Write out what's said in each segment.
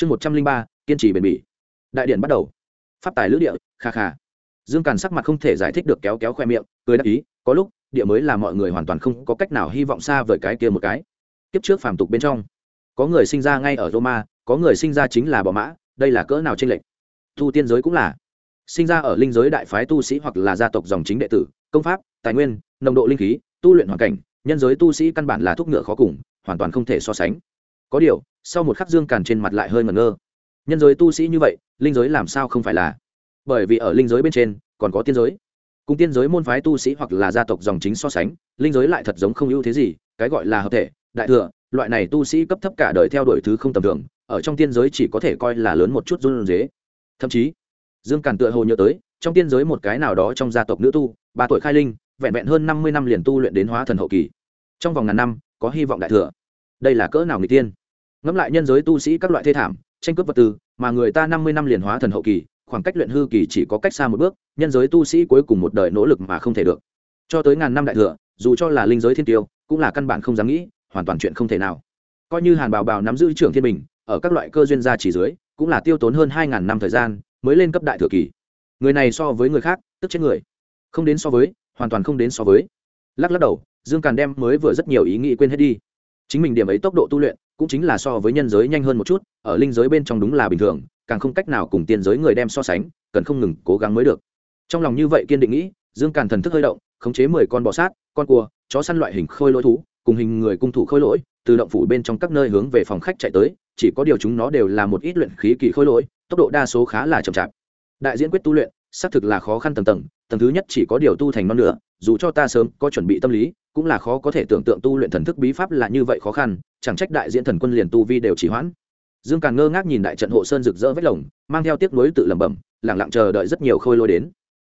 chương một trăm linh ba, kiên trì bền bỉ. Đại điện bắt đầu. Pháp tài lữ địa, kha kha. Dương càn sắc mặt không thể giải thích được kéo kéo khoe miệng, cười đáp ý, có lúc, địa mới là mọi người hoàn toàn không có cách nào hy vọng xa vời cái kia một cái. Kiếp trước phàm tục bên trong, có người sinh ra ngay ở roma, có người sinh ra chính là bò mã, đây là cỡ nào tranh lệch? Tu tiên giới cũng là. Sinh ra ở linh giới đại phái tu sĩ hoặc là gia tộc dòng chính đệ tử, công pháp, tài nguyên, nồng độ linh khí, tu luyện hoàn cảnh, nhân giới tu sĩ căn bản là thuốc ngựa khó cùng, hoàn toàn không thể so sánh. Có điều sau một khắc dương càn trên mặt lại hơi ngẩn ngơ. Nhân giới tu sĩ như vậy, linh giới làm sao không phải là? Bởi vì ở linh giới bên trên, còn có tiên giới. Cùng tiên giới môn phái tu sĩ hoặc là gia tộc dòng chính so sánh, linh giới lại thật giống không ưu thế gì, cái gọi là hợp thể, đại thừa, loại này tu sĩ cấp thấp cả đời theo đuổi thứ không tầm thường, ở trong tiên giới chỉ có thể coi là lớn một chút run dế thậm chí, dương càn tựa hồ nhớ tới, trong tiên giới một cái nào đó trong gia tộc nữ tu, ba tuổi khai linh, vẹn vẹn hơn năm mươi năm liền tu luyện đến hóa thần hậu kỳ. Trong vòng ngàn năm, có hy vọng đại thừa. Đây là cỡ nào người tiên? Ngẫm lại nhân giới tu sĩ các loại thê thảm, tranh cướp vật tư, mà người ta năm mươi năm liền hóa thần hậu kỳ, khoảng cách luyện hư kỳ chỉ có cách xa một bước, nhân giới tu sĩ cuối cùng một đời nỗ lực mà không thể được. Cho tới ngàn năm đại thừa, dù cho là linh giới thiên tiêu, cũng là căn bản không dám nghĩ, hoàn toàn chuyện không thể nào. Coi như hàn bào bào nắm giữ trưởng thiên bình, ở các loại cơ duyên gia chỉ dưới, cũng là tiêu tốn hơn hai ngàn năm thời gian, mới lên cấp đại thừa kỳ. Người này so với người khác, tức chết người. Không đến so với, hoàn toàn không đến so với. Lắc lắc đầu, dương càn đem mới vừa rất nhiều ý nghĩ quên hết đi. Chính mình điểm ấy tốc độ tu luyện cũng chính là so với nhân giới nhanh hơn một chút, ở linh giới bên trong đúng là bình thường, càng không cách nào cùng tiên giới người đem so sánh, cần không ngừng cố gắng mới được. Trong lòng như vậy kiên định nghĩ, dương càn thần thức hơi động, khống chế mười con bọ sát, con cua, chó săn loại hình khôi lỗi thú, cùng hình người cung thủ khôi lỗi, từ động phủ bên trong các nơi hướng về phòng khách chạy tới, chỉ có điều chúng nó đều là một ít luyện khí kỳ khôi lỗi, tốc độ đa số khá là chậm chạp. Đại diễn quyết tu luyện, xác thực là khó khăn tầng tầng tầng thứ nhất chỉ có điều tu thành non nữa dù cho ta sớm có chuẩn bị tâm lý, cũng là khó có thể tưởng tượng tu luyện thần thức bí pháp là như vậy khó khăn, chẳng trách đại diễn thần quân liền tu vi đều chỉ hoãn. Dương càng ngơ ngác nhìn đại trận hộ sơn rực rỡ vết lồng, mang theo tiếc nuối tự lẩm bẩm, lẳng lặng chờ đợi rất nhiều khôi lôi đến.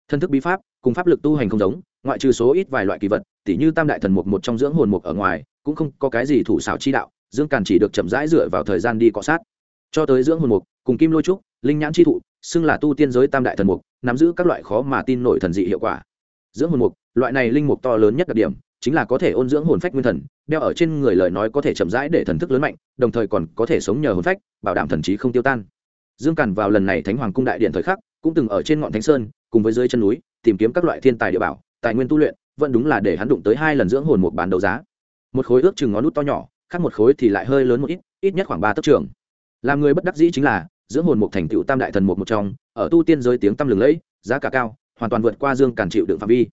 Thần thức bí pháp cùng pháp lực tu hành không giống, ngoại trừ số ít vài loại kỳ vật, tỉ như tam đại thần mục một trong dưỡng hồn mục ở ngoài, cũng không có cái gì thủ xảo chi đạo, dương càn chỉ được chậm rãi dựa vào thời gian đi cọ sát. Cho tới dưỡng hồn mục, cùng kim lôi trúc, linh nhãn chi thụ, xưng là tu tiên giới tam đại thần mục nắm giữ các loại khó mà tin nổi thần dị hiệu quả. Dưỡng hồn mục, loại này linh mục to lớn nhất đặc điểm, chính là có thể ôn dưỡng hồn phách nguyên thần, đeo ở trên người lời nói có thể chậm rãi để thần thức lớn mạnh, đồng thời còn có thể sống nhờ hồn phách, bảo đảm thần trí không tiêu tan. Dương càn vào lần này thánh hoàng cung đại điện thời khắc, cũng từng ở trên ngọn thánh sơn, cùng với dưới chân núi, tìm kiếm các loại thiên tài địa bảo, tài nguyên tu luyện, vẫn đúng là để hắn đụng tới hai lần dưỡng hồn một bán đấu giá. Một khối ước chừng ngón nút to nhỏ, khác một khối thì lại hơi lớn một ít ít nhất khoảng ba tấc trường. Làm người bất đắc dĩ chính là dưỡng hồn một thành tựu tam đại thần một một trong, ở tu tiên giới tiếng tăm lừng lẫy, giá cả cao, hoàn toàn vượt qua dương càn chịu đựng phạm vi.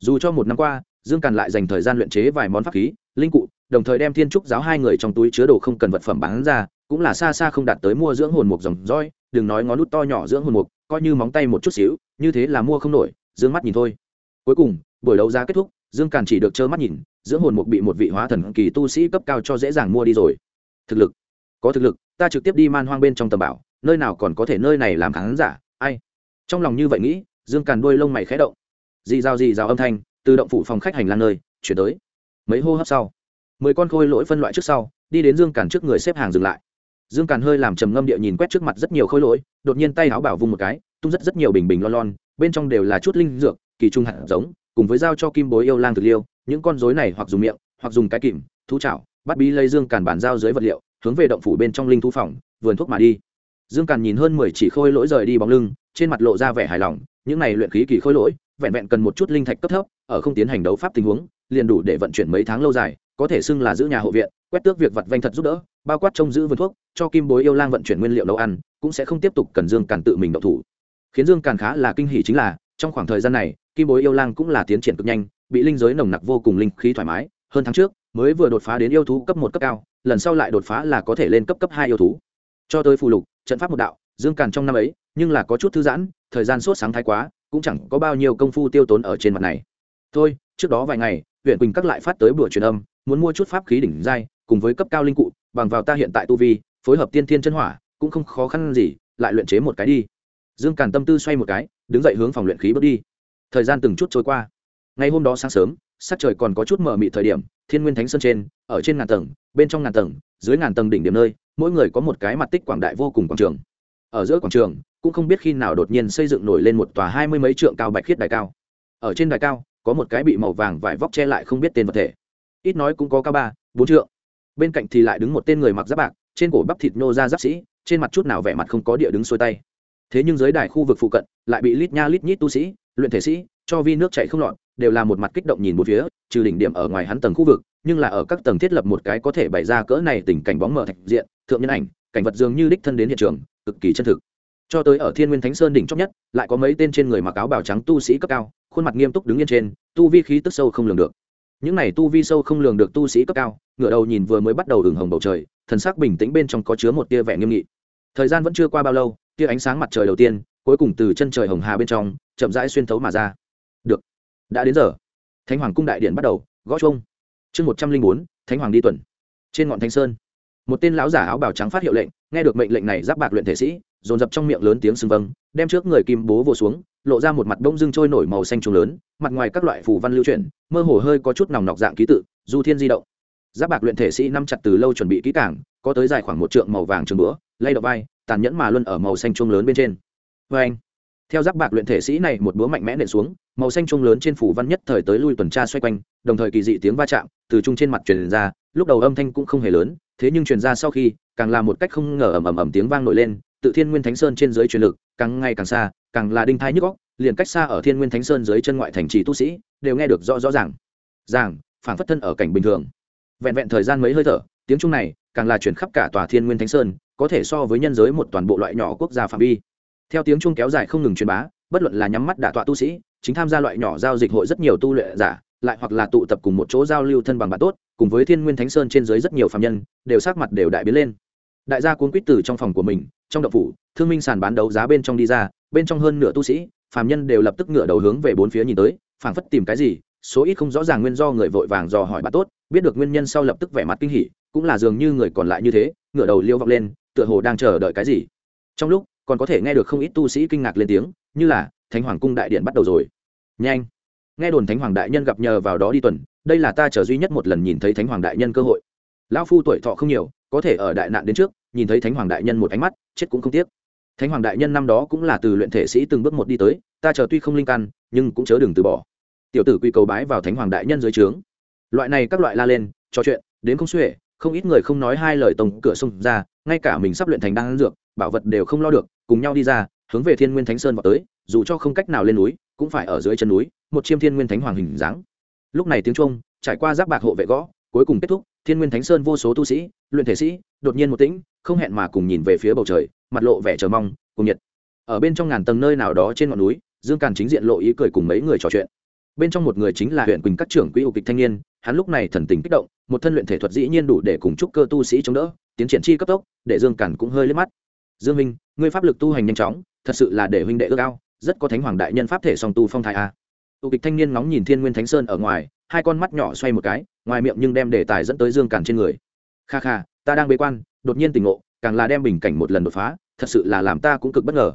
Dù cho một năm qua, dương càn lại dành thời gian luyện chế vài món pháp khí, linh cụ, đồng thời đem thiên trúc giáo hai người trong túi chứa đồ không cần vật phẩm bán ra, cũng là xa xa không đạt tới mua dưỡng hồn mục dòng roi đừng nói ngón nút to nhỏ dưỡng hồn mục, coi như móng tay một chút xíu, như thế là mua không nổi, dương mắt nhìn thôi. Cuối cùng, buổi đấu giá kết thúc, dương càn chỉ được trơ mắt nhìn, dưỡng hồn mục bị một vị hóa thần kỳ tu sĩ cấp cao cho dễ dàng mua đi rồi. Thực lực. Có thực lực, ta trực tiếp đi man hoang bên trong tầm bảo nơi nào còn có thể nơi này làm khán giả, ai? Trong lòng như vậy nghĩ, dương càn đuôi lông mày khẽ động. Dì rào dì rào âm thanh từ động phủ phòng khách hành lang nơi, chuyển tới. Mấy hô hấp sau, mười con khôi lỗi phân loại trước sau, đi đến dương càn trước người xếp hàng dừng lại. Dương càn hơi làm trầm ngâm địa nhìn quét trước mặt rất nhiều khôi lỗi, đột nhiên tay áo bảo vung một cái, tung rất rất nhiều bình bình lon lon, bên trong đều là chút linh dược, kỳ trung hạt giống, cùng với dao cho kim bối yêu lang thực liêu, những con rối này hoặc dùng miệng, hoặc dùng cái kìm, thú chảo, bắt bí lấy dương càn bàn dao dưới vật liệu, hướng về động phủ bên trong linh thú phòng, vườn thuốc mà đi dương càn nhìn hơn mười chỉ khôi lỗi rời đi bóng lưng, trên mặt lộ ra vẻ hài lòng, những này luyện khí kỳ khôi lỗi, vẹn vẹn cần một chút linh thạch cấp thấp, ở không tiến hành đấu pháp tình huống, liền đủ để vận chuyển mấy tháng lâu dài, có thể xưng là giữ nhà hộ viện, quét tước việc vặt vanh thật giúp đỡ, bao quát trông giữ vườn thuốc, cho kim bối yêu lang vận chuyển nguyên liệu nấu ăn, cũng sẽ không tiếp tục cần dương càn tự mình đậu thủ. Khiến dương càn khá là kinh hỉ chính là, trong khoảng thời gian này, kim bối yêu lang cũng là tiến triển cực nhanh, bị linh giới nồng nặc vô cùng linh khí thoải mái, hơn tháng trước, mới vừa đột phá đến yêu thú cấp một cấp cao, lần sau lại đột phá là có thể lên cấp cấp hai yêu thú. Cho tới phù lục trận pháp một đạo, dương càn trong năm ấy, nhưng là có chút thư giãn, thời gian sốt sáng thái quá, cũng chẳng có bao nhiêu công phu tiêu tốn ở trên mặt này. Thôi, trước đó vài ngày huyện quỳnh các lại phát tới bữa truyền âm, muốn mua chút pháp khí đỉnh giai, cùng với cấp cao linh cụ, bằng vào ta hiện tại tu vi, phối hợp tiên thiên chân hỏa, cũng không khó khăn gì, lại luyện chế một cái đi. Dương càn tâm tư xoay một cái, đứng dậy hướng phòng luyện khí bước đi. Thời gian từng chút trôi qua ngày hôm đó sáng sớm, sắc trời còn có chút mờ mị thời điểm, thiên nguyên thánh sơn trên, ở trên ngàn tầng, bên trong ngàn tầng, dưới ngàn tầng đỉnh điểm nơi, mỗi người có một cái mặt tích quảng đại vô cùng quảng trường. Ở giữa quảng trường, cũng không biết khi nào đột nhiên xây dựng nổi lên một tòa hai mươi mấy trượng cao bạch khiết đài cao. Ở trên đài cao, có một cái bị màu vàng vải vóc che lại không biết tên vật thể. Ít nói cũng có cao ba, bốn trượng. Bên cạnh thì lại đứng một tên người mặc giáp bạc, trên cổ bắp thịt nô ra giáp sĩ, trên mặt chút nào vẻ mặt không có địa đứng xuôi tay. Thế nhưng dưới đài khu vực phụ cận, lại bị lít nha lít nhít tu sĩ, luyện thể sĩ, cho vi nước chạy không lọt đều là một mặt kích động nhìn một phía, trừ đỉnh điểm ở ngoài hắn tầng khu vực, nhưng là ở các tầng thiết lập một cái có thể bày ra cỡ này tình cảnh bóng mở thạch diện, thượng nhân ảnh, cảnh vật dường như đích thân đến hiện trường, cực kỳ chân thực. Cho tới ở thiên nguyên thánh sơn đỉnh chót nhất, lại có mấy tên trên người mặc áo bào trắng tu sĩ cấp cao, khuôn mặt nghiêm túc đứng yên trên, tu vi khí tức sâu không lường được. Những này tu vi sâu không lường được tu sĩ cấp cao, ngửa đầu nhìn vừa mới bắt đầu đường hồng bầu trời, thần sắc bình tĩnh bên trong có chứa một tia vẻ nghiêm nghị. Thời gian vẫn chưa qua bao lâu, tia ánh sáng mặt trời đầu tiên, cuối cùng từ chân trời hồng hà bên trong, chậm rãi xuyên thấu mà ra. Được đã đến giờ. Thánh hoàng cung đại điện bắt đầu, gõ chuông. Chương một trăm linh bốn, thánh hoàng đi tuần. Trên ngọn thanh sơn, một tên lão giả áo bào trắng phát hiệu lệnh, nghe được mệnh lệnh này giáp bạc luyện thể sĩ, dồn dập trong miệng lớn tiếng xưng vâng đem trước người kim bố vô xuống, lộ ra một mặt bông dưng trôi nổi màu xanh trùng lớn, mặt ngoài các loại phù văn lưu chuyển, mơ hồ hơi có chút nòng nọc dạng ký tự, du thiên di động. Giáp bạc luyện thể sĩ năm chặt từ lâu chuẩn bị kỹ cảng có tới dài khoảng một trượng màu vàng trường bữa lay động vai, tàn nhẫn mà luân ở màu xanh trung lớn bên trên. Vê anh theo giáp bạc luyện thể sĩ này một búa mạnh mẽ nện xuống màu xanh trung lớn trên phủ văn nhất thời tới lui tuần tra xoay quanh, đồng thời kỳ dị tiếng va chạm từ trung trên mặt truyền ra, lúc đầu âm thanh cũng không hề lớn, thế nhưng truyền ra sau khi, càng là một cách không ngờ ầm ầm ầm tiếng vang nổi lên, tự thiên nguyên thánh sơn trên dưới truyền lực, càng ngày càng xa, càng là đinh thai nhức góc liền cách xa ở thiên nguyên thánh sơn dưới chân ngoại thành trì tu sĩ, đều nghe được rõ rõ ràng. Ràng phản phất thân ở cảnh bình thường. Vẹn vẹn thời gian mấy hơi thở, tiếng trung này càng là chuyển khắp cả tòa thiên nguyên thánh sơn, có thể so với nhân giới một toàn bộ loại nhỏ quốc gia phạm vi. Theo tiếng trung kéo dài không ngừng truyền bá, bất luận là nhắm mắt đả tọa tu sĩ chính tham gia loại nhỏ giao dịch hội rất nhiều tu luyện giả, lại hoặc là tụ tập cùng một chỗ giao lưu thân bằng bạn tốt, cùng với thiên nguyên thánh sơn trên dưới rất nhiều phạm nhân, đều sát mặt đều đại biến lên. Đại gia cuốn quýt từ trong phòng của mình, trong đậu phủ, thương minh sàn bán đấu giá bên trong đi ra, bên trong hơn nửa tu sĩ phạm nhân đều lập tức ngửa đầu hướng về bốn phía nhìn tới, phảng phất tìm cái gì, số ít không rõ ràng nguyên do người vội vàng dò hỏi bạn tốt, biết được nguyên nhân sau lập tức vẻ mặt kinh hỉ, cũng là dường như người còn lại như thế, ngửa đầu liêu vọng lên, tựa hồ đang chờ đợi cái gì. Trong lúc, còn có thể nghe được không ít tu sĩ kinh ngạc lên tiếng, như là thánh hoàng cung đại điện bắt đầu rồi. Nhanh. Nghe đồn thánh hoàng đại nhân gặp nhờ vào đó đi tuần, đây là ta chờ duy nhất một lần nhìn thấy thánh hoàng đại nhân cơ hội. Lão phu tuổi thọ không nhiều, có thể ở đại nạn đến trước, nhìn thấy thánh hoàng đại nhân một ánh mắt, chết cũng không tiếc. Thánh hoàng đại nhân năm đó cũng là từ luyện thể sĩ từng bước một đi tới, ta chờ tuy không linh căn, nhưng cũng chớ đừng từ bỏ. Tiểu tử quy cầu bái vào thánh hoàng đại nhân dưới trướng. Loại này các loại la lên, trò chuyện, đến không xuể, không ít người không nói hai lời tổng cửa xông ra, ngay cả mình sắp luyện thành đan dược, bảo vật đều không lo được, cùng nhau đi ra hướng về thiên nguyên thánh sơn vào tới, dù cho không cách nào lên núi, cũng phải ở dưới chân núi, một chiêm thiên nguyên thánh hoàng hình dáng. Lúc này tiếng trung trải qua giáp bạc hộ vệ gõ, cuối cùng kết thúc, thiên nguyên thánh sơn vô số tu sĩ, luyện thể sĩ, đột nhiên một tĩnh, không hẹn mà cùng nhìn về phía bầu trời, mặt lộ vẻ chờ mong, cùng nhiệt. Ở bên trong ngàn tầng nơi nào đó trên ngọn núi, dương càn chính diện lộ ý cười cùng mấy người trò chuyện. Bên trong một người chính là huyện quỳnh các trưởng quỹ ục kịch thanh niên, hắn lúc này thần tình kích động, một thân luyện thể thuật dĩ nhiên đủ để cùng chúc cơ tu sĩ chống đỡ, tiến triển chi cấp tốc, để dương càn cũng hơi lên mắt. Dương minh ngươi pháp lực tu hành nhanh chóng thật sự là để huynh đệ ước ao, rất có thánh hoàng đại nhân pháp thể song tu phong thái a. Tụ kịch thanh niên ngóng nhìn thiên nguyên thánh sơn ở ngoài, hai con mắt nhỏ xoay một cái, ngoài miệng nhưng đem đề tài dẫn tới dương càn trên người. Kha kha, ta đang bế quan, đột nhiên tỉnh ngộ, càng là đem bình cảnh một lần đột phá, thật sự là làm ta cũng cực bất ngờ.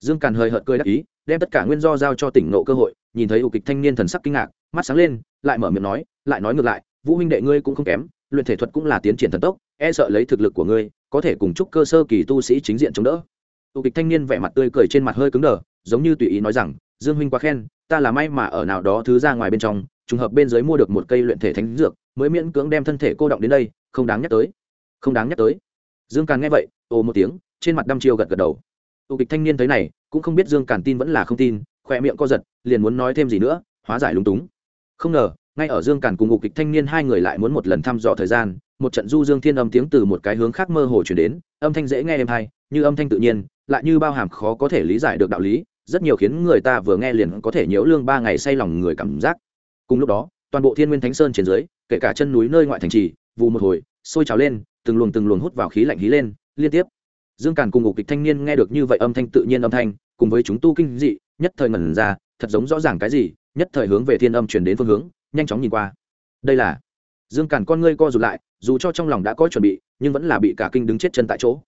Dương càn hơi hợt cười đắc ý, đem tất cả nguyên do giao cho tỉnh ngộ cơ hội, nhìn thấy ưu kịch thanh niên thần sắc kinh ngạc, mắt sáng lên, lại mở miệng nói, lại nói ngược lại, vũ huynh đệ ngươi cũng không kém, luyện thể thuật cũng là tiến triển thần tốc e sợ lấy thực lực của ngươi, có thể cùng chúc cơ sơ kỳ tu sĩ chính diện chống đỡ ủ kịch thanh niên vẻ mặt tươi cười trên mặt hơi cứng đờ, giống như tùy ý nói rằng, dương huynh quá khen, ta là may mà ở nào đó thứ ra ngoài bên trong, trùng hợp bên dưới mua được một cây luyện thể thánh dược, mới miễn cưỡng đem thân thể cô động đến đây, không đáng nhắc tới. Không đáng nhắc tới. Dương càn nghe vậy, ồ một tiếng, trên mặt đăm chiêu gật gật đầu. Tụ kịch thanh niên thấy này, cũng không biết dương càn tin vẫn là không tin khoe miệng co giật, liền muốn nói thêm gì nữa, hóa giải lúng túng. Không ngờ, ngay ở dương càn cùng ngục kịch thanh niên hai người lại muốn một lần thăm dò thời gian, một trận du dương thiên âm tiếng từ một cái hướng khác mơ hồ chuyển đến, âm thanh dễ nghe êm hay như âm thanh tự nhiên, lại như bao hàm khó có thể lý giải được đạo lý, rất nhiều khiến người ta vừa nghe liền có thể nhiễu lương ba ngày say lòng người cảm giác. Cùng lúc đó, toàn bộ thiên nguyên thánh sơn trên dưới, kể cả chân núi nơi ngoại thành trì, vù một hồi, sôi trào lên, từng luồng từng luồng hút vào khí lạnh hí lên, liên tiếp. Dương càn cùng ngục kịch thanh niên nghe được như vậy âm thanh tự nhiên âm thanh, cùng với chúng tu kinh dị, nhất thời ngẩn ra, thật giống rõ ràng cái gì, nhất thời hướng về thiên âm chuyển đến phương hướng, nhanh chóng nhìn qua. Đây là dương càn con ngươi co rụt lại, dù cho trong lòng đã có chuẩn bị, nhưng vẫn là bị cả kinh đứng chết chân tại chỗ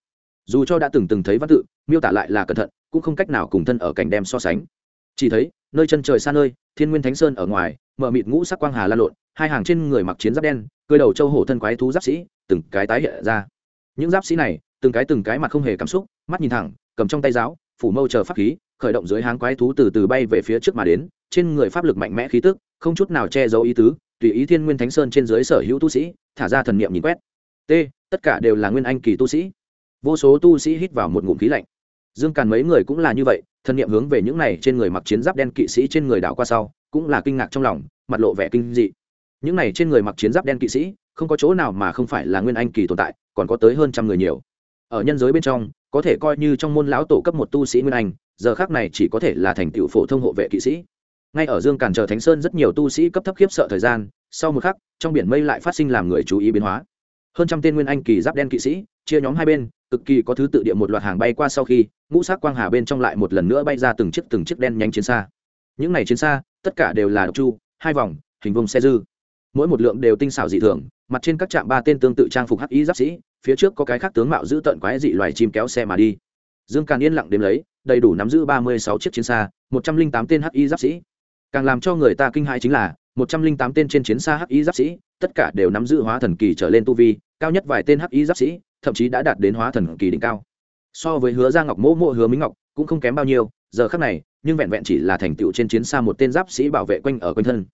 dù cho đã từng từng thấy văn tự, miêu tả lại là cẩn thận, cũng không cách nào cùng thân ở cảnh đem so sánh. Chỉ thấy, nơi chân trời xa nơi, thiên nguyên thánh sơn ở ngoài, mở mịt ngũ sắc quang hà la lộn, hai hàng trên người mặc chiến giáp đen cơi đầu châu hổ thân quái thú giáp sĩ, từng cái tái hiện ra. Những giáp sĩ này, từng cái từng cái mặt không hề cảm xúc, mắt nhìn thẳng, cầm trong tay giáo, phủ mâu chờ pháp khí, khởi động dưới háng quái thú từ từ bay về phía trước mà đến, trên người pháp lực mạnh mẽ khí tức, không chút nào che giấu ý tứ, tùy ý thiên nguyên thánh sơn trên dưới sở hữu tu sĩ, thả ra thần niệm nhìn quét. T, tất cả đều là nguyên anh kỳ tu sĩ vô số tu sĩ hít vào một ngụm khí lạnh. Dương càn mấy người cũng là như vậy, thân nhiệm hướng về những này trên người mặc chiến giáp đen kỵ sĩ trên người đảo qua sau, cũng là kinh ngạc trong lòng, mặt lộ vẻ kinh dị. Những này trên người mặc chiến giáp đen kỵ sĩ, không có chỗ nào mà không phải là nguyên anh kỳ tồn tại, còn có tới hơn trăm người nhiều. Ở nhân giới bên trong, có thể coi như trong môn lão tổ cấp một tu sĩ nguyên anh, giờ khác này chỉ có thể là thành tựu phổ thông hộ vệ kỵ sĩ. Ngay ở dương càn chờ thánh sơn rất nhiều tu sĩ cấp thấp khiếp sợ thời gian, sau một khắc, trong biển mây lại phát sinh làm người chú ý biến hóa. Hơn trăm tên nguyên anh kỳ giáp đen kỵ sĩ, chia nhóm hai bên cực kỳ có thứ tự địa một loạt hàng bay qua sau khi, ngũ sắc quang hà bên trong lại một lần nữa bay ra từng chiếc từng chiếc đen nhánh chiến xa. Những này chiến xa, tất cả đều là độc chu, hai vòng, hình vông xe dư. Mỗi một lượng đều tinh xảo dị thường, mặt trên các trạm ba tên tương tự trang phục hắc y giáp sĩ, phía trước có cái khác tướng mạo giữ tận quái dị loài chim kéo xe mà đi. Dương càn yên lặng đếm lấy, đầy đủ nắm giữ ba mươi sáu chiếc chiến xa, một trăm linh tám tên hắc y giáp sĩ. Càng làm cho người ta kinh hãi chính là, một trăm linh tám tên trên chiến xa hắc y giáp sĩ, tất cả đều nắm giữ hóa thần kỳ trở lên tu vi, cao nhất vài tên hắc y giáp sĩ thậm chí đã đạt đến hóa thần kỳ đỉnh cao. So với hứa gia ngọc, mỗ mỗ hứa minh ngọc cũng không kém bao nhiêu, giờ khác này, nhưng vẹn vẹn chỉ là thành tựu trên chiến xa một tên giáp sĩ bảo vệ quanh ở quanh thân.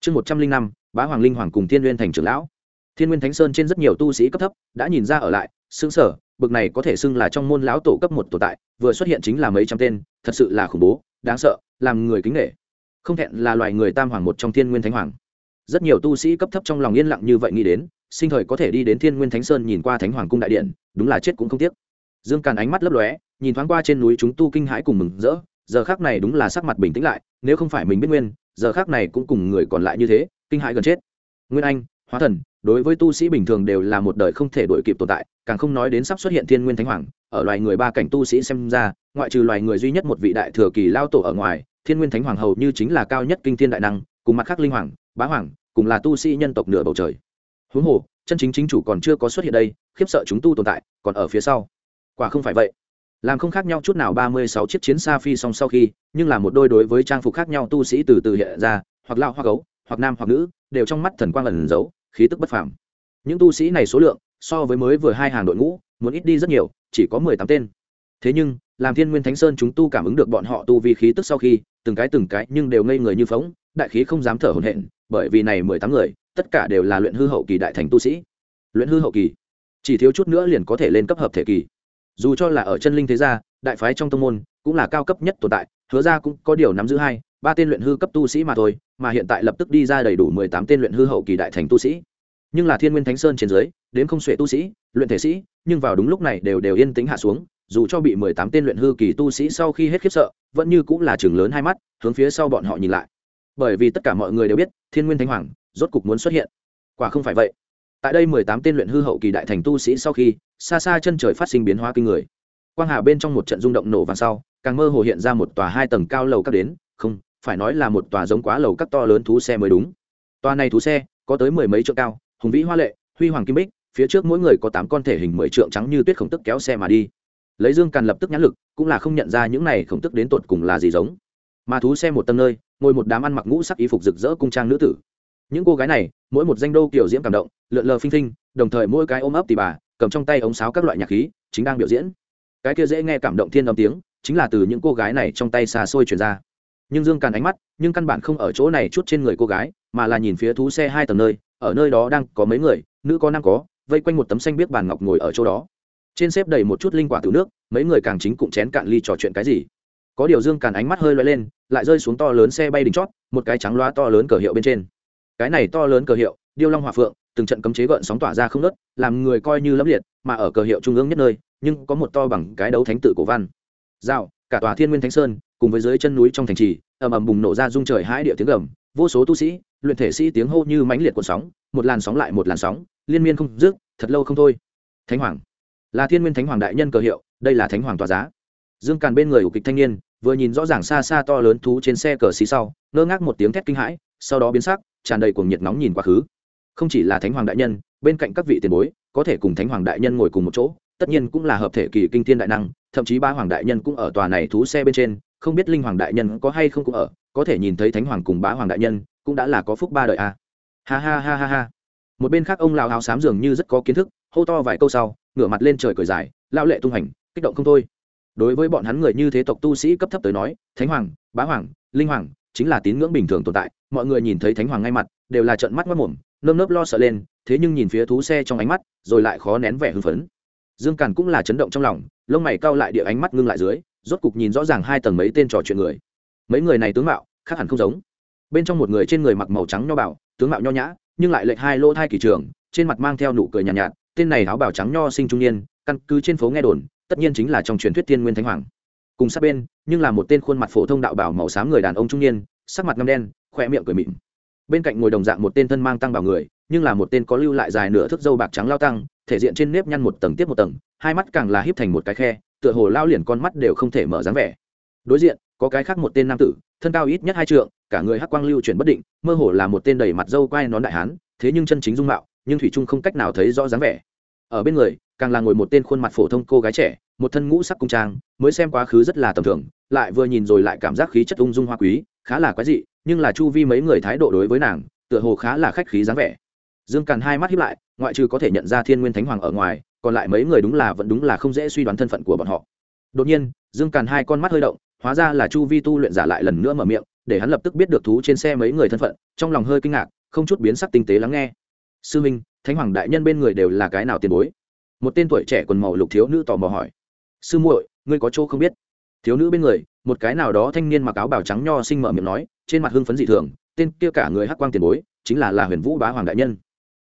Chương một trăm linh năm, bá hoàng linh hoàng cùng thiên nguyên thành trưởng lão. Thiên nguyên thánh sơn trên rất nhiều tu sĩ cấp thấp đã nhìn ra ở lại xứng sở bực này có thể xưng là trong môn lão tổ cấp một tồn tại, vừa xuất hiện chính là mấy trăm tên, thật sự là khủng bố, đáng sợ, làm người kính nghệ không thẹn là loài người tam hoàng một trong thiên nguyên thánh hoàng. Rất nhiều tu sĩ cấp thấp trong lòng yên lặng như vậy nghĩ đến sinh thời có thể đi đến thiên nguyên thánh sơn nhìn qua thánh hoàng cung đại điện, đúng là chết cũng không tiếc. Dương càn ánh mắt lấp lóe, nhìn thoáng qua trên núi chúng tu kinh hãi cùng mừng rỡ, giờ khác này đúng là sắc mặt bình tĩnh lại, nếu không phải mình biết nguyên, giờ khác này cũng cùng người còn lại như thế, kinh hãi gần chết. Nguyên anh, hóa thần, đối với tu sĩ bình thường đều là một đời không thể đổi kịp tồn tại, càng không nói đến sắp xuất hiện thiên nguyên thánh hoàng, ở loài người ba cảnh tu sĩ xem ra, ngoại trừ loài người duy nhất một vị đại thừa kỳ lao tổ ở ngoài, thiên nguyên thánh hoàng hầu như chính là cao nhất kinh thiên đại năng, cùng mặt khác linh hoàng, bá hoàng, cùng là tu sĩ nhân tộc nửa bầu trời huống hồ, chân chính chính chủ còn chưa có xuất hiện đây, khiếp sợ chúng tu tồn tại, còn ở phía sau. Quả không phải vậy. Làm không khác nhau chút nào ba mươi sáu chiếc chiến xa phi song sau khi, nhưng là một đôi đối với trang phục khác nhau tu sĩ từ từ hiện ra, hoặc lao hoặc gấu, hoặc nam, hoặc nữ, đều trong mắt thần quang ẩn giấu, khí tức bất phàm. Những tu sĩ này số lượng, so với mới vừa hai hàng đội ngũ, muốn ít đi rất nhiều, chỉ có mười tám tên. Thế nhưng, làm thiên nguyên thánh sơn chúng tu cảm ứng được bọn họ tu vì khí tức sau khi, từng cái từng cái nhưng đều ngây người như phóng, đại khí không dám thở hổn hển, bởi vì này mười tám người tất cả đều là luyện hư hậu kỳ đại thành tu sĩ. Luyện hư hậu kỳ, chỉ thiếu chút nữa liền có thể lên cấp hợp thể kỳ. Dù cho là ở chân linh thế gia, đại phái trong tông môn cũng là cao cấp nhất tồn tại, hứa ra cũng có điều nắm giữ hai, ba tên luyện hư cấp tu sĩ mà thôi, mà hiện tại lập tức đi ra đầy đủ mười tám tên luyện hư hậu kỳ đại thành tu sĩ. Nhưng là thiên nguyên thánh sơn trên dưới, đến không xuể tu sĩ, luyện thể sĩ, nhưng vào đúng lúc này đều đều yên tĩnh hạ xuống, dù cho bị mười tám tên luyện hư kỳ tu sĩ sau khi hết khiếp sợ, vẫn như cũng là chừng lớn hai mắt, hướng phía sau bọn họ nhìn lại. Bởi vì tất cả mọi người đều biết, thiên nguyên thánh hoàng rốt cục muốn xuất hiện. Quả không phải vậy. Tại đây mười tám tên luyện hư hậu kỳ đại thành tu sĩ sau khi, xa xa chân trời phát sinh biến hóa kinh người. Quang hà bên trong một trận rung động nổ vàng sau, càng mơ hồ hiện ra một tòa hai tầng cao lầu các đến, không, phải nói là một tòa giống quá lầu các to lớn thú xe mới đúng. Tòa này thú xe, có tới mười mấy chỗ cao, hùng vĩ hoa lệ, huy hoàng kim bích, phía trước mỗi người có tám con thể hình mười trượng trắng như tuyết khổng tức kéo xe mà đi. Lấy dương càn lập tức nhãn lực, cũng là không nhận ra những này khổng tức đến tột cùng là gì giống. Mà thú xe một tầng nơi, ngồi một đám ăn mặc ngũ sắc y phục rực rỡ cung trang nữ tử những cô gái này, mỗi một danh đô kiểu diễm cảm động, lượn lờ phinh phinh, đồng thời mỗi cái ôm ấp tỉ bà, cầm trong tay ống sáo các loại nhạc khí, chính đang biểu diễn. Cái kia dễ nghe cảm động thiên âm tiếng, chính là từ những cô gái này trong tay xa xôi truyền ra. Nhưng dương càn ánh mắt, nhưng căn bản không ở chỗ này chút trên người cô gái, mà là nhìn phía thú xe hai tầng nơi, ở nơi đó đang có mấy người, nữ có nam có, vây quanh một tấm xanh biết bàn ngọc ngồi ở chỗ đó. Trên xếp đầy một chút linh quả từ nước, mấy người càng chính cũng chén cạn ly trò chuyện cái gì. Có điều dương càn ánh mắt hơi loay lên, lại rơi xuống to lớn xe bay đỉnh chót, một cái trắng loa to lớn cờ hiệu bên trên cái này to lớn cờ hiệu, điêu long hòa phượng, từng trận cấm chế gợn sóng tỏa ra không nớt làm người coi như lẫm liệt, mà ở cờ hiệu trung ương nhất nơi, nhưng có một to bằng cái đấu thánh tự cổ văn. Dạo cả tòa thiên nguyên thánh sơn, cùng với dưới chân núi trong thành trì, ầm ầm bùng nổ ra rung trời hãi địa tiếng gầm, vô số tu sĩ, luyện thể sĩ tiếng hô như mãnh liệt cuộn sóng, một làn sóng lại một làn sóng, liên miên không dứt, thật lâu không thôi. Thánh hoàng, là thiên nguyên thánh hoàng đại nhân cờ hiệu, đây là thánh hoàng tòa giá. Dương càn bên người ủ kịch thanh niên, vừa nhìn rõ ràng xa xa to lớn thú trên xe cờ xí sau, ngơ ngác một tiếng thét kinh hãi, sau đó biến sắc tràn đầy cuồng nhiệt nóng nhìn quá khứ. Không chỉ là thánh hoàng đại nhân, bên cạnh các vị tiền bối, có thể cùng thánh hoàng đại nhân ngồi cùng một chỗ, tất nhiên cũng là hợp thể kỳ kinh thiên đại năng, thậm chí ba hoàng đại nhân cũng ở tòa này thú xe bên trên, không biết linh hoàng đại nhân có hay không cũng ở, có thể nhìn thấy thánh hoàng cùng bá hoàng đại nhân, cũng đã là có phúc ba đời a. À. ha ha ha ha ha. Một bên khác ông lão áo xám dường như rất có kiến thức, hô to vài câu sau, ngửa mặt lên trời cười dài lao lệ tung hành, kích động không thôi. Đối với bọn hắn người như thế tộc tu sĩ cấp thấp tới nói, thánh hoàng, bá hoàng, linh hoàng chính là tín ngưỡng bình thường tồn tại mọi người nhìn thấy thánh hoàng ngay mặt đều là trận mắt mất mồm nơm nớp lo sợ lên thế nhưng nhìn phía thú xe trong ánh mắt rồi lại khó nén vẻ hưng phấn. Dương càn cũng là chấn động trong lòng lông mày cau lại địa ánh mắt ngưng lại dưới rốt cục nhìn rõ ràng hai tầng mấy tên trò chuyện người. Mấy người này tướng mạo khác hẳn không giống. Bên trong một người trên người mặc màu trắng nho bảo tướng mạo nho nhã nhưng lại lệch hai lỗ thai kỳ trường trên mặt mang theo nụ cười nhàn nhạt, nhạt tên này áo bào trắng nho sinh trung niên căn cứ trên phố nghe đồn tất nhiên chính là trong truyền thuyết tiên nguyên thánh hoàng cùng sát bên, nhưng là một tên khuôn mặt phổ thông đạo bảo màu xám người đàn ông trung niên, sắc mặt ngâm đen khoe miệng cười mịn. Bên cạnh ngồi đồng dạng một tên thân mang tăng bảo người, nhưng là một tên có lưu lại dài nửa thước dâu bạc trắng lao tăng, thể diện trên nếp nhăn một tầng tiếp một tầng, hai mắt càng là híp thành một cái khe, tựa hồ lao liền con mắt đều không thể mở dáng vẻ. Đối diện, có cái khác một tên nam tử, thân cao ít nhất hai trượng, cả người hắc quang lưu chuyển bất định, mơ hồ là một tên đầy mặt dâu quai nón đại hán, thế nhưng chân chính dung mạo, nhưng thủy trung không cách nào thấy rõ dáng vẻ. Ở bên người càng là ngồi một tên khuôn mặt phổ thông cô gái trẻ, một thân ngũ sắc cung trang, mới xem quá khứ rất là tầm thường, lại vừa nhìn rồi lại cảm giác khí chất ung dung hoa quý, khá là quái dị, nhưng là chu vi mấy người thái độ đối với nàng, tựa hồ khá là khách khí dáng vẻ. Dương càn hai mắt hiếp lại, ngoại trừ có thể nhận ra thiên nguyên thánh hoàng ở ngoài, còn lại mấy người đúng là vẫn đúng là không dễ suy đoán thân phận của bọn họ. Đột nhiên, dương càn hai con mắt hơi động, hóa ra là chu vi tu luyện giả lại lần nữa mở miệng, để hắn lập tức biết được thú trên xe mấy người thân phận, trong lòng hơi kinh ngạc, không chút biến sắc tinh tế lắng nghe. Sư minh, thánh hoàng đại nhân bên người đều là cái nào tiền bối? Một tên tuổi trẻ quần màu lục thiếu nữ tò mò hỏi. Sư muội, ngươi có chỗ không biết? Thiếu nữ bên người, một cái nào đó thanh niên mặc áo bào trắng nho sinh mở miệng nói, trên mặt hưng phấn dị thường, tên kia cả người hắc quang tiền bối, chính là là huyền vũ bá hoàng đại nhân.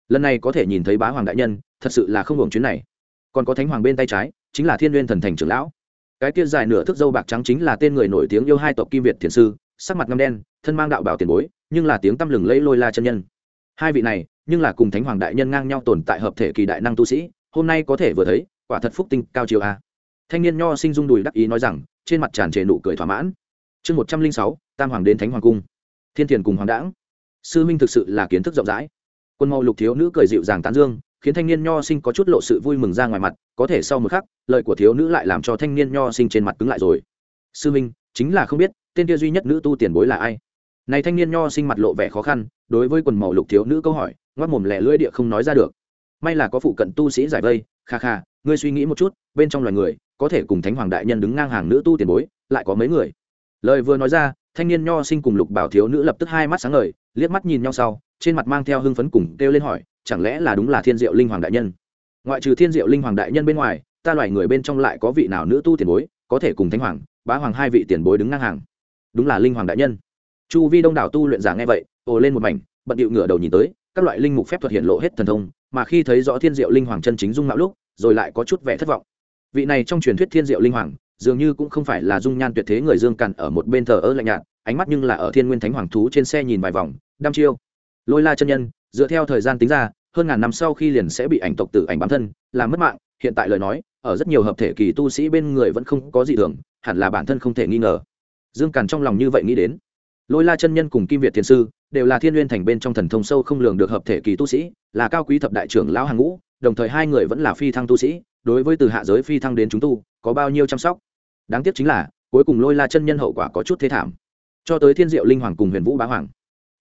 Lần này có thể nhìn thấy bá hoàng đại nhân, thật sự là không hưởng chuyến này. Còn có thánh hoàng bên tay trái, chính là thiên n g u y ê n thần thành trưởng lão. Cái kia dài nửa thước dâu bạc trắng chính là tên người nổi tiếng yêu hai tộc kim việt thiền sư, sắc mặt ngâm đen, thân mang đạo bảo tiền bối, nhưng là tiếng tăm lừng lẫy lôi la chân nhân. Hai vị này, nhưng là cùng thánh hoàng đại nhân ngang nhau tồn tại hợp thể kỳ đại năng tu sĩ hôm nay có thể vừa thấy, quả thật phúc tinh cao chiều a. Thanh niên nho sinh dung đùi đắc ý nói rằng, trên mặt tràn trề nụ cười thỏa mãn. Chương một trăm linh sáu, tam hoàng đến thánh hoàng cung. Thiên thiền cùng hoàng đãng. Sư minh thực sự là kiến thức rộng rãi. Quân màu lục thiếu nữ cười dịu dàng tán dương, khiến thanh niên nho sinh có chút lộ sự vui mừng ra ngoài mặt, có thể sau một khắc, lời của thiếu nữ lại làm cho thanh niên nho sinh trên mặt cứng lại rồi. Sư minh, chính là không biết, tên kia duy nhất nữ tu tiền bối là ai? Này thanh niên nho sinh mặt lộ vẻ khó khăn, đối với quần màu lục thiếu nữ câu hỏi ngoắt mồm lẻ lưỡi địa không nói ra được may là có phụ cận tu sĩ giải vây, kha kha, ngươi suy nghĩ một chút, bên trong loài người, có thể cùng thánh hoàng đại nhân đứng ngang hàng nữ tu tiền bối, lại có mấy người? Lời vừa nói ra, thanh niên nho sinh cùng lục bảo thiếu nữ lập tức hai mắt sáng ngời, liếc mắt nhìn nhau sau, trên mặt mang theo hưng phấn cùng kêu lên hỏi, chẳng lẽ là đúng là thiên diệu linh hoàng đại nhân? Ngoại trừ thiên diệu linh hoàng đại nhân bên ngoài, ta loài người bên trong lại có vị nào nữ tu tiền bối, có thể cùng thánh hoàng, bá hoàng hai vị tiền bối đứng ngang hàng? Đúng là linh hoàng đại nhân. Chu vi đông đảo tu luyện giả nghe vậy, ồ lên một mảnh, bận điệu ngửa đầu nhìn tới, các loại linh mục phép thuật hiện lộ hết thần thông mà khi thấy rõ thiên diệu linh hoàng chân chính dung mạo lúc, rồi lại có chút vẻ thất vọng. Vị này trong truyền thuyết thiên diệu linh hoàng, dường như cũng không phải là dung nhan tuyệt thế người dương cằn ở một bên thờ ơ lạnh nhạt, ánh mắt nhưng là ở thiên nguyên thánh hoàng thú trên xe nhìn vài vòng, đăm chiêu. Lôi la chân nhân, dựa theo thời gian tính ra, hơn ngàn năm sau khi liền sẽ bị ảnh tộc tử ảnh bám thân làm mất mạng, hiện tại lời nói, ở rất nhiều hợp thể kỳ tu sĩ bên người vẫn không có gì thường, hẳn là bản thân không thể nghi ngờ. Dương càn trong lòng như vậy nghĩ đến lôi la chân nhân cùng kim việt thiền sư đều là thiên n g u y ê n thành bên trong thần thông sâu không lường được hợp thể kỳ tu sĩ, là cao quý thập đại trưởng lão hàng ngũ, đồng thời hai người vẫn là phi thăng tu sĩ, đối với từ hạ giới phi thăng đến chúng tu, có bao nhiêu chăm sóc. Đáng tiếc chính là, cuối cùng lôi la chân nhân hậu quả có chút thế thảm. Cho tới thiên diệu linh hoàng cùng huyền vũ bá hoàng.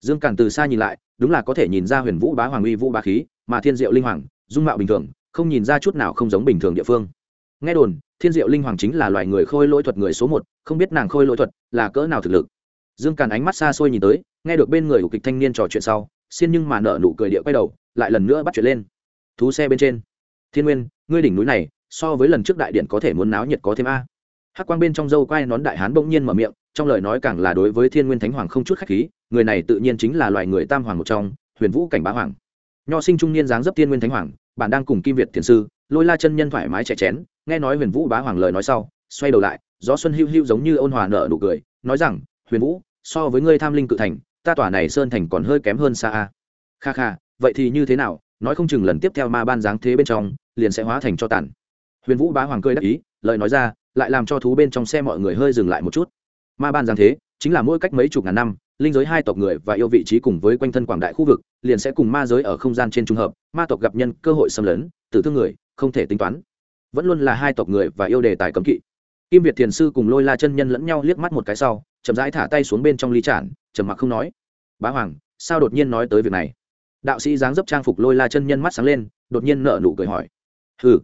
Dương càn từ xa nhìn lại, đúng là có thể nhìn ra huyền vũ bá hoàng uy vũ bá khí, mà thiên diệu linh hoàng, dung mạo bình thường, không nhìn ra chút nào không giống bình thường địa phương. Nghe đồn, thiên diệu linh hoàng chính là loài người khôi lỗi thuật người số một, không biết nàng khôi lỗi thuật là cỡ nào thực lực dương càn ánh mắt xa xôi nhìn tới, nghe được bên người của kịch thanh niên trò chuyện sau xin nhưng mà nợ nụ cười địa quay đầu, lại lần nữa bắt chuyện lên. Thú xe bên trên. Thiên nguyên, ngươi đỉnh núi này, so với lần trước đại điện có thể muốn náo nhiệt có thêm a. Hắc quang bên trong dâu quai nón đại hán bỗng nhiên mở miệng, trong lời nói càng là đối với thiên nguyên thánh hoàng không chút khách khí, người này tự nhiên chính là loài người tam hoàng một trong, huyền vũ cảnh bá hoàng. Nho sinh trung niên dáng dấp thiên nguyên thánh hoàng, bạn đang cùng kim việt thiền sư, lôi la chân nhân thoải mái chạy chén, nghe nói huyền vũ bá hoàng lời nói sau, xoay đầu lại, gió xuân hưu hưu giống như ôn hòa nở nụ cười, nói rằng huyền vũ, so với ngươi tham linh cự thành, ta tỏa này sơn thành còn hơi kém hơn xa a. Kha kha, vậy thì như thế nào? Nói không chừng lần tiếp theo ma ban dáng thế bên trong, liền sẽ hóa thành cho tàn. Huyền vũ bá hoàng cười đắc ý, lời nói ra, lại làm cho thú bên trong xe mọi người hơi dừng lại một chút. Ma ban giáng thế, chính là mỗi cách mấy chục ngàn năm, linh giới hai tộc người và yêu vị trí cùng với quanh thân quảng đại khu vực, liền sẽ cùng ma giới ở không gian trên trung hợp, ma tộc gặp nhân, cơ hội xâm lấn, tử thương người, không thể tính toán. Vẫn luôn là hai tộc người và yêu đề tài cấm kỵ. Kim việt thiền sư cùng lôi la chân nhân lẫn nhau liếc mắt một cái sau chậm rãi thả tay xuống bên trong ly trản trầm mặc không nói. Bá hoàng, sao đột nhiên nói tới việc này? Đạo sĩ dáng dấp trang phục lôi la chân nhân mắt sáng lên, đột nhiên nợ nụ cười hỏi. Ừ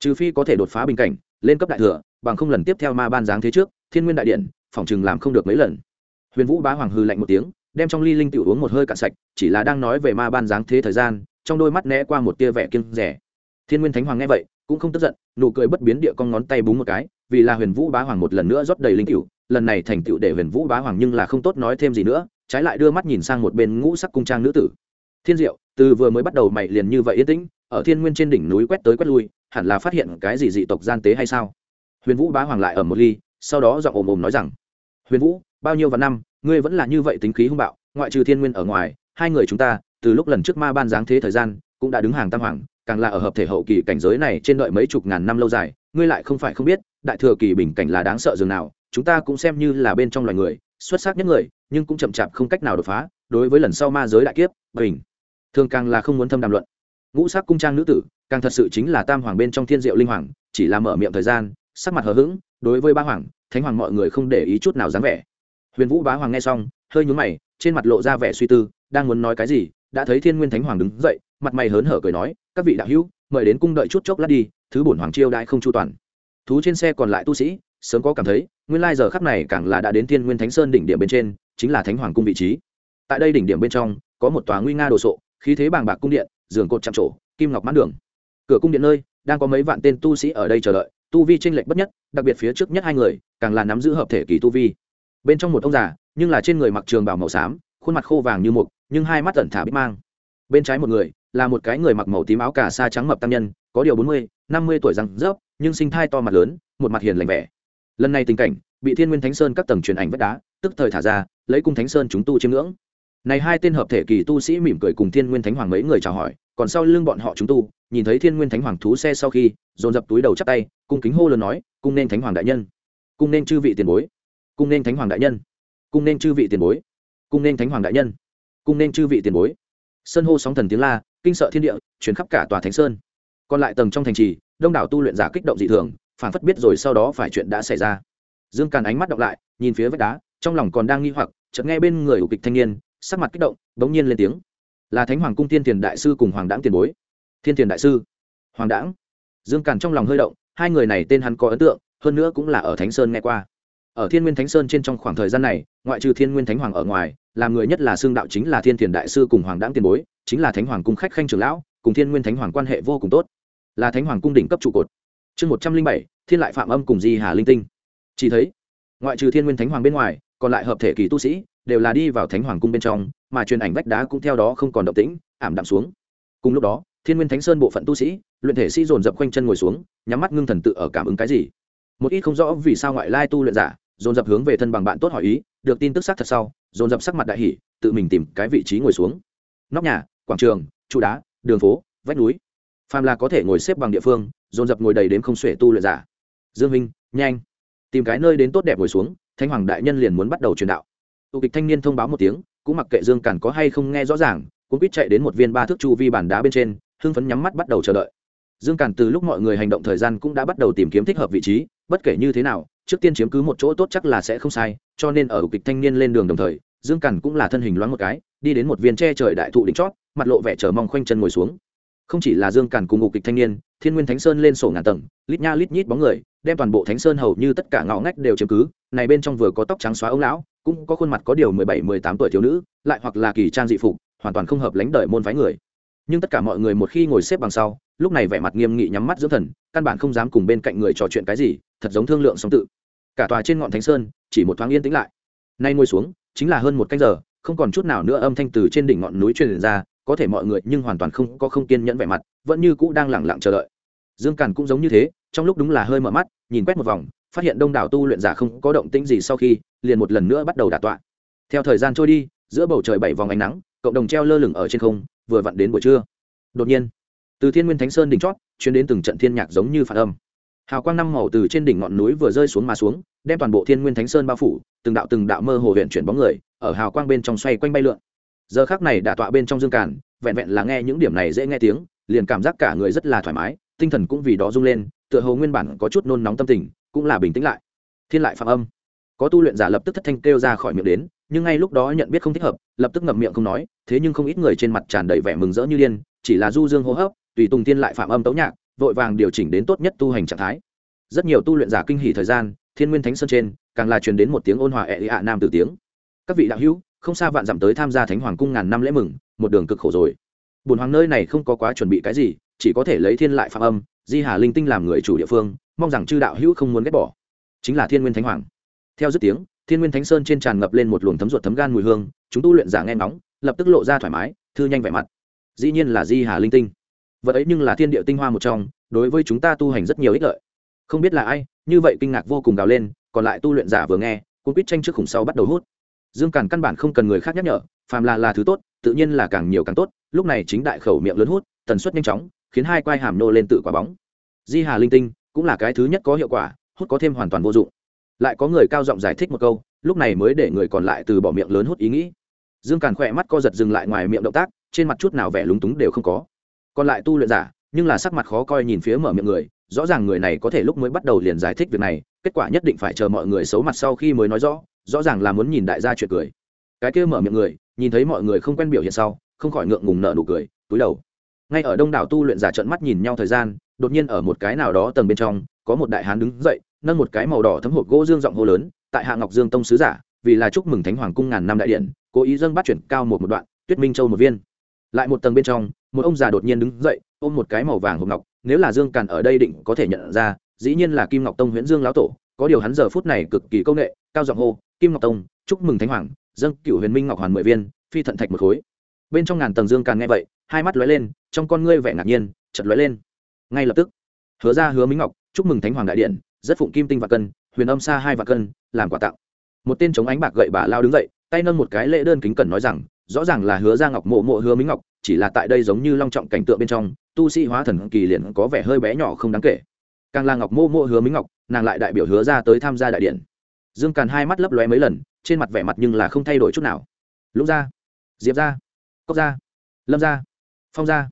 trừ phi có thể đột phá bình cảnh, lên cấp đại thừa, bằng không lần tiếp theo ma ban dáng thế trước, thiên nguyên đại điện, phòng chừng làm không được mấy lần. Huyền vũ bá hoàng hư lạnh một tiếng, đem trong ly linh tiểu uống một hơi cạn sạch, chỉ là đang nói về ma ban dáng thế thời gian, trong đôi mắt né qua một tia vẻ kiêng rẻ thiên nguyên thánh hoàng nghe vậy, cũng không tức giận, nụ cười bất biến địa con ngón tay búng một cái vì là huyền vũ bá hoàng một lần nữa rót đầy linh cựu lần này thành tựu để huyền vũ bá hoàng nhưng là không tốt nói thêm gì nữa, trái lại đưa mắt nhìn sang một bên ngũ sắc cung trang nữ tử. Thiên diệu, từ vừa mới bắt đầu mày liền như vậy yên tĩnh, ở thiên nguyên trên đỉnh núi quét tới quét lui, hẳn là phát hiện cái gì dị tộc gian tế hay sao? Huyền vũ bá hoàng lại ở một ly, sau đó giọng ồm ồm nói rằng, huyền vũ, bao nhiêu và năm, ngươi vẫn là như vậy tính khí hung bạo, ngoại trừ thiên nguyên ở ngoài, hai người chúng ta, từ lúc lần trước ma ban giáng thế thời gian, cũng đã đứng hàng tam hoàng, càng là ở hợp thể hậu kỳ cảnh giới này trên đợi mấy chục ngàn năm lâu dài, ngươi lại không phải không biết đại thừa kỳ bình cảnh là đáng sợ dường nào, chúng ta cũng xem như là bên trong loài người, xuất sắc nhất người, nhưng cũng chậm chạp không cách nào đột phá, đối với lần sau ma giới đại kiếp, bình thường càng là không muốn thâm đàm luận. Ngũ sắc cung trang nữ tử, càng thật sự chính là tam hoàng bên trong thiên diệu linh hoàng, chỉ là mở miệng thời gian, sắc mặt hờ hững, đối với ba hoàng, thánh hoàng mọi người không để ý chút nào dáng vẻ. Huyền vũ bá hoàng nghe xong, hơi nhún mày, trên mặt lộ ra vẻ suy tư, đang muốn nói cái gì, đã thấy thiên nguyên thánh hoàng đứng dậy, mặt mày hớn hở cười nói, các vị đạo hữu, mời đến cung đợi chút chốc lát đi, thứ bổn hoàng chiêu đại không chu toàn thú trên xe còn lại tu sĩ, sớm có cảm thấy, nguyên lai giờ khắc này càng là đã đến thiên nguyên thánh sơn đỉnh điểm bên trên, chính là thánh hoàng cung vị trí. Tại đây đỉnh điểm bên trong, có một tòa nguy nga đồ sộ, khí thế bàng bạc cung điện, giường cột chạm trổ, kim ngọc mãn đường. Cửa cung điện nơi, đang có mấy vạn tên tu sĩ ở đây chờ đợi, tu vi tranh lệch bất nhất, đặc biệt phía trước nhất hai người, càng là nắm giữ hợp thể kỳ tu vi. Bên trong một ông già, nhưng là trên người mặc trường bào màu xám, khuôn mặt khô vàng như mục, nhưng hai mắt tẩn thả bít mang. Bên trái một người, là một cái người mặc màu tím áo cà sa trắng mập tăng nhân, có điều bốn mươi, năm mươi tuổi răng rớp nhưng sinh thai to mặt lớn, một mặt hiền lành vẻ. Lần này tình cảnh, bị thiên nguyên thánh sơn các tầng truyền ảnh vách đá, tức thời thả ra, lấy cung thánh sơn chúng tu chiêm ngưỡng. Này hai tên hợp thể kỳ tu sĩ mỉm cười cùng thiên nguyên thánh hoàng mấy người chào hỏi, còn sau lưng bọn họ chúng tu, nhìn thấy thiên nguyên thánh hoàng thú xe sau khi, dồn dập túi đầu chắp tay, cung kính hô lớn nói, cung nên thánh hoàng đại nhân. Cung nên chư vị tiền bối. Cung nên thánh hoàng đại nhân. Cung nên chư vị tiền bối. Cung nên thánh hoàng đại nhân. Cung nên chư vị tiền bối. Sơn hô sóng thần tiếng la, kinh sợ thiên địa chuyển khắp cả tòa thánh sơn còn lại tầng trong thành trì, đông đảo tu luyện giả kích động dị thường phản phất biết rồi sau đó phải chuyện đã xảy ra. Dương càn ánh mắt đọc lại, nhìn phía vách đá, trong lòng còn đang nghi hoặc, chợt nghe bên người ủ kịch thanh niên, sắc mặt kích động, bỗng nhiên lên tiếng. Là thánh hoàng cung thiên tiền đại sư cùng hoàng đãng tiền bối. Thiên tiền đại sư, hoàng đãng. Dương càn trong lòng hơi động, hai người này tên hắn có ấn tượng, hơn nữa cũng là ở thánh sơn nghe qua. Ở thiên nguyên thánh sơn trên trong khoảng thời gian này, ngoại trừ thiên nguyên thánh hoàng ở ngoài, làm người nhất là xương đạo chính là thiên tiền đại sư cùng hoàng đãng tiền bối, chính là thánh hoàng cung khách khanh trưởng lão, cùng thiên nguyên thánh hoàng quan hệ vô cùng tốt là thánh hoàng cung đỉnh cấp trụ cột. Chương một trăm linh bảy, thiên lại phạm âm cùng di hà linh tinh. Chỉ thấy, ngoại trừ thiên nguyên thánh hoàng bên ngoài, còn lại hợp thể kỳ tu sĩ đều là đi vào thánh hoàng cung bên trong, mà truyền ảnh vách đá cũng theo đó không còn động tĩnh, ảm đạm xuống. Cùng lúc đó, thiên nguyên thánh sơn bộ phận tu sĩ, luyện thể sĩ dồn dập quanh chân ngồi xuống, nhắm mắt ngưng thần tự ở cảm ứng cái gì. Một ít không rõ vì sao ngoại lai tu luyện giả, dồn dập hướng về thân bằng bạn tốt hỏi ý, được tin tức xác thật sau, dồn dập sắc mặt đại hỷ tự mình tìm cái vị trí ngồi xuống. Nóc nhà, quảng trường, trụ đá, đường phố, vách núi phàm là có thể ngồi xếp bằng địa phương, dồn dập ngồi đầy đến không xuể tu luyện giả. Dương minh, nhanh. Tìm cái nơi đến tốt đẹp ngồi xuống thanh hoàng đại nhân liền muốn bắt đầu truyền đạo. Tụ kịch thanh niên thông báo một tiếng, cũng mặc kệ dương càn có hay không nghe rõ ràng cũng biết chạy đến một viên ba thước chu vi bản đá bên trên, hưng phấn nhắm mắt bắt đầu chờ đợi. Dương càn từ lúc mọi người hành động thời gian cũng đã bắt đầu tìm kiếm thích hợp vị trí, bất kể như thế nào, trước tiên chiếm cứ một chỗ tốt chắc là sẽ không sai, cho nên ở kịch thanh niên lên đường đồng thời, dương càn cũng là thân hình loáng một cái, đi đến một viên tre trời đại thụ đỉnh chót, mặt lộ vẻ chờ mong khoanh chân ngồi xuống không chỉ là dương càn cùng ngục kịch thanh niên, thiên nguyên thánh sơn lên sổ ngàn tầng, lít nha lít nhít bóng người, đem toàn bộ thánh sơn hầu như tất cả ngõ ngách đều chiếm cứ. Này bên trong vừa có tóc trắng xóa ông lão, cũng có khuôn mặt có điều mười bảy, mười tám tuổi thiếu nữ, lại hoặc là kỳ trang dị phục, hoàn toàn không hợp lánh đời môn phái người. Nhưng tất cả mọi người một khi ngồi xếp bằng sau, lúc này vẻ mặt nghiêm nghị nhắm mắt dưỡng thần, căn bản không dám cùng bên cạnh người trò chuyện cái gì, thật giống thương lượng song tự. Cả tòa trên ngọn thánh sơn, chỉ một thoáng yên tĩnh lại. Nay ngồi xuống, chính là hơn một canh giờ, không còn chút nào nữa âm thanh từ trên đỉnh ngọn núi truyền ra có thể mọi người nhưng hoàn toàn không có không kiên nhẫn vẻ mặt, vẫn như cũ đang lẳng lặng chờ đợi. Dương càn cũng giống như thế, trong lúc đúng là hơi mở mắt, nhìn quét một vòng, phát hiện đông đảo tu luyện giả không có động tĩnh gì sau khi, liền một lần nữa bắt đầu đả tọa. Theo thời gian trôi đi, giữa bầu trời bảy vòng ánh nắng, cộng đồng treo lơ lửng ở trên không, vừa vặn đến buổi trưa. Đột nhiên, từ thiên nguyên thánh sơn đỉnh chót chuyến đến từng trận thiên nhạc giống như phản âm. Hào quang năm màu từ trên đỉnh ngọn núi vừa rơi xuống mà xuống, đem toàn bộ thiên nguyên thánh sơn bao phủ, từng đạo từng đạo mơ hồ huyện chuyển bóng người, ở hào quang bên trong xoay quanh bay lượn giờ khác này đả tọa bên trong dương càn, vẹn vẹn là nghe những điểm này dễ nghe tiếng, liền cảm giác cả người rất là thoải mái, tinh thần cũng vì đó rung lên, tựa hồ nguyên bản có chút nôn nóng tâm tình, cũng là bình tĩnh lại. Thiên lại phạm âm. Có tu luyện giả lập tức thất thanh kêu ra khỏi miệng đến, nhưng ngay lúc đó nhận biết không thích hợp, lập tức ngậm miệng không nói, thế nhưng không ít người trên mặt tràn đầy vẻ mừng rỡ như điên, chỉ là du dương hô hấp, tùy tùng thiên lại phạm âm tấu nhạc, vội vàng điều chỉnh đến tốt nhất tu hành trạng thái. Rất nhiều tu luyện giả kinh hỉ thời gian, thiên nguyên thánh sơn trên, càng là truyền đến một tiếng ôn hòa e ệ ạ nam từ tiếng. Các vị đạo hữu không xa vạn dặm tới tham gia thánh hoàng cung ngàn năm lễ mừng, một đường cực khổ rồi. Bùn hoàng nơi này không có quá chuẩn bị cái gì, chỉ có thể lấy thiên lại phạm âm, di hà linh tinh làm người chủ địa phương, mong rằng chư đạo hữu không muốn ghét bỏ. Chính là thiên nguyên thánh hoàng. Theo dứt tiếng, thiên nguyên thánh sơn trên tràn ngập lên một luồng thấm ruột thấm gan mùi hương, chúng tu luyện giả nghe ngóng, lập tức lộ ra thoải mái, thư nhanh vẻ mặt. Dĩ nhiên là di hà linh tinh. Vật ấy nhưng là thiên địa tinh hoa một trong, đối với chúng ta tu hành rất nhiều ích lợi. Không biết là ai, như vậy kinh ngạc vô cùng gào lên, còn lại tu luyện giả vừa nghe cũng quýt tranh trước khủng sau bắt đầu hút dương càn căn bản không cần người khác nhắc nhở, phàm là là thứ tốt, tự nhiên là càng nhiều càng tốt. Lúc này chính đại khẩu miệng lớn hút, tần suất nhanh chóng, khiến hai quai hàm nô lên tự quả bóng. Di hà linh tinh cũng là cái thứ nhất có hiệu quả, hút có thêm hoàn toàn vô dụng. Lại có người cao giọng giải thích một câu, lúc này mới để người còn lại từ bỏ miệng lớn hút ý nghĩ. Dương càn khỏe mắt co giật dừng lại ngoài miệng động tác, trên mặt chút nào vẻ lúng túng đều không có. Còn lại tu luyện giả, nhưng là sắc mặt khó coi nhìn phía mở miệng người, rõ ràng người này có thể lúc mới bắt đầu liền giải thích việc này, kết quả nhất định phải chờ mọi người xấu mặt sau khi mới nói rõ rõ ràng là muốn nhìn đại gia chuyện cười. Cái kia mở miệng người, nhìn thấy mọi người không quen biểu hiện sau, không khỏi ngượng ngùng nợ nụ cười, túi đầu. Ngay ở đông đảo tu luyện giả trận mắt nhìn nhau thời gian, đột nhiên ở một cái nào đó tầng bên trong, có một đại hán đứng dậy, nâng một cái màu đỏ thấm hộp gỗ dương giọng hô lớn, tại hạ ngọc dương tông sứ giả, vì là chúc mừng thánh hoàng cung ngàn năm đại điện, cố ý dâng bắt chuyển cao một một đoạn, tuyết minh châu một viên. Lại một tầng bên trong, một ông già đột nhiên đứng dậy, ôm một cái màu vàng hộp ngọc, nếu là dương càn ở đây định có thể nhận ra, dĩ nhiên là kim ngọc tông nguyễn dương lão tổ, có điều hắn giờ phút này cực kỳ công nghệ, cao giọng hô kim ngọc tông, chúc mừng thánh hoàng, dâng cựu huyền minh ngọc hoàn mười viên, phi thận thạch một khối. Bên trong ngàn tầng dương càng nghe vậy, hai mắt lóe lên, trong con ngươi vẻ ngạc nhiên chật lóe lên. Ngay lập tức, hứa ra hứa minh ngọc, chúc mừng thánh hoàng đại điện, rất phụng kim tinh và cân, huyền âm xa hai và cân, làm quà tặng. Một tên chống ánh bạc gậy bà lao đứng dậy, tay nâng một cái lễ đơn kính cẩn nói rằng, rõ ràng là hứa ra ngọc mộ mộ hứa minh ngọc, chỉ là tại đây giống như long trọng cảnh tượng bên trong, tu sĩ hóa thần kỳ liền có vẻ hơi bé nhỏ không đáng kể. Càng là ngọc mộ mộ hứa minh ngọc, nàng lại đại biểu hứa ra tới tham gia đại điện dương càn hai mắt lấp lóe mấy lần, trên mặt vẻ mặt nhưng là không thay đổi chút nào. Lũng ra diệp ra cốc ra lâm ra phong ra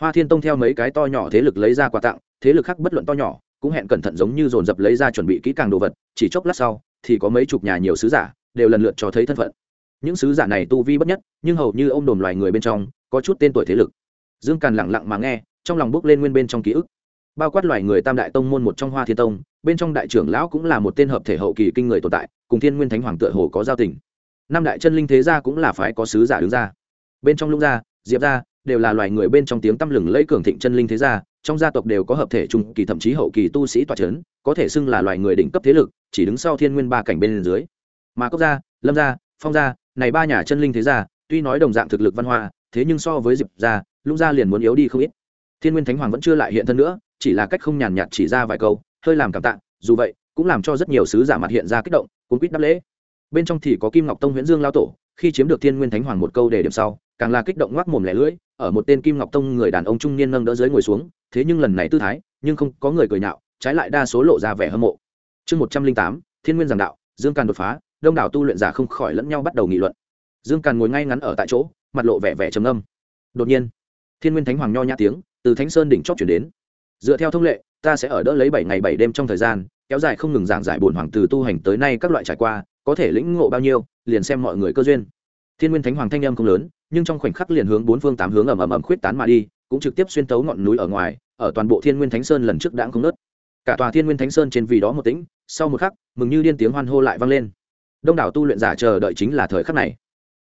hoa thiên tông theo mấy cái to nhỏ thế lực lấy ra quà tặng, thế lực khác bất luận to nhỏ, cũng hẹn cẩn thận giống như dồn dập lấy ra chuẩn bị kỹ càng đồ vật, chỉ chốc lát sau, thì có mấy chục nhà nhiều sứ giả, đều lần lượt cho thấy thân phận. Những sứ giả này tu vi bất nhất, nhưng hầu như ông đồn loài người bên trong, có chút tên tuổi thế lực. Dương càn lẳng lặng mà nghe, trong lòng bước lên nguyên bên trong ký ức. Bao quát loài người tam đại tông môn một trong hoa thiên tông bên trong đại trưởng lão cũng là một tên hợp thể hậu kỳ kinh người tồn tại, cùng thiên nguyên thánh hoàng tựa hồ có giao tình. Năm đại chân linh thế gia cũng là phái có sứ giả đứng ra. Bên trong lũng gia, diệp gia đều là loài người bên trong tiếng tăm lừng lẫy cường thịnh chân linh thế gia, trong gia tộc đều có hợp thể trung kỳ thậm chí hậu kỳ tu sĩ tọa c h ấ n có thể xưng là loài người đỉnh cấp thế lực, chỉ đứng sau thiên nguyên ba cảnh bên dưới. Mà cốc gia, lâm gia, phong gia, này ba nhà chân linh thế gia, tuy nói đồng dạng thực lực văn hoa, thế nhưng so với diệp gia, lũng gia liền muốn yếu đi không ít. Thiên nguyên thánh hoàng vẫn chưa lại hiện thân nữa, chỉ là cách không nhàn nhạt chỉ ra vài câu hơi làm cảm tạ, dù vậy, cũng làm cho rất nhiều sứ giả mặt hiện ra kích động, cuốn quýt đáp lễ. Bên trong thì có kim ngọc tông nguyễn dương lao tổ, khi chiếm được thiên nguyên thánh hoàng một câu để điểm sau, càng là kích động ngoác mồm lẻ lưỡi, ở một tên kim ngọc tông người đàn ông trung niên nâng đỡ dưới ngồi xuống, thế nhưng lần này tư thái, nhưng không có người cười nhạo, trái lại đa số lộ ra vẻ hâm mộ. Chương một trăm linh tám, thiên nguyên giảng đạo, dương càn đột phá, đông đảo tu luyện giả không khỏi lẫn nhau bắt đầu nghị luận. Dương càn ngồi ngay ngắn ở tại chỗ, mặt lộ vẻ vẻ trầm âm đột nhiên, thiên nguyên thánh hoàng nho nhã tiếng, từ thánh sơn đỉnh chót chuyển đến dựa theo thông lệ, ta sẽ ở đỡ lấy bảy ngày bảy đêm trong thời gian, kéo dài không ngừng giảng giải bổn hoàng từ tu hành tới nay các loại trải qua, có thể lĩnh ngộ bao nhiêu, liền xem mọi người cơ duyên. Thiên nguyên thánh hoàng thanh âm không lớn, nhưng trong khoảnh khắc liền hướng bốn phương tám hướng ầm ầm ầm khuyết tán mà đi, cũng trực tiếp xuyên tấu ngọn núi ở ngoài, ở toàn bộ thiên nguyên thánh sơn lần trước đãng không nớt cả tòa thiên nguyên thánh sơn trên vì đó một tĩnh, sau một khắc, mừng như điên tiếng hoan hô lại vang lên. Đông đảo tu luyện giả chờ đợi chính là thời khắc này.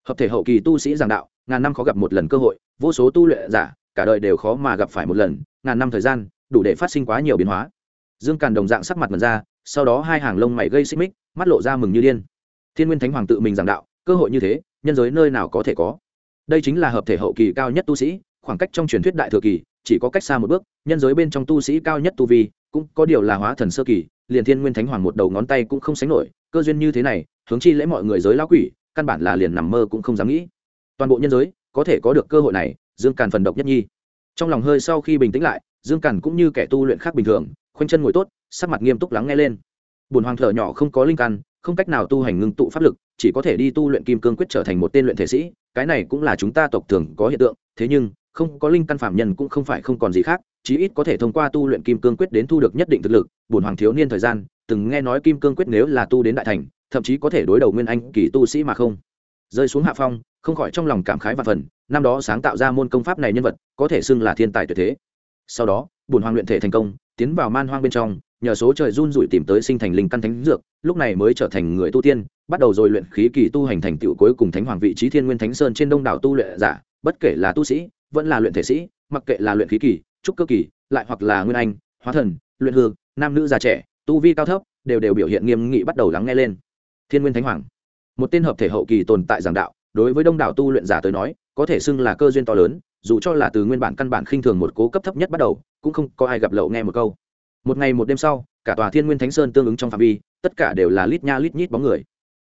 Hợp thể hậu kỳ tu sĩ giảng đạo, ngàn năm khó gặp một lần cơ hội, vô số tu luyện giả, cả đời đều khó mà gặp phải một lần, ngàn năm thời gian đủ để phát sinh quá nhiều biến hóa. Dương càn đồng dạng sắc mặt mật ra, sau đó hai hàng lông mày gây xích mích, mắt lộ ra mừng như điên. Thiên nguyên thánh hoàng tự mình giảng đạo, cơ hội như thế, nhân giới nơi nào có thể có? Đây chính là hợp thể hậu kỳ cao nhất tu sĩ, khoảng cách trong truyền thuyết đại thừa kỳ, chỉ có cách xa một bước, nhân giới bên trong tu sĩ cao nhất tu vi, cũng có điều là hóa thần sơ kỳ, liền thiên nguyên thánh hoàng một đầu ngón tay cũng không sánh nổi, cơ duyên như thế này, hướng chi lễ mọi người giới lão quỷ, căn bản là liền nằm mơ cũng không dám nghĩ. Toàn bộ nhân giới, có thể có được cơ hội này, dương càn phần độc nhất nhi. Trong lòng hơi sau khi bình tĩnh lại dương càn cũng như kẻ tu luyện khác bình thường, khoanh chân ngồi tốt, sắc mặt nghiêm túc lắng nghe lên. Bùn hoàng thở nhỏ không có linh căn, không cách nào tu hành ngưng tụ pháp lực, chỉ có thể đi tu luyện kim cương quyết trở thành một tên luyện thể sĩ, cái này cũng là chúng ta tộc thường có hiện tượng, thế nhưng, không có linh căn phạm nhân cũng không phải không còn gì khác, chí ít có thể thông qua tu luyện kim cương quyết đến thu được nhất định thực lực. Bùn hoàng thiếu niên thời gian, từng nghe nói kim cương quyết nếu là tu đến đại thành, thậm chí có thể đối đầu nguyên anh kỳ tu sĩ mà không. Rơi xuống hạ phong, không khỏi trong lòng cảm khái và phần, năm đó sáng tạo ra môn công pháp này nhân vật, có thể xưng là thiên tài tuyệt thế sau đó bùn hoàng luyện thể thành công tiến vào man hoang bên trong nhờ số trời run rủi tìm tới sinh thành linh căn thánh dược lúc này mới trở thành người tu tiên bắt đầu rồi luyện khí kỳ tu hành thành tựu cuối cùng thánh hoàng vị trí thiên nguyên thánh sơn trên đông đảo tu luyện giả bất kể là tu sĩ vẫn là luyện thể sĩ mặc kệ là luyện khí kỳ trúc cơ kỳ lại hoặc là nguyên anh hóa thần luyện hương, nam nữ già trẻ tu vi cao thấp đều đều biểu hiện nghiêm nghị bắt đầu lắng nghe lên. Thiên nguyên thánh hoàng. Một tên hợp thể hậu kỳ tồn tại giảng đạo đối với đông đảo tu luyện giả tới nói có thể xưng là cơ duyên to lớn dù cho là từ nguyên bản căn bản khinh thường một cố cấp thấp nhất bắt đầu, cũng không có ai gặp lậu nghe một câu. Một ngày một đêm sau, cả tòa thiên nguyên thánh sơn tương ứng trong phạm vi, tất cả đều là lít nha lít nhít bóng người.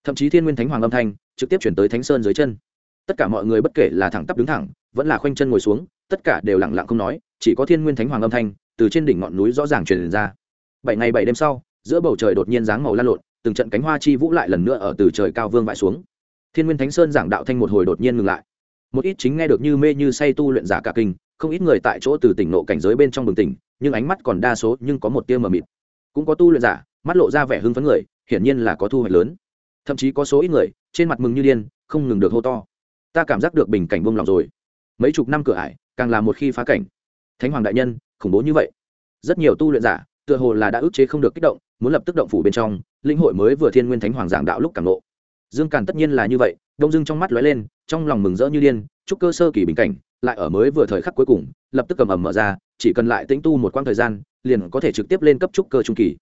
Thậm chí thiên nguyên thánh hoàng âm thanh trực tiếp chuyển tới thánh sơn dưới chân. Tất cả mọi người bất kể là thẳng tắp đứng thẳng, vẫn là khoanh chân ngồi xuống, tất cả đều lặng lặng không nói, chỉ có thiên nguyên thánh hoàng âm thanh từ trên đỉnh ngọn núi rõ ràng truyền ra. Bảy ngày bảy đêm sau, giữa bầu trời đột nhiên dáng màu lan lộn, từng trận cánh hoa chi vũ lại lần nữa ở từ trời cao vương vãi xuống. Thiên nguyên thánh sơn giảng đạo thanh một hồi đột nhiên ngừng lại một ít chính nghe được như mê như say tu luyện giả cả kinh, không ít người tại chỗ từ tỉnh nộ cảnh giới bên trong bừng tỉnh, nhưng ánh mắt còn đa số nhưng có một tia mờ mịt. Cũng có tu luyện giả, mắt lộ ra vẻ hưng phấn người, hiển nhiên là có thu hoạch lớn. Thậm chí có số ít người, trên mặt mừng như điên, không ngừng được hô to. Ta cảm giác được bình cảnh bông lòng rồi. Mấy chục năm cửa ải, càng là một khi phá cảnh. Thánh hoàng đại nhân, khủng bố như vậy. Rất nhiều tu luyện giả, tựa hồ là đã ức chế không được kích động, muốn lập tức động phủ bên trong, linh hội mới vừa thiên nguyên thánh hoàng giảng đạo lúc càng nộ dương càn tất nhiên là như vậy, đông Dương trong mắt lóe lên, trong lòng mừng rỡ như điên, chúc cơ sơ kỳ bình cảnh, lại ở mới vừa thời khắc cuối cùng, lập tức cầm ẩm mở ra, chỉ cần lại tĩnh tu một quãng thời gian, liền có thể trực tiếp lên cấp trúc cơ trung kỳ.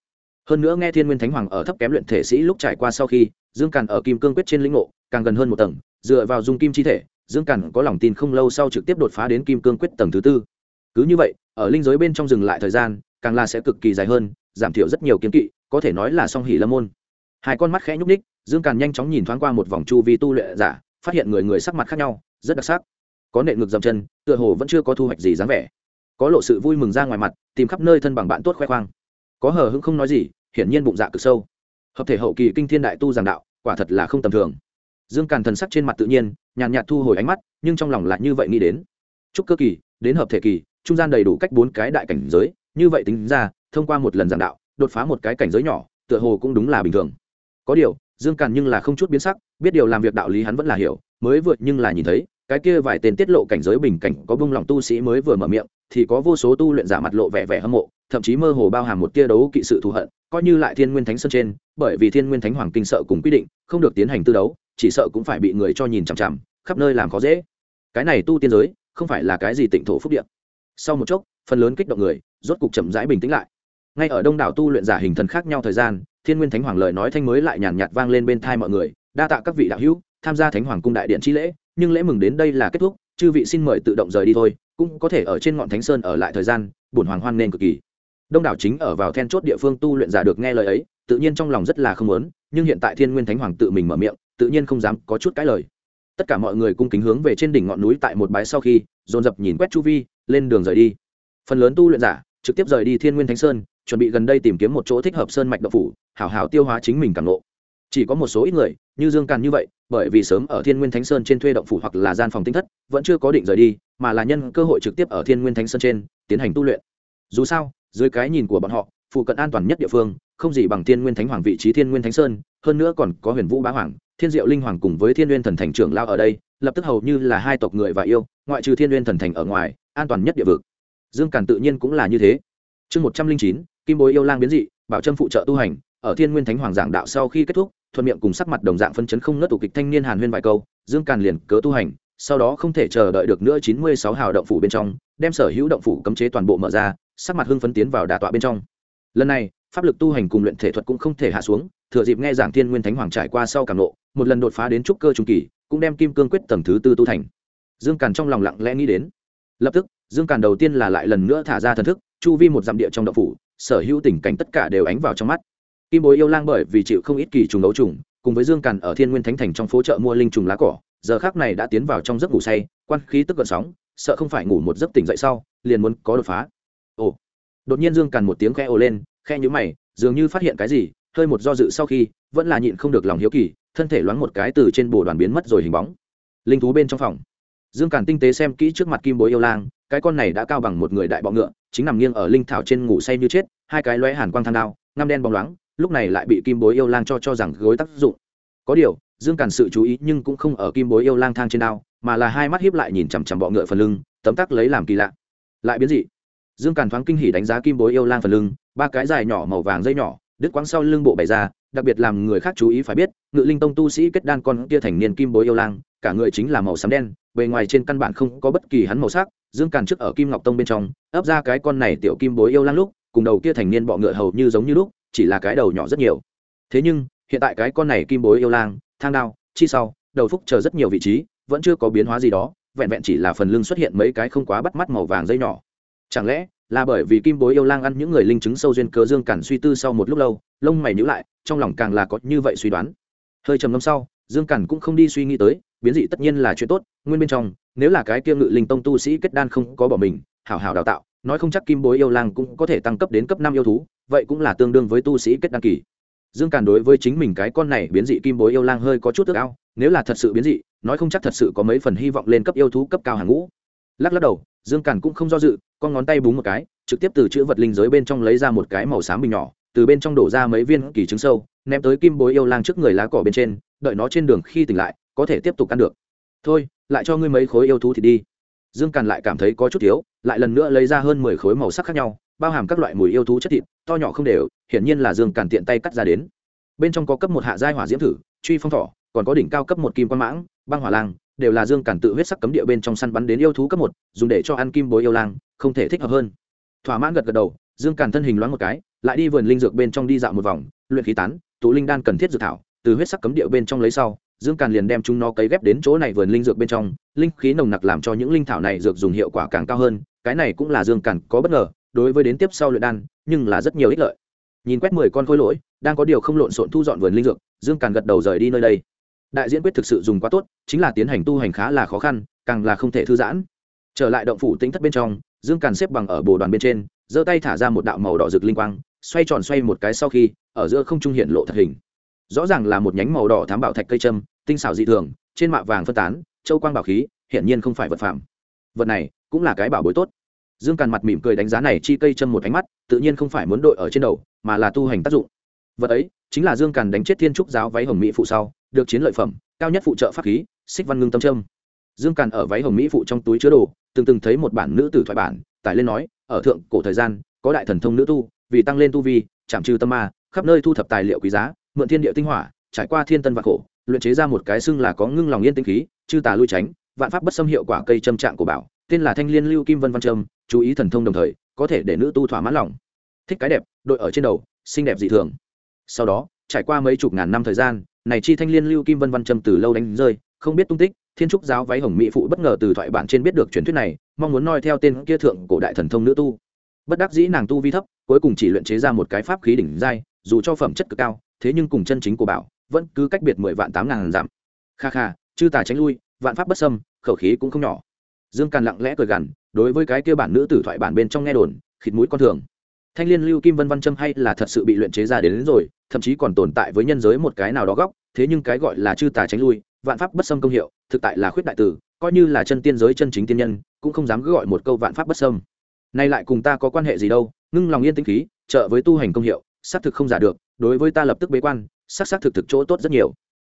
Hơn nữa nghe thiên nguyên thánh hoàng ở thấp kém luyện thể sĩ lúc trải qua sau khi, dương càn ở kim cương quyết trên lĩnh ngộ, càng gần hơn một tầng, dựa vào dung kim chi thể, dương càn có lòng tin không lâu sau trực tiếp đột phá đến kim cương quyết tầng thứ tư. Cứ như vậy, ở linh giới bên trong dừng lại thời gian, càng là sẽ cực kỳ dài hơn, giảm thiểu rất nhiều kiến kỵ, có thể nói là song hỷ lâm môn. Hai con mắt khẽ nhúc ních dương càn nhanh chóng nhìn thoáng qua một vòng chu vi tu luyện giả, phát hiện người người sắc mặt khác nhau, rất đặc sắc. Có nệ ngực dầm chân, tựa hồ vẫn chưa có thu hoạch gì dáng vẻ. Có lộ sự vui mừng ra ngoài mặt, tìm khắp nơi thân bằng bạn tốt khoe khoang. Có hờ hững không nói gì, hiển nhiên bụng dạ cực sâu. Hợp thể hậu kỳ kinh thiên đại tu giảng đạo, quả thật là không tầm thường. Dương càn thần sắc trên mặt tự nhiên, nhàn nhạt thu hồi ánh mắt, nhưng trong lòng lại như vậy nghĩ đến. Chúc cơ kỳ, đến hợp thể kỳ, trung gian đầy đủ cách bốn cái đại cảnh giới, như vậy tính ra, thông qua một lần giảng đạo, đột phá một cái cảnh giới nhỏ, tựa hồ cũng đúng là bình thường. Có điều dương càn nhưng là không chút biến sắc, biết điều làm việc đạo lý hắn vẫn là hiểu, mới vượt nhưng là nhìn thấy, cái kia vài tên tiết lộ cảnh giới bình cảnh có bung lòng tu sĩ mới vừa mở miệng, thì có vô số tu luyện giả mặt lộ vẻ vẻ hâm mộ, thậm chí mơ hồ bao hàm một tia đấu kỵ sự thù hận, coi như lại thiên nguyên thánh sơn trên, bởi vì thiên nguyên thánh hoàng kinh sợ cùng quy định, không được tiến hành tư đấu, chỉ sợ cũng phải bị người cho nhìn chằm chằm, khắp nơi làm khó dễ. Cái này tu tiên giới, không phải là cái gì tịnh thổ phúc điện sau một chốc, phần lớn kích động người, rốt cục chậm rãi bình tĩnh lại. Ngay ở đông đảo tu luyện giả hình thần khác nhau thời gian thiên nguyên thánh hoàng lời nói thanh mới lại nhàn nhạt vang lên bên thai mọi người, đa tạ các vị đạo hữu, tham gia thánh hoàng cung đại điện chi lễ, nhưng lễ mừng đến đây là kết thúc, chư vị xin mời tự động rời đi thôi, cũng có thể ở trên ngọn thánh sơn ở lại thời gian, bổn hoàng hoan nên cực kỳ. Đông đảo chính ở vào then chốt địa phương tu luyện giả được nghe lời ấy, tự nhiên trong lòng rất là không muốn, nhưng hiện tại thiên nguyên thánh hoàng tự mình mở miệng, tự nhiên không dám có chút cái lời. Tất cả mọi người cung kính hướng về trên đỉnh ngọn núi tại một bái sau khi, dồn dập nhìn quét chu vi, lên đường rời đi. Phần lớn tu luyện giả trực tiếp rời đi thiên nguyên thánh sơn, chuẩn bị gần đây tìm kiếm một chỗ thích hợp sơn mạch độ phủ hảo hảo tiêu hóa chính mình càng lộ chỉ có một số ít người, như dương càn như vậy, bởi vì sớm ở thiên nguyên thánh sơn trên thuê động phủ hoặc là gian phòng tinh thất, vẫn chưa có định rời đi, mà là nhân cơ hội trực tiếp ở thiên nguyên thánh sơn trên, tiến hành tu luyện. Dù sao, dưới cái nhìn của bọn họ, phụ cận an toàn nhất địa phương, không gì bằng thiên nguyên thánh hoàng vị trí thiên nguyên thánh sơn, hơn nữa còn có huyền vũ bá hoàng, thiên diệu linh hoàng cùng với thiên nguyên thần thành trưởng lao ở đây, lập tức hầu như là hai tộc người và yêu, ngoại trừ thiên nguyên thần thành ở ngoài, an toàn nhất địa vực. Dương càn tự nhiên cũng là như thế. Chương một trăm linh chín, kim bối yêu lang biến dị, bảo trâm phụ trợ tu hành ở thiên nguyên thánh hoàng giảng đạo sau khi kết thúc, thuận miệng cùng sắc mặt đồng dạng phân chấn không ngất tụ kịch thanh niên hàn huyên vài câu, dương càn liền cớ tu hành, sau đó không thể chờ đợi được nữa chín mươi sáu hào động phủ bên trong, đem sở hữu động phủ cấm chế toàn bộ mở ra, sắc mặt hưng phấn tiến vào đà tọa bên trong. Lần này, pháp lực tu hành cùng luyện thể thuật cũng không thể hạ xuống, thừa dịp nghe giảng thiên nguyên thánh hoàng trải qua sau càng lộ, một lần đột phá đến trúc cơ trung kỳ, cũng đem kim cương quyết tầng thứ tư tu thành. Dương càn trong lòng lặng lẽ nghĩ đến. Lập tức, dương càn đầu tiên là lại lần nữa thả ra thần thức, chu vi một dặm địa trong động phủ, sở hữu tình cảnh tất cả đều ánh vào trong mắt kim bối yêu lang bởi vì chịu không ít kỳ trùng đấu trùng, cùng với dương càn ở thiên nguyên thánh thành trong phố chợ mua linh trùng lá cỏ, giờ khác này đã tiến vào trong giấc ngủ say, quan khí tức gợn sóng, sợ không phải ngủ một giấc tỉnh dậy sau, liền muốn có đột phá. Ồ. Đột nhiên dương càn một tiếng khe ồ lên khe nhữ mày, dường như phát hiện cái gì, hơi một do dự sau khi, vẫn là nhịn không được lòng hiếu kỳ, thân thể loáng một cái từ trên bồ đoàn biến mất rồi hình bóng. Linh thú bên trong phòng. Dương càn tinh tế xem kỹ trước mặt kim bối yêu lang, cái con này đã cao bằng một người đại bọ ngựa, chính nằm nghiêng ở linh thảo trên ngủ say như chết, hai cái lóe hàn quang than đao, ngăm đen bóng loáng lúc này lại bị kim bối yêu lang cho cho rằng gối tác dụng. Có điều, dương càn sự chú ý nhưng cũng không ở kim bối yêu lang thang trên đao, mà là hai mắt hiếp lại nhìn chằm chằm bọ ngựa phần lưng, tấm tắc lấy làm kỳ lạ. Lại biến dị. Dương càn thoáng kinh hỉ đánh giá kim bối yêu lang phần lưng, ba cái dài nhỏ màu vàng dây nhỏ, đứt quãng sau lưng bộ bày ra, đặc biệt làm người khác chú ý phải biết, ngự linh tông tu sĩ kết đan con kia thành niên kim bối yêu lang, cả người chính là màu xám đen, bề ngoài trên căn bản không có bất kỳ hắn màu sắc, dương càn trước ở kim ngọc tông bên trong, ấp ra cái con này tiểu kim bối yêu lang lúc, cùng đầu kia thành niên bọ ngựa hầu như giống như lúc chỉ là cái đầu nhỏ rất nhiều. Thế nhưng, hiện tại cái con này kim bối yêu lang, thang đao, chi sau, đầu phúc chờ rất nhiều vị trí, vẫn chưa có biến hóa gì đó, vẹn vẹn chỉ là phần lưng xuất hiện mấy cái không quá bắt mắt màu vàng dây nhỏ. Chẳng lẽ là bởi vì kim bối yêu lang ăn những người linh chứng sâu duyên cớ dương cản suy tư sau một lúc lâu, lông mày nhữ lại, trong lòng càng là có như vậy suy đoán. Hơi trầm ngâm sau, dương cản cũng không đi suy nghĩ tới, biến dị tất nhiên là chuyện tốt, nguyên bên trong, nếu là cái kia ngự linh tông tu sĩ kết đan không có bỏ mình, hảo hảo đào tạo nói không chắc kim bối yêu lang cũng có thể tăng cấp đến cấp năm yêu thú, vậy cũng là tương đương với tu sĩ kết đăng kỳ. Dương càn đối với chính mình cái con này biến dị kim bối yêu lang hơi có chút ước ao, nếu là thật sự biến dị, nói không chắc thật sự có mấy phần hy vọng lên cấp yêu thú cấp cao hàng ngũ. Lắc lắc đầu, dương càn cũng không do dự, con ngón tay búng một cái, trực tiếp từ chữ vật linh giới bên trong lấy ra một cái màu xám bình nhỏ, từ bên trong đổ ra mấy viên kỳ trứng sâu, ném tới kim bối yêu lang trước người lá cỏ bên trên, đợi nó trên đường khi tỉnh lại, có thể tiếp tục ăn được. Thôi, lại cho ngươi mấy khối yêu thú thì đi dương càn lại cảm thấy có chút thiếu, lại lần nữa lấy ra hơn mười khối màu sắc khác nhau, bao hàm các loại mùi yêu thú chất thịt, to nhỏ không đều, hiển nhiên là dương càn tiện tay cắt ra đến. Bên trong có cấp một hạ giai hỏa diễm thử, truy phong thỏ, còn có đỉnh cao cấp một kim quan mãng, băng hỏa lang, đều là dương càn tự huyết sắc cấm địa bên trong săn bắn đến yêu thú cấp một, dùng để cho ăn kim bối yêu lang, không thể thích hợp hơn. Thỏa mãn gật gật đầu, dương càn thân hình loáng một cái, lại đi vườn linh dược bên trong đi dạo một vòng, luyện khí tán, tụ linh đan cần thiết dược thảo, từ huyết sắc cấm địa bên trong lấy sau dương càn liền đem chúng nó cấy ghép đến chỗ này vườn linh dược bên trong, linh khí nồng nặc làm cho những linh thảo này dược dùng hiệu quả càng cao hơn, cái này cũng là dương càn có bất ngờ, đối với đến tiếp sau luyện đan, nhưng là rất nhiều ích lợi. Nhìn quét mười con khối lỗi, đang có điều không lộn xộn thu dọn vườn linh dược, dương càn gật đầu rời đi nơi đây. Đại diễn quyết thực sự dùng quá tốt, chính là tiến hành tu hành khá là khó khăn, càng là không thể thư giãn. Trở lại động phủ tính thất bên trong, dương càn xếp bằng ở bồ đoàn bên trên, giơ tay thả ra một đạo màu đỏ rực linh quang, xoay tròn xoay một cái sau khi, ở giữa không trung hiện lộ thật hình rõ ràng là một nhánh màu đỏ thám bảo thạch cây châm, tinh xảo dị thường, trên mạ vàng phân tán, châu quang bảo khí, hiển nhiên không phải vật phẩm vật này cũng là cái bảo bối tốt. Dương càn mặt mỉm cười đánh giá này chi cây châm một ánh mắt, tự nhiên không phải muốn đội ở trên đầu, mà là tu hành tác dụng. Vật ấy chính là dương càn đánh chết thiên trúc giáo váy hồng mỹ phụ sau, được chiến lợi phẩm, cao nhất phụ trợ pháp khí, xích văn ngưng tâm trâm dương càn ở váy hồng mỹ phụ trong túi chứa đồ, từng từng thấy một bản nữ tử thoại bản, tải lên nói, ở thượng cổ thời gian, có đại thần thông nữ tu, vì tăng lên tu vi, chạm trừ tâm ma, khắp nơi thu thập tài liệu quý giá mượn thiên địa tinh hỏa, trải qua thiên tân và khổ, luyện chế ra một cái xưng là có ngưng lòng yên tinh khí, chư tà lui tránh, vạn pháp bất xâm hiệu quả cây châm trạng của bảo, tên là thanh liên lưu kim vân văn trâm chú ý thần thông đồng thời, có thể để nữ tu thỏa mãn lòng. Thích cái đẹp, đội ở trên đầu, xinh đẹp dị thường. Sau đó, trải qua mấy chục ngàn năm thời gian, này chi thanh liên lưu kim vân văn trâm từ lâu đánh rơi, không biết tung tích, thiên trúc giáo váy hồng mỹ phụ bất ngờ từ thoại bản trên biết được truyền thuyết này, mong muốn noi theo tên kia thượng cổ đại thần thông nữ tu. Bất đắc dĩ nàng tu vi thấp, cuối cùng chỉ luyện chế ra một cái pháp khí đỉnh giai, dù cho phẩm chất cực cao thế nhưng cùng chân chính của bảo vẫn cứ cách biệt mười vạn tám ngàn giảm kha kha chư tà tránh lui vạn pháp bất xâm khẩu khí cũng không nhỏ. Dương càn lặng lẽ cười gằn đối với cái kia bản nữ tử thoại bản bên trong nghe đồn khịt mũi con thường. Thanh liên lưu kim vân văn châm hay là thật sự bị luyện chế ra đến, đến rồi thậm chí còn tồn tại với nhân giới một cái nào đó góc thế nhưng cái gọi là chư tà tránh lui vạn pháp bất xâm công hiệu thực tại là khuyết đại tử coi như là chân tiên giới chân chính tiên nhân cũng không dám cứ gọi một câu vạn pháp bất xâm. Nay lại cùng ta có quan hệ gì đâu ngưng lòng yên tĩnh khí trợ với tu hành công hiệu xác thực không giả được đối với ta lập tức bế quan, xác xác thực thực chỗ tốt rất nhiều.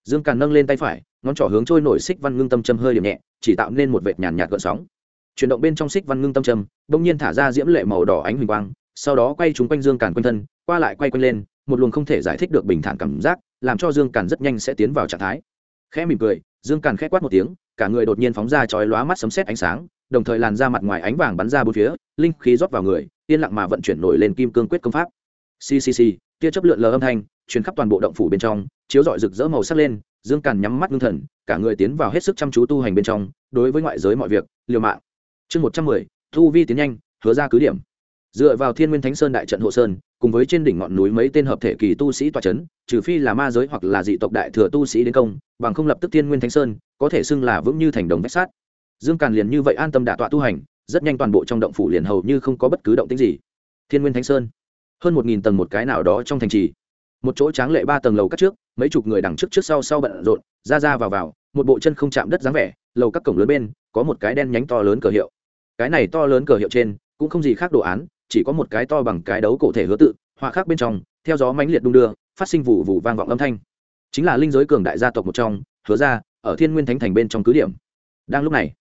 Dương càn nâng lên tay phải, ngón trỏ hướng trôi nổi xích văn ngưng tâm châm hơi điểm nhẹ, chỉ tạo nên một vệt nhàn nhạt gợn sóng. Chuyển động bên trong xích văn ngưng tâm châm, bỗng nhiên thả ra diễm lệ màu đỏ ánh huỳnh quang, sau đó quay chúng quanh dương càn quanh thân, qua lại quay quanh lên, một luồng không thể giải thích được bình thản cảm giác, làm cho dương càn rất nhanh sẽ tiến vào trạng thái. Khẽ mỉm cười, dương càn khẽ quát một tiếng, cả người đột nhiên phóng ra chói lóa mắt sấm sét ánh sáng, đồng thời làn ra mặt ngoài ánh vàng bắn ra bốn phía, linh khí rót vào người, yên lặng mà vận chuyển nổi lên kim cương quyết công pháp. Ccc tia chấp lượn lờ âm thanh, truyền khắp toàn bộ động phủ bên trong, chiếu rọi rực rỡ màu sắc lên, dương càn nhắm mắt ngưng thần, cả người tiến vào hết sức chăm chú tu hành bên trong, đối với ngoại giới mọi việc, liều mạng. Chương một trăm mười, thu vi tiến nhanh, hứa ra cứ điểm. Dựa vào thiên nguyên thánh sơn đại trận hộ sơn, cùng với trên đỉnh ngọn núi mấy tên hợp thể kỳ tu sĩ tòa c h ấ n trừ phi là ma giới hoặc là dị tộc đại thừa tu sĩ đến công, bằng không lập tức thiên nguyên thánh sơn có thể xưng là vững như thành đồng vách sát dương càn liền như vậy an tâm đạ tọa tu hành, rất nhanh toàn bộ trong động phủ liền hầu như không có bất cứ động tích gì. Thiên nguyên thánh sơn hơn một nghìn tầng một cái nào đó trong thành trì. Một chỗ tráng lệ ba tầng lầu cắt trước, mấy chục người đằng trước trước sau sau bận rộn, ra ra vào vào, một bộ chân không chạm đất dáng vẻ, lầu các cổng lớn bên, có một cái đen nhánh to lớn cờ hiệu. Cái này to lớn cờ hiệu trên, cũng không gì khác đồ án, chỉ có một cái to bằng cái đấu cổ thể hứa tự, họa khác bên trong, theo gió mãnh liệt đung đưa, phát sinh vụ vụ vang vọng âm thanh. Chính là linh giới cường đại gia tộc một trong, hứa ra, ở thiên nguyên thánh thành bên trong cứ điểm. Đang lúc này,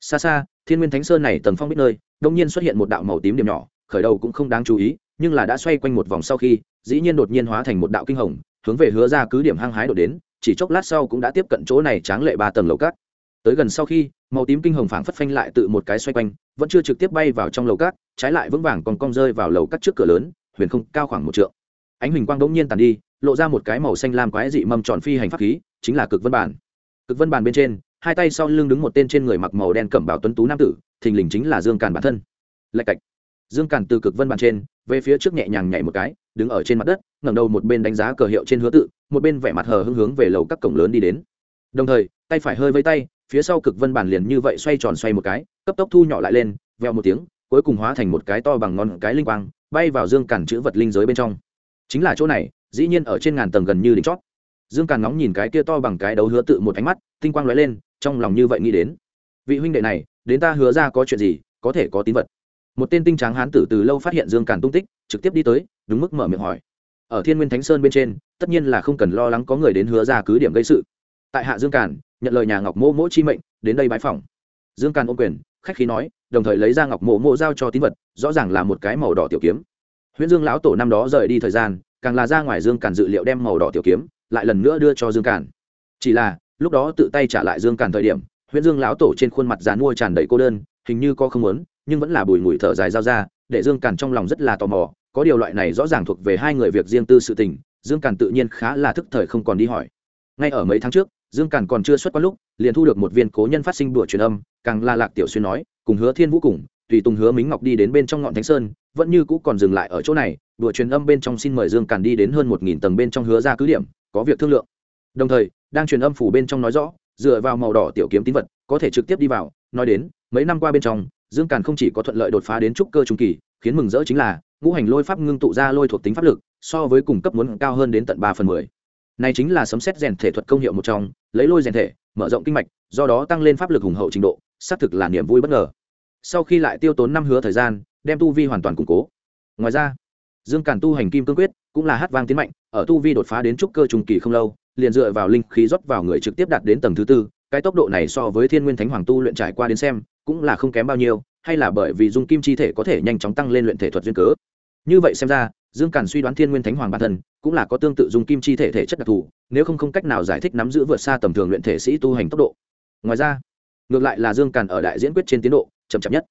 xa xa, thiên nguyên thánh sơn này tầng phong biết nơi, đông nhiên xuất hiện một đạo màu tím điểm nhỏ, khởi đầu cũng không đáng chú ý nhưng là đã xoay quanh một vòng sau khi, dĩ nhiên đột nhiên hóa thành một đạo kinh hồng, hướng về hứa ra cứ điểm hăng hái đổ đến, chỉ chốc lát sau cũng đã tiếp cận chỗ này tráng lệ ba tầng lầu cát. Tới gần sau khi, màu tím kinh hồng phảng phất phanh lại tự một cái xoay quanh, vẫn chưa trực tiếp bay vào trong lầu cát, trái lại vững vàng còn cong rơi vào lầu cắt trước cửa lớn, huyền không cao khoảng một trượng. Ánh huỳnh quang đống nhiên tàn đi, lộ ra một cái màu xanh lam quái dị mâm tròn phi hành pháp khí, chính là cực vân bản cực vân bản bên trên, hai tay sau lưng đứng một tên trên người mặc màu đen cẩm bào tuấn tú nam tử, thình lình chính là dương càn bản thân. Lạch cạch dương càn từ cực vân bản trên, về phía trước nhẹ nhàng nhảy một cái, đứng ở trên mặt đất, ngẩng đầu một bên đánh giá cờ hiệu trên hứa tự, một bên vẻ mặt hờ hưng hướng về lầu các cổng lớn đi đến. Đồng thời, tay phải hơi vây tay, phía sau cực vân bản liền như vậy xoay tròn xoay một cái, cấp tốc thu nhỏ lại lên veo một tiếng, cuối cùng hóa thành một cái to bằng ngón cái linh quang, bay vào dương càn chữ vật linh giới bên trong. Chính là chỗ này, dĩ nhiên ở trên ngàn tầng gần như đỉnh chót. Dương càn ngóng nhìn cái kia to bằng cái đấu hứa tự một ánh mắt, tinh quang lóe lên, trong lòng như vậy nghĩ đến. Vị huynh đệ này, đến ta hứa ra có chuyện gì, có thể có tín vật một tên tinh tráng hán tử từ lâu phát hiện dương càn tung tích, trực tiếp đi tới, đúng mức mở miệng hỏi. Ở thiên nguyên thánh sơn bên trên, tất nhiên là không cần lo lắng có người đến hứa ra cứ điểm gây sự. Tại hạ dương càn, nhận lời nhà ngọc mô mỗ chi mệnh, đến đây bãi phòng dương càn ôm quyền, khách khí nói, đồng thời lấy ra ngọc mộ mộ giao cho tín vật, rõ ràng là một cái màu đỏ tiểu kiếm. Huyễn dương lão tổ năm đó rời đi thời gian, càng là ra ngoài dương càn dự liệu đem màu đỏ tiểu kiếm, lại lần nữa đưa cho dương càn. Chỉ là, lúc đó tự tay trả lại dương càn thời điểm, huyễn dương lão tổ trên khuôn mặt dán mua tràn đầy cô đơn, hình như có không muốn nhưng vẫn là bùi ngùi thở dài giao ra, để dương càn trong lòng rất là tò mò, có điều loại này rõ ràng thuộc về hai người việc riêng tư sự tình, dương càn tự nhiên khá là thức thời không còn đi hỏi. Ngay ở mấy tháng trước, dương càn còn chưa xuất quan lúc, liền thu được một viên cố nhân phát sinh đùa truyền âm, càng là lạc tiểu xuyên nói, cùng hứa thiên vũ cùng, tùy tùng hứa mính ngọc đi đến bên trong ngọn thánh sơn, vẫn như cũ còn dừng lại ở chỗ này, đùa truyền âm bên trong xin mời dương càn đi đến hơn một nghìn tầng bên trong hứa ra cứ điểm, có việc thương lượng. Đồng thời, đang truyền âm phủ bên trong nói rõ, dựa vào màu đỏ tiểu kiếm tín vật, có thể trực tiếp đi vào, nói đến, mấy năm qua bên trong dương càn không chỉ có thuận lợi đột phá đến trúc cơ trung kỳ, khiến mừng rỡ chính là, ngũ hành lôi pháp ngưng tụ ra lôi thuộc tính pháp lực, so với cùng cấp muốn cao hơn đến tận ba phần mười. Này chính là sấm xét rèn thể thuật công hiệu một trong, lấy lôi rèn thể, mở rộng kinh mạch, do đó tăng lên pháp lực hùng hậu trình độ, xác thực là niềm vui bất ngờ. Sau khi lại tiêu tốn năm hứa thời gian, đem tu vi hoàn toàn củng cố. Ngoài ra, dương càn tu hành kim cương quyết, cũng là hát vang tiến mạnh, ở tu vi đột phá đến trúc cơ trung kỳ không lâu, liền dựa vào linh khí rót vào người trực tiếp đạt đến tầng thứ tư, cái tốc độ này so với thiên nguyên thánh hoàng tu luyện trải qua đến xem cũng là không kém bao nhiêu, hay là bởi vì dung kim chi thể có thể nhanh chóng tăng lên luyện thể thuật duyên cớ. Như vậy xem ra, dương càn suy đoán thiên nguyên thánh hoàng bản thân cũng là có tương tự dung kim chi thể thể chất đặc thù, nếu không không cách nào giải thích nắm giữ vượt xa tầm thường luyện thể sĩ tu hành tốc độ. Ngoài ra, ngược lại là dương càn ở đại diễn quyết trên tiến độ chậm chậm nhất.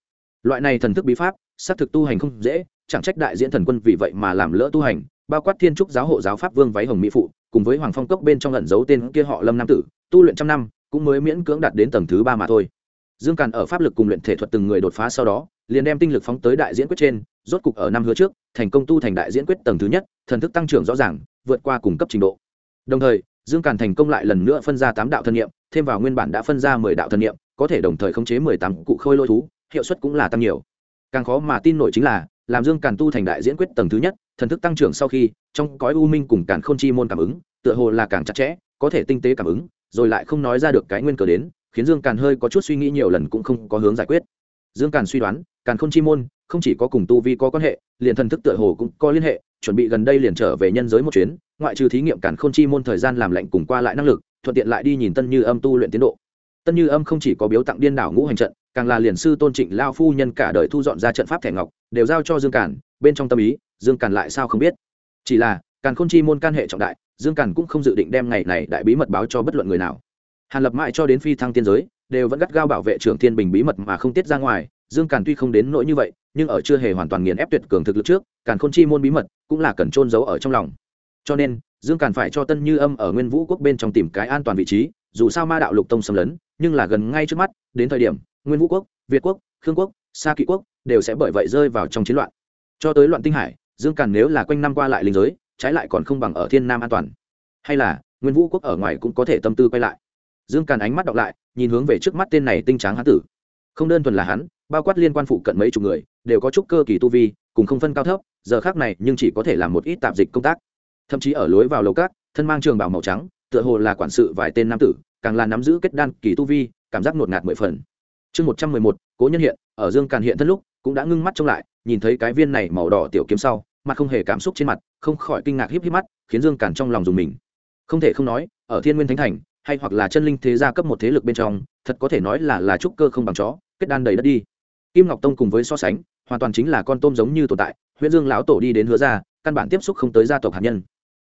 Loại này thần thức bí pháp, xác thực tu hành không dễ, chẳng trách đại diễn thần quân vì vậy mà làm lỡ tu hành, bao quát thiên trúc giáo hộ giáo pháp vương váy hồng mỹ phụ, cùng với hoàng phong cốc bên trong lẩn giấu tên kia họ lâm nam tử, tu luyện trăm năm, cũng mới miễn cưỡng đạt đến tầng thứ ba mà thôi dương càn ở pháp lực cùng luyện thể thuật từng người đột phá sau đó, liền đem tinh lực phóng tới đại diễn quyết trên, rốt cục ở năm hứa trước, thành công tu thành đại diễn quyết tầng thứ nhất, thần thức tăng trưởng rõ ràng, vượt qua cùng cấp trình độ. Đồng thời, dương càn thành công lại lần nữa phân ra tám đạo thân nhiệm, thêm vào nguyên bản đã phân ra mười đạo thân nhiệm, có thể đồng thời khống chế mười tám cụ khôi lôi thú, hiệu suất cũng là tăng nhiều. Càng khó mà tin nổi chính là, làm dương càn tu thành đại diễn quyết tầng thứ nhất, thần thức tăng trưởng sau khi, trong cõi u minh cùng càn k h ô n chi môn cảm ứng, tựa hồ là càng chặt chẽ, có thể tinh tế cảm ứng, rồi lại không nói ra được cái nguyên cờ đến khiến dương càn hơi có chút suy nghĩ nhiều lần cũng không có hướng giải quyết. Dương càn suy đoán, càn Khôn chi môn không chỉ có cùng tu vi có quan hệ, liền thần thức tựa hồ cũng có liên hệ, chuẩn bị gần đây liền trở về nhân giới một chuyến, ngoại trừ thí nghiệm càn Khôn chi môn thời gian làm lạnh cùng qua lại năng lực, thuận tiện lại đi nhìn tân như âm tu luyện tiến độ. Tân như âm không chỉ có biếu tặng điên đảo ngũ hành trận, càng là liền sư tôn trịnh lao phu nhân cả đời thu dọn ra trận pháp thẻ ngọc, đều giao cho dương càn, bên trong tâm ý, dương càn lại sao không biết. Chỉ là, càn khôn chi môn can hệ trọng đại, dương càn cũng không dự định đem ngày này đại bí mật báo cho bất luận người nào hàn lập mãi cho đến phi thăng tiên giới, đều vẫn gắt gao bảo vệ trưởng thiên bình bí mật mà không tiết ra ngoài. Dương càn tuy không đến nỗi như vậy, nhưng ở chưa hề hoàn toàn nghiền ép tuyệt cường thực lực trước, càn khôn chi môn bí mật cũng là cần trôn giấu ở trong lòng. Cho nên, dương càn phải cho tân như âm ở nguyên vũ quốc bên trong tìm cái an toàn vị trí, dù sao ma đạo lục tông xâm lấn, nhưng là gần ngay trước mắt, đến thời điểm, nguyên vũ quốc, việt quốc, khương quốc, sa kỵ quốc đều sẽ bởi vậy rơi vào trong chiến loạn. Cho tới loạn tinh hải, dương càn nếu là quanh năm qua lại linh giới, trái lại còn không bằng ở thiên nam an toàn. Hay là, nguyên vũ quốc ở ngoài cũng có thể tâm tư quay lại dương càn ánh mắt đọc lại, nhìn hướng về trước mắt tên này tinh tráng hán tử. Không đơn thuần là hắn, bao quát liên quan phụ cận mấy chục người, đều có chút cơ kỳ tu vi, cùng không phân cao thấp, giờ khác này nhưng chỉ có thể làm một ít tạp dịch công tác. Thậm chí ở lối vào lầu cát thân mang trường bảo màu trắng, tựa hồ là quản sự vài tên nam tử, càng là nắm giữ kết đan kỳ tu vi, cảm giác ngột ngạt mười phần. Chương một trăm mười một, cố nhân hiện, ở dương càn hiện thân lúc, cũng đã ngưng mắt trông lại, nhìn thấy cái viên này màu đỏ tiểu kiếm sau, mặt không hề cảm xúc trên mặt, không khỏi kinh ngạc híp híp mắt, khiến dương càn trong lòng dùng mình. Không thể không nói, ở thiên nguyên thánh thành hay hoặc là chân linh thế gia cấp một thế lực bên trong, thật có thể nói là là trúc cơ không bằng chó, kết đan đầy đất đi. Kim ngọc tông cùng với so sánh, hoàn toàn chính là con tôm giống như tồn tại huyện dương lão tổ đi đến hứa ra, căn bản tiếp xúc không tới gia tộc hạt nhân.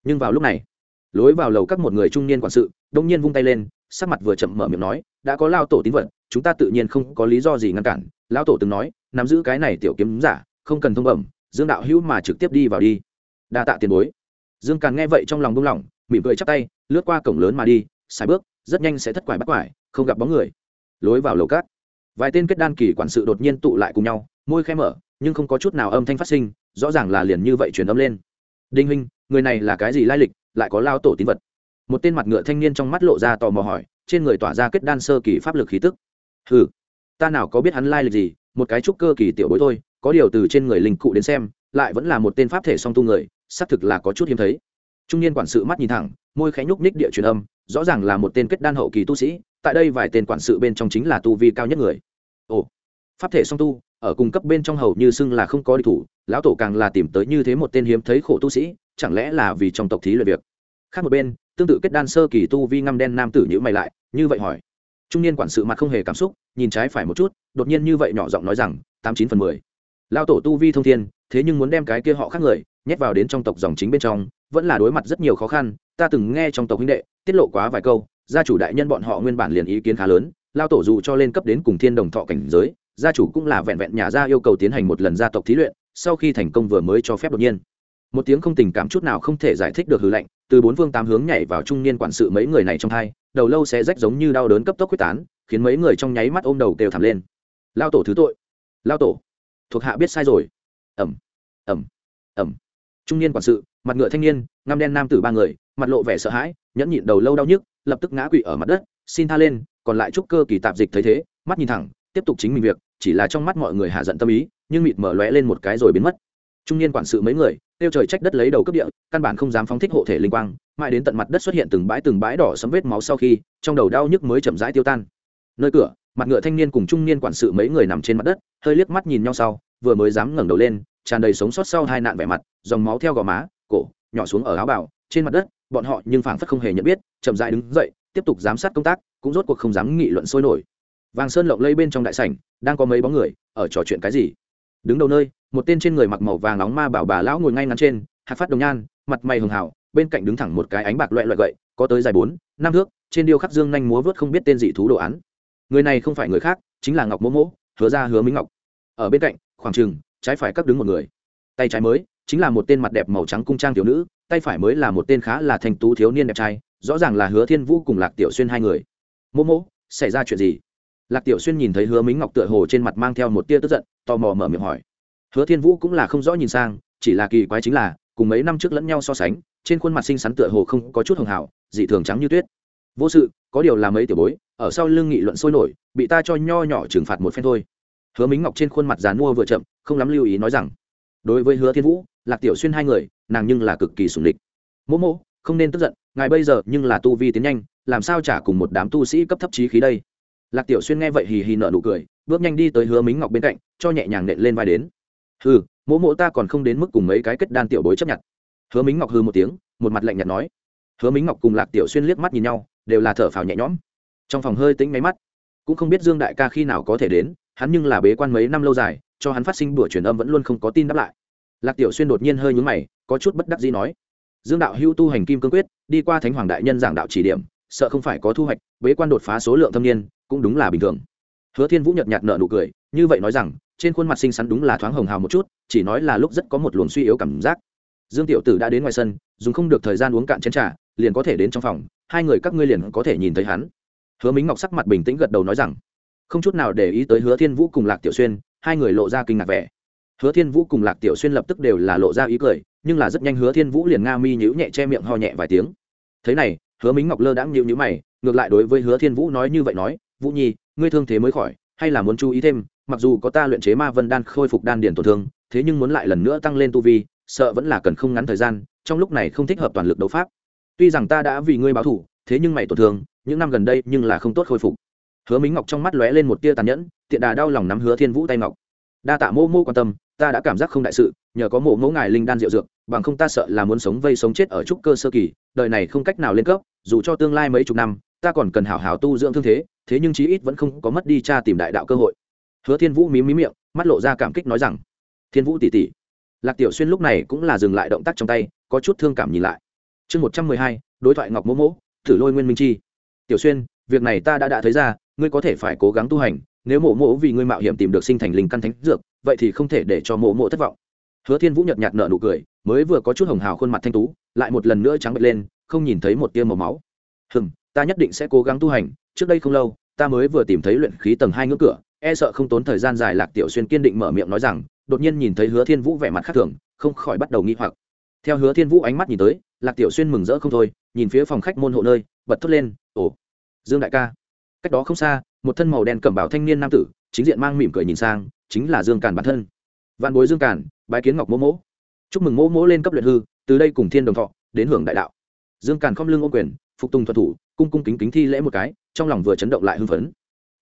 Nhưng vào lúc này, lối vào lầu các một người trung niên quản sự đông nhiên vung tay lên, sắc mặt vừa chậm mở miệng nói, đã có lao tổ tín vật, chúng ta tự nhiên không có lý do gì ngăn cản. Lão tổ từng nói, nắm giữ cái này tiểu kiếm giả, không cần thông bẩm, dương đạo hữu mà trực tiếp đi vào đi. Đa tạ tiền bối. Dương càn nghe vậy trong lòng đông lòng mỉm cười chắp tay, lướt qua cổng lớn mà đi xài bước, rất nhanh sẽ thất quải bắt quải, không gặp bóng người. Lối vào lầu cát. Vài tên kết đan kỳ quản sự đột nhiên tụ lại cùng nhau, môi khẽ mở, nhưng không có chút nào âm thanh phát sinh, rõ ràng là liền như vậy truyền âm lên. Đinh huynh, người này là cái gì lai lịch, lại có lao tổ tín vật? Một tên mặt ngựa thanh niên trong mắt lộ ra tò mò hỏi, trên người tỏa ra kết đan sơ kỳ pháp lực khí tức. Ừ ta nào có biết hắn lai lịch gì, một cái trúc cơ kỳ tiểu bối thôi, có điều từ trên người linh cụ đến xem, lại vẫn là một tên pháp thể song tu người, xác thực là có chút hiếm thấy. Trung niên quản sự mắt nhìn thẳng, môi khẽ nhúc ních địa truyền âm rõ ràng là một tên kết đan hậu kỳ tu sĩ, tại đây vài tên quản sự bên trong chính là tu vi cao nhất người. Ồ, pháp thể song tu, ở cung cấp bên trong hầu như xưng là không có địch thủ, lão tổ càng là tìm tới như thế một tên hiếm thấy khổ tu sĩ, chẳng lẽ là vì trong tộc thí luyện việc? Khác một bên, tương tự kết đan sơ kỳ tu vi ngăm đen nam tử nhữ mày lại, như vậy hỏi. Trung niên quản sự mặt không hề cảm xúc, nhìn trái phải một chút, đột nhiên như vậy nhỏ giọng nói rằng, tám chín phần mười. Lao tổ tu vi thông thiên, thế nhưng muốn đem cái kia họ khác người, nhét vào đến trong tộc dòng chính bên trong vẫn là đối mặt rất nhiều khó khăn, ta từng nghe trong tộc huynh đệ tiết lộ quá vài câu, gia chủ đại nhân bọn họ nguyên bản liền ý kiến khá lớn, lao tổ dù cho lên cấp đến cùng thiên đồng thọ cảnh giới, gia chủ cũng là vẹn vẹn nhà gia yêu cầu tiến hành một lần gia tộc thí luyện, sau khi thành công vừa mới cho phép đột nhiên. Một tiếng không tình cảm chút nào không thể giải thích được hư lệnh từ bốn phương tám hướng nhảy vào trung niên quản sự mấy người này trong hai, đầu lâu sẽ rách giống như đau đớn cấp tốc quyết tán, khiến mấy người trong nháy mắt ôm đầu kêu thảm lên. Lao tổ thứ tội. Lao tổ. Thuộc hạ biết sai rồi. Ẩm ẩm ẩm trung niên quản sự mặt ngựa thanh niên, ngăm đen nam tử ba người, mặt lộ vẻ sợ hãi, nhẫn nhịn đầu lâu đau nhức, lập tức ngã quỵ ở mặt đất, xin tha lên, còn lại trúc cơ kỳ tạp dịch thấy thế, mắt nhìn thẳng, tiếp tục chính mình việc, chỉ là trong mắt mọi người hạ giận tâm ý, nhưng mịt mở lóe lên một cái rồi biến mất. Trung niên quản sự mấy người tiêu trời trách đất lấy đầu cấp địa, căn bản không dám phóng thích hộ thể linh quang, mãi đến tận mặt đất xuất hiện từng bãi từng bãi đỏ sấm vết máu sau khi, trong đầu đau nhức mới chậm rãi tiêu tan. Nơi cửa, mặt ngựa thanh niên cùng trung niên quản sự mấy người nằm trên mặt đất, hơi liếc mắt nhìn nhau sau, vừa mới dám ngẩng đầu lên, tràn đầy sống sót sau hai nạn vẻ mặt, dòng máu theo gò má cổ, nhỏ xuống ở áo bào, trên mặt đất, bọn họ nhưng phảng phất không hề nhận biết, chậm rãi đứng dậy, tiếp tục giám sát công tác, cũng rốt cuộc không dám nghị luận sôi nổi. Vàng sơn lộng lây bên trong đại sảnh, đang có mấy bóng người, ở trò chuyện cái gì? Đứng đầu nơi, một tên trên người mặc màu vàng nóng ma bảo bà lão ngồi ngay ngắn trên, hạt phát đồng nhan, mặt mày hường hảo, bên cạnh đứng thẳng một cái ánh bạc loại loại gậy, có tới dài bốn, năm thước, trên điêu khắc dương nhanh múa vớt không biết tên dị thú đồ án. Người này không phải người khác, chính là ngọc mỗ mỗ, hứa ra hứa minh ngọc. Ở bên cạnh, khoảng trừng trái phải các đứng một người. Tay trái mới chính là một tên mặt đẹp màu trắng cung trang thiếu nữ, tay phải mới là một tên khá là thành tú thiếu niên đẹp trai, rõ ràng là hứa thiên vũ cùng lạc tiểu xuyên hai người. Mô mô xảy ra chuyện gì? Lạc tiểu xuyên nhìn thấy hứa minh ngọc tựa hồ trên mặt mang theo một tia tức giận, tò mò mở miệng hỏi. Hứa thiên vũ cũng là không rõ nhìn sang, chỉ là kỳ quái chính là, cùng mấy năm trước lẫn nhau so sánh, trên khuôn mặt xinh xắn tựa hồ không có chút hường hảo, dị thường trắng như tuyết. Vô sự, có điều là mấy tiểu bối, ở sau lưng nghị luận sôi nổi, bị ta cho nho nhỏ trừng phạt một phen thôi. Hứa minh ngọc trên khuôn mặt dàn mua vừa chậm, không lắm lưu ý nói rằng đối với hứa thiên vũ, lạc tiểu xuyên hai người, nàng nhưng là cực kỳ sủng địch. mỗ mỗ, không nên tức giận, ngài bây giờ nhưng là tu vi tiến nhanh, làm sao trả cùng một đám tu sĩ cấp thấp trí khí đây? Lạc tiểu xuyên nghe vậy hì hì nợ nụ cười, bước nhanh đi tới hứa Mính ngọc bên cạnh, cho nhẹ nhàng nện lên vai đến. Hừ, mỗ mỗ ta còn không đến mức cùng mấy cái kết đan tiểu bối chấp nhận. Hứa Mính ngọc hư một tiếng, một mặt lạnh nhạt nói. Hứa Mính ngọc cùng lạc tiểu xuyên liếc mắt nhìn nhau, đều là thở phào nhẹ nhõm. Trong phòng hơi tĩnh máy mắt, cũng không biết dương đại ca khi nào có thể đến, hắn nhưng là bế quan mấy năm lâu dài cho hắn phát sinh bữa truyền âm vẫn luôn không có tin đáp lại. Lạc tiểu xuyên đột nhiên hơi nhướng mày, có chút bất đắc dĩ nói, dương đạo hưu tu hành kim cương quyết, đi qua thánh hoàng đại nhân giảng đạo chỉ điểm, sợ không phải có thu hoạch, bế quan đột phá số lượng thâm niên, cũng đúng là bình thường. Hứa thiên vũ nhợt nhạt nợ nụ cười, như vậy nói rằng, trên khuôn mặt xinh xắn đúng là thoáng hồng hào một chút, chỉ nói là lúc rất có một luồng suy yếu cảm giác. Dương tiểu tử đã đến ngoài sân, dùng không được thời gian uống cạn chén trà, liền có thể đến trong phòng, hai người các ngươi liền có thể nhìn thấy hắn. Hứa minh ngọc sắc mặt bình tĩnh gật đầu nói rằng, không chút nào để ý tới hứa thiên vũ cùng lạc tiểu xuyên hai người lộ ra kinh ngạc vẻ. Hứa thiên vũ cùng lạc tiểu xuyên lập tức đều là lộ ra ý cười, nhưng là rất nhanh hứa thiên vũ liền nga mi nhữ nhẹ che miệng ho nhẹ vài tiếng. Thế này, hứa mính ngọc lơ đãng nhịu nhữ mày, ngược lại đối với hứa thiên vũ nói như vậy nói, vũ nhi, ngươi thương thế mới khỏi, hay là muốn chú ý thêm, mặc dù có ta luyện chế ma vân đan khôi phục đan điền tổn thương, thế nhưng muốn lại lần nữa tăng lên tu vi, sợ vẫn là cần không ngắn thời gian, trong lúc này không thích hợp toàn lực đấu pháp. Tuy rằng ta đã vì ngươi báo thủ, thế nhưng mày tổn thương, những năm gần đây nhưng là không tốt khôi phục hứa minh ngọc trong mắt lóe lên một tia tàn nhẫn, tiện đà đau lòng nắm hứa thiên vũ tay ngọc. Đa tạ mô mô quan tâm, ta đã cảm giác không đại sự, nhờ có mộ mẫu ngài linh đan rượu dược, bằng không ta sợ là muốn sống vây sống chết ở trúc cơ sơ kỳ, đời này không cách nào lên cấp, dù cho tương lai mấy chục năm, ta còn cần hảo hảo tu dưỡng thương thế thế nhưng chí ít vẫn không có mất đi cha tìm đại đạo cơ hội. Hứa thiên vũ mí mí miệng, mắt lộ ra cảm kích nói rằng, thiên vũ tỷ tỷ. Lạc tiểu xuyên lúc này cũng là dừng lại động tác trong tay, có chút thương cảm nhìn lại. Chương một trăm mười hai, đối thoại ngọc mỗ mỗ, thử lôi nguyên minh chi. Tiểu xuyên, việc này ta đã đã thấy ra ngươi có thể phải cố gắng tu hành, nếu mộ mộ vì ngươi mạo hiểm tìm được sinh thành linh căn thánh dược, vậy thì không thể để cho mộ mộ thất vọng. Hứa thiên vũ nhợt nhạt nở nụ cười, mới vừa có chút hồng hào khuôn mặt thanh tú, lại một lần nữa trắng bệch lên, không nhìn thấy một tia màu máu. Hừm, ta nhất định sẽ cố gắng tu hành, trước đây không lâu, ta mới vừa tìm thấy luyện khí tầng hai ngưỡng cửa e sợ không tốn thời gian dài lạc tiểu xuyên kiên định mở miệng nói rằng, đột nhiên nhìn thấy hứa thiên vũ vẻ mặt khác thường, không khỏi bắt đầu nghi hoặc. Theo hứa thiên vũ ánh mắt nhìn tới, lạc tiểu xuyên mừng rỡ không thôi, nhìn phía phòng khách môn hộ nơi, bật thốt lên, ồ, dương đại ca cách đó không xa, một thân màu đen cẩm bảo thanh niên nam tử, chính diện mang mỉm cười nhìn sang, chính là dương càn bản thân. Vạn bối dương càn, bái kiến ngọc mỗ mỗ. Chúc mừng mỗ mỗ lên cấp luyện hư, từ đây cùng thiên đồng thọ, đến hưởng đại đạo. Dương càn không lưng ô quyền, phục tùng thuật thủ, cung cung kính kính thi lễ một cái, trong lòng vừa chấn động lại hưng phấn.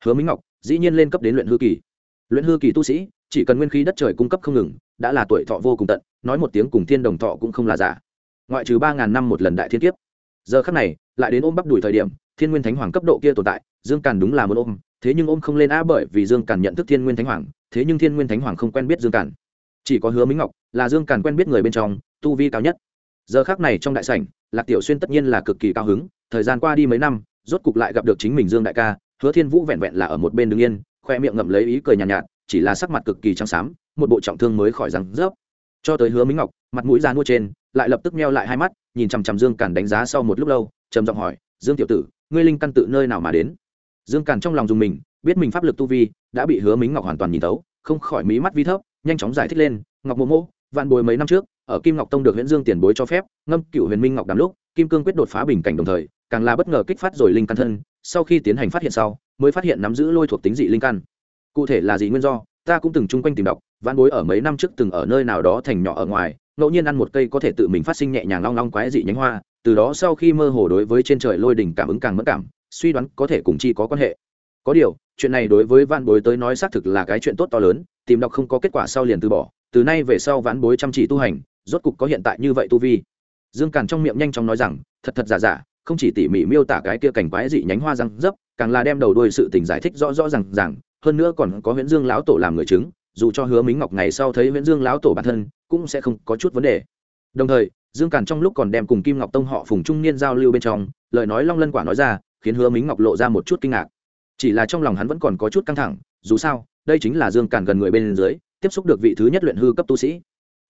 Hứa minh ngọc, dĩ nhiên lên cấp đến luyện hư kỳ. Luyện hư kỳ tu sĩ, chỉ cần nguyên khí đất trời cung cấp không ngừng, đã là tuổi thọ vô cùng tận, nói một tiếng cùng thiên đồng thọ cũng không là giả. Ngoại trừ ba ngàn năm một lần đại thiên kiếp. Giờ khắc này, lại đến ôm bắp đùi thời điểm thiên nguyên thánh hoàng cấp độ kia tồn tại dương càn đúng là muốn ôm thế nhưng ôm không lên a bởi vì dương càn nhận thức thiên nguyên thánh hoàng thế nhưng thiên nguyên thánh hoàng không quen biết dương càn. Chỉ có hứa minh ngọc là dương càn quen biết người bên trong tu vi cao nhất. Giờ khác này trong đại sảnh lạc tiểu xuyên tất nhiên là cực kỳ cao hứng thời gian qua đi mấy năm rốt cục lại gặp được chính mình dương đại ca hứa thiên vũ vẹn vẹn là ở một bên đứng yên khoe miệng ngậm lấy ý cười nhàn nhạt, nhạt chỉ là sắc mặt cực kỳ trắng xám một bộ trọng thương mới khỏi răng rớp. Cho tới hứa minh ngọc mặt mũi ra nuôi trên lại lập tức meo lại hai mắt nhìn chằm chằm dương càn đánh giá sau một lúc lâu trầm giọng hỏi dương tiểu tử ngươi linh căn tự nơi nào mà đến? Dương càn trong lòng dùng mình, biết mình pháp lực tu vi đã bị hứa mính ngọc hoàn toàn nhìn tấu không khỏi mí mắt vi thấp, nhanh chóng giải thích lên, ngọc mộ mộ, vạn bồi mấy năm trước, ở kim ngọc tông được huyện dương tiền bối cho phép, ngâm cựu huyền minh ngọc đàm lúc, kim cương quyết đột phá bình cảnh đồng thời, càng là bất ngờ kích phát rồi linh căn thân, sau khi tiến hành phát hiện sau, mới phát hiện nắm giữ lôi thuộc tính dị linh căn. Cụ thể là gì nguyên do, ta cũng từng chung quanh tìm đọc, vạn bối ở mấy năm trước từng ở nơi nào đó thành nhỏ ở ngoài, ngẫu nhiên ăn một cây có thể tự mình phát sinh nhẹ nhàng long long quái dị nhánh hoa từ đó sau khi mơ hồ đối với trên trời lôi đỉnh cảm ứng càng mất cảm, suy đoán có thể cùng chi có quan hệ. Có điều, chuyện này đối với vạn bối tới nói xác thực là cái chuyện tốt to lớn, tìm đọc không có kết quả sau liền từ bỏ, từ nay về sau vãn bối chăm chỉ tu hành, rốt cục có hiện tại như vậy tu vi. Dương càn trong miệng nhanh chóng nói rằng, thật thật giả giả, không chỉ tỉ mỉ miêu tả cái kia cảnh quái dị nhánh hoa răng dấp, càng là đem đầu đuôi sự tình giải thích rõ rõ rằng rằng hơn nữa còn có huyễn dương lão tổ làm người chứng, dù cho hứa mính ngọc ngày sau thấy huyễn dương lão tổ bản thân, cũng sẽ không có chút vấn đề đồng thời, dương càn trong lúc còn đem cùng kim ngọc tông họ phùng trung niên giao lưu bên trong, lời nói long lân quả nói ra, khiến hứa mính ngọc lộ ra một chút kinh ngạc. Chỉ là trong lòng hắn vẫn còn có chút căng thẳng, dù sao, đây chính là dương càn gần người bên dưới, tiếp xúc được vị thứ nhất luyện hư cấp tu sĩ.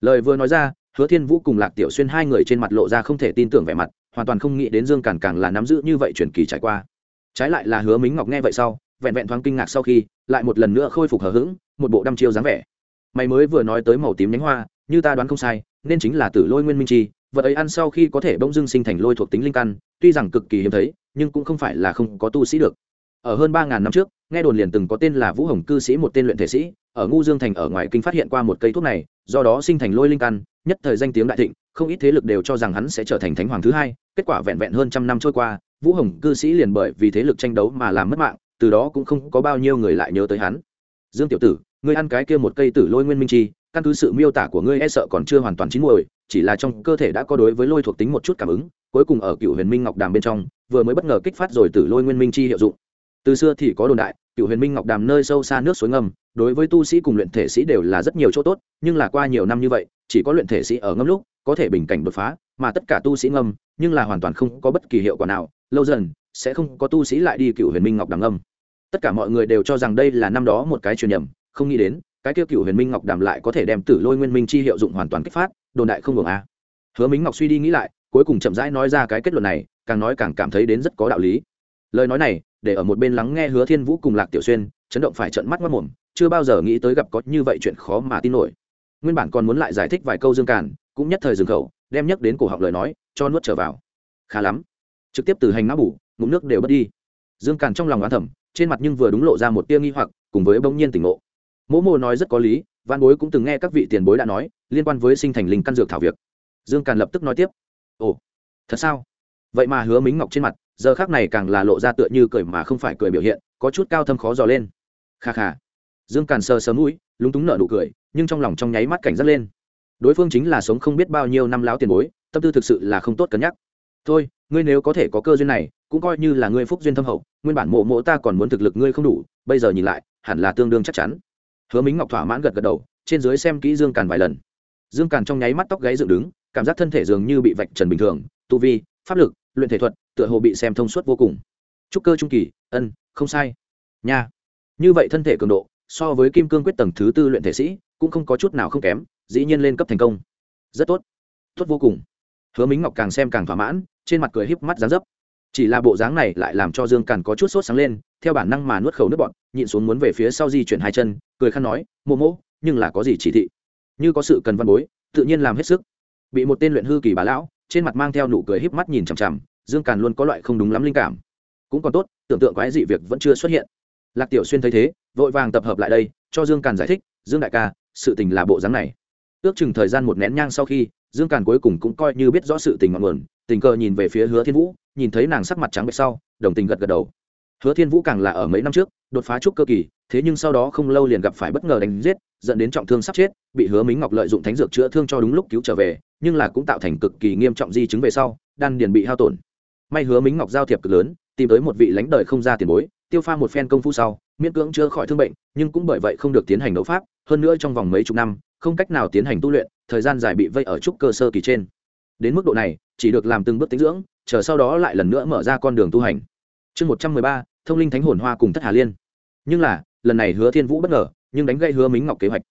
Lời vừa nói ra, hứa thiên vũ cùng lạc tiểu xuyên hai người trên mặt lộ ra không thể tin tưởng vẻ mặt, hoàn toàn không nghĩ đến dương càn càng là nắm giữ như vậy truyền kỳ trải qua. Trái lại là hứa mính ngọc nghe vậy sau, vẹn vẹn thoáng kinh ngạc sau khi, lại một lần nữa khôi phục hờ hững, một bộ đăm chiêu dáng vẻ mày mới vừa nói tới màu tím nhánh hoa, như ta đoán không sai, nên chính là tử lôi nguyên minh chi, vật ấy ăn sau khi có thể bỗng dưng sinh thành lôi thuộc tính linh căn, tuy rằng cực kỳ hiếm thấy, nhưng cũng không phải là không có tu sĩ được. Ở hơn ba ngàn năm trước, nghe đồn liền từng có tên là vũ hồng cư sĩ một tên luyện thể sĩ, ở ngu dương thành ở ngoài kinh phát hiện qua một cây thuốc này, do đó sinh thành lôi linh căn, nhất thời danh tiếng đại thịnh, không ít thế lực đều cho rằng hắn sẽ trở thành thánh hoàng thứ hai, kết quả vẹn vẹn hơn trăm năm trôi qua, vũ hồng cư sĩ liền bởi vì thế lực tranh đấu mà làm mất mạng, từ đó cũng không có bao nhiêu người lại nhớ tới hắn. Dương tiểu tử ngươi ăn cái kia một cây tử lôi nguyên minh chi, căn cứ sự miêu tả của ngươi e sợ còn chưa hoàn toàn chín muồi, chỉ là trong cơ thể đã có đối với lôi thuộc tính một chút cảm ứng, cuối cùng ở cựu huyền minh ngọc đàm bên trong, vừa mới bất ngờ kích phát rồi tử lôi nguyên minh chi hiệu dụng. Từ xưa thì có đồn đại, cựu huyền minh ngọc đàm nơi sâu xa nước suối ngầm, đối với tu sĩ cùng luyện thể sĩ đều là rất nhiều chỗ tốt, nhưng là qua nhiều năm như vậy, chỉ có luyện thể sĩ ở ngâm lúc, có thể bình cảnh đột phá, mà tất cả tu sĩ ngâm, nhưng là hoàn toàn không có bất kỳ hiệu quả nào, lâu dần, sẽ không có tu sĩ lại đi cựu huyền minh ngọc đàm ngâm. Tất cả mọi người đều cho rằng đây là năm đó một cái truyền nhầm không nghĩ đến, cái tiêu cựu huyền minh ngọc đàm lại có thể đem tử lôi nguyên minh chi hiệu dụng hoàn toàn kích phát, đồn đại không ngừng a. Hứa minh ngọc suy đi nghĩ lại, cuối cùng chậm rãi nói ra cái kết luận này, càng nói càng cảm thấy đến rất có đạo lý. Lời nói này, để ở một bên lắng nghe hứa thiên vũ cùng lạc tiểu xuyên, chấn động phải trận mắt mất mồm, chưa bao giờ nghĩ tới gặp có như vậy chuyện khó mà tin nổi. Nguyên bản còn muốn lại giải thích vài câu dương càn, cũng nhất thời dừng khẩu, đem nhắc đến cổ họng lời nói, cho nuốt trở vào. Khá lắm. Trực tiếp từ hành ngã bủ ngụm nước đều bớt đi. Dương càn trong lòng oán thẩm trên mặt nhưng vừa đúng lộ ra một tia nghi hoặc, cùng với bỗng nhiên tỉnh ngộ mỗ mô nói rất có lý văn bối cũng từng nghe các vị tiền bối đã nói, liên quan với sinh thành linh căn dược thảo việc. Dương càn lập tức nói tiếp. Ồ, thật sao? Vậy mà hứa mính ngọc trên mặt, giờ khác này càng là lộ ra tựa như cười mà không phải cười biểu hiện, có chút cao thâm khó dò lên. Kha kha. Dương càn sờ sớm mũi, lúng túng nợ nụ cười, nhưng trong lòng trong nháy mắt cảnh giác lên. Đối phương chính là sống không biết bao nhiêu năm láo tiền bối, tâm tư thực sự là không tốt cân nhắc. Thôi, ngươi nếu có thể có cơ duyên này, cũng coi như là ngươi phúc duyên thâm hậu, nguyên bản mộ mộ ta còn muốn thực lực ngươi không đủ, bây giờ nhìn lại, hẳn là tương đương chắc chắn hứa mính ngọc thỏa mãn gật gật đầu, trên dưới xem kỹ dương càn vài lần. Dương càn trong nháy mắt tóc gáy dựng đứng, cảm giác thân thể dường như bị vạch trần bình thường, tu vi, pháp lực, luyện thể thuật, tựa hồ bị xem thông suốt vô cùng. Trúc cơ trung kỳ, ân, không sai. Nha. Như vậy thân thể cường độ, so với kim cương quyết tầng thứ tư luyện thể sĩ, cũng không có chút nào không kém, dĩ nhiên lên cấp thành công. Rất tốt. Tốt vô cùng. Hứa mính ngọc càng xem càng thỏa mãn, trên mặt cười híp mắt dáng dấp. Chỉ là bộ dáng này lại làm cho dương càn có chút sốt sáng lên theo bản năng mà nuốt khẩu nước bọt nhịn xuống muốn về phía sau di chuyển hai chân, cười khăn nói mô mô nhưng là có gì chỉ thị? Như có sự cần văn bối, tự nhiên làm hết sức. Bị một tên luyện hư kỳ bà lão, trên mặt mang theo nụ cười híp mắt nhìn chằm chằm, dương càn luôn có loại không đúng lắm linh cảm. Cũng còn tốt, tưởng tượng quái dị việc vẫn chưa xuất hiện. Lạc tiểu xuyên thấy thế, vội vàng tập hợp lại đây, cho dương càn giải thích, dương đại ca, sự tình là bộ dáng này. Ước chừng thời gian một nén nhang sau khi, dương càn cuối cùng cũng coi như biết rõ sự tình ngọn nguồn, tình cờ nhìn về phía hứa thiên vũ, nhìn thấy nàng sắc mặt trắng bệch sau, đồng tình gật gật đầu hứa thiên vũ càng là ở mấy năm trước, đột phá trúc cơ kỳ, thế nhưng sau đó không lâu liền gặp phải bất ngờ đánh giết, dẫn đến trọng thương sắp chết, bị hứa mính ngọc lợi dụng thánh dược chữa thương cho đúng lúc cứu trở về, nhưng là cũng tạo thành cực kỳ nghiêm trọng di chứng về sau, đan điền bị hao tổn. May hứa mính ngọc giao thiệp cực lớn, tìm tới một vị lãnh đời không ra tiền bối, tiêu pha một phen công phu sau, miễn cưỡng chữa khỏi thương bệnh, nhưng cũng bởi vậy không được tiến hành đấu pháp, hơn nữa trong vòng mấy chục năm, không cách nào tiến hành tu luyện, thời gian dài bị vây ở trúc cơ sơ kỳ trên. Đến mức độ này, chỉ được làm từng bước tính dưỡng, chờ sau đó lại lần nữa mở ra con đường tu hành. Chương một trăm mười ba thông linh thánh hồn hoa cùng thất hà liên. Nhưng là, lần này hứa thiên vũ bất ngờ, nhưng đánh gây hứa mính ngọc kế hoạch.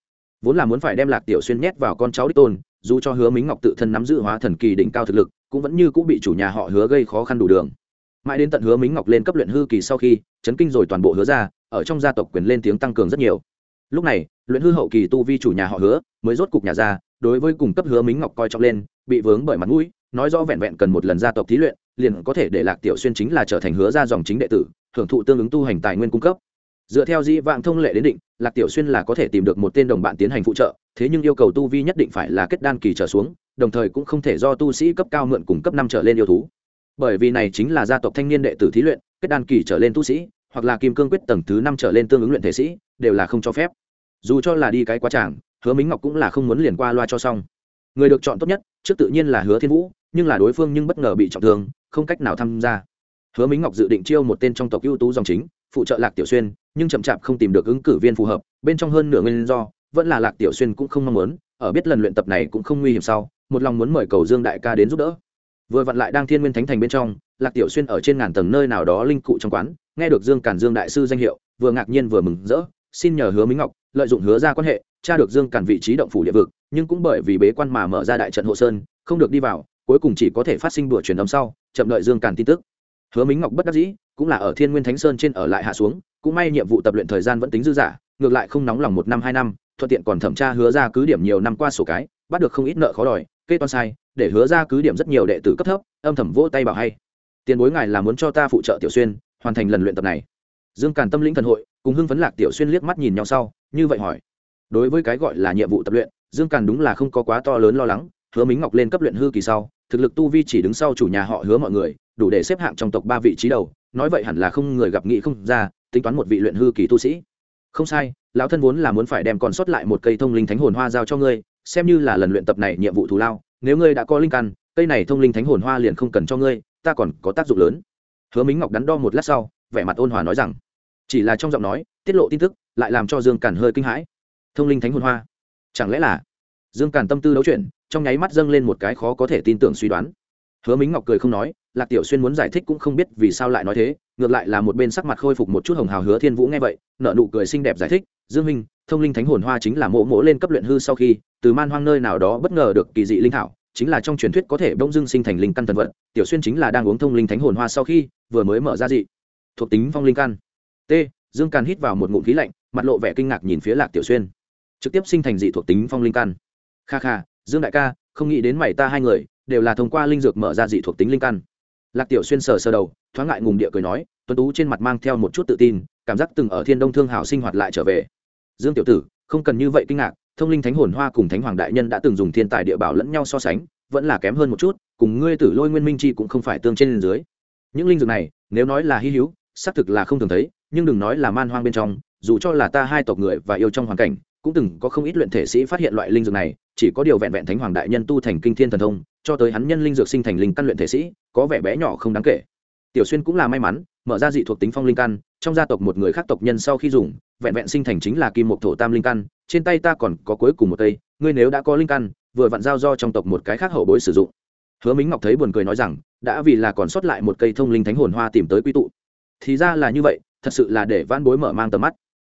Vốn là muốn phải đem lạc tiểu xuyên nhét vào con cháu đích tôn, dù cho hứa mính ngọc tự thân nắm giữ hóa thần kỳ đỉnh cao thực lực, cũng vẫn như cũng bị chủ nhà họ hứa gây khó khăn đủ đường. Mãi đến tận hứa mính ngọc lên cấp luyện hư kỳ sau khi, chấn kinh rồi toàn bộ hứa ra ở trong gia tộc quyền lên tiếng tăng cường rất nhiều. Lúc này, luyện hư hậu kỳ tu vi chủ nhà họ hứa, mới rốt cục nhà ra, đối với cùng cấp hứa mính ngọc coi trọng lên, bị vướng bởi mặt mũi, nói rõ vẹn vẹn cần một lần gia tộc thí luyện, liền có thể để lạc tiểu xuyên chính là trở thành hứa ra dòng chính đệ tử hưởng thụ tương ứng tu hành tài nguyên cung cấp. Dựa theo di vạn thông lệ đến định, lạc tiểu xuyên là có thể tìm được một tên đồng bạn tiến hành phụ trợ, thế nhưng yêu cầu tu vi nhất định phải là kết đan kỳ trở xuống, đồng thời cũng không thể do tu sĩ cấp cao mượn cùng cấp năm trở lên yêu thú. Bởi vì này chính là gia tộc thanh niên đệ tử thí luyện, kết đan kỳ trở lên tu sĩ, hoặc là kim cương quyết tầng thứ năm trở lên tương ứng luyện thể sĩ, đều là không cho phép. Dù cho là đi cái quá tràng, hứa mính ngọc cũng là không muốn liền qua loa cho xong. Người được chọn tốt nhất, trước tự nhiên là hứa thiên vũ, nhưng là đối phương nhưng bất ngờ bị trọng thương, không cách nào tham gia hứa mính ngọc dự định chiêu một tên trong tộc ưu tú dòng chính, phụ trợ lạc tiểu xuyên, nhưng chậm chạp không tìm được ứng cử viên phù hợp, bên trong hơn nửa nguyên do, vẫn là lạc tiểu xuyên cũng không mong muốn, ở biết lần luyện tập này cũng không nguy hiểm sau, một lòng muốn mời cầu dương đại ca đến giúp đỡ. Vừa vặn lại đang thiên nguyên thánh thành bên trong, lạc tiểu xuyên ở trên ngàn tầng nơi nào đó linh cụ trong quán, nghe được dương cản dương đại sư danh hiệu, vừa ngạc nhiên vừa mừng rỡ, xin nhờ hứa minh ngọc, lợi dụng hứa ra quan hệ, tra được dương cản vị trí động phủ địa vực, nhưng cũng bởi vì bế quan mà mở ra đại trận hộ sơn, không được đi vào, cuối cùng chỉ có thể phát sinh đùa truyền âm sau, chậm đợi dương cản tin tức hứa minh ngọc bất đắc dĩ, cũng là ở thiên nguyên thánh sơn trên ở lại hạ xuống, cũng may nhiệm vụ tập luyện thời gian vẫn tính dư giả ngược lại không nóng lòng một năm hai năm, thuận tiện còn thẩm tra hứa ra cứ điểm nhiều năm qua sổ cái, bắt được không ít nợ khó đòi, kê toan sai, để hứa ra cứ điểm rất nhiều đệ tử cấp thấp, âm thầm vỗ tay bảo hay. Tiền bối ngài là muốn cho ta phụ trợ tiểu xuyên, hoàn thành lần luyện tập này. Dương càn tâm lĩnh thần hội, cùng hưng phấn lạc tiểu xuyên liếc mắt nhìn nhau sau, như vậy hỏi. Đối với cái gọi là nhiệm vụ tập luyện, dương càn đúng là không có quá to lớn lo lắng, hứa mính ngọc lên cấp luyện hư kỳ sau thực lực tu vi chỉ đứng sau chủ nhà họ hứa mọi người, đủ để xếp hạng trong tộc ba vị trí đầu, nói vậy hẳn là không người gặp nghị không ra, tính toán một vị luyện hư kỳ tu sĩ. Không sai, lão thân vốn là muốn phải đem còn sót lại một cây thông linh thánh hồn hoa giao cho ngươi, xem như là lần luyện tập này nhiệm vụ thù lao, nếu ngươi đã có linh căn, cây này thông linh thánh hồn hoa liền không cần cho ngươi, ta còn có tác dụng lớn. Hứa mính ngọc đắn đo một lát sau, vẻ mặt ôn hòa nói rằng, chỉ là trong giọng nói, tiết lộ tin tức, lại làm cho dương cản hơi kinh hãi. Thông linh thánh hồn hoa, chẳng lẽ là dương càn tâm tư đấu chuyện trong nháy mắt dâng lên một cái khó có thể tin tưởng suy đoán. Hứa mính ngọc cười không nói, lạc tiểu xuyên muốn giải thích cũng không biết vì sao lại nói thế, ngược lại là một bên sắc mặt khôi phục một chút hồng hào hứa thiên vũ nghe vậy nợ nụ cười xinh đẹp giải thích, dương minh, thông linh thánh hồn hoa chính là mộ mỗ lên cấp luyện hư sau khi, từ man hoang nơi nào đó bất ngờ được kỳ dị linh thảo, chính là trong truyền thuyết có thể bỗng dưng sinh thành linh căn thần vật, tiểu xuyên chính là đang uống thông linh thánh hồn hoa sau khi, vừa mới mở ra dị, thuộc tính phong linh căn. T, dương càn hít vào một ngụm khí lạnh, mặt lộ vẻ kinh ngạc nhìn phía lạc tiểu xuyên. Trực tiếp sinh thành dị thuộc tính phong linh căn kha kha, dương đại ca, không nghĩ đến mày ta hai người, đều là thông qua linh dược mở ra dị thuộc tính linh căn. Lạc tiểu xuyên sờ sờ đầu, thoáng ngại ngùng địa cười nói, tuấn tú trên mặt mang theo một chút tự tin, cảm giác từng ở thiên đông thương hảo sinh hoạt lại trở về. Dương tiểu tử, không cần như vậy kinh ngạc, thông linh thánh hồn hoa cùng thánh hoàng đại nhân đã từng dùng thiên tài địa bảo lẫn nhau so sánh, vẫn là kém hơn một chút, cùng ngươi tử lôi nguyên minh chi cũng không phải tương trên dưới. Những linh dược này, nếu nói là hy hữu, xác thực là không thường thấy, nhưng đừng nói là man hoang bên trong, dù cho là ta hai tộc người và yêu trong hoàn cảnh, cũng từng có không ít luyện thể sĩ phát hiện loại linh dược này chỉ có điều vẹn vẹn thánh hoàng đại nhân tu thành kinh thiên thần thông, cho tới hắn nhân linh dược sinh thành linh căn luyện thể sĩ, có vẻ bé nhỏ không đáng kể. Tiểu xuyên cũng là may mắn, mở ra dị thuộc tính phong linh căn, trong gia tộc một người khác tộc nhân sau khi dùng, vẹn vẹn sinh thành chính là kim một thổ tam linh căn, trên tay ta còn có cuối cùng một cây, ngươi nếu đã có linh căn, vừa vặn giao do trong tộc một cái khác hậu bối sử dụng. Hứa mính ngọc thấy buồn cười nói rằng, đã vì là còn sót lại một cây thông linh thánh hồn hoa tìm tới quy tụ. Thì ra là như vậy, thật sự là để van bối mở mang tầm mắt.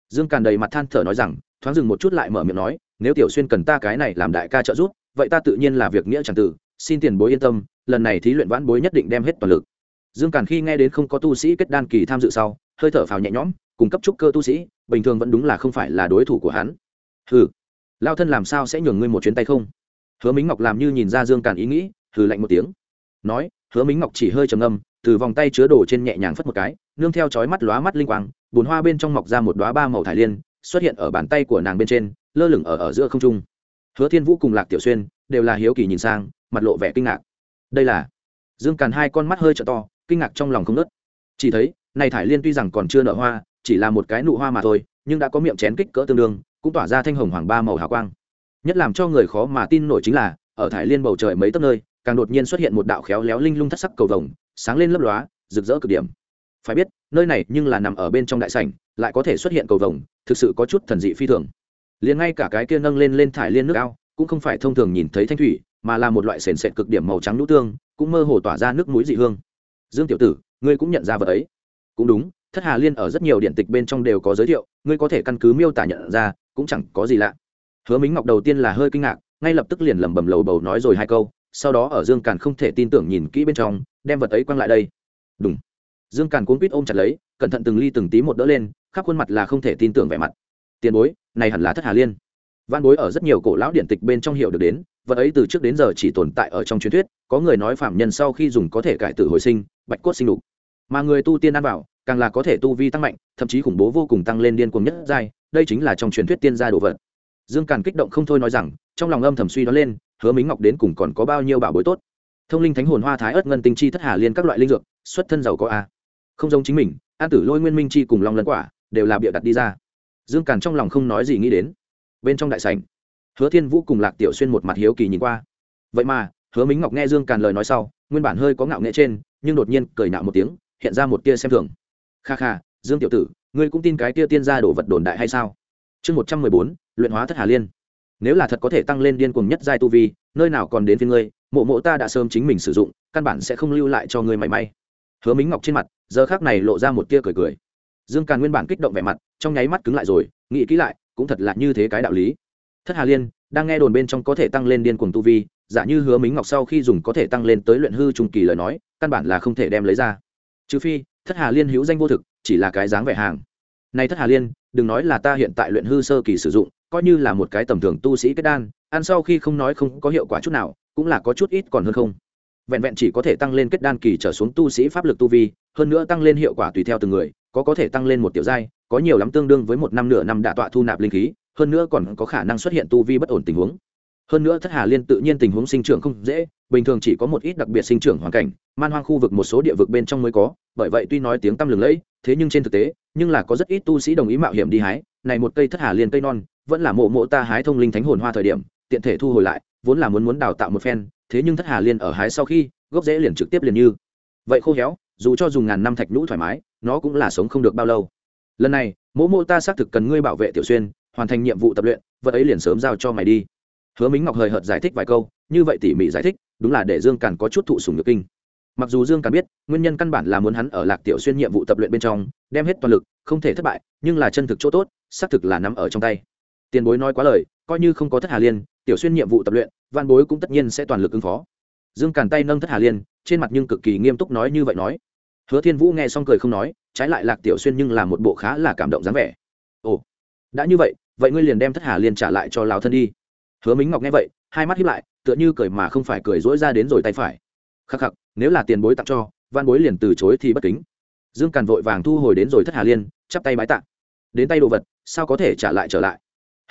Dương càn đầy mặt than thở nói rằng, thoáng dừng một chút lại mở miệng nói nếu tiểu xuyên cần ta cái này làm đại ca trợ giúp, vậy ta tự nhiên là việc nghĩa chẳng tử xin tiền bối yên tâm, lần này thí luyện vãn bối nhất định đem hết toàn lực. Dương càn khi nghe đến không có tu sĩ kết đan kỳ tham dự sau, hơi thở phào nhẹ nhõm cung cấp trúc cơ tu sĩ, bình thường vẫn đúng là không phải là đối thủ của hắn. Hừ, lao thân làm sao sẽ nhường ngươi một chuyến tay không? Hứa mính ngọc làm như nhìn ra dương càn ý nghĩ, hừ lạnh một tiếng. Nói, hứa mính ngọc chỉ hơi trầm ngâm, từ vòng tay chứa đồ trên nhẹ nhàng phất một cái, nương theo chói mắt lóa mắt linh quang, bùn hoa bên trong mọc ra một đoá ba màu thải liên, xuất hiện ở bàn tay của nàng bên trên lơ lửng ở ở giữa không trung. Hứa thiên vũ cùng lạc tiểu xuyên đều là hiếu kỳ nhìn sang, mặt lộ vẻ kinh ngạc. Đây là? Dương càn hai con mắt hơi trợ to, kinh ngạc trong lòng không nớt chỉ thấy, này thải liên tuy rằng còn chưa nở hoa, chỉ là một cái nụ hoa mà thôi, nhưng đã có miệng chén kích cỡ tương đương, cũng tỏa ra thanh hồng hoàng ba màu hào quang. Nhất làm cho người khó mà tin nổi chính là, ở thải liên bầu trời mấy tấc nơi, càng đột nhiên xuất hiện một đạo khéo léo linh lung thất sắc cầu vồng, sáng lên lấp lóa, rực rỡ cực điểm. Phải biết, nơi này nhưng là nằm ở bên trong đại sảnh, lại có thể xuất hiện cầu vồng, thực sự có chút thần dị phi thường liền ngay cả cái kia nâng lên lên thải liên nước ao, cũng không phải thông thường nhìn thấy thanh thủy, mà là một loại sền sệt cực điểm màu trắng nhũ tương, cũng mơ hồ tỏa ra nước mũi dị hương. Dương tiểu tử, ngươi cũng nhận ra vật ấy. Cũng đúng, thất hà liên ở rất nhiều điện tịch bên trong đều có giới thiệu, ngươi có thể căn cứ miêu tả nhận ra, cũng chẳng có gì lạ. Hứa mính ngọc đầu tiên là hơi kinh ngạc, ngay lập tức liền lẩm bẩm lầu bầu nói rồi hai câu, sau đó ở dương càn không thể tin tưởng nhìn kỹ bên trong, đem vật ấy quăng lại đây. Đúng. Dương càn cuốn quýt ôm chặt lấy, cẩn thận từng ly từng tí một đỡ lên, khắp khuôn mặt là không thể tin tưởng vẻ mặt. Tiền bối này hẳn là thất hà liên. Văn bối ở rất nhiều cổ lão điện tịch bên trong hiểu được đến, vật ấy từ trước đến giờ chỉ tồn tại ở trong truyền thuyết, có người nói phạm nhân sau khi dùng có thể cải tử hồi sinh, bạch cốt sinh lục. Mà người tu tiên ăn vào, càng là có thể tu vi tăng mạnh, thậm chí khủng bố vô cùng tăng lên điên cuồng nhất giai, đây chính là trong truyền thuyết tiên gia đồ vật. Dương càn kích động không thôi nói rằng, trong lòng âm thầm suy đoán lên, hứa mính ngọc đến cùng còn có bao nhiêu bảo bối tốt. Thông linh thánh hồn hoa thái ớt ngân tinh chi thất hà liên các loại linh dược, xuất thân giàu có a. Không giống chính mình, an tử lôi nguyên minh chi cùng long lân quả, đều là bịa đặt đi ra dương càn trong lòng không nói gì nghĩ đến. Bên trong đại sảnh, hứa thiên vũ cùng lạc tiểu xuyên một mặt hiếu kỳ nhìn qua. Vậy mà, hứa mính ngọc nghe dương càn lời nói sau, nguyên bản hơi có ngạo nghệ trên, nhưng đột nhiên cười nạo một tiếng, hiện ra một tia xem thường. Kha kha, dương tiểu tử, ngươi cũng tin cái tia tiên gia đổ vật đồn đại hay sao? Chương một trăm mười bốn, luyện hóa thất hà liên. Nếu là thật có thể tăng lên điên cuồng nhất giai tu vi, nơi nào còn đến phía ngươi, mộ mộ ta đã sớm chính mình sử dụng, căn bản sẽ không lưu lại cho ngươi mảy may. Hứa mính ngọc trên mặt, giờ khác này lộ ra một tia cười cười dương càn nguyên bản kích động vẻ mặt, trong nháy mắt cứng lại rồi, nghĩ kỹ lại, cũng thật là như thế cái đạo lý. Thất hà liên, đang nghe đồn bên trong có thể tăng lên điên cuồng tu vi, giả như hứa mính ngọc sau khi dùng có thể tăng lên tới luyện hư trung kỳ lời nói, căn bản là không thể đem lấy ra. Trừ phi, thất hà liên hữu danh vô thực, chỉ là cái dáng vẻ hàng. Này thất hà liên, đừng nói là ta hiện tại luyện hư sơ kỳ sử dụng, coi như là một cái tầm thường tu sĩ kết đan, ăn sau khi không nói không có hiệu quả chút nào, cũng là có chút ít còn hơn không. Vẹn vẹn chỉ có thể tăng lên kết đan kỳ trở xuống tu sĩ pháp lực tu vi, hơn nữa tăng lên hiệu quả tùy theo từng người có có thể tăng lên một tiểu giai, có nhiều lắm tương đương với một năm nửa năm đạ tọa thu nạp linh khí, hơn nữa còn có khả năng xuất hiện tu vi bất ổn tình huống. Hơn nữa thất hà liên tự nhiên tình huống sinh trưởng không dễ, bình thường chỉ có một ít đặc biệt sinh trưởng hoàn cảnh, man hoang khu vực một số địa vực bên trong mới có, bởi vậy tuy nói tiếng tăm lừng lẫy, thế nhưng trên thực tế, nhưng là có rất ít tu sĩ đồng ý mạo hiểm đi hái, này một cây thất hà liên cây non, vẫn là mộ mộ ta hái thông linh thánh hồn hoa thời điểm, tiện thể thu hồi lại, vốn là muốn muốn đào tạo một phen, thế nhưng thất hà liên ở hái sau khi, gốc rễ liền trực tiếp liền như. Vậy khô héo dù cho dùng ngàn năm thạch nhũ thoải mái, nó cũng là sống không được bao lâu. Lần này, mỗ mô ta xác thực cần ngươi bảo vệ tiểu xuyên, hoàn thành nhiệm vụ tập luyện, vật ấy liền sớm giao cho mày đi. Hứa mính ngọc hời hợt giải thích vài câu, như vậy tỉ mỉ giải thích, đúng là để dương càn có chút thụ sùng nhược kinh. Mặc dù dương càn biết, nguyên nhân căn bản là muốn hắn ở lạc tiểu xuyên nhiệm vụ tập luyện bên trong, đem hết toàn lực, không thể thất bại, nhưng là chân thực chỗ tốt, xác thực là nằm ở trong tay. Tiền bối nói quá lời, coi như không có thất hà liên, tiểu xuyên nhiệm vụ tập luyện, văn bối cũng tất nhiên sẽ toàn lực ứng phó dương càn tay nâng thất hà liên, trên mặt nhưng cực kỳ nghiêm túc nói như vậy nói. Hứa thiên vũ nghe xong cười không nói, trái lại lạc tiểu xuyên nhưng là một bộ khá là cảm động dáng vẻ. Ồ, đã như vậy vậy ngươi liền đem thất hà liên trả lại cho lão thân đi. Hứa mính ngọc nghe vậy, hai mắt hiếp lại, tựa như cười mà không phải cười dỗi ra đến rồi tay phải. Khắc khắc, nếu là tiền bối tặng cho, văn bối liền từ chối thì bất kính. Dương càn vội vàng thu hồi đến rồi thất hà liên, chắp tay bái tặng đến tay đồ vật, sao có thể trả lại trở lại?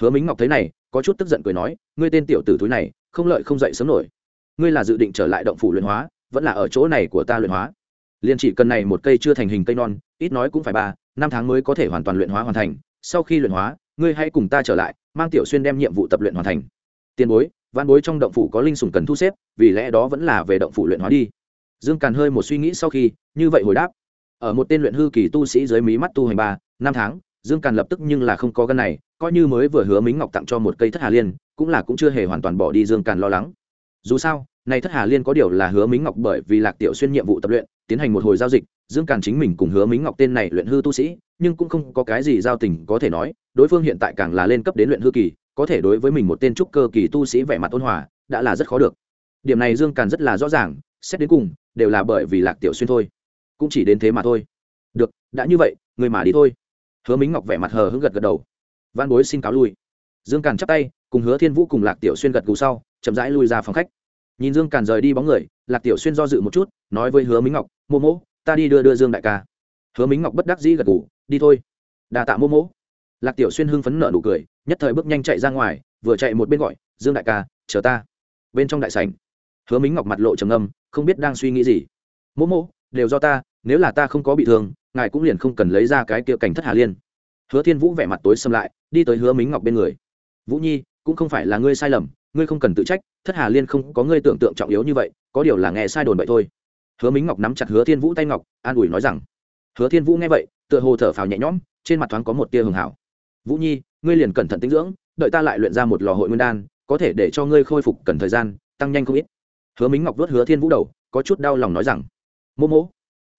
Hứa mính ngọc thấy này, có chút tức giận cười nói, ngươi tên tiểu tử thúi này, không lợi không dậy sớm nổi ngươi là dự định trở lại động phủ luyện hóa, vẫn là ở chỗ này của ta luyện hóa. Liền chỉ cần này một cây chưa thành hình cây non, ít nói cũng phải ba, năm tháng mới có thể hoàn toàn luyện hóa hoàn thành. Sau khi luyện hóa, ngươi hãy cùng ta trở lại, mang tiểu xuyên đem nhiệm vụ tập luyện hoàn thành. Tiền bối, văn bối trong động phủ có linh sủng cần thu xếp, vì lẽ đó vẫn là về động phủ luyện hóa đi. Dương càn hơi một suy nghĩ sau khi, như vậy hồi đáp. Ở một tên luyện hư kỳ tu sĩ dưới mí mắt tu hành ba, năm tháng, dương càn lập tức nhưng là không có gân này, coi như mới vừa hứa mính ngọc tặng cho một cây thất hà liên, cũng là cũng chưa hề hoàn toàn bỏ đi dương càn lo lắng dù sao, này thất hà liên có điều là hứa mính ngọc bởi vì lạc tiểu xuyên nhiệm vụ tập luyện, tiến hành một hồi giao dịch, dương càn chính mình cùng hứa mính ngọc tên này luyện hư tu sĩ, nhưng cũng không có cái gì giao tình có thể nói, đối phương hiện tại càng là lên cấp đến luyện hư kỳ, có thể đối với mình một tên trúc cơ kỳ tu sĩ vẻ mặt ôn hòa, đã là rất khó được. Điểm này dương càn rất là rõ ràng, xét đến cùng, đều là bởi vì lạc tiểu xuyên thôi, cũng chỉ đến thế mà thôi. Được, đã như vậy, người mà đi thôi. Hứa mính ngọc vẻ mặt hờ hững gật gật đầu. Văn bối xin cáo lui. Dương càn chắp tay, cùng hứa thiên vũ cùng lạc tiểu xuyên gật gù sau chậm rãi lui ra phòng khách. Nhìn dương càn rời đi bóng người, lạc tiểu xuyên do dự một chút, nói với hứa mính ngọc, mô mỗ ta đi đưa đưa dương đại ca. Hứa mính ngọc bất đắc dĩ gật gù, đi thôi. Đà tạ mô mỗ lạc tiểu xuyên hưng phấn nợ nụ cười, nhất thời bước nhanh chạy ra ngoài, vừa chạy một bên gọi, dương đại ca, chờ ta. Bên trong đại sảnh, hứa mính ngọc mặt lộ trầm âm không biết đang suy nghĩ gì. Mô mô, đều do ta, nếu là ta không có bị thương, ngài cũng liền không cần lấy ra cái kia cảnh thất hà liên. Hứa thiên vũ vẻ mặt tối xâm lại, đi tới hứa mính ngọc bên người. Vũ nhi, cũng không phải là ngươi sai lầm ngươi không cần tự trách, thất hà liên không có ngươi tưởng tượng trọng yếu như vậy, có điều là nghe sai đồn vậy thôi. Hứa minh ngọc nắm chặt hứa thiên vũ tay ngọc, an ủi nói rằng, hứa thiên vũ nghe vậy, tựa hồ thở phào nhẹ nhõm, trên mặt thoáng có một tia hường hảo. Vũ nhi, ngươi liền cẩn thận tinh dưỡng, đợi ta lại luyện ra một lò hội nguyên đan, có thể để cho ngươi khôi phục cần thời gian, tăng nhanh không ít. Hứa minh ngọc vớt hứa thiên vũ đầu, có chút đau lòng nói rằng mô mô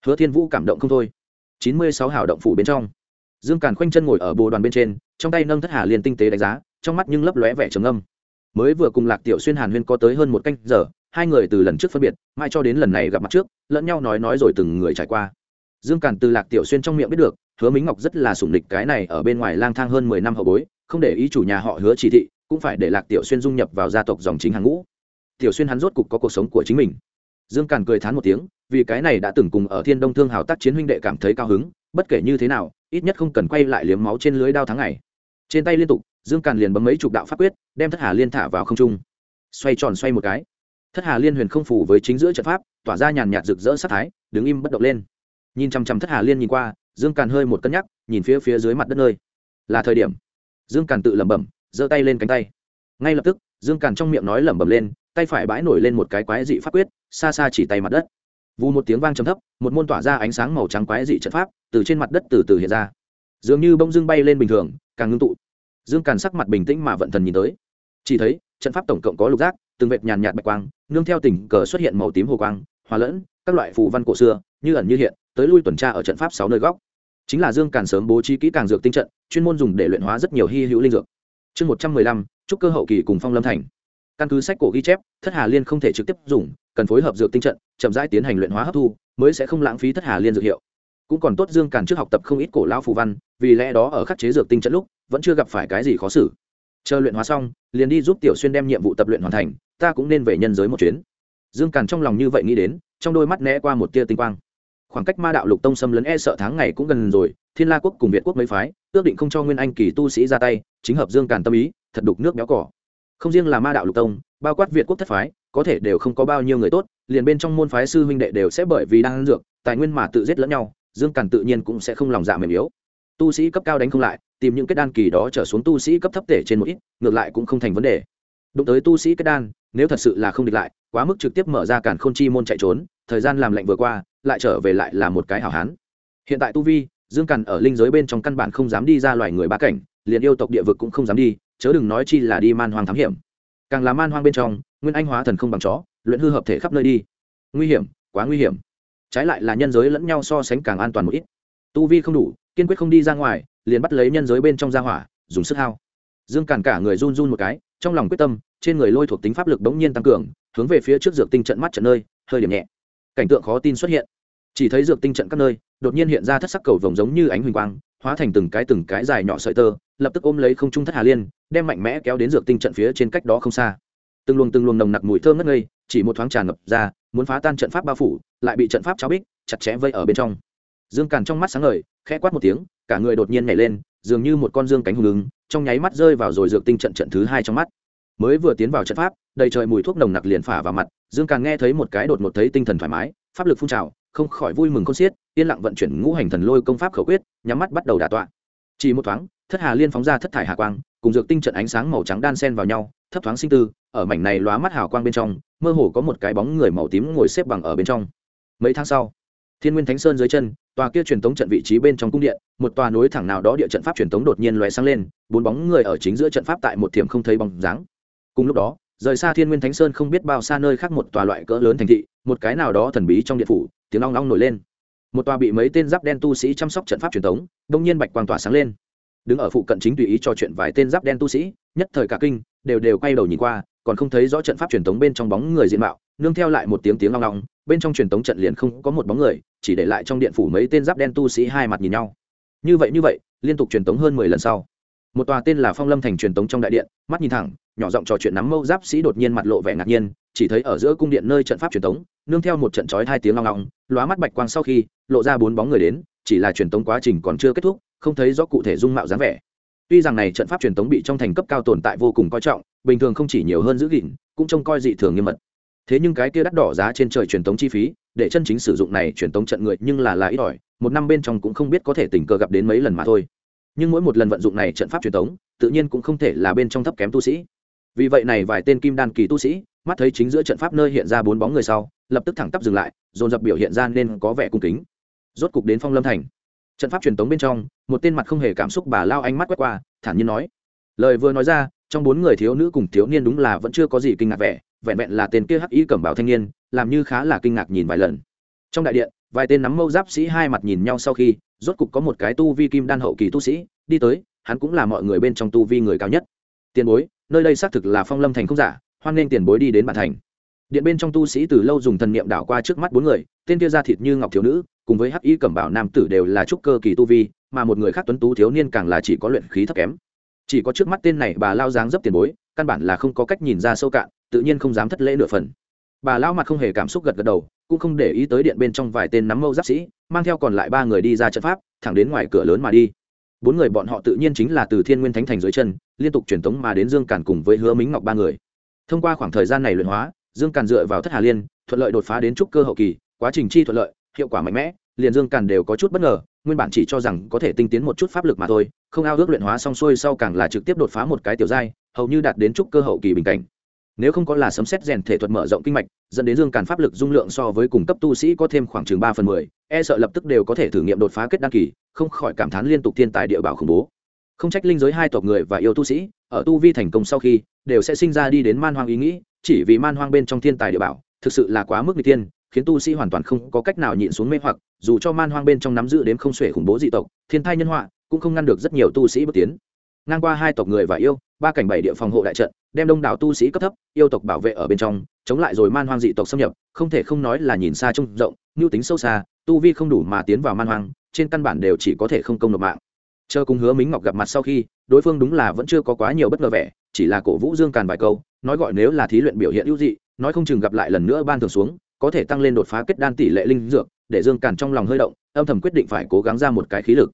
hứa thiên vũ cảm động không thôi. Chín mươi sáu hảo động phủ bên trong, dương càn khoanh chân ngồi ở bồ đoàn bên trên, trong tay nâng thất hà liền tinh tế đánh giá, trong mắt nhưng lấp lóe vẻ trầm âm mới vừa cùng lạc tiểu xuyên hàn huyên có tới hơn một canh giờ, hai người từ lần trước phân biệt mai cho đến lần này gặp mặt trước, lẫn nhau nói nói rồi từng người trải qua. Dương càn từ lạc tiểu xuyên trong miệng biết được, hứa mính ngọc rất là sủng địch cái này ở bên ngoài lang thang hơn mười năm hậu bối, không để ý chủ nhà họ hứa chỉ thị, cũng phải để lạc tiểu xuyên dung nhập vào gia tộc dòng chính hàng ngũ. Tiểu xuyên hắn rốt cục có cuộc sống của chính mình. Dương càn cười thán một tiếng, vì cái này đã từng cùng ở thiên đông thương hào tác chiến huynh đệ cảm thấy cao hứng, bất kể như thế nào, ít nhất không cần quay lại liếm máu trên lưới đao tháng ngày. Trên tay liên tục dương càn liền bấm mấy chục đạo pháp quyết, đem thất hà liên thả vào không trung. Xoay tròn xoay một cái. Thất hà liên huyền không phủ với chính giữa trận pháp, tỏa ra nhàn nhạt rực rỡ sát thái, đứng im bất động lên. Nhìn chăm chăm thất hà liên nhìn qua, dương càn hơi một cân nhắc, nhìn phía phía dưới mặt đất nơi. Là thời điểm. Dương càn tự lẩm bẩm, giơ tay lên cánh tay. Ngay lập tức, dương càn trong miệng nói lẩm bẩm lên, tay phải bãi nổi lên một cái quái dị pháp quyết, xa xa chỉ tay mặt đất. Vù một tiếng vang trầm thấp, một môn tỏa ra ánh sáng màu trắng quái dị trận pháp, từ trên mặt đất từ từ hiện ra. Dường như bông dương bay lên bình thường, càng ngưng tụ dương càn sắc mặt bình tĩnh mà vận thần nhìn tới. Chỉ thấy, trận pháp tổng cộng có lục giác, từng vệt nhàn nhạt bạch quang, nương theo tình cờ xuất hiện màu tím hồ quang, hòa lẫn, các loại phù văn cổ xưa, như ẩn như hiện, tới lui tuần tra ở trận pháp sáu nơi góc. Chính là dương càn sớm bố trí kỹ càng dược tinh trận, chuyên môn dùng để luyện hóa rất nhiều hy hữu linh dược. Chương một trăm mười lăm trúc cơ hậu kỳ cùng phong lâm thành. Căn cứ sách cổ ghi chép, thất hà liên không thể trực tiếp dùng, cần phối hợp dược tinh trận, chậm rãi tiến hành luyện hóa hấp thu, mới sẽ không lãng phí thất hà liên dược hiệu. Cũng còn tốt dương càn trước học tập không ít cổ lao phù văn, vì lẽ đó ở khắc chế dược tinh trận lúc vẫn chưa gặp phải cái gì khó xử. Chờ luyện hóa xong, liền đi giúp tiểu xuyên đem nhiệm vụ tập luyện hoàn thành, ta cũng nên về nhân giới một chuyến. Dương càn trong lòng như vậy nghĩ đến, trong đôi mắt né qua một tia tinh quang. Khoảng cách ma đạo lục tông xâm lấn e sợ tháng ngày cũng gần rồi, thiên la quốc cùng việt quốc mấy phái, ước định không cho nguyên anh kỳ tu sĩ ra tay, chính hợp dương càn tâm ý, thật đục nước béo cỏ. Không riêng là ma đạo lục tông, bao quát việt quốc thất phái, có thể đều không có bao nhiêu người tốt, liền bên trong môn phái sư huynh đệ đều sẽ bởi vì đang dược, tài nguyên mà tự giết lẫn nhau, dương càn tự nhiên cũng sẽ không lòng dạ mềm yếu. Tu sĩ cấp cao đánh không lại tìm những kết đan kỳ đó trở xuống tu sĩ cấp thấp tể trên một ít, ngược lại cũng không thành vấn đề. Đụng tới tu sĩ kết đan, nếu thật sự là không địch lại, quá mức trực tiếp mở ra cản khôn chi môn chạy trốn, thời gian làm lạnh vừa qua, lại trở về lại là một cái hảo hán. Hiện tại tu vi, dương càn ở linh giới bên trong căn bản không dám đi ra loài người ba cảnh, liền yêu tộc địa vực cũng không dám đi, chớ đừng nói chi là đi man hoang thám hiểm. Càng là man hoang bên trong, nguyên anh hóa thần không bằng chó, luyện hư hợp thể khắp nơi đi. Nguy hiểm, quá nguy hiểm. Trái lại là nhân giới lẫn nhau so sánh càng an toàn một ít. Tu vi không đủ, kiên quyết không đi ra ngoài liền bắt lấy nhân giới bên trong gia hỏa, dùng sức hao. Dương càn cả người run run một cái, trong lòng quyết tâm, trên người lôi thuộc tính pháp lực bỗng nhiên tăng cường, hướng về phía trước dược tinh trận mắt trận nơi, hơi điểm nhẹ. Cảnh tượng khó tin xuất hiện. Chỉ thấy dược tinh trận các nơi, đột nhiên hiện ra thất sắc cầu vồng giống như ánh huỳnh quang, hóa thành từng cái từng cái dài nhỏ sợi tơ, lập tức ôm lấy không trung thất hà liên, đem mạnh mẽ kéo đến dược tinh trận phía trên cách đó không xa. Từng luồng từng luồng nồng nặc mùi thơm ngất ngây, chỉ một thoáng tràn ngập ra, muốn phá tan trận pháp bao phủ, lại bị trận pháp cháo bích, chặt chẽ vây ở bên trong dương càn trong mắt sáng ngời, khẽ quát một tiếng, cả người đột nhiên nhảy lên, dường như một con dương cánh hùng ứng, trong nháy mắt rơi vào rồi dược tinh trận trận thứ hai trong mắt. Mới vừa tiến vào trận pháp, đầy trời mùi thuốc nồng nặc liền phả vào mặt, dương càn nghe thấy một cái đột một thấy tinh thần thoải mái, pháp lực phun trào, không khỏi vui mừng con xiết, yên lặng vận chuyển ngũ hành thần lôi công pháp khẩu quyết, nhắm mắt bắt đầu đả tọa. Chỉ một thoáng, thất hà liên phóng ra thất thải hà quang, cùng dược tinh trận ánh sáng màu trắng đan sen vào nhau, thấp thoáng sinh tư, ở mảnh này lóa mắt hào quang bên trong, mơ hồ có một cái bóng người màu tím ngồi xếp bằng ở bên trong. Mấy tháng sau thiên nguyên thánh sơn dưới chân, tòa kia truyền tống trận vị trí bên trong cung điện, một tòa núi thẳng nào đó địa trận pháp truyền tống đột nhiên lóe sáng lên, bốn bóng người ở chính giữa trận pháp tại một thiểm không thấy bóng dáng. Cùng lúc đó, rời xa thiên nguyên thánh sơn không biết bao xa nơi khác một tòa loại cỡ lớn thành thị, một cái nào đó thần bí trong điện phủ, tiếng long long nổi lên. Một tòa bị mấy tên giáp đen tu sĩ chăm sóc trận pháp truyền thống đông nhiên bạch quang tỏa sáng lên. Đứng ở phụ cận chính tùy ý trò chuyện vài tên giáp đen tu sĩ, nhất thời cả kinh, đều đều quay đầu nhìn qua, còn không thấy rõ trận pháp truyền thống bên trong bóng người diện mạo nương theo lại một tiếng tiếng long long, bên trong truyền tống trận liền không có một bóng người, chỉ để lại trong điện phủ mấy tên giáp đen tu sĩ hai mặt nhìn nhau. Như vậy như vậy, liên tục truyền tống hơn mười lần sau. Một tòa tên là phong lâm thành truyền tống trong đại điện, mắt nhìn thẳng, nhỏ giọng trò chuyện nắm mâu giáp sĩ đột nhiên mặt lộ vẻ ngạc nhiên, chỉ thấy ở giữa cung điện nơi trận pháp truyền tống, nương theo một trận chói hai tiếng long long, lóa mắt bạch quang sau khi, lộ ra bốn bóng người đến, chỉ là truyền tống quá trình còn chưa kết thúc, không thấy rõ cụ thể dung mạo dáng vẻ. Tuy rằng này trận pháp truyền tống bị trong thành cấp cao tồn tại vô cùng coi trọng, bình thường không chỉ nhiều hơn giữ gìn, cũng trông coi dị thường nghiêm mật thế nhưng cái kia đắt đỏ giá trên trời truyền tống chi phí, để chân chính sử dụng này truyền tống trận người nhưng là là ít ỏi, một năm bên trong cũng không biết có thể tình cờ gặp đến mấy lần mà thôi. Nhưng mỗi một lần vận dụng này trận pháp truyền tống, tự nhiên cũng không thể là bên trong thấp kém tu sĩ. Vì vậy này vài tên kim đan kỳ tu sĩ, mắt thấy chính giữa trận pháp nơi hiện ra bốn bóng người sau, lập tức thẳng tắp dừng lại, dồn dập biểu hiện ra nên có vẻ cung kính. Rốt cục đến phong lâm thành. Trận pháp truyền tống bên trong, một tên mặt không hề cảm xúc bà lao ánh mắt quét qua, thản nhiên nói. Lời vừa nói ra, trong bốn người thiếu nữ cùng thiếu niên đúng là vẫn chưa có gì kinh ngạc vẻ vẹn vẹn là tên kia hắc y cẩm bảo thanh niên, làm như khá là kinh ngạc nhìn vài lần. Trong đại điện, vài tên nắm mâu giáp sĩ hai mặt nhìn nhau sau khi, rốt cục có một cái tu vi kim đan hậu kỳ tu sĩ, đi tới, hắn cũng là mọi người bên trong tu vi người cao nhất. Tiền bối, nơi đây xác thực là phong lâm thành không giả, hoan nghênh tiền bối đi đến bản thành. Điện bên trong tu sĩ từ lâu dùng thần niệm đảo qua trước mắt bốn người, tên kia ra thịt như ngọc thiếu nữ, cùng với hắc y cẩm bảo nam tử đều là trúc cơ kỳ tu vi, mà một người khác tuấn tú thiếu niên càng là chỉ có luyện khí thấp kém. Chỉ có trước mắt tên này bà lao dáng dấp tiền bối, căn bản là không có cách nhìn ra sâu cạn tự nhiên không dám thất lễ nửa phần. Bà lao mặt không hề cảm xúc gật gật đầu, cũng không để ý tới điện bên trong vài tên nắm mâu giáp sĩ, mang theo còn lại ba người đi ra trận pháp, thẳng đến ngoài cửa lớn mà đi. Bốn người bọn họ tự nhiên chính là từ thiên nguyên thánh thành dưới chân, liên tục truyền tống mà đến dương càn cùng với hứa mính ngọc ba người. Thông qua khoảng thời gian này luyện hóa, dương càn dựa vào thất hà liên, thuận lợi đột phá đến trúc cơ hậu kỳ, quá trình chi thuận lợi, hiệu quả mạnh mẽ, liền dương càn đều có chút bất ngờ, nguyên bản chỉ cho rằng có thể tinh tiến một chút pháp lực mà thôi, không ao ước luyện hóa xong xuôi sau càng là trực tiếp đột phá một cái tiểu giai, hầu như đạt đến trúc cơ hậu kỳ bình cảnh nếu không có là sấm xét rèn thể thuật mở rộng kinh mạch, dẫn đến dương càn pháp lực dung lượng so với cùng cấp tu sĩ có thêm khoảng chừng ba phần mười e sợ lập tức đều có thể thử nghiệm đột phá kết đăng kỳ, không khỏi cảm thán liên tục thiên tài địa bảo khủng bố. Không trách linh giới hai tộc người và yêu tu sĩ, ở tu vi thành công sau khi, đều sẽ sinh ra đi đến man hoang ý nghĩ, chỉ vì man hoang bên trong thiên tài địa bảo, thực sự là quá mức n g tiên khiến tu sĩ hoàn toàn không có cách nào nhịn xuống mê hoặc, dù cho man hoang bên trong nắm giữ đến không xuể khủng bố dị tộc, thiên thai nhân họa, cũng không ngăn được rất nhiều tu sĩ bước tiến. Ngang qua hai tộc người và yêu ba cảnh bảy địa phòng hộ đại trận, đem đông đảo tu sĩ cấp thấp, yêu tộc bảo vệ ở bên trong, chống lại rồi man hoang dị tộc xâm nhập, không thể không nói là nhìn xa trông rộng nhu tính sâu xa, tu vi không đủ mà tiến vào man hoang, trên căn bản đều chỉ có thể không công nộp mạng. Chờ cùng hứa mính ngọc gặp mặt sau khi, đối phương đúng là vẫn chưa có quá nhiều bất ngờ vẻ, chỉ là cổ vũ dương càn vài câu, nói gọi nếu là thí luyện biểu hiện ưu dị, nói không chừng gặp lại lần nữa ban thường xuống, có thể tăng lên đột phá kết đan tỷ lệ linh dược, để dương càn trong lòng hơi động, âm thầm quyết định phải cố gắng ra một cái khí lực.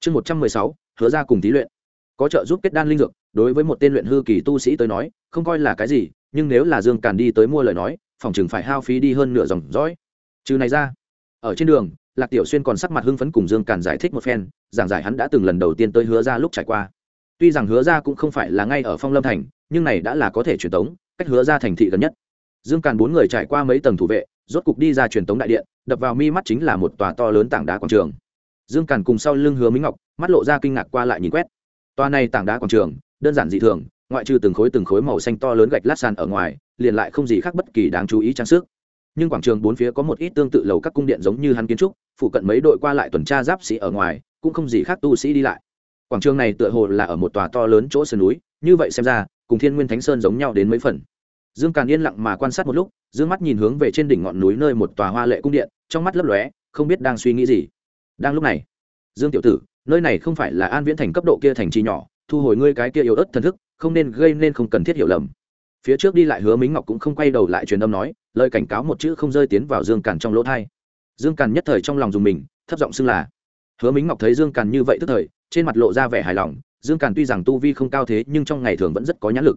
Chương một trăm mười sáu, hứa ra cùng thí luyện. Có trợ giúp kết đan linh dược đối với một tên luyện hư kỳ tu sĩ tới nói, không coi là cái gì, nhưng nếu là dương càn đi tới mua lời nói, phòng chừng phải hao phí đi hơn nửa dòng dõi. Trừ này ra, ở trên đường, lạc tiểu xuyên còn sắc mặt hưng phấn cùng dương càn giải thích một phen, giảng giải hắn đã từng lần đầu tiên tới hứa ra lúc trải qua. Tuy rằng hứa ra cũng không phải là ngay ở phong lâm thành, nhưng này đã là có thể truyền tống, cách hứa ra thành thị gần nhất. Dương càn bốn người trải qua mấy tầng thủ vệ, rốt cục đi ra truyền tống đại điện, đập vào mi mắt chính là một tòa to lớn tảng đá quảng trường. Dương càn cùng sau lưng hứa minh ngọc, mắt lộ ra kinh ngạc qua lại nhìn quét. Tòa này tảng đá quảng trường đơn giản dị thường, ngoại trừ từng khối từng khối màu xanh to lớn gạch lát sàn ở ngoài, liền lại không gì khác bất kỳ đáng chú ý trang sức. Nhưng quảng trường bốn phía có một ít tương tự lầu các cung điện giống như hắn kiến trúc, phụ cận mấy đội qua lại tuần tra giáp sĩ ở ngoài, cũng không gì khác tu sĩ đi lại. Quảng trường này tựa hồ là ở một tòa to lớn chỗ sườn núi, như vậy xem ra, cùng thiên nguyên thánh sơn giống nhau đến mấy phần. Dương càn yên lặng mà quan sát một lúc d ư ơ n g mắt nhìn hướng về trên đỉnh ngọn núi nơi một tòa hoa lệ cung điện, trong mắt lấp lóe, không biết đang suy nghĩ gì. Đang lúc này, dương tiểu tử, nơi này không phải là an viễn thành cấp độ kia thành trì nhỏ thu hồi ngươi cái kia yếu ớt thần thức, không nên gây nên không cần thiết hiểu lầm. Phía trước đi lại hứa mính ngọc cũng không quay đầu lại truyền âm nói, lời cảnh cáo một chữ không rơi tiến vào dương càn trong lỗ thai. Dương càn nhất thời trong lòng dùng mình, thấp giọng xưng là. Hứa mính ngọc thấy dương càn như vậy tức thời, trên mặt lộ ra vẻ hài lòng, dương càn tuy rằng tu vi không cao thế, nhưng trong ngày thường vẫn rất có nhãn lực.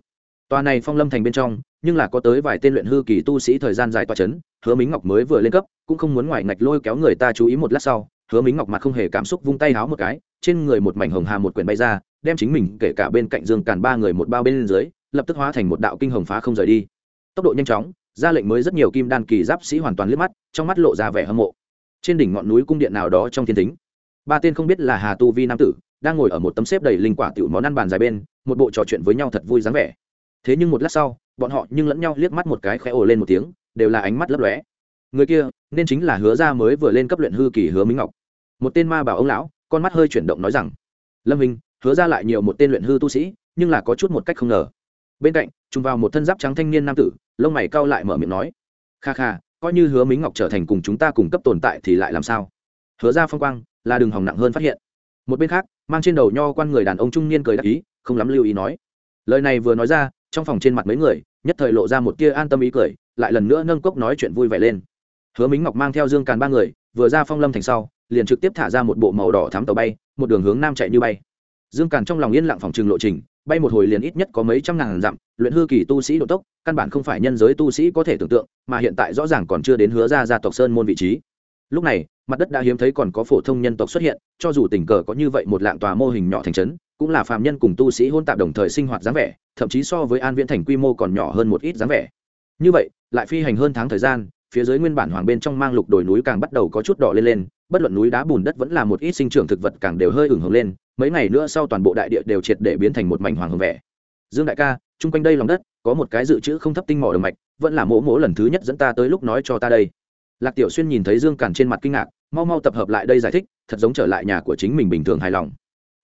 Tòa này phong lâm thành bên trong, nhưng là có tới vài tên luyện hư kỳ tu sĩ thời gian dài tòa c h ấ n hứa mính ngọc mới vừa lên cấp, cũng không muốn ngoài ngạch lôi kéo người ta chú ý một lát sau, hứa mính ngọc mặt không hề cảm xúc vung tay háo một cái, trên người một mảnh hồng hà một quyển bay ra đem chính mình kể cả bên cạnh dương càn ba người một bao bên dưới, lập tức hóa thành một đạo kinh hồng phá không rời đi. Tốc độ nhanh chóng, ra lệnh mới rất nhiều kim đan kỳ giáp sĩ hoàn toàn liếc mắt, trong mắt lộ ra vẻ hâm mộ. Trên đỉnh ngọn núi cung điện nào đó trong thiên thính, ba tên không biết là hà tu vi nam tử, đang ngồi ở một tấm xếp đầy linh quả tiểu món ăn bàn dài bên, một bộ trò chuyện với nhau thật vui dáng vẻ. Thế nhưng một lát sau, bọn họ nhưng lẫn nhau liếc mắt một cái khẽ ồ lên một tiếng, đều là ánh mắt lấp lóe. Người kia, nên chính là hứa ra mới vừa lên cấp luyện hư kỳ hứa minh ngọc. Một tên ma bảo ông lão, con mắt hơi chuyển động nói rằng, lâm hình hứa ra lại nhiều một tên luyện hư tu sĩ, nhưng là có chút một cách không ngờ. Bên cạnh chúng vào một thân giáp trắng thanh niên nam tử, lông mày cau lại mở miệng nói, kha kha, coi như hứa minh ngọc trở thành cùng chúng ta cùng cấp tồn tại thì lại làm sao? Hứa ra phong quang, là đường hỏng nặng hơn phát hiện. Một bên khác, mang trên đầu nho quan người đàn ông trung niên cười đắc ý, không lắm lưu ý nói, lời này vừa nói ra, trong phòng trên mặt mấy người, nhất thời lộ ra một tia an tâm ý cười, lại lần nữa nâng cốc nói chuyện vui vẻ lên. Hứa minh ngọc mang theo dương càn ba người, vừa ra phong lâm thành sau, liền trực tiếp thả ra một bộ màu đỏ thắm tàu bay, một đường hướng nam chạy như bay dương càn trong lòng yên lặng phòng trừng lộ trình, bay một hồi liền ít nhất có mấy trăm ngàn dặm, luyện hư kỳ tu sĩ độ tốc, căn bản không phải nhân giới tu sĩ có thể tưởng tượng, mà hiện tại rõ ràng còn chưa đến hứa ra gia tộc sơn môn vị trí. Lúc này, mặt đất đã hiếm thấy còn có phổ thông nhân tộc xuất hiện, cho dù tình cờ có như vậy một lạng tòa mô hình nhỏ thành trấn, cũng là phàm nhân cùng tu sĩ hôn tạp đồng thời sinh hoạt dáng vẻ, thậm chí so với an viễn thành quy mô còn nhỏ hơn một ít dáng vẻ. Như vậy, lại phi hành hơn tháng thời gian, phía dưới nguyên bản hoàng bên trong mang lục đồi núi càng bắt đầu có chút đỏ lên lên bất luận núi đá bùn đất vẫn là một ít sinh trưởng thực vật càng đều hơi ửng hồng lên, mấy ngày nữa sau toàn bộ đại địa đều triệt để biến thành một mảnh hoàng hồng vẻ. Dương đại ca, chung quanh đây lòng đất, có một cái dự trữ không thấp tinh mỏ đồng mạch, vẫn là mỗ mỗ lần thứ nhất dẫn ta tới lúc nói cho ta đây. Lạc tiểu xuyên nhìn thấy dương càn trên mặt kinh ngạc, mau mau tập hợp lại đây giải thích, thật giống trở lại nhà của chính mình bình thường hài lòng.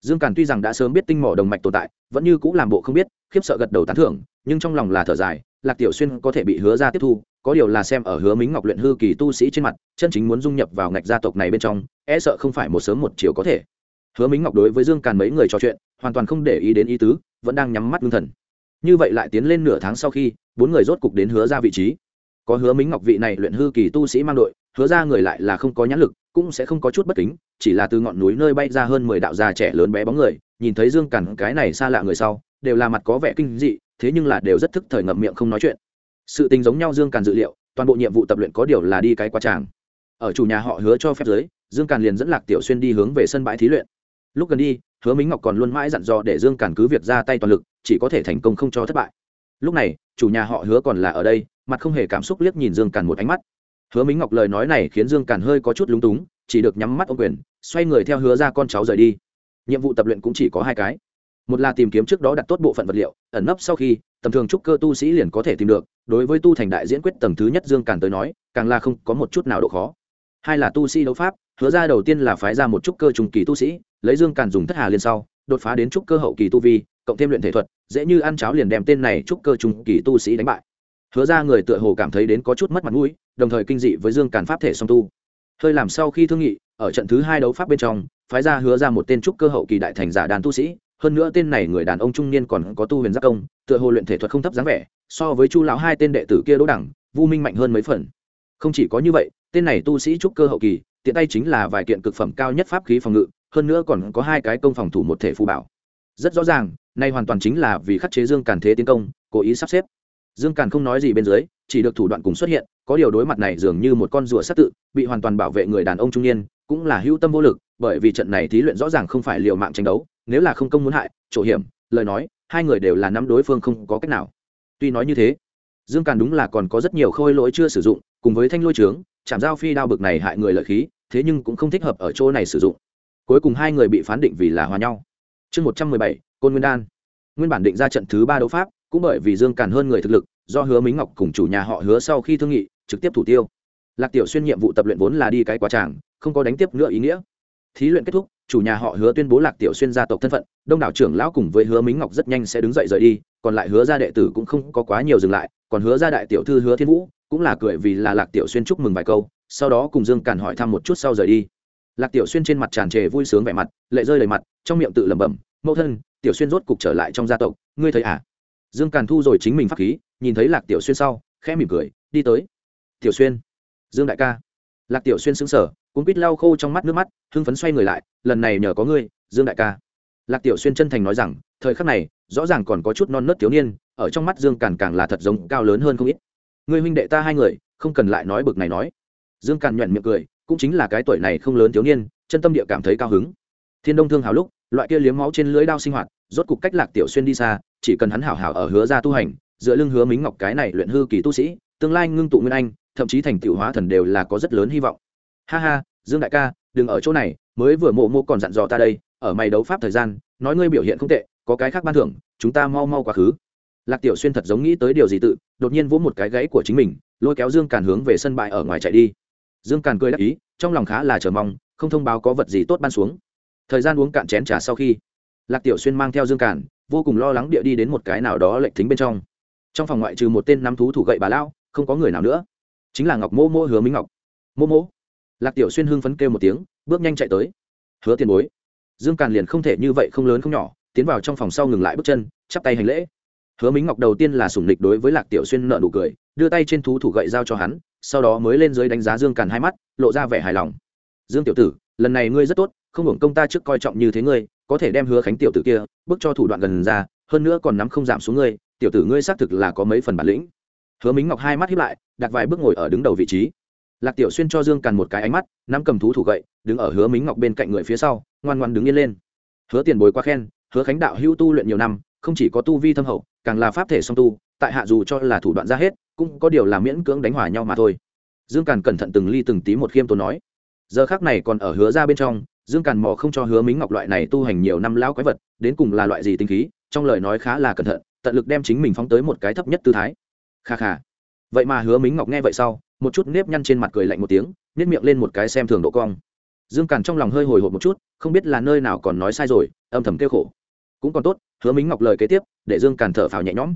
Dương càn tuy rằng đã sớm biết tinh mỏ đồng mạch tồn tại, vẫn như cũng làm bộ không biết, khiếp sợ gật đầu tán thưởng, nhưng trong lòng là thở dài, lạc tiểu xuyên có thể bị hứa ra tiếp thu có điều là xem ở hứa mính ngọc luyện hư kỳ tu sĩ trên mặt, chân chính muốn dung nhập vào ngạch gia tộc này bên trong e sợ không phải một sớm một chiều có thể. Hứa mính ngọc đối với dương càn mấy người trò chuyện, hoàn toàn không để ý đến ý tứ, vẫn đang nhắm mắt ngưng thần. Như vậy lại tiến lên nửa tháng sau khi, bốn người rốt cục đến hứa ra vị trí. Có hứa mính ngọc vị này luyện hư kỳ tu sĩ mang đội, hứa ra người lại là không có nhãn lực, cũng sẽ không có chút bất kính, chỉ là từ ngọn núi nơi bay ra hơn mười đạo già trẻ lớn bé bóng người, nhìn thấy dương cằn cái này xa lạ người sau, đều là mặt có vẻ kinh dị, thế nhưng là đều rất thức thời ngậm miệng không nói chuyện sự tình giống nhau dương càn dự liệu, toàn bộ nhiệm vụ tập luyện có điều là đi cái quá tràng. Ở chủ nhà họ hứa cho phép giới, dương càn liền dẫn lạc tiểu xuyên đi hướng về sân bãi thí luyện. Lúc gần đi, hứa minh ngọc còn luôn mãi dặn dò để dương càn cứ việc ra tay toàn lực, chỉ có thể thành công không cho thất bại. Lúc này, chủ nhà họ hứa còn là ở đây, mặt không hề cảm xúc liếc nhìn dương càn một ánh mắt. Hứa minh ngọc lời nói này khiến dương càn hơi có chút lúng túng, chỉ được nhắm mắt ô quyền, xoay người theo hứa ra con cháu rời đi. Nhiệm vụ tập luyện cũng chỉ có hai cái. Một là tìm kiếm trước đó đặt tốt bộ phận vật liệu, ẩn nấp sau khi tầm thường trúc cơ tu sĩ liền có thể tìm được, đối với tu thành đại diễn quyết tầng thứ nhất dương càn tới nói, càng là không có một chút nào độ khó. Hai là tu sĩ đấu pháp, hứa ra đầu tiên là phái ra một trúc cơ trùng kỳ tu sĩ, lấy dương càn dùng thất hà liên sau, đột phá đến trúc cơ hậu kỳ tu vi, cộng thêm luyện thể thuật, dễ như ăn cháo liền đem tên này trúc cơ trùng kỳ tu sĩ đánh bại. Hứa ra người tựa hồ cảm thấy đến có chút mất mặt mũi, đồng thời kinh dị với dương càn pháp thể song tu. Hơi làm sau khi thương nghị, ở trận thứ hai đấu pháp bên trong, phái ra hứa ra một tên trúc cơ hậu kỳ đại thành giả đàn tu sĩ hơn nữa tên này người đàn ông trung niên còn có tu huyền giác công, tựa hồ luyện thể thuật không thấp dáng vẻ, so với chu lão hai tên đệ tử kia đỗ đẳng, vu minh mạnh hơn mấy phần. Không chỉ có như vậy, tên này tu sĩ trúc cơ hậu kỳ, tiện tay chính là vài kiện cực phẩm cao nhất pháp khí phòng ngự, hơn nữa còn có hai cái công phòng thủ một thể phù bảo. Rất rõ ràng, nay hoàn toàn chính là vì khắc chế dương càn thế tiến công, cố ý sắp xếp. Dương càn không nói gì bên dưới, chỉ được thủ đoạn cùng xuất hiện, có điều đối mặt này dường như một con rùa sát tự, bị hoàn toàn bảo vệ người đàn ông trung niên, cũng là hữu tâm vô lực, bởi vì trận này thí luyện rõ ràng không phải liều mạng tranh đấu nếu là không công muốn hại, chỗ hiểm, lời nói, hai người đều là nắm đối phương không có cách nào. Tuy nói như thế, dương càn đúng là còn có rất nhiều khôi lỗi chưa sử dụng, cùng với thanh lôi trướng, chạm dao phi đao bực này hại người lợi khí, thế nhưng cũng không thích hợp ở chỗ này sử dụng. Cuối cùng hai người bị phán định vì là hòa nhau. Chương một trăm mười bảy, côn nguyên đan. Nguyên bản định ra trận thứ ba đấu pháp, cũng bởi vì dương càn hơn người thực lực, do hứa mính ngọc cùng chủ nhà họ hứa sau khi thương nghị, trực tiếp thủ tiêu. Lạc tiểu xuyên nhiệm vụ tập luyện vốn là đi cái quá tràng, không có đánh tiếp nữa ý nghĩa thí luyện kết thúc, chủ nhà họ hứa tuyên bố lạc tiểu xuyên gia tộc thân phận, đông đảo trưởng lão cùng với hứa mính ngọc rất nhanh sẽ đứng dậy rời đi, còn lại hứa gia đệ tử cũng không có quá nhiều dừng lại, còn hứa gia đại tiểu thư hứa thiên vũ cũng là cười vì là lạc tiểu xuyên chúc mừng vài câu, sau đó cùng dương càn hỏi thăm một chút sau rời đi. Lạc tiểu xuyên trên mặt tràn trề vui sướng vẻ mặt, lệ rơi đầy mặt, trong miệng tự lẩm bẩm, mẫu thân, tiểu xuyên rốt cục trở lại trong gia tộc, ngươi thấy à? Dương càn thu rồi chính mình pháp khí, nhìn thấy lạc tiểu xuyên sau, khẽ mỉm cười, đi tới, tiểu xuyên. Dương đại ca. Lạc tiểu xuyên xứng sở cuốn quýt lau khô trong mắt nước mắt, hưng phấn xoay người lại, lần này nhờ có ngươi, dương đại ca. Lạc tiểu xuyên chân thành nói rằng, thời khắc này, rõ ràng còn có chút non nớt thiếu niên, ở trong mắt dương càn càng là thật giống cao lớn hơn không ít. Người huynh đệ ta hai người, không cần lại nói bực này nói. Dương càn nhuận miệng cười, cũng chính là cái tuổi này không lớn thiếu niên, chân tâm địa cảm thấy cao hứng. Thiên đông thương hào lúc, loại kia liếm máu trên lưỡi đao sinh hoạt, rốt cục cách lạc tiểu xuyên đi xa, chỉ cần hắn hảo hảo ở hứa ra tu hành, dựa lưng hứa mính ngọc cái này luyện hư kỳ tu sĩ, tương lai ngưng tụ nguyên anh, thậm chí thành tựu hóa thần đều là có rất lớn hy vọng ha ha, dương đại ca, đừng ở chỗ này, mới vừa mộ mộ còn dặn dò ta đây, ở mày đấu pháp thời gian, nói ngươi biểu hiện không tệ, có cái khác ban thưởng, chúng ta mau mau quá khứ. Lạc tiểu xuyên thật giống nghĩ tới điều gì tự, đột nhiên vỗ một cái gãy của chính mình, lôi kéo dương càn hướng về sân bãi ở ngoài chạy đi. Dương càn cười đắc ý, trong lòng khá là chờ mong, không thông báo có vật gì tốt ban xuống. Thời gian uống cạn chén trà sau khi, lạc tiểu xuyên mang theo dương càn, vô cùng lo lắng địa đi đến một cái nào đó lệnh thính bên trong. Trong phòng ngoại trừ một tên nắm thú thủ gậy bà lao không có người nào nữa. Chính là ngọc mô mô hứa minh ngọc. Mô mô lạc tiểu xuyên hưng phấn kêu một tiếng, bước nhanh chạy tới. Hứa tiền bối. Dương càn liền không thể như vậy không lớn không nhỏ, tiến vào trong phòng sau ngừng lại bước chân, chắp tay hành lễ. Hứa minh ngọc đầu tiên là sủng lịch đối với lạc tiểu xuyên nợ nụ cười, đưa tay trên thú thủ gậy giao cho hắn, sau đó mới lên dưới đánh giá dương càn hai mắt, lộ ra vẻ hài lòng. Dương tiểu tử, lần này ngươi rất tốt, không hưởng công ta trước coi trọng như thế ngươi, có thể đem hứa khánh tiểu tử kia, bước cho thủ đoạn gần ra, hơn nữa còn nắm không giảm xuống ngươi, tiểu tử ngươi xác thực là có mấy phần bản lĩnh. Hứa minh ngọc hai mắt hiếp lại, đặt vài bước ngồi ở đứng đầu vị trí lạc tiểu xuyên cho dương càn một cái ánh mắt, nắm cầm thú thủ gậy, đứng ở hứa mính ngọc bên cạnh người phía sau, ngoan ngoan đứng yên lên. Hứa tiền bối quá khen, hứa khánh đạo hữu tu luyện nhiều năm, không chỉ có tu vi thâm hậu, càng là pháp thể song tu, tại hạ dù cho là thủ đoạn ra hết, cũng có điều là miễn cưỡng đánh hòa nhau mà thôi. Dương càn cẩn thận từng ly từng tí một khiêm tốn nói. Giờ khác này còn ở hứa ra bên trong, dương càn mò không cho hứa mính ngọc loại này tu hành nhiều năm lão quái vật, đến cùng là loại gì tinh khí, trong lời nói khá là cẩn thận, tận lực đem chính mình phóng tới một cái thấp nhất tư thái. Kha kha. Vậy mà hứa mính ngọc nghe vậy sau một chút nếp nhăn trên mặt cười lạnh một tiếng nếp miệng lên một cái xem thường độ cong. Dương càn trong lòng hơi hồi hộp một chút, không biết là nơi nào còn nói sai rồi, âm thầm kêu khổ. Cũng còn tốt, hứa mính ngọc lời kế tiếp, để dương càn thở phào nhẹ nhõm.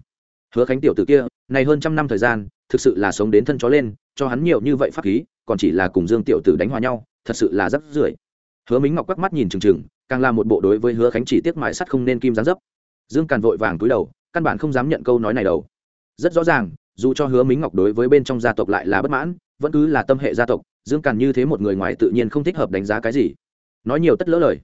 Hứa khánh tiểu t ử kia, này hơn trăm năm thời gian, thực sự là sống đến thân chó lên, cho hắn nhiều như vậy pháp khí, còn chỉ là cùng dương tiểu tử đánh hòa nhau, thật sự là rất rưởi. Hứa mính ngọc quắc mắt nhìn trừng trừng càng là một bộ đối với hứa khánh chỉ tiếc mại sắt không nên kim gián dấp. Dương càn vội vàng túi đầu, căn bản không dám nhận câu nói này đầu. Rất rõ ràng dù cho hứa mính ngọc đối với bên trong gia tộc lại là bất mãn, vẫn cứ là tâm hệ gia tộc, dương càn như thế một người ngoài tự nhiên không thích hợp đánh giá cái gì. Nói nhiều tất lỡ lời.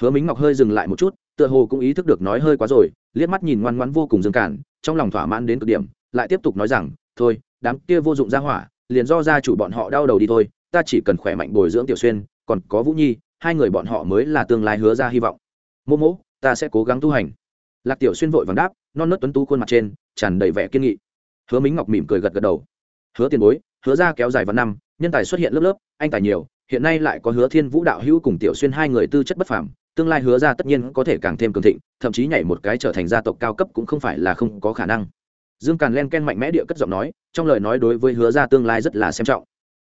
Hứa mính ngọc hơi dừng lại một chút, tựa hồ cũng ý thức được nói hơi quá rồi, liếc mắt nhìn ngoan ngoãn vô cùng dương càn, trong lòng thỏa mãn đến cực điểm, lại tiếp tục nói rằng, thôi, đám kia vô dụng ra hỏa, liền do gia chủ bọn họ đau đầu đi thôi, ta chỉ cần khỏe mạnh bồi dưỡng tiểu xuyên, còn có vũ nhi, hai người bọn họ mới là tương lai hứa ra hy vọng. Mô mỗ, ta sẽ cố gắng tu hành. Lạc tiểu xuyên vội vàng đáp, non nớt tuấn tú khuôn mặt trên, tràn đầy vẻ kiên nghị hứa mính ngọc mỉm cười gật gật đầu. Hứa tiền bối, hứa ra kéo dài vào năm, nhân tài xuất hiện lớp lớp, anh tài nhiều, hiện nay lại có hứa thiên vũ đạo hữu cùng tiểu xuyên hai người tư chất bất phàm, tương lai hứa ra tất nhiên có thể càng thêm cường thịnh, thậm chí nhảy một cái trở thành gia tộc cao cấp cũng không phải là không có khả năng. Dương càn len ken mạnh mẽ địa cất giọng nói, trong lời nói đối với hứa ra tương lai rất là xem trọng.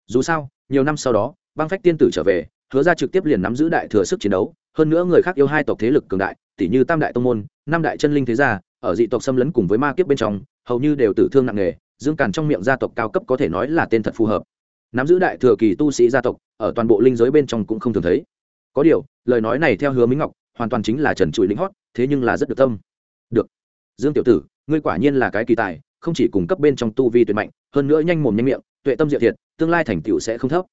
Dù sao, nhiều năm sau đó, băng phách tiên tử trở về, hứa ra trực tiếp liền nắm giữ đại thừa sức chiến đấu, hơn nữa người khác yêu hai tộc thế lực cường đại tỷ như tam đại tông môn, năm đại chân linh thế gia, ở dị tộc xâm lấn cùng với ma kiếp bên trong hầu như đều tử thương nặng nề, dương càn trong miệng gia tộc cao cấp có thể nói là tên thật phù hợp. Nắm giữ đại thừa kỳ tu sĩ gia tộc, ở toàn bộ linh giới bên trong cũng không thường thấy. Có điều, lời nói này theo hứa minh ngọc, hoàn toàn chính là trần trụi lính hót, thế nhưng là rất được tâm. Được. Dương tiểu tử, ngươi quả nhiên là cái kỳ tài, không chỉ cung cấp bên trong tu vi tuyệt mạnh, hơn nữa nhanh mồm nhanh miệng, tuệ tâm diệu thiệt, tương lai thành tựu sẽ không thấp.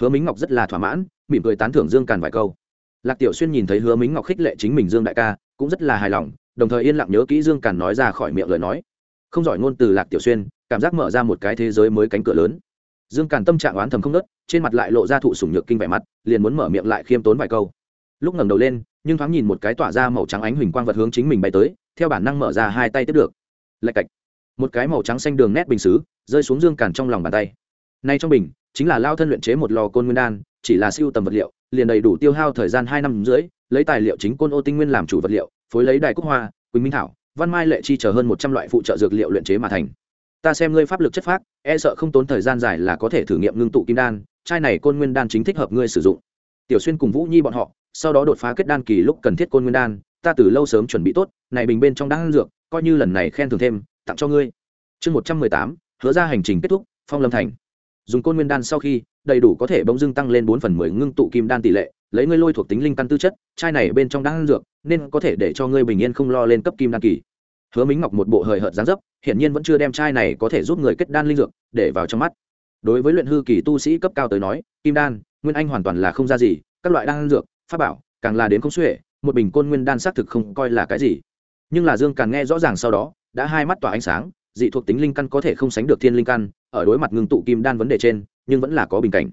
Hứa minh ngọc rất là thỏa mãn, mỉm cười tán thưởng dương càn vài câu. Lạc tiểu xuyên nhìn thấy hứa minh ngọc khích lệ chính mình dương đại ca, cũng rất là hài lòng, đồng thời yên lặng nhớ kỹ dương càn nói ra khỏi miệng lời nói không giỏi ngôn từ lạc tiểu xuyên, cảm giác mở ra một cái thế giới mới cánh cửa lớn. Dương càn tâm trạng oán thầm không nớt trên mặt lại lộ ra thụ sủng nhược kinh vẻ mặt, liền muốn mở miệng lại khiêm tốn vài câu. Lúc ngẩng đầu lên, nhưng thoáng nhìn một cái tỏa ra màu trắng ánh huỳnh quang vật hướng chính mình bay tới, theo bản năng mở ra hai tay tiếp được. Lạch cạch. Một cái màu trắng xanh đường nét bình xứ, rơi xuống dương càn trong lòng bàn tay. Nay trong bình, chính là lao thân luyện chế một lò côn nguyên đan, chỉ là siêu tầm vật liệu, liền đầy đủ tiêu hao thời gian hai năm rưỡi, lấy tài liệu chính côn ô tinh nguyên làm chủ vật liệu, phối lấy đài cúc hoa, quỳnh minh thảo văn mai lệ chi chờ hơn một trăm loại phụ trợ dược liệu luyện chế mà thành. Ta xem ngươi pháp lực chất phác e sợ không tốn thời gian dài là có thể thử nghiệm ngưng tụ kim đan, chai này côn nguyên đan chính thích hợp ngươi sử dụng. Tiểu xuyên cùng vũ nhi bọn họ, sau đó đột phá kết đan kỳ lúc cần thiết côn nguyên đan, ta từ lâu sớm chuẩn bị tốt, này bình bên trong đan dược, coi như lần này khen thưởng thêm, tặng cho ngươi. Chương một trăm mười tám, hứa ra hành trình kết thúc, phong lâm thành. Dùng côn nguyên đan sau khi, đầy đủ có thể bỗng dưng tăng lên bốn phần mười ngưng tụ kim đan tỷ lệ lấy ngươi lôi thuộc tính linh căn tư chất, chai này bên trong đang dược, nên có thể để cho ngươi bình yên không lo lên cấp kim đan kỳ. Hứa minh ngọc một bộ hời hợt dáng dấp, hiển nhiên vẫn chưa đem chai này có thể giúp người kết đan linh dược, để vào trong mắt. Đối với luyện hư kỳ tu sĩ cấp cao tới nói, kim đan, nguyên anh hoàn toàn là không ra gì, các loại đan dược, pháp bảo, càng là đến không xuể, một bình côn nguyên đan xác thực không coi là cái gì. Nhưng là dương càng nghe rõ ràng sau đó, đã hai mắt tỏa ánh sáng, dị thuộc tính linh căn có thể không sánh được thiên linh căn, ở đối mặt ngưng tụ kim đan vấn đề trên, nhưng vẫn là có bình cảnh.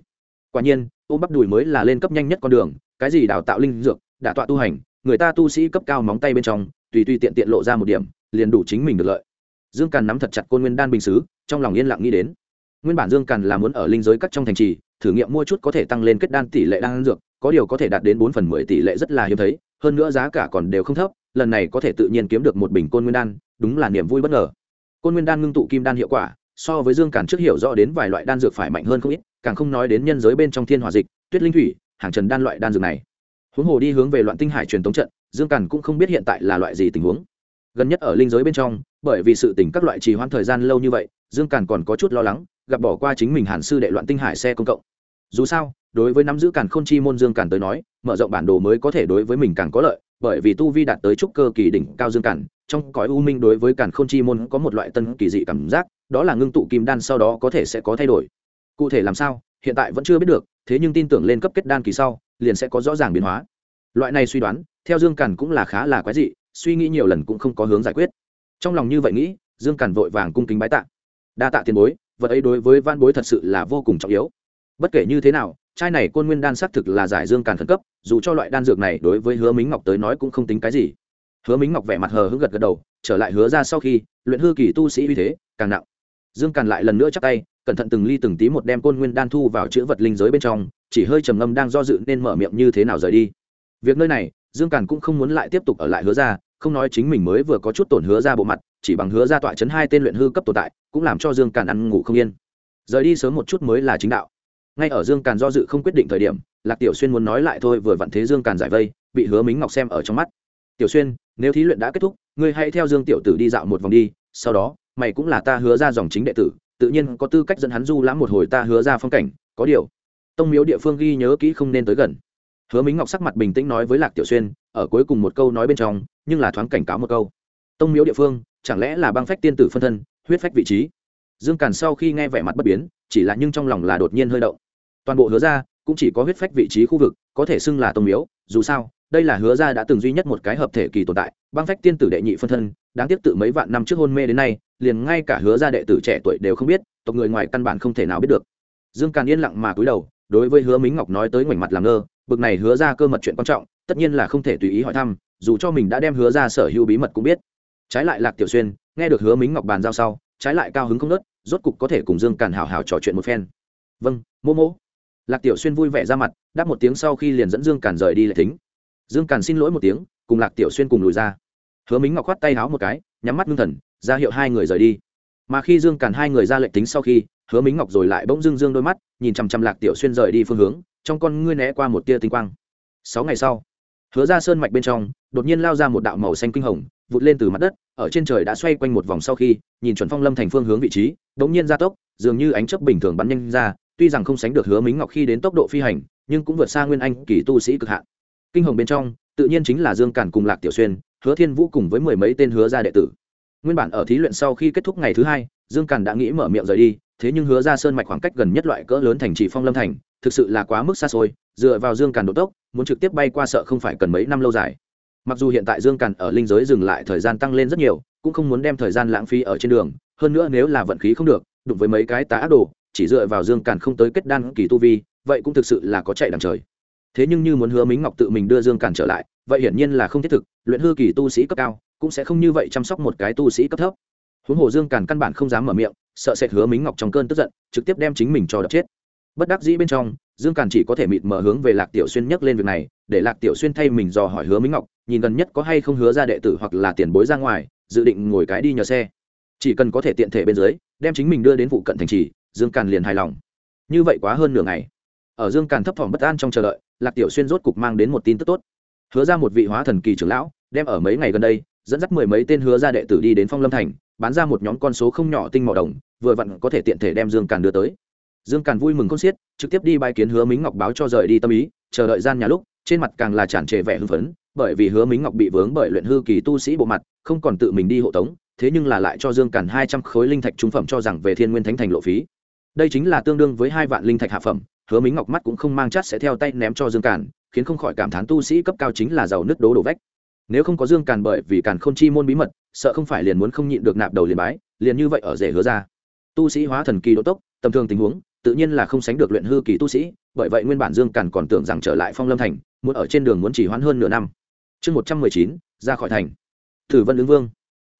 Quả nhiên ôm bắp đùi mới là lên cấp nhanh nhất con đường, cái gì đào tạo linh dược, đả tọa tu hành, người ta tu sĩ cấp cao móng tay bên trong, tùy tùy tiện tiện lộ ra một điểm, liền đủ chính mình được lợi. Dương càn nắm thật chặt côn nguyên đan bình xứ, trong lòng yên lặng nghĩ đến. Nguyên bản dương càn là muốn ở linh giới cắt trong thành trì, thử nghiệm mua chút có thể tăng lên kết đan tỷ lệ đan dược, có điều có thể đạt đến bốn phần mười tỷ lệ rất là hiếm thấy, hơn nữa giá cả còn đều không thấp, lần này có thể tự nhiên kiếm được một bình côn nguyên đan, đúng là niềm vui bất ngờ. Côn nguyên đan ngưng tụ kim đan hiệu quả so với dương càn trước hiểu rõ đến vài loại đan dược phải mạnh hơn không ít, càng không nói đến nhân giới bên trong thiên hòa dịch, tuyết linh thủy, hàng trần đan loại đan dược này. Huống hồ đi hướng về loạn tinh hải truyền tống trận, dương càn cũng không biết hiện tại là loại gì tình huống. Gần nhất ở linh giới bên trong, bởi vì sự tỉnh các loại trì hoãn thời gian lâu như vậy, dương càn còn có chút lo lắng, gặp bỏ qua chính mình hàn sư đệ loạn tinh hải xe công cộng. Dù sao, đối với nắm giữ càn khôn chi môn dương càn tới nói, mở rộng bản đồ mới có thể đối với mình càng có lợi bởi vì tu vi đạt tới trúc cơ kỳ đỉnh cao dương cản trong cõi u minh đối với càn khôn chi môn có một loại tân kỳ dị cảm giác, đó là ngưng tụ kim đan sau đó có thể sẽ có thay đổi. Cụ thể làm sao, hiện tại vẫn chưa biết được, thế nhưng tin tưởng lên cấp kết đan kỳ sau, liền sẽ có rõ ràng biến hóa. Loại này suy đoán, theo dương cản cũng là khá là quái dị, suy nghĩ nhiều lần cũng không có hướng giải quyết. Trong lòng như vậy nghĩ, dương cản vội vàng cung kính bái tạ. Đa tạ tiền bối, vật ấy đối với van bối thật sự là vô cùng trọng yếu. Bất kể như thế nào chai này côn nguyên đan xác thực là giải dương càn khẩn cấp, dù cho loại đan dược này đối với hứa mính ngọc tới nói cũng không tính cái gì. Hứa mính ngọc vẻ mặt hờ hững gật gật đầu, trở lại hứa ra sau khi, luyện hư kỳ tu sĩ uy thế càng nặng. Dương càn lại lần nữa chắc tay, cẩn thận từng ly từng tí một đem côn nguyên đan thu vào chữ vật linh giới bên trong, chỉ hơi trầm ngâm đang do dự nên mở miệng như thế nào rời đi. Việc nơi này, dương càn cũng không muốn lại tiếp tục ở lại hứa ra, không nói chính mình mới vừa có chút tổn hứa ra bộ mặt, chỉ bằng hứa ra tọa chấn hai tên luyện hư cấp tồn tại, cũng làm cho dương càn ăn ngủ không yên. Rời đi sớm một chút mới là chính đạo ngay ở dương càn do dự không quyết định thời điểm, lạc tiểu xuyên muốn nói lại thôi vừa vặn thế dương càn giải vây, bị hứa mính ngọc xem ở trong mắt. Tiểu xuyên, nếu thí luyện đã kết thúc, ngươi hãy theo dương tiểu tử đi dạo một vòng đi, sau đó, mày cũng là ta hứa ra dòng chính đệ tử, tự nhiên có tư cách dẫn hắn du lãm một hồi ta hứa ra phong cảnh, có điều, tông miếu địa phương ghi nhớ kỹ không nên tới gần. Hứa mính ngọc sắc mặt bình tĩnh nói với lạc tiểu xuyên, ở cuối cùng một câu nói bên trong, nhưng là thoáng cảnh cáo một câu. Tông miếu địa phương, chẳng lẽ là băng phách tiên tử phân thân, huyết phách vị trí? Dương càn sau khi nghe vẻ mặt bất biến, chỉ là nhưng trong lòng là đột nhiên hơi động toàn bộ hứa ra cũng chỉ có huyết phách vị trí khu vực, có thể xưng là tông miếu, dù sao, đây là hứa ra đã từng duy nhất một cái hợp thể kỳ tồn tại, băng phách tiên tử đệ nhị phân thân, đáng tiếc tự mấy vạn năm trước hôn mê đến nay, liền ngay cả hứa ra đệ tử trẻ tuổi đều không biết, tộc người ngoài căn bản không thể nào biết được. Dương càn yên lặng mà cúi đầu, đối với hứa mính ngọc nói tới ngoảnh mặt làm ngơ, bực này hứa ra cơ mật chuyện quan trọng, tất nhiên là không thể tùy ý hỏi thăm, dù cho mình đã đem hứa ra sở hữu bí mật cũng biết. Trái lại lạc tiểu xuyên, nghe được hứa mính ngọc bàn giao sau, trái lại cao hứng không nớt, rốt cục có thể cùng dương càn hào hào trò chuyện một phen. Vâng mô mô lạc tiểu xuyên vui vẻ ra mặt, đáp một tiếng sau khi liền dẫn dương càn rời đi lệ thính. Dương càn xin lỗi một tiếng, cùng lạc tiểu xuyên cùng lùi ra. Hứa mính ngọc khoát tay háo một cái, nhắm mắt ngưng thần, ra hiệu hai người rời đi. Mà khi dương càn hai người ra lệnh tính sau khi, hứa mính ngọc rồi lại bỗng dưng dương đôi mắt, nhìn chằm chằm lạc tiểu xuyên rời đi phương hướng, trong con ngươi né qua một tia tinh quang. Sáu ngày sau, hứa ra sơn mạch bên trong, đột nhiên lao ra một đạo màu xanh kinh hồng, vụt lên từ mặt đất, ở trên trời đã xoay quanh một vòng sau khi, nhìn chuẩn phong lâm thành phương hướng vị trí đ ỗ n g nhiên gia tốc, dường như ánh chớp bình thường bắn nhanh ra tuy rằng không sánh được hứa mính ngọc khi đến tốc độ phi hành, nhưng cũng vượt xa nguyên anh kỳ tu sĩ cực hạn. Kinh hồng bên trong, tự nhiên chính là dương cản cùng lạc tiểu xuyên, hứa thiên vũ cùng với mười mấy tên hứa gia đệ tử. Nguyên bản ở thí luyện sau khi kết thúc ngày thứ hai, dương cản đã nghĩ mở miệng rời đi, thế nhưng hứa ra sơn mạch khoảng cách gần nhất loại cỡ lớn thành trì phong lâm thành, thực sự là quá mức xa xôi, dựa vào dương càn độ tốc, muốn trực tiếp bay qua sợ không phải cần mấy năm lâu dài. Mặc dù hiện tại dương càn ở linh giới dừng lại thời gian tăng lên rất nhiều, cũng không muốn đem thời gian lãng phí ở trên đường, hơn nữa nếu là vận khí không được, đụng với mấy cái tá ác đồ chỉ dựa vào dương càn không tới kết đan kỳ tu vi, vậy cũng thực sự là có chạy đằng trời. Thế nhưng như muốn hứa mính ngọc tự mình đưa dương càn trở lại, vậy hiển nhiên là không thiết thực, luyện hư kỳ tu sĩ cấp cao, cũng sẽ không như vậy chăm sóc một cái tu sĩ cấp thấp. Huống hồ dương càn căn bản không dám mở miệng, sợ sệt hứa mính ngọc trong cơn tức giận, trực tiếp đem chính mình cho đập chết. Bất đắc dĩ bên trong, dương càn chỉ có thể mịt mở hướng về lạc tiểu xuyên nhắc lên việc này, để lạc tiểu xuyên thay mình dò hỏi hứa mính ngọc, nhìn gần nhất có hay không hứa ra đệ tử hoặc là tiền bối ra ngoài, dự định ngồi cái đi nhờ xe. Chỉ cần có thể tiện thể bên dưới, đem chính mình đưa đến vụ cận thành trì dương càn liền hài lòng. Như vậy quá hơn nửa ngày. Ở dương càn thấp thỏm bất an trong chờ đợi, lạc tiểu xuyên rốt cục mang đến một tin tức tốt. Hứa ra một vị hóa thần kỳ trưởng lão, đem ở mấy ngày gần đây, dẫn dắt mười mấy tên hứa ra đệ tử đi đến phong lâm thành, bán ra một nhóm con số không nhỏ tinh màu đồng, vừa vặn có thể tiện thể đem dương càn đưa tới. Dương càn vui mừng con xiết, trực tiếp đi bài kiến hứa mính ngọc báo cho rời đi tâm ý, chờ đợi gian nhà lúc, trên mặt càng là tràn trề vẻ hưng phấn, bởi vì hứa mính ngọc bị vướng bởi luyện hư kỳ tu sĩ bộ mặt, không còn tự mình đi hộ tống, thế nhưng là lại cho dương càn hai trăm khối linh thạch trung phẩm cho rằng về thiên nguyên thánh thành lộ phí đây chính là tương đương với hai vạn linh thạch hạ phẩm, hứa mính ngọc mắt cũng không mang chát sẽ theo tay ném cho dương càn, khiến không khỏi cảm thán tu sĩ cấp cao chính là giàu nứt đố đổ vách. Nếu không có dương càn bởi vì càn k h ô n chi môn bí mật, sợ không phải liền muốn không nhịn được nạp đầu liền bái, liền như vậy ở rể hứa ra. Tu sĩ hóa thần kỳ độ tốc, tầm thường tình huống, tự nhiên là không sánh được luyện hư kỳ tu sĩ, bởi vậy nguyên bản dương càn còn tưởng rằng trở lại phong lâm thành, muốn ở trên đường muốn chỉ hoãn hơn nửa năm. Chương một trăm mười chín, ra khỏi thành. Thử vân ứng vương.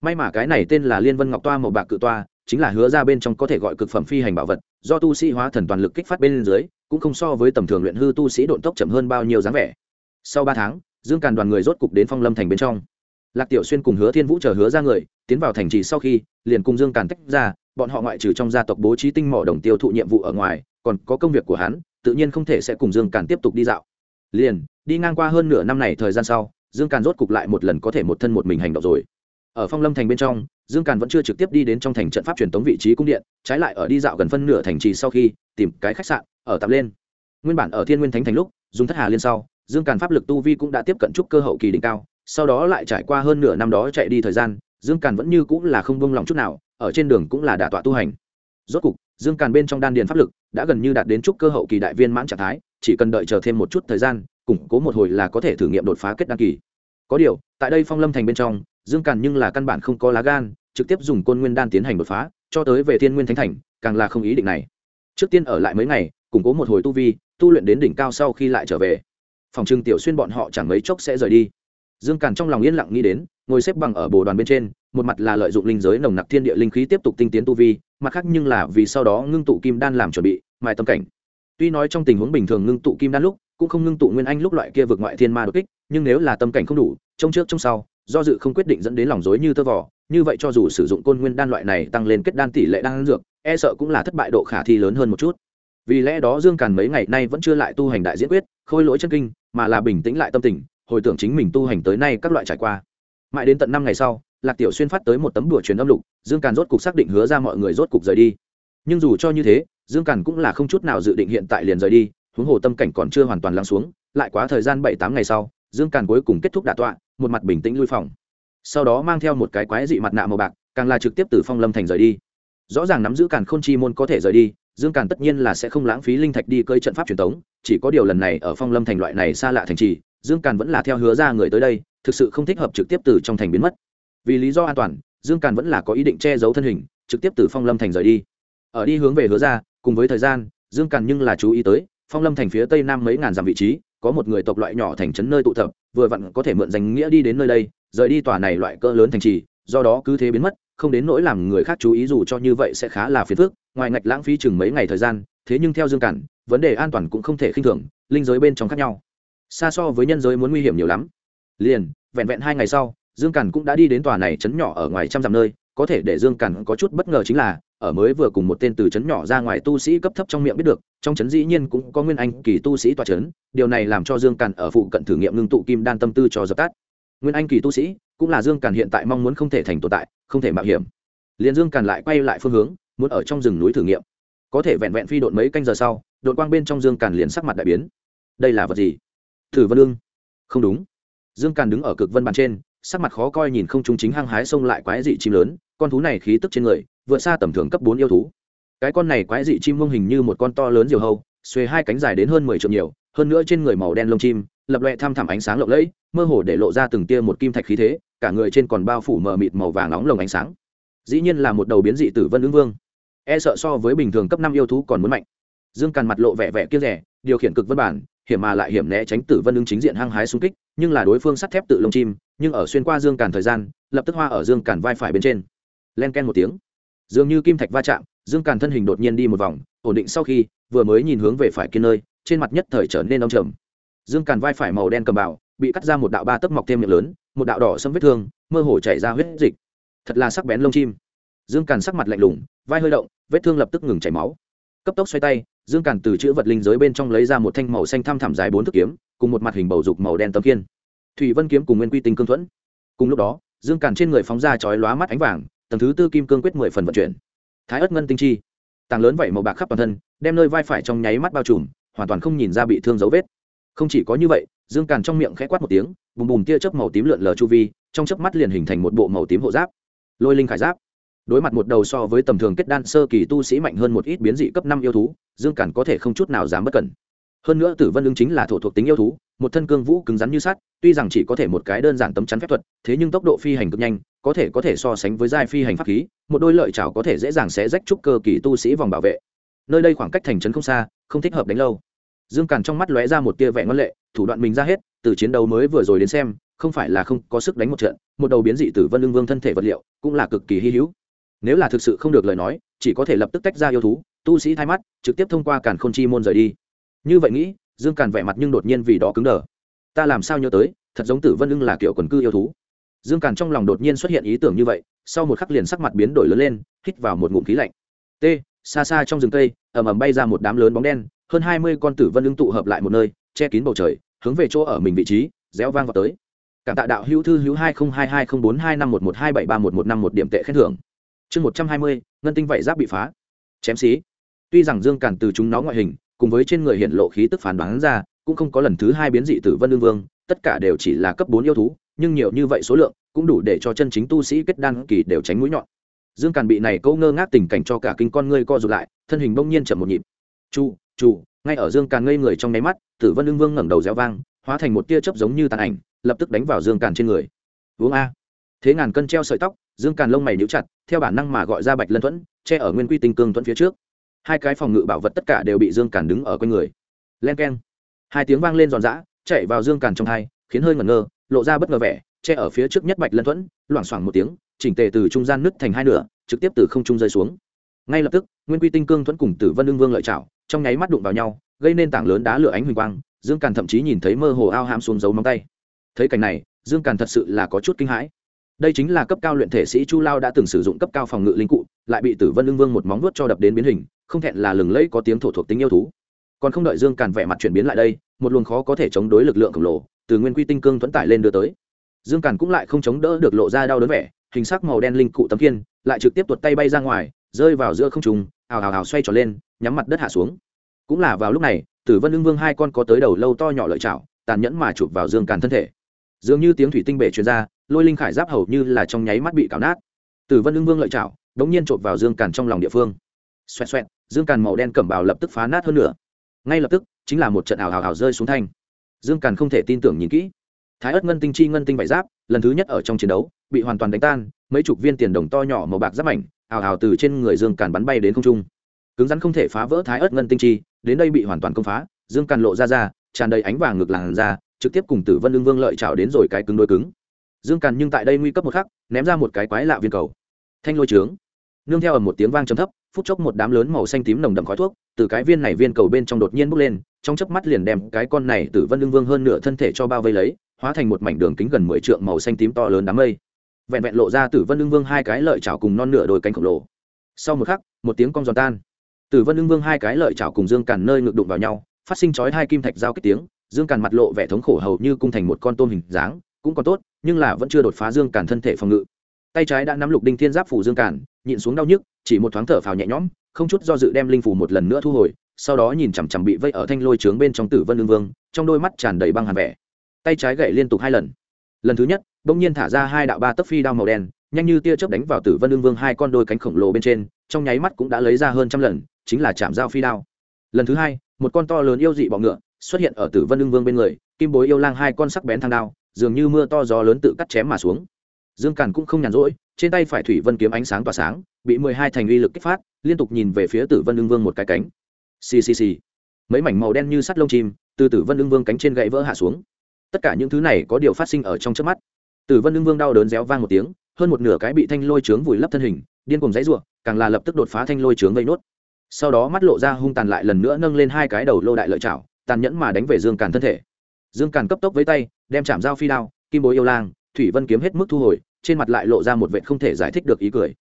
May mà cái này tên là liên vân ngọc toa màu bạc cự toa chính là hứa ra bên trong có thể gọi cực phẩm phi hành bảo vật, do tu sĩ hóa thần toàn lực kích phát bên dưới, cũng không so với tầm thường luyện hư tu sĩ độn tốc chậm hơn bao nhiêu dáng vẻ. Sau ba tháng, dương càn đoàn người rốt cục đến phong lâm thành bên trong. Lạc tiểu xuyên cùng hứa thiên vũ chờ hứa ra người, tiến vào thành trì sau khi, liền cùng dương càn tách ra, bọn họ ngoại trừ trong gia tộc bố trí tinh mỏ đồng tiêu thụ nhiệm vụ ở ngoài, còn có công việc của hắn, tự nhiên không thể sẽ cùng dương càn tiếp tục đi dạo. Liền, đi ngang qua hơn nửa năm này thời gian sau, dương càn rốt cục lại một lần có thể một thân một mình hành động rồi. Ở phong lâm thành bên trong dương càn vẫn chưa trực tiếp đi đến trong thành trận pháp truyền thống vị trí cung điện, trái lại ở đi dạo gần phân nửa thành trì sau khi, tìm cái khách sạn, ở tạm lên. Nguyên bản ở thiên nguyên thánh thành lúc, dùng thất hà liên sau, dương càn pháp lực tu vi cũng đã tiếp cận trúc cơ hậu kỳ đỉnh cao, sau đó lại trải qua hơn nửa năm đó chạy đi thời gian, dương càn vẫn như cũng là không bông lòng chút nào, ở trên đường cũng là đả tọa tu hành. Rốt cục, dương càn bên trong đan điền pháp lực đã gần như đạt đến trúc cơ hậu kỳ đại viên mãn trạng thái, chỉ cần đợi chờ thêm một chút thời gian, củng cố một hồi là có thể thử nghiệm đột phá kết đăng kỳ. Có điều, tại đây phong lâm thành bên trong dương càn nhưng là căn bản không có lá gan, trực tiếp dùng côn nguyên đan tiến hành đột phá, cho tới về thiên nguyên thánh thành, càng là không ý định này. Trước tiên ở lại mấy ngày, củng cố một hồi tu vi, tu luyện đến đỉnh cao sau khi lại trở về. Phòng trưng tiểu xuyên bọn họ chẳng mấy chốc sẽ rời đi. Dương càn trong lòng yên lặng nghĩ đến, ngồi xếp bằng ở bồ đoàn bên trên, một mặt là lợi dụng linh giới nồng nặc thiên địa linh khí tiếp tục tinh tiến tu vi, mặt khác nhưng là vì sau đó ngưng tụ kim đan làm chuẩn bị, mài tâm cảnh. Tuy nói trong tình huống bình thường ngưng tụ kim đan lúc, cũng không ngưng tụ nguyên anh lúc loại kia vượt ngoại thiên ma đột kích, nhưng nếu là tâm cảnh không đủ, trông trước trông sau do dự không quyết định dẫn đến lòng dối như tơ vỏ như vậy cho dù sử dụng côn nguyên đan loại này tăng lên kết đan tỷ lệ đan dược e sợ cũng là thất bại độ khả thi lớn hơn một chút. Vì lẽ đó dương càn mấy ngày nay vẫn chưa lại tu hành đại diễn quyết, khôi lỗi chân kinh, mà là bình tĩnh lại tâm tình, hồi tưởng chính mình tu hành tới nay các loại trải qua. Mãi đến tận năm ngày sau, lạc tiểu xuyên phát tới một tấm đùa truyền âm lục, dương càn rốt cục xác định hứa ra mọi người rốt cục rời đi. Nhưng dù cho như thế, dương càn cũng là không chút nào dự định hiện tại liền rời đi, huống hồ tâm cảnh còn chưa hoàn toàn lắng xuống, lại quá thời gian bảy tám ngày sau, dương càn cuối cùng kết thúc đả tọa một mặt bình tĩnh lui phòng. Sau đó mang theo một cái quái dị mặt nạ màu bạc, càng là trực tiếp từ phong lâm thành rời đi. Rõ ràng nắm giữ càn k h ô n chi môn có thể rời đi, dương càn tất nhiên là sẽ không lãng phí linh thạch đi cơi trận pháp truyền thống chỉ có điều lần này ở phong lâm thành loại này xa lạ thành trì, dương càn vẫn là theo hứa ra người tới đây, thực sự không thích hợp trực tiếp từ trong thành biến mất. Vì lý do an toàn, dương càn vẫn là có ý định che giấu thân hình, trực tiếp từ phong lâm thành rời đi. Ở đi hướng về hứa ra, cùng với thời gian, dương càn nhưng là chú ý tới, phong lâm thành phía tây nam mấy ngàn dặm vị trí có một người tộc loại nhỏ thành trấn nơi tụ tập, vừa vặn có thể mượn danh nghĩa đi đến nơi đây, rời đi tòa này loại cỡ lớn thành trì, do đó cứ thế biến mất, không đến nỗi làm người khác chú ý dù cho như vậy sẽ khá là phiền phức, ngoài ngạch lãng phí chừng mấy ngày thời gian, thế nhưng theo dương cản, vấn đề an toàn cũng không thể khinh thường, linh giới bên trong khác nhau. Xa so với nhân giới muốn nguy hiểm nhiều lắm. Liền, vẹn vẹn hai ngày sau, dương cản cũng đã đi đến tòa này trấn nhỏ ở ngoài trăm dặm nơi, có thể để dương cản có chút bất ngờ chính là ở mới vừa cùng một tên từ trấn nhỏ ra ngoài tu sĩ cấp thấp trong miệng biết được, trong trấn dĩ nhiên cũng có nguyên anh kỳ tu sĩ toa trấn, điều này làm cho dương càn ở phụ cận thử nghiệm ngưng tụ kim đan tâm tư cho dập tắt. Nguyên anh kỳ tu sĩ, cũng là dương càn hiện tại mong muốn không thể thành tồn tại, không thể mạo hiểm. Liền dương càn lại quay lại phương hướng, muốn ở trong rừng núi thử nghiệm. Có thể vẹn vẹn phi độn mấy canh giờ sau đội quang bên trong dương càn liền sắc mặt đại biến. Đây là vật gì? Thử vân lương không đúng. Dương càn đứng ở cực vân bàn trên, sắc mặt khó coi nhìn không trung chính hăng hái xông lại quái dị chim lớn, con thú này khí tức trên người vượt xa tầm thường cấp bốn yêu thú. Cái con này quái dị chim mông hình như một con to lớn diều hâu, xuề hai cánh dài đến hơn mười triệu nhiều, hơn nữa trên người màu đen lông chim, lập loẹ tham thẳm ánh sáng lộng lẫy, mơ hồ để lộ ra từng tia một kim thạch khí thế, cả người trên còn bao phủ mờ mịt màu vàng nóng lồng ánh sáng. Dĩ nhiên là một đầu biến dị tử vân ứng vương. E sợ so với bình thường cấp năm yêu thú còn muốn mạnh. Dương càn mặt lộ vẻ vẻ kia rẻ điều khiển cực vân bản, hiểm mà lại hiểm né tránh tử vân ứng chính diện hăng hái xung kích, nhưng là đối phương sắt thép tự lông chim, nhưng ở xuyên qua dương càn thời gian, lập tức hoa ở dương càn vai phải bên trên. Len ken một tiếng dường như kim thạch va chạm, dương càn thân hình đột nhiên đi một vòng, ổn định sau khi, vừa mới nhìn hướng về phải kia nơi, trên mặt nhất thời trở nên đông trầm. Dương càn vai phải màu đen cầm bảo bị cắt ra một đạo ba tấc mọc thêm miệng lớn, một đạo đỏ xâm vết thương, mơ hồ chảy ra huyết dịch. Thật là sắc bén lông chim. Dương càn sắc mặt lạnh lùng, vai hơi động, vết thương lập tức ngừng chảy máu. Cấp tốc xoay tay, dương càn từ chữ vật linh giới bên trong lấy ra một thanh màu xanh thăm thẳm dài bốn thước kiếm, cùng một mặt hình bầu dục màu đen tấm kiên thủy vân kiếm cùng nguyên quy tinh cương thuẫn. Cùng lúc đó, dương càn trên người phóng ra chói lóa mắt ánh vàng tầng thứ tư kim cương quyết mười phần vận chuyển. Thái ất ngân tinh chi. Tàng lớn vậy màu bạc khắp toàn thân, đem nơi vai phải trong nháy mắt bao trùm, hoàn toàn không nhìn ra bị thương dấu vết. Không chỉ có như vậy, dương càn trong miệng khẽ quát một tiếng, bùm bùm tia chớp màu tím lượn lờ chu vi, trong chớp mắt liền hình thành một bộ màu tím hộ giáp. Lôi linh khải giáp. Đối mặt một đầu so với tầm thường kết đan sơ kỳ tu sĩ mạnh hơn một ít biến dị cấp năm yêu thú, dương càn có thể không chút nào dám bất cẩn. Hơn nữa tử vân ứng chính là thổ thuộc tính yêu thú một thân cương vũ cứng rắn như sắt, tuy rằng chỉ có thể một cái đơn giản tấm chắn phép thuật, thế nhưng tốc độ phi hành cực nhanh, có thể có thể so sánh với giai phi hành pháp khí, một đôi lợi chảo có thể dễ dàng xé rách trúc cơ kỳ tu sĩ vòng bảo vệ. Nơi đây khoảng cách thành trấn không xa, không thích hợp đánh lâu. Dương càn trong mắt lóe ra một tia vẻ ngân lệ, thủ đoạn mình ra hết, từ chiến đấu mới vừa rồi đến xem, không phải là không có sức đánh một trận, một đầu biến dị tử vân lương vương thân thể vật liệu, cũng là cực kỳ hy hữu. Nếu là thực sự không được lời nói, chỉ có thể lập tức tách ra yêu thú, tu sĩ thay mắt, trực tiếp thông qua càn khôn chi môn rời đi. Như vậy nghĩ dương càn vẻ mặt nhưng đột nhiên vì đó cứng đờ. Ta làm sao nhớ tới, thật giống tử vân ưng là kiểu quần cư yêu thú. Dương càn trong lòng đột nhiên xuất hiện ý tưởng như vậy, sau một khắc liền sắc mặt biến đổi lớn lên, hít vào một ngụm khí lạnh. T, xa xa trong rừng cây, ầm ầm bay ra một đám lớn bóng đen, hơn hai mươi con tử vân ưng tụ hợp lại một nơi, che kín bầu trời, hướng về chỗ ở mình vị trí, réo vang vào tới. Cảm tạ đạo hữu thư hữu hai nghìn hai hai không bốn hai năm một một hai bảy ba một một năm một điểm tệ khen thưởng. Chương một trăm hai mươi, ngân tinh vảy giáp bị phá. Chém xí. Tuy rằng dương càn từ chúng nó ngoại hình cùng với trên người hiện lộ khí tức phán đoán ra, cũng không có lần thứ hai biến dị tử vân lương vương, tất cả đều chỉ là cấp bốn yêu thú, nhưng nhiều như vậy số lượng, cũng đủ để cho chân chính tu sĩ kết đan kỳ đều tránh mũi nhọn. Dương càn bị này câu ngơ ngác tình cảnh cho cả kinh con ngươi co rụt lại, thân hình bỗng nhiên chậm một nhịp. Chu chu, ngay ở dương càn ngây người trong nháy mắt, tử vân lương vương ngẩng đầu réo vang, hóa thành một tia chớp giống như tàn ảnh, lập tức đánh vào dương càn trên người. Uống a. Thế ngàn cân treo sợi tóc, dương càn lông mày níu chặt, theo bản năng mà gọi ra bạch lân thuẫn, che ở nguyên quy tinh cương thuẫn phía trước hai cái phòng ngự bảo vật tất cả đều bị dương càn đứng ở quanh người. Len k e n hai tiếng vang lên giòn giã, chạy vào dương càn trong hai, khiến hơi ngẩn ngơ, lộ ra bất ngờ vẻ, che ở phía trước nhất bạch lân thuẫn, loảng xoảng một tiếng, chỉnh tề từ trung gian nứt thành hai nửa, trực tiếp từ không trung rơi xuống. Ngay lập tức, nguyên quy tinh cương thuẫn cùng tử vân ưng vương lợi chảo, trong nháy mắt đụng vào nhau, gây nên tảng lớn đá lửa ánh huỳnh quang, dương càn thậm chí nhìn thấy mơ hồ ao hãm xuống dấu móng tay. Thấy cảnh này, dương càn thật sự là có chút kinh hãi đây chính là cấp cao luyện thể sĩ chu lao đã từng sử dụng cấp cao phòng ngự linh cụ, lại bị tử vân ưng vương một móng vuốt cho đập đến biến hình, không thẹn là lừng lẫy có tiếng thổ thuộc tính yêu thú. Còn không đợi dương càn vẻ mặt chuyển biến lại đây, một luồng khó có thể chống đối lực lượng khổng lồ từ nguyên quy tinh cương thuẫn tải lên đưa tới. Dương càn cũng lại không chống đỡ được lộ ra đau đớn vẻ, hình sắc màu đen linh cụ tấm kiên lại trực tiếp tuột tay bay ra ngoài, rơi vào giữa không trùng ào ào ào xoay tròn lên, nhắm mặt đất hạ xuống. Cũng là vào lúc này, tử vân ưng vương hai con có tới đầu lâu to nhỏ lợi chảo, tàn nhẫn mà chụp vào dương càn thân thể. Dường như tiếng thủy tinh bể truyền ra lôi linh khải giáp hầu như là trong nháy mắt bị cào nát. Tử vân ưng vương lợi chảo, đống nhiên chộp vào dương càn trong lòng địa phương. Xoẹt xoẹt, dương càn màu đen cẩm bào lập tức phá nát hơn nữa ngay lập tức, chính là một trận ảo hào rơi xuống thanh. Dương càn không thể tin tưởng nhìn kỹ. Thái ớt ngân tinh chi ngân tinh vải giáp, lần thứ nhất ở trong chiến đấu, bị hoàn toàn đánh tan, mấy chục viên tiền đồng to nhỏ màu bạc giáp mảnh ảo ảo từ trên người dương càn bắn bay đến không trung. Cứng rắn không thể phá vỡ thái ớt ngân tinh chi, đến đây bị hoàn toàn công phá, dương càn lộ ra ra, tràn đầy ánh vàng ngược làn ra trực tiếp cùng tử vân lương vương lợi trào đến rồi cái cứng đôi cứng dương càn nhưng tại đây nguy cấp một khắc, ném ra một cái quái lạ viên cầu. Thanh lôi trướng. Nương theo ở một tiếng vang trầm thấp, phút chốc một đám lớn màu xanh tím nồng đậm khói thuốc, từ cái viên này viên cầu bên trong đột nhiên bốc lên, trong chớp mắt liền đem cái con này tử vân lương vương hơn nửa thân thể cho bao vây lấy, hóa thành một mảnh đường kính gần mười trượng màu xanh tím to lớn đám mây. Vẹn vẹn lộ ra tử vân lương vương hai cái lợi chảo cùng non nửa đôi cánh khổng lồ. Sau một khắc, một tiếng cong giòn tan. Tử vân lương vương hai cái lợi chảo cùng dương càn nơi ngược đụng vào nhau, phát sinh chói hai kim thạch giao kích tiếng, dương càn mặt lộ vẻ thống khổ hầu như cung thành một con tôm hình dáng cũng còn tốt nhưng là vẫn chưa đột phá dương cản thân thể phòng ngự. Tay trái đã nắm lục đinh thiên giáp phủ dương cản, nhịn xuống đau nhức chỉ một thoáng thở phào nhẹ nhõm không chút do dự đem linh phủ một lần nữa thu hồi sau đó nhìn chằm chằm bị vây ở thanh lôi trướng bên trong tử vân lương vương trong đôi mắt tràn đầy băng hàn vẻ. Tay trái gậy liên tục hai lần. Lần thứ nhất bỗng nhiên thả ra hai đạo ba tấc phi đao màu đen nhanh như tia chớp đánh vào tử vân lương vương hai con đôi cánh khổng lồ bên trên trong nháy mắt cũng đã lấy ra hơn trăm lần chính là chạm dao phi đao. Lần thứ hai một con to lớn yêu dị bọ ngựa xuất hiện ở tử vân lương vương bên người kim bối yêu lang hai con sắc bén thang đao dường như mưa to gió lớn tự cắt chém mà xuống. Dương càn cũng không nhàn rỗi, trên tay phải thủy vân kiếm ánh sáng tỏa sáng, bị mười hai thành uy lực kích phát, liên tục nhìn về phía tử vân ưng vương một cái cánh. Xì xì xì. Mấy mảnh màu đen như sắt lông chim, từ tử vân ưng vương cánh trên gãy vỡ hạ xuống. Tất cả những thứ này có điều phát sinh ở trong trước mắt. Tử vân ưng vương đau đớn réo vang một tiếng, hơn một nửa cái bị thanh lôi trướng vùi lấp thân hình, điên cùng dãy r u ộ càng là lập tức đột phá thanh lôi trướng gây nốt. Sau đó mắt lộ ra hung tàn lại lần nữa nâng lên hai cái đầu lô đại lợi chảo, tàn nhẫn mà đánh về dương càn thân thể. Dương càn cấp tốc với tay đem chạm dao phi đao, kim bối yêu lang, thủy vân kiếm hết mức thu hồi, trên mặt lại lộ ra một vệ không thể giải thích được ý cười.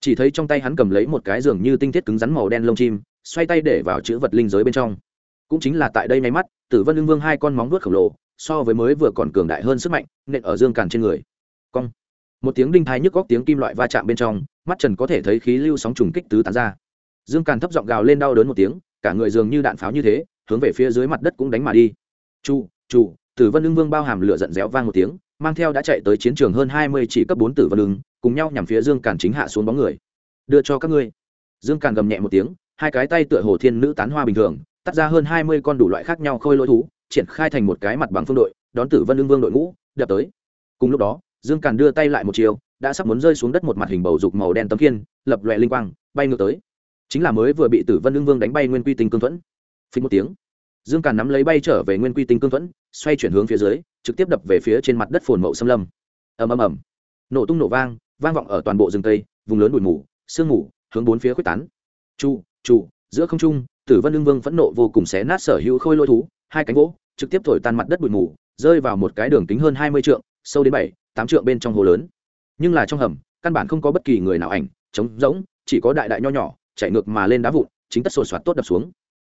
Chỉ thấy trong tay hắn cầm lấy một cái giường như tinh thiết cứng rắn màu đen lông chim, xoay tay để vào chữ vật linh giới bên trong. Cũng chính là tại đây may mắt, tử vân lương vương hai con móng vuốt khổng lồ, so với mới vừa còn cường đại hơn sức mạnh, nện ở dương càn trên người. Cong. Một tiếng đinh thái nhức góc tiếng kim loại va chạm bên trong, mắt trần có thể thấy khí lưu sóng trùng kích tứ tán ra. Dương càn thấp giọng gào lên đau đớn một tiếng, cả người dường như đạn pháo như thế, hướng về phía dưới mặt đất cũng đánh mà đi. Chu chu tử vân ưng vương bao hàm lửa giận réo vang một tiếng, mang theo đã chạy tới chiến trường hơn hai mươi chỉ cấp bốn tử vân lương cùng nhau nhằm phía dương càn chính hạ xuống bóng người. Đưa cho các ngươi. Dương càn gầm nhẹ một tiếng, hai cái tay tựa hồ thiên nữ tán hoa bình thường tắt ra hơn hai mươi con đủ loại khác nhau khôi lỗi thú, triển khai thành một cái mặt bằng phương đội, đón tử vân ưng vương đội ngũ, đập tới. Cùng lúc đó, dương càn đưa tay lại một chiều, đã sắp muốn rơi xuống đất một mặt hình bầu dục màu đen tấm kiên lập loè linh quang, bay ngược tới. Chính là mới vừa bị tử vân ưng vương đánh bay nguyên quy tinh cương thuẫn. Phí một tiếng dương càn nắm lấy bay trở về nguyên quy tinh cương thuẫn, xoay chuyển hướng phía dưới, trực tiếp đập về phía trên mặt đất phồn mậu xâm lâm. Ầm ầm ầm. Nổ tung nổ vang vang vọng ở toàn bộ rừng tây, vùng lớn bụi mù, sương mù, hướng bốn phía quyết tán. Chu chu, giữa không trung, tử vân lương vương phẫn nộ vô cùng xé nát sở hữu khôi lôi thú, hai cánh gỗ, trực tiếp thổi tan mặt đất bụi mù, rơi vào một cái đường kính hơn hai mươi trượng, sâu đến bảy, tám trượng bên trong hồ lớn. Nhưng là trong hầm, căn bản không có bất kỳ người nào ảnh, trống rỗng, chỉ có đại đại nho nhỏ chạy ngược mà lên đá vụn, chính tất sột soạt tốt đập xuống.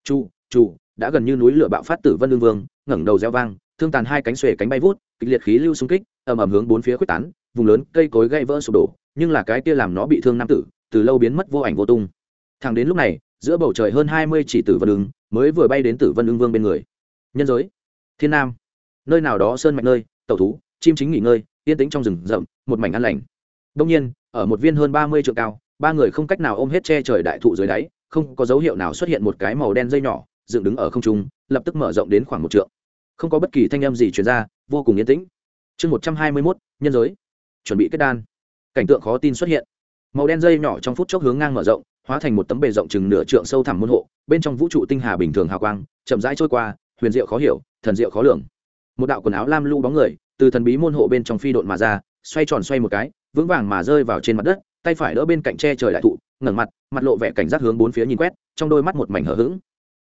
Chu chu đã gần như núi lửa bạo phát tử vân lương vương, ngẩng đầu reo vang, thương tàn hai cánh xuề cánh bay vút, kịch liệt khí lưu xung kích, ầm ầm hướng bốn phía quyết tán, vùng lớn cây cối gãy vỡ sụp đổ, nhưng là cái kia làm nó bị thương nam tử, từ lâu biến mất vô ảnh vô tung. Thẳng đến lúc này, giữa bầu trời hơn hai mươi chỉ tử vân ứng mới vừa bay đến tử vân ưng vương bên người. Nhân giới, thiên nam, nơi nào đó sơn mạch nơi, tẩu thú, chim chính nghỉ ngơi, yên tĩnh trong rừng rậm, một mảnh an lành. Đông nhiên, ở một viên hơn ba mươi trượng cao, ba người không cách nào ôm hết che trời đại thụ dưới đáy, không có dấu hiệu nào xuất hiện một cái màu đen dây nhỏ dựng đứng ở không trung, lập tức mở rộng đến khoảng một trượng. Không có bất kỳ thanh âm gì chuyển ra, vô cùng yên tĩnh. Chương một trăm hai mươi mốt, nhân giới. Chuẩn bị kết đan. Cảnh tượng khó tin xuất hiện. Màu đen dây nhỏ trong phút chốc hướng ngang mở rộng, hóa thành một tấm bề rộng chừng nửa trượng sâu thẳm môn hộ, bên trong vũ trụ tinh hà bình thường hào quang, chậm rãi trôi qua, huyền diệu khó hiểu, thần diệu khó lường. Một đạo quần áo lam lu bóng người, từ thần bí môn hộ bên trong phi độn mà ra, xoay tròn xoay một cái, vững vàng mà rơi vào trên mặt đất, tay phải đỡ bên cạnh tre trời đại thụ, ngẩng mặt mặt lộ vẻ cảnh giác hướng bốn phía nhìn quét, trong đôi mắt một mảnh hở h ữ g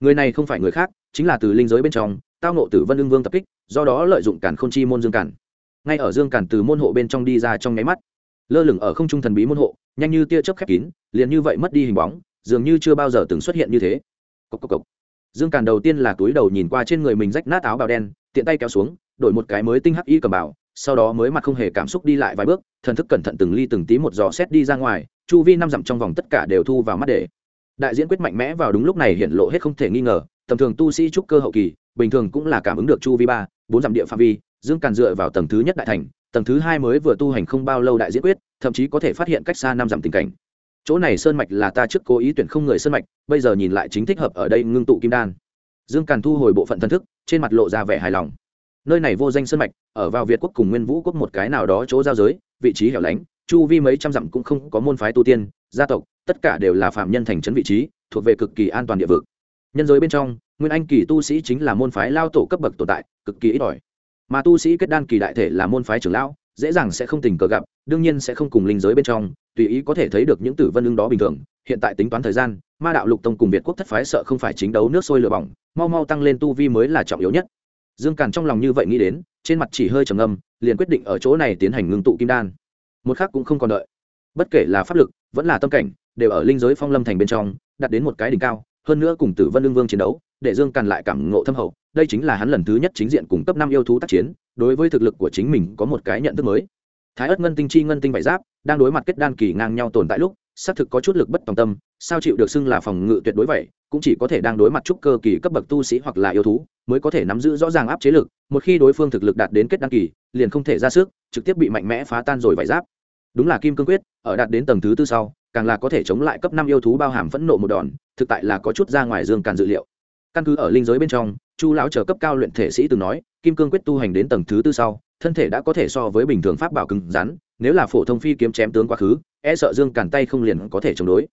người này không phải người khác, chính là từ linh giới bên trong, tao nộ tử vân ưng vương tập kích, do đó lợi dụng cản k h ô n chi môn dương cản ngay ở dương cản từ môn hộ bên trong đi ra trong nháy mắt, lơ lửng ở không trung thần bí môn hộ, nhanh như tia chớp khép kín, liền như vậy mất đi hình bóng, dường như chưa bao giờ từng xuất hiện như thế. Cốc cốc cốc. dương cản đầu tiên là túi đầu nhìn qua trên người mình rách nát áo bào đen, tiện tay kéo xuống, đổi một cái mới tinh hắc y cầm bảo sau đó mới mặt không hề cảm xúc đi lại vài bước, thần thức cẩn thận từng ly từng tí một giò xét đi ra ngoài, chu vi năm dặm trong vòng tất cả đều thu vào mắt để đại diễn quyết mạnh mẽ vào đúng lúc này hiện lộ hết không thể nghi ngờ, tầm thường tu sĩ trúc cơ hậu kỳ, bình thường cũng là cảm ứng được chu vi ba, bốn dặm địa phạm vi, dương càn dựa vào tầng thứ nhất đại thành, tầng thứ hai mới vừa tu hành không bao lâu đại diễn quyết, thậm chí có thể phát hiện cách xa năm dặm tình cảnh. Chỗ này sơn mạch là ta trước cố ý tuyển không người sơn mạch, bây giờ nhìn lại chính thích hợp ở đây ngưng tụ kim đan. Dương càn thu hồi bộ phận thần thức, trên mặt lộ ra vẻ hài lòng. Nơi này vô danh sơn mạch, ở vào việt quốc cùng nguyên vũ quốc một cái nào đó chỗ giao giới, vị trí hẻo lánh chu vi mấy trăm dặm cũng không có môn phái tu tiên, gia tộc, tất cả đều là phạm nhân thành trấn vị trí, thuộc về cực kỳ an toàn địa vực. Nhân giới bên trong, nguyên anh kỳ tu sĩ chính là môn phái lao tổ cấp bậc tồn tại, cực kỳ ít ỏi. Mà tu sĩ kết đan kỳ đại thể là môn phái trưởng lão, dễ dàng sẽ không tình cờ gặp, đương nhiên sẽ không cùng linh giới bên trong, tùy ý có thể thấy được những tử vân ưng đó bình thường. Hiện tại tính toán thời gian, ma đạo lục tông cùng việt quốc thất phái sợ không phải chính đấu nước sôi lửa bỏng, mau mau tăng lên tu vi mới là trọng yếu nhất. Dương càn trong lòng như vậy nghĩ đến, trên mặt chỉ hơi trầm âm liền quyết định ở chỗ này tiến hành ngưng tụ kim đan một khác cũng không còn đợi. Bất kể là pháp lực, vẫn là tâm cảnh, đều ở linh giới phong lâm thành bên trong, đạt đến một cái đỉnh cao, hơn nữa cùng tử vân lương vương chiến đấu, để dương càn lại cảm ngộ thâm hậu, đây chính là hắn lần thứ nhất chính diện cùng cấp năm yêu thú tác chiến, đối với thực lực của chính mình có một cái nhận thức mới. Thái ất ngân tinh chi ngân tinh vải giáp, đang đối mặt kết đan kỳ ngang nhau tồn tại lúc, xác thực có chút lực bất tòng tâm, sao chịu được xưng là phòng ngự tuyệt đối vậy, cũng chỉ có thể đang đối mặt trúc cơ kỳ cấp bậc tu sĩ hoặc là yêu thú, mới có thể nắm giữ rõ ràng áp chế lực, một khi đối phương thực lực đạt đến kết đăng kỳ, liền không thể ra sức, trực tiếp bị mạnh mẽ phá tan rồi vải giáp đúng là kim cương quyết, ở đạt đến tầng thứ tư sau, càng là có thể chống lại cấp năm yêu thú bao hàm phẫn nộ một đòn, thực tại là có chút ra ngoài dương càn dự liệu. Căn cứ ở linh giới bên trong, chu lão chờ cấp cao luyện thể sĩ từng nói, kim cương quyết tu hành đến tầng thứ tư sau, thân thể đã có thể so với bình thường pháp bảo cứng rắn, nếu là phổ thông phi kiếm chém tướng quá khứ e sợ dương càn tay không liền có thể chống đối.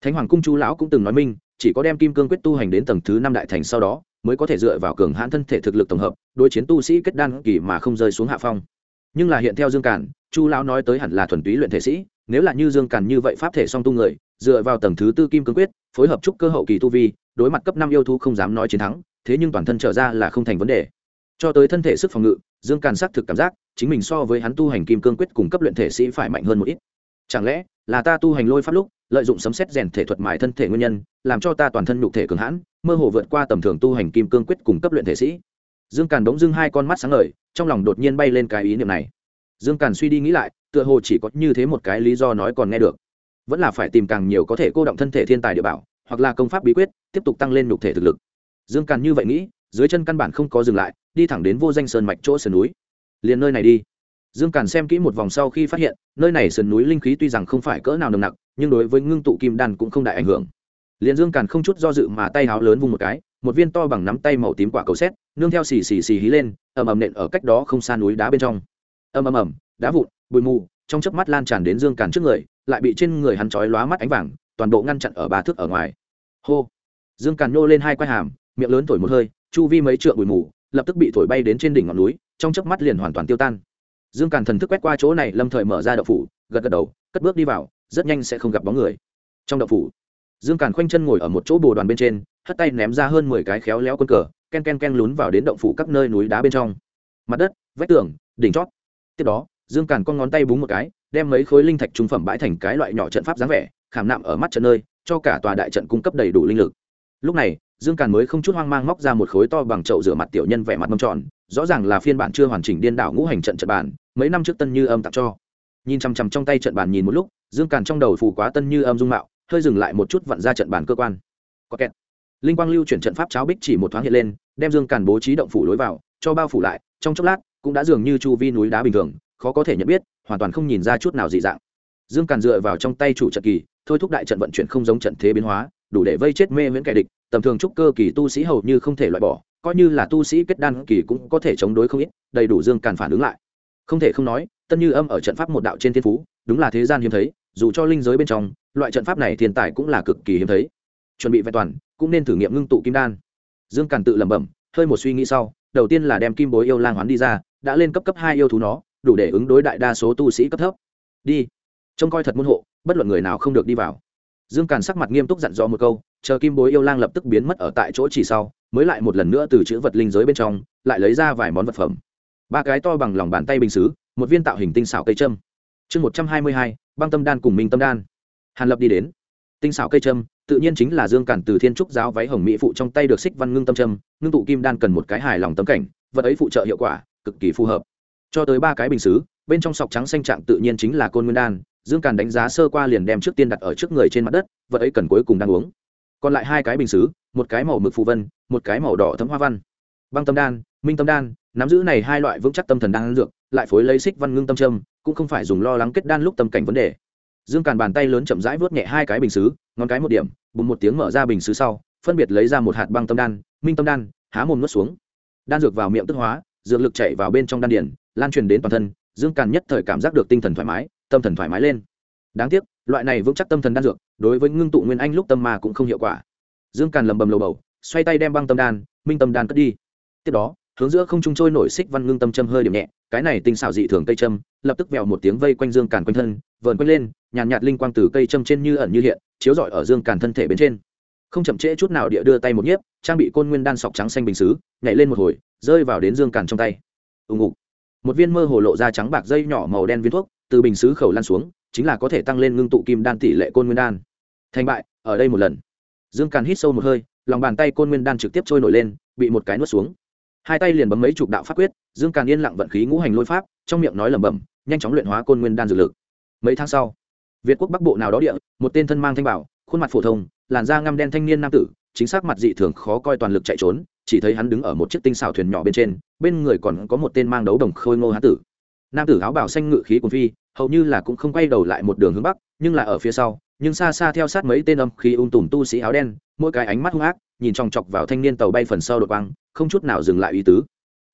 Thánh hoàng cung chu lão cũng từng nói minh, chỉ có đem kim cương quyết tu hành đến tầng thứ năm đại thành sau đó, mới có thể dựa vào cường hãn thân thể thực lực tổng hợp, đối chiến tu sĩ kết đan kỳ mà không rơi xuống hạ phong nhưng là hiện theo dương càn, chu lão nói tới hẳn là thuần túy luyện thể sĩ, nếu là như dương càn như vậy pháp thể song tu người, dựa vào tầng thứ tư kim cương quyết, phối hợp trúc cơ hậu kỳ tu vi, đối mặt cấp năm yêu thú không dám nói chiến thắng, thế nhưng toàn thân trở ra là không thành vấn đề. Cho tới thân thể sức phòng ngự, dương càn xác thực cảm giác, chính mình so với hắn tu hành kim cương quyết cùng cấp luyện thể sĩ phải mạnh hơn một ít. Chẳng lẽ, là ta tu hành lôi pháp lúc, lợi dụng sấm xét rèn thể thuật mài thân thể nguyên nhân, làm cho ta toàn thân nhục thể cường hãn, mơ hồ vượt qua tầm thường tu hành kim cương quyết cùng cấp luyện thể sĩ. Dương càn bỗng dưng hai con mắt sáng ngời trong lòng đột nhiên bay lên cái ý niệm này. Dương càn suy đi nghĩ lại, tựa hồ chỉ có như thế một cái lý do nói còn nghe được. Vẫn là phải tìm càng nhiều có thể cô động thân thể thiên tài địa bảo, hoặc là công pháp bí quyết, tiếp tục tăng lên nhục thể thực lực. Dương càn như vậy nghĩ, dưới chân căn bản không có dừng lại, đi thẳng đến vô danh sơn mạch chỗ sườn núi. Liền nơi này đi. Dương càn xem kỹ một vòng sau khi phát hiện, nơi này sườn núi linh khí tuy rằng không phải cỡ nào nồng nặc, nhưng đối với ngưng tụ kim đan cũng không đại ảnh hưởng. Liền dương càn không chút do dự mà tay háo lớn vung một cái, một viên to bằng nắm tay màu tím quả cầu xét, nương theo xì xì xì hí lên ầm ầm nện ở cách đó không xa núi đá bên trong. Ầm ầm ầm, đá vụn, bụi mù, trong chớp mắt lan tràn đến dương càn trước người, lại bị trên người hắn trói lóa mắt ánh vàng, toàn bộ ngăn chặn ở ba thước ở ngoài. Hô! Dương càn nhô lên hai quai hàm, miệng lớn thổi một hơi, chu vi mấy trượng bụi mù, lập tức bị thổi bay đến trên đỉnh ngọn núi, trong chớp mắt liền hoàn toàn tiêu tan. Dương càn thần thức quét qua chỗ này, lâm thời mở ra đậu phủ, gật gật đầu, cất bước đi vào, rất nhanh sẽ không gặp bóng người. Trong đậu phủ, dương càn khoanh chân ngồi ở một chỗ bồ đoàn bên trên, hất tay ném ra hơn mười cái khéo léo quân cờ ken ken ken lún vào đến động phủ các nơi núi đá bên trong. Mặt đất, vách tường, đỉnh chót. Tiếp đó, dương càn con ngón tay búng một cái, đem mấy khối linh thạch trung phẩm bãi thành cái loại nhỏ trận pháp dáng vẻ, khảm nạm ở mắt trận nơi, cho cả tòa đại trận cung cấp đầy đủ linh lực. Lúc này, dương càn mới không chút hoang mang móc ra một khối to bằng chậu rửa mặt tiểu nhân vẻ mặt mâm tròn, rõ ràng là phiên bản chưa hoàn chỉnh điên đảo ngũ hành trận trận bản, mấy năm trước tân như âm tặng cho. Nhìn chằm chằm trong tay trận bản nhìn một lúc, dương càn trong đầu phù quá tân như âm dung mạo, hơi dừng lại một chút vặn ra trận bản cơ quan. Có kẹt linh quang lưu chuyển trận pháp cháo bích chỉ một thoáng hiện lên, đem dương càn bố trí động phủ lối vào, cho bao phủ lại, trong chốc lát, cũng đã dường như chu vi núi đá bình thường, khó có thể nhận biết, hoàn toàn không nhìn ra chút nào dị dạng. Dương càn dựa vào trong tay chủ trận kỳ, thôi thúc đại trận vận chuyển không giống trận thế biến hóa, đủ để vây chết mê miễn kẻ địch, tầm thường trúc cơ kỳ tu sĩ hầu như không thể loại bỏ, coi như là tu sĩ kết đan kỳ cũng có thể chống đối không ít, đầy đủ dương càn phản ứng lại. Không thể không nói, tân như âm ở trận pháp một đạo trên thiên phú, đúng là thế gian hiếm thấy, dù cho linh giới bên trong, loại trận pháp này thiên tài cũng là cực kỳ hiếm thấy chuẩn bị vẹn toàn, cũng nên thử nghiệm ngưng tụ kim đan. Dương càn tự lẩm bẩm, hơi một suy nghĩ sau, đầu tiên là đem kim bối yêu lang hoán đi ra, đã lên cấp cấp hai yêu thú nó, đủ để ứng đối đại đa số tu sĩ cấp thấp. Đi. Trông coi thật môn hộ, bất luận người nào không được đi vào. Dương càn sắc mặt nghiêm túc dặn dò một câu, chờ kim bối yêu lang lập tức biến mất ở tại chỗ chỉ sau, mới lại một lần nữa từ chữ vật linh giới bên trong, lại lấy ra vài món vật phẩm. Ba cái to bằng lòng bàn tay bình xứ một viên tạo hình tinh xảo cây trâm chương một trăm hai mươi hai, băng tâm đan cùng minh tâm đan. Hàn lập đi đến tinh xảo cây trâm, tự nhiên chính là dương cản từ thiên trúc giáo váy hồng mỹ phụ trong tay được xích văn ngưng tâm trâm, ngưng tụ kim đan cần một cái hài lòng tấm cảnh, vật ấy phụ trợ hiệu quả, cực kỳ phù hợp. Cho tới ba cái bình xứ, bên trong sọc trắng xanh trạng tự nhiên chính là côn nguyên đan, dương càn đánh giá sơ qua liền đem trước tiên đặt ở trước người trên mặt đất, vật ấy cần cuối cùng đang uống. Còn lại hai cái bình xứ, một cái màu mực phù vân, một cái màu đỏ thấm hoa văn. Băng tâm đan, minh tâm đan, nắm giữ này hai loại vững chắc tâm thần đan dược, lại phối lấy xích văn ngưng tâm trâm, cũng không phải dùng lo lắng kết đan lúc tâm cảnh vấn đề dương càn bàn tay lớn chậm rãi vớt nhẹ hai cái bình xứ, ngón cái một điểm, bùng một tiếng mở ra bình xứ sau, phân biệt lấy ra một hạt băng tâm đan, minh tâm đan, há mồm nuốt xuống. Đan dược vào miệng tức hóa, dược lực chạy vào bên trong đan điển lan truyền đến toàn thân, dương càn nhất thời cảm giác được tinh thần thoải mái, tâm thần thoải mái lên. Đáng tiếc, loại này vững chắc tâm thần đan dược, đối với ngưng tụ nguyên anh lúc tâm mà cũng không hiệu quả. Dương càn lầm bầm lầu bầu, xoay tay đem băng tâm đan, minh tâm đan cất đi. Tiếp đó, hướng giữa không trung trôi nổi xích văn ngưng tâm châm hơi điểm nhẹ, cái này tinh xảo dị thường cây châm, lập tức vèo một tiếng vây quanh dương càn quanh thân vờn quanh lên nhàn nhạt, nhạt linh quang từ cây châm trên như ẩn như hiện chiếu rọi ở dương càn thân thể bên trên. Không chậm trễ chút nào địa đưa tay một nhiếp trang bị côn nguyên đan sọc trắng xanh bình xứ nhảy lên một hồi rơi vào đến dương càn trong tay. Ùng ục. Một viên mơ hồ lộ ra trắng bạc dây nhỏ màu đen viên thuốc từ bình xứ khẩu lan xuống chính là có thể tăng lên ngưng tụ kim đan tỷ lệ côn nguyên đan. Thành bại ở đây một lần. Dương càn hít sâu một hơi lòng bàn tay côn nguyên đan trực tiếp trôi nổi lên bị một cái nuốt xuống. Hai tay liền bấm mấy chục đạo pháp quyết dương càn yên lặng vận khí ngũ hành lôi pháp trong miệng nói lẩm bẩm nhanh chóng luyện hóa côn nguyên đan dược lực mấy tháng sau, việt quốc bắc bộ nào đó địa, một tên thân mang thanh bảo, khuôn mặt phổ thông, làn da ngăm đen thanh niên nam tử, chính xác mặt dị thường khó coi toàn lực chạy trốn, chỉ thấy hắn đứng ở một chiếc tinh xảo thuyền nhỏ bên trên, bên người còn có một tên mang đấu đồng khôi ngô hán tử. Nam tử áo bảo xanh ngự khí của phi, hầu như là cũng không quay đầu lại một đường hướng bắc, nhưng là ở phía sau, nhưng xa xa theo sát mấy tên âm khí ung tùm tu sĩ áo đen, mỗi cái ánh mắt hung ác, nhìn chòng chọc vào thanh niên tàu bay phần sau đột quang, không chút nào dừng lại ý tứ.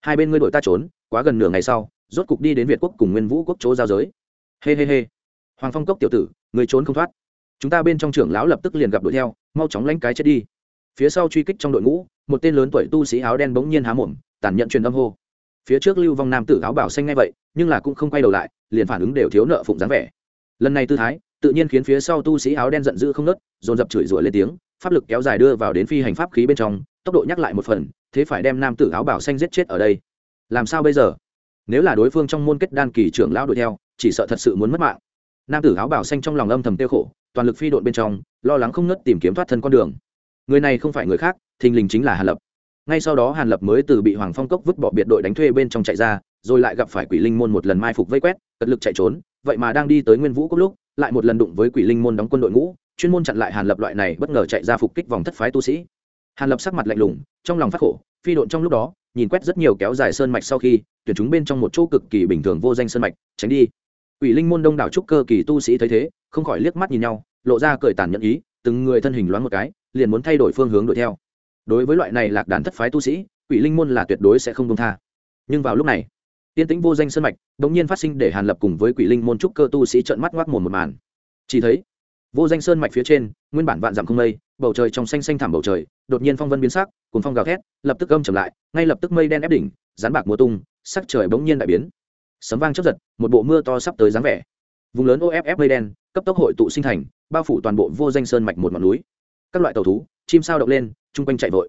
Hai bên ngươi đội ta trốn, quá gần nửa ngày sau, rốt cục đi đến việt quốc cùng nguyên vũ quốc chỗ giao giới. Hê、hey、hê、hey、hê、hey hoàng phong cốc tiểu tử, người trốn không thoát. Chúng ta bên trong trưởng lão lập tức liền gặp đuổi theo, mau chóng lánh cái chết đi. Phía sau truy kích trong đội ngũ, một tên lớn tuổi tu sĩ áo đen bỗng nhiên há mồm tàn nhận truyền âm hô. Phía trước lưu vong nam tử áo bảo xanh ngay vậy, nhưng là cũng không quay đầu lại, liền phản ứng đều thiếu nợ phụng dáng vẻ. Lần này tư thái, tự nhiên khiến phía sau tu sĩ áo đen giận dữ không nớt dồn dập chửi rủa lên tiếng, pháp lực kéo dài đưa vào đến phi hành pháp khí bên trong, tốc độ nhắc lại một phần, thế phải đem nam tử áo bảo xanh giết chết ở đây. Làm sao bây giờ? Nếu là đối phương trong môn kết đan kỳ trưởng lão đuổi theo, chỉ sợ thật sự muốn mất mạng nam tử áo bảo xanh trong lòng âm thầm tiêu khổ, toàn lực phi đội bên trong, lo lắng không ngất tìm kiếm thoát thân con đường. Người này không phải người khác, thình lình chính là hàn lập. Ngay sau đó hàn lập mới từ bị hoàng phong cốc vứt bỏ biệt đội đánh thuê bên trong chạy ra, rồi lại gặp phải quỷ linh môn một lần mai phục vây quét, cật lực chạy trốn, vậy mà đang đi tới nguyên vũ cốc lúc, lại một lần đụng với quỷ linh môn đóng quân đội ngũ, chuyên môn chặn lại hàn lập loại này bất ngờ chạy ra phục kích vòng thất phái tu sĩ. Hàn lập sắc mặt lạnh lùng, trong lòng phát khổ, phi độn trong lúc đó, nhìn quét rất nhiều kéo dài sơn mạch sau khi, tuyển chúng bên trong một chỗ cực kỳ bình thường vô danh sơn mạch, tránh đi quỷ linh môn đông đảo trúc cơ kỳ tu sĩ thấy thế, không khỏi liếc mắt nhìn nhau, lộ ra cười tàn nhẫn ý, từng người thân hình loáng một cái, liền muốn thay đổi phương hướng đuổi theo. Đối với loại này lạc đàn thất phái tu sĩ, quỷ linh môn là tuyệt đối sẽ không dung tha. Nhưng vào lúc này, tiên tĩnh vô danh sơn mạch đột nhiên phát sinh để hàn lập cùng với quỷ linh môn trúc cơ tu sĩ trợn mắt ngoác mồm một màn. Chỉ thấy, vô danh sơn mạch phía trên, nguyên bản vạn dặm không mây, bầu trời trong xanh xanh thảm bầu trời, đột nhiên phong vân biến sắc cùng phong gào thét, lập tức âm trầm lại, ngay lập tức mây đen ép đỉnh rán bạc mùa tung, sắc trời bỗng nhiên đại biến sấm vang chấp giật, một bộ mưa to sắp tới dáng vẻ. Vùng lớn off mây đen, cấp tốc hội tụ sinh thành, bao phủ toàn bộ vô danh sơn mạch một ngọn núi. Các loại tàu thú, chim sao động lên, chung quanh chạy vội.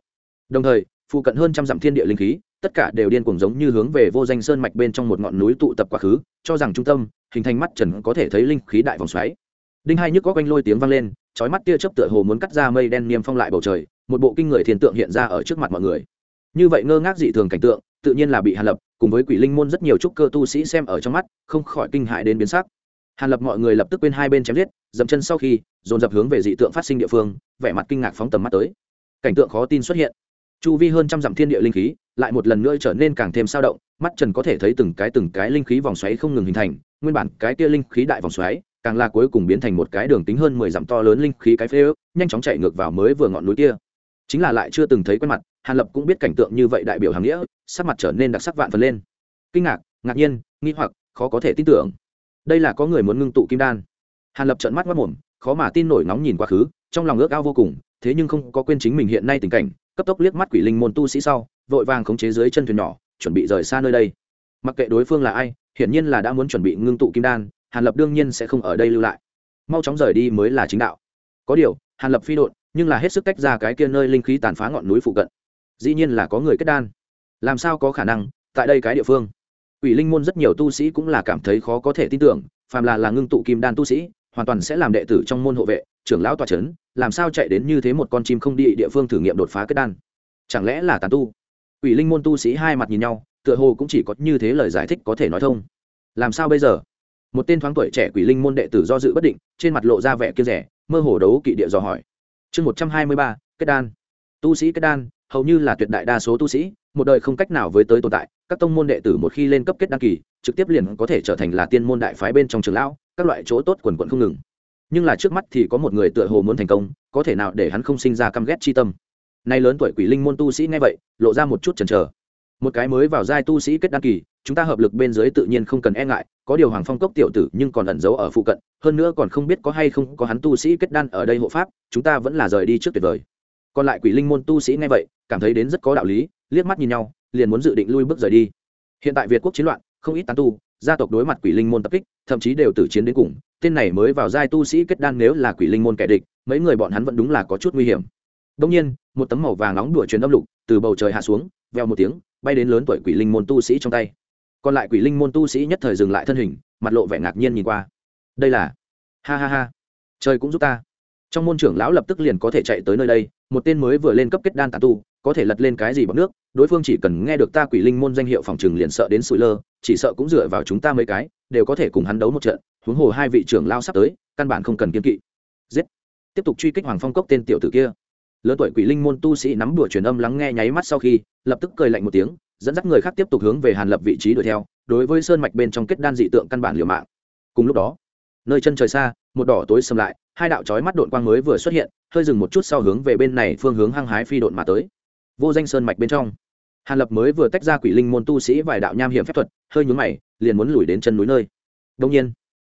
Đồng thời, phụ cận hơn trăm dặm thiên địa linh khí, tất cả đều điên cuồng giống như hướng về vô danh sơn mạch bên trong một ngọn núi tụ tập quá khứ, cho rằng trung tâm, hình thành mắt trần có thể thấy linh khí đại vòng xoáy. Đinh hai nhức có quanh lôi tiếng vang lên, chói mắt tia chớp tựa hồ muốn cắt ra mây đen niêm phong lại bầu trời, một bộ kinh người thiên tượng hiện ra ở trước mặt mọi người. Như vậy ngơ ngác dị thường cảnh tượng tự nhiên là bị hàn lập cùng với quỷ linh môn rất nhiều trúc cơ tu sĩ xem ở trong mắt, không khỏi kinh hại đến biến sắc. Hàn lập mọi người lập tức quên hai bên chém giết, dậm chân sau khi, dồn dập hướng về dị tượng phát sinh địa phương, vẻ mặt kinh ngạc phóng tầm mắt tới. Cảnh tượng khó tin xuất hiện. Chu vi hơn trăm dặm thiên địa linh khí, lại một lần nữa trở nên càng thêm sao động, mắt trần có thể thấy từng cái từng cái linh khí vòng xoáy không ngừng hình thành, nguyên bản cái kia linh khí đại vòng xoáy, càng là cuối cùng biến thành một cái đường tính hơn mười dặm to lớn linh khí cái phế ước, nhanh chóng chạy ngược vào mới vừa ngọn núi kia. Chính là lại chưa từng thấy quen mặt hàn lập cũng biết cảnh tượng như vậy đại biểu hàng nghĩa, sắc mặt trở nên đặc sắc vạn phần lên. Kinh ngạc ngạc nhiên, nghi hoặc, khó có thể tin tưởng. Đây là có người muốn ngưng tụ kim đan. Hàn lập trợn mắt mất mồm, khó mà tin nổi nóng nhìn quá khứ, trong lòng ước ao vô cùng, thế nhưng không có quên chính mình hiện nay tình cảnh, cấp tốc liếc mắt quỷ linh môn tu sĩ sau, vội vàng khống chế dưới chân thuyền nhỏ, chuẩn bị rời xa nơi đây. Mặc kệ đối phương là ai, hiển nhiên là đã muốn chuẩn bị ngưng tụ kim đan, hàn lập đương nhiên sẽ không ở đây lưu lại. Mau chóng rời đi mới là chính đạo. Có điều, hàn lập phi độn, nhưng là hết sức tách ra cái kia nơi linh khí tàn phá ngọn núi phụ cận dĩ nhiên là có người kết đan. Làm sao có khả năng, tại đây cái địa phương? Quỷ linh môn rất nhiều tu sĩ cũng là cảm thấy khó có thể tin tưởng, phàm là là ngưng tụ kim đan tu sĩ, hoàn toàn sẽ làm đệ tử trong môn hộ vệ, trưởng lão tòa c làm sao chạy đến như thế một con chim không đi địa phương thử nghiệm đột phá kết đan? Chẳng lẽ là tàn tu? Quỷ linh môn tu sĩ hai mặt nhìn nhau, tựa hồ cũng chỉ có như thế lời giải thích có thể nói thông. Làm sao bây giờ? Một tên thoáng tuổi trẻ quỷ linh môn đệ tử do dự bất định, trên mặt lộ ra vẻ kia rẻ, mơ hồ đấu kỵ địa dò hỏi. Chương một trăm hai mươi ba, kết đan. Tu sĩ kết đan hầu như là tuyệt đại đa số tu sĩ, một đời không cách nào với tới tồn tại, các tông môn đệ tử một khi lên cấp kết đăng kỳ, trực tiếp liền có thể trở thành là tiên môn đại phái bên trong trường lão, các loại chỗ tốt quần quận không ngừng. Nhưng là trước mắt thì có một người tựa hồ muốn thành công, có thể nào để hắn không sinh ra căm ghét chi tâm. Nay lớn tuổi quỷ linh môn tu sĩ nghe vậy, lộ ra một chút chần chờ. Một cái mới vào giai tu sĩ kết đăng kỳ, chúng ta hợp lực bên dưới tự nhiên không cần e ngại, có điều hoàng phong cốc tiểu tử nhưng còn ẩn giấu ở phụ cận, hơn nữa còn không biết có hay không có hắn tu sĩ kết đan ở đây hộ pháp, chúng ta vẫn là rời đi trước tuyệt vời còn lại quỷ linh môn tu sĩ nghe vậy, cảm thấy đến rất có đạo lý, liếc mắt nhìn nhau, liền muốn dự định lui bước rời đi. Hiện tại việt quốc chiến loạn, không ít tán tu, gia tộc đối mặt quỷ linh môn tập kích, thậm chí đều tử chiến đến cùng, tên này mới vào giai tu sĩ kết đan nếu là quỷ linh môn kẻ địch, mấy người bọn hắn vẫn đúng là có chút nguy hiểm. Đông nhiên, một tấm màu vàng nóng đuổi truyền âm lục, từ bầu trời hạ xuống, veo một tiếng, bay đến lớn tuổi quỷ linh môn tu sĩ trong tay. Còn lại quỷ linh môn tu sĩ nhất thời dừng lại thân hình, mặt lộ vẻ ngạc nhiên nhìn qua. Đây là, ha ha ha, trời cũng giúp ta. Trong môn trưởng lão lập tức liền có thể chạy tới nơi đây một tên mới vừa lên cấp kết đan tà tu, có thể lật lên cái gì bằng nước, đối phương chỉ cần nghe được ta quỷ linh môn danh hiệu phòng trừng liền sợ đến sủi lơ, chỉ sợ cũng dựa vào chúng ta mấy cái, đều có thể cùng hắn đấu một trận, huống hồ hai vị trưởng lao sắp tới, căn bản không cần kiên kỵ. Giết. Tiếp tục truy kích hoàng phong cốc tên tiểu tử kia. Lớn tuổi quỷ linh môn tu sĩ nắm đùa truyền âm lắng nghe nháy mắt sau khi, lập tức cười lạnh một tiếng, dẫn dắt người khác tiếp tục hướng về hàn lập vị trí đuổi theo, đối với sơn mạch bên trong kết đan dị tượng căn bản liều mạng. Cùng lúc đó, nơi chân trời xa, một đỏ tối xâm lại hai đạo chói mắt đội quang mới vừa xuất hiện, hơi dừng một chút sau hướng về bên này phương hướng hăng hái phi độn mà tới. Vô danh sơn mạch bên trong, hàn lập mới vừa tách ra quỷ linh môn tu sĩ vài đạo nham hiểm phép thuật, hơi nhún mày, liền muốn lùi đến chân núi nơi. Đông nhiên,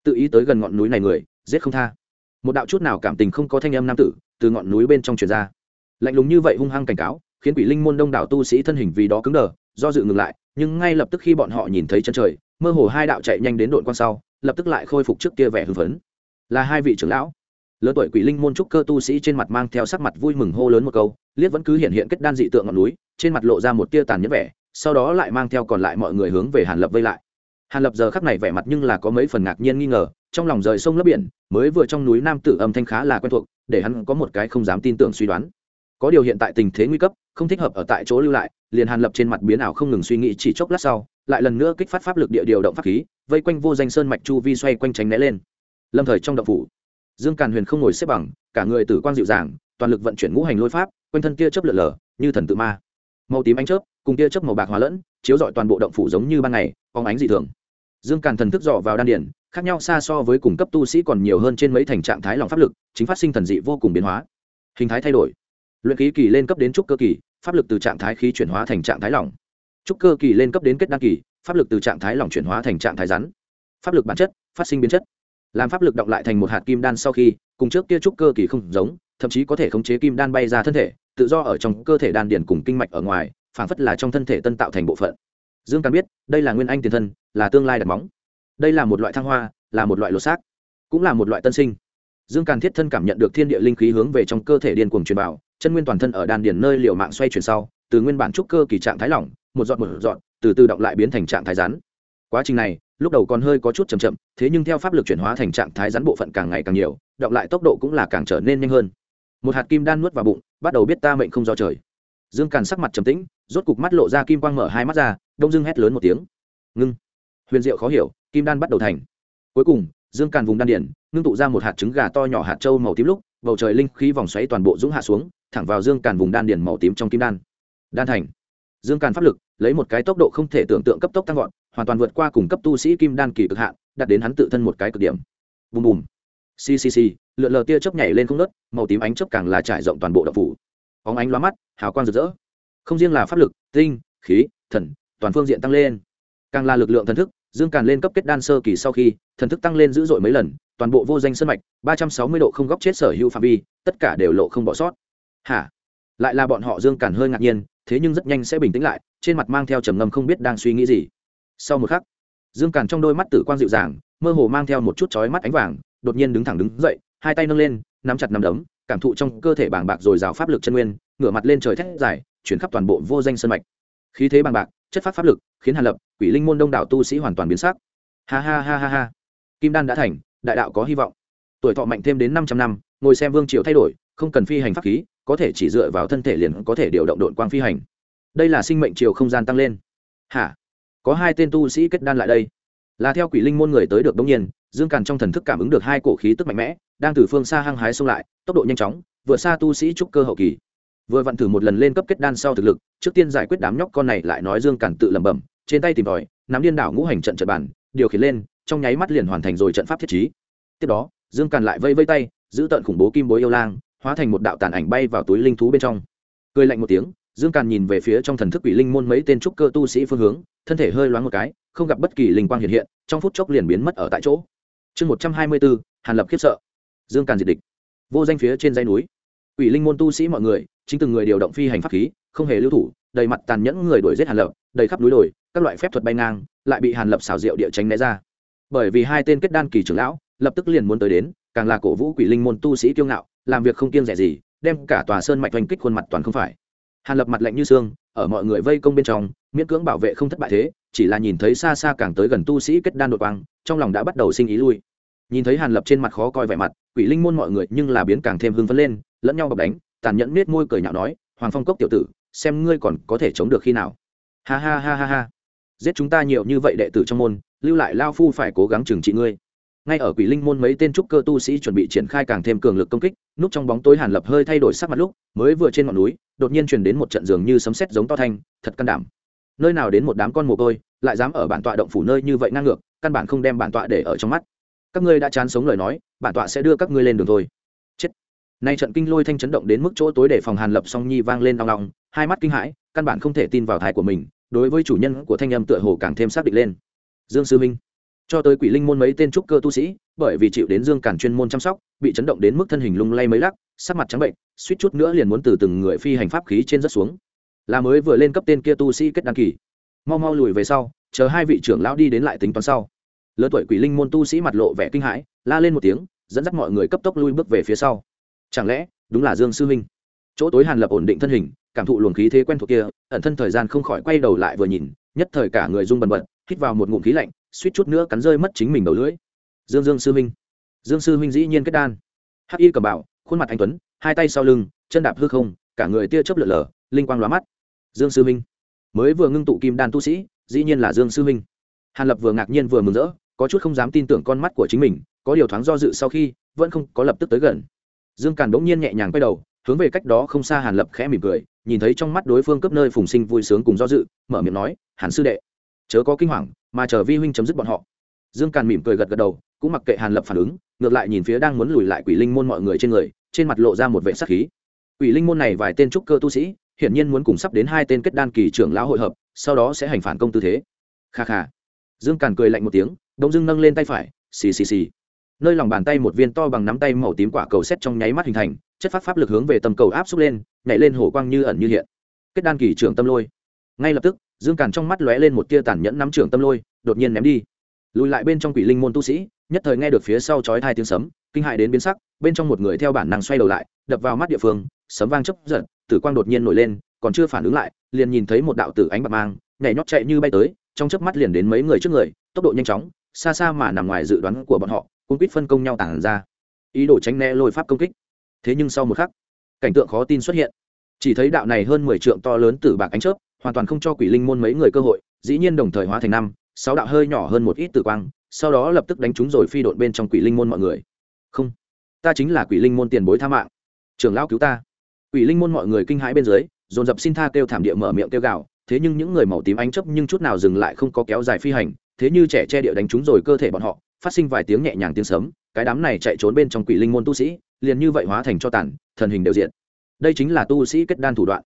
tự ý tới gần ngọn núi này người, giết không tha. Một đạo chút nào cảm tình không có thanh âm nam tử, từ ngọn núi bên trong truyền ra. Lạnh lùng như vậy hung hăng cảnh cáo, khiến quỷ linh môn đông đảo tu sĩ thân hình vì đó cứng đờ, do dự ngừng lại, nhưng ngay lập tức khi bọn họ nhìn thấy chân trời, mơ hồ hai đạo chạy nhanh đến đội quan sau, lập tức lại khôi phục trước kia vẻ hưng phấn. Là hai vị trưởng lão lớn tuổi quỷ linh môn trúc cơ tu sĩ trên mặt mang theo sắc mặt vui mừng hô lớn một câu, liếc vẫn cứ hiện hiện kết đan dị tượng ngọn núi, trên mặt lộ ra một tia tàn nhẫn vẻ, sau đó lại mang theo còn lại mọi người hướng về hàn lập vây lại. Hàn lập giờ khắc này vẻ mặt nhưng là có mấy phần ngạc nhiên nghi ngờ, trong lòng rời sông lấp biển, mới vừa trong núi nam tử âm thanh khá là quen thuộc, để hắn có một cái không dám tin tưởng suy đoán. Có điều hiện tại tình thế nguy cấp, không thích hợp ở tại chỗ lưu lại, liền hàn lập trên mặt biến ảo không ngừng suy nghĩ chỉ chốc lát sau, lại lần nữa kích phát pháp lực địa điều động pháp khí, vây quanh vô danh sơn mạch chu vi xoay quanh tránh né lên. Lâm thời trong động phủ dương càn huyền không ngồi xếp bằng, cả người tử quang dịu dàng, toàn lực vận chuyển ngũ hành lôi pháp, quanh thân kia chớp lượn lờ, như thần tự ma. Màu tím ánh chớp, cùng kia chớp màu bạc hòa lẫn, chiếu rọi toàn bộ động phủ giống như ban ngày, phóng ánh dị thường. Dương càn thần thức dò vào đan điển khác nhau xa so với cùng cấp tu sĩ còn nhiều hơn trên mấy thành trạng thái lòng pháp lực, chính phát sinh thần dị vô cùng biến hóa. Hình thái thay đổi. Luyện khí kỳ lên cấp đến trúc cơ kỳ, pháp lực từ trạng thái khí chuyển hóa thành trạng thái lỏng trúc cơ kỳ lên cấp đến kết đăng kỳ, pháp lực từ trạng thái lỏng chuyển hóa thành trạng thái rắn. Pháp lực bản chất, phát sinh biến chất làm pháp lực động lại thành một hạt kim đan sau khi, cùng trước kia trúc cơ kỳ không giống, thậm chí có thể khống chế kim đan bay ra thân thể, tự do ở trong cơ thể đan điền cùng kinh mạch ở ngoài phảng phất là trong thân thể tân tạo thành bộ phận. Dương càng biết, đây là nguyên anh tiền thân, là tương lai đặt móng. Đây là một loại thăng hoa, là một loại lột xác, cũng là một loại tân sinh. Dương càng thiết thân cảm nhận được thiên địa linh khí hướng về trong cơ thể điên cuồng truyền bảo chân nguyên toàn thân ở đan điền nơi liệu mạng xoay chuyển sau, từ nguyên bản trúc cơ kỳ trạng thái lỏng, một giọt một giọt, từ từ động lại biến thành trạng thái rắn quá trình này, lúc đầu còn hơi có chút chậm chậm, thế nhưng theo pháp lực chuyển hóa thành trạng thái rắn bộ phận càng ngày càng nhiều, động lại tốc độ cũng là càng trở nên nhanh hơn. Một hạt kim đan nuốt vào bụng, bắt đầu biết ta mệnh không do trời. Dương càn sắc mặt trầm tĩnh, rốt cục mắt lộ ra kim quang mở hai mắt ra, đông Dương hét lớn một tiếng. Ngưng. Huyền diệu khó hiểu, kim đan bắt đầu thành. Cuối cùng, dương càn vùng đan điển ngưng tụ ra một hạt trứng gà to nhỏ hạt trâu màu tím lúc, bầu trời linh khí vòng xoáy toàn bộ dũng hạ xuống, thẳng vào dương càn vùng đan điển màu tím trong kim đan. Đan thành. Dương càn pháp lực, lấy một cái tốc độ không thể tưởng tượng cấp tốc tăng vọt hoàn toàn vượt qua cùng cấp tu sĩ kim đan kỳ cực hạn đạt đến hắn tự thân một cái cực điểm. Bùm bùm. Ccc lượn lờ tia chớp nhảy lên không nớt màu tím ánh chớp càng là trải rộng toàn bộ đậu phủ. Óng ánh loa mắt, hào quang rực rỡ. Không riêng là pháp lực, tinh, khí, thần, toàn phương diện tăng lên. Càng là lực lượng thần thức, dương càn lên cấp kết đan sơ kỳ sau khi, thần thức tăng lên dữ dội mấy lần, toàn bộ vô danh sân mạch, ba trăm sáu mươi độ không góc chết sở hữu phạm vi, tất cả đều lộ không bỏ sót. Hả? Lại là bọn họ dương càn hơi ngạc nhiên, thế nhưng rất nhanh sẽ bình tĩnh lại, trên mặt mang theo trầm ngâm không biết đang suy nghĩ gì sau một khắc, dương càn trong đôi mắt tử quang dịu dàng, mơ hồ mang theo một chút chói mắt ánh vàng, đột nhiên đứng thẳng đứng dậy, hai tay nâng lên, nắm chặt nắm đấm, cảm thụ trong cơ thể bàng bạc rồi dào pháp lực chân nguyên, ngửa mặt lên trời thét dài, chuyển khắp toàn bộ vô danh sân mạch. Khí thế bàng bạc, chất phát pháp lực, khiến hàn lập, quỷ linh môn đông đảo tu sĩ hoàn toàn biến sắc. Ha ha ha ha ha. Kim đan đã thành, đại đạo có hy vọng. Tuổi thọ mạnh thêm đến năm trăm năm, ngồi xem vương triều thay đổi, không cần phi hành pháp khí, có thể chỉ dựa vào thân thể liền có thể điều động độn quang phi hành. Đây là sinh mệnh triều không gian tăng lên. Hả? Có hai tên tu sĩ kết đan lại đây. Là theo quỷ linh môn người tới được đông nhiên, dương càn trong thần thức cảm ứng được hai cổ khí tức mạnh mẽ, đang từ phương xa hăng hái xông lại, tốc độ nhanh chóng, vượt xa tu sĩ trúc cơ hậu kỳ. Vừa vặn thử một lần lên cấp kết đan sau thực lực, trước tiên giải quyết đám nhóc con này lại nói dương càn tự lẩm bẩm, trên tay tìm tòi, nắm điên đảo ngũ hành trận trận bản, điều khiển lên, trong nháy mắt liền hoàn thành rồi trận pháp thiết trí. Tiếp đó, dương càn lại vây vây tay, giữ tận khủng bố kim bối yêu lang, hóa thành một đạo tàn ảnh bay vào túi linh thú bên trong. Cười lạnh một tiếng dương càn nhìn về phía trong thần thức quỷ linh môn mấy tên trúc cơ tu sĩ phương hướng, thân thể hơi loáng một cái, không gặp bất kỳ linh quang hiện hiện, trong phút chốc liền biến mất ở tại chỗ. Chương một trăm hai mươi bốn, hàn lập khiếp sợ. Dương càn diệt địch. Vô danh phía trên dây núi. Quỷ linh môn tu sĩ mọi người, chính từng người điều động phi hành pháp khí, không hề lưu thủ, đầy mặt tàn nhẫn người đuổi giết hàn lập, đầy khắp núi đồi, các loại phép thuật bay ngang, lại bị hàn lập xảo diệu địa tránh né ra. Bởi vì hai tên kết đan kỳ trưởng lão, lập tức liền muốn tới đến, càng là cổ vũ quỷ linh môn tu sĩ kiêu ngạo, làm việc không kiêng rẻ gì, đem cả tòa sơn mạch oanh kích khuôn mặt toàn không phải hàn lập mặt lạnh như xương, ở mọi người vây công bên trong, miễn cưỡng bảo vệ không thất bại thế, chỉ là nhìn thấy xa xa càng tới gần tu sĩ kết đan đột quang, trong lòng đã bắt đầu sinh ý lui. Nhìn thấy hàn lập trên mặt khó coi vẻ mặt, quỷ linh môn mọi người nhưng là biến càng thêm hưng phấn lên, lẫn nhau bọc đánh, tàn nhẫn nết môi cười nhạo nói, hoàng phong cốc tiểu tử, xem ngươi còn có thể chống được khi nào. Ha ha ha ha ha. Giết chúng ta nhiều như vậy đệ tử trong môn, lưu lại lao phu phải cố gắng trừng trị ngươi ngay ở quỷ linh môn mấy tên trúc cơ tu sĩ chuẩn bị triển khai càng thêm cường lực công kích, núp trong bóng tối hàn lập hơi thay đổi sắc mặt lúc, mới vừa trên ngọn núi, đột nhiên truyền đến một trận giường như sấm sét giống to thanh, thật can đảm. Nơi nào đến một đám con mồ côi, lại dám ở bản tọa động phủ nơi như vậy ngang ngược, căn bản không đem bản tọa để ở trong mắt. Các ngươi đã chán sống lời nói, bản tọa sẽ đưa các ngươi lên đường thôi. Chết. Nay trận kinh lôi thanh chấn động đến mức chỗ tối để phòng hàn lập song nhi vang lên đong lòng hai mắt kinh hãi, căn bản không thể tin vào thái của mình, đối với chủ nhân của thanh âm tựa hồ càng thêm xác định lên. Dương sư minh cho tới quỷ linh môn mấy tên trúc cơ tu sĩ, bởi vì chịu đến dương cản chuyên môn chăm sóc, bị chấn động đến mức thân hình lung lay mấy lắc, sắc mặt trắng bệnh, suýt chút nữa liền muốn từ từng người phi hành pháp khí trên rất xuống. Là mới vừa lên cấp tên kia tu sĩ kết đăng kỳ. Mau mau lùi về sau, chờ hai vị trưởng lão đi đến lại tính toán sau. Lớn tuổi quỷ linh môn tu sĩ mặt lộ vẻ kinh hãi, la lên một tiếng, dẫn dắt mọi người cấp tốc lui bước về phía sau. Chẳng lẽ, đúng là dương sư huynh chỗ tối hàn lập ổn định thân hình, cảm thụ luồng khí thế quen thuộc kia, ẩn thân thời gian không khỏi quay đầu lại vừa nhìn, nhất thời cả người rung bần bật, hít vào một ngụm khí lạnh suýt chút nữa cắn rơi mất chính mình đầu lưỡi. Dương dương sư huynh. Dương sư huynh dĩ nhiên kết đan. Hắc y cầm bảo, khuôn mặt anh tuấn, hai tay sau lưng, chân đạp hư không, cả người tia chớp lượn lờ, linh quang lóa mắt. Dương sư huynh. Mới vừa ngưng tụ kim đan tu sĩ, dĩ nhiên là dương sư huynh. Hàn lập vừa ngạc nhiên vừa mừng rỡ, có chút không dám tin tưởng con mắt của chính mình, có điều thoáng do dự sau khi, vẫn không có lập tức tới gần. Dương càn bỗng nhiên nhẹ nhàng quay đầu, hướng về cách đó không xa hàn lập khẽ mỉm cười, nhìn thấy trong mắt đối phương cấp nơi phùng sinh vui sướng cùng do dự, mở miệng nói, hàn sư đệ, chớ có kinh hoàng mà chờ vi huynh chấm dứt bọn họ. Dương càn mỉm cười gật gật đầu, cũng mặc kệ hàn lập phản ứng, ngược lại nhìn phía đang muốn lùi lại quỷ linh môn mọi người trên người, trên mặt lộ ra một vệ sắc khí. Quỷ linh môn này vài tên trúc cơ tu sĩ, hiển nhiên muốn cùng sắp đến hai tên kết đan kỳ trưởng lão hội hợp, sau đó sẽ hành phản công tư thế. Kha kha. Dương càn cười lạnh một tiếng, đông dương nâng lên tay phải, xì xì xì. Nơi lòng bàn tay một viên to bằng nắm tay màu tím quả cầu xét trong nháy mắt hình thành, chất phát pháp lực hướng về tầm cầu áp xúc lên, nhảy lên hổ quang như ẩn như hiện. Kết đan kỳ trưởng tâm lôi ngay lập tức, dương càn trong mắt lóe lên một tia tàn nhẫn nắm trưởng tâm lôi, đột nhiên ném đi. Lùi lại bên trong quỷ linh môn tu sĩ, nhất thời nghe được phía sau chói hai tiếng sấm, kinh hại đến biến sắc, bên trong một người theo bản năng xoay đầu lại, đập vào mắt địa phương, sấm vang chấp giật, tử quang đột nhiên nổi lên, còn chưa phản ứng lại, liền nhìn thấy một đạo tử ánh bạc mang, nhảy nhót chạy như bay tới, trong chớp mắt liền đến mấy người trước người, tốc độ nhanh chóng, xa xa mà nằm ngoài dự đoán của bọn họ cung quýt phân công nhau tản ra. Ý đồ tránh né lôi pháp công kích. Thế nhưng sau một khắc, cảnh tượng khó tin xuất hiện. Chỉ thấy đạo này hơn mười trượng to lớn từ bạc ánh chớp hoàn toàn không cho quỷ linh môn mấy người cơ hội, dĩ nhiên đồng thời hóa thành năm, sáu đạo hơi nhỏ hơn một ít tử quang, sau đó lập tức đánh chúng rồi phi độn bên trong quỷ linh môn mọi người. Không, ta chính là quỷ linh môn tiền bối tha mạng. Trưởng lão cứu ta. Quỷ linh môn mọi người kinh hãi bên dưới, dồn dập xin tha kêu thảm địa mở miệng kêu gào, thế nhưng những người màu tím ánh chấp nhưng chút nào dừng lại không có kéo dài phi hành, thế như trẻ che địa đánh chúng rồi cơ thể bọn họ, phát sinh vài tiếng nhẹ nhàng tiếng sấm, cái đám này chạy trốn bên trong quỷ linh môn tu sĩ, liền như vậy hóa thành cho tàn, thần hình đều diện đây chính là tu sĩ kết đan thủ đoạn.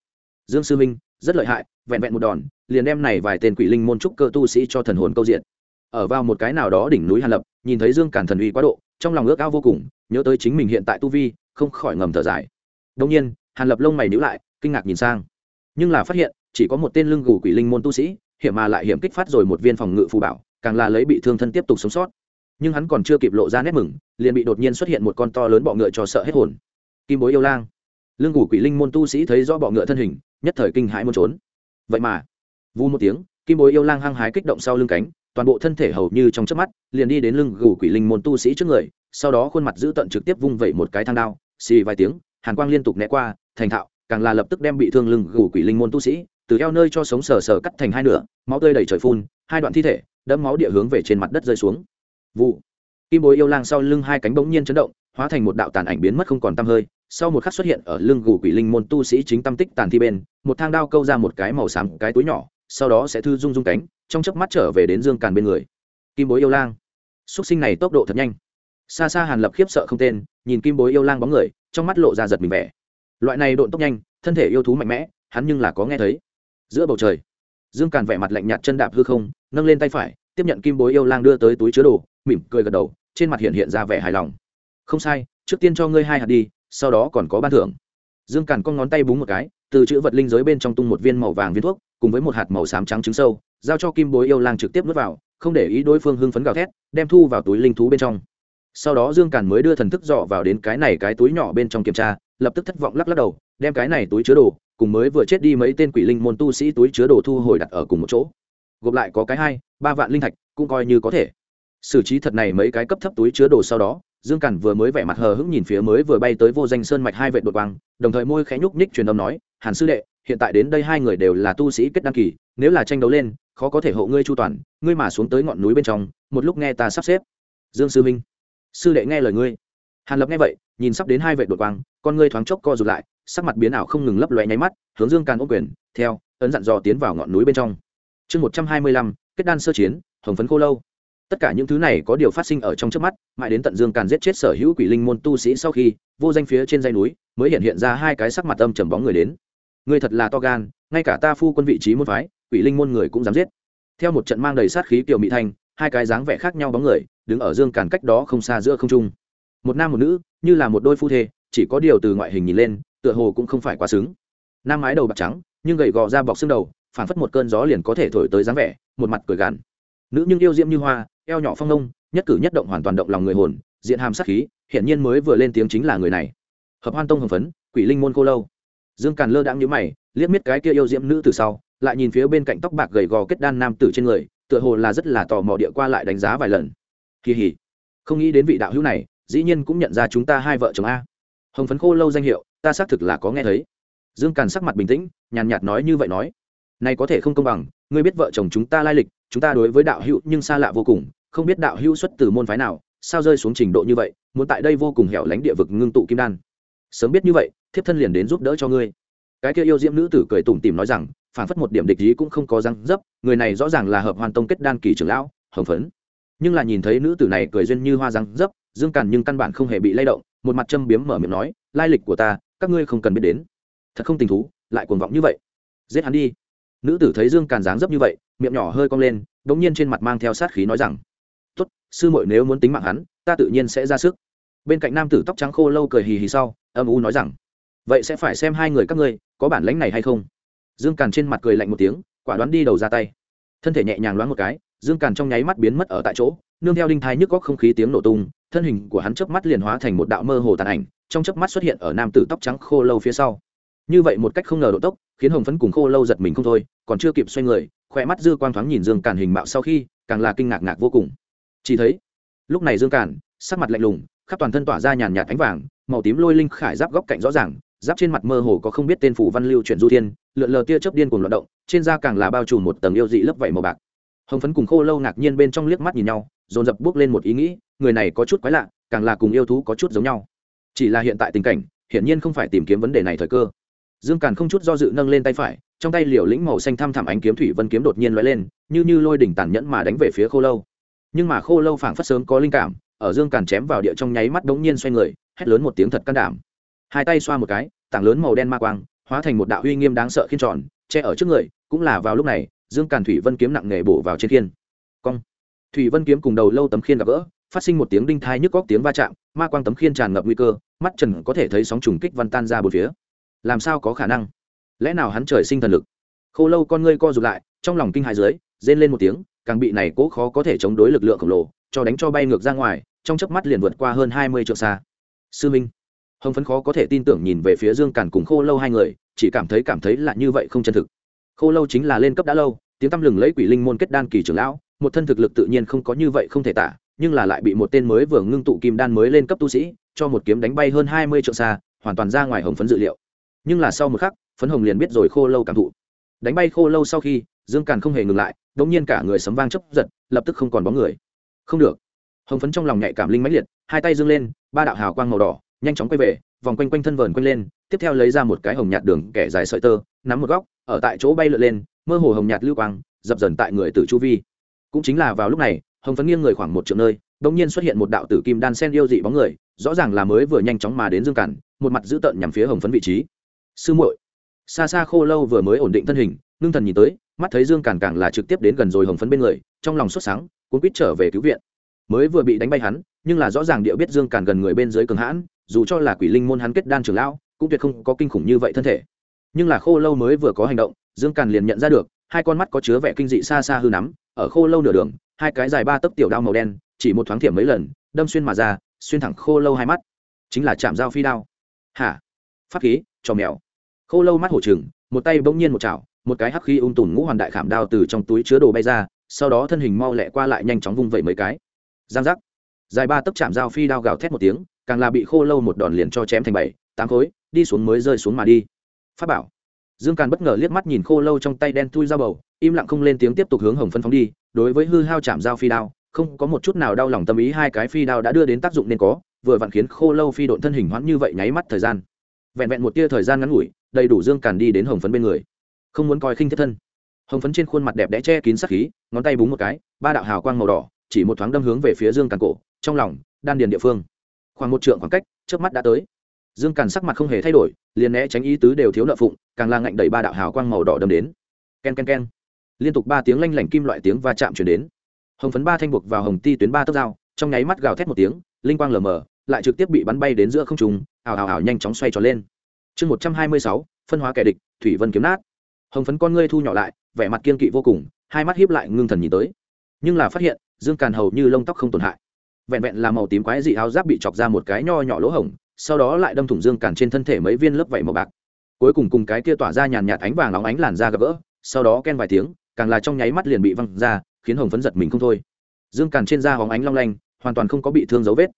Dương sư minh rất lợi hại, vẹn vẹn một đòn, liền đem này vài tên quỷ linh môn trúc cơ tu sĩ cho thần hồn câu diện. Ở vào một cái nào đó đỉnh núi hàn lập, nhìn thấy dương cản thần uy quá độ, trong lòng ước ao vô cùng, nhớ tới chính mình hiện tại tu vi, không khỏi ngầm thở dài. Đông nhiên, hàn lập lông mày nhíu lại, kinh ngạc nhìn sang. Nhưng là phát hiện, chỉ có một tên lưng gù quỷ linh môn tu sĩ, hiểm mà lại hiểm kích phát rồi một viên phòng ngự phù bảo, càng là lấy bị thương thân tiếp tục sống sót. Nhưng hắn còn chưa kịp lộ ra nét mừng, liền bị đột nhiên xuất hiện một con to lớn bọ ngựa cho sợ hết hồn. Kim bối yêu lang. Lưng gù quỷ linh môn tu sĩ thấy rõ bọ ngựa thân hình nhất thời kinh hãi muốn trốn. Vậy mà vu một tiếng, kim bối yêu lang hăng hái kích động sau lưng cánh, toàn bộ thân thể hầu như trong chớp mắt, liền đi đến lưng gù quỷ linh môn tu sĩ trước người, sau đó khuôn mặt giữ tận trực tiếp vung vẩy một cái thang đao, xì vài tiếng, hàn quang liên tục né qua, thành thạo, càng là lập tức đem bị thương lưng gù quỷ linh môn tu sĩ, từ eo nơi cho sống sờ sờ cắt thành hai nửa, máu tươi đầy trời phun, hai đoạn thi thể, đẫm máu địa hướng về trên mặt đất rơi xuống. Vụ kim bối yêu lang sau lưng hai cánh bỗng nhiên chấn động, hóa thành một đạo tàn ảnh biến mất không còn tăm hơi sau một khắc xuất hiện ở lưng gù quỷ linh môn tu sĩ chính tâm tích tàn thi bên, một thang đao câu ra một cái màu xám, cái túi nhỏ, sau đó sẽ thư rung rung cánh, trong chớp mắt trở về đến dương càn bên người. Kim bối yêu lang. Xuất sinh này tốc độ thật nhanh. Xa xa hàn lập khiếp sợ không tên, nhìn kim bối yêu lang bóng người, trong mắt lộ ra giật mình vẻ. Loại này độn tốc nhanh, thân thể yêu thú mạnh mẽ, hắn nhưng là có nghe thấy. Giữa bầu trời, dương càn vẻ mặt lạnh nhạt chân đạp hư không, nâng lên tay phải, tiếp nhận kim bối yêu lang đưa tới túi chứa đồ, mỉm cười gật đầu, trên mặt hiện hiện ra vẻ hài lòng. Không sai, trước tiên cho ngươi hai hạt đi sau đó còn có ban thưởng. Dương càn con ngón tay búng một cái, từ chữ vật linh giới bên trong tung một viên màu vàng viên thuốc, cùng với một hạt màu xám trắng trứng sâu, giao cho kim bối yêu lang trực tiếp nuốt vào, không để ý đối phương hưng phấn gào thét, đem thu vào túi linh thú bên trong. Sau đó dương càn mới đưa thần thức dọ vào đến cái này cái túi nhỏ bên trong kiểm tra, lập tức thất vọng lắc lắc đầu, đem cái này túi chứa đồ, cùng mới vừa chết đi mấy tên quỷ linh môn tu sĩ túi chứa đồ thu hồi đặt ở cùng một chỗ. Gộp lại có cái hai, ba vạn linh thạch, cũng coi như có thể. Xử trí thật này mấy cái cấp thấp túi chứa đồ sau đó dương cản vừa mới vẻ mặt hờ hững nhìn phía mới vừa bay tới vô danh sơn mạch hai vệ đột quang, đồng thời môi khẽ nhúc nhích truyền âm nói, hàn sư đệ, hiện tại đến đây hai người đều là tu sĩ kết đăng kỳ, nếu là tranh đấu lên, khó có thể hộ ngươi chu toàn, ngươi mà xuống tới ngọn núi bên trong, một lúc nghe ta sắp xếp. Dương sư minh, sư đệ nghe lời ngươi. Hàn lập nghe vậy, nhìn sắp đến hai vệ đột quang, con ngươi thoáng chốc co rụt lại, sắc mặt biến ảo không ngừng lấp lóe nháy mắt, hướng dương càn ô quyền, theo, ấn dặn dò tiến vào ngọn núi bên trong. Chương một trăm hai mươi lăm, kết đan sơ chiến, hồng phấn khô lâu tất cả những thứ này có điều phát sinh ở trong trước mắt, mãi đến tận dương càn giết chết sở hữu quỷ linh môn tu sĩ sau khi, vô danh phía trên dây núi, mới hiện hiện ra hai cái sắc mặt âm trầm bóng người đến. Người thật là to gan, ngay cả ta phu quân vị trí môn phái, quỷ linh môn người cũng dám giết. Theo một trận mang đầy sát khí kiều mỹ thanh, hai cái dáng vẻ khác nhau bóng người, đứng ở dương càn cách đó không xa giữa không trung. Một nam một nữ, như là một đôi phu thê, chỉ có điều từ ngoại hình nhìn lên, tựa hồ cũng không phải quá xứng. Nam mái đầu bạc trắng, nhưng gầy gò ra bọc xương đầu phản phất một cơn gió liền có thể thổi tới dáng vẻ, một mặt cười gàn nữ nhưng yêu diễm như hoa eo nhỏ phong nông nhất cử nhất động hoàn toàn động lòng người hồn, diện hàm sát khí hiện nhiên mới vừa lên tiếng chính là người này. Hợp hoan tông hồng phấn, quỷ linh môn cô lâu. Dương càn lơ đãng nhíu mày, liếc miết cái kia yêu diễm nữ từ sau, lại nhìn phía bên cạnh tóc bạc gầy gò kết đan nam tử trên người, tựa hồ là rất là tò mò địa qua lại đánh giá vài lần. Kỳ hỉ. Không nghĩ đến vị đạo hữu này, dĩ nhiên cũng nhận ra chúng ta hai vợ chồng a. Hồng phấn khô lâu danh hiệu, ta xác thực là có nghe thấy. Dương càn sắc mặt bình tĩnh, nhàn nhạt nói như vậy nói. Này có thể không công bằng, ngươi biết vợ chồng chúng ta lai lịch, chúng ta đối với đạo hữu nhưng xa lạ vô cùng không biết đạo hữu xuất từ môn phái nào, sao rơi xuống trình độ như vậy, muốn tại đây vô cùng hẻo lánh địa vực ngưng tụ kim đan. Sớm biết như vậy, thiếp thân liền đến giúp đỡ cho ngươi. Cái kia yêu diễm nữ tử cười tủm tìm nói rằng, phản phất một điểm địch ý cũng không có răng dấp, người này rõ ràng là hợp hoàn tông kết đan kỳ trưởng lão, hồng phấn. Nhưng là nhìn thấy nữ tử này cười duyên như hoa răng dấp, dương càn nhưng căn bản không hề bị lay động, một mặt châm biếm mở miệng nói, lai lịch của ta, các ngươi không cần biết đến. Thật không tình thú, lại cuồng vọng như vậy. Giết hắn đi. Nữ tử thấy dương càn dáng dấp như vậy, miệng nhỏ hơi cong lên đ ỗ n g nhiên trên mặt mang theo sát khí nói rằng sư muội nếu muốn tính mạng hắn, ta tự nhiên sẽ ra sức. Bên cạnh nam tử tóc trắng khô lâu cười hì hì sau, âm u nói rằng, vậy sẽ phải xem hai người các ngươi có bản lãnh này hay không. Dương càn trên mặt cười lạnh một tiếng, quả đoán đi đầu ra tay. Thân thể nhẹ nhàng loáng một cái, dương càn trong nháy mắt biến mất ở tại chỗ, nương theo đinh thai nhức góc không khí tiếng nổ tung, thân hình của hắn chớp mắt liền hóa thành một đạo mơ hồ tàn ảnh, trong chớp mắt xuất hiện ở nam tử tóc trắng khô lâu phía sau. Như vậy một cách không ngờ độ tốc, khiến hồng phấn cùng khô lâu giật mình không thôi, còn chưa kịp xoay người khoe mắt dư quang thoáng nhìn dương càn hình mạo sau khi, càng là kinh ngạc ngạc vô cùng chỉ thấy, lúc này dương càn, sắc mặt lạnh lùng, khắp toàn thân tỏa ra nhàn nhạt ánh vàng, màu tím lôi linh khải giáp góc cạnh rõ ràng, giáp trên mặt mơ hồ có không biết tên phủ văn lưu chuyển du thiên, lượn lờ tia chớp điên cuồng loạt động, trên da càng là bao trùm một tầng yêu dị lớp vảy màu bạc. Hồng phấn cùng khô lâu ngạc nhiên bên trong liếc mắt nhìn nhau, dồn dập bước lên một ý nghĩ, người này có chút quái lạ, càng là cùng yêu thú có chút giống nhau. Chỉ là hiện tại tình cảnh, hiển nhiên không phải tìm kiếm vấn đề này thời cơ. Dương càn không chút do dự nâng lên tay phải, trong tay liều lĩnh màu xanh thăm thẳm ánh kiếm thủy vân kiếm đột nhiên lóe lên, như như lôi đỉnh tàn nhẫn mà đánh về phía khô lâu nhưng mà khô lâu phảng phất sớm có linh cảm, ở dương càn chém vào địa trong nháy mắt đống nhiên xoay người, hét lớn một tiếng thật can đảm. Hai tay xoa một cái, tảng lớn màu đen ma quang, hóa thành một đạo uy nghiêm đáng sợ khiên tròn, che ở trước người, cũng là vào lúc này, dương càn thủy vân kiếm nặng nề bổ vào trên khiên. Cong. Thủy vân kiếm cùng đầu lâu tấm khiên gặp gỡ, phát sinh một tiếng đinh thai nhức góc tiếng va chạm, ma quang tấm khiên tràn ngập nguy cơ, mắt trần có thể thấy sóng trùng kích văn tan ra bốn phía. Làm sao có khả năng? Lẽ nào hắn trời sinh thần lực? Khô lâu con ngươi co rụt lại, trong lòng kinh hài dưới, rên lên một tiếng càng bị này cố khó có thể chống đối lực lượng khổng lồ, cho đánh cho bay ngược ra ngoài, trong chớp mắt liền vượt qua hơn hai mươi trượng xa. Sư minh, hồng phấn khó có thể tin tưởng nhìn về phía dương càn cùng khô lâu hai người, chỉ cảm thấy cảm thấy là như vậy không chân thực. Khô lâu chính là lên cấp đã lâu, tiếng tăm lừng lấy quỷ linh môn kết đan kỳ trưởng lão, một thân thực lực tự nhiên không có như vậy không thể tả, nhưng là lại bị một tên mới vừa ngưng tụ kim đan mới lên cấp tu sĩ, cho một kiếm đánh bay hơn hai mươi trượng xa, hoàn toàn ra ngoài hồng phấn dự liệu. Nhưng là sau một khắc, phấn hồng liền biết rồi khô lâu cảm thụ. Đánh bay khô lâu sau khi dương càn không hề ngừng lại đ ỗ n g nhiên cả người sấm vang chấp giật, lập tức không còn bóng người. Không được. Hồng phấn trong lòng nhạy cảm linh mãnh liệt, hai tay dâng lên, ba đạo hào quang màu đỏ, nhanh chóng quay về, vòng quanh quanh thân vờn quanh lên, tiếp theo lấy ra một cái hồng nhạt đường kẻ dài sợi tơ, nắm một góc, ở tại chỗ bay lượn lên, mơ hồ hồng nhạt lưu quang, dập dần tại người tử chu vi. Cũng chính là vào lúc này, hồng phấn nghiêng người khoảng một triệu nơi đ nhiên xuất hiện một đạo tử kim đan sen yêu dị bóng người, rõ ràng là mới vừa nhanh chóng mà đến dương cản một mặt dữ tợn nhằm phía hồng phấn vị trí. Sư muội. Xa xa khô lâu vừa mới ổn định thân hình, ngưng thần nhìn tới mắt thấy dương càn càng là trực tiếp đến gần rồi hồng phấn bên người, trong lòng sốt sáng, cuốn quýt trở về cứu viện. Mới vừa bị đánh bay hắn, nhưng là rõ ràng điệu biết dương càn gần người bên dưới cường hãn, dù cho là quỷ linh môn hắn kết đan trường lão, cũng tuyệt không có kinh khủng như vậy thân thể. Nhưng là khô lâu mới vừa có hành động, dương càn liền nhận ra được, hai con mắt có chứa vẻ kinh dị xa xa hư nắm, ở khô lâu nửa đường, hai cái dài ba tấc tiểu đao màu đen, chỉ một thoáng thiểm mấy lần, đâm xuyên mà ra, xuyên thẳng khô lâu hai mắt. Chính là chạm dao phi đao. Hả? Pháp khí cho mèo. Khô lâu mắt hổ trừng, một tay bỗng nhiên một chảo một cái hắc khí ung tùn ngũ hoàn đại khảm đao từ trong túi chứa đồ bay ra, sau đó thân hình mau lẹ qua lại nhanh chóng vung vẩy mấy cái. Giang giác. Dài ba tấc chạm dao phi đao gào thét một tiếng, càng là bị khô lâu một đòn liền cho chém thành bảy, tám khối, đi xuống mới rơi xuống mà đi. Phát bảo. Dương càn bất ngờ liếc mắt nhìn khô lâu trong tay đen thui dao bầu, im lặng không lên tiếng tiếp tục hướng hồng phân phóng đi, đối với hư hao chạm dao phi đao, không có một chút nào đau lòng tâm ý hai cái phi đao đã đưa đến tác dụng nên có, vừa vặn khiến khô lâu phi độn thân hình hoãn như vậy nháy mắt thời gian. Vẹn vẹn một tia thời gian ngắn ngủi, đầy đủ dương càn đi đến hồng phấn bên người không muốn coi khinh thiết thân. Hồng phấn trên khuôn mặt đẹp đẽ che kín sắc khí, ngón tay búng một cái, ba đạo hào quang màu đỏ, chỉ một thoáng đâm hướng về phía dương càn cổ, trong lòng, đan điền địa phương. Khoảng một trượng khoảng cách trước mắt đã tới. Dương càn sắc mặt không hề thay đổi, liền né tránh ý tứ đều thiếu nợ phụng, càng la ngạnh đẩy ba đạo hào quang màu đỏ đâm đến. K e n k e n k e n liên tục ba tiếng lanh lảnh kim loại tiếng va chạm chuyển đến. Hồng phấn ba thanh buộc vào hồng ti tuyến ba tấc dao, trong nháy mắt gào thét một tiếng, linh quang lờ mờ, lại trực tiếp bị bắn bay đến giữa không trùng ào ào ào nhanh chóng xoay tròn lên. Chương một trăm hai mươi sáu, phân hóa kẻ địch, thủy vân kiếm nát hồng phấn con ngươi thu nhỏ lại, vẻ mặt kiên kỵ vô cùng, hai mắt hiếp lại ngưng thần nhìn tới. Nhưng là phát hiện, dương càn hầu như lông tóc không tổn hại. Vẹn vẹn là màu tím quái dị áo giáp bị chọc ra một cái nho nhỏ lỗ hổng, sau đó lại đâm thủng dương càn trên thân thể mấy viên lớp vảy màu bạc. Cuối cùng cùng cái kia tỏa ra nhàn nhạt ánh vàng óng ánh làn da gặp gỡ, sau đó ken vài tiếng, càng là trong nháy mắt liền bị văng ra, khiến hồng phấn giật mình không thôi. Dương càn trên da hóng ánh long lanh, hoàn toàn không có bị thương dấu vết.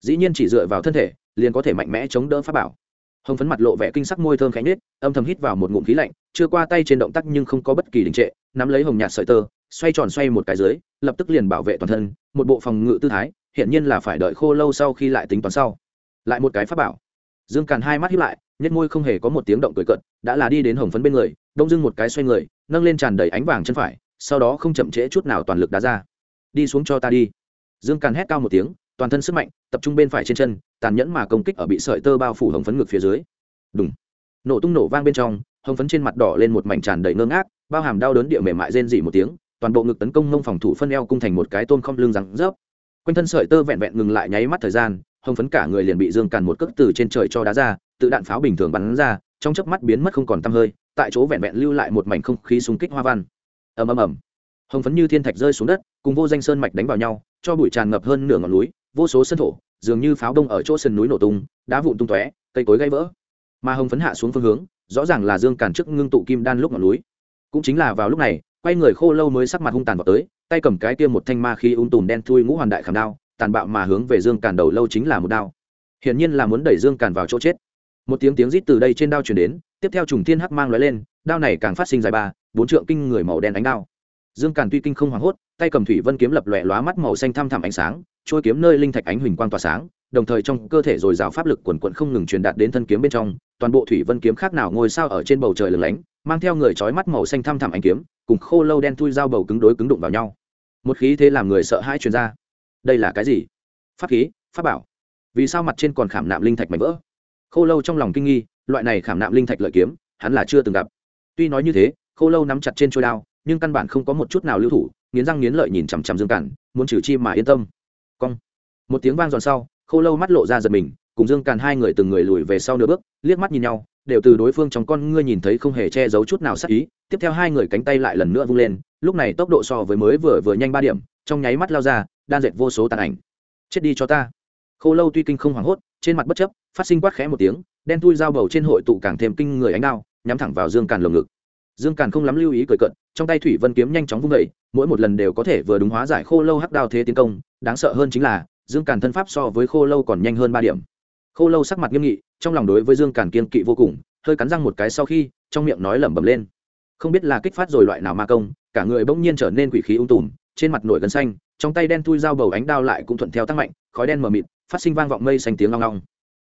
Dĩ nhiên chỉ dựa vào thân thể, liền có thể mạnh mẽ chống đỡ pháp bảo. Hồng phấn mặt lộ vẻ kinh sắc môi thơm khẽ nhết âm thầm hít vào một ngụm khí lạnh chưa qua tay trên động tác nhưng không có bất kỳ đình trệ, nắm lấy hồng nhạt sợi tơ, xoay tròn xoay một cái dưới, lập tức liền bảo vệ toàn thân, một bộ phòng ngự tư thái hiện nhiên là phải đợi khô lâu sau khi lại tính toán sau. Lại một cái pháp bảo. Dương càn hai mắt hiếp lại nhất môi không hề có một tiếng động cười cận đã là đi đến hồng phấn bên người, đông dưng một cái xoay người, nâng lên tràn đầy ánh vàng chân phải, sau đó không chậm trễ chút nào toàn lực đá ra. Đi xuống cho ta đi. Dương càn hét cao một tiếng, toàn thân sức mạnh tập trung bên phải trên chân, tàn nhẫn mà công kích ở bị sợi tơ bao phủ hồng phấn ngực phía dưới. Đúng nổ tung nổ vang bên trong hồng phấn trên mặt đỏ lên một mảnh tràn đầy ngơ ngác, bao hàm đau đớn địa mềm mại rên dỉ một tiếng, toàn bộ ngực tấn công mông phòng thủ phân eo cung thành một cái tôn không lưng rắn rớp. Quanh thân sợi tơ vẹn vẹn ngừng lại nháy mắt thời gian, hồng phấn cả người liền bị dương càn một cước từ trên trời cho đá ra, tự đạn pháo bình thường bắn ra, trong chớp mắt biến mất không còn tăm hơi, tại chỗ vẹn vẹn lưu lại một mảnh không khí súng kích hoa văn. Ầm ầm ầm. Hồng phấn như thiên thạch rơi xuống đất, cùng vô danh sơn mạch đánh vào nhau, cho bụi tràn ngập hơn nửa ngọn núi, vô số sân thổ, dường như pháo đông ở chỗ sườn núi nổ tung, đá vụn tung tóe, cây cối gãy vỡ. Mà hồng phấn hạ xuống phương hướng rõ ràng là dương càn trước ngưng tụ kim đan lúc ngọn núi. Cũng chính là vào lúc này, quay người khô lâu mới sắc mặt hung tàn vào tới, tay cầm cái kia một thanh ma khí ung tùm đen thui ngũ hoàn đại khảm đao, tàn bạo mà hướng về dương càn đầu lâu chính là một đao. Hiển nhiên là muốn đẩy dương càn vào chỗ chết. Một tiếng tiếng rít từ đây trên đao chuyển đến, tiếp theo trùng thiên hắc mang lóe lên, đao này càng phát sinh dài ba, bốn trượng kinh người màu đen đánh đao. Dương càn tuy kinh không hoảng hốt, tay cầm thủy vân kiếm lập lòe lóa mắt màu xanh thăm thẳm ánh sáng, trôi kiếm nơi linh thạch ánh huỳnh quang tỏa sáng, đồng thời trong cơ thể dồi dào pháp lực quần quận không ngừng truyền đạt đến thân kiếm bên trong toàn bộ thủy vân kiếm khác nào ngôi sao ở trên bầu trời lửng lánh, mang theo người trói mắt màu xanh thăm thẳm ánh kiếm, cùng khô lâu đen thui dao bầu cứng đối cứng đụng vào nhau. Một khí thế làm người sợ hãi truyền ra. Đây là cái gì? Pháp khí, pháp bảo. Vì sao mặt trên còn khảm nạm linh thạch mảnh vỡ? Khô lâu trong lòng kinh nghi, loại này khảm nạm linh thạch lợi kiếm, hắn là chưa từng gặp. Tuy nói như thế, khô lâu nắm chặt trên trôi đao, nhưng căn bản không có một chút nào lưu thủ, nghiến răng nghiến lợi nhìn chằm chằm dương cản, muốn trừ chi mà yên tâm. Cong. Một tiếng vang giòn sau, khô lâu mắt lộ ra giật mình cùng dương càn hai người từng người lùi về sau nửa bước, liếc mắt nhìn nhau, đều từ đối phương trong con ngươi nhìn thấy không hề che giấu chút nào sắc ý, tiếp theo hai người cánh tay lại lần nữa vung lên, lúc này tốc độ so với mới vừa vừa nhanh ba điểm, trong nháy mắt lao ra, đan dệt vô số tàn ảnh. Chết đi cho ta. Khô lâu tuy kinh không hoảng hốt, trên mặt bất chấp, phát sinh quát khẽ một tiếng, đen thui dao bầu trên hội tụ càng thêm kinh người ánh đao, nhắm thẳng vào dương càn lồng ngực. Dương càn không lắm lưu ý cười cận trong tay thủy vân kiếm nhanh chóng vung vẩy mỗi một lần đều có thể vừa đúng hóa giải khô lâu hắc đao thế tiến công, đáng sợ hơn chính là, dương càn thân pháp so với khô lâu còn nhanh hơn ba điểm khô lâu sắc mặt nghiêm nghị, trong lòng đối với dương càn kiên kỵ vô cùng, hơi cắn răng một cái sau khi, trong miệng nói lẩm bẩm lên. Không biết là kích phát rồi loại nào ma công, cả người bỗng nhiên trở nên quỷ khí ung tùm, trên mặt nổi gân xanh, trong tay đen thui dao bầu ánh đao lại cũng thuận theo tăng mạnh, khói đen mờ mịt, phát sinh vang vọng mây xanh tiếng long long.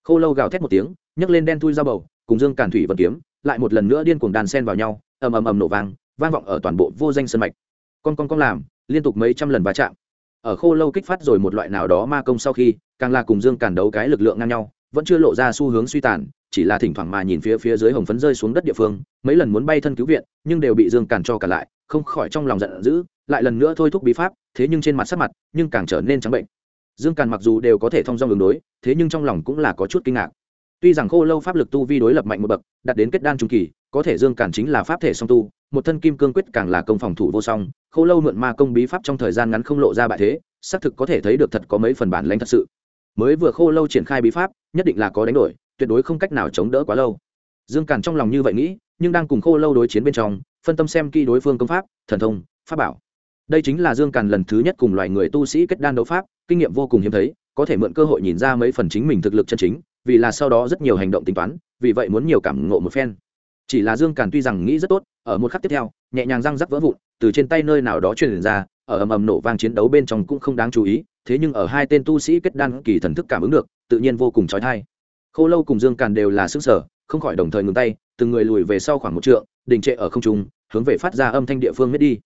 Khô lâu gào thét một tiếng, nhấc lên đen thui dao bầu, cùng dương càn thủy vật kiếm, lại một lần nữa điên cuồng đàn sen vào nhau, ầm ầm ầm nổ vang vang vọng ở toàn bộ vô danh sân mạch. Con con con làm, liên tục mấy trăm lần va chạm ở khô lâu kích phát rồi một loại nào đó ma công sau khi, càng là cùng dương càn đấu cái lực lượng ngang nhau, vẫn chưa lộ ra xu hướng suy tàn, chỉ là thỉnh thoảng mà nhìn phía phía dưới hồng phấn rơi xuống đất địa phương, mấy lần muốn bay thân cứu viện, nhưng đều bị dương càn cho cả lại, không khỏi trong lòng giận dữ, lại lần nữa thôi thúc bí pháp, thế nhưng trên mặt sắc mặt, nhưng càng trở nên trắng bệnh. Dương càn mặc dù đều có thể thông dong đường đối, thế nhưng trong lòng cũng là có chút kinh ngạc. Tuy rằng khô lâu pháp lực tu vi đối lập mạnh một bậc, đạt đến kết đan trung kỳ có thể dương càn chính là pháp thể song tu, một thân kim cương quyết càng là công phòng thủ vô song khô lâu mượn ma công bí pháp trong thời gian ngắn không lộ ra bại thế, xác thực có thể thấy được thật có mấy phần bản lãnh thật sự. Mới vừa khô lâu triển khai bí pháp, nhất định là có đánh đổi, tuyệt đối không cách nào chống đỡ quá lâu. Dương càn trong lòng như vậy nghĩ, nhưng đang cùng khô lâu đối chiến bên trong, phân tâm xem kỹ đối phương công pháp, thần thông, pháp bảo. Đây chính là dương càn lần thứ nhất cùng loài người tu sĩ kết đan đấu pháp, kinh nghiệm vô cùng hiếm thấy, có thể mượn cơ hội nhìn ra mấy phần chính mình thực lực chân chính, vì là sau đó rất nhiều hành động tính toán, vì vậy muốn nhiều cảm ngộ một phen chỉ là dương càn tuy rằng nghĩ rất tốt, ở một khắc tiếp theo, nhẹ nhàng răng rắc vỡ vụn, từ trên tay nơi nào đó truyền ra, ở ầm ầm nổ vang chiến đấu bên trong cũng không đáng chú ý, thế nhưng ở hai tên tu sĩ kết đan kỳ thần thức cảm ứng được, tự nhiên vô cùng trói thai khô lâu cùng dương càn đều là xứng sở, không khỏi đồng thời ngừng tay, từng người lùi về sau khoảng một trượng, đình trệ ở không trung, hướng về phát ra âm thanh địa phương miết đi.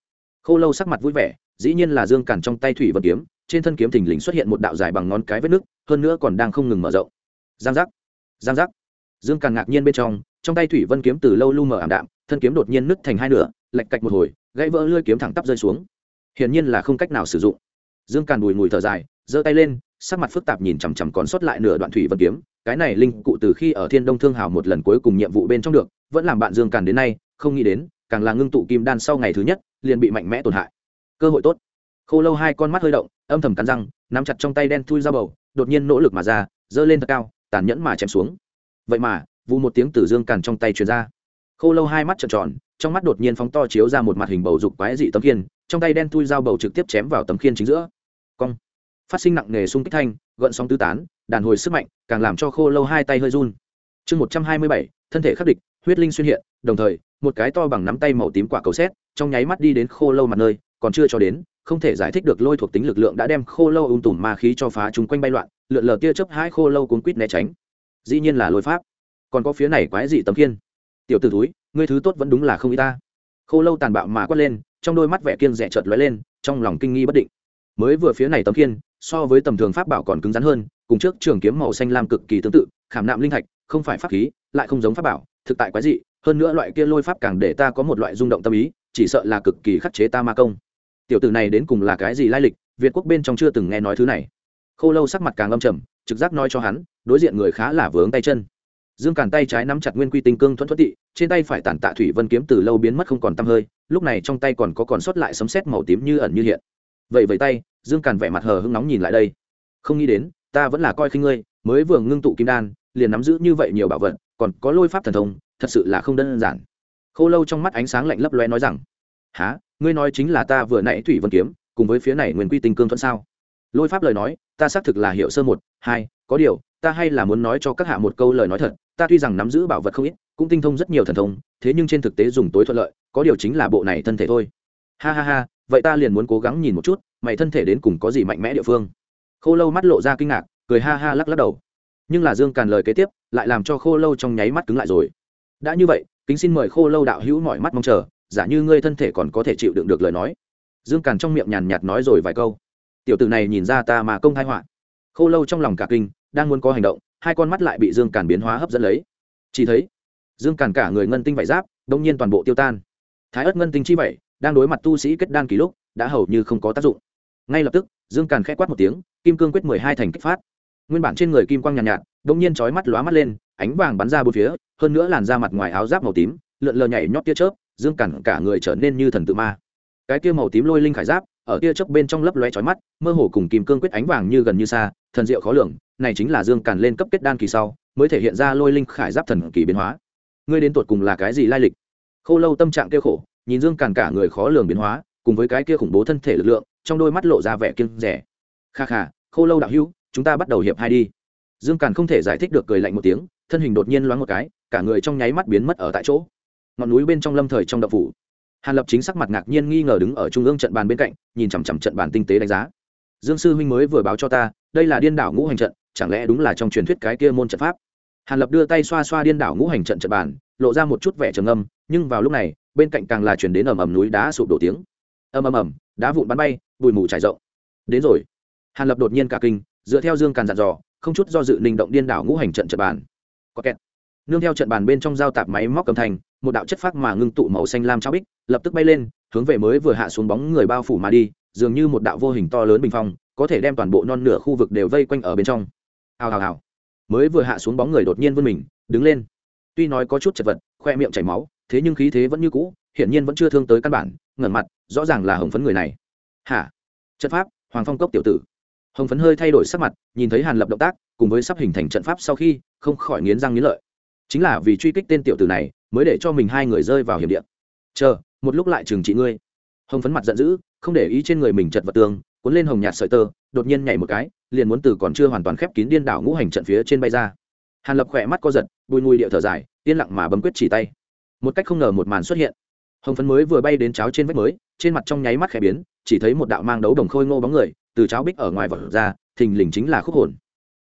Khô lâu sắc mặt vui vẻ, dĩ nhiên là dương càn trong tay thủy vật kiếm, trên thân kiếm thình lình xuất hiện một đạo dài bằng ngón cái vết nước, hơn nữa còn đang không ngừng mở rộng. Giang giác giang giác. Dương càn ngạc nhiên bên trong trong tay thủy vân kiếm từ lâu lu mờ ảm đạm, thân kiếm đột nhiên nứt thành hai nửa lạch cạch một hồi, gãy vỡ lưỡi kiếm thẳng tắp rơi xuống. Hiển nhiên là không cách nào sử dụng. Dương càn đùi ngùi thở dài, giơ tay lên, sắc mặt phức tạp nhìn chằm chằm còn sót lại nửa đoạn thủy vân kiếm, cái này linh cụ từ khi ở thiên đông thương hào một lần cuối cùng nhiệm vụ bên trong được, vẫn làm bạn dương càn đến nay, không nghĩ đến, càng là ngưng tụ kim đan sau ngày thứ nhất, liền bị mạnh mẽ tổn hại. Cơ hội tốt. Khô lâu hai con mắt hơi động, âm thầm cắn răng, nắm chặt trong tay đen thui ra bầu, đột nhiên nỗ lực mà ra, giơ lên thật cao, tàn nhẫn mà chém xuống. Vậy mà vụ một tiếng tử dương càn trong tay truyền ra. Khô lâu hai mắt trợn tròn, trong mắt đột nhiên phóng to chiếu ra một mặt hình bầu dục quái dị tấm khiên, trong tay đen thui dao bầu trực tiếp chém vào tấm khiên chính giữa. Cong. Phát sinh nặng nề xung kích thanh, gợn sóng tứ tán, đàn hồi sức mạnh càng làm cho khô lâu hai tay hơi run. Chương một trăm hai mươi bảy, thân thể khắc địch, huyết linh xuyên hiện, đồng thời, một cái to bằng nắm tay màu tím quả cầu xét, trong nháy mắt đi đến khô lâu mặt nơi, còn chưa cho đến, không thể giải thích được lôi thuộc tính lực lượng đã đem khô lâu ung tùm ma khí cho phá chúng quanh bay loạn, lượn lờ tia chớp hai khô lâu cuốn quýt né tránh. Dĩ nhiên là lôi pháp còn có phía này quái dị tấm kiên tiểu t ử túi ngươi thứ tốt vẫn đúng là không y ta. Khô lâu tàn bạo mà quát lên, trong đôi mắt vẻ kiên rẻ chợt lóe lên, trong lòng kinh nghi bất định. Mới vừa phía này tấm kiên so với tầm thường pháp bảo còn cứng rắn hơn, cùng trước trường kiếm màu xanh lam cực kỳ tương tự, khảm nạm linh thạch, không phải pháp khí, lại không giống pháp bảo, thực tại quái dị, hơn nữa loại kia lôi pháp càng để ta có một loại rung động tâm ý, chỉ sợ là cực kỳ khắc chế ta ma công. Tiểu tử này đến cùng là cái gì lai lịch, việt quốc bên trong chưa từng nghe nói thứ này. Khô lâu sắc mặt càng âm trầm, trực giác nói cho hắn, đối diện người khá là vướng tay chân dương càn tay trái nắm chặt nguyên quy tinh cương thuẫn thuẫn tị, trên tay phải tản tạ thủy vân kiếm từ lâu biến mất không còn t hơi, lúc này trong tay còn có còn sót lại sấm sét màu tím như ẩn như hiện. Vậy vậy tay, dương càn vẻ mặt hờ hưng nóng nhìn lại đây. Không nghĩ đến, ta vẫn là coi khinh ngươi, mới vừa ngưng tụ kim đan, liền nắm giữ như vậy nhiều bảo vật, còn có lôi pháp thần thông, thật sự là không đơn giản. Khô lâu trong mắt ánh sáng lạnh lấp loe nói rằng há ngươi nói chính là ta vừa nãy thủy vân kiếm, cùng với phía này nguyên quy tinh cương thuận sao? Lôi pháp lời nói, ta xác thực là hiểu sơ một, hai, có điều, ta hay là muốn nói cho các hạ một câu lời nói thật ta tuy rằng nắm giữ bảo vật không ít, cũng tinh thông rất nhiều thần thông, thế nhưng trên thực tế dùng tối thuận lợi, có điều chính là bộ này thân thể thôi. Ha ha ha, vậy ta liền muốn cố gắng nhìn một chút, mày thân thể đến cùng có gì mạnh mẽ địa phương. Khô lâu mắt lộ ra kinh ngạc, cười ha ha lắc lắc đầu. Nhưng là dương càn lời kế tiếp, lại làm cho khô lâu trong nháy mắt cứng lại rồi. Đã như vậy, kính xin mời khô lâu đạo hữu mọi mắt mong chờ, giả như ngươi thân thể còn có thể chịu đựng được lời nói. Dương càn trong miệng nhàn nhạt nói rồi vài câu. Tiểu tử này nhìn ra ta mà công thai họa. Khô lâu trong lòng cả kinh, đang muốn có hành động hai con mắt lại bị dương càn biến hóa hấp dẫn lấy. Chỉ thấy dương càn cả người ngân tinh vải giáp đông nhiên toàn bộ tiêu tan. Thái ớt ngân tinh chi vậy đang đối mặt tu sĩ kết đan kỳ lúc đã hầu như không có tác dụng. Ngay lập tức dương càn k h ẽ quát một tiếng kim cương quyết mười hai thành kích phát. Nguyên bản trên người kim quang nhàn nhạt, nhạt đông nhiên trói mắt lóa mắt lên ánh vàng bắn ra bốn phía hơn nữa làn ra mặt ngoài áo giáp màu tím lượn lờ nhảy nhót tia chớp dương càn cả người trở nên như thần tự ma. Cái tia màu tím lôi linh khải giáp ở tia chớp bên trong lấp lóe trói mắt mơ hồ cùng kim cương quyết ánh vàng như gần như xa thần diệu khó lường này chính là dương càn lên cấp kết đan kỳ sau, mới thể hiện ra lôi linh khải giáp thần kỳ biến hóa. Ngươi đến tột cùng là cái gì lai lịch? Khô lâu tâm trạng kêu khổ, nhìn dương càn cả người khó lường biến hóa, cùng với cái kia khủng bố thân thể lực lượng, trong đôi mắt lộ ra vẻ kiêng rẻ kha kha, khô lâu đạo hữu, chúng ta bắt đầu hiệp hai đi. Dương càn không thể giải thích được cười lạnh một tiếng, thân hình đột nhiên loáng một cái, cả người trong nháy mắt biến mất ở tại chỗ. Ngọn núi bên trong lâm thời trong đậu phủ. Hàn lập chính sắc mặt ngạc nhiên nghi ngờ đứng ở trung ương trận bàn bên cạnh, nhìn chằm chằm trận bàn tinh tế đánh giá. Dương sư huynh mới vừa báo cho ta, đây là điên đảo ngũ hành trận chẳng lẽ đúng là trong truyền thuyết cái kia môn trận pháp? Hàn lập đưa tay xoa xoa điên đảo ngũ hành trận trận bàn, lộ ra một chút vẻ trầm âm nhưng vào lúc này, bên cạnh càng là chuyển đến ầm ầm núi đá sụp đổ tiếng. Ầm ầm ầm, đá vụn bắn bay, bụi mù trải rộng. Đến rồi. Hàn lập đột nhiên cả kinh, dựa theo dương càn dặn dò, không chút do dự linh động điên đảo ngũ hành trận trận bàn. Có kẹt. Nương theo trận bàn bên trong giao tạp máy móc cầm thành, một đạo chất phát mà ngưng tụ màu xanh lam trao bích, lập tức bay lên, hướng về mới vừa hạ xuống bóng người bao phủ mà đi, dường như một đạo vô hình to lớn bình phong, có thể đem toàn bộ non nửa khu vực đều vây quanh ở bên trong hào hào hào. Mới vừa hạ xuống bóng người đột nhiên vươn mình, đứng lên. Tuy nói có chút chật vật, khoe miệng chảy máu, thế nhưng khí thế vẫn như cũ, hiển nhiên vẫn chưa thương tới căn bản ngẩn mặt, rõ ràng là hồng phấn người này. Hả? Trận pháp, hoàng phong cốc tiểu tử. Hồng phấn hơi thay đổi sắc mặt, nhìn thấy hàn lập động tác, cùng với sắp hình thành trận pháp sau khi, không khỏi nghiến răng nghiến lợi. Chính là vì truy kích tên tiểu tử này, mới để cho mình hai người rơi vào hiểm điện chờ, một lúc lại trừng trị ngươi. Hồng phấn mặt giận dữ, không để ý trên người mình chật vật tường cuốn lên hồng nhạt sợi tơ, đột nhiên nhảy một cái liền muốn từ còn chưa hoàn toàn khép kín điên đảo ngũ hành trận phía trên bay ra. Hàn lập khỏe mắt co giật, bùi ngùi điệu thở dài, yên lặng mà bấm quyết chỉ tay. Một cách không ngờ một màn xuất hiện. Hồng phấn mới vừa bay đến cháo trên vách mới, trên mặt trong nháy mắt khẽ biến, chỉ thấy một đạo mang đấu đồng khôi ngô bóng người, từ cháo bích ở ngoài vỏ ra, thình lình chính là khúc hồn.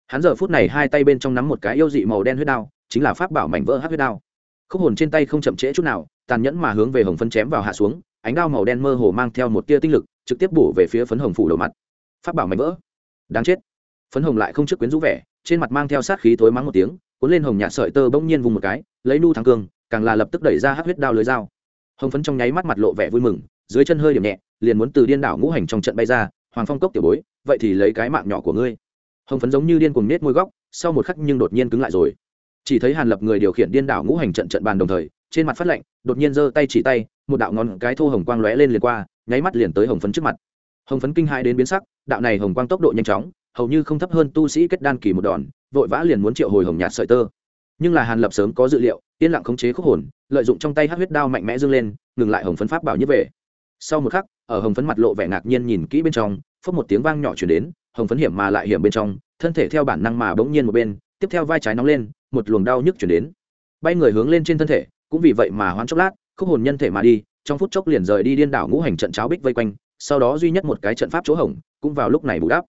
Hắn giờ phút này hai tay bên trong nắm một cái yêu dị màu đen huyết đao, chính là pháp bảo mảnh vỡ hát huyết đao. Khúc hồn trên tay không chậm trễ chút nào, tàn nhẫn mà hướng về hồng phấn chém vào hạ xuống, ánh đao màu đen mơ hồ mang theo một tia tinh lực, trực tiếp bổ về phía phấn hồng phủ đầu mặt. Pháp bảo mảnh vỡ đáng chết. Phấn hồng lại không trước quyến rũ vẻ, trên mặt mang theo sát khí thối mắng một tiếng, cuốn lên hồng nhạt sợi tơ bỗng nhiên vùng một cái, lấy nu thắng cương, càng là lập tức đẩy ra hát huyết đao lưới dao. Hồng phấn trong nháy mắt mặt lộ vẻ vui mừng, dưới chân hơi điểm nhẹ, liền muốn từ điên đảo ngũ hành trong trận bay ra, hoàng phong cốc tiểu bối, vậy thì lấy cái mạng nhỏ của ngươi. Hồng phấn giống như điên cuồng nết môi góc, sau một khắc nhưng đột nhiên cứng lại rồi. Chỉ thấy hàn lập người điều khiển điên đảo ngũ hành trận trận bàn đồng thời, trên mặt phát lạnh, đột nhiên giơ tay chỉ tay, một đạo ngón cái thô hồng quang lóe lên liền qua, nháy mắt liền tới hồng phấn trước mặt hồng phấn kinh hai đến biến sắc, đạo này hồng quang tốc độ nhanh chóng, hầu như không thấp hơn tu sĩ kết đan kỳ một đòn, vội vã liền muốn triệu hồi hồng nhạt sợi tơ. Nhưng là hàn lập sớm có dự liệu, yên lặng khống chế khúc hồn, lợi dụng trong tay hát huyết đao mạnh mẽ dâng lên, ngừng lại hồng phấn pháp bảo nhất về. Sau một khắc, ở hồng phấn mặt lộ vẻ ngạc nhiên nhìn kỹ bên trong phất một tiếng vang nhỏ chuyển đến, hồng phấn hiểm mà lại hiểm bên trong, thân thể theo bản năng mà bỗng nhiên một bên, tiếp theo vai trái nóng lên, một luồng đau nhức chuyển đến. Bay người hướng lên trên thân thể, cũng vì vậy mà hoán chốc lát, khúc hồn nhân thể mà đi, trong phút chốc liền rời đi điên đảo ngũ hành trận cháo bích vây quanh sau đó duy nhất một cái trận pháp chỗ hồng cũng vào lúc này bù đắp.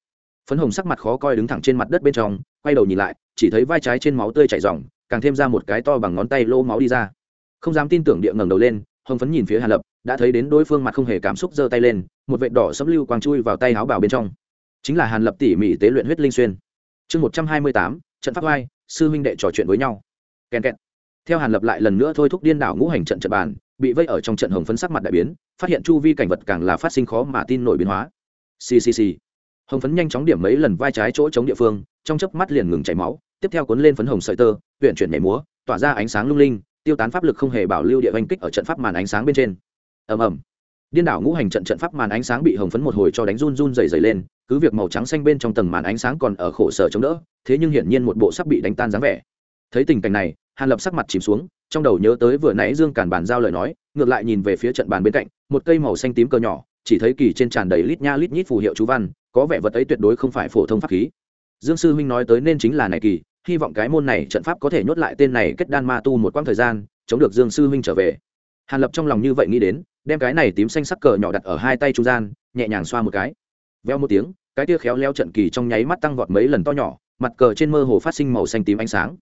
Phấn hồng sắc mặt khó coi đứng thẳng trên mặt đất bên trong, quay đầu nhìn lại, chỉ thấy vai trái trên máu tươi chảy ròng, càng thêm ra một cái to bằng ngón tay lô máu đi ra. Không dám tin tưởng địa ngẩng đầu lên, hồng phấn nhìn phía hàn lập, đã thấy đến đối phương mặt không hề cảm xúc giơ tay lên, một vệt đỏ sẫm lưu quang chui vào tay áo bào bên trong. Chính là hàn lập tỉ mỉ tế luyện huyết linh xuyên. Chương một trăm hai mươi tám, trận pháp oai, sư huynh đệ trò chuyện với nhau. Kèn kẹt. Theo hàn lập lại lần nữa thôi thúc điên đảo ngũ hành trận trận bàn, bị vây ở trong trận hồng phấn sắc mặt đại biến phát hiện chu vi cảnh vật càng là phát sinh khó mà tin nổi biến hóa. Ccc hồng phấn nhanh chóng điểm mấy lần vai trái chỗ chống địa phương, trong chớp mắt liền ngừng chảy máu, tiếp theo cuốn lên phấn hồng sợi tơ huyện chuyển nhảy múa, tỏa ra ánh sáng lung linh, tiêu tán pháp lực không hề bảo lưu địa oanh kích ở trận pháp màn ánh sáng bên trên. Ầm ầm. Điên đảo ngũ hành trận trận pháp màn ánh sáng bị hồng phấn một hồi cho đánh run run dày dày lên, cứ việc màu trắng xanh bên trong tầng màn ánh sáng còn ở khổ sở chống đỡ, thế nhưng hiển nhiên một bộ sắp bị đánh tan dáng vẻ. Thấy tình cảnh này, hàn lập sắc mặt chìm xuống, trong đầu nhớ tới vừa nãy dương càn bàn giao lời nói, ngược lại nhìn về phía trận bàn bên cạnh một cây màu xanh tím cờ nhỏ, chỉ thấy kỳ trên tràn đầy lít nha lít nhít phù hiệu chú văn, có vẻ vật ấy tuyệt đối không phải phổ thông pháp khí. Dương sư huynh nói tới nên chính là này kỳ, hy vọng cái môn này trận pháp có thể nhốt lại tên này kết đan ma tu một quãng thời gian, chống được dương sư huynh trở về. Hàn lập trong lòng như vậy nghĩ đến, đem cái này tím xanh sắc cờ nhỏ đặt ở hai tay trung gian, nhẹ nhàng xoa một cái. Veo một tiếng, cái tia khéo leo trận kỳ trong nháy mắt tăng vọt mấy lần to nhỏ, mặt cờ trên mơ hồ phát sinh màu xanh tím ánh sáng.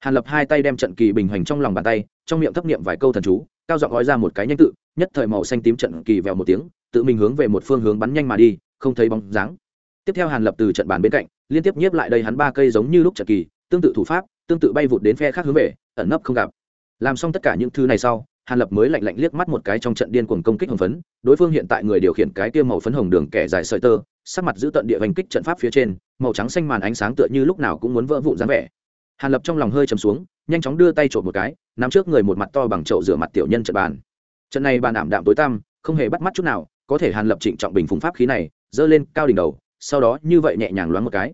Hàn lập hai tay đem trận kỳ bình hoành trong lòng bàn tay, trong miệng thấp niệm vài câu thần chú, cao giọng gói ra một cái nhanh tự nhất thời màu xanh tím trận kỳ vèo một tiếng, tự mình hướng về một phương hướng bắn nhanh mà đi, không thấy bóng dáng. Tiếp theo hàn lập từ trận bàn bên cạnh, liên tiếp nhiếp lại đây hắn ba cây giống như lúc trận kỳ, tương tự thủ pháp, tương tự bay vụt đến phe khác hướng về, ẩn nấp không gặp. Làm xong tất cả những thứ này sau, hàn lập mới lạnh lạnh liếc mắt một cái trong trận điên cuồng công kích hồng phấn, đối phương hiện tại người điều khiển cái tiêu màu phấn hồng đường kẻ dài sợi tơ, sắc mặt giữ tận địa vành kích trận pháp phía trên, màu trắng xanh màn ánh sáng tựa như lúc nào cũng muốn vỡ vụn dáng vẻ. Hàn lập trong lòng hơi chầm xuống, nhanh chóng đưa tay trộm một cái, nắm trước người một mặt to bằng chậu rửa mặt tiểu nhân trận bàn trận này bàn ảm đạm tối tăm, không hề bắt mắt chút nào, có thể hàn lập trịnh trọng bình phùng pháp khí này, giơ lên cao đỉnh đầu, sau đó như vậy nhẹ nhàng loáng một cái.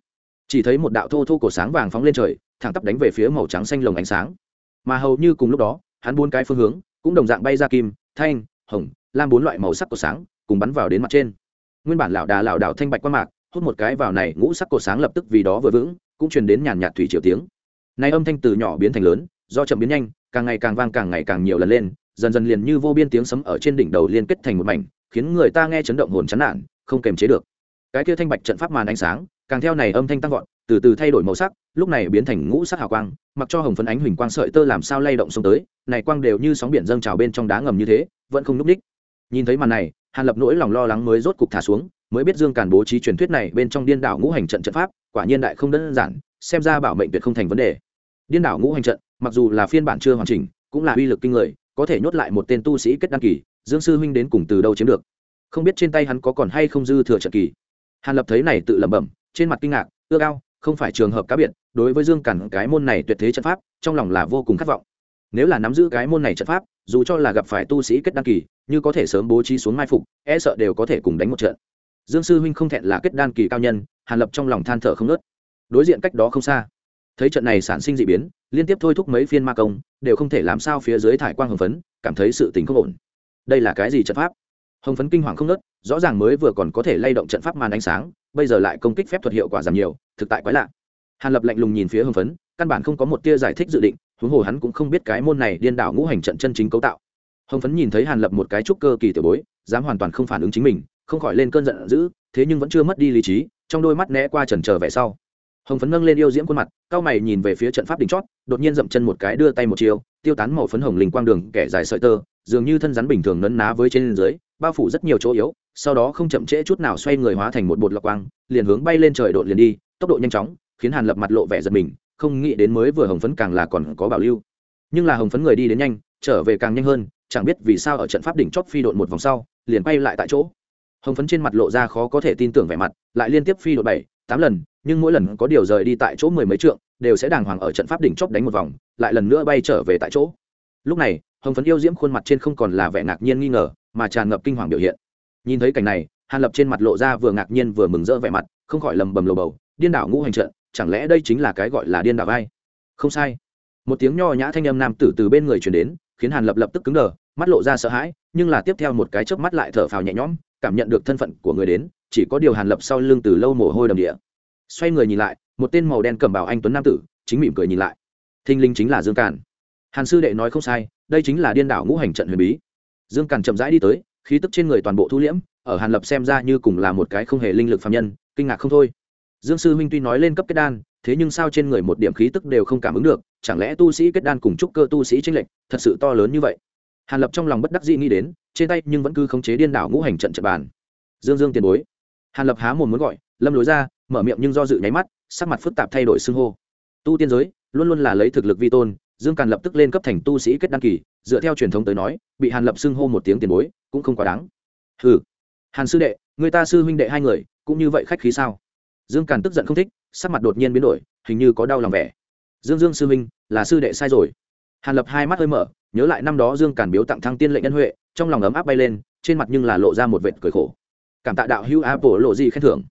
Chỉ thấy một đạo thô thô cổ sáng vàng phóng lên trời, thẳng tắp đánh về phía màu trắng xanh lồng ánh sáng. Mà hầu như cùng lúc đó, hắn bốn cái phương hướng, cũng đồng dạng bay ra kim, thanh, hồng, lam bốn loại màu sắc cổ sáng, cùng bắn vào đến mặt trên. Nguyên bản lão đà lão đảo thanh bạch qua mạc, hút một cái vào này, ngũ sắc cổ sáng lập tức vì đó vừa vững, cũng truyền đến nhàn nhạt thủy triều tiếng. Này âm thanh từ nhỏ biến thành lớn, do chậm biến nhanh, càng ngày càng vang càng ngày càng nhiều lần lên dần dần liền như vô biên tiếng sấm ở trên đỉnh đầu liên kết thành một mảnh, khiến người ta nghe chấn động hồn chán nản, không kềm chế được. Cái kia thanh bạch trận pháp màn ánh sáng, càng theo này âm thanh tăng vọt, từ từ thay đổi màu sắc, lúc này biến thành ngũ sắc hào quang, mặc cho hồng phấn ánh huỳnh quang sợi tơ làm sao lay động xuống tới, này quang đều như sóng biển dâng trào bên trong đá ngầm như thế, vẫn không núp đích. Nhìn thấy màn này, hàn lập nỗi lòng lo lắng mới rốt cục thả xuống, mới biết dương càn bố trí truyền thuyết này bên trong điên đảo ngũ hành trận trận pháp, quả nhiên đại không đơn giản, xem ra bảo mệnh tuyệt không thành vấn đề. Điên đảo ngũ hành trận, mặc dù là phiên bản chưa hoàn chỉnh, cũng là uy lực kinh người có thể nhốt lại một tên tu sĩ kết đăng kỳ, dương sư huynh đến cùng từ đâu chiếm được? Không biết trên tay hắn có còn hay không dư thừa trận kỳ. Hàn lập thấy này tự lẩm bẩm, trên mặt kinh ngạc ưa cao không phải trường hợp cá biệt, đối với dương cản cái môn này tuyệt thế trận pháp, trong lòng là vô cùng khát vọng. Nếu là nắm giữ cái môn này trận pháp, dù cho là gặp phải tu sĩ kết đăng kỳ, như có thể sớm bố trí xuống mai phục e sợ đều có thể cùng đánh một trận. Dương sư huynh không thẹn là kết đan kỳ cao nhân, hàn lập trong lòng than thở không nớt đối diện cách đó không xa thấy trận này sản sinh d ị biến, liên tiếp thôi thúc mấy phiên ma công, đều không thể làm sao phía dưới thải quang hồng phấn, cảm thấy sự tình không ổn. Đây là cái gì trận pháp? Hồng phấn kinh hoàng không nớt rõ ràng mới vừa còn có thể lay động trận pháp màn ánh sáng, bây giờ lại công kích phép thuật hiệu quả giảm nhiều, thực tại quái lạ. Hàn lập lạnh lùng nhìn phía hồng phấn, căn bản không có một tia giải thích dự định, huống hồ hắn cũng không biết cái môn này điên đảo ngũ hành trận chân chính cấu tạo. Hồng phấn nhìn thấy hàn lập một cái trúc cơ kỳ tiểu bối, dám hoàn toàn không phản ứng chính mình, không khỏi lên cơn giận dữ, thế nhưng vẫn chưa mất đi lý trí, trong đôi mắt né qua trần trờ vẻ sau hồng phấn nâng lên yêu diễm khuôn mặt, cao mày nhìn về phía trận pháp đỉnh chót, đột nhiên dậm chân một cái đưa tay một chiều, tiêu tán màu phấn hồng linh quang đường, kẻ dài sợi tơ, dường như thân rắn bình thường nấn ná với trên dưới, bao phủ rất nhiều chỗ yếu, sau đó không chậm trễ chút nào xoay người hóa thành một bột lọc quang, liền hướng bay lên trời đột liền đi, tốc độ nhanh chóng, khiến hàn lập mặt lộ vẻ giật mình, không nghĩ đến mới vừa hồng phấn càng là còn có bảo lưu. Nhưng là hồng phấn người đi đến nhanh, trở về càng nhanh hơn, chẳng biết vì sao ở trận pháp đỉnh chót phi đột một vòng sau, liền bay lại tại chỗ. Hồng phấn trên mặt lộ ra khó có thể tin tưởng vẻ mặt, lại liên tiếp phi đột bảy, tám lần nhưng mỗi lần có điều rời đi tại chỗ mười mấy trượng, đều sẽ đàng hoàng ở trận pháp đỉnh chóp đánh một vòng, lại lần nữa bay trở về tại chỗ. Lúc này, hồng phấn yêu diễm khuôn mặt trên không còn là vẻ ngạc nhiên nghi ngờ, mà tràn ngập kinh hoàng biểu hiện. Nhìn thấy cảnh này, hàn lập trên mặt lộ ra vừa ngạc nhiên vừa mừng rỡ vẻ mặt, không khỏi lầm bầm lầu bầu, điên đảo ngũ hành trận, chẳng lẽ đây chính là cái gọi là điên đảo vai? Không sai. Một tiếng nho nhã thanh âm nam tử từ bên người truyền đến, khiến hàn lập lập tức cứng đờ, mắt lộ ra sợ hãi, nhưng là tiếp theo một cái chớp mắt lại thở phào nhẹ nhõm, cảm nhận được thân phận của người đến, chỉ có điều hàn lập sau lưng từ lâu mồ hôi đầm địa xoay người nhìn lại, một tên màu đen cầm bảo anh tuấn nam tử, chính mỉm cười nhìn lại. Thinh linh chính là dương càn. Hàn sư đệ nói không sai, đây chính là điên đảo ngũ hành trận huyền bí. Dương càn chậm rãi đi tới, khí tức trên người toàn bộ thu liễm, ở hàn lập xem ra như cùng là một cái không hề linh lực phạm nhân, kinh ngạc không thôi. Dương sư huynh tuy nói lên cấp kết đan, thế nhưng sao trên người một điểm khí tức đều không cảm ứng được, chẳng lẽ tu sĩ kết đan cùng trúc cơ tu sĩ tranh lệch, thật sự to lớn như vậy? Hàn lập trong lòng bất đắc dĩ nghĩ đến, trên tay nhưng vẫn cứ khống chế điên đảo ngũ hành trận trận bàn. Dương dương tiền bối. Hàn lập há mồm muốn gọi, lâm lối ra mở miệng nhưng do dự nháy mắt, sắc mặt phức tạp thay đổi xưng hô. Tu tiên giới, luôn luôn là lấy thực lực vi tôn, dương càn lập tức lên cấp thành tu sĩ kết đăng kỳ, dựa theo truyền thống tới nói, bị hàn lập xưng hô một tiếng tiền bối, cũng không quá đáng. Ừ hàn sư đệ, người ta sư huynh đệ hai người, cũng như vậy khách khí sao? Dương càn tức giận không thích, sắc mặt đột nhiên biến đổi, hình như có đau lòng vẻ. Dương dương sư huynh, là sư đệ sai rồi. Hàn lập hai mắt hơi mở, nhớ lại năm đó dương càn biếu tặng thăng tiên lệnh nhân huệ, trong lòng ấm áp bay lên, trên mặt nhưng là lộ ra một vệt cười khổ. Cảm tạ đạo hữu apple lộ gì khen thưởng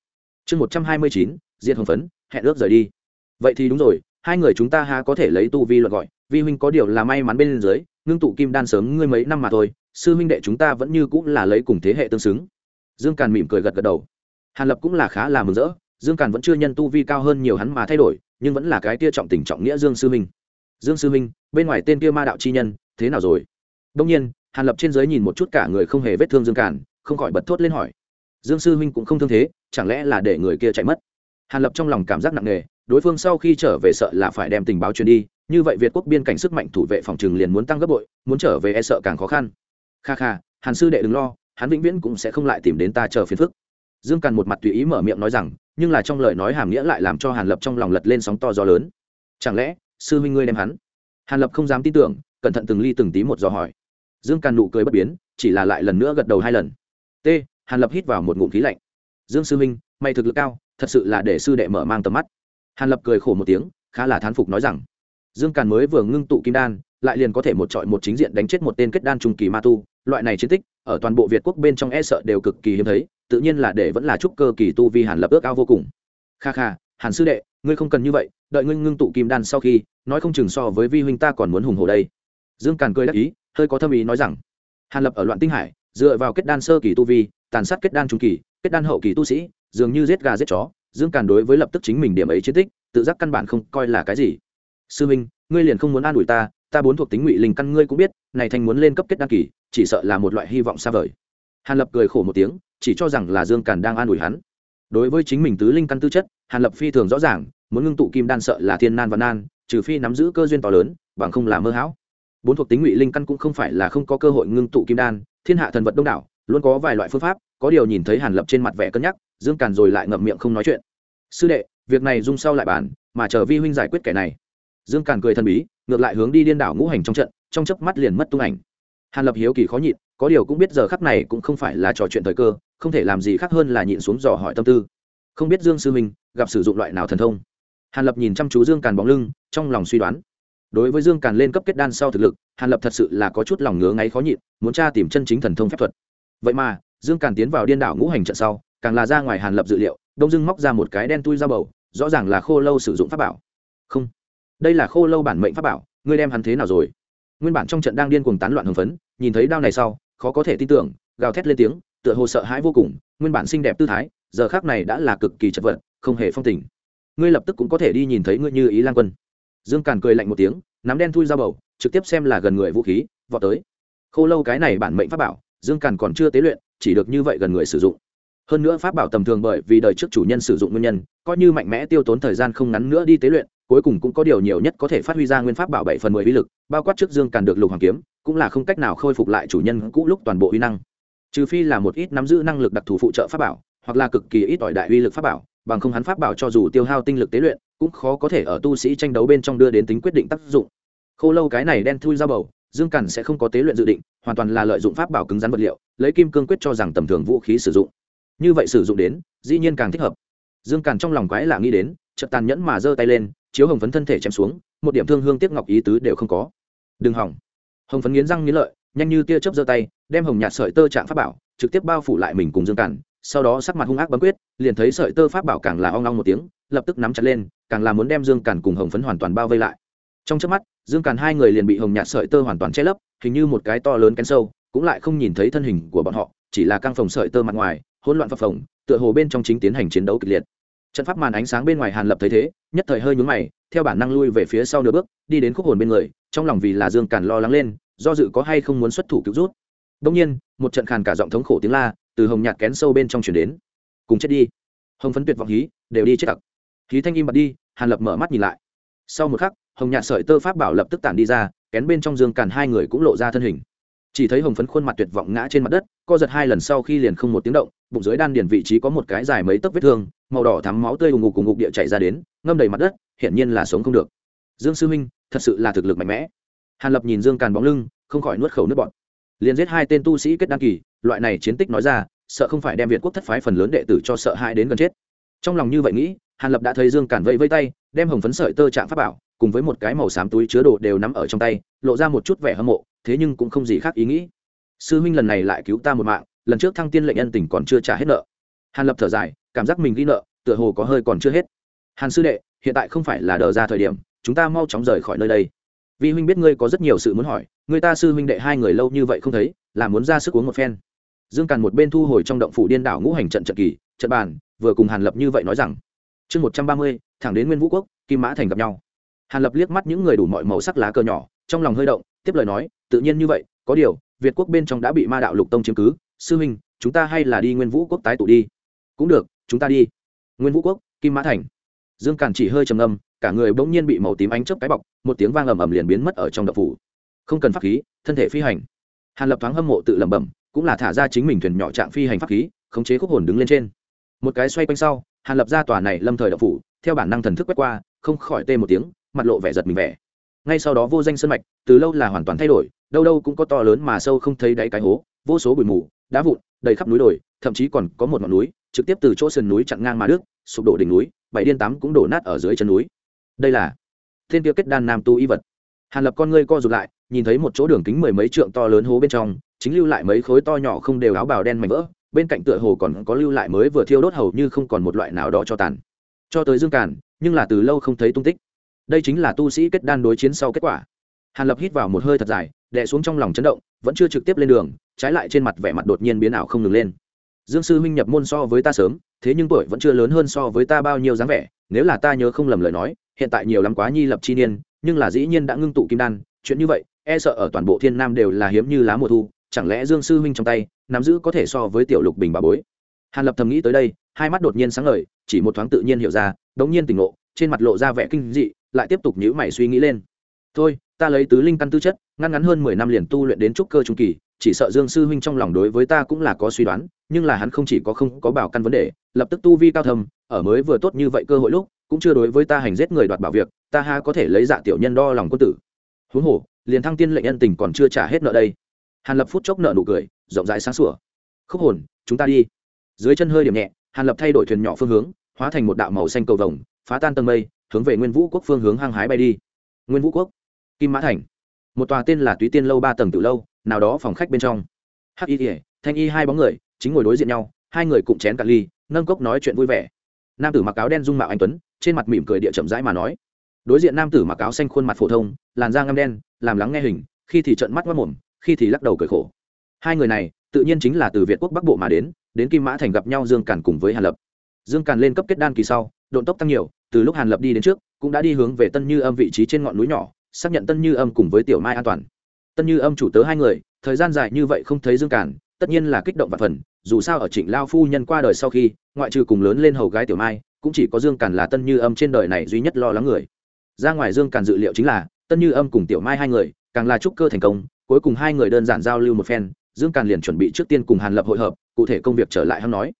chương một trăm hai mươi chín diện hồng phấn, hẹn ước rời đi. Vậy thì đúng rồi, hai người chúng ta ha có thể lấy tu vi luận gọi, vi huynh có điều là may mắn bên dưới, ngưng tụ kim đan sớm ngươi mấy năm mà thôi, sư huynh đệ chúng ta vẫn như cũng là lấy cùng thế hệ tương xứng. Dương càn mỉm cười gật gật đầu. Hàn lập cũng là khá là mừng rỡ, dương càn vẫn chưa nhân tu vi cao hơn nhiều hắn mà thay đổi, nhưng vẫn là cái tia trọng tình trọng nghĩa dương sư huynh dương sư huynh bên ngoài tên kia ma đạo chi nhân, thế nào rồi? Đông nhiên, hàn lập trên giới nhìn một chút cả người không hề vết thương dương càn, không khỏi bật thốt lên hỏi dương sư huynh cũng không thương thế, chẳng lẽ là để người kia chạy mất? Hàn lập trong lòng cảm giác nặng nề, đối phương sau khi trở về sợ là phải đem tình báo truyền đi, như vậy việt quốc biên cảnh sức mạnh thủ vệ phòng trừng liền muốn tăng gấp bội, muốn trở về e sợ càng khó khăn. Kha kha, hàn sư đệ đừng lo, hắn vĩnh viễn cũng sẽ không lại tìm đến ta chờ phiền phức. Dương càn một mặt tùy ý mở miệng nói rằng, nhưng là trong lời nói hàm nghĩa lại làm cho hàn lập trong lòng lật lên sóng to gió lớn. Chẳng lẽ, sư huynh ngươi đem hắn? Hàn lập không dám tin tưởng, cẩn thận từng ly từng tí một dò hỏi. Dương càn nụ cười bất biến, chỉ là lại lần nữa gật đầu hai lần. T hàn lập hít vào một ngụm khí lạnh. Dương sư huynh, mày thực lực cao, thật sự là để sư đệ mở mang tầm mắt. Hàn lập cười khổ một tiếng, khá là thán phục nói rằng, dương càn mới vừa ngưng tụ kim đan, lại liền có thể một trọi một chính diện đánh chết một tên kết đan trung kỳ ma tu. Loại này chiến tích, ở toàn bộ việt quốc bên trong e sợ đều cực kỳ hiếm thấy, tự nhiên là để vẫn là chúc cơ kỳ tu vi hàn lập ước ao vô cùng. Kha kha, hàn sư đệ, ngươi không cần như vậy, đợi ngươi ngưng tụ kim đan sau khi, nói không chừng so với vi huynh ta còn muốn hùng hồ đây. Dương càn cười đắc ý, hơi có thâm ý nói rằng, hàn lập ở loạn tinh hải dựa vào kết đan sơ kỳ tu vi, tàn sát kết đan trung kỳ, kết đan hậu kỳ tu sĩ, dường như giết gà giết chó, dương càn đối với lập tức chính mình điểm ấy chiến tích, tự giác căn bản không coi là cái gì. Sư minh, ngươi liền không muốn an ủi ta ta bốn thuộc tính ngụy linh căn ngươi cũng biết, này thành muốn lên cấp kết đan kỳ, chỉ sợ là một loại hy vọng xa vời. Hàn lập cười khổ một tiếng, chỉ cho rằng là dương càn đang an ủi hắn. Đối với chính mình tứ linh căn tư chất, hàn lập phi thường rõ ràng, muốn ngưng tụ kim đan sợ là thiên nan và nan, trừ phi nắm giữ cơ duyên to lớn, bằng không là mơ hão bốn thuộc tính ngụy linh căn cũng không phải là không có cơ hội ngưng tụ kim đan, thiên hạ thần vật đông đảo, luôn có vài loại phương pháp, có điều nhìn thấy hàn lập trên mặt vẻ cân nhắc, dương càn rồi lại ngậm miệng không nói chuyện. Sư đệ, việc này dung sau lại bàn, mà chờ vi huynh giải quyết kẻ này. Dương càn cười thần bí, ngược lại hướng đi điên đảo ngũ hành trong trận, trong chớp mắt liền mất tung ảnh. Hàn lập hiếu kỳ khó nhịn, có điều cũng biết giờ khắc này cũng không phải là trò chuyện thời cơ, không thể làm gì khác hơn là nhịn xuống dò hỏi tâm tư. Không biết dương sư huynh gặp sử dụng loại nào thần thông. Hàn lập nhìn chăm chú dương càn bóng lưng, trong lòng suy đoán đối với dương càn lên cấp kết đan sau thực lực, hàn lập thật sự là có chút lòng ngứa ngáy khó nhịn, muốn tra tìm chân chính thần thông phép thuật. Vậy mà, dương càn tiến vào điên đảo ngũ hành trận sau, càng là ra ngoài hàn lập dự liệu, đông dương móc ra một cái đen tui ra bầu, rõ ràng là khô lâu sử dụng pháp bảo. Không, đây là khô lâu bản mệnh pháp bảo, ngươi đem hắn thế nào rồi? Nguyên bản trong trận đang điên cuồng tán loạn hưng phấn, nhìn thấy đao này sau, khó có thể tin tưởng, gào thét lên tiếng, tựa hồ sợ hãi vô cùng, nguyên bản xinh đẹp tư thái, giờ khác này đã là cực kỳ chật vật, không hề phong tình. Ngươi lập tức cũng có thể đi nhìn thấy ngươi như ý lan quân dương càn cười lạnh một tiếng, nắm đen thui ra bầu, trực tiếp xem là gần người vũ khí, vọt tới. Khô lâu cái này bản mệnh pháp bảo, dương càn còn chưa tế luyện, chỉ được như vậy gần người sử dụng. Hơn nữa pháp bảo tầm thường bởi vì đời trước chủ nhân sử dụng nguyên nhân, coi như mạnh mẽ tiêu tốn thời gian không ngắn nữa đi tế luyện, cuối cùng cũng có điều nhiều nhất có thể phát huy ra nguyên pháp bảo bảy phần mười uy lực, bao quát trước dương càn được lục hoàng kiếm, cũng là không cách nào khôi phục lại chủ nhân cũ lúc toàn bộ uy năng. Trừ phi là một ít nắm giữ năng lực đặc thù phụ trợ pháp bảo, hoặc là cực kỳ ít ỏi đại uy lực pháp bảo, bằng không hắn pháp bảo cho dù tiêu hao tinh lực tế luyện cũng khó có thể ở tu sĩ tranh đấu bên trong đưa đến tính quyết định tác dụng. Khô lâu cái này đen thui ra bầu dương cẩn sẽ không có tế luyện dự định hoàn toàn là lợi dụng pháp bảo cứng rắn vật liệu lấy kim cương quyết cho rằng tầm thường vũ khí sử dụng. Như vậy sử dụng đến dĩ nhiên càng thích hợp. Dương cẩn trong lòng quái lạ nghĩ đến chợt tàn nhẫn mà giơ tay lên chiếu hồng phấn thân thể chém xuống một điểm thương hương tiếc ngọc ý tứ đều không có. Đừng hỏng. Hồng phấn nghiến răng nghiến lợi nhanh như tia chớp giơ tay đem hồng nhạt sợi tơ trạng pháp bảo trực tiếp bao phủ lại mình cùng dương cẩn, sau đó sắc mặt hung ác bấm quyết liền thấy sợi tơ pháp bảo càng là ong ong một tiếng lập tức nắm chặt lên, càng là muốn đem dương càn cùng hồng phấn hoàn toàn bao vây lại. Trong chớp mắt, dương càn hai người liền bị hồng nhạt sợi tơ hoàn toàn che lấp, hình như một cái to lớn kén sâu, cũng lại không nhìn thấy thân hình của bọn họ, chỉ là căng phòng sợi tơ mặt ngoài, hỗn loạn phập phồng, tựa hồ bên trong chính tiến hành chiến đấu kịch liệt. Trận pháp màn ánh sáng bên ngoài hàn lập thấy thế, nhất thời hơi nhướng mày, theo bản năng lui về phía sau nửa bước, đi đến khúc hồn bên người, trong lòng vì là dương càn lo lắng lên, do dự có hay không muốn xuất thủ cứu rút. Đông nhiên, một trận khàn cả giọng thống khổ tiếng la, từ hồng nhạt kén sâu bên trong chuyển đến. Cùng chết đi. Hồng phấn tuyệt vọng hí, đều đi chết tặc khí thanh im bật đi, hàn lập mở mắt nhìn lại. Sau một khắc, hồng nhạt sợi tơ pháp bảo lập tức tản đi ra, kén bên trong dương càn hai người cũng lộ ra thân hình. Chỉ thấy hồng phấn khuôn mặt tuyệt vọng ngã trên mặt đất, co giật hai lần sau khi liền không một tiếng động, bụng dưới đan điền vị trí có một cái dài mấy tấc vết thương, màu đỏ thắm máu tươi ù ngục cùng ngục địa chảy ra đến, ngâm đầy mặt đất, hiển nhiên là sống không được. Dương sư huynh, thật sự là thực lực mạnh mẽ. Hàn lập nhìn dương càn bóng lưng, không khỏi nuốt khẩu nước bọt. Liền giết hai tên tu sĩ kết đăng kỳ, loại này chiến tích nói ra, sợ không phải đem việt quốc thất phái phần lớn đệ tử cho sợ hãi đến gần chết. Trong lòng như vậy nghĩ hàn lập đã thấy dương càn vẫy vẫy tay, đem hồng phấn sợi tơ trạng pháp bảo, cùng với một cái màu xám túi chứa đồ đều nắm ở trong tay, lộ ra một chút vẻ hâm mộ, thế nhưng cũng không gì khác ý nghĩ. Sư huynh lần này lại cứu ta một mạng, lần trước thăng tiên lệnh nhân tình còn chưa trả hết nợ. Hàn lập thở dài, cảm giác mình ghi nợ, tựa hồ có hơi còn chưa hết. Hàn sư đệ, hiện tại không phải là đờ ra thời điểm, chúng ta mau chóng rời khỏi nơi đây. Vi huynh biết ngươi có rất nhiều sự muốn hỏi người ta sư huynh đệ hai người lâu như vậy không thấy, là muốn ra sức uống một phen. Dương càn một bên thu hồi trong động phủ điên đảo ngũ hành trận trận kỳ, trận bàn, vừa cùng hàn lập như vậy nói rằng chương một trăm ba mươi, thẳng đến nguyên vũ quốc, kim mã thành gặp nhau. Hàn lập liếc mắt những người đủ mọi màu sắc lá cờ nhỏ, trong lòng hơi động, tiếp lời nói, tự nhiên như vậy, có điều, việt quốc bên trong đã bị ma đạo lục tông chiếm cứ. Sư huynh chúng ta hay là đi nguyên vũ quốc tái tụ đi. Cũng được, chúng ta đi. Nguyên vũ quốc, kim mã thành. Dương càn chỉ hơi trầm ngâm, cả người bỗng nhiên bị màu tím ánh chớp cái bọc, một tiếng vang ầm ầm liền biến mất ở trong đập phủ. Không cần pháp khí, thân thể phi hành. Hàn lập thoáng hâm mộ tự lẩm bẩm, cũng là thả ra chính mình thuyền nhỏ trạng phi hành pháp khí, khống chế khúc hồn đứng lên trên. Một cái xoay quanh sau hàn lập ra tòa này lâm thời đậu phủ theo bản năng thần thức quét qua không khỏi tê một tiếng mặt lộ vẻ giật mình vẻ. Ngay sau đó vô danh sân mạch từ lâu là hoàn toàn thay đổi đâu đâu cũng có to lớn mà sâu không thấy đáy cái hố vô số bụi mù đá vụn đầy khắp núi đồi thậm chí còn có một ngọn núi trực tiếp từ chỗ sườn núi chặn ngang mà đứt, sụp đổ đỉnh núi bảy điên tám cũng đổ nát ở dưới chân núi. Đây là thiên tiêu kết đan nam tu y vật. Hàn lập con ngươi co rụt lại nhìn thấy một chỗ đường kính mười mấy trượng to lớn hố bên trong chính lưu lại mấy khối to nhỏ không đều áo bào đen mảnh vỡ bên cạnh tựa hồ còn có lưu lại mới vừa thiêu đốt hầu như không còn một loại nào đó cho tàn. Cho tới dương càn, nhưng là từ lâu không thấy tung tích. Đây chính là tu sĩ kết đan đối chiến sau kết quả. Hàn lập hít vào một hơi thật dài, đè xuống trong lòng chấn động, vẫn chưa trực tiếp lên đường, trái lại trên mặt vẻ mặt đột nhiên biến ảo không ngừng lên. Dương sư huynh nhập môn so với ta sớm, thế nhưng tuổi vẫn chưa lớn hơn so với ta bao nhiêu dáng vẻ, nếu là ta nhớ không lầm lời nói, hiện tại nhiều lắm quá nhi lập chi niên, nhưng là dĩ nhiên đã ngưng tụ kim đan, chuyện như vậy e sợ ở toàn bộ thiên nam đều là hiếm như lá mùa thu chẳng lẽ dương sư huynh trong tay, nắm giữ có thể so với tiểu lục bình bà bối? Hàn lập thầm nghĩ tới đây, hai mắt đột nhiên sáng ngời, chỉ một thoáng tự nhiên hiểu ra, đống nhiên tỉnh ngộ, trên mặt lộ ra vẻ kinh dị, lại tiếp tục nhíu mày suy nghĩ lên. Thôi, ta lấy tứ linh căn tư chất, ngăn ngắn hơn mười năm liền tu luyện đến trúc cơ trung kỳ, chỉ sợ dương sư huynh trong lòng đối với ta cũng là có suy đoán, nhưng là hắn không chỉ có không có bảo căn vấn đề, lập tức tu vi cao thầm ở mới vừa tốt như vậy cơ hội lúc, cũng chưa đối với ta hành giết người đoạt bảo việc, ta ha có thể lấy dạ tiểu nhân đo lòng quân tử. Huống hồ, liền thăng tiên lệnh nhân tình còn chưa trả hết nợ đây hàn lập phút chốc nợ nụ cười, rộng rãi sáng sủa. Khúc hồn, chúng ta đi. Dưới chân hơi điểm nhẹ, hàn lập thay đổi thuyền nhỏ phương hướng, hóa thành một đạo màu xanh cầu vồng, phá tan tầng mây, hướng về nguyên vũ quốc phương hướng hăng hái bay đi. Nguyên vũ quốc, kim mã thành. Một tòa tên là túy tiên lâu ba tầng từ lâu, nào đó phòng khách bên trong. Hắc y ỉa thanh y hai bóng người, chính ngồi đối diện nhau, hai người cùng chén cà ly, nâng cốc nói chuyện vui vẻ. Nam tử mặc áo đen dung mạo anh tuấn, trên mặt mỉm cười địa chậm rãi mà nói. Đối diện nam tử mặc áo xanh khuôn mặt phổ thông, làn da ngâm đen, làm lắng nghe hình, khi thì trận mắt mất mồm khi thì lắc đầu cười khổ. Hai người này, tự nhiên chính là từ việt quốc bắc bộ mà đến đến kim mã thành gặp nhau dương càn cùng với hàn lập. Dương càn lên cấp kết đan kỳ sau, độn tốc tăng nhiều, từ lúc hàn lập đi đến trước, cũng đã đi hướng về tân như âm vị trí trên ngọn núi nhỏ, xác nhận tân như âm cùng với tiểu mai an toàn. Tân như âm chủ tớ hai người, thời gian dài như vậy không thấy dương càn, tất nhiên là kích động và phần, dù sao ở trịnh lao phu nhân qua đời sau khi, ngoại trừ cùng lớn lên hầu gái tiểu mai, cũng chỉ có dương càn là tân như âm trên đời này duy nhất lo lắng người. Ra ngoài dương càn dự liệu chính là, tân như âm cùng tiểu mai hai người, càng là trúc cơ thành công cuối cùng hai người đơn giản giao lưu một phen, dương càn liền chuẩn bị trước tiên cùng hàn lập hội hợp, cụ thể công việc trở lại hắn nói.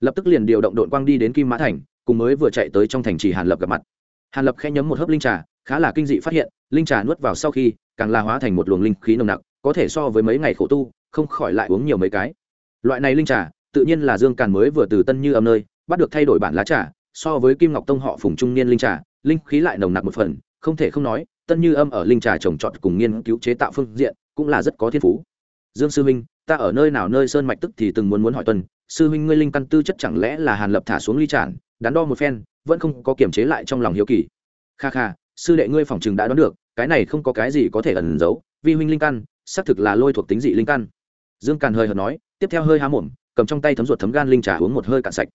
Lập tức liền điều động đội quang đi đến kim mã thành, cùng mới vừa chạy tới trong thành trì hàn lập gặp mặt. Hàn lập khẽ nhấm một hớp linh trà, khá là kinh dị phát hiện, linh trà nuốt vào sau khi, càng la hóa thành một luồng linh khí nồng nặc, có thể so với mấy ngày khổ tu, không khỏi lại uống nhiều mấy cái. Loại này linh trà, tự nhiên là dương càn mới vừa từ tân như âm nơi, bắt được thay đổi bản lá trà, so với kim ngọc tông họ phùng trung niên linh trà, linh khí lại nồng nặc một phần, không thể không nói tân như âm ở linh trà trồng trọt cùng nghiên cứu chế tạo phương diện cũng là rất có thiên phú. Dương sư minh, ta ở nơi nào nơi sơn mạch tức thì từng muốn muốn hỏi tuần sư minh, ngươi linh căn tư chất chẳng lẽ là hàn lập thả xuống ly tràn, đắn đo một phen, vẫn không có kiềm chế lại trong lòng hiếu kỳ. Kha kha, sư đệ ngươi phòng chừng đã đoán được, cái này không có cái gì có thể ẩn giấu, vi huynh linh căn, xác thực là lôi thuộc tính dị linh căn. Dương càn hơi hợt nói, tiếp theo hơi há mồm, cầm trong tay thấm ruột thấm gan linh trà uống một hơi cạn sạch.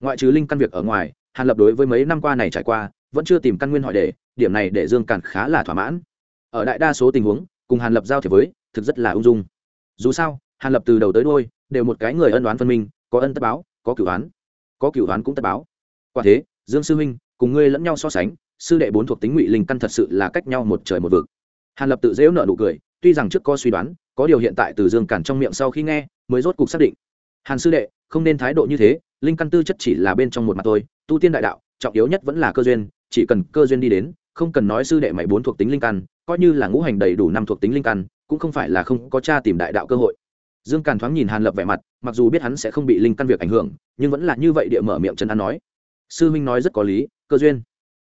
Ngoại trừ linh căn việc ở ngoài, hàn lập đối với mấy năm qua này trải qua, vẫn chưa tìm căn nguyên hỏi để điểm này để dương càn khá là thỏa mãn. Ở đại đa số tình huống, cùng hàn lập giao thiệp với, thực rất là ung dung. Dù sao, hàn lập từ đầu tới đôi đều một cái người ân đoán phân minh, có ân tất báo, có cửu đoán có cửu đoán cũng tất báo. Quả thế, dương sư huynh, cùng ngươi lẫn nhau so sánh, sư đệ bốn thuộc tính ngụy linh căn thật sự là cách nhau một trời một vực. Hàn lập tự dễu nợ nụ cười, tuy rằng trước có suy đoán, có điều hiện tại từ dương cản trong miệng sau khi nghe, mới rốt cục xác định. Hàn sư đệ, không nên thái độ như thế, linh căn tư chất chỉ là bên trong một mặt tôi tu tiên đại đạo, trọng yếu nhất vẫn là cơ duyên, chỉ cần cơ duyên đi đến không cần nói sư đệ mày bốn thuộc tính linh căn, coi như là ngũ hành đầy đủ năm thuộc tính linh căn, cũng không phải là không có cha tìm đại đạo cơ hội. Dương càn thoáng nhìn hàn lập vẻ mặt, mặc dù biết hắn sẽ không bị linh căn việc ảnh hưởng, nhưng vẫn là như vậy địa mở miệng chân ăn nói. Sư huynh nói rất có lý, cơ duyên.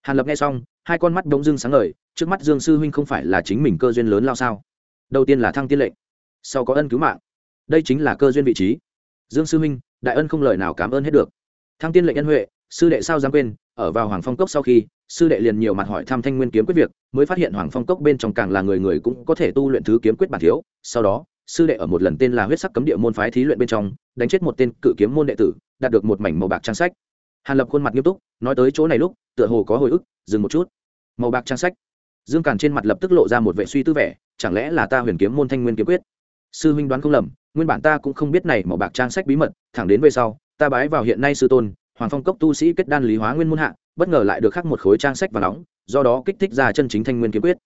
Hàn lập nghe xong, hai con mắt bỗng dưng sáng ngời, trước mắt dương sư huynh không phải là chính mình cơ duyên lớn lao sao? Đầu tiên là thăng tiên lệnh, sau có ân cứu mạng. Đây chính là cơ duyên vị trí. Dương sư huynh, đại ân không lời nào cảm ơn hết được. Thăng tiên lệnh ân huệ, sư đệ sao dám quên ở vào hoàng phong cốc sau khi, sư đệ liền nhiều mặt hỏi thăm thanh nguyên kiếm quyết việc, mới phát hiện hoàng phong cốc bên trong càng là người người cũng có thể tu luyện thứ kiếm quyết bản thiếu. Sau đó, sư đệ ở một lần tên là huyết sắc cấm địa môn phái thí luyện bên trong, đánh chết một tên cự kiếm môn đệ tử, đạt được một mảnh màu bạc trang sách. Hàn lập khuôn mặt nghiêm túc, nói tới chỗ này lúc, tựa hồ có hồi ức, dừng một chút. Màu bạc trang sách. Dương càn trên mặt lập tức lộ ra một vệ suy tư vẻ, chẳng lẽ là ta huyền kiếm môn thanh nguyên kiếm quyết? Sư huynh đoán không lầm, nguyên bản ta cũng không biết này màu bạc trang sách bí mật, thẳng đến về sau, ta bái vào hiện nay sư tôn hoàng phong cốc tu sĩ kết đan lý hóa nguyên môn hạ, bất ngờ lại được khắc một khối trang sách và nóng, do đó kích thích ra chân chính thanh nguyên kiếm quyết.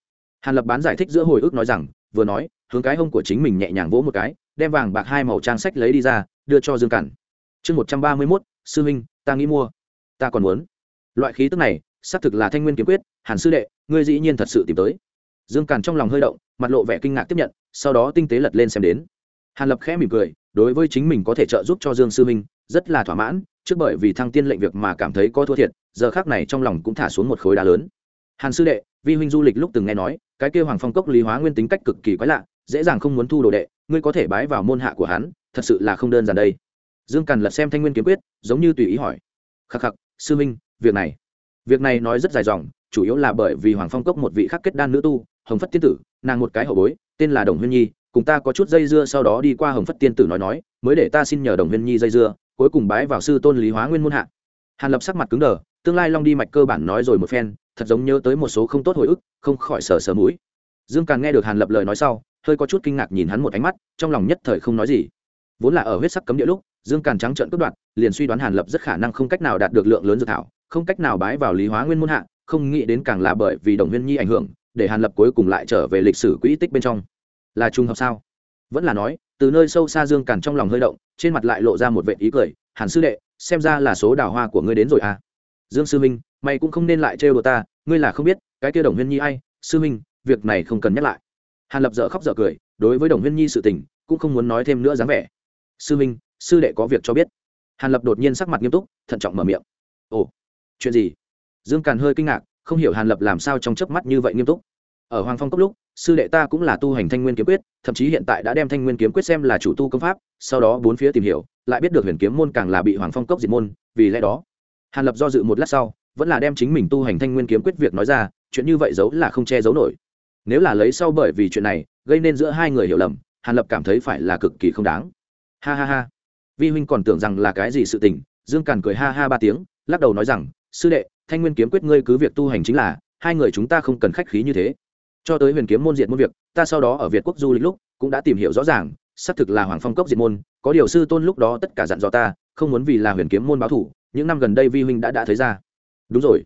Hàn lập bán giải thích giữa hồi ức nói rằng, vừa nói, hướng cái hông của chính mình nhẹ nhàng vỗ một cái, đem vàng bạc hai màu trang sách lấy đi ra, đưa cho dương cản. Chương một trăm ba mươi mốt, sư huynh, ta nghĩ mua. Ta còn muốn. Loại khí tức này, xác thực là thanh nguyên kiếm quyết, hàn sư đệ, ngươi dĩ nhiên thật sự tìm tới. Dương cản trong lòng hơi động, mặt lộ vẻ kinh ngạc tiếp nhận, sau đó tinh tế lật lên xem đến. Hàn lập khẽ mỉm cười, đối với chính mình có thể trợ giúp cho dương sư minh rất là thỏa mãn trước bởi vì thăng tiên lệnh việc mà cảm thấy có thua thiệt, giờ khác này trong lòng cũng thả xuống một khối đá lớn. Hàn sư đệ, vi huynh du lịch lúc từng nghe nói, cái kêu hoàng phong cốc lý hóa nguyên tính cách cực kỳ quái lạ, dễ dàng không muốn thu đồ đệ, ngươi có thể bái vào môn hạ của hắn, thật sự là không đơn giản đây. Dương càn lật xem thanh nguyên kiếm quyết, giống như tùy ý hỏi. Khắc khắc, sư minh việc này. Việc này nói rất dài dòng, chủ yếu là bởi vì hoàng phong cốc một vị khắc kết đan nữ tu, hồng phất tiên tử, nàng một cái hậu bối, tên là đồng huyên nhi, cùng ta có chút dây dưa sau đó đi qua hồng phất tiên tử nói nói, mới để ta xin nhờ đồng huyên nhi dây dưa cuối cùng bái vào sư tôn lý hóa nguyên môn hạ. Hàn lập sắc mặt cứng đờ, tương lai long đi mạch cơ bản nói rồi một phen, thật giống nhớ tới một số không tốt hồi ức, không khỏi sờ sờ mũi. Dương càng nghe được hàn lập lời nói sau, hơi có chút kinh ngạc nhìn hắn một ánh mắt, trong lòng nhất thời không nói gì. Vốn là ở huyết sắc cấm địa lúc, dương càn trắng trợn cướp đoạt, liền suy đoán hàn lập rất khả năng không cách nào đạt được lượng lớn dự thảo, không cách nào bái vào lý hóa nguyên môn hạ, không nghĩ đến càng là bởi vì đồng nguyên nhi ảnh hưởng, để hàn lập cuối cùng lại trở về lịch sử quỹ tích bên trong. Là trùng hợp sao? Vẫn là nói từ nơi sâu xa dương càn trong lòng hơi động, trên mặt lại lộ ra một vệ ý cười, hàn sư đệ, xem ra là số đào hoa của ngươi đến rồi à? Dương sư minh mày cũng không nên lại trêu đồ ta, ngươi là không biết, cái kia đồng huyên nhi ai? Sư minh việc này không cần nhắc lại. Hàn lập dở khóc dở cười, đối với đồng huyên nhi sự tình, cũng không muốn nói thêm nữa dáng vẻ. Sư minh sư đệ có việc cho biết. Hàn lập đột nhiên sắc mặt nghiêm túc, thận trọng mở miệng. Ồ, chuyện gì? Dương càn hơi kinh ngạc, không hiểu hàn lập làm sao trong chớp mắt như vậy nghiêm túc ở hoàng phong cốc lúc, sư đệ ta cũng là tu hành thanh nguyên kiếm quyết, thậm chí hiện tại đã đem thanh nguyên kiếm quyết xem là chủ tu công pháp, sau đó bốn phía tìm hiểu, lại biết được huyền kiếm môn càng là bị hoàng phong cốc diệt môn, vì lẽ đó, hàn lập do dự một lát sau, vẫn là đem chính mình tu hành thanh nguyên kiếm quyết việc nói ra, chuyện như vậy giấu là không che giấu nổi. Nếu là lấy sau bởi vì chuyện này, gây nên giữa hai người hiểu lầm, hàn lập cảm thấy phải là cực kỳ không đáng. Ha ha ha. Vi huynh còn tưởng rằng là cái gì sự tình, dương càn cười ha ha ba tiếng, lắc đầu nói rằng, sư đệ, thanh nguyên kiếm quyết ngươi cứ việc tu hành chính là, hai người chúng ta không cần khách khí như thế cho tới huyền kiếm môn diệt môn việc, ta sau đó ở việt quốc du lịch lúc cũng đã tìm hiểu rõ ràng, xác thực là hoàng phong cốc diệt môn, có điều sư tôn lúc đó tất cả dặn dò ta, không muốn vì là huyền kiếm môn báo thủ, những năm gần đây vi huynh đã đã thấy ra. Đúng rồi.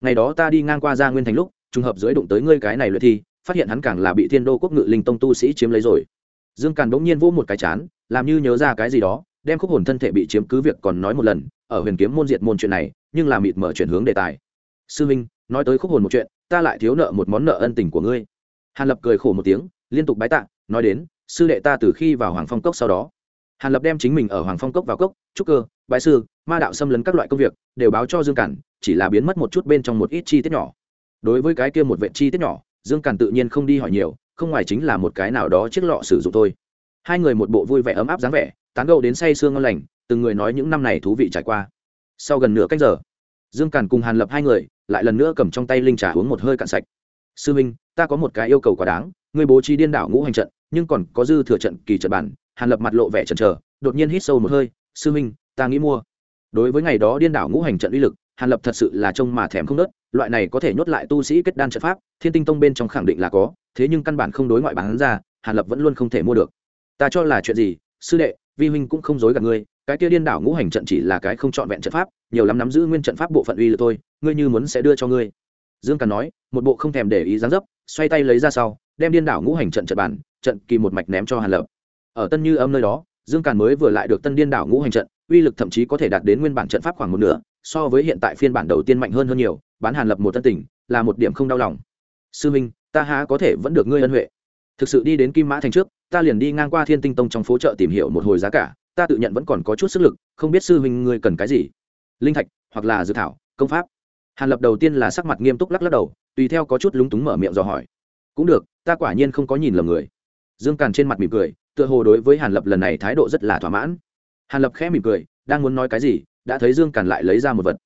Ngày đó ta đi ngang qua gia nguyên thành lúc, trùng hợp dưới đụng tới ngươi cái này luyện thi, phát hiện hắn càng là bị thiên đô quốc ngự linh tông tu sĩ chiếm lấy rồi. Dương càn bỗng nhiên vỗ một cái chán, làm như nhớ ra cái gì đó, đem khúc hồn thân thể bị chiếm cứ việc còn nói một lần, ở huyền kiếm môn diệt môn chuyện này, nhưng là mịt mở chuyển hướng đề tài. Sư minh, nói tới khúc hồn một chuyện ta lại thiếu nợ một món nợ ân tình của ngươi. Hàn lập cười khổ một tiếng, liên tục bái tạ, nói đến, sư đệ ta từ khi vào hoàng phong cốc sau đó. Hàn lập đem chính mình ở hoàng phong cốc vào cốc trúc cơ, bái sư, ma đạo xâm lấn các loại công việc, đều báo cho dương cản, chỉ là biến mất một chút bên trong một ít chi tiết nhỏ. Đối với cái kia một vệ chi tiết nhỏ, dương cản tự nhiên không đi hỏi nhiều, không ngoài chính là một cái nào đó chiếc lọ sử dụng thôi. Hai người một bộ vui vẻ ấm áp dáng vẻ, tán gẫu đến say sương ngon lành, từng người nói những năm này thú vị trải qua. Sau gần nửa cách giờ, dương cản cùng hàn lập hai người lại lần nữa cầm trong tay linh trà uống một hơi cạn sạch. Sư minh, ta có một cái yêu cầu quá đáng người bố trí điên đảo ngũ hành trận, nhưng còn có dư thừa trận, kỳ trận bản, hàn lập mặt lộ vẻ chần chờ, đột nhiên hít sâu một hơi, sư minh, ta nghĩ mua. Đối với ngày đó điên đảo ngũ hành trận uy lực, hàn lập thật sự là trông mà thèm không nớt, loại này có thể nhốt lại tu sĩ kết đan trận pháp, thiên tinh tông bên trong khẳng định là có, thế nhưng căn bản không đối ngoại bán ra, hàn lập vẫn luôn không thể mua được. Ta cho là chuyện gì, sư đệ vi huynh cũng không dối gạt ngươi, cái kia điên đảo ngũ hành trận chỉ là cái không trọn vẹn trận pháp, nhiều lắm nắm giữ nguyên trận pháp bộ phận uy lực thôi, ngươi như muốn sẽ đưa cho ngươi. Dương càn nói, một bộ không thèm để ý dáng dấp, xoay tay lấy ra sau, đem điên đảo ngũ hành trận trận bản, trận kỳ một mạch ném cho hàn lập. Ở tân như âm nơi đó, dương càn mới vừa lại được tân điên đảo ngũ hành trận, uy lực thậm chí có thể đạt đến nguyên bản trận pháp khoảng một nửa, so với hiện tại phiên bản đầu tiên mạnh hơn hơn nhiều, bán hàn lập một tân tỉnh là một điểm không đau lòng. Sư minh, ta há có thể vẫn được ngươi ân huệ? Thực sự đi đến kim mã thành trước, ta liền đi ngang qua thiên tinh tông trong phố chợ tìm hiểu một hồi giá cả, ta tự nhận vẫn còn có chút sức lực, không biết sư huynh ngươi cần cái gì. Linh thạch, hoặc là dự thảo, công pháp. Hàn lập đầu tiên là sắc mặt nghiêm túc lắc lắc đầu, tùy theo có chút lúng túng mở miệng dò hỏi. Cũng được, ta quả nhiên không có nhìn lầm người. Dương càn trên mặt mỉm cười, tựa hồ đối với hàn lập lần này thái độ rất là thỏa mãn. Hàn lập khẽ mỉm cười, đang muốn nói cái gì, đã thấy dương càn lại lấy ra một vật.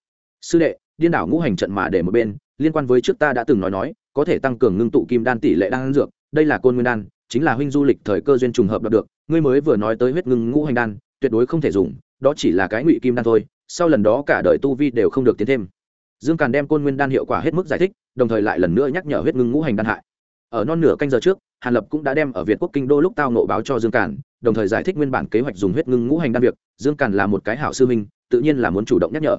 Sư đệ, điên đảo ngũ hành trận mà để một bên, liên quan với trước ta đã từng nói nói, có thể tăng cường ngưng tụ kim đan tỷ lệ đan dược đây là côn nguyên đan, chính là huynh du lịch thời cơ duyên trùng hợp đạt được, ngươi mới vừa nói tới huyết ngưng ngũ hành đan, tuyệt đối không thể dùng, đó chỉ là cái ngụy kim đan thôi, sau lần đó cả đời tu vi đều không được tiến thêm. Dương càn đem côn nguyên đan hiệu quả hết mức giải thích, đồng thời lại lần nữa nhắc nhở huyết ngưng ngũ hành đan hại. Ở non nửa canh giờ trước, hàn lập cũng đã đem ở việt quốc kinh đô lúc tao nộ báo cho dương càn, đồng thời giải thích nguyên bản kế hoạch dùng huyết ngưng ngũ hành đan việc, dương càn là một cái hảo sư minh tự nhiên là muốn chủ động nhắc nhở.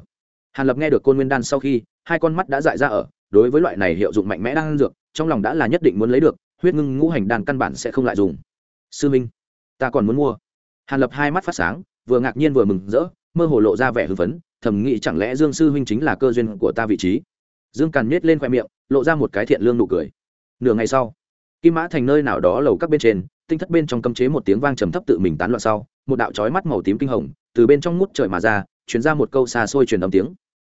Hàn lập nghe được côn nguyên đan sau khi, hai con mắt đã dại ra ở, đối với loại này hiệu dụng mạnh mẽ đang dược, trong lòng đã là nhất định muốn lấy được huyết ngưng ngũ hành đan căn bản sẽ không lại dùng. Sư minh, ta còn muốn mua. Hàn lập hai mắt phát sáng, vừa ngạc nhiên vừa mừng rỡ, mơ hồ lộ ra vẻ hưng phấn, thầm nghĩ chẳng lẽ dương sư huynh chính là cơ duyên của ta vị trí. Dương càn nhét lên khoe miệng, lộ ra một cái thiện lương nụ cười. Nửa ngày sau, kim mã thành nơi nào đó lầu các bên trên, tinh thất bên trong cấm chế một tiếng vang trầm thấp tự mình tán loạn sau, một đạo chói mắt màu tím kinh hồng, từ bên trong ngút trời mà ra chuyển ra một câu xa xôi truyền âm tiếng.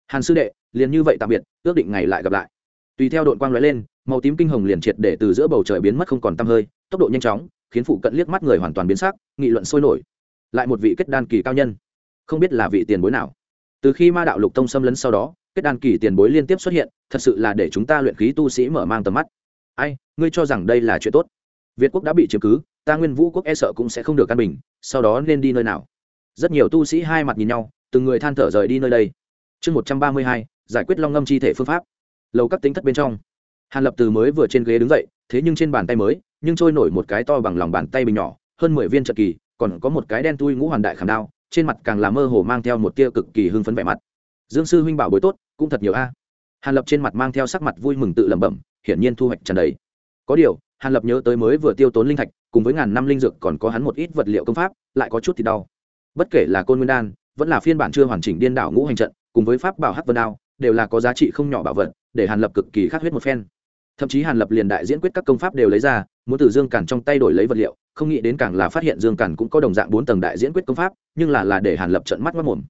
Hàn sư đệ, liền như vậy tạm biệt, ước định ngày lại gặp lại tùy theo đội quang lóe lên, màu tím kinh hồng liền triệt để từ giữa bầu trời biến mất không còn tăm hơi, tốc độ nhanh chóng, khiến phụ cận liếc mắt người hoàn toàn biến sắc, nghị luận sôi nổi. Lại một vị kết đan kỳ cao nhân. Không biết là vị tiền bối nào. Từ khi ma đạo lục tông xâm lấn sau đó, kết đan kỳ tiền bối liên tiếp xuất hiện, thật sự là để chúng ta luyện khí tu sĩ mở mang tầm mắt. Ai, ngươi cho rằng đây là chuyện tốt? Việt quốc đã bị chiếm cứ, ta nguyên vũ quốc e sợ cũng sẽ không được căn bình, sau đó nên đi nơi nào? Rất nhiều tu sĩ hai mặt nhìn nhau, từng người than thở rời đi nơi đây. Chương một trăm ba mươi hai, giải quyết long ngâm chi thể phương pháp lầu các tính thất bên trong. Hàn lập từ mới vừa trên ghế đứng dậy, thế nhưng trên bàn tay mới, nhưng trôi nổi một cái to bằng lòng bàn tay bình nhỏ, hơn mười viên trận kỳ, còn có một cái đen tui ngũ hoàn đại khảm đao, trên mặt càng là mơ hồ mang theo một tia cực kỳ hưng phấn vẻ mặt. Dương sư huynh bảo bối tốt, cũng thật nhiều a. Hàn lập trên mặt mang theo sắc mặt vui mừng tự lẩm bẩm, hiển nhiên thu hoạch trần đầy. Có điều, hàn lập nhớ tới mới vừa tiêu tốn linh thạch, cùng với ngàn năm linh dược còn có hắn một ít vật liệu công pháp, lại có chút thì đau. Bất kể là côn nguyên đan, vẫn là phiên bản chưa hoàn chỉnh điên đảo ngũ hành trận, cùng với pháp bảo hắc vân đao, đều là có giá trị không nhỏ bảo vật để hàn lập cực kỳ khắc huyết một phen. Thậm chí hàn lập liền đại diễn quyết các công pháp đều lấy ra, muốn từ dương cản trong tay đổi lấy vật liệu, không nghĩ đến càng là phát hiện dương cản cũng có đồng dạng bốn tầng đại diễn quyết công pháp, nhưng là là để hàn lập trận mắt mất mồm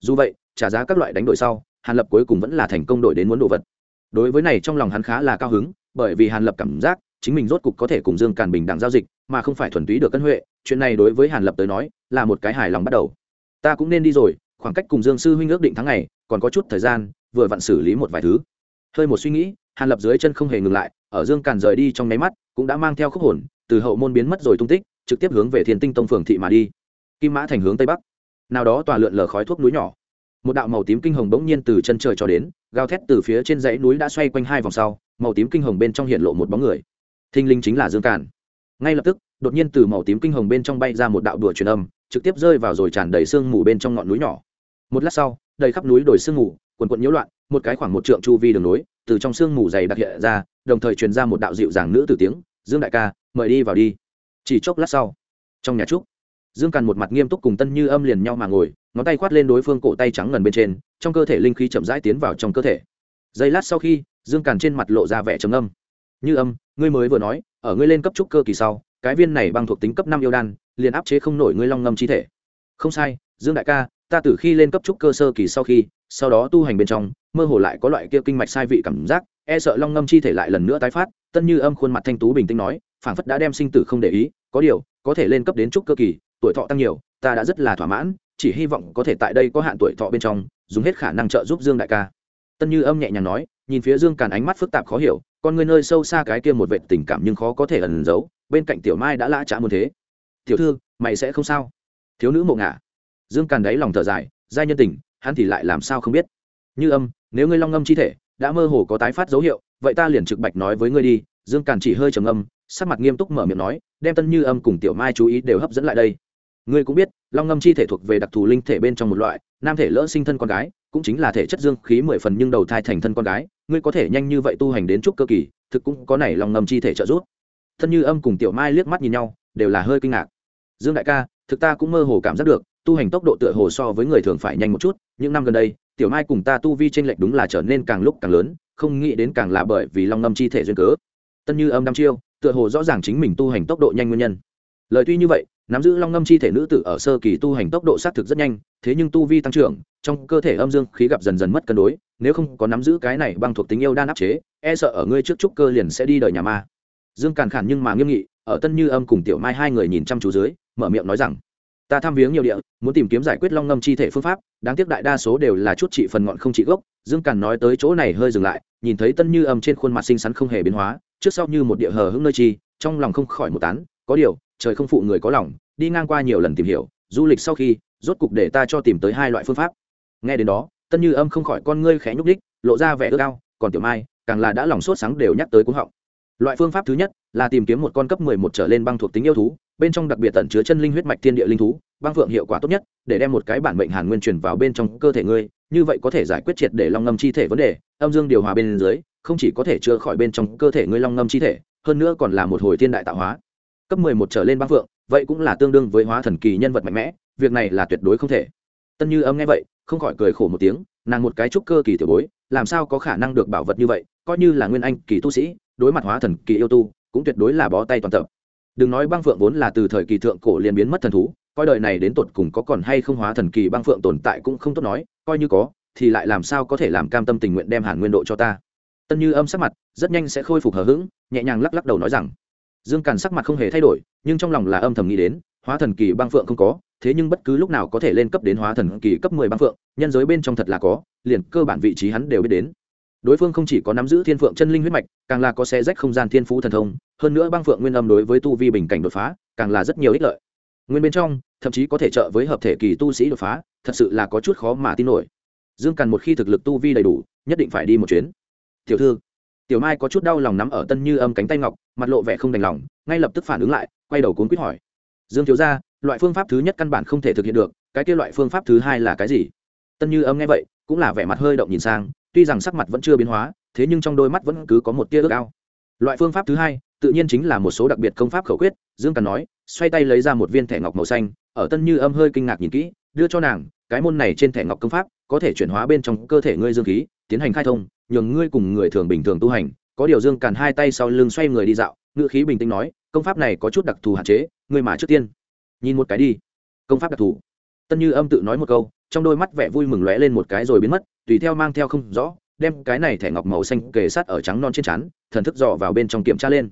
dù vậy, trả giá các loại đánh đổi sau, hàn lập cuối cùng vẫn là thành công đổi đến muốn đồ vật. Đối với này trong lòng hắn khá là cao hứng, bởi vì hàn lập cảm giác chính mình rốt cục có thể cùng dương càn bình đẳng giao dịch, mà không phải thuần túy được cân huệ, chuyện này đối với hàn lập tới nói là một cái hài lòng bắt đầu. Ta cũng nên đi rồi, khoảng cách cùng dương sư huynh ước định tháng ngày, còn có chút thời gian, vừa vặn xử lý một vài thứ hơi một suy nghĩ, hàn lập dưới chân không hề ngừng lại, ở dương càn rời đi trong nháy mắt, cũng đã mang theo khúc hồn, từ hậu môn biến mất rồi tung tích, trực tiếp hướng về thiên tinh tông phường thị mà đi. Kim mã thành hướng tây bắc. Nào đó tòa lượn lờ khói thuốc núi nhỏ. Một đạo màu tím kinh hồng bỗng nhiên từ chân trời cho đến, gào thét từ phía trên dãy núi đã xoay quanh hai vòng sau, màu tím kinh hồng bên trong hiện lộ một bóng người. Thinh linh chính là dương càn. Ngay lập tức, đột nhiên từ màu tím kinh hồng bên trong bay ra một đạo đùa truyền âm, trực tiếp rơi vào rồi tràn đầy sương mù bên trong ngọn núi nhỏ. Một lát sau, đầy khắp núi đồi sương mù, quần quận nhiễu loạn một cái khoảng một trượng chu vi đường núi từ trong sương mù dày đặc hiện ra, đồng thời truyền ra một đạo dịu dàng nữ từ tiếng, dương đại ca, mời đi vào đi. Chỉ chốc lát sau, trong nhà trúc, dương càn một mặt nghiêm túc cùng tân như âm liền nhau mà ngồi, ngón tay khoát lên đối phương cổ tay trắng ngần bên trên, trong cơ thể linh khí chậm rãi tiến vào trong cơ thể. Giây lát sau khi, dương càn trên mặt lộ ra vẻ trầm âm. Như âm, ngươi mới vừa nói, ở ngươi lên cấp trúc cơ kỳ sau, cái viên này bằng thuộc tính cấp năm yêu đan, liền áp chế không nổi ngươi long ngâm chi thể. Không sai, dương đại ca, ta từ khi lên cấp trúc cơ sơ kỳ sau khi sau đó tu hành bên trong, mơ hồ lại có loại kia kinh mạch sai vị cảm giác e sợ long ngâm chi thể lại lần nữa tái phát, tân như âm khuôn mặt thanh tú bình tĩnh nói, phảng phất đã đem sinh tử không để ý, có điều, có thể lên cấp đến trúc cơ kỳ, tuổi thọ tăng nhiều, ta đã rất là thỏa mãn, chỉ hy vọng có thể tại đây có hạn tuổi thọ bên trong, dùng hết khả năng trợ giúp dương đại ca. Tân như âm nhẹ nhàng nói, nhìn phía dương càn ánh mắt phức tạp khó hiểu, con người nơi sâu xa cái kia một vệ tình cảm nhưng khó có thể ẩn giấu, bên cạnh tiểu mai đã lã trả muốn thế. Tiểu thư, mày sẽ không sao. Thiếu nữ mộ ngả. Dương càn đáy lòng thở dài, giai nhân tình hắn thì lại làm sao không biết? Như âm, nếu ngươi long ngâm chi thể, đã mơ hồ có tái phát dấu hiệu, vậy ta liền trực bạch nói với ngươi đi. Dương càn chỉ hơi trầm âm sắc mặt nghiêm túc mở miệng nói, đem tân như âm cùng tiểu mai chú ý đều hấp dẫn lại đây. Ngươi cũng biết, long ngâm chi thể thuộc về đặc thù linh thể bên trong một loại, nam thể lỡ sinh thân con gái, cũng chính là thể chất dương khí mười phần nhưng đầu thai thành thân con gái, ngươi có thể nhanh như vậy tu hành đến chút cơ kỳ, thực cũng có này long âm chi thể trợ giúp. Thân như âm cùng tiểu mai liếc mắt nhìn nhau, đều là hơi kinh ngạc. Dương đại ca, thực ta cũng mơ hồ cảm giác được tu hành tốc độ tựa hồ so với người thường phải nhanh một chút, những năm gần đây, tiểu mai cùng ta tu vi tranh lệch đúng là trở nên càng lúc càng lớn, không nghĩ đến càng là bởi vì long ngâm chi thể duyên cớ. Tân như âm đăm chiêu, tựa hồ rõ ràng chính mình tu hành tốc độ nhanh nguyên nhân. Lời tuy như vậy, nắm giữ long ngâm chi thể nữ tử ở sơ kỳ tu hành tốc độ xác thực rất nhanh, thế nhưng tu vi tăng trưởng, trong cơ thể âm dương khí gặp dần dần mất cân đối, nếu không có nắm giữ cái này băng thuộc tính yêu đan áp chế e sợ ở ngươi trước trúc cơ liền sẽ đi đời nhà ma. Dương càn khản nhưng mà nghiêm nghị, ở tân như âm cùng tiểu mai hai người nhìn chăm chú dưới, mở miệng nói rằng ta tham viếng nhiều địa, muốn tìm kiếm giải quyết long ngâm chi thể phương pháp, đáng tiếc đại đa số đều là chút trị phần ngọn không trị gốc, dương càn nói tới chỗ này hơi dừng lại, nhìn thấy tân như âm trên khuôn mặt xinh xắn không hề biến hóa, trước sau như một địa hờ hững nơi chi, trong lòng không khỏi một tán, có điều, trời không phụ người có lòng, đi ngang qua nhiều lần tìm hiểu, du lịch sau khi, rốt cục để ta cho tìm tới hai loại phương pháp. Nghe đến đó, tân như âm không khỏi con ngươi khẽ nhúc đích lộ ra vẻ ước ao, còn tiểu mai, càng là đã lòng sốt sáng đều nhắc tới cúng họng. Loại phương pháp thứ nhất là tìm kiếm một con cấp mười một trở lên băng thuộc tính yêu thú bên trong đặc biệt tận chứa chân linh huyết mạch thiên địa linh thú, băng phượng hiệu quả tốt nhất, để đem một cái bản mệnh hàn nguyên truyền vào bên trong cơ thể ngươi, như vậy có thể giải quyết triệt để long ngâm chi thể vấn đề, âm dương điều hòa bên dưới, không chỉ có thể chữa khỏi bên trong cơ thể ngươi long ngâm chi thể, hơn nữa còn là một hồi thiên đại tạo hóa. Cấp mười một trở lên băng phượng, vậy cũng là tương đương với hóa thần kỳ nhân vật mạnh mẽ, việc này là tuyệt đối không thể. Tân như âm nghe vậy, không khỏi cười khổ một tiếng, nàng một cái trúc cơ kỳ tiểu bối, làm sao có khả năng được bảo vật như vậy, coi như là nguyên anh kỳ tu sĩ, đối mặt hóa thần kỳ yêu tu, cũng tuyệt đối là bó tay toàn tập đừng nói băng phượng vốn là từ thời kỳ thượng cổ liền biến mất thần thú, coi đời này đến tột cùng có còn hay không hóa thần kỳ băng phượng tồn tại cũng không tốt nói, coi như có, thì lại làm sao có thể làm cam tâm tình nguyện đem hàn nguyên độ cho ta. Tân như âm sắc mặt rất nhanh sẽ khôi phục hờ hững, nhẹ nhàng lắc lắc đầu nói rằng, dương càn sắc mặt không hề thay đổi, nhưng trong lòng là âm thầm nghĩ đến, hóa thần kỳ băng phượng không có, thế nhưng bất cứ lúc nào có thể lên cấp đến hóa thần kỳ cấp mười băng phượng, nhân giới bên trong thật là có, liền cơ bản vị trí hắn đều biết đến đối phương không chỉ có nắm giữ thiên phượng chân linh huyết mạch, càng là có xe rách không gian thiên phú thần thông, hơn nữa băng phượng nguyên âm đối với tu vi bình cảnh đột phá, càng là rất nhiều ích lợi. Nguyên bên trong, thậm chí có thể trợ với hợp thể kỳ tu sĩ đột phá, thật sự là có chút khó mà tin nổi. Dương càn một khi thực lực tu vi đầy đủ, nhất định phải đi một chuyến. Tiểu thư. Tiểu mai có chút đau lòng nắm ở tân như âm cánh tay ngọc, mặt lộ vẻ không đành lòng, ngay lập tức phản ứng lại, quay đầu cuốn quýt hỏi. Dương thiếu ra loại phương pháp thứ nhất căn bản không thể thực hiện được, cái kia loại phương pháp thứ hai là cái gì? Tân như âm nghe vậy, cũng là vẻ mặt hơi động nhìn sang tuy rằng sắc mặt vẫn chưa biến hóa, thế nhưng trong đôi mắt vẫn cứ có một tia ước ao. Loại phương pháp thứ hai, tự nhiên chính là một số đặc biệt công pháp khẩu quyết, dương càn nói, xoay tay lấy ra một viên thẻ ngọc màu xanh, ở tân như âm hơi kinh ngạc nhìn kỹ, đưa cho nàng, cái môn này trên thẻ ngọc công pháp, có thể chuyển hóa bên trong cơ thể ngươi dương khí, tiến hành khai thông, nhường ngươi cùng người thường bình thường tu hành, có điều dương càn hai tay sau lưng xoay người đi dạo ngự khí bình tĩnh nói, công pháp này có chút đặc thù hạn chế, ngươi mà trước tiên, nhìn một cái đi. Công pháp đặc thù. Tân như âm tự nói một câu, trong đôi mắt vẻ vui mừng lóe lên một cái rồi biến mất tùy theo mang theo không rõ, đem cái này thẻ ngọc màu xanh kề sát ở trắng non trên trán, thần thức dò vào bên trong kiểm tra lên.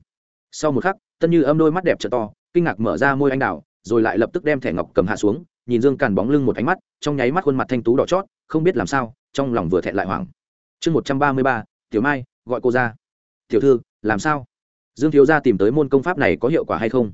Sau một khắc, tân như âm đôi mắt đẹp t to, kinh ngạc mở ra môi anh đào, rồi lại lập tức đem thẻ ngọc cầm hạ xuống, nhìn dương càn bóng lưng một ánh mắt, trong nháy mắt khuôn mặt thanh tú đỏ chót, không biết làm sao, trong lòng vừa thẹn lại hoảng. Chương một trăm ba mươi ba, tiểu mai, gọi cô ra. Tiểu thư, làm sao? Dương thiếu gia tìm tới môn công pháp này có hiệu quả hay không?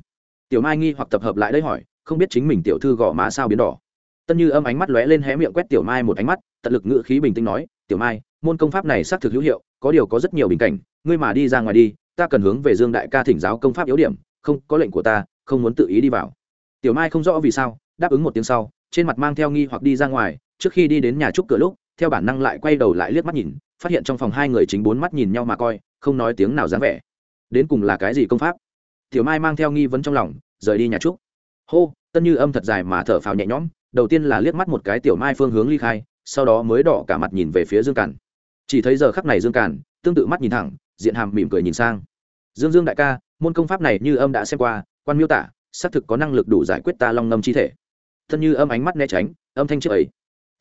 Tiểu mai nghi hoặc tập hợp lại đây hỏi, không biết chính mình tiểu thư gõ má sao biến đỏ tân như âm ánh mắt lóe lên hé miệng quét tiểu mai một ánh mắt, tận lực ngự khí bình tĩnh nói, tiểu mai, môn công pháp này xác thực hữu hiệu, có điều có rất nhiều bình cảnh, ngươi mà đi ra ngoài đi, ta cần hướng về dương đại ca thỉnh giáo công pháp yếu điểm, không, có lệnh của ta, không muốn tự ý đi vào. Tiểu mai không rõ vì sao, đáp ứng một tiếng sau, trên mặt mang theo nghi hoặc đi ra ngoài, trước khi đi đến nhà trúc cửa lúc, theo bản năng lại quay đầu lại liếc mắt nhìn, phát hiện trong phòng hai người chính bốn mắt nhìn nhau mà coi, không nói tiếng nào dáng vẻ. Đến cùng là cái gì công pháp? Tiểu mai mang theo nghi vấn trong lòng, rời đi nhà trúc. Hô, tân như âm thật dài mà thở phào nhẹ nhõm đầu tiên là liếc mắt một cái tiểu mai phương hướng ly khai, sau đó mới đỏ cả mặt nhìn về phía dương càn. Chỉ thấy giờ khắc này dương càn, tương tự mắt nhìn thẳng, diện hàm mỉm cười nhìn sang. Dương dương đại ca, môn công pháp này như âm đã xem qua, quan miêu tả, xác thực có năng lực đủ giải quyết ta long ngâm chi thể. Thân như âm ánh mắt né tránh, âm thanh trước ấy.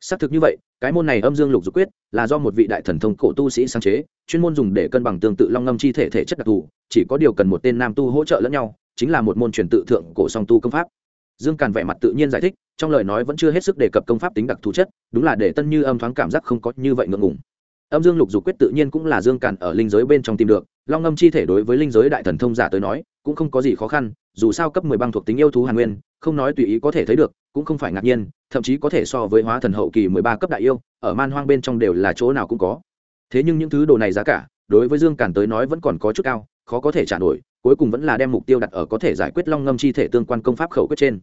Xác thực như vậy, cái môn này âm dương lục dục quyết, là do một vị đại thần thông cổ tu sĩ sáng chế, chuyên môn dùng để cân bằng tương tự long ngâm chi thể thể chất đặc thù, chỉ có điều cần một tên nam tu hỗ trợ lẫn nhau, chính là một môn truyền tự thượng cổ song tu công pháp. Dương càn vẻ mặt tự nhiên giải thích trong lời nói vẫn chưa hết sức đề cập công pháp tính đặc thù chất, đúng là để tân như âm thoáng cảm giác không có như vậy ngượng ngùng. Âm dương lục dục quyết tự nhiên cũng là dương càn ở linh giới bên trong tìm được, long âm chi thể đối với linh giới đại thần thông giả tới nói, cũng không có gì khó khăn, dù sao cấp mười băng thuộc tính yêu thú hàn nguyên, không nói tùy ý có thể thấy được, cũng không phải ngạc nhiên, thậm chí có thể so với hóa thần hậu kỳ mười ba cấp đại yêu, ở man hoang bên trong đều là chỗ nào cũng có. Thế nhưng những thứ đồ này giá cả, đối với dương càn tới nói vẫn còn có chút cao, khó có thể trả nổi, cuối cùng vẫn là đem mục tiêu đặt ở có thể giải quyết long ngâm chi thể tương quan công pháp khẩu quyết trên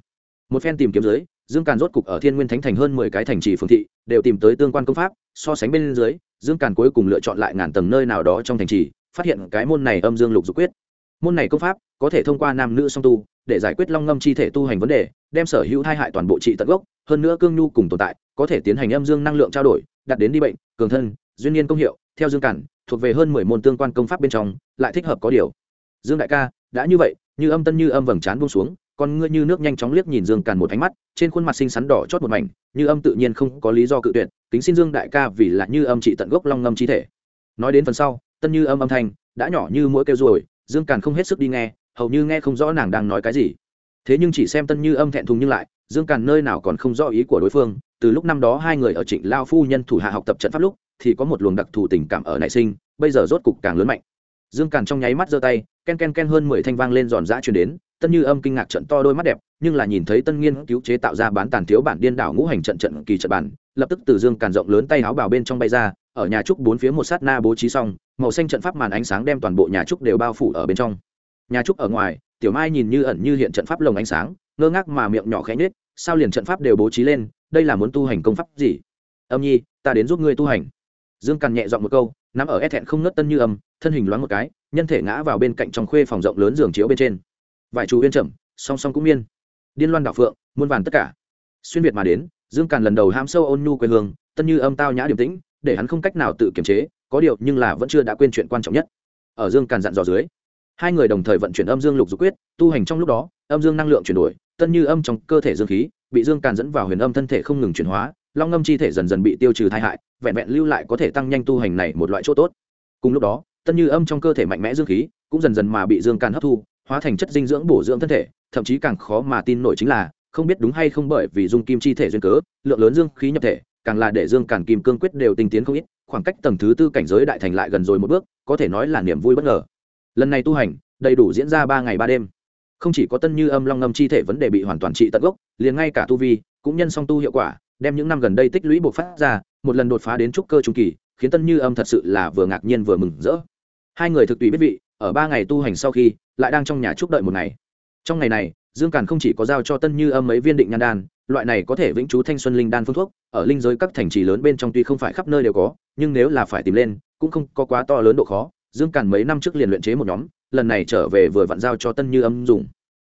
một phen tìm kiếm dưới dương càn rốt cục ở thiên nguyên thánh thành hơn mười cái thành trì phương thị, đều tìm tới tương quan công pháp, so sánh bên dưới, dương càn cuối cùng lựa chọn lại ngàn tầng nơi nào đó trong thành trì, phát hiện cái môn này âm dương lục dục quyết. Môn này công pháp có thể thông qua nam nữ song tu, để giải quyết long ngâm chi thể tu hành vấn đề, đem sở hữu thai hại toàn bộ trị tận gốc, hơn nữa cương nhu cùng tồn tại, có thể tiến hành âm dương năng lượng trao đổi đặt đến đi bệnh, cường thân, duyên niên công hiệu, theo dương cản thuộc về hơn mười môn tương quan công pháp bên trong, lại thích hợp có điều. Dương đại ca, đã như vậy, như âm tân như âm vầng trán buông xuống con ngươi như nước nhanh chóng liếc nhìn dương càn một ánh mắt, trên khuôn mặt xinh xắn đỏ chót một mảnh, như âm tự nhiên không có lý do cự tuyệt, kính xin dương đại ca vì là như âm trị tận gốc long ngâm chi thể. Nói đến phần sau, tân như âm âm thanh, đã nhỏ như mũi kêu ruồi, dương càn không hết sức đi nghe, hầu như nghe không rõ nàng đang nói cái gì. Thế nhưng chỉ xem tân như âm thẹn thùng nhưng lại, dương càn nơi nào còn không rõ ý của đối phương, từ lúc năm đó hai người ở trịnh lao phu nhân thủ hạ học tập trận pháp lúc, thì có một luồng đặc thù tình cảm ở nảy sinh, bây giờ rốt cục càng lớn mạnh dương càn trong nháy mắt giơ tay, ken ken ken hơn mười thanh vang lên giòn giã chuyển đến, tân như âm kinh ngạc trận to đôi mắt đẹp, nhưng là nhìn thấy tân nghiên cứu chế tạo ra bán tàn thiếu bản điên đảo ngũ hành trận trận kỳ trận bản, lập tức từ dương càn rộng lớn tay áo bào bên trong bay ra, ở nhà trúc bốn phía một sát na bố trí xong, màu xanh trận pháp màn ánh sáng đem toàn bộ nhà trúc đều bao phủ ở bên trong. Nhà trúc ở ngoài, tiểu mai nhìn như ẩn như hiện trận pháp lồng ánh sáng, ngơ ngác mà miệng nhỏ khẽ nhết sao liền trận pháp đều bố trí lên, đây là muốn tu hành công pháp gì? Âm nhi, ta đến giúp ngươi tu hành. Dương càn nhẹ dọn một câu, nắm ở e thẹn không nớt tân như âm thân hình loáng một cái, nhân thể ngã vào bên cạnh trong khuê phòng rộng lớn giường chiếu bên trên. Vài chú yên trầm, song song cũng miên. Điên loan đạo phượng, muôn vàn tất cả. Xuyên việt mà đến, dương càn lần đầu ham sâu ôn nhu quê hương, tân như âm tao nhã điềm tĩnh, để hắn không cách nào tự kiềm chế, có điều nhưng là vẫn chưa đã quên chuyện quan trọng nhất. Ở dương càn dặn dò dưới, hai người đồng thời vận chuyển âm dương lục dục quyết, tu hành trong lúc đó, âm dương năng lượng chuyển đổi, tân như âm trong cơ thể dương khí, bị dương càn dẫn vào huyền âm thân thể không ngừng chuyển hóa, long âm chi thể dần dần bị tiêu trừ tai hại, vẹn vẹn lưu lại có thể tăng nhanh tu hành này một loại chỗ tốt. Cùng lúc đó tân như âm trong cơ thể mạnh mẽ dương khí, cũng dần dần mà bị dương càn hấp thu, hóa thành chất dinh dưỡng bổ dưỡng thân thể, thậm chí càng khó mà tin nổi chính là, không biết đúng hay không bởi vì dung kim chi thể duyên cớ, lượng lớn dương khí nhập thể, càng là để dương càn kim cương quyết đều tinh tiến không ít, khoảng cách tầng thứ tư cảnh giới đại thành lại gần rồi một bước, có thể nói là niềm vui bất ngờ. Lần này tu hành, đầy đủ diễn ra ba ngày ba đêm. Không chỉ có tân như âm long ngâm chi thể vấn đề bị hoàn toàn trị tận gốc, liền ngay cả tu vi, cũng nhân song tu hiệu quả, đem những năm gần đây tích lũy buộc phát ra, một lần đột phá đến trúc cơ trung kỳ, khiến tân như âm thật sự là vừa ngạc nhiên vừa mừng rỡ hai người thực tùy biết vị, ở ba ngày tu hành sau khi, lại đang trong nhà chúc đợi một ngày. Trong ngày này, dương càn không chỉ có giao cho tân như âm mấy viên định nhan đan, loại này có thể vĩnh trú thanh xuân linh đan phương thuốc, ở linh giới các thành trì lớn bên trong tuy không phải khắp nơi đều có, nhưng nếu là phải tìm lên, cũng không có quá to lớn độ khó. Dương càn mấy năm trước liền luyện chế một nhóm, lần này trở về vừa vặn giao cho tân như âm dùng.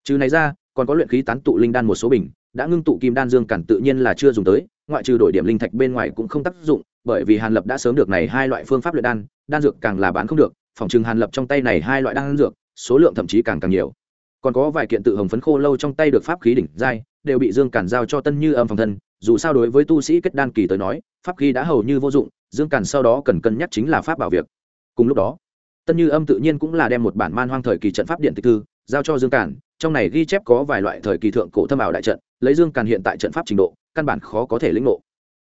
Trừ này ra, còn có luyện khí tán tụ linh đan một số bình, đã ngưng tụ kim đan dương càn tự nhiên là chưa dùng tới, ngoại trừ đổi điểm linh thạch bên ngoài cũng không tác dụng, bởi vì hàn lập đã sớm được này hai loại phương pháp luyện đan đan dược càng là bán không được phòng trừng hàn lập trong tay này hai loại đan dược, số lượng thậm chí càng càng nhiều còn có vài kiện tự hồng phấn khô lâu trong tay được pháp khí đỉnh giai, đều bị dương Cản giao cho tân như âm phòng thân, dù sao đối với tu sĩ kết đan kỳ tới nói, pháp khí đã hầu như vô dụng, dương Cản sau đó cần cân nhắc chính là pháp bảo việc cùng lúc đó, tân như âm tự nhiên cũng là đem một bản man hoang thời kỳ trận pháp điện tịch thư, giao cho dương Cản. trong này ghi chép có vài loại thời kỳ thượng cổ thâm ảo đại trận, lấy dương Cản hiện tại trận pháp trình độ, căn bản khó có thể lĩnh ngộ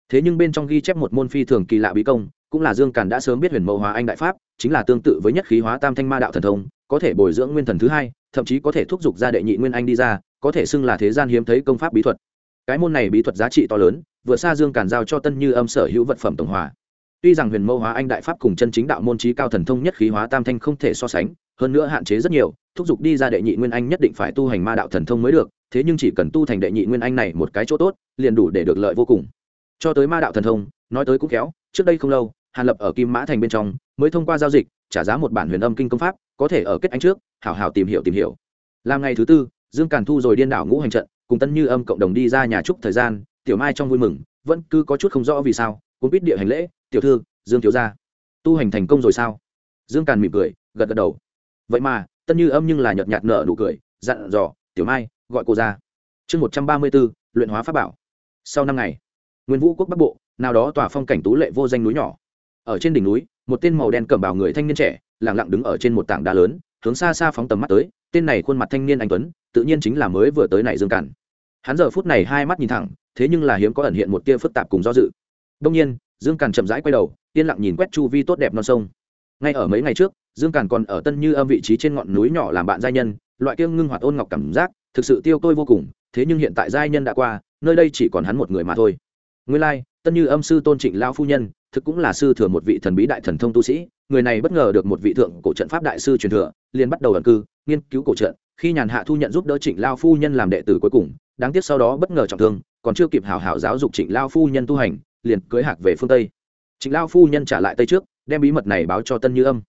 thế nhưng bên trong ghi chép một môn phi thường kỳ lạ bí công cũng là dương càn đã sớm biết huyền mẫu hóa anh đại pháp, chính là tương tự với nhất khí hóa tam thanh ma đạo thần thông, có thể bồi dưỡng nguyên thần thứ hai, thậm chí có thể thúc giục ra đệ nhị nguyên anh đi ra, có thể xưng là thế gian hiếm thấy công pháp bí thuật. Cái môn này bí thuật giá trị to lớn, vừa xa dương càn giao cho tân như âm sở hữu vật phẩm tổng hòa. Tuy rằng huyền mẫu hóa anh đại pháp cùng chân chính đạo môn trí cao thần thông nhất khí hóa tam thanh không thể so sánh, hơn nữa hạn chế rất nhiều, thúc giục đi ra đệ nhị nguyên anh nhất định phải tu hành ma đạo thần thông mới được, thế nhưng chỉ cần tu thành đệ nhị nguyên anh này một cái chỗ tốt, liền đủ để được lợi vô cùng. Cho tới ma đạo thần thông, nói tới cũng kéo trước đây không lâu hàn lập ở kim mã thành bên trong, mới thông qua giao dịch, trả giá một bản huyền âm kinh công pháp, có thể ở kết anh trước, hảo hảo tìm hiểu tìm hiểu. Làm ngày thứ tư, dương càn thu rồi điên đảo ngũ hành trận, cùng tân như âm cộng đồng đi ra nhà trúc thời gian, tiểu mai trong vui mừng, vẫn cứ có chút không rõ vì sao cũng biết địa hành lễ, tiểu thư, dương thiếu gia, tu hành thành công rồi sao? Dương càn mỉm cười, gật gật đầu. Vậy mà, tân như âm nhưng là nhợt nhạt nở nụ cười, dặn dò, tiểu mai, gọi cô ra. Chương một trăm ba mươi b ố luyện hóa pháp bảo. Sau năm ngày, nguyên vũ quốc bắc bộ, nào đó tòa phong cảnh tú lệ vô danh núi nhỏ ở trên đỉnh núi một tên màu đen cầm bào người thanh niên trẻ lẳng lặng đứng ở trên một tảng đá lớn hướng xa xa phóng tầm mắt tới tên này khuôn mặt thanh niên anh tuấn tự nhiên chính là mới vừa tới này dương cản. Hắn giờ phút này hai mắt nhìn thẳng thế nhưng là hiếm có ẩn hiện một tia phức tạp cùng do dự. Đông nhiên dương cản chậm rãi quay đầu yên lặng nhìn quét chu vi tốt đẹp non sông. Ngay ở mấy ngày trước dương cản còn ở tân như âm vị trí trên ngọn núi nhỏ làm bạn giai nhân loại kiêng ngưng hoạt ôn ngọc cảm giác thực sự tiêu tôi vô cùng thế nhưng hiện tại giai nhân đã qua nơi đây chỉ còn hắn một người mà thôi. Nguyên lai、like, tân như âm sư tôn trịnh lao phu nhân thực cũng là sư thừa một vị thần bí đại thần thông tu sĩ, người này bất ngờ được một vị thượng cổ trận pháp đại sư truyền thừa, liền bắt đầu ẩn cư, nghiên cứu cổ trận, khi nhàn hạ thu nhận giúp đỡ trịnh lao phu nhân làm đệ tử cuối cùng, đáng tiếc sau đó bất ngờ trọng thương, còn chưa kịp hảo hảo giáo dục trịnh lao phu nhân tu hành, liền cưới hạc về phương tây. Trịnh lao phu nhân trả lại tây trước, đem bí mật này báo cho tân như âm.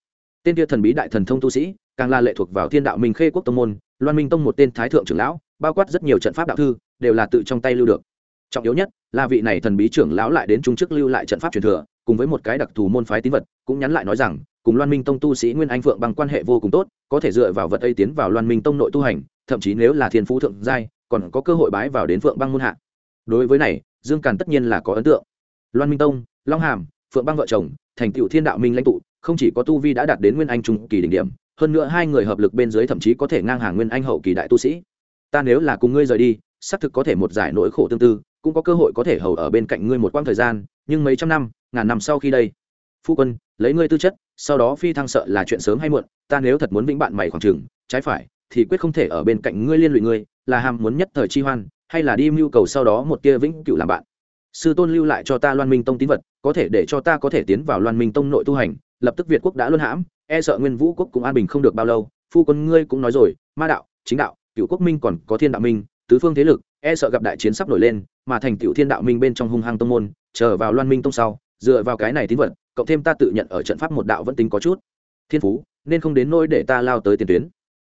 Tên kia thần bí đại thần thông tu sĩ, càng là lệ thuộc vào thiên đạo minh khê quốc tông môn, loan minh tông một tên thái thượng trưởng lão, bao quát rất nhiều trận pháp đạo thư, đều là tự trong tay lưu được. Trọng yếu nhất là vị này thần bí trưởng lão lại đến trung chức lưu lại trận pháp truyền thừa cùng với một cái đặc thù môn phái tín vật, cũng nhắn lại nói rằng, cùng loan minh tông tu sĩ nguyên anh phượng bằng quan hệ vô cùng tốt, có thể dựa vào vật ấy tiến vào loan minh tông nội tu hành, thậm chí nếu là thiên phú thượng giai, còn có cơ hội bái vào đến phượng băng môn hạ. Đối với này, dương càn tất nhiên là có ấn tượng. Loan minh tông, long hàm, phượng băng vợ chồng, thành tựu thiên đạo minh lãnh tụ, không chỉ có tu vi đã đạt đến nguyên anh trung kỳ đỉnh điểm, hơn nữa hai người hợp lực bên dưới thậm chí có thể ngang hàng nguyên anh hậu kỳ đại tu sĩ. Ta nếu là cùng ngươi rời đi, xác thực có thể một giải nỗi khổ tương tư, cũng có cơ hội có thể hầu ở bên cạnh ngươi một quãng thời gian, nhưng mấy trăm năm ngàn năm sau khi đây. Phu quân, lấy ngươi tư chất, sau đó phi thăng sợ là chuyện sớm hay muộn, ta nếu thật muốn vĩnh bạn mày khoảng trường, trái phải, thì quyết không thể ở bên cạnh ngươi liên lụy ngươi, là ham muốn nhất thời chi hoan, hay là đi mưu cầu sau đó một kia vĩnh cửu làm bạn. Sư tôn lưu lại cho ta loan minh tông tín vật, có thể để cho ta có thể tiến vào loan minh tông nội tu hành, lập tức việt quốc đã luân hãm e sợ nguyên vũ quốc cũng an bình không được bao lâu, phu quân ngươi cũng nói rồi, ma đạo, chính đạo cựu quốc minh còn có thiên đạo minh, tứ phương thế lực e sợ gặp đại chiến sắp nổi lên, mà thành cựu thiên đạo minh bên trong hung hăng tông môn, chờ vào loan minh tông sau dựa vào cái này tín vật, cộng thêm ta tự nhận ở trận pháp một đạo vẫn tính có chút. Thiên phú, nên không đến nỗi để ta lao tới tiền tuyến.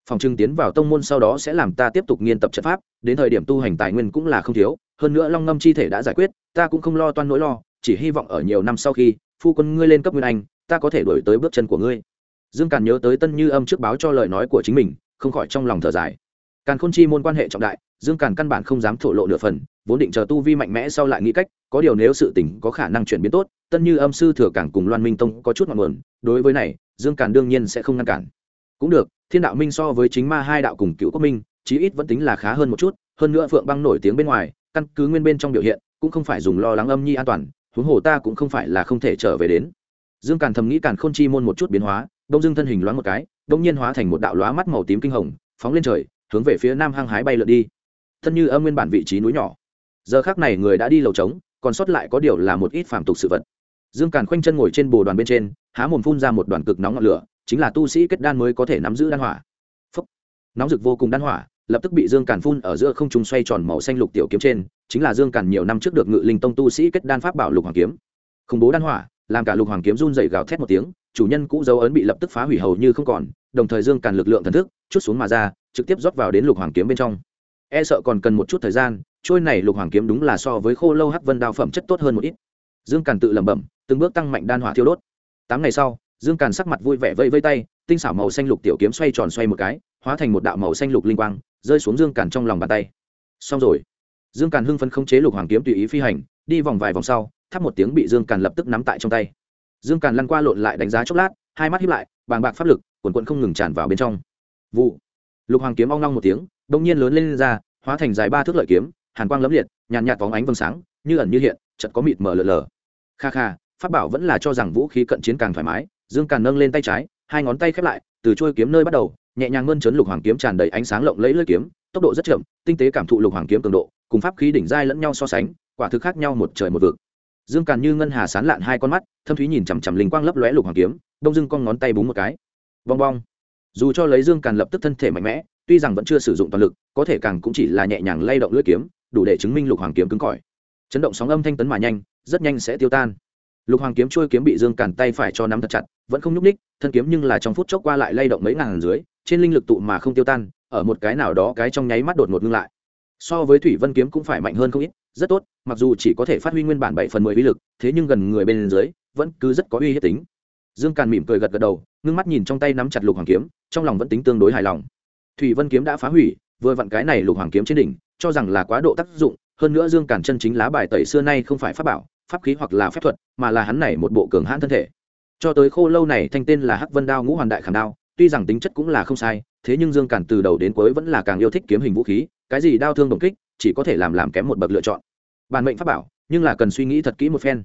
Phòng trưng tiến vào tông môn sau đó sẽ làm ta tiếp tục nghiên tập trận pháp, đến thời điểm tu hành tài nguyên cũng là không thiếu, hơn nữa long ngâm chi thể đã giải quyết, ta cũng không lo toan nỗi lo, chỉ hy vọng ở nhiều năm sau khi, phu quân ngươi lên cấp nguyên anh, ta có thể đổi tới bước chân của ngươi. Dương càn nhớ tới tân như âm trước báo cho lời nói của chính mình, không khỏi trong lòng thở dài. Càn khôn chi môn quan hệ trọng đại, dương càn căn bản không dám thổ lộ nửa phần, vốn định chờ tu vi mạnh mẽ sau lại nghĩ cách, có điều nếu sự tình có khả năng chuyển biến tốt tân như âm sư thừa cảng cùng loan minh tông có chút ngọn nguồn, đối với này, dương càn đương nhiên sẽ không ngăn cản. Cũng được, thiên đạo minh so với chính ma hai đạo cùng cựu quốc minh, chí ít vẫn tính là khá hơn một chút, hơn nữa phượng băng nổi tiếng bên ngoài, căn cứ nguyên bên trong biểu hiện, cũng không phải dùng lo lắng âm nhi an toàn, huống hồ ta cũng không phải là không thể trở về đến. Dương càn thầm nghĩ càn k h ô n chi môn một chút biến hóa, đông dương thân hình loáng một cái, đông nhiên hóa thành một đạo lóa mắt màu tím kinh hồng, phóng lên trời, hướng về phía nam hăng hái bay lượn đi. Thân như âm nguyên bản vị trí núi nhỏ. Giờ khác này người đã đi lầu trống, còn sót lại có điều là một ít phàm tục sự vật dương càn khoanh chân ngồi trên bồ đoàn bên trên, há mồm phun ra một đoàn cực nóng ngọn lửa, chính là tu sĩ kết đan mới có thể nắm giữ đan hỏa. Phúc. nóng rực vô cùng đan hỏa, lập tức bị dương càn phun ở giữa không trung xoay tròn màu xanh lục tiểu kiếm trên, chính là dương càn nhiều năm trước được ngự linh tông tu sĩ kết đan pháp bảo lục hoàng kiếm. Khủng bố đan hỏa, làm cả lục hoàng kiếm run dày gào thét một tiếng, chủ nhân cũ dấu ấn bị lập tức phá hủy hầu như không còn, đồng thời dương càn lực lượng thần thức, chút xuống mà ra, trực tiếp rót vào đến lục hoàng kiếm bên trong. E sợ còn cần một chút thời gian, trôi này lục hoàng kiếm đúng là so với khô lâu hắc vân đao phẩm chất tốt hơn một ít. Dương càn tự lẩm bẩm từng bước tăng mạnh đan hỏa thiêu đốt. Tám ngày sau dương càn sắc mặt vui vẻ vây vây tay tinh xảo màu xanh lục tiểu kiếm xoay tròn xoay một cái hóa thành một đạo màu xanh lục linh quang rơi xuống dương càn trong lòng bàn tay. Xong rồi. Dương càn hưng phấn không chế lục hoàng kiếm tùy ý phi hành đi vòng vài vòng sau thắp một tiếng bị dương càn lập tức nắm tại trong tay. Dương càn lăn qua lộn lại đánh giá chốc lát hai mắt hiếp lại bàng bạc pháp lực quần quận không ngừng tràn vào bên trong. Vụ. Lục hoàng kiếm ong long một tiếng đ ỗ n g nhiên lớn lên, lên ra hóa thành dài ba thước lợi kiếm hàn quang lấm liệt nhàn nhạt phóng ánh vầng sáng như ẩn như hiện chật có mịt mờ lờ lờ. Kha kha pháp bảo vẫn là cho rằng vũ khí cận chiến càng thoải mái, dương càn nâng lên tay trái, hai ngón tay khép lại, từ trôi kiếm nơi bắt đầu, nhẹ nhàng ngân chấn lục hoàng kiếm tràn đầy ánh sáng lộng lẫy lưỡi kiếm, tốc độ rất chậm, tinh tế cảm thụ lục hoàng kiếm cường độ, cùng pháp khí đỉnh giai lẫn nhau so sánh, quả thực khác nhau một trời một vực. Dương càn như ngân hà sán lạn hai con mắt, thâm thúy nhìn chằm chằm linh quang lấp lóe lục hoàng kiếm, đông dưng con ngón tay búng một cái. Bong bong. Dù cho lấy dương càn lập tức thân thể mạnh mẽ, tuy rằng vẫn chưa sử dụng toàn lực, có thể càng cũng chỉ là nhẹ nhàng lay động lưỡi kiếm, đủ để chứng minh lục hoàng kiếm cứng cỏi. Chấn động sóng âm thanh tấn mà nhanh, rất nhanh sẽ tiêu tan lục hoàng kiếm trôi kiếm bị dương càn tay phải cho nắm thật chặt, vẫn không nhúc ních thân kiếm nhưng là trong phút chốc qua lại lay động mấy ngàn dưới, trên linh lực tụ mà không tiêu tan, ở một cái nào đó cái trong nháy mắt đột ngột ngưng lại. So với thủy vân kiếm cũng phải mạnh hơn không ít, rất tốt, mặc dù chỉ có thể phát huy nguyên bản bảy phần mười uy lực, thế nhưng gần người bên dưới, vẫn cứ rất có uy hiếp tính. Dương càn mỉm cười gật gật đầu, ngưng mắt nhìn trong tay nắm chặt lục hoàng kiếm, trong lòng vẫn tính tương đối hài lòng. Thủy vân kiếm đã phá hủy, vừa vặn cái này lục hoàng kiếm trên đỉnh, cho rằng là quá độ tác dụng, hơn nữa dương càn chân chính lá bài tẩy xưa nay không phải pháp bảo pháp khí hoặc là phép thuật, mà là hắn này một bộ cường hãn thân thể. Cho tới khô lâu này thanh tên là hắc vân đao ngũ hoàn đại khảm đao, tuy rằng tính chất cũng là không sai, thế nhưng dương cản từ đầu đến cuối vẫn là càng yêu thích kiếm hình vũ khí, cái gì đao thương đồng kích, chỉ có thể làm làm kém một bậc lựa chọn. Bản mệnh pháp bảo, nhưng là cần suy nghĩ thật kỹ một phen.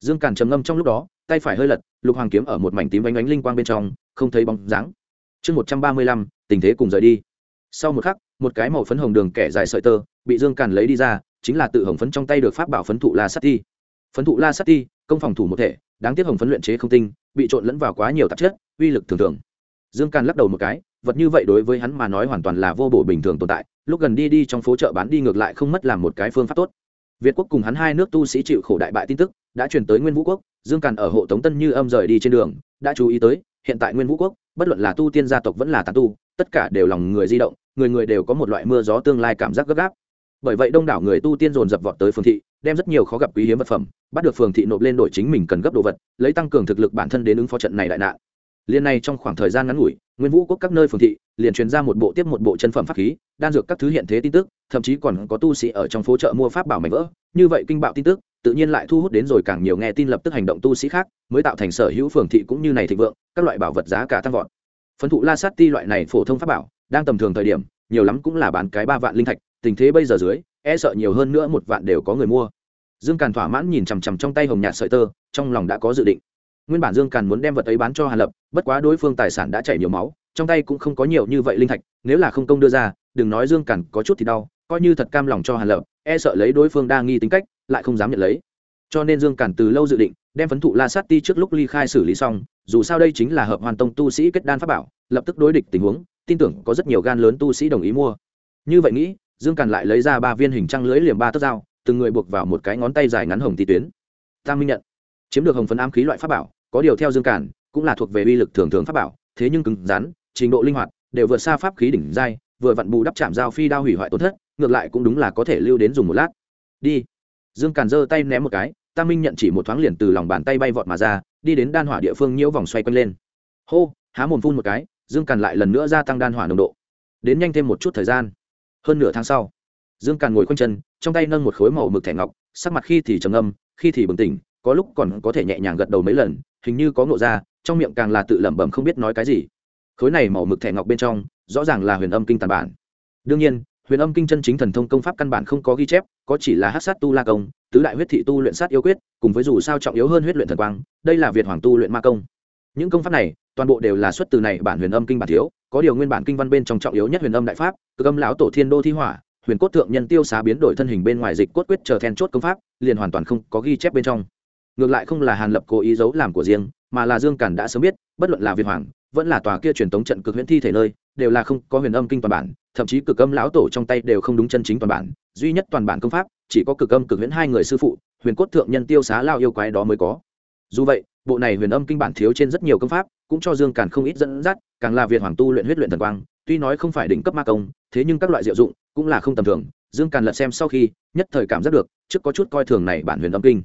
Dương cản trầm ngâm trong lúc đó, tay phải hơi lật, lục hoàng kiếm ở một mảnh tím ánh ánh linh quang bên trong, không thấy bóng dáng. Chương một trăm ba mươi lăm, tình thế cùng rời đi. Sau một khắc, một cái màu phấn hồng đường kẻ dài sợi tơ, bị dương càn lấy đi ra, chính là tự hồng phấn trong tay được pháp bảo phấn thụ la sắt ti phấn thụ la sắt ti, công phòng thủ một thể, đáng tiếc hồng phấn luyện chế không tinh, bị trộn lẫn vào quá nhiều tạp chất, uy lực thường thường. Dương càn lắc đầu một cái, vật như vậy đối với hắn mà nói hoàn toàn là vô bổ bình thường tồn tại, lúc gần đi đi trong phố chợ bán đi ngược lại không mất làm một cái phương pháp tốt. Việt quốc cùng hắn hai nước tu sĩ chịu khổ đại bại tin tức, đã truyền tới nguyên vũ quốc, dương càn ở hộ tống tân như âm rời đi trên đường, đã chú ý tới, hiện tại nguyên vũ quốc, bất luận là tu tiên gia tộc vẫn là tàn tu, tất cả đều lòng người di động, người người đều có một loại mưa gió tương lai cảm giác gấp gáp bởi vậy đông đảo người tu tiên dồn dập vọt tới phường thị, đem rất nhiều khó gặp quý hiếm vật phẩm, bắt được phường thị nộp lên đổi chính mình cần gấp đồ vật, lấy tăng cường thực lực bản thân đến ứng phó trận này đại nạn. Liên này trong khoảng thời gian ngắn ngủi, nguyên vũ quốc các nơi phường thị liền truyền ra một bộ tiếp một bộ chân phẩm pháp khí, đan dược các thứ hiện thế tin tức, thậm chí còn có tu sĩ ở trong phố chợ mua pháp bảo mảnh vỡ. Như vậy kinh bạo tin tức, tự nhiên lại thu hút đến rồi càng nhiều nghe tin lập tức hành động tu sĩ khác, mới tạo thành sở hữu phường thị cũng như này thịnh vượng, các loại bảo vật giá cả tăng vọt. Phấn thụ la sát ti loại này phổ thông pháp bảo, đang tầm thường thời điểm, nhiều lắm cũng là bán cái ba vạn linh thạch tình thế bây giờ dưới e sợ nhiều hơn nữa một vạn đều có người mua. Dương càn thỏa mãn nhìn chằm chằm trong tay hồng nhạt sợi tơ, trong lòng đã có dự định. Nguyên bản dương càn muốn đem vật ấy bán cho hàn lập, bất quá đối phương tài sản đã chảy nhiều máu, trong tay cũng không có nhiều như vậy linh thạch, nếu là không công đưa ra, đừng nói dương càn có chút thì đau, coi như thật cam lòng cho hàn lập e sợ lấy đối phương đa nghi tính cách, lại không dám nhận lấy. Cho nên dương càn từ lâu dự định, đem phấn thụ la sát ti trước lúc ly khai xử lý xong, dù sao đây chính là hợp hoàn tông tu sĩ kết đan pháp bảo, lập tức đối địch tình huống, tin tưởng có rất nhiều gan lớn tu sĩ đồng ý mua. Như vậy nghĩ dương càn lại lấy ra ba viên hình trăng lưới liềm ba tấc dao, từng người buộc vào một cái ngón tay dài ngắn hồng tỷ tuyến. Tam minh nhận. Chiếm được hồng phấn ám khí loại pháp bảo, có điều theo dương càn, cũng là thuộc về uy lực thường thường pháp bảo, thế nhưng cứng rắn, trình độ linh hoạt, đều vượt xa pháp khí đỉnh giai, vừa vặn bù đắp chạm dao phi đao hủy hoại tổn thất, ngược lại cũng đúng là có thể lưu đến dùng một lát. Đi. Dương càn giơ tay ném một cái, tam minh nhận chỉ một thoáng liền từ lòng bàn tay bay vọt mà ra, đi đến đan hỏa địa phương nhiễu vòng xoay quanh lên. Hô, há mồm phun một cái, dương càn lại lần nữa gia tăng đan hỏa nồng độ. Đến nhanh thêm một chút thời gian hơn nửa tháng sau, dương càn ngồi khoanh chân, trong tay nâng một khối màu mực thẻ ngọc, sắc mặt khi thì trầm âm khi thì bừng tỉnh, có lúc còn có thể nhẹ nhàng gật đầu mấy lần, hình như có ngộ ra, trong miệng càng là tự lẩm bẩm không biết nói cái gì. Khối này màu mực thẻ ngọc bên trong, rõ ràng là huyền âm kinh tàn bản. Đương nhiên, huyền âm kinh chân chính thần thông công pháp căn bản không có ghi chép, có chỉ là hát sát tu la công, tứ đại huyết thị tu luyện sát yêu quyết, cùng với dù sao trọng yếu hơn huyết luyện thần quang, đây là việt hoàng tu luyện ma công. Những công pháp này, toàn bộ đều là xuất từ này bản huyền âm kinh bản thiếu có điều nguyên bản kinh văn bên trong trọng yếu nhất huyền âm đại pháp, cực âm lão tổ thiên đô thi hỏa, huyền cốt thượng nhân tiêu xá biến đổi thân hình bên ngoài dịch cốt quyết chờ then chốt công pháp, liền hoàn toàn không có ghi chép bên trong. Ngược lại không là hàn lập cố ý giấu làm của riêng, mà là dương cản đã sớm biết, bất luận là việt hoàng, vẫn là tòa kia truyền thống trận cực huyễn thi thể nơi, đều là không có huyền âm kinh toàn bản, thậm chí cực âm lão tổ trong tay đều không đúng chân chính toàn bản, duy nhất toàn bản công pháp, chỉ có cực âm cực huyễn hai người sư phụ, huyền cốt thượng nhân tiêu xá lao yêu quái đó mới có. Dù vậy, bộ này huyền âm kinh bản thiếu trên rất nhiều công pháp cũng cho dương càn không ít dẫn dắt, càng là việt hoàng tu luyện huyết luyện thần quang, tuy nói không phải đỉnh cấp ma công, thế nhưng các loại diệu dụng cũng là không tầm thường. Dương càn lật xem sau khi, nhất thời cảm giác được, trước có chút coi thường này bản huyền âm kinh.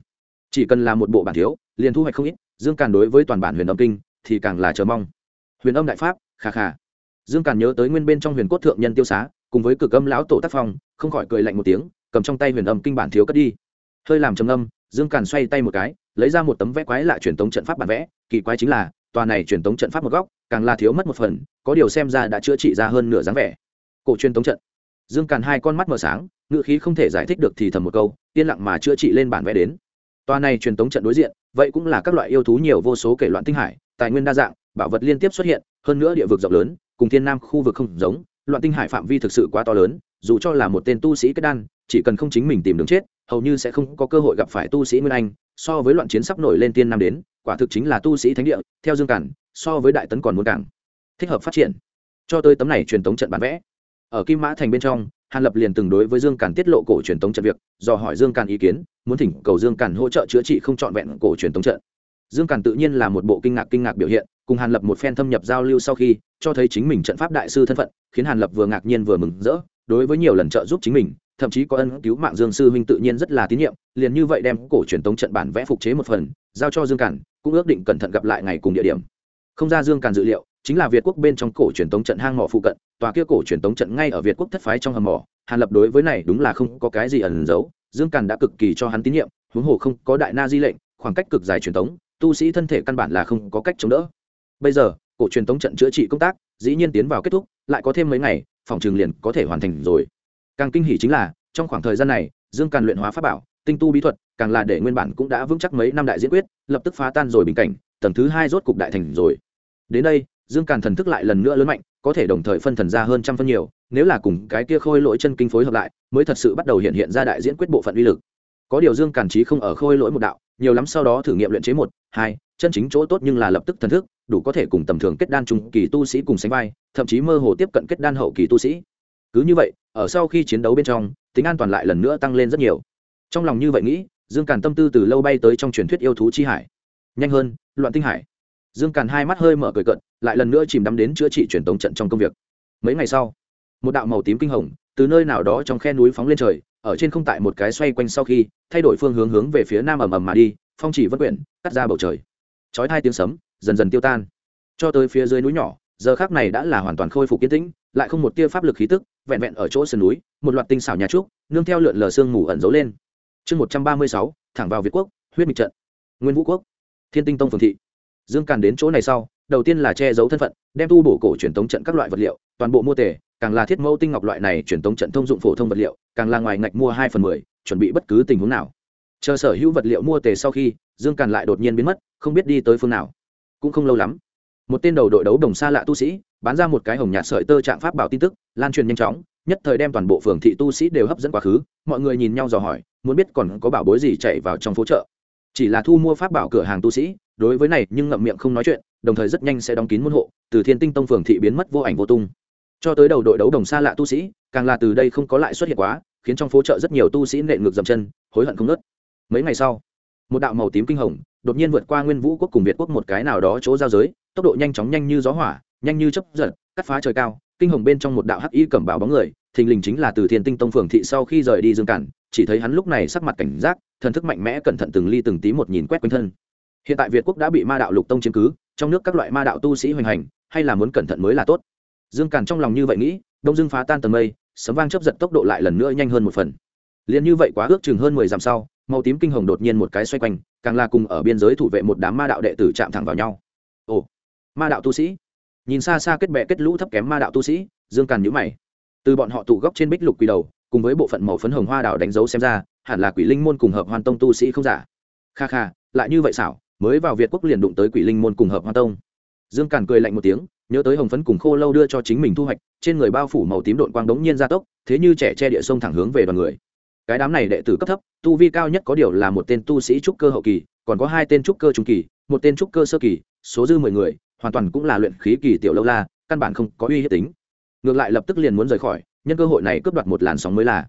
Chỉ cần là một bộ bản thiếu, liền thu hoạch không ít, dương càn đối với toàn bản huyền âm kinh thì càng là chờ mong. Huyền âm đại pháp khà khà dương càn nhớ tới nguyên bên trong huyền cốt thượng nhân tiêu xá, cùng với cực âm lão tổ tác phong, không khỏi cười lạnh một tiếng, cầm trong tay huyền âm kinh bản thiếu cất đi. Hơi làm trầm âm dương càn xoay tay một cái, lấy ra một tấm vẽ quái lạ truyền tống trận pháp bản vẽ, kỳ quái chính là tòa này truyền tống trận pháp một góc, càng là thiếu mất một phần, có điều xem ra đã chữa trị ra hơn nửa dáng vẻ. Cổ truyền tống trận. Dương càn hai con mắt mở sáng ngựa khí không thể giải thích được thì thầm một câu, yên lặng mà chữa trị lên bản vẽ đến. Tòa này truyền tống trận đối diện, vậy cũng là các loại yêu thú nhiều vô số kể loạn tinh hải, tài nguyên đa dạng, bảo vật liên tiếp xuất hiện, hơn nữa địa vực rộng lớn, cùng thiên nam khu vực không giống, loạn tinh hải phạm vi thực sự quá to lớn, dù cho là một tên tu sĩ kết đan, chỉ cần không chính mình tìm đường chết, hầu như sẽ không có cơ hội gặp phải tu sĩ nguyên anh so với loạn chiến sắp nổi lên tiên nam đến, quả thực chính là tu sĩ thánh địa, theo dương cản, so với đại tấn còn muốn càng thích hợp phát triển. Cho tới tấm này truyền thống trận bản vẽ, ở kim mã thành bên trong, hàn lập liền từng đối với dương cản tiết lộ cổ truyền thống trận việc do hỏi dương cản ý kiến, muốn thỉnh cầu dương cản hỗ trợ chữa trị không trọn vẹn cổ truyền thống trận. Dương cản tự nhiên là một bộ kinh ngạc kinh ngạc biểu hiện, cùng hàn lập một phen thâm nhập giao lưu sau khi, cho thấy chính mình trận pháp đại sư thân phận, khiến hàn lập vừa ngạc nhiên vừa mừng rỡ, đối với nhiều lần trợ giúp chính mình thậm chí có ân cứu mạng dương sư huynh tự nhiên rất là tín nhiệm, liền như vậy đem cổ truyền tống trận bản vẽ phục chế một phần, giao cho dương càn cũng ước định cẩn thận gặp lại ngày cùng địa điểm. Không ra dương càn dự liệu, chính là việt quốc bên trong cổ truyền tống trận hang mỏ phụ cận, tòa kia cổ truyền tống trận ngay ở việt quốc thất phái trong hầm mỏ, hàn lập đối với này đúng là không có cái gì ẩn giấu, dương càn đã cực kỳ cho hắn tín nhiệm, huống hồ không có đại na di lệnh, khoảng cách cực dài truyền tống, tu sĩ thân thể căn bản là không có cách chống đỡ. Bây giờ, cổ truyền tống trận chữa trị công tác, dĩ nhiên tiến vào kết thúc, lại có thêm mấy ngày, phòng trường liền có thể hoàn thành rồi càng kinh hỉ chính là, trong khoảng thời gian này, dương càn luyện hóa pháp bảo, tinh tu bí thuật, càng là để nguyên bản cũng đã vững chắc mấy năm đại diễn quyết, lập tức phá tan rồi bình cảnh, tầng thứ hai rốt cục đại thành rồi. Đến đây, dương càn thần thức lại lần nữa lớn mạnh, có thể đồng thời phân thần ra hơn trăm phân nhiều, nếu là cùng cái kia khôi lỗi chân kinh phối hợp lại, mới thật sự bắt đầu hiện hiện ra đại diễn quyết bộ phận uy lực. Có điều dương càn trí không ở khôi lỗi một đạo, nhiều lắm sau đó thử nghiệm luyện chế một, hai, chân chính chỗ tốt nhưng là lập tức thần thức, đủ có thể cùng tầm thường kết đan trung kỳ tu sĩ cùng sánh vai, thậm chí mơ hồ tiếp cận kết đan hậu kỳ tu sĩ cứ như vậy, ở sau khi chiến đấu bên trong, tính an toàn lại lần nữa tăng lên rất nhiều. Trong lòng như vậy nghĩ, dương càn tâm tư từ lâu bay tới trong truyền thuyết yêu thú chi hải. Nhanh hơn, loạn tinh hải. Dương càn hai mắt hơi mở cười cận lại lần nữa chìm đắm đến chữa trị truyền tống trận trong công việc. Mấy ngày sau, một đạo màu tím kinh hồng từ nơi nào đó trong khe núi phóng lên trời, ở trên không tại một cái xoay quanh sau khi, thay đổi phương hướng hướng về phía nam ầm ầm mà đi, phong chỉ vất quyển, cắt ra bầu trời. Chói hai tiếng sấm, dần dần tiêu tan. Cho tới phía dưới núi nhỏ, giờ khác này đã là hoàn toàn khôi phục kiến tĩnh lại không một tia pháp lực khí tức, vẹn vẹn ở chỗ sườn núi, một loạt tinh xảo nhà trúc, nương theo lượn lờ sương mù ẩn giấu lên. Chương một trăm ba mươi sáu, thẳng vào việt quốc, huyết mịch trận. Nguyên vũ quốc, thiên tinh tông phường thị. Dương càn đến chỗ này sau, đầu tiên là che giấu thân phận, đem tu bổ cổ truyền tống trận các loại vật liệu, toàn bộ mua tề, càng là thiết mẫu tinh ngọc loại này truyền tống trận thông dụng phổ thông vật liệu, càng là ngoài ngạch mua hai phần mười, chuẩn bị bất cứ tình huống nào. Chờ sở hữu vật liệu mua tề sau khi, dương càn lại đột nhiên biến mất, không biết đi tới phương nào. Cũng không lâu lắm một tên đầu đội đấu đồng xa lạ tu sĩ, bán ra một cái hồng nhạt sợi tơ trạng pháp bảo tin tức, lan truyền nhanh chóng, nhất thời đem toàn bộ phường thị tu sĩ đều hấp dẫn quá khứ, mọi người nhìn nhau dò hỏi, muốn biết còn có bảo bối gì chạy vào trong phố chợ. Chỉ là thu mua pháp bảo cửa hàng tu sĩ, đối với này nhưng ngậm miệng không nói chuyện, đồng thời rất nhanh sẽ đóng kín môn hộ, từ thiên tinh tông phường thị biến mất vô ảnh vô tung. Cho tới đầu đội đấu đồng xa lạ tu sĩ, càng là từ đây không có lại xuất hiện quá, khiến trong phố chợ rất nhiều tu sĩ nện ngược dầm chân, hối hận không nớt mấy ngày sau, một đạo màu tím kinh hồng đột nhiên vượt qua nguyên vũ quốc cùng việt quốc một cái nào đó chỗ giao giới tốc độ nhanh chóng nhanh như gió hỏa, nhanh như chấp giật, cắt phá trời cao, kinh hồng bên trong một đạo hắc y cẩm bảo bóng người, thình lình chính là từ thiên tinh tông phường thị sau khi rời đi dương cản, chỉ thấy hắn lúc này sắc mặt cảnh giác, thần thức mạnh mẽ cẩn thận từng ly từng tí một nhìn quét quanh thân. Hiện tại việt quốc đã bị ma đạo lục tông chiếm cứ, trong nước các loại ma đạo tu sĩ hoành hành, hay là muốn cẩn thận mới là tốt. Dương Cản trong lòng như vậy nghĩ, đông dương phá tan tầng mây, sấm vang chấp giật tốc độ lại lần nữa nhanh hơn một phần. Liền như vậy quá ước chừng hơn mười dặm sau, màu tím kinh hồng đột nhiên một cái xoay quanh, càng là cùng ở biên giới thủ vệ một đám ma đạo đệ tử chạm thẳng vào nhau ma đạo tu sĩ. Nhìn xa xa kết bệ kết lũ thấp kém ma đạo tu sĩ, dương càn nhữ mày. Từ bọn họ tụ góc trên bích lục quỳ đầu, cùng với bộ phận màu phấn hồng hoa đảo đánh dấu xem ra, hẳn là quỷ linh môn cùng hợp hoàn tông tu sĩ không giả. Kha kha, lại như vậy xảo, mới vào việt quốc liền đụng tới quỷ linh môn cùng hợp hoàn tông. Dương càn cười lạnh một tiếng, nhớ tới hồng phấn cùng khô lâu đưa cho chính mình thu hoạch, trên người bao phủ màu tím đội quang đống nhiên gia tốc, thế như trẻ che địa sông thẳng hướng về đoàn người. Cái đám này đệ tử cấp thấp, tu vi cao nhất có điều là một tên tu sĩ trúc cơ hậu kỳ, còn có hai tên trúc cơ trung kỳ, một tên trúc cơ sơ kỳ, số dư mười người hoàn toàn cũng là luyện khí kỳ tiểu lâu la, căn bản không có uy hiếp tính. Ngược lại lập tức liền muốn rời khỏi, nhân cơ hội này cướp đoạt một làn sóng mới là.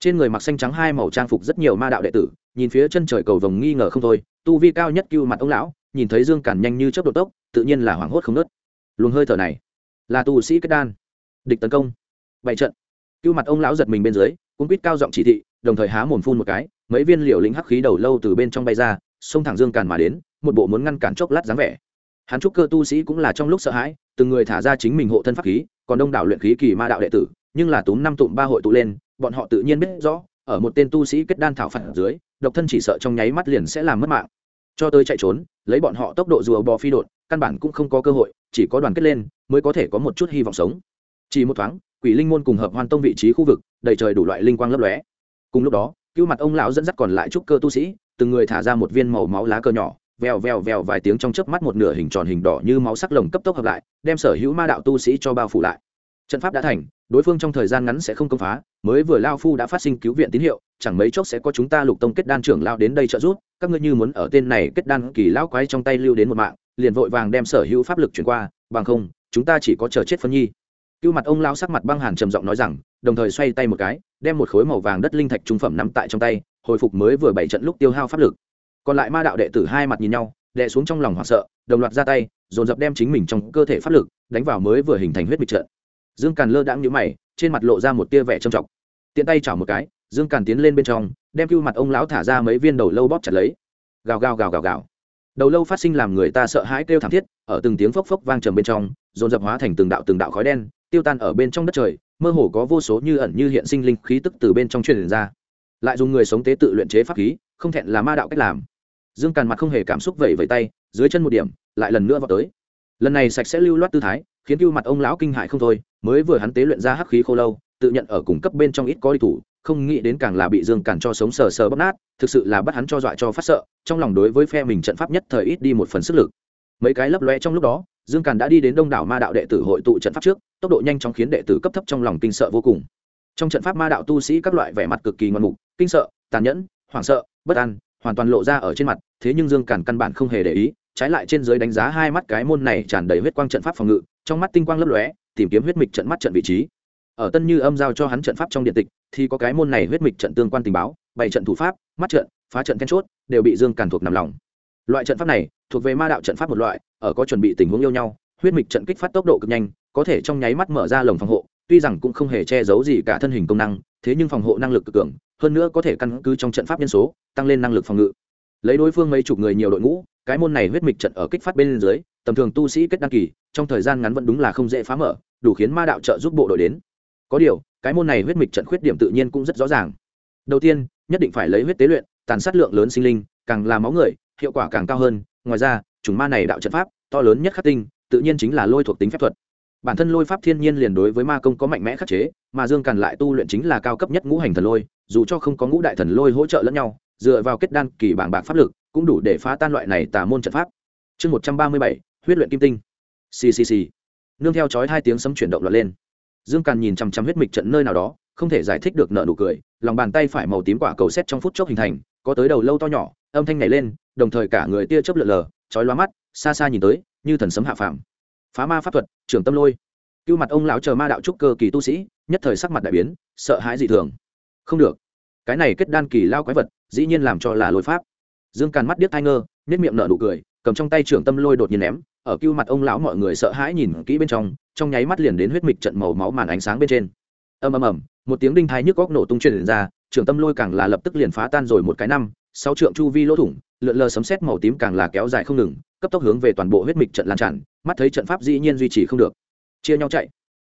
Trên người mặc xanh trắng hai màu trang phục rất nhiều ma đạo đệ tử, nhìn phía chân trời cầu vồng nghi ngờ không thôi, tu vi cao nhất cưu mặt ông lão, nhìn thấy dương cản nhanh như chớp đột tốc, tự nhiên là hoảng hốt không nớt luồng hơi thở này, là tu sĩ kết đan, địch tấn công bảy trận. Cưu mặt ông lão giật mình bên dưới cũng quýt cao giọng chỉ thị, đồng thời há mồm phun một cái, mấy viên liều lĩnh hắc khí đầu lâu từ bên trong bay ra, xông thẳng dương cản mà đến, một bộ muốn ngăn cản chốc lát dáng vẻ hắn trúc cơ tu sĩ cũng là trong lúc sợ hãi, từng người thả ra chính mình hộ thân pháp khí, còn đông đảo luyện khí kỳ ma đạo đệ tử, nhưng là túm năm tụm ba hội tụ lên, bọn họ tự nhiên biết rõ, ở một tên tu sĩ kết đan thảo phạt ở dưới, độc thân chỉ sợ trong nháy mắt liền sẽ làm mất mạng. Cho tới chạy trốn, lấy bọn họ tốc độ rùa bò phi đột căn bản cũng không có cơ hội, chỉ có đoàn kết lên, mới có thể có một chút hy vọng sống. Chỉ một thoáng, quỷ linh môn cùng hợp hoan tông vị trí khu vực, đầy trời đủ loại linh quang lấp lóe. Cùng lúc đó, cứu mặt ông lão dẫn dắt còn lại trúc cơ tu sĩ, từng người thả ra một viên màu máu lá cờ nhỏ vèo vèo vèo vài tiếng trong chớp mắt một nửa hình tròn hình đỏ như máu sắc lồng cấp tốc hợp lại, đem sở hữu ma đạo tu sĩ cho bao phủ lại. Trận pháp đã thành, đối phương trong thời gian ngắn sẽ không công phá, mới vừa lao phu đã phát sinh cứu viện tín hiệu, chẳng mấy chốc sẽ có chúng ta lục tông kết đan trưởng lao đến đây trợ giúp, các ngươi như muốn ở tên này kết đan kỳ lão quái trong tay lưu đến một mạng, liền vội vàng đem sở hữu pháp lực chuyển qua, bằng không, chúng ta chỉ có chờ chết phân nhi. Cưu mặt ông lao sắc mặt băng hàn trầm giọng nói rằng, đồng thời xoay tay một cái, đem một khối màu vàng đất linh thạch trung phẩm nắm tại trong tay, hồi phục mới vừa bảy trận lúc tiêu hao pháp lực còn lại ma đạo đệ tử hai mặt nhìn nhau đệ xuống trong lòng hoảng sợ, đồng loạt ra tay, dồn dập đem chính mình trong cơ thể pháp lực đánh vào mới vừa hình thành huyết mịch trận. Dương càn lơ đãng nhíu mày, trên mặt lộ ra một tia vẻ trầm trọng. Tiện tay chảo một cái, dương càn tiến lên bên trong, đem cưu mặt ông lão thả ra mấy viên đầu lâu bóp chặt lấy. Gào gào gào gào gào. Đầu lâu phát sinh làm người ta sợ hãi kêu thảm thiết, ở từng tiếng phốc phốc vang trầm bên trong, dồn dập hóa thành từng đạo từng đạo khói đen, tiêu tan ở bên trong đất trời, mơ hồ có vô số như ẩn như hiện sinh linh khí tức từ bên trong truyền ra. Lại dùng người sống tế tự luyện chế pháp khí, không thẹn là ma đạo cách làm dương càn mặt không hề cảm xúc vẩy vẩy tay, dưới chân một điểm, lại lần nữa vào tới. Lần này sạch sẽ lưu loát tư thái, khiến cưu mặt ông lão kinh hại không thôi, mới vừa hắn tế luyện ra hắc khí khô lâu, tự nhận ở cùng cấp bên trong ít có đi thủ, không nghĩ đến càng là bị dương càn cho sống sờ sờ bóp nát, thực sự là bắt hắn cho dọa cho phát sợ, trong lòng đối với phe mình trận pháp nhất thời ít đi một phần sức lực. Mấy cái lấp lóe trong lúc đó, dương càn đã đi đến đông đảo ma đạo đệ tử hội tụ trận pháp trước, tốc độ nhanh chóng khiến đệ tử cấp thấp trong lòng kinh sợ vô cùng. Trong trận pháp ma đạo tu sĩ các loại vẻ mặt cực kỳ ngoan mục, kinh sợ, tàn nhẫn, hoảng sợ, bất an hoàn toàn lộ ra ở trên mặt, thế nhưng dương càn căn bản không hề để ý, trái lại trên dưới đánh giá hai mắt cái môn này tràn đầy huyết quang trận pháp phòng ngự, trong mắt tinh quang lấp lóe, tìm kiếm huyết mịch trận mắt trận vị trí. Ở tân như âm giao cho hắn trận pháp trong điện tịch, thì có cái môn này huyết mịch trận tương quan tình báo, bảy trận thủ pháp, mắt trận, phá trận then chốt, đều bị dương càn thuộc nằm lòng. Loại trận pháp này, thuộc về ma đạo trận pháp một loại, ở có chuẩn bị tình huống yêu nhau, huyết mịch trận kích phát tốc độ cực nhanh, có thể trong nháy mắt mở ra lồng phòng hộ, tuy rằng cũng không hề che giấu gì cả thân hình công năng, thế nhưng phòng hộ năng lực cực cường hơn nữa có thể căn cứ trong trận pháp nhân số, tăng lên năng lực phòng ngự. Lấy đối phương mấy chục người nhiều đội ngũ, cái môn này huyết mịch trận ở kích phát bên dưới, tầm thường tu sĩ kết đăng kỳ, trong thời gian ngắn vẫn đúng là không dễ phá mở, đủ khiến ma đạo trợ giúp bộ đội đến. Có điều, cái môn này huyết mịch trận khuyết điểm tự nhiên cũng rất rõ ràng. Đầu tiên, nhất định phải lấy huyết tế luyện, tàn sát lượng lớn sinh linh, càng là máu người, hiệu quả càng cao hơn. Ngoài ra, chủng ma này đạo trận pháp, to lớn nhất khắc tinh, tự nhiên chính là lôi thuộc tính phép thuật bản thân lôi pháp thiên nhiên liền đối với ma công có mạnh mẽ khắc chế, mà dương càn lại tu luyện chính là cao cấp nhất ngũ hành thần lôi, dù cho không có ngũ đại thần lôi hỗ trợ lẫn nhau, dựa vào kết đan kỳ bảng bạc pháp lực, cũng đủ để phá tan loại này tà môn trận pháp. Chương một trăm ba mươi bảy, huyết luyện kim tinh. Ccc nương theo chói hai tiếng sấm chuyển động lọt lên. Dương càn nhìn chằm chằm huyết mịch trận nơi nào đó, không thể giải thích được nợ nụ cười, lòng bàn tay phải màu tím quả cầu xét trong phút chốc hình thành, có tới đầu lâu to nhỏ, âm thanh nhảy lên, đồng thời cả người tia chớp lượn lờ, chói loa mắt, xa xa nhìn tới, như thần sấm hạ phàm phá ma pháp thuật, trưởng tâm lôi. Cưu mặt ông lão chờ ma đạo trúc cơ kỳ tu sĩ, nhất thời sắc mặt đại biến, sợ hãi dị thường. Không được. Cái này kết đan kỳ lao quái vật, dĩ nhiên làm cho là lôi pháp. Dương càn mắt điếc thai ngơ nếp miệng nở nụ cười, cầm trong tay trưởng tâm lôi đột nhiên ném, ở cưu mặt ông lão mọi người sợ hãi nhìn kỹ bên trong trong nháy mắt liền đến huyết mịch trận màu máu màn ánh sáng bên trên. Ầm ầm ầm, một tiếng đinh thái nhức góc nổ tung truyền ra, trưởng tâm lôi càng là lập tức liền phá tan rồi một cái năm sáu trượng chu vi lỗ thủng, lượn lờ sấm sét màu tím càng là kéo dài không ngừng, cấp tốc hướng về toàn bộ huyết mịch trận lan tràn, mắt thấy trận pháp dĩ nhiên duy trì không được. Chia nhau chạy.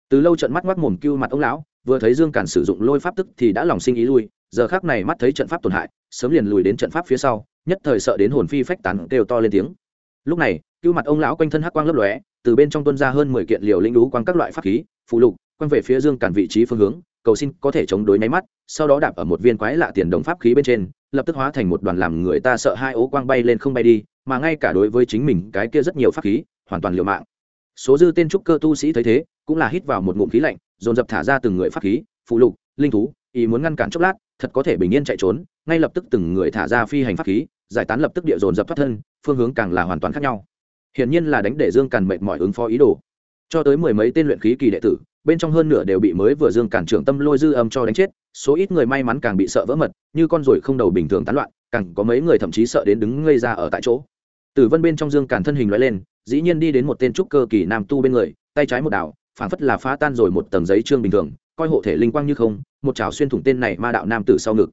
Từ lâu trận mắt ngoác mồm cưu mặt ông lão, vừa thấy dương càn sử dụng lôi pháp tức thì đã lòng sinh ý lui, giờ khác này mắt thấy trận pháp tổn hại, sớm liền lùi đến trận pháp phía sau, nhất thời sợ đến hồn phi phách tán kêu to lên tiếng. Lúc này, cưu mặt ông lão quanh thân hắc quang lấp lóe, từ bên trong tuân ra hơn mười kiện liều linh đú quang các loại pháp khí, phụ lục quanh về phía dương càn vị trí phương hướng cầu xin có thể chống đối nháy mắt, sau đó đạp ở một viên quái lạ tiền đồng pháp khí bên trên, lập tức hóa thành một đoàn làm người ta sợ hai ố quang bay lên không bay đi, mà ngay cả đối với chính mình cái kia rất nhiều pháp khí, hoàn toàn liều mạng. Số dư tên trúc cơ tu sĩ thấy thế, cũng là hít vào một ngụm khí lạnh, dồn dập thả ra từng người pháp khí, phụ lục, linh thú, ý muốn ngăn cản chốc lát, thật có thể bình yên chạy trốn, ngay lập tức từng người thả ra phi hành pháp khí, giải tán lập tức địa dồn dập thoát thân, phương hướng càng là hoàn toàn khác nhau. Hiển nhiên là đánh để dương càn mệt mỏi ứng phó ý đồ cho tới mười mấy tên luyện khí kỳ đệ tử, bên trong hơn nửa đều bị mới vừa dương cản trưởng tâm lôi dư âm cho đánh chết, số ít người may mắn càng bị sợ vỡ mật, như con ruồi không đầu bình thường tán loạn, càng có mấy người thậm chí sợ đến đứng ngây ra ở tại chỗ. Tử vân bên trong dương cản thân hình loại lên, dĩ nhiên đi đến một tên trúc cơ kỳ nam tu bên người, tay trái một đảo, phảng phất là phá tan rồi một tầng giấy trương bình thường, coi hộ thể linh quang như không, một chảo xuyên thủng tên này ma đạo nam tử sau ngực.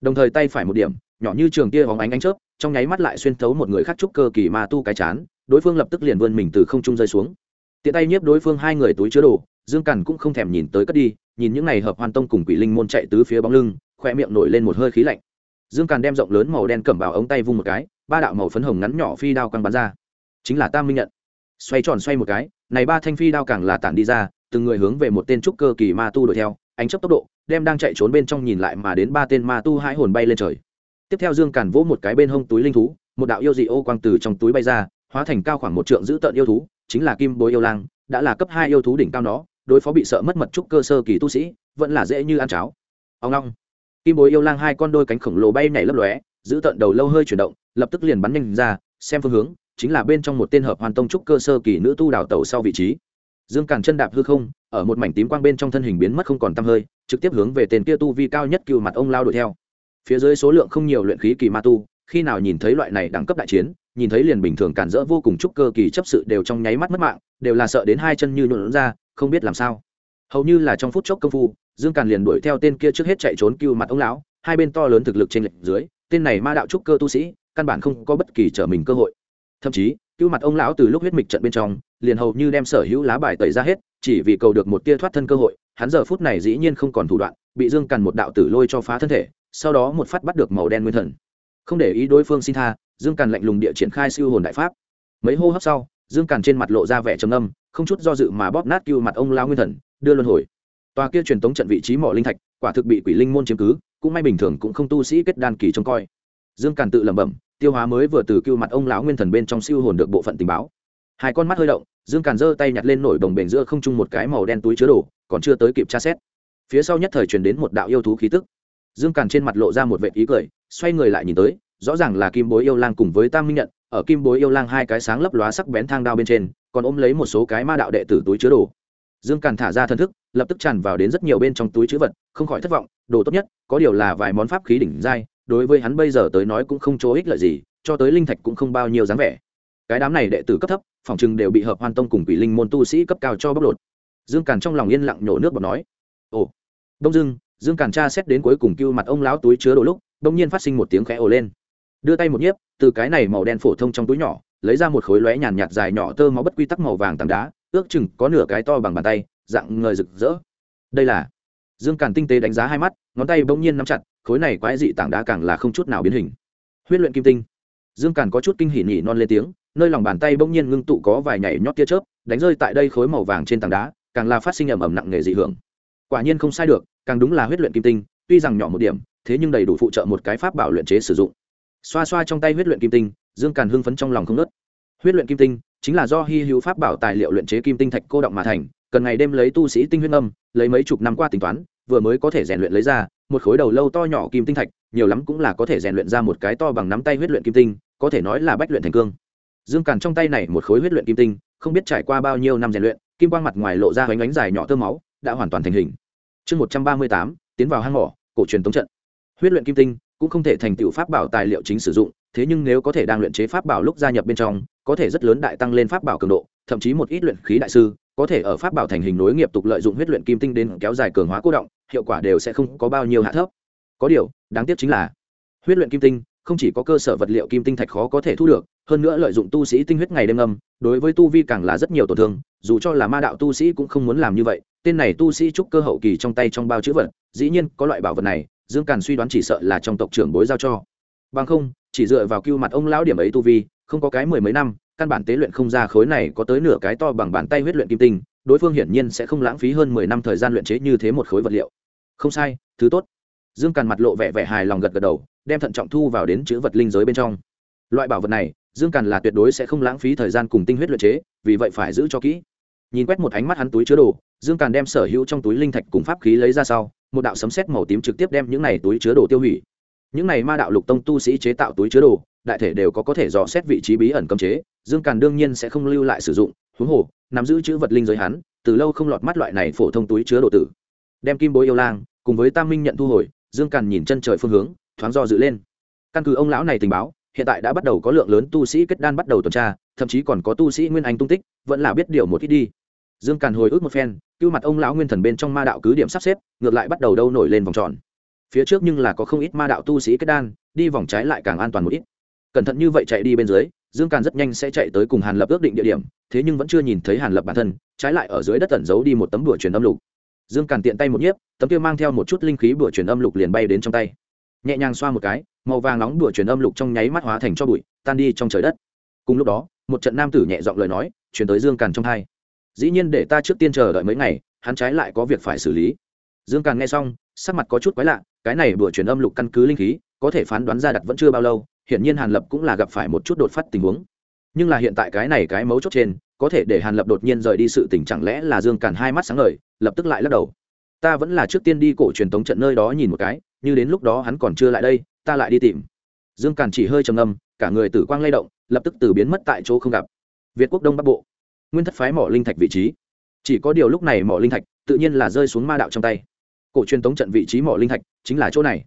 Đồng thời tay phải một điểm, nhỏ như trường tia hóng ánh ánh chớp, trong nháy mắt lại xuyên thấu một người khác trúc cơ kỳ ma tu cái chán, đối phương lập tức liền vươn mình từ không trung rơi xuống tiện tay nhiếp đối phương hai người túi chứa đồ, dương cằn cũng không thèm nhìn tới cất đi, nhìn những n à y hợp hoàn tông cùng quỷ linh môn chạy tứ phía bóng lưng khoe miệng nổi lên một hơi khí lạnh. Dương càn đem rộng lớn màu đen cẩm vào ống tay vung một cái, ba đạo màu phấn hồng ngắn nhỏ phi đao căng bắn ra. Chính là tam minh nhận. Xoay tròn xoay một cái, này ba thanh phi đao càng là tản đi ra, từng người hướng về một tên trúc cơ kỳ ma tu đuổi theo, ánh chấp tốc độ, đem đang chạy trốn bên trong nhìn lại mà đến ba tên ma tu hai hồn bay lên trời. Tiếp theo dương càn vỗ một cái bên hông túi linh thú, một đạo yêu dị ô quang từ trong túi bay ra, hóa thành cao khoảng một trượng giữ tợn yêu thú chính là kim bối yêu lang, đã là cấp hai yêu thú đỉnh cao nó, đối phó bị sợ mất mật trúc cơ sơ kỳ tu sĩ, vẫn là dễ như ăn cháo. Ông long. Kim bối yêu lang hai con đôi cánh khổng lồ bay nhảy lấp lóe, giữ tận đầu lâu hơi chuyển động, lập tức liền bắn nhanh ra, xem phương hướng, chính là bên trong một tên hợp hoàn tông trúc cơ sơ kỳ nữ tu đào tẩu sau vị trí. Dương càn chân đạp hư không, ở một mảnh tím quang bên trong thân hình biến mất không còn tăm hơi, trực tiếp hướng về tên kia tu vi cao nhất cựu mặt ông lao đuổi theo. Phía dưới số lượng không nhiều luyện khí kỳ ma tu, khi nào nhìn thấy loại này đẳng cấp đại chiến nhìn thấy liền bình thường cản rỡ vô cùng chúc cơ kỳ chấp sự đều trong nháy mắt mất mạng, đều là sợ đến hai chân như nhuộn ra, không biết làm sao. Hầu như là trong phút chốc công phu, dương càn liền đuổi theo tên kia trước hết chạy trốn cưu mặt ông lão, hai bên to lớn thực lực trên lệch dưới, tên này ma đạo trúc cơ tu sĩ, căn bản không có bất kỳ trở mình cơ hội. Thậm chí cưu mặt ông lão từ lúc huyết mịch trận bên trong, liền hầu như đem sở hữu lá bài tẩy ra hết, chỉ vì cầu được một tia thoát thân cơ hội, hắn giờ phút này dĩ nhiên không còn thủ đoạn, bị dương càn một đạo tử lôi cho phá thân thể, sau đó một phát bắt được màu đen nguyên thần. Không để ý đối phương xin tha dương càn lạnh lùng địa triển khai siêu hồn đại pháp. Mấy hô hấp sau, dương càn trên mặt lộ ra vẻ trầm âm không chút do dự mà bóp nát cưu mặt ông lao nguyên thần, đưa luân hồi. Tòa kia truyền tống trận vị trí mỏ linh thạch, quả thực bị quỷ linh môn chiếm cứ, cũng may bình thường cũng không tu sĩ kết đan kỳ trông coi. Dương càn tự lẩm bẩm, tiêu hóa mới vừa từ cưu mặt ông lão nguyên thần bên trong siêu hồn được bộ phận tình báo. Hai con mắt hơi động, dương càn giơ tay nhặt lên nổi đồng bền giữa không trung một cái màu đen túi chứa đồ, còn chưa tới kịp tra xét. Phía sau nhất thời truyền đến một đạo yêu thú khí tức. Dương càn trên mặt lộ ra một vệ ý cười, xoay người lại nhìn tới rõ ràng là kim bối yêu lang cùng với tam minh nhận, ở kim bối yêu lang hai cái sáng lấp lóa sắc bén thang đao bên trên, còn ôm lấy một số cái ma đạo đệ tử túi chứa đồ. Dương càn thả ra thân thức, lập tức tràn vào đến rất nhiều bên trong túi chứa vật, không khỏi thất vọng, đồ tốt nhất, có điều là vài món pháp khí đỉnh dai đối với hắn bây giờ tới nói cũng không chỗ ích lợi gì, cho tới linh thạch cũng không bao nhiêu dáng vẻ. Cái đám này đệ tử cấp thấp, phòng chừng đều bị hợp hoan tông cùng quỷ linh môn tu sĩ cấp cao cho bóc lột. Dương càn trong lòng yên lặng nhổ nước bọt nói, ồ, đông dương dương càn tra xét đến cuối cùng cưu mặt ông lão túi chứa đồ lúc đông nhiên phát sinh một tiếng khẽ ồ lên đưa tay một nhiếp, từ cái này màu đen phổ thông trong túi nhỏ, lấy ra một khối lóe nhàn nhạt dài nhỏ tơ máu bất quy tắc màu vàng tảng đá, ước chừng có nửa cái to bằng bàn tay, dạng ngời rực rỡ. Đây là dương càn tinh tế đánh giá hai mắt, ngón tay bỗng nhiên nắm chặt, khối này quái dị tảng đá càng là không chút nào biến hình. Huyết luyện kim tinh. Dương càn có chút kinh hỉ nhỉ non lên tiếng, nơi lòng bàn tay bỗng nhiên ngưng tụ có vài nhảy nhót tia chớp, đánh rơi tại đây khối màu vàng trên tảng đá, càng là phát sinh ầm ầm nặng nề dị hưởng. Quả nhiên không sai được, càng đúng là huyết luyện kim tinh, tuy rằng nhỏ một điểm, thế nhưng đầy đủ phụ trợ một cái pháp bảo luyện chế sử dụng xoa xoa trong tay huyết luyện kim tinh, dương càn hưng phấn trong lòng không nớt huyết luyện kim tinh chính là do hy hữu pháp bảo tài liệu luyện chế kim tinh thạch cô động mà thành, cần ngày đêm lấy tu sĩ tinh huyết âm, lấy mấy chục năm qua tính toán, vừa mới có thể rèn luyện lấy ra, một khối đầu lâu to nhỏ kim tinh thạch, nhiều lắm cũng là có thể rèn luyện ra một cái to bằng nắm tay huyết luyện kim tinh, có thể nói là bách luyện thành cương. Dương càn trong tay này một khối huyết luyện kim tinh, không biết trải qua bao nhiêu năm rèn luyện, kim quang mặt ngoài lộ ra hoành ánh dài nhỏ tơ máu, đã hoàn toàn thành hình. Chương một trăm ba mươi tám, tiến vào hang mỏ, cổ truyền tống trận. Huyết luyện kim tinh cũng không thể thành tựu pháp bảo tài liệu chính sử dụng, thế nhưng nếu có thể đang luyện chế pháp bảo lúc gia nhập bên trong, có thể rất lớn đại tăng lên pháp bảo cường độ, thậm chí một ít luyện khí đại sư, có thể ở pháp bảo thành hình nối nghiệp tục lợi dụng huyết luyện kim tinh đến kéo dài cường hóa cố động, hiệu quả đều sẽ không có bao nhiêu hạ thấp. Có điều, đáng tiếc chính là, huyết luyện kim tinh không chỉ có cơ sở vật liệu kim tinh thạch khó có thể thu được, hơn nữa lợi dụng tu sĩ tinh huyết ngày đêm âm đối với tu vi càng là rất nhiều tổn thương, dù cho là ma đạo tu sĩ cũng không muốn làm như vậy, tên này tu sĩ trúc cơ hậu kỳ trong tay trong bao chữ vật, dĩ nhiên có loại bảo vật này dương càn suy đoán chỉ sợ là trong tộc trưởng bối giao cho. Bằng không, chỉ dựa vào cưu mặt ông lão điểm ấy tu vi, không có cái mười mấy năm, căn bản tế luyện không ra khối này có tới nửa cái to bằng bàn tay huyết luyện kim tinh, đối phương hiển nhiên sẽ không lãng phí hơn mười năm thời gian luyện chế như thế một khối vật liệu. Không sai, thứ tốt. Dương càn mặt lộ vẻ vẻ hài lòng gật gật đầu, đem thận trọng thu vào đến chữ vật linh giới bên trong. Loại bảo vật này, dương càn là tuyệt đối sẽ không lãng phí thời gian cùng tinh huyết luyện chế, vì vậy phải giữ cho kỹ. Nhìn quét một ánh mắt hắn túi chứa đồ, dương càn đem sở hữu trong túi linh thạch cùng pháp khí lấy ra sau một đạo sấm sét màu tím trực tiếp đem những này túi chứa đồ tiêu hủy. Những này ma đạo lục tông tu sĩ chế tạo túi chứa đồ, đại thể đều có có thể dò xét vị trí bí ẩn cấm chế, dương càn đương nhiên sẽ không lưu lại sử dụng, huống hồ, nắm giữ chữ vật linh giới hắn, từ lâu không lọt mắt loại này phổ thông túi chứa đồ tử. Đem kim bối yêu lang, cùng với tam minh nhận thu hồi, dương càn nhìn chân trời phương hướng, thoáng do dự lên. Căn cứ ông lão này tình báo, hiện tại đã bắt đầu có lượng lớn tu sĩ kết đan bắt đầu tuần tra, thậm chí còn có tu sĩ nguyên anh tung tích, vẫn là biết điều một ít đi dương càn hồi ức một phen, cưu mặt ông lão nguyên thần bên trong ma đạo cứ điểm sắp xếp, ngược lại bắt đầu đâu nổi lên vòng tròn. Phía trước nhưng là có không ít ma đạo tu sĩ kết đan, đi vòng trái lại càng an toàn một ít. Cẩn thận như vậy chạy đi bên dưới, dương càn rất nhanh sẽ chạy tới cùng hàn lập ước định địa điểm, thế nhưng vẫn chưa nhìn thấy hàn lập bản thân, trái lại ở dưới đất tẩn giấu đi một tấm đùa truyền âm lục. Dương càn tiện tay một nhiếp, tấm kia mang theo một chút linh khí đùa truyền âm lục liền bay đến trong tay. Nhẹ nhàng xoa một cái, màu vàng nóng đùa truyền âm lục trong nháy mắt hóa thành cho bụi, tan đi trong trời đất. Cùng lúc đó, một trận nam tử nhẹ giọng lời nói chuyển tới dương càn trong hai dĩ nhiên để ta trước tiên chờ đợi mấy ngày, hắn trái lại có việc phải xử lý. Dương càn nghe xong, sắc mặt có chút quái lạ, cái này đùa truyền âm lục căn cứ linh khí, có thể phán đoán ra đặt vẫn chưa bao lâu, hiển nhiên hàn lập cũng là gặp phải một chút đột phát tình huống. Nhưng là hiện tại cái này cái mấu chốt trên, có thể để hàn lập đột nhiên rời đi sự tình chẳng lẽ là dương càn hai mắt sáng ngời, lập tức lại lắc đầu. Ta vẫn là trước tiên đi cổ truyền thống trận nơi đó nhìn một cái, như đến lúc đó hắn còn chưa lại đây, ta lại đi tìm. Dương càn chỉ hơi trầm ngâm, cả người tử quang lay động, lập tức từ biến mất tại chỗ không gặp. Việt quốc đông bắc bộ nguyên thất phái mỏ linh thạch vị trí. Chỉ có điều lúc này mỏ linh thạch tự nhiên là rơi xuống ma đạo trong tay. Cổ truyền tống trận vị trí mỏ linh thạch chính là chỗ này.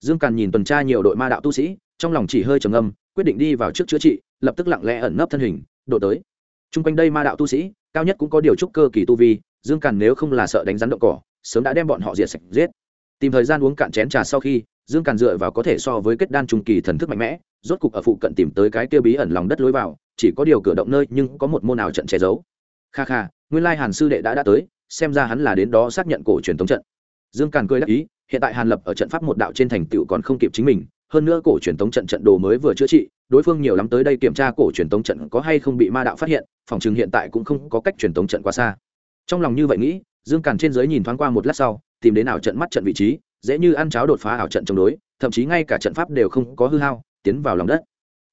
Dương càn nhìn tuần tra nhiều đội ma đạo tu sĩ, trong lòng chỉ hơi trầm ngâm, quyết định đi vào trước chữa trị, lập tức lặng lẽ ẩn nấp thân hình độ tới. T r u n g quanh đây ma đạo tu sĩ, cao nhất cũng có điều trúc cơ kỳ tu vi, dương càn nếu không là sợ đánh rắn động cỏ, sớm đã đem bọn họ diệt sạch giết. Tìm thời gian uống cạn chén trà sau khi dương càn dựa vào có thể so với kết đan trung kỳ thần thức mạnh mẽ, rốt cục ở phụ cận tìm tới cái tiêu bí ẩn lòng đất lối vào, chỉ có điều cửa động nơi nhưng có một môn nào trận che giấu. Kha kha, nguyên lai hàn sư đệ đã đã tới, xem ra hắn là đến đó xác nhận cổ truyền thống trận. Dương càn cười đắc ý, hiện tại hàn lập ở trận pháp một đạo trên thành tựu còn không kịp chính mình, hơn nữa cổ truyền thống trận trận đồ mới vừa chữa trị, đối phương nhiều lắm tới đây kiểm tra cổ truyền thống trận có hay không bị ma đạo phát hiện, phòng chừng hiện tại cũng không có cách truyền thống trận quá xa. Trong lòng như vậy nghĩ, dương càn trên giới nhìn thoáng qua một lát sau, tìm đến nào trận mắt trận vị trí dễ như ăn cháo đột phá ảo trận chống đối, thậm chí ngay cả trận pháp đều không có hư hao, tiến vào lòng đất.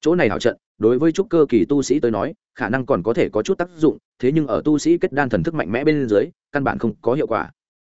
Chỗ này ảo trận, đối với trúc cơ kỳ tu sĩ tới nói, khả năng còn có thể có chút tác dụng, thế nhưng ở tu sĩ kết đan thần thức mạnh mẽ bên dưới, căn bản không có hiệu quả.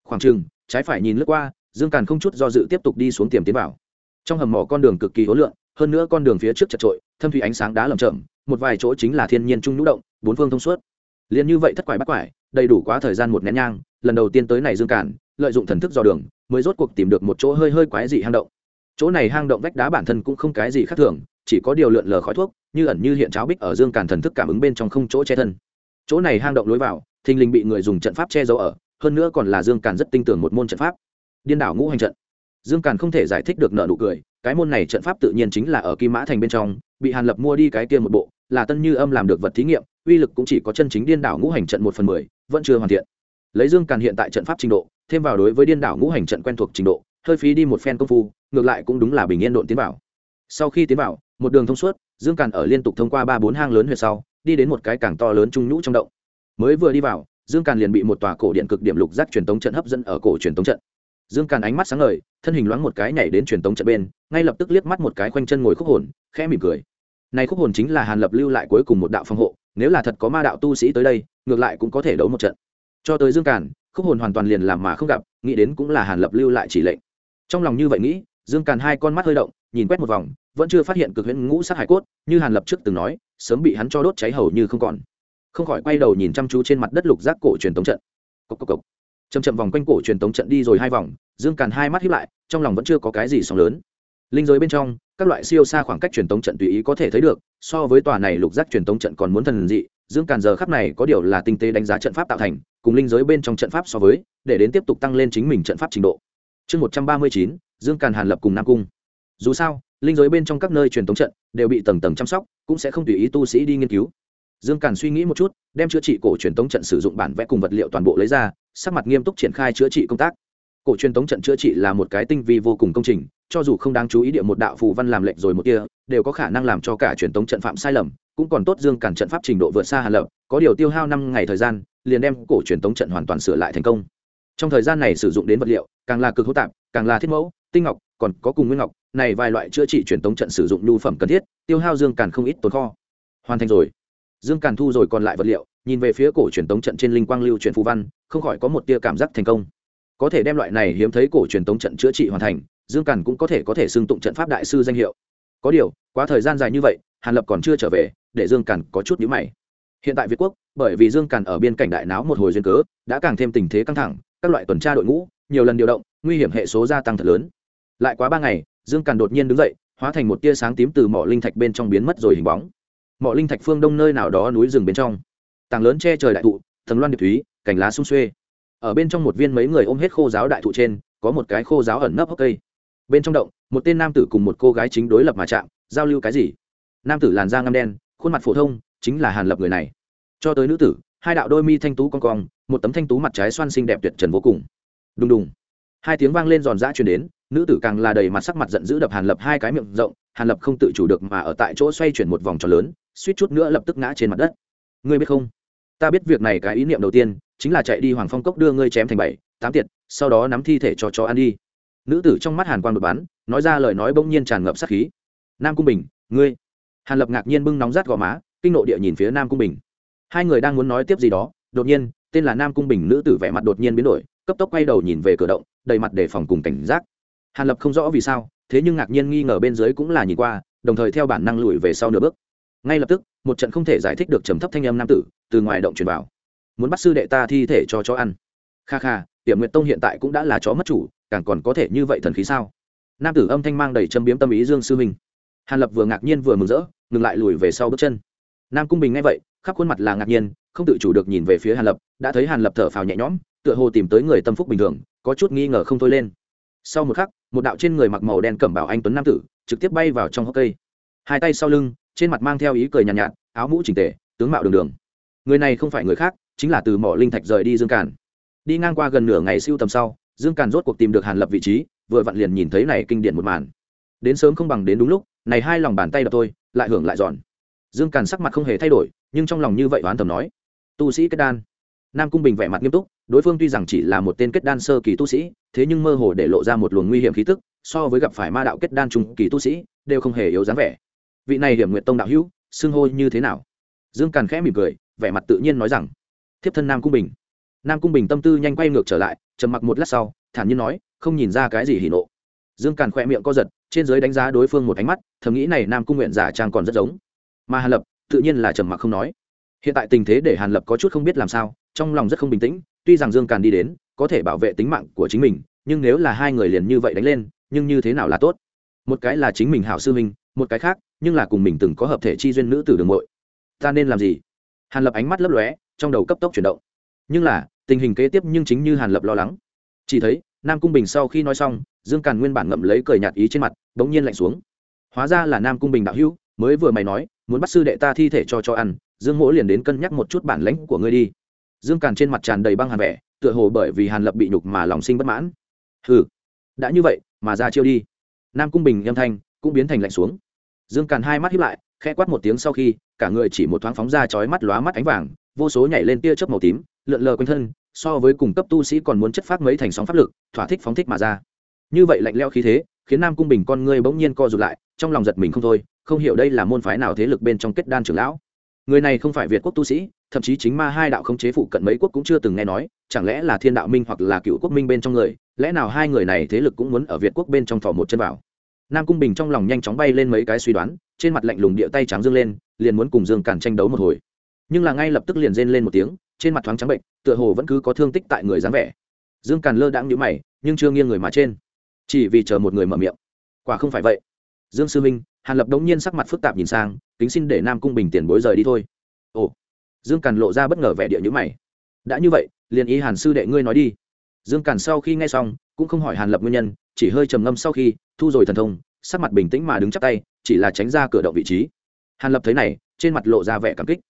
Khoảng chừng, trái phải nhìn lướt qua, dương càn không chút do dự tiếp tục đi xuống tiềm tiến vào. Trong hầm mỏ con đường cực kỳ hối lượng hơn nữa con đường phía trước chật trội, thâm thủy ánh sáng đá lầm chậm một vài chỗ chính là thiên nhiên trung nhũ động, bốn phương thông suốt. Liền như vậy thất quải bắt quải, đầy đủ quá thời gian một nén nhang lần đầu tiên tới này dương càn lợi dụng thần thức dò đường, mới rốt cuộc tìm được một chỗ hơi hơi quái dị hang động. Chỗ này hang động vách đá bản thân cũng không cái gì khác thường, chỉ có điều lượn lờ khói thuốc, như ẩn như hiện cháo bích ở dương càn thần thức cảm ứng bên trong không chỗ che thân. Chỗ này hang động lối vào, thình lình bị người dùng trận pháp che giấu ở, hơn nữa còn là dương càn rất tin tưởng một môn trận pháp. Điên đảo ngũ hành trận. Dương càn không thể giải thích được nợ nụ cười, cái môn này trận pháp tự nhiên chính là ở kim mã thành bên trong, bị hàn lập mua đi cái kia một bộ, là tân như âm làm được vật thí nghiệm, uy lực cũng chỉ có chân chính điên đảo ngũ hành trận một phần mười, vẫn chưa hoàn thiện lấy dương càn hiện tại trận pháp trình độ, thêm vào đối với điên đảo ngũ hành trận quen thuộc trình độ, hơi phí đi một phen công phu, ngược lại cũng đúng là bình yên độn tiến vào. Sau khi tiến vào, một đường thông suốt, dương càn ở liên tục thông qua ba bốn hang lớn huyệt sau, đi đến một cái càng to lớn trung nhũ trong động. Mới vừa đi vào, dương càn liền bị một tòa cổ điện cực điểm lục giác truyền tống trận hấp dẫn ở cổ truyền tống trận. Dương càn ánh mắt sáng ngời, thân hình loáng một cái nhảy đến truyền tống trận bên, ngay lập tức liếc mắt một cái khoanh chân ngồi khúc hồn, khẽ mỉm cười. Này khúc hồn chính là hàn lập lưu lại cuối cùng một đạo phòng hộ, nếu là thật có ma đạo tu sĩ tới đây, ngược lại cũng có thể đấu một trận cho tới dương càn, khúc hồn hoàn toàn liền làm mà không gặp, nghĩ đến cũng là hàn lập lưu lại chỉ lệnh. Trong lòng như vậy nghĩ, dương càn hai con mắt hơi động, nhìn quét một vòng, vẫn chưa phát hiện cực huyễn ngũ sát hải cốt, như hàn lập trước từng nói, sớm bị hắn cho đốt cháy hầu như không còn. Không khỏi quay đầu nhìn chăm chú trên mặt đất lục giác cổ truyền tống trận. Cốc cốc cốc. chầm chậm vòng quanh cổ truyền tống trận đi rồi hai vòng, dương càn hai mắt hiếp lại, trong lòng vẫn chưa có cái gì sóng lớn. Linh giới bên trong, các loại siêu xa khoảng cách truyền tống trận tùy ý có thể thấy được, so với tòa này lục giác truyền tống trận còn muốn thần dị dương càn giờ khắp này có điều là tinh tế đánh giá trận pháp tạo thành, cùng linh giới bên trong trận pháp so với, để đến tiếp tục tăng lên chính mình trận pháp trình độ. Chương một trăm ba mươi chín, dương càn hàn lập cùng nam cung. Dù sao, linh giới bên trong các nơi truyền thống trận đều bị tầng tầng chăm sóc, cũng sẽ không tùy ý tu sĩ đi nghiên cứu. Dương càn suy nghĩ một chút, đem chữa trị cổ truyền thống trận sử dụng bản vẽ cùng vật liệu toàn bộ lấy ra, sắc mặt nghiêm túc triển khai chữa trị công tác. Cổ truyền thống trận chữa trị là một cái tinh vi vô cùng công trình, cho dù không đáng chú ý địa một đạo phù văn làm lệnh rồi một kia đều có khả năng làm cho cả truyền tống trận phạm sai lầm, cũng còn tốt dương cản trận pháp trình độ vượt xa hàn lập, có điều tiêu hao năm ngày thời gian, liền đem cổ truyền tống trận hoàn toàn sửa lại thành công. Trong thời gian này sử dụng đến vật liệu, càng là cực hỗ tạp, càng là thiết mẫu, tinh ngọc, còn có cùng nguyên ngọc, này vài loại chữa trị truyền tống trận sử dụng nhu phẩm cần thiết, tiêu hao dương càn không ít tồn kho. Hoàn thành rồi. Dương càn thu rồi còn lại vật liệu, nhìn về phía cổ truyền tống trận trên linh quang lưu truyền phù văn, không khỏi có một tia cảm giác thành công. Có thể đem loại này hiếm thấy cổ truyền tống trận chữa trị hoàn thành, dương càn cũng có thể có thể xưng tụng trận pháp đại sư danh hiệu có điều, quá thời gian dài như vậy, hàn lập còn chưa trở về, để dương càn có chút nhữ mày. Hiện tại việt quốc, bởi vì dương càn ở biên cảnh đại náo một hồi duyên cớ, đã càng thêm tình thế căng thẳng, các loại tuần tra đội ngũ, nhiều lần điều động, nguy hiểm hệ số gia tăng thật lớn. Lại quá ba ngày, dương càn đột nhiên đứng dậy, hóa thành một tia sáng tím từ mỏ linh thạch bên trong biến mất rồi hình bóng. Mỏ linh thạch phương đông nơi nào đó núi rừng bên trong. Tàng lớn che trời đại thụ, thần loan điệp thúy, cành lá sung xuê. Ở bên trong một viên mấy người ôm hết khô giáo đại thụ trên, có một cái khô giáo ẩn nấp hốc cây bên trong động, một tên nam tử cùng một cô gái chính đối lập mà chạm, giao lưu cái gì? Nam tử làn da ngăm đen, khuôn mặt phổ thông, chính là hàn lập người này. Cho tới nữ tử, hai đạo đôi mi thanh tú con cong, một tấm thanh tú mặt trái xoan xinh đẹp tuyệt trần vô cùng. Đùng đùng. Hai tiếng vang lên giòn giã truyền đến, nữ tử càng là đầy mặt sắc mặt giận dữ đập hàn lập hai cái miệng rộng, hàn lập không tự chủ được mà ở tại chỗ xoay chuyển một vòng tròn lớn, suýt chút nữa lập tức ngã trên mặt đất. Ngươi biết không? Ta biết việc này cái ý niệm đầu tiên, chính là chạy đi hoàng phong cốc đưa ngươi chém thành bảy, tám tiệt, sau đó nắm thi thể cho chó ăn đi nữ tử trong mắt hàn quang đột bắn, nói ra lời nói bỗng nhiên tràn ngập sát khí. Nam cung bình, ngươi. Hàn lập ngạc nhiên bưng nóng rát gò má, kinh nộ địa nhìn phía nam cung bình. Hai người đang muốn nói tiếp gì đó, đột nhiên, tên là nam cung bình nữ tử vẻ mặt đột nhiên biến đổi, cấp tốc quay đầu nhìn về cửa động, đầy mặt đề phòng cùng cảnh giác. Hàn lập không rõ vì sao, thế nhưng ngạc nhiên nghi ngờ bên dưới cũng là nhìn qua, đồng thời theo bản năng lùi về sau nửa bước. Ngay lập tức, một trận không thể giải thích được trầm thấp thanh âm nam tử từ ngoài động truyền vào. Muốn bắt sư đệ ta thi thể cho chó ăn. Kha kha tiệm nguyệt tông hiện tại cũng đã là chó mất chủ càng còn có thể như vậy thần khí sao? Nam tử âm thanh mang đầy châm biếm tâm ý dương sư minh. Hàn lập vừa ngạc nhiên vừa mừng rỡ ngừng lại lùi về sau bước chân. Nam cung bình nghe vậy khắp khuôn mặt là ngạc nhiên không tự chủ được nhìn về phía hàn lập đã thấy hàn lập thở phào nhẹ nhõm tựa hồ tìm tới người tâm phúc bình thường có chút nghi ngờ không thôi lên. Sau một khắc một đạo trên người mặc màu đen cẩm bảo anh tuấn nam tử trực tiếp bay vào trong hốc cây. Hai tay sau lưng trên mặt mang theo ý cười nhàn nhạt, nhạt áo mũ chỉnh tề tướng mạo đường đường. Người này không phải người khác chính là từ mỏ linh thạch rời đi dương càn đi ngang qua gần nửa ngày siêu tầm sau, dương càn rốt cuộc tìm được hàn lập vị trí, vừa vặn liền nhìn thấy này kinh điển một màn. Đến sớm không bằng đến đúng lúc, này hai lòng bàn tay đập tôi lại hưởng lại giòn. Dương càn sắc mặt không hề thay đổi, nhưng trong lòng như vậy oán thầm nói, tu sĩ kết đan. Nam cung bình vẻ mặt nghiêm túc, đối phương tuy rằng chỉ là một tên kết đan sơ kỳ tu sĩ, thế nhưng mơ hồ để lộ ra một luồng nguy hiểm khí tức, so với gặp phải ma đạo kết đan trung kỳ tu sĩ, đều không hề yếu dáng vẻ. Vị này hiểm nguyện tông đạo hữu, xưng hô như thế nào? Dương càn khẽ mỉm cười, vẻ mặt tự nhiên nói rằng, thiếp thân nam cung bình nam cung bình tâm tư nhanh quay ngược trở lại trầm mặc một lát sau thản nhiên nói không nhìn ra cái gì hỉ nộ dương càn khỏe miệng co giật trên giới đánh giá đối phương một ánh mắt thầm nghĩ này nam cung nguyện giả trang còn rất giống mà hàn lập tự nhiên là trầm mặc không nói hiện tại tình thế để hàn lập có chút không biết làm sao trong lòng rất không bình tĩnh tuy rằng dương càn đi đến có thể bảo vệ tính mạng của chính mình nhưng nếu là hai người liền như vậy đánh lên nhưng như thế nào là tốt một cái là chính mình hảo sư minh một cái khác nhưng là cùng mình từng có hợp thể chi duyên nữ tử đường muội, ta nên làm gì hàn lập ánh mắt lấp lóe trong đầu cấp tốc chuyển động nhưng là, tình hình kế tiếp nhưng chính như hàn lập lo lắng. Chỉ thấy, nam cung bình sau khi nói xong, dương càn nguyên bản ngậm lấy cười nhạt ý trên mặt đ ố n g nhiên lạnh xuống. Hóa ra là nam cung bình đạo hữu, mới vừa mày nói, muốn bắt sư đệ ta thi thể cho cho ăn, dương mỗ liền đến cân nhắc một chút bản lãnh của ngươi đi. Dương càn trên mặt tràn đầy băng hàn vẻ, tựa hồ bởi vì hàn lập bị nhục mà lòng sinh bất mãn. Hừ, đã như vậy, mà ra chiêu đi. Nam cung bình âm thanh cũng biến thành lạnh xuống. Dương càn hai mắt hiếp lại, khẽ quát một tiếng sau khi, cả người chỉ một thoáng phóng ra chói mắt lóa mắt ánh vàng, vô số nhảy lên tia chớp màu tím lượn lờ quanh thân, so với cùng cấp tu sĩ còn muốn chất phát mấy thành sóng pháp lực, thỏa thích phóng thích mà ra. Như vậy lạnh leo khí thế, khiến nam cung bình con ngươi bỗng nhiên co rụt lại, trong lòng giật mình không thôi, không hiểu đây là môn phái nào thế lực bên trong kết đan trưởng lão. Người này không phải việt quốc tu sĩ, thậm chí chính ma hai đạo không chế phụ cận mấy quốc cũng chưa từng nghe nói, chẳng lẽ là thiên đạo minh hoặc là cựu quốc minh bên trong người, lẽ nào hai người này thế lực cũng muốn ở việt quốc bên trong thỏ một chân vào? Nam cung bình trong lòng nhanh chóng bay lên mấy cái suy đoán, trên mặt lạnh lùng địa tay trắng dương lên, liền muốn cùng dương càn tranh đấu một hồi. Nhưng là ngay lập tức liền rên lên một tiếng trên mặt thoáng trắng bệnh, tựa hồ vẫn cứ có thương tích tại người dáng vẻ. Dương càn lơ đãng nhíu mày, nhưng chưa nghiêng người mà trên. Chỉ vì chờ một người mở miệng. Quả không phải vậy. Dương sư minh, hàn lập đống nhiên sắc mặt phức tạp nhìn sang tính xin để nam cung bình tiền bối rời đi thôi. Ồ. Dương càn lộ ra bất ngờ vẻ địa nhữ mày. Đã như vậy, liền ý hàn sư đệ ngươi nói đi. Dương càn sau khi nghe xong, cũng không hỏi hàn lập nguyên nhân, chỉ hơi trầm ngâm sau khi, thu rồi thần thông, sắc mặt bình tĩnh mà đứng chắc tay, chỉ là tránh ra cửa động vị trí. Hàn lập thấy này, trên mặt lộ ra vẻ cảm kích.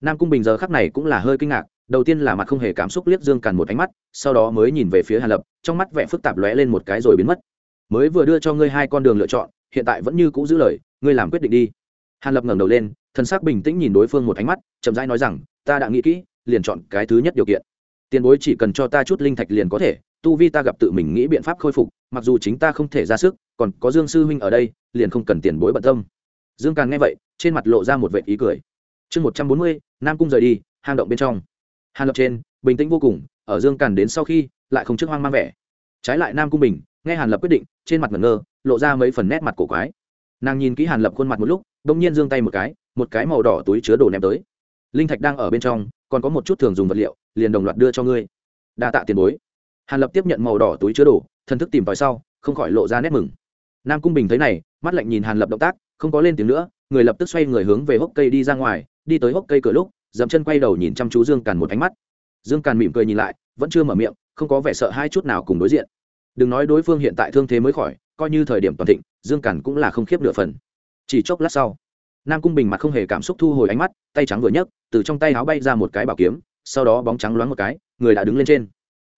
Nam cung bình giờ khắc này cũng là hơi kinh ngạc đầu tiên là mặt không hề cảm xúc liếc dương càn một ánh mắt, sau đó mới nhìn về phía hàn lập, trong mắt vẻ phức tạp lóe lên một cái rồi biến mất. Mới vừa đưa cho ngươi hai con đường lựa chọn, hiện tại vẫn như cũ giữ lời, ngươi làm quyết định đi. Hàn lập ngẩng đầu lên thân sắc bình tĩnh nhìn đối phương một ánh mắt, chậm rãi nói rằng, ta đã nghĩ kỹ, liền chọn cái thứ nhất điều kiện. Tiền bối chỉ cần cho ta chút linh thạch liền có thể, tu vi ta gặp tự mình nghĩ biện pháp khôi phục, mặc dù chính ta không thể ra sức, còn có dương sư huynh ở đây, liền không cần tiền bối bận tâm. Dương càn nghe vậy, trên mặt lộ ra một vệ ý cười. Chương một trăm bốn mươi, nam cung rời đi, hang động bên trong hàn lập trên, bình tĩnh vô cùng, ở dương càn đến sau khi, lại không trước hoang mang vẻ. Trái lại nam cung bình, nghe hàn lập quyết định, trên mặt ngẩn ngơ, lộ ra mấy phần nét mặt cổ quái. Nàng nhìn kỹ hàn lập khuôn mặt một lúc, bỗng nhiên giương tay một cái một cái màu đỏ túi chứa đồ ném tới. Linh thạch đang ở bên trong, còn có một chút thường dùng vật liệu, liền đồng loạt đưa cho ngươi. Đa tạ tiền bối. Hàn lập tiếp nhận màu đỏ túi chứa đồ thân thức tìm tòi sau, không khỏi lộ ra nét mừng. Nam cung bình thấy này, mắt lạnh nhìn hàn lập động tác, không có lên tiếng nữa, người lập tức xoay người hướng về hốc cây đi ra ngoài, đi tới hốc cây cửa lúc dậm chân quay đầu nhìn chăm chú dương càn một ánh mắt. Dương càn mỉm cười nhìn lại, vẫn chưa mở miệng, không có vẻ sợ hai chút nào cùng đối diện. Đừng nói đối phương hiện tại thương thế mới khỏi, coi như thời điểm toàn thịnh, dương càn cũng là không khiếp nửa phần. Chỉ chốc lát sau, nam cung bình mặt không hề cảm xúc thu hồi ánh mắt, tay trắng vừa nhấc, từ trong tay áo bay ra một cái bảo kiếm, sau đó bóng trắng loáng một cái, người đã đứng lên trên.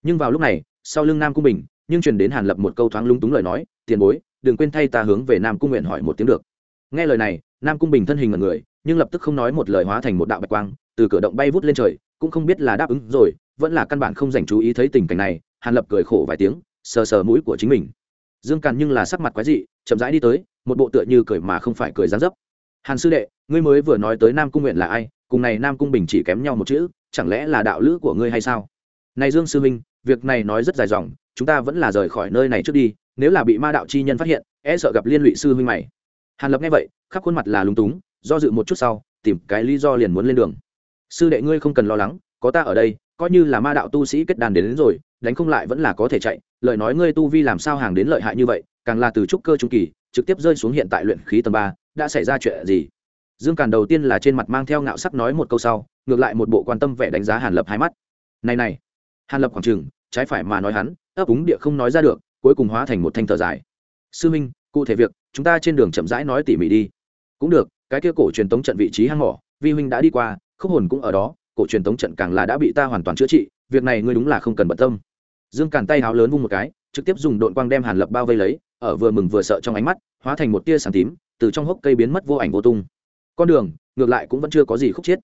Nhưng vào lúc này, sau lưng nam cung bình, nhưng truyền đến hàn lập một câu thoáng lung túng lời nói, tiền bối, đừng quên thay ta hướng về nam cung nguyện hỏi một tiếng được. Nghe lời này, nam cung bình thân hình mật người, nhưng lập tức không nói một lời hóa thành một đạo bạch quang từ cửa động bay vút lên trời, cũng không biết là đáp ứng rồi, vẫn là căn bản không dành chú ý thấy tình cảnh này, hàn lập cười khổ vài tiếng, sờ sờ mũi của chính mình. Dương càn nhưng là sắc mặt quái dị, chậm rãi đi tới, một bộ tựa như cười mà không phải cười dán dấp. Hàn sư đệ, ngươi mới vừa nói tới nam cung nguyện là ai, cùng này nam cung bình chỉ kém nhau một chữ, chẳng lẽ là đạo lữ của ngươi hay sao? Này dương sư minh việc này nói rất dài dòng, chúng ta vẫn là rời khỏi nơi này trước đi, nếu là bị ma đạo chi nhân phát hiện e sợ gặp liên lụy sư huynh mày. Hàn lập nghe vậy, khắp khuôn mặt là lúng túng, do dự một chút sau, tìm cái lý do liền muốn lên đường sư đệ ngươi không cần lo lắng có ta ở đây coi như là ma đạo tu sĩ kết đàn đến, đến rồi đánh không lại vẫn là có thể chạy. Lời nói ngươi tu vi làm sao hàng đến lợi hại như vậy càng là từ trúc cơ trung kỳ trực tiếp rơi xuống hiện tại luyện khí tầng ba đã xảy ra chuyện gì? Dương càn đầu tiên là trên mặt mang theo ngạo sắc nói một câu sau ngược lại một bộ quan tâm vẻ đánh giá hàn lập hai mắt. Này này hàn lập khoảng trừng trái phải mà nói hắn ấp úng địa không nói ra được cuối cùng hóa thành một thanh thở dài. Sư minh cụ thể việc chúng ta trên đường chậm rãi nói tỉ mỉ đi. Cũng được cái kia cổ truyền tống trận vị trí hang mỏ vi huynh đã đi qua khúc hồn cũng ở đó, cổ truyền tống trận càng là đã bị ta hoàn toàn chữa trị, việc này ngươi đúng là không cần bận tâm. Dương càn tay háo lớn vung một cái, trực tiếp dùng đội quang đem hàn lập bao vây lấy, ở vừa mừng vừa sợ trong ánh mắt, hóa thành một tia sáng tím, từ trong hốc cây biến mất vô ảnh vô tung. Con đường, ngược lại cũng vẫn chưa có gì khúc chiết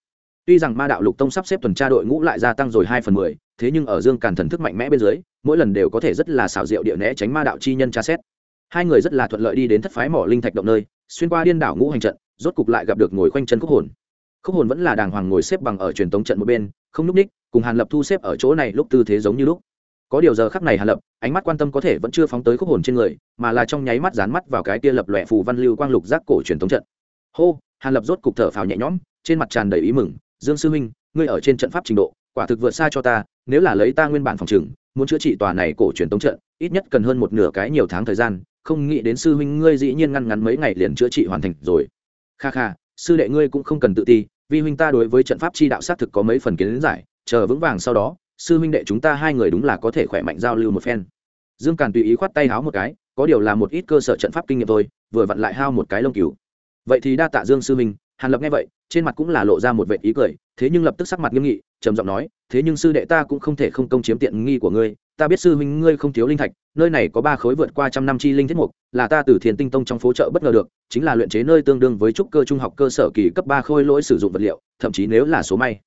tuy rằng ma đạo lục tông sắp xếp tuần tra đội ngũ lại gia tăng rồi hai phần mười, thế nhưng ở dương càn thần thức mạnh mẽ bên dưới, mỗi lần đều có thể rất là xảo diệu địa né tránh ma đạo chi nhân tra xét. Hai người rất là thuận lợi đi đến thất phái mỏ linh thạch động nơi, xuyên qua điên đảo ngũ hành trận, rốt cục lại gặp được ngồi khoanh chân khúc hồn khúc hồn vẫn là đàng hoàng ngồi xếp bằng ở truyền tống trận một bên, không n ú c ních, cùng hàn lập thu xếp ở chỗ này lúc tư thế giống như lúc. Có điều giờ khắc này hàn lập, ánh mắt quan tâm có thể vẫn chưa phóng tới khúc hồn trên người, mà là trong nháy mắt dán mắt vào cái tia lập lòe phù văn lưu quang lục giác cổ truyền tống trận. Hô, hàn lập rốt cục thở phào nhẹ nhõm, trên mặt tràn đầy ý mừng, dương sư huynh, ngươi ở trên trận pháp trình độ, quả thực vượt xa cho ta, nếu là lấy ta nguyên bản phòng trừng muốn chữa trị tòa này cổ truyền tống trận, ít nhất cần hơn một nửa cái nhiều tháng thời gian, không nghĩ đến sư huynh ngươi dĩ nhiên ngăn ngắn mấy ngày liền chữa trị hoàn thành rồi. Kha kha sư đệ ngươi cũng không cần tự ti vì huynh ta đối với trận pháp chi đạo xác thực có mấy phần kiến giải, chờ vững vàng sau đó, sư huynh đệ chúng ta hai người đúng là có thể khỏe mạnh giao lưu một phen. Dương càn tùy ý khoát tay háo một cái, có điều là một ít cơ sở trận pháp kinh nghiệm thôi, vừa vặn lại hao một cái lông cứu vậy thì đa tạ dương sư huynh, hàn lập nghe vậy, trên mặt cũng là lộ ra một vệ ý cười, thế nhưng lập tức sắc mặt nghiêm nghị, trầm giọng nói, thế nhưng sư đệ ta cũng không thể không công chiếm tiện nghi của ngươi ta biết sư huynh ngươi không thiếu linh thạch, nơi này có ba khối vượt qua trăm năm chi linh thiết mục, là ta từ thiền tinh tông trong phố chợ bất ngờ được, chính là luyện chế nơi tương đương với trúc cơ trung học cơ sở kỳ cấp ba khôi lỗi sử dụng vật liệu, thậm chí nếu là số may.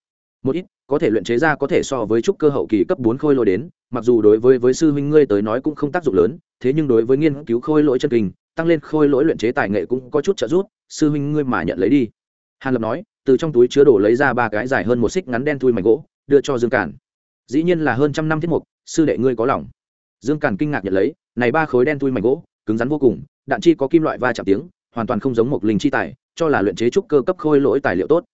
Một ít, có thể luyện chế ra có thể so với trúc cơ hậu kỳ cấp bốn khôi lỗi đến, mặc dù đối với với sư huynh ngươi tới nói cũng không tác dụng lớn, thế nhưng đối với nghiên cứu khôi lỗi chân kinh, tăng lên khôi lỗi luyện chế tài nghệ cũng có chút trợ giúp, sư huynh ngươi mà nhận lấy đi. Hàn lập nói, từ trong túi chứa đồ lấy ra ba cái dài hơn một xích ngắn đen thui mảnh gỗ, đưa cho dương cản dĩ nhiên là hơn trăm năm thiết mục, sư đệ ngươi có lòng. Dương càn kinh ngạc nhận lấy, này ba khối đen thui mảnh gỗ, cứng rắn vô cùng, đạn chi có kim loại va chạm tiếng, hoàn toàn không giống một linh chi tài, cho là luyện chế trúc cơ cấp khôi lỗi tài liệu tốt.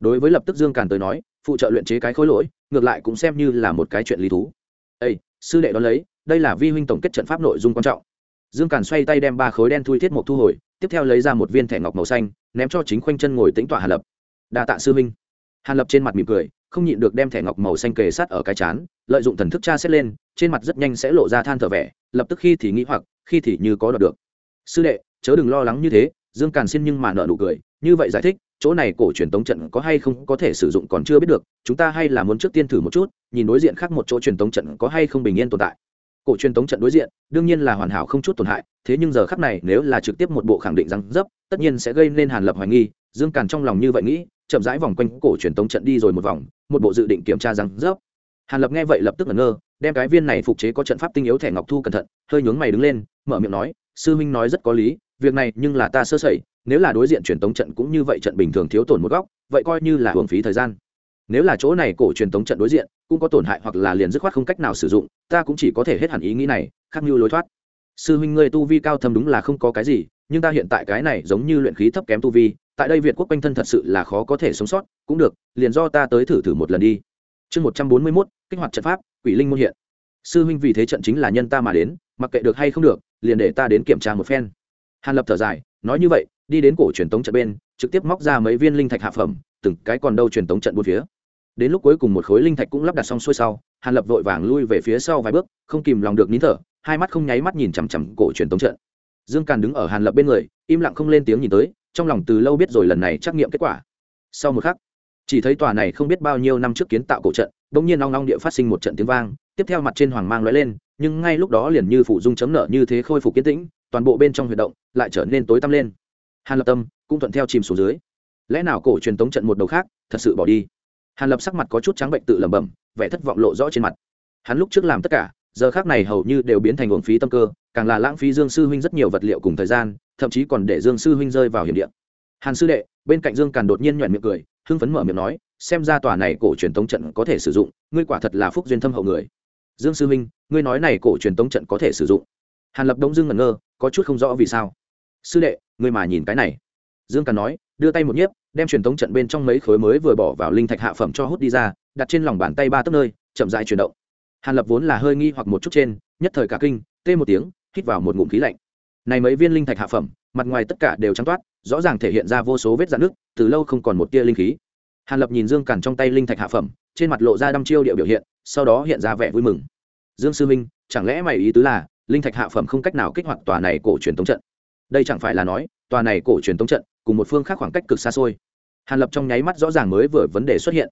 Đối với lập tức dương càn tới nói, phụ trợ luyện chế cái khối lỗi, ngược lại cũng xem như là một cái chuyện lý thú. Ây sư đệ đón lấy, đây là vi huynh tổng kết trận pháp nội dung quan trọng. Dương càn xoay tay đem ba khối đen thui thiết mục thu hồi, tiếp theo lấy ra một viên thẻ ngọc màu xanh, ném cho chính khoanh chân ngồi tính tọa hàn lập. Đa tạ sư huynh. Hàn lập trên mặt mỉm cười không nhịn được đem thẻ ngọc màu xanh kề sát ở cái chán, lợi dụng thần thức tra xét lên, trên mặt rất nhanh sẽ lộ ra than thở vẻ, lập tức khi thì nghĩ hoặc, khi thì như có đoạt được. Sư đệ, chớ đừng lo lắng như thế, dương càn xin nhưng mà nợ nụ cười, như vậy giải thích, chỗ này cổ truyền tống trận có hay không có thể sử dụng còn chưa biết được, chúng ta hay là muốn trước tiên thử một chút, nhìn đối diện khác một chỗ truyền tống trận có hay không bình yên tồn tại. Cổ truyền tống trận đối diện, đương nhiên là hoàn hảo không chút tổn hại, thế nhưng giờ khắc này nếu là trực tiếp một bộ khẳng định rằng dấp, tất nhiên sẽ gây nên hàn lập hoài nghi, dương càn trong lòng như vậy nghĩ chậm rãi vòng quanh cổ truyền tống trận đi rồi một vòng, một bộ dự định kiểm tra răng rớp. hàn lập nghe vậy lập tức ngẩn ngơ, đem cái viên này phục chế có trận pháp tinh yếu thẻ ngọc thu cẩn thận, hơi nhướng mày đứng lên, mở miệng nói, sư minh nói rất có lý, việc này nhưng là ta sơ sẩy, nếu là đối diện truyền tống trận cũng như vậy trận bình thường thiếu tổn một góc, vậy coi như là hưởng phí thời gian nếu là chỗ này cổ truyền tống trận đối diện, cũng có tổn hại hoặc là liền dứt khoát không cách nào sử dụng, ta cũng chỉ có thể hết hẳn ý nghĩ này, khắc như lối thoát sư huynh ngươi tu vi cao thâm đúng là không có cái gì, nhưng ta hiện tại cái này giống như luyện khí thấp kém tu vi tại đây việt quốc quanh thân thật sự là khó có thể sống sót, cũng được, liền do ta tới thử thử một lần đi. Chương một trăm bốn mươi mốt, kích hoạt trận pháp, quỷ linh môn hiện. Sư huynh vì thế trận chính là nhân ta mà đến, mặc kệ được hay không được, liền để ta đến kiểm tra một phen. Hàn lập thở dài, nói như vậy, đi đến cổ truyền tống trận bên, trực tiếp móc ra mấy viên linh thạch hạ phẩm, từng cái còn đâu truyền tống trận bốn phía. Đến lúc cuối cùng một khối linh thạch cũng lắp đặt xong xuôi sau, hàn lập vội vàng lui về phía sau vài bước, không kìm lòng được nín thở, hai mắt không nháy mắt nhìn chằm chằm cổ truyền tống trận. Dương càn đứng ở hàn lập bên người, im lặng không lên tiếng nhìn tới trong lòng từ lâu biết rồi lần này trắc nghiệm kết quả. Sau một khắc, chỉ thấy tòa này không biết bao nhiêu năm trước kiến tạo cổ trận bỗng nhiên long long địa phát sinh một trận tiếng vang, tiếp theo mặt trên hoàng mang lóe lên, nhưng ngay lúc đó liền như phụ dung chấm nợ như thế khôi phục kiến tĩnh, toàn bộ bên trong huy động lại trở nên tối tăm lên. Hàn lập tâm cũng thuận theo chìm xuống dưới. Lẽ nào cổ truyền tống trận một đầu khác, thật sự bỏ đi? Hàn lập sắc mặt có chút trắng bệnh tự lẩm bẩm, vẻ thất vọng lộ rõ trên mặt. Hắn lúc trước làm tất cả, giờ khác này hầu như đều biến thành uổng phí tâm cơ, càng là lãng phí dương sư huynh rất nhiều vật liệu cùng thời gian thậm chí còn để dương sư huynh rơi vào hiểm địa. Hàn sư đệ, bên cạnh dương càn đột nhiên nhọn miệng cười, hưng phấn mở miệng nói, xem ra tòa này cổ truyền tống trận có thể sử dụng, ngươi quả thật là phúc duyên thâm hậu người. Dương sư huynh, ngươi nói này cổ truyền tống trận có thể sử dụng. Hàn lập đông dương ngẩn ngơ, có chút không rõ vì sao. Sư đệ, ngươi mà nhìn cái này. Dương càn nói, đưa tay một nhiếp, đem truyền tống trận bên trong mấy khối mới vừa bỏ vào linh thạch hạ phẩm cho hút đi ra, đặt trên lòng bàn tay ba tấc nơi, chậm dại chuyển động. Hàn lập vốn là hơi nghi hoặc một chút trên, nhất thời cả kinh, tê một tiếng, hít vào một ngụm khí lạnh này mấy viên linh thạch hạ phẩm, mặt ngoài tất cả đều trắng toát, rõ ràng thể hiện ra vô số vết dạn nước từ lâu không còn một tia linh khí. Hàn lập nhìn dương càn trong tay linh thạch hạ phẩm, trên mặt lộ ra đăm chiêu điệu biểu hiện, sau đó hiện ra vẻ vui mừng. Dương sư minh, chẳng lẽ mày ý tứ là, linh thạch hạ phẩm không cách nào kích hoạt tòa này cổ truyền tống trận? Đây chẳng phải là nói, tòa này cổ truyền tống trận, cùng một phương khác khoảng cách cực xa xôi. Hàn lập trong nháy mắt rõ ràng mới vừa vấn đề xuất hiện.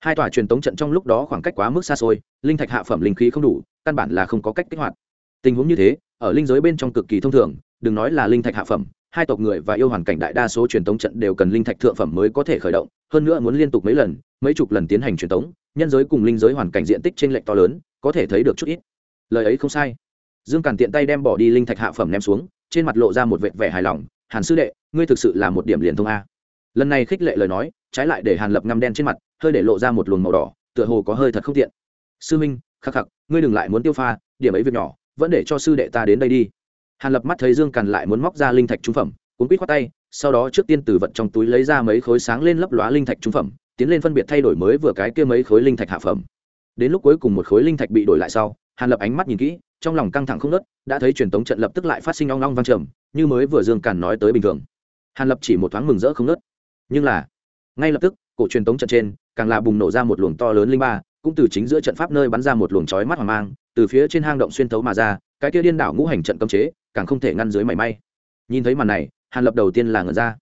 Hai tòa truyền tống trận trong lúc đó khoảng cách quá mức xa xôi, linh thạch hạ phẩm linh khí không đủ, căn bản là không có cách kích hoạt tình huống như thế, ở linh giới bên trong cực kỳ thông thường, đừng nói là linh thạch hạ phẩm, hai tộc người và yêu hoàn cảnh đại đa số truyền tống trận đều cần linh thạch thượng phẩm mới có thể khởi động, hơn nữa muốn liên tục mấy lần, mấy chục lần tiến hành truyền tống, nhân giới cùng linh giới hoàn cảnh diện tích trên lệch to lớn, có thể thấy được chút ít. Lời ấy không sai. Dương càn tiện tay đem bỏ đi linh thạch hạ phẩm ném xuống, trên mặt lộ ra một vệt vẻ hài lòng, hàn sư đệ, ngươi thực sự là một điểm liền thông a. Lần này khích lệ lời nói, trái lại để hàn lập ngăm đen trên mặt, hơi để lộ ra một luồng màu đỏ, tựa hồ có hơi thật không tiện. Sư minh, khắc khắc, ngươi đừng lại muốn tiêu pha, điểm ấy việc nhỏ vẫn để cho sư đệ ta đến đây đi. Hàn lập mắt thấy dương càn lại muốn móc ra linh thạch trung phẩm, cuốn quýt khoát tay, sau đó trước tiên từ vật trong túi lấy ra mấy khối sáng lên lấp lóa linh thạch trung phẩm, tiến lên phân biệt thay đổi mới vừa cái kia mấy khối linh thạch hạ phẩm. Đến lúc cuối cùng một khối linh thạch bị đổi lại sau, hàn lập ánh mắt nhìn kỹ, trong lòng căng thẳng không nớt đã thấy truyền tống trận lập tức lại phát sinh ong ong vang trầm, như mới vừa dương càn nói tới bình thường. Hàn lập chỉ một thoáng mừng rỡ không nớt nhưng là, ngay lập tức, cổ truyền tống trận trên, càng là bùng nổ ra một luồng to lớn linh ba cũng từ chính giữa trận pháp nơi bắn ra một luồng chói mắt hoàng mang, từ phía trên hang động xuyên thấu mà ra, cái kia điên đảo ngũ hành trận cấm chế, càng không thể ngăn dưới mảy may. Nhìn thấy màn này, hàn lập đầu tiên là ngẩn ra.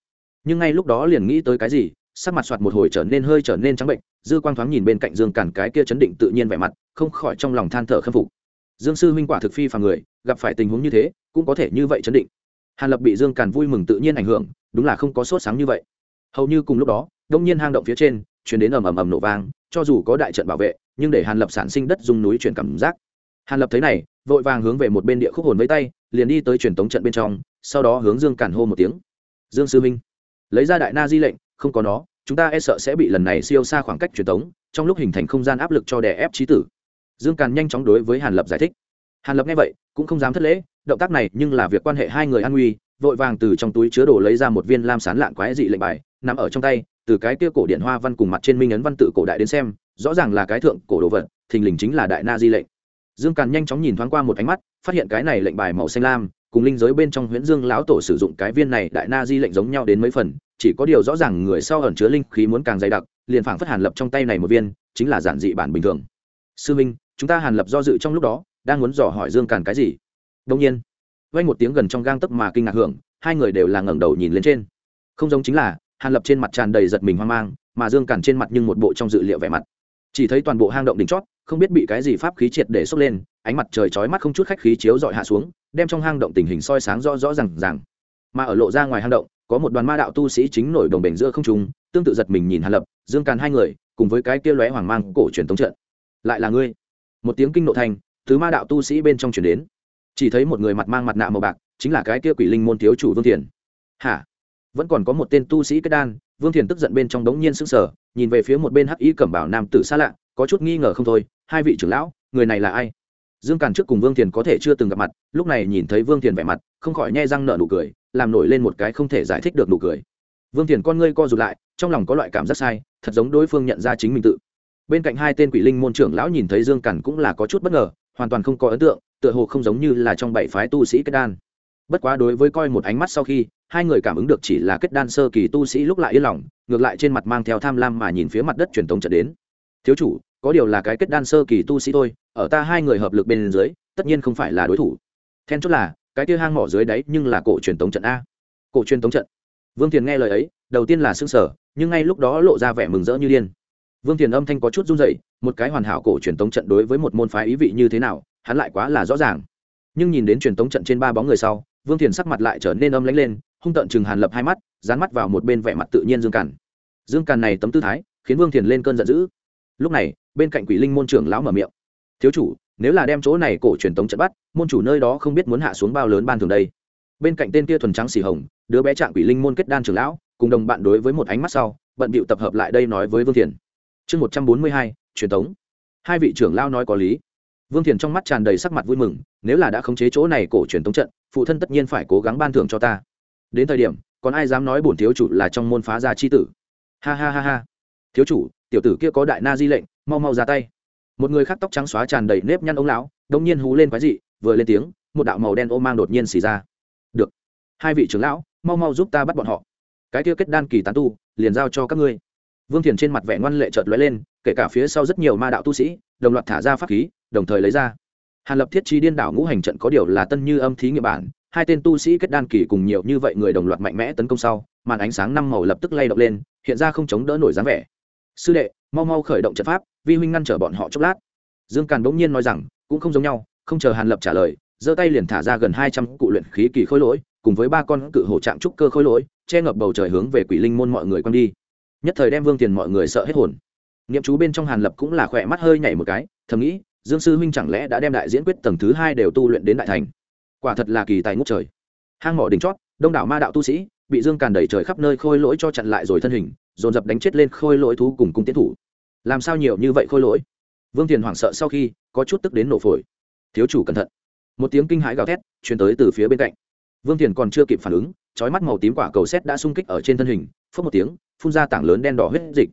Nhưng ngay lúc đó liền nghĩ tới cái gì, sắc mặt soạt một hồi trở nên hơi trở nên trắng bệnh, dư quang thoáng nhìn bên cạnh dương cản cái kia chấn định tự nhiên vẻ mặt, không khỏi trong lòng than thở khâm phục. Dương sư huynh quả thực phi phàm người, gặp phải tình huống như thế, cũng có thể như vậy chấn định. Hàn lập bị dương càn vui mừng tự nhiên ảnh hưởng, đúng là không có sốt sáng như vậy. Hầu như cùng lúc đó, đông nhiên hang động phía trên chuyển đến ầm ầm ầm nổ vang cho dù có đại trận bảo vệ, nhưng để hàn lập sản sinh đất dùng núi chuyển cảm giác. Hàn lập thấy này, vội vàng hướng về một bên địa khúc hồn với tay, liền đi tới truyền tống trận bên trong, sau đó hướng dương cản hô một tiếng. Dương sư minh lấy ra đại na di lệnh, không có nó, chúng ta e sợ sẽ bị lần này siêu xa khoảng cách truyền tống, trong lúc hình thành không gian áp lực cho đè ép trí tử. Dương càn nhanh chóng đối với hàn lập giải thích. Hàn lập nghe vậy, cũng không dám thất lễ, động tác này nhưng là việc quan hệ hai người an nguy, vội vàng từ trong túi chứa đồ lấy ra một viên lam sán lạn quái dị lệnh bài nằm ở trong tay từ cái kia cổ điện hoa văn cùng mặt trên minh ấn văn tự cổ đại đến xem, rõ ràng là cái thượng cổ đồ vật, thình lình chính là đại na di lệnh. Dương càn nhanh chóng nhìn thoáng qua một ánh mắt, phát hiện cái này lệnh bài màu xanh lam, cùng linh giới bên trong huyễn dương lão tổ sử dụng cái viên này đại na di lệnh giống nhau đến mấy phần, chỉ có điều rõ ràng người sau ẩn chứa linh khí muốn càng dày đặc, liền phảng phất hàn lập trong tay này một viên, chính là giản dị bản bình thường. Sư minh, chúng ta hàn lập do dự trong lúc đó, đang muốn dò hỏi dương càn cái gì? Đông nhiên vay một tiếng gần trong gang tấc mà kinh ngạc hưởng, hai người đều là ngẩng đầu nhìn lên trên. Không giống chính là hàn lập trên mặt tràn đầy giật mình hoang mang, mà dương càn trên mặt nhưng một bộ trong dự liệu vẻ mặt. Chỉ thấy toàn bộ hang động đỉnh chót, không biết bị cái gì pháp khí triệt để xốc lên, ánh mặt trời chói mắt không chút khách khí chiếu dọi hạ xuống, đem trong hang động tình hình soi sáng rõ rõ rằng rằng mà ở lộ ra ngoài hang động, có một đoàn ma đạo tu sĩ chính nổi đồng bể giữa không trung, tương tự giật mình nhìn hàn lập, dương càn hai người, cùng với cái kia lóe hoàng mang cổ truyền tống trận. Lại là ngươi? Một tiếng kinh nộ thành, thứ ma đạo tu sĩ bên trong truyền đến. Chỉ thấy một người mặt mang mặt nạ màu bạc, chính là cái kia quỷ linh môn thiếu chủ vương thiền. Hả? Vẫn còn có một tên tu sĩ kết đan, vương thiền tức giận bên trong đống nhiên sững sờ, nhìn về phía một bên hắc y cẩm bảo nam tử xa lạ, có chút nghi ngờ không thôi, hai vị trưởng lão, người này là ai? Dương càn trước cùng vương thiền có thể chưa từng gặp mặt, lúc này nhìn thấy vương thiền vẻ mặt, không khỏi nhai răng nợ nụ cười, làm nổi lên một cái không thể giải thích được nụ cười. Vương thiền con ngươi co rụt lại, trong lòng có loại cảm giác sai, thật giống đối phương nhận ra chính mình tự. Bên cạnh hai tên quỷ linh môn trưởng lão nhìn thấy dương càn cũng là có chút bất ngờ, hoàn toàn không có ấn tượng, tựa hồ không giống như là trong bảy phái tu sĩ kết đan bất quá đối với coi một ánh mắt sau khi, hai người cảm ứng được chỉ là kết đan sơ kỳ tu sĩ lúc lại yên lòng, ngược lại trên mặt mang theo tham lam mà nhìn phía mặt đất truyền tống trận đến. Thiếu chủ, có điều là cái kết đan sơ kỳ tu sĩ thôi, ở ta hai người hợp lực bên dưới, tất nhiên không phải là đối thủ. Then chốt là, cái kia hang mỏ dưới đáy nhưng là cổ truyền tống trận a. Cổ truyền tống trận. Vương thiền nghe lời ấy, đầu tiên là xương sở nhưng ngay lúc đó lộ ra vẻ mừng rỡ như điên. Vương thiền âm thanh có chút run dậy một cái hoàn hảo cổ truyền tống trận đối với một môn phái ý vị như thế nào, hắn lại quá là rõ ràng. Nhưng nhìn đến truyền tống trận trên ba bóng người sau vương thiền sắc mặt lại trở nên âm lánh lên, hung tợn chừng hàn lập hai mắt, dán mắt vào một bên vẻ mặt tự nhiên dương càn. Dương càn này tấm tư thái, khiến vương thiền lên cơn giận dữ. Lúc này, bên cạnh quỷ linh môn trưởng lão mở miệng. Thiếu chủ, nếu là đem chỗ này cổ truyền tống trận bắt, môn chủ nơi đó không biết muốn hạ xuống bao lớn ban thường đây. Bên cạnh tên kia thuần trắng xì hồng, đứa bé trạng quỷ linh môn kết đan trưởng lão, cùng đồng bạn đối với một ánh mắt sau, bận bịu tập hợp lại đây nói với vương thiền. Chương một trăm bốn mươi hai, truyền tống. Hai vị trưởng lao nói có lý vương thiền trong mắt tràn đầy sắc mặt vui mừng, nếu là đã khống chế chỗ này cổ truyền tống trận, phụ thân tất nhiên phải cố gắng ban thưởng cho ta. Đến thời điểm, còn ai dám nói bổn thiếu chủ là trong môn phá gia chi tử? Ha ha ha ha. Thiếu chủ, tiểu tử kia có đại na di lệnh, mau mau ra tay. Một người khác tóc trắng xóa tràn đầy nếp nhăn ông lão đông nhiên hú lên quái dị, vừa lên tiếng, một đạo màu đen ô mang đột nhiên xì ra. Được. Hai vị trưởng lão, mau mau giúp ta bắt bọn họ. Cái kia kết đan kỳ tán tu, liền giao cho các ngươi. Vương thiền trên mặt vẻ ngoan lệ chợt lóe lên, kể cả phía sau rất nhiều ma đạo tu sĩ đồng loạt thả ra pháp khí, đồng thời lấy ra. Hàn lập thiết Chi điên đảo ngũ hành trận có điều là tân như âm thí nghiệm bản, hai tên tu sĩ kết đan kỳ cùng nhiều như vậy người đồng loạt mạnh mẽ tấn công sau, màn ánh sáng năm màu lập tức lay động lên, hiện ra không chống đỡ nổi dáng vẻ. Sư đệ, mau mau khởi động trận pháp, vi huynh ngăn trở bọn họ chốc lát. Dương càn bỗng nhiên nói rằng, cũng không giống nhau, không chờ hàn lập trả lời, giơ tay liền thả ra gần hai trăm cụ luyện khí kỳ khối lỗi, cùng với ba con cự hổ trạng trúc cơ khối lỗi, che ngập bầu trời hướng về quỷ linh môn mọi người quăng đi. Nhất thời đem vương tiền mọi người sợ hết hồn nghiệm chú bên trong hàn lập cũng là khỏe mắt hơi nhảy một cái, thầm nghĩ, dương sư huynh chẳng lẽ đã đem đại diễn quyết tầng thứ hai đều tu luyện đến đại thành? Quả thật là kỳ tài ngút trời. Hang mỏ đỉnh chót, đông đảo ma đạo tu sĩ, bị dương càn đẩy trời khắp nơi khôi lỗi cho chặn lại rồi thân hình, dồn dập đánh chết lên khôi lỗi thú cùng cung tiến thủ. Làm sao nhiều như vậy khôi lỗi? Vương tiền hoảng sợ sau khi, có chút tức đến nổ phổi. Thiếu chủ cẩn thận. Một tiếng kinh hãi gào thét chuyển tới từ phía bên cạnh. Vương tiền còn chưa kịp phản ứng trói mắt màu tím quả cầu xét đã sung kích ở trên thân hình phớt một tiếng, phun ra tảng lớn đen đỏ huyết dịch.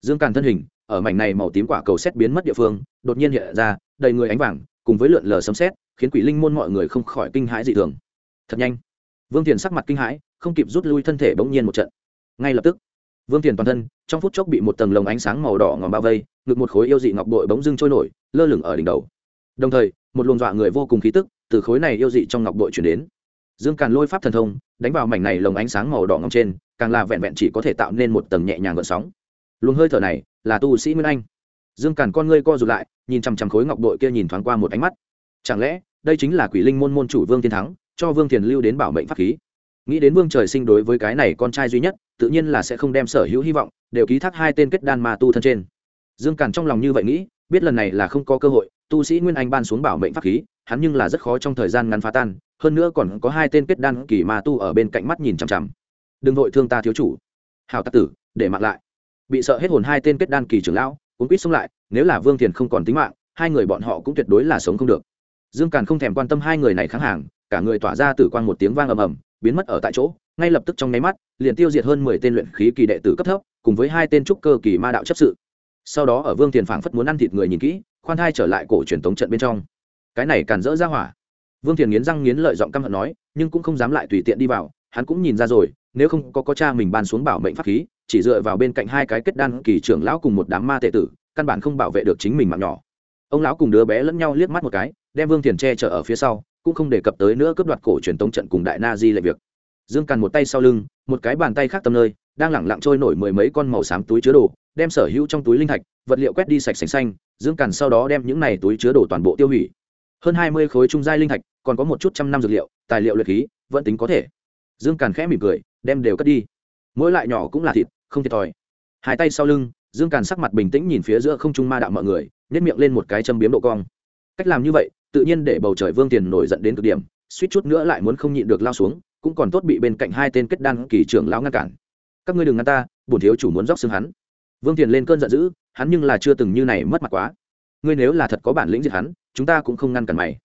Dương càn thân hình ở mảnh này màu tím quả cầu xét biến mất địa phương, đột nhiên hiện ra, đầy người ánh vàng, cùng với lượn lờ sấm xét khiến quỷ linh môn mọi người không khỏi kinh hãi dị thường. Thật nhanh. Vương tiền sắc mặt kinh hãi, không kịp rút lui thân thể bỗng nhiên một trận. Ngay lập tức, vương tiền toàn thân, trong phút chốc bị một tầng lồng ánh sáng màu đỏ ngòm bao vây, ngực một khối yêu dị ngọc bội bỗng dưng trôi nổi, lơ lửng ở đỉnh đầu. Đồng thời, một luồng dọa người vô cùng khí tức từ khối này yêu dị trong ngọc bội chuyển đến. Dương càn lôi pháp thần thông, đánh vào mảnh này lồng ánh sáng màu đỏ ngọc trên, càng là vẹn vẹn chỉ có thể tạo nên một tầng nhẹ nhàng gợn sóng. Luồng hơi thở này là tu sĩ nguyên anh. Dương càn con ngươi co rụt lại, nhìn chằm chằm khối ngọc bội kia nhìn thoáng qua một ánh mắt. Chẳng lẽ, đây chính là quỷ linh môn môn chủ vương thiên thắng, cho vương thiền lưu đến bảo mệnh pháp khí? Nghĩ đến vương trời sinh đối với cái này con trai duy nhất, tự nhiên là sẽ không đem sở hữu hy vọng đều ký thác hai tên kết đan ma tu thân trên. Dương càn trong lòng như vậy nghĩ, biết lần này là không có cơ hội, tu sĩ nguyên anh ban xuống bảo mệnh pháp khí, hắn nhưng là rất khó trong thời gian ngắn phá tan, hơn nữa còn có hai tên kết đan kỳ ma tu ở bên cạnh mắt nhìn chằm chằm. Đừng vội thương ta thiếu chủ. Hào tạc tử, để mặc lại bị sợ hết hồn hai tên kết đan kỳ trưởng lão, cuốn quýt xông lại, nếu là vương thiền không còn tính mạng, hai người bọn họ cũng tuyệt đối là sống không được. Dương càn không thèm quan tâm hai người này kháng hàng, cả người tỏa ra tử quang một tiếng vang ầm ầm, biến mất ở tại chỗ, ngay lập tức trong nháy mắt, liền tiêu diệt hơn mười tên luyện khí kỳ đệ tử cấp thấp, cùng với hai tên trúc cơ kỳ ma đạo chấp sự. Sau đó ở vương Thiền phảng phất muốn ăn thịt người nhìn kỹ, khoan thai trở lại cổ truyền tống trận bên trong. Cái này càn rỡ ra hỏa. Vương Thiền nghiến răng nghiến lợi giọng căm hận nói, nhưng cũng không dám lại tùy tiện đi vào, hắn cũng nhìn ra rồi, nếu không có có cha mình ban xuống bảo mệnh pháp khí chỉ dựa vào bên cạnh hai cái kết đan kỳ trưởng lão cùng một đám ma tệ tử, căn bản không bảo vệ được chính mình mạng nhỏ. Ông lão cùng đứa bé lẫn nhau liếc mắt một cái, đem vương tiền che chở ở phía sau, cũng không đề cập tới nữa cướp đoạt cổ truyền tống trận cùng đại na di lệ việc. Dương càn một tay sau lưng, một cái bàn tay khác tầm nơi, đang lẳng lặng trôi nổi mười mấy con màu xám túi chứa đồ, đem sở hữu trong túi linh thạch, vật liệu quét đi sạch sành xanh, dương càn sau đó đem những này túi chứa đồ toàn bộ tiêu hủy. Hơn hai mươi khối trung giai linh thạch, còn có một chút trăm năm dược liệu, tài liệu luyện khí, vẫn tính có thể. Dương càn khẽ mỉm cười, đem đều cất đi. Mỗi lại nhỏ cũng là thịt không thiệt thòi. Hai tay sau lưng, dương càn sắc mặt bình tĩnh nhìn phía giữa không trung ma đạo mọi người nhét miệng lên một cái châm biếm độ cong. Cách làm như vậy, tự nhiên để bầu trời vương tiền nổi giận đến cực điểm, suýt chút nữa lại muốn không nhịn được lao xuống, cũng còn tốt bị bên cạnh hai tên kết đan kỳ trưởng lão ngăn cản. Các ngươi đừng ngăn ta, bổn thiếu chủ muốn róc xương hắn. Vương tiền lên cơn giận dữ, hắn nhưng là chưa từng như này mất mặt quá. Ngươi nếu là thật có bản lĩnh diệt hắn, chúng ta cũng không ngăn cản mày.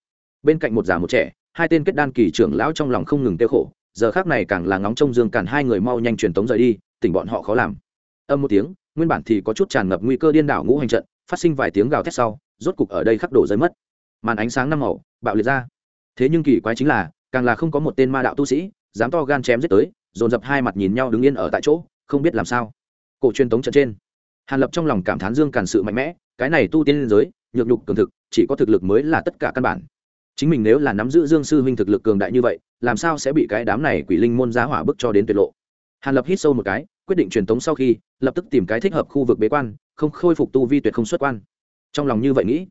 Bên cạnh một già một trẻ, hai tên kết đan kỳ trưởng lão trong lòng không ngừng tiêu khổ, giờ khác này càng là ngóng trông dương càn hai người mau nhanh truyền tống rời đi tỉnh bọn họ khó làm. Âm một tiếng, nguyên bản thì có chút tràn ngập nguy cơ điên đảo ngũ hành trận, phát sinh vài tiếng gào thét sau, rốt cục ở đây khắc đổ rơi mất. Màn ánh sáng năm màu, bạo liệt ra. Thế nhưng kỳ quái chính là, càng là không có một tên ma đạo tu sĩ, dám to gan chém giết tới, dồn dập hai mặt nhìn nhau đứng yên ở tại chỗ, không biết làm sao. Cổ truyền tống trận trên, hàn lập trong lòng cảm thán dương càn sự mạnh mẽ, cái này tu tiên liên giới, nhược nhục cường thực, chỉ có thực lực mới là tất cả căn bản. Chính mình nếu là nắm giữ dương sư huynh thực lực cường đại như vậy, làm sao sẽ bị cái đám này quỷ linh môn giá hỏa bức cho đến tuyệt lộ? Hàn lập hít sâu một cái quyết định truyền tống sau khi, lập tức tìm cái thích hợp khu vực bế quan, không khôi phục tu vi tuyệt không xuất quan. Trong lòng như vậy nghĩ,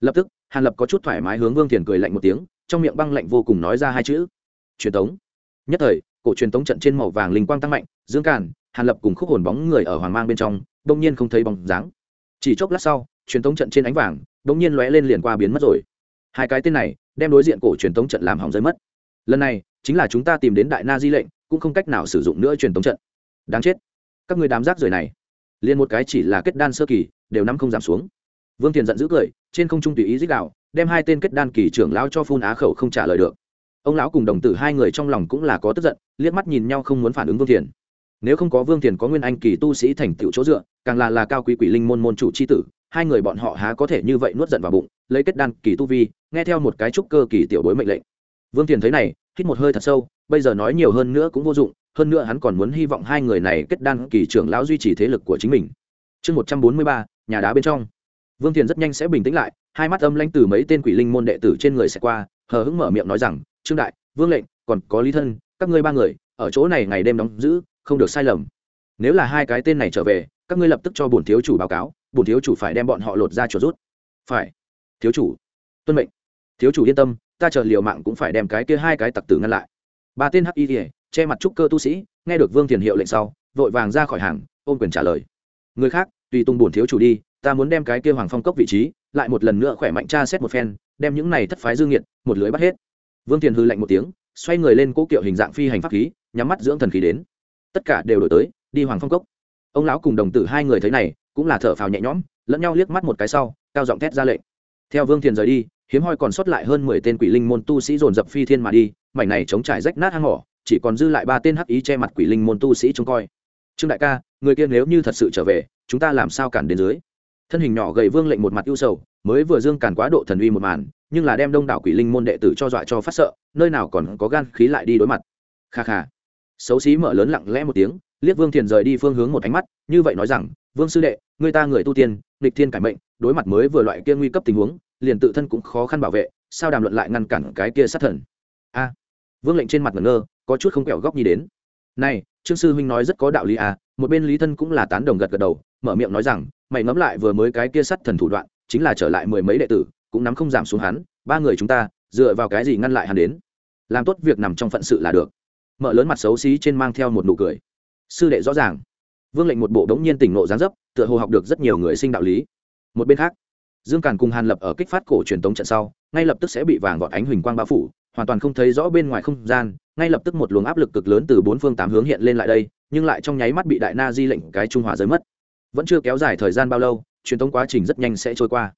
lập tức, hàn lập có chút thoải mái hướng vương thiền cười lạnh một tiếng, trong miệng băng lạnh vô cùng nói ra hai chữ, truyền tống. Nhất thời, cổ truyền tống trận trên màu vàng linh quang tăng mạnh, dương càn, hàn lập cùng khúc hồn bóng người ở hoàng mang bên trong đông nhiên không thấy bóng dáng. Chỉ chốc lát sau, truyền tống trận trên ánh vàng đông nhiên lóe lên liền qua biến mất rồi. Hai cái tên này, đem đối diện cổ truyền tống trận làm hỏng rơi mất. Lần này, chính là chúng ta tìm đến đại na di lệnh, cũng không cách nào sử dụng nữa truyền tống trận đáng chết. Các người đám rác rưởi này, liền một cái chỉ là kết đan sơ kỳ, đều nắm không giảm xuống. Vương Thiền giận dữ cười, trên không trung tùy ý dích đạo đem hai tên kết đan kỳ trưởng lão cho phun á khẩu không trả lời được. Ông lão cùng đồng tử hai người trong lòng cũng là có tức giận, liếc mắt nhìn nhau không muốn phản ứng vương thiền. Nếu không có vương thiền có nguyên anh kỳ tu sĩ thành tựu chỗ dựa, càng là là cao quý quỷ linh môn môn chủ c h i tử, hai người bọn họ há có thể như vậy nuốt giận vào bụng, lấy kết đan kỳ tu vi, nghe theo một cái trúc cơ kỳ tiểu bối mệnh lệnh. Vương thiền thấy này, hít một hơi thật sâu, bây giờ nói nhiều hơn nữa cũng vô dụng hơn nữa hắn còn muốn hy vọng hai người này kết đan kỳ trưởng lão duy trì thế lực của chính mình. Chương một trăm bốn mươi ba, nhà đá bên trong. Vương thiền rất nhanh sẽ bình tĩnh lại, hai mắt âm lãnh từ mấy tên quỷ linh môn đệ tử trên người sẽ qua, hờ hững mở miệng nói rằng, trương đại, vương lệnh, còn có lý thân, các ngươi ba người, ở chỗ này ngày đêm đóng giữ, không được sai lầm. Nếu là hai cái tên này trở về, các ngươi lập tức cho bổn thiếu chủ báo cáo, bổn thiếu chủ phải đem bọn họ lột ra chuột rút. Phải. Thiếu chủ. Tuân mệnh. Thiếu chủ yên tâm, ta chờ liều mạng cũng phải đem cái kia hai cái tặc tử ngăn lại. Ba tên hắc y kỉa che mặt trúc cơ tu sĩ, nghe được vương thiền hiệu lệnh sau, vội vàng ra khỏi hàng, ôm quyền trả lời. Người khác, tùy tung bổn thiếu chủ đi, ta muốn đem cái kia hoàng phong cốc vị trí, lại một lần nữa khỏe mạnh tra xét một phen, đem những này thất phái dương nghiệt, một lưới bắt hết. Vương thiền hư lạnh một tiếng, xoay người lên cố kiệu hình dạng phi hành pháp khí, nhắm mắt dưỡng thần khí đến. Tất cả đều đổi tới, đi hoàng phong cốc. Ông lão cùng đồng tử hai người thấy này, cũng là thở phào nhẹ nhõm, lẫn nhau liếc mắt một cái sau, cao giọng thét ra lệnh. Theo vương thiền rời đi, hiếm hoi còn sót lại hơn mười tên quỷ linh môn tu sĩ dồn dập phi thiên mà đi, mảnh này chống trải rách nát hang mỏ chỉ còn dư lại ba tên hắc ý che mặt quỷ linh môn tu sĩ trông coi. Trương đại ca, người kia nếu như thật sự trở về, chúng ta làm sao cản đến dưới? Thân hình nhỏ gầy vương lệnh một mặt ưu sầu, mới vừa dương càn quá độ thần uy một màn, nhưng là đem đông đảo quỷ linh môn đệ tử cho dọa cho phát sợ, nơi nào còn có gan khí lại đi đối mặt. Kha kha. Xấu xí mở lớn lặng lẽ một tiếng, liếc vương thiền rời đi phương hướng một ánh mắt, như vậy nói rằng, vương sư đệ, người ta người tu tiên, nghịch thiên cải mệnh, đối mặt mới vừa loại kia nguy cấp tình huống, liền tự thân cũng khó khăn bảo vệ, sao đàm luận lại ngăn cản cái kia sát thần? A. Vương lệnh trên mặt ngẩn ngơ có chút không kẹo góc nhi đến. Này, trương sư huynh nói rất có đạo lý à một bên lý thân cũng là tán đồng gật gật đầu, mở miệng nói rằng, mày ngẫm lại vừa mới cái kia sát thần thủ đoạn, chính là trở lại mười mấy đệ tử, cũng nắm không giảm xuống hắn, ba người chúng ta, dựa vào cái gì ngăn lại hắn đến? Làm tốt việc nằm trong phận sự là được. Mở lớn mặt xấu xí trên mang theo một nụ cười. Sư đệ rõ ràng. Vương lệnh một bộ đống nhiên tỉnh nộ gián dấp, tựa hồ học được rất nhiều người sinh đạo lý. Một bên khác, dương càn cùng hàn lập ở kích phát cổ truyền tống trận sau, ngay lập tức sẽ bị vàng vọt ánh huỳnh quang bao phủ hoàn toàn không thấy rõ bên ngoài không gian, ngay lập tức một luồng áp lực cực lớn từ bốn phương tám hướng hiện lên lại đây, nhưng lại trong nháy mắt bị đại na di lệnh cái trung hòa giới mất. Vẫn chưa kéo dài thời gian bao lâu, truyền thống quá trình rất nhanh sẽ trôi qua.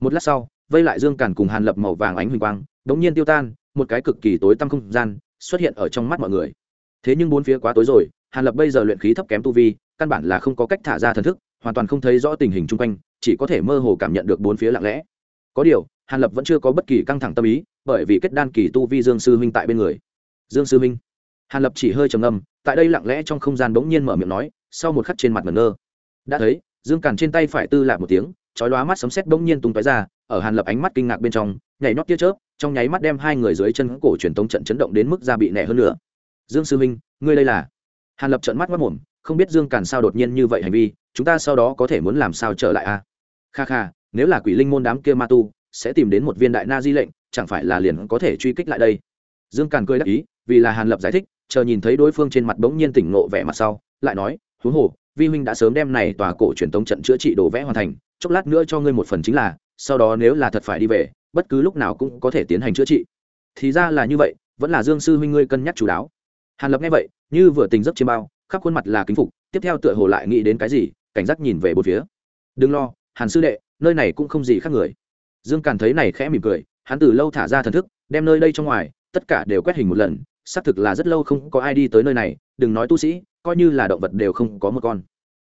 Một lát sau, vây lại dương càn cùng hàn lập màu vàng ánh huỳnh quang, đống nhiên tiêu tan, một cái cực kỳ tối tăm không gian xuất hiện ở trong mắt mọi người. Thế nhưng bốn phía quá tối rồi, hàn lập bây giờ luyện khí thấp kém tu vi, căn bản là không có cách thả ra thần thức, hoàn toàn không thấy rõ tình hình chung quanh, chỉ có thể mơ hồ cảm nhận được bốn phía lặng lẽ. Có điều hàn lập vẫn chưa có bất kỳ căng thẳng tâm ý, bởi vì kết đan kỳ tu vi dương sư huynh tại bên người. Dương sư huynh hàn lập chỉ hơi trầm ngâm, tại đây lặng lẽ trong không gian bỗng nhiên mở miệng nói, sau một khắc trên mặt ngẩn ngơ. Đã thấy, dương càn trên tay phải tư lạc một tiếng, chói lóa mắt sấm sét bỗng nhiên tung tói ra, ở hàn lập ánh mắt kinh ngạc bên trong, nhảy nhót tia chớp, trong nháy mắt đem hai người dưới chân cổ truyền tống trận chấn động đến mức da bị nẻ hơn nữa dương sư minh, ngươi đây là? Hàn lập trợn mắt mất mồm, không biết dương càn sao đột nhiên như vậy hành vi, chúng ta sau đó có thể muốn làm sao trở lại a à? kha kha, nếu là quỷ linh môn đám kia ma tu sẽ tìm đến một viên đại na di lệnh, chẳng phải là liền có thể truy kích lại đây? Dương càn cười đắc ý, vì là hàn lập giải thích, chờ nhìn thấy đối phương trên mặt bỗng nhiên tỉnh ngộ vẻ mặt sau, lại nói, huống hồ, vi huynh đã sớm đem này tòa cổ truyền tống trận chữa trị đồ vẽ hoàn thành, chốc lát nữa cho ngươi một phần chính là, sau đó nếu là thật phải đi về, bất cứ lúc nào cũng có thể tiến hành chữa trị. Thì ra là như vậy, vẫn là dương sư huynh ngươi cân nhắc chú đáo. Hàn lập nghe vậy, như vừa tình giấc chiêm bao, khắp khuôn mặt là kính phục, tiếp theo tựa hồ lại nghĩ đến cái gì, cảnh giác nhìn về bốn phía. Đừng lo, hàn sư đệ, nơi này cũng không gì khác người dương càn thấy này khẽ mỉm cười, hắn từ lâu thả ra thần thức, đem nơi đây trong ngoài, tất cả đều quét hình một lần, xác thực là rất lâu không có ai đi tới nơi này, đừng nói tu sĩ, coi như là động vật đều không có một con.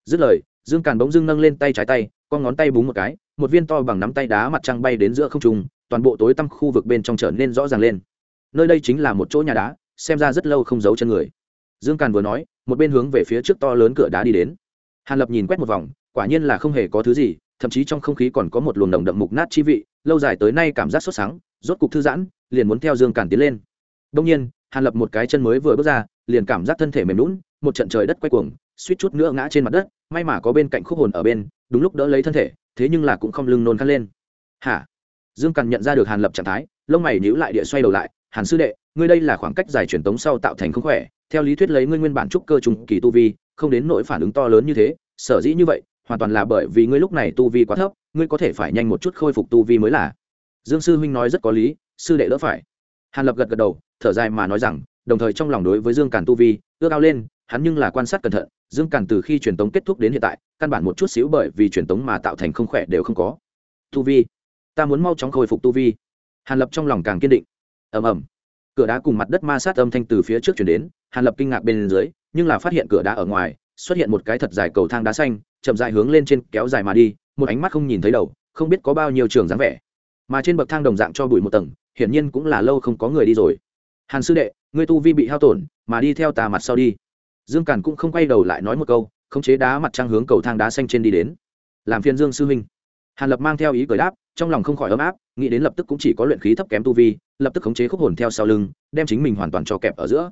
Dứt lời, dương càn bỗng dưng nâng lên tay trái tay, con ngón tay búng một cái, một viên to bằng nắm tay đá mặt trăng bay đến giữa không trung, toàn bộ tối tăm khu vực bên trong trở nên rõ ràng lên. Nơi đây chính là một chỗ nhà đá, xem ra rất lâu không giấu chân người. Dương càn vừa nói, một bên hướng về phía trước to lớn cửa đá đi đến. Hàn lập nhìn quét một vòng, quả nhiên là không hề có thứ gì thậm chí trong không khí còn có một luồng đồng đậm mục nát chi vị, lâu dài tới nay cảm giác sốt sáng, rốt cục thư giãn, liền muốn theo dương càn tiến lên. Đông nhiên, hàn lập một cái chân mới vừa bước ra, liền cảm giác thân thể mềm lún một trận trời đất quay cuồng, suýt chút nữa ngã trên mặt đất, may mà có bên cạnh khúc hồn ở bên, đúng lúc đỡ lấy thân thể, thế nhưng là cũng không lưng nôn khăn lên. Hả? Dương càn nhận ra được hàn lập trạng thái, lông mày nhíu lại địa xoay đầu lại, hàn sư đệ, ngươi đây là khoảng cách dài truyền tống sau tạo thành không khỏe, theo lý thuyết lấy ngươi nguyên bản trúc cơ trùng kỳ tu vi, không đến nỗi phản ứng to lớn như thế, sở dĩ như vậy hoàn toàn là bởi vì ngươi lúc này tu vi quá thấp, ngươi có thể phải nhanh một chút khôi phục tu vi mới là. Dương sư huynh nói rất có lý, sư đệ đỡ phải. Hàn lập gật gật đầu, thở dài mà nói rằng, đồng thời trong lòng đối với dương càn tu vi, ước ao lên, hắn nhưng là quan sát cẩn thận, dương càn từ khi truyền tống kết thúc đến hiện tại, căn bản một chút xíu bởi vì truyền tống mà tạo thành không khỏe đều không có. Tu vi, ta muốn mau chóng khôi phục tu vi. Hàn lập trong lòng càng kiên định. Ầm ầm. Cửa đá cùng mặt đất ma sát âm thanh từ phía trước chuyển đến, hàn lập kinh ngạc bên dưới, nhưng là phát hiện cửa đá ở ngoài xuất hiện một cái thật dài cầu thang đá xanh, chậm dài hướng lên trên kéo dài mà đi, một ánh mắt không nhìn thấy đầu, không biết có bao nhiêu trường dáng vẻ. Mà trên bậc thang đồng dạng cho bụi một tầng, hiển nhiên cũng là lâu không có người đi rồi. Hàn sư đệ, ngươi tu vi bị hao tổn, mà đi theo tà mặt sau đi. Dương càn cũng không quay đầu lại nói một câu, khống chế đá mặt trăng hướng cầu thang đá xanh trên đi đến. Làm phiên dương sư huynh. Hàn lập mang theo ý cười đáp, trong lòng không khỏi ấm áp, nghĩ đến lập tức cũng chỉ có luyện khí thấp kém tu vi, lập tức khống chế khúc hồn theo sau lưng, đem chính mình hoàn toàn cho kẹp ở giữa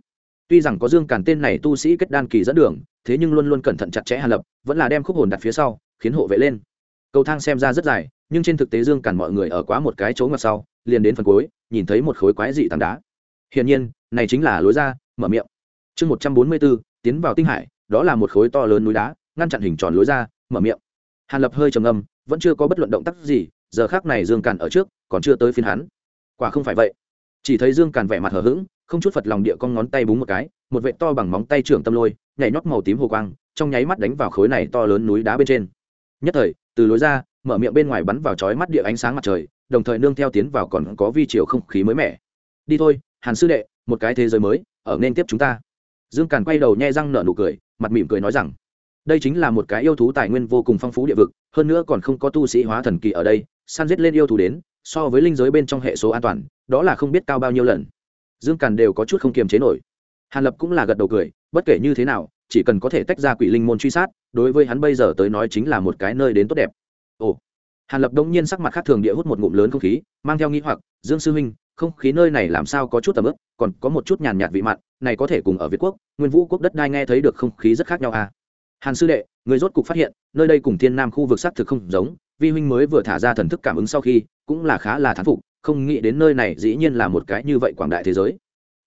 tuy rằng có dương càn tên này tu sĩ kết đan kỳ dẫn đường, thế nhưng luôn luôn cẩn thận chặt chẽ hàn lập, vẫn là đem khúc hồn đặt phía sau, khiến hộ vệ lên. Cầu thang xem ra rất dài, nhưng trên thực tế dương càn mọi người ở quá một cái chỗ ngặt sau, liền đến phần cuối, nhìn thấy một khối quái dị tảng đá. Hiển nhiên, này chính là lối ra, mở miệng. Chương một trăm bốn mươi bốn, tiến vào tinh hải, đó là một khối to lớn núi đá, ngăn chặn hình tròn lối ra, mở miệng. Hàn lập hơi trầm âm vẫn chưa có bất luận động tác gì, giờ khác này dương càn ở trước, còn chưa tới phiên hắn. Quả không phải vậy. Chỉ thấy dương càn vẻ mặt hờ hững không chút phật lòng địa con ngón tay búng một cái, một vệ to bằng móng tay trưởng tâm lôi, nhảy nhót màu tím hồ quang, trong nháy mắt đánh vào khối này to lớn núi đá bên trên. Nhất thời, từ lối ra, mở miệng bên ngoài bắn vào chói mắt địa ánh sáng mặt trời, đồng thời nương theo tiến vào còn có vi chiều không khí mới mẻ. Đi thôi, hàn sư đệ, một cái thế giới mới, ở nên tiếp chúng ta. Dương càn quay đầu nhe răng nở nụ cười, mặt mỉm cười nói rằng, đây chính là một cái yêu thú tài nguyên vô cùng phong phú địa vực, hơn nữa còn không có tu sĩ hóa thần kỳ ở đây, săn giết lên yêu thú đến, so với linh giới bên trong hệ số an toàn, đó là không biết cao bao nhiêu lần dương càn đều có chút không kiềm chế nổi. Hàn lập cũng là gật đầu cười, bất kể như thế nào, chỉ cần có thể tách ra quỷ linh môn truy sát, đối với hắn bây giờ tới nói chính là một cái nơi đến tốt đẹp. Ồ. Hàn lập đông nhiên sắc mặt khác thường địa hút một ngụm lớn không khí, mang theo nghĩ hoặc, dương sư huynh, không khí nơi này làm sao có chút tầm ướp còn có một chút nhàn nhạt vị mặn, này có thể cùng ở việt quốc, nguyên vũ quốc đất đai nghe thấy được không khí rất khác nhau à? Hàn sư đệ, người rốt cục phát hiện, nơi đây cùng thiên nam khu vực xác thực không giống, vi huynh mới vừa thả ra thần thức cảm ứng sau khi, cũng là khá là thán phục không nghĩ đến nơi này dĩ nhiên là một cái như vậy quảng đại thế giới.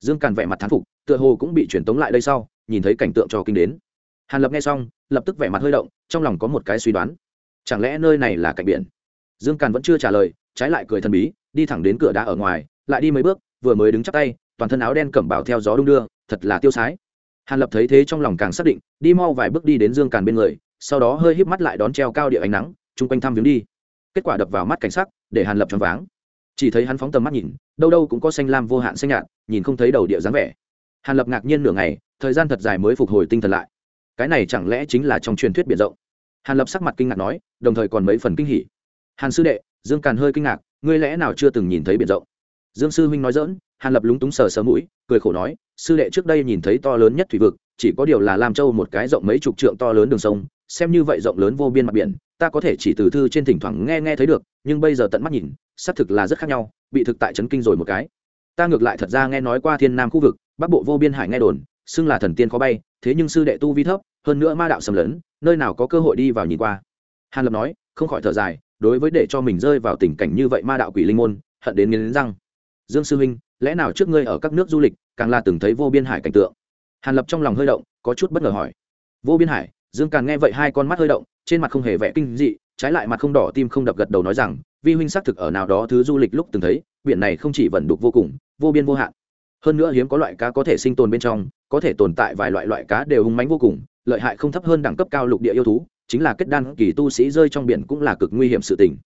Dương càn vẻ mặt thán phục, tựa hồ cũng bị truyền tống lại đây sau, nhìn thấy cảnh tượng cho kinh đến. Hàn lập nghe xong, lập tức vẻ mặt hơi động, trong lòng có một cái suy đoán. Chẳng lẽ nơi này là cạnh biển? Dương càn vẫn chưa trả lời, trái lại cười thần bí, đi thẳng đến cửa đá ở ngoài, lại đi mấy bước, vừa mới đứng chắp tay, toàn thân áo đen cẩm bảo theo gió đung đưa, thật là tiêu sái. Hàn lập thấy thế trong lòng càng xác định, đi mau vài bước đi đến dương càn bên người, sau đó hơi híp mắt lại đón treo cao địa ánh nắng, chung quanh thăm viếng đi. Kết quả đập vào mắt cảnh sắc, để hàn lập choáng váng chỉ thấy hắn phóng tầm mắt nhìn, đâu đâu cũng có xanh lam vô hạn xanh nhạt, nhìn không thấy đầu địa dáng vẻ. Hàn lập ngạc nhiên nửa ngày, thời gian thật dài mới phục hồi tinh thần lại. Cái này chẳng lẽ chính là trong truyền thuyết biển rộng? Hàn lập sắc mặt kinh ngạc nói, đồng thời còn mấy phần kinh hỉ. Hàn sư đệ, dương càn hơi kinh ngạc, ngươi lẽ nào chưa từng nhìn thấy biển rộng? Dương sư huynh nói dỡn hàn lập lúng túng sờ sờ mũi, cười khổ nói, sư đệ trước đây nhìn thấy to lớn nhất thủy vực, chỉ có điều là lam châu một cái rộng mấy chục trượng to lớn đường sông, xem như vậy rộng lớn vô biên mặt biển, ta có thể chỉ từ thư trên thỉnh thoảng nghe nghe thấy được nhưng bây giờ tận mắt nhìn, xác thực là rất khác nhau, bị thực tại chấn kinh rồi một cái. Ta ngược lại thật ra nghe nói qua thiên nam khu vực, bắc bộ vô biên hải nghe đồn, xưng là thần tiên khó bay, thế nhưng sư đệ tu vi thấp, hơn nữa ma đạo sầm lớn nơi nào có cơ hội đi vào nhìn qua. Hàn lập nói, không khỏi thở dài, đối với để cho mình rơi vào tình cảnh như vậy ma đạo quỷ linh môn, hận đến nghiến răng. Dương sư huynh, lẽ nào trước ngươi ở các nước du lịch, càng là từng thấy vô biên hải cảnh tượng? Hàn lập trong lòng hơi động, có chút bất ngờ hỏi. Vô biên hải, dương càng nghe vậy hai con mắt hơi động, trên mặt không hề vẻ kinh dị trái lại mặt không đỏ tim không đập gật đầu nói rằng, vi huynh xác thực ở nào đó thứ du lịch lúc từng thấy, biển này không chỉ vẩn đục vô cùng, vô biên vô hạn. Hơn nữa hiếm có loại cá có thể sinh tồn bên trong, có thể tồn tại vài loại loại cá đều hung mánh vô cùng, lợi hại không thấp hơn đẳng cấp cao lục địa yêu thú, chính là kết đan kỳ tu sĩ rơi trong biển cũng là cực nguy hiểm sự tình.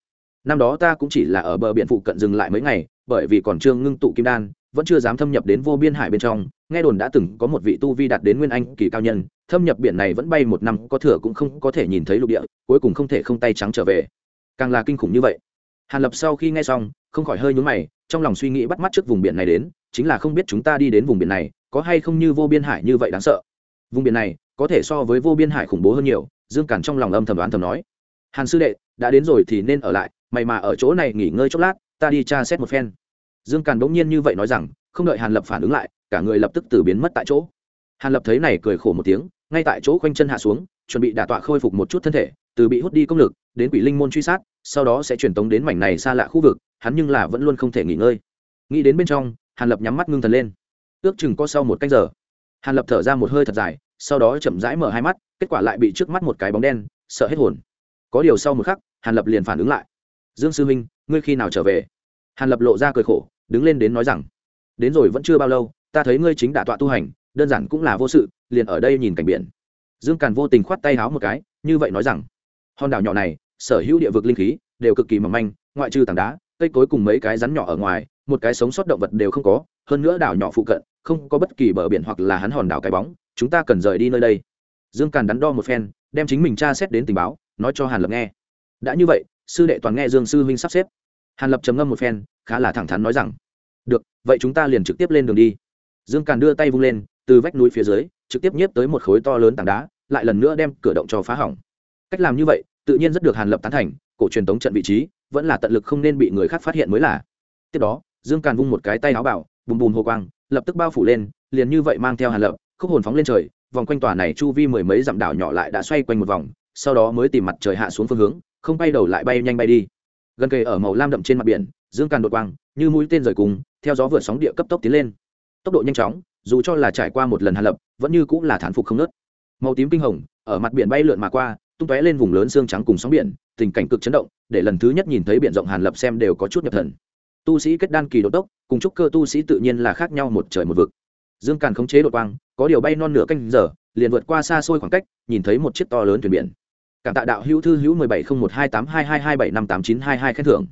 Năm đó ta cũng chỉ là ở bờ biển phụ cận dừng lại mấy ngày, bởi vì còn chưa ngưng tụ kim đan vẫn chưa dám thâm nhập đến vô biên hải bên trong, nghe đồn đã từng có một vị tu vi đạt đến nguyên anh kỳ cao nhân, thâm nhập biển này vẫn bay một năm, có thừa cũng không có thể nhìn thấy lục địa, cuối cùng không thể không tay trắng trở về. Càng là kinh khủng như vậy. Hàn lập sau khi nghe xong, không khỏi hơi nhún mày, trong lòng suy nghĩ bắt mắt trước vùng biển này đến, chính là không biết chúng ta đi đến vùng biển này, có hay không như vô biên hải như vậy đáng sợ. Vùng biển này, có thể so với vô biên hải khủng bố hơn nhiều, dương cản trong lòng âm thầm đoán thầm nói. Hàn sư đệ, đã đến rồi thì nên ở lại mày mà ở chỗ này nghỉ ngơi chốc lát, ta đi tra xét một phen dương càn bỗng nhiên như vậy nói rằng, không đợi hàn lập phản ứng lại, cả người lập tức từ biến mất tại chỗ. Hàn lập thấy này cười khổ một tiếng, ngay tại chỗ khoanh chân hạ xuống, chuẩn bị đả tọa khôi phục một chút thân thể, từ bị hút đi công lực, đến quỷ linh môn truy sát, sau đó sẽ truyền tống đến mảnh này xa lạ khu vực, hắn nhưng là vẫn luôn không thể nghỉ ngơi. Nghĩ đến bên trong, hàn lập nhắm mắt ngưng thần lên. Ước chừng có sau một canh giờ, hàn lập thở ra một hơi thật dài, sau đó chậm rãi mở hai mắt, kết quả lại bị trước mắt một cái bóng đen, sợ hết hồn. Có điều sau một khắc, hàn lập liền phản ứng lại. Dương sư minh ngươi khi nào trở về? Hàn lập lộ ra cười khổ đứng lên đến nói rằng, đến rồi vẫn chưa bao lâu, ta thấy ngươi chính đả tọa tu hành, đơn giản cũng là vô sự, liền ở đây nhìn cảnh biển. Dương càn vô tình khoát tay háo một cái, như vậy nói rằng, hòn đảo nhỏ này, sở hữu địa vực linh khí đều cực kỳ mỏng manh, ngoại trừ tảng đá, cây cối cùng mấy cái rắn nhỏ ở ngoài, một cái sống sót động vật đều không có, hơn nữa đảo nhỏ phụ cận, không có bất kỳ bờ biển hoặc là hắn hòn đảo cái bóng, chúng ta cần rời đi nơi đây. Dương càn đắn đo một phen, đem chính mình tra xét đến tình báo, nói cho hàn lập nghe. Đã như vậy, sư đệ toàn nghe dương sư huynh sắp xếp hàn lập trầm ngâm một phen, khá là thẳng thắn nói rằng, được, vậy chúng ta liền trực tiếp lên đường đi. Dương càn đưa tay vung lên, từ vách núi phía dưới, trực tiếp nhiếp tới một khối to lớn tảng đá, lại lần nữa đem cửa động cho phá hỏng. Cách làm như vậy, tự nhiên rất được hàn lập tán thành, cổ truyền tống trận vị trí, vẫn là tận lực không nên bị người khác phát hiện mới là. Tiếp đó, dương càn vung một cái tay áo bảo, bùm bùm hồ quang, lập tức bao phủ lên, liền như vậy mang theo hàn lập, khúc hồn phóng lên trời, vòng quanh tòa này chu vi mười mấy dặm đảo nhỏ lại đã xoay quanh một vòng, sau đó mới tìm mặt trời hạ xuống phương hướng, không bay đầu lại bay nhanh bay đi gần kề ở màu lam đậm trên mặt biển, dương càn đột quang, như mũi tên rời cùng, theo gió vượt sóng địa cấp tốc tiến lên. Tốc độ nhanh chóng, dù cho là trải qua một lần hàn lập, vẫn như cũng là thản phục không nớt. Màu tím kinh hồng, ở mặt biển bay lượn mà qua, tung tóe lên vùng lớn xương trắng cùng sóng biển, tình cảnh cực chấn động, để lần thứ nhất nhìn thấy biển rộng hàn lập xem đều có chút nhập thần. Tu sĩ kết đan kỳ đột tốc, cùng trúc cơ tu sĩ tự nhiên là khác nhau một trời một vực. Dương càn khống chế đột quang, có điều bay non nửa canh giờ, liền vượt qua xa xôi khoảng cách, nhìn thấy một chiếc to lớn thuyền biển cảm tạ đạo hữu thư hữu mười bảy không một hai tám hai hai hai bảy năm tám chín hai hai khen thưởng.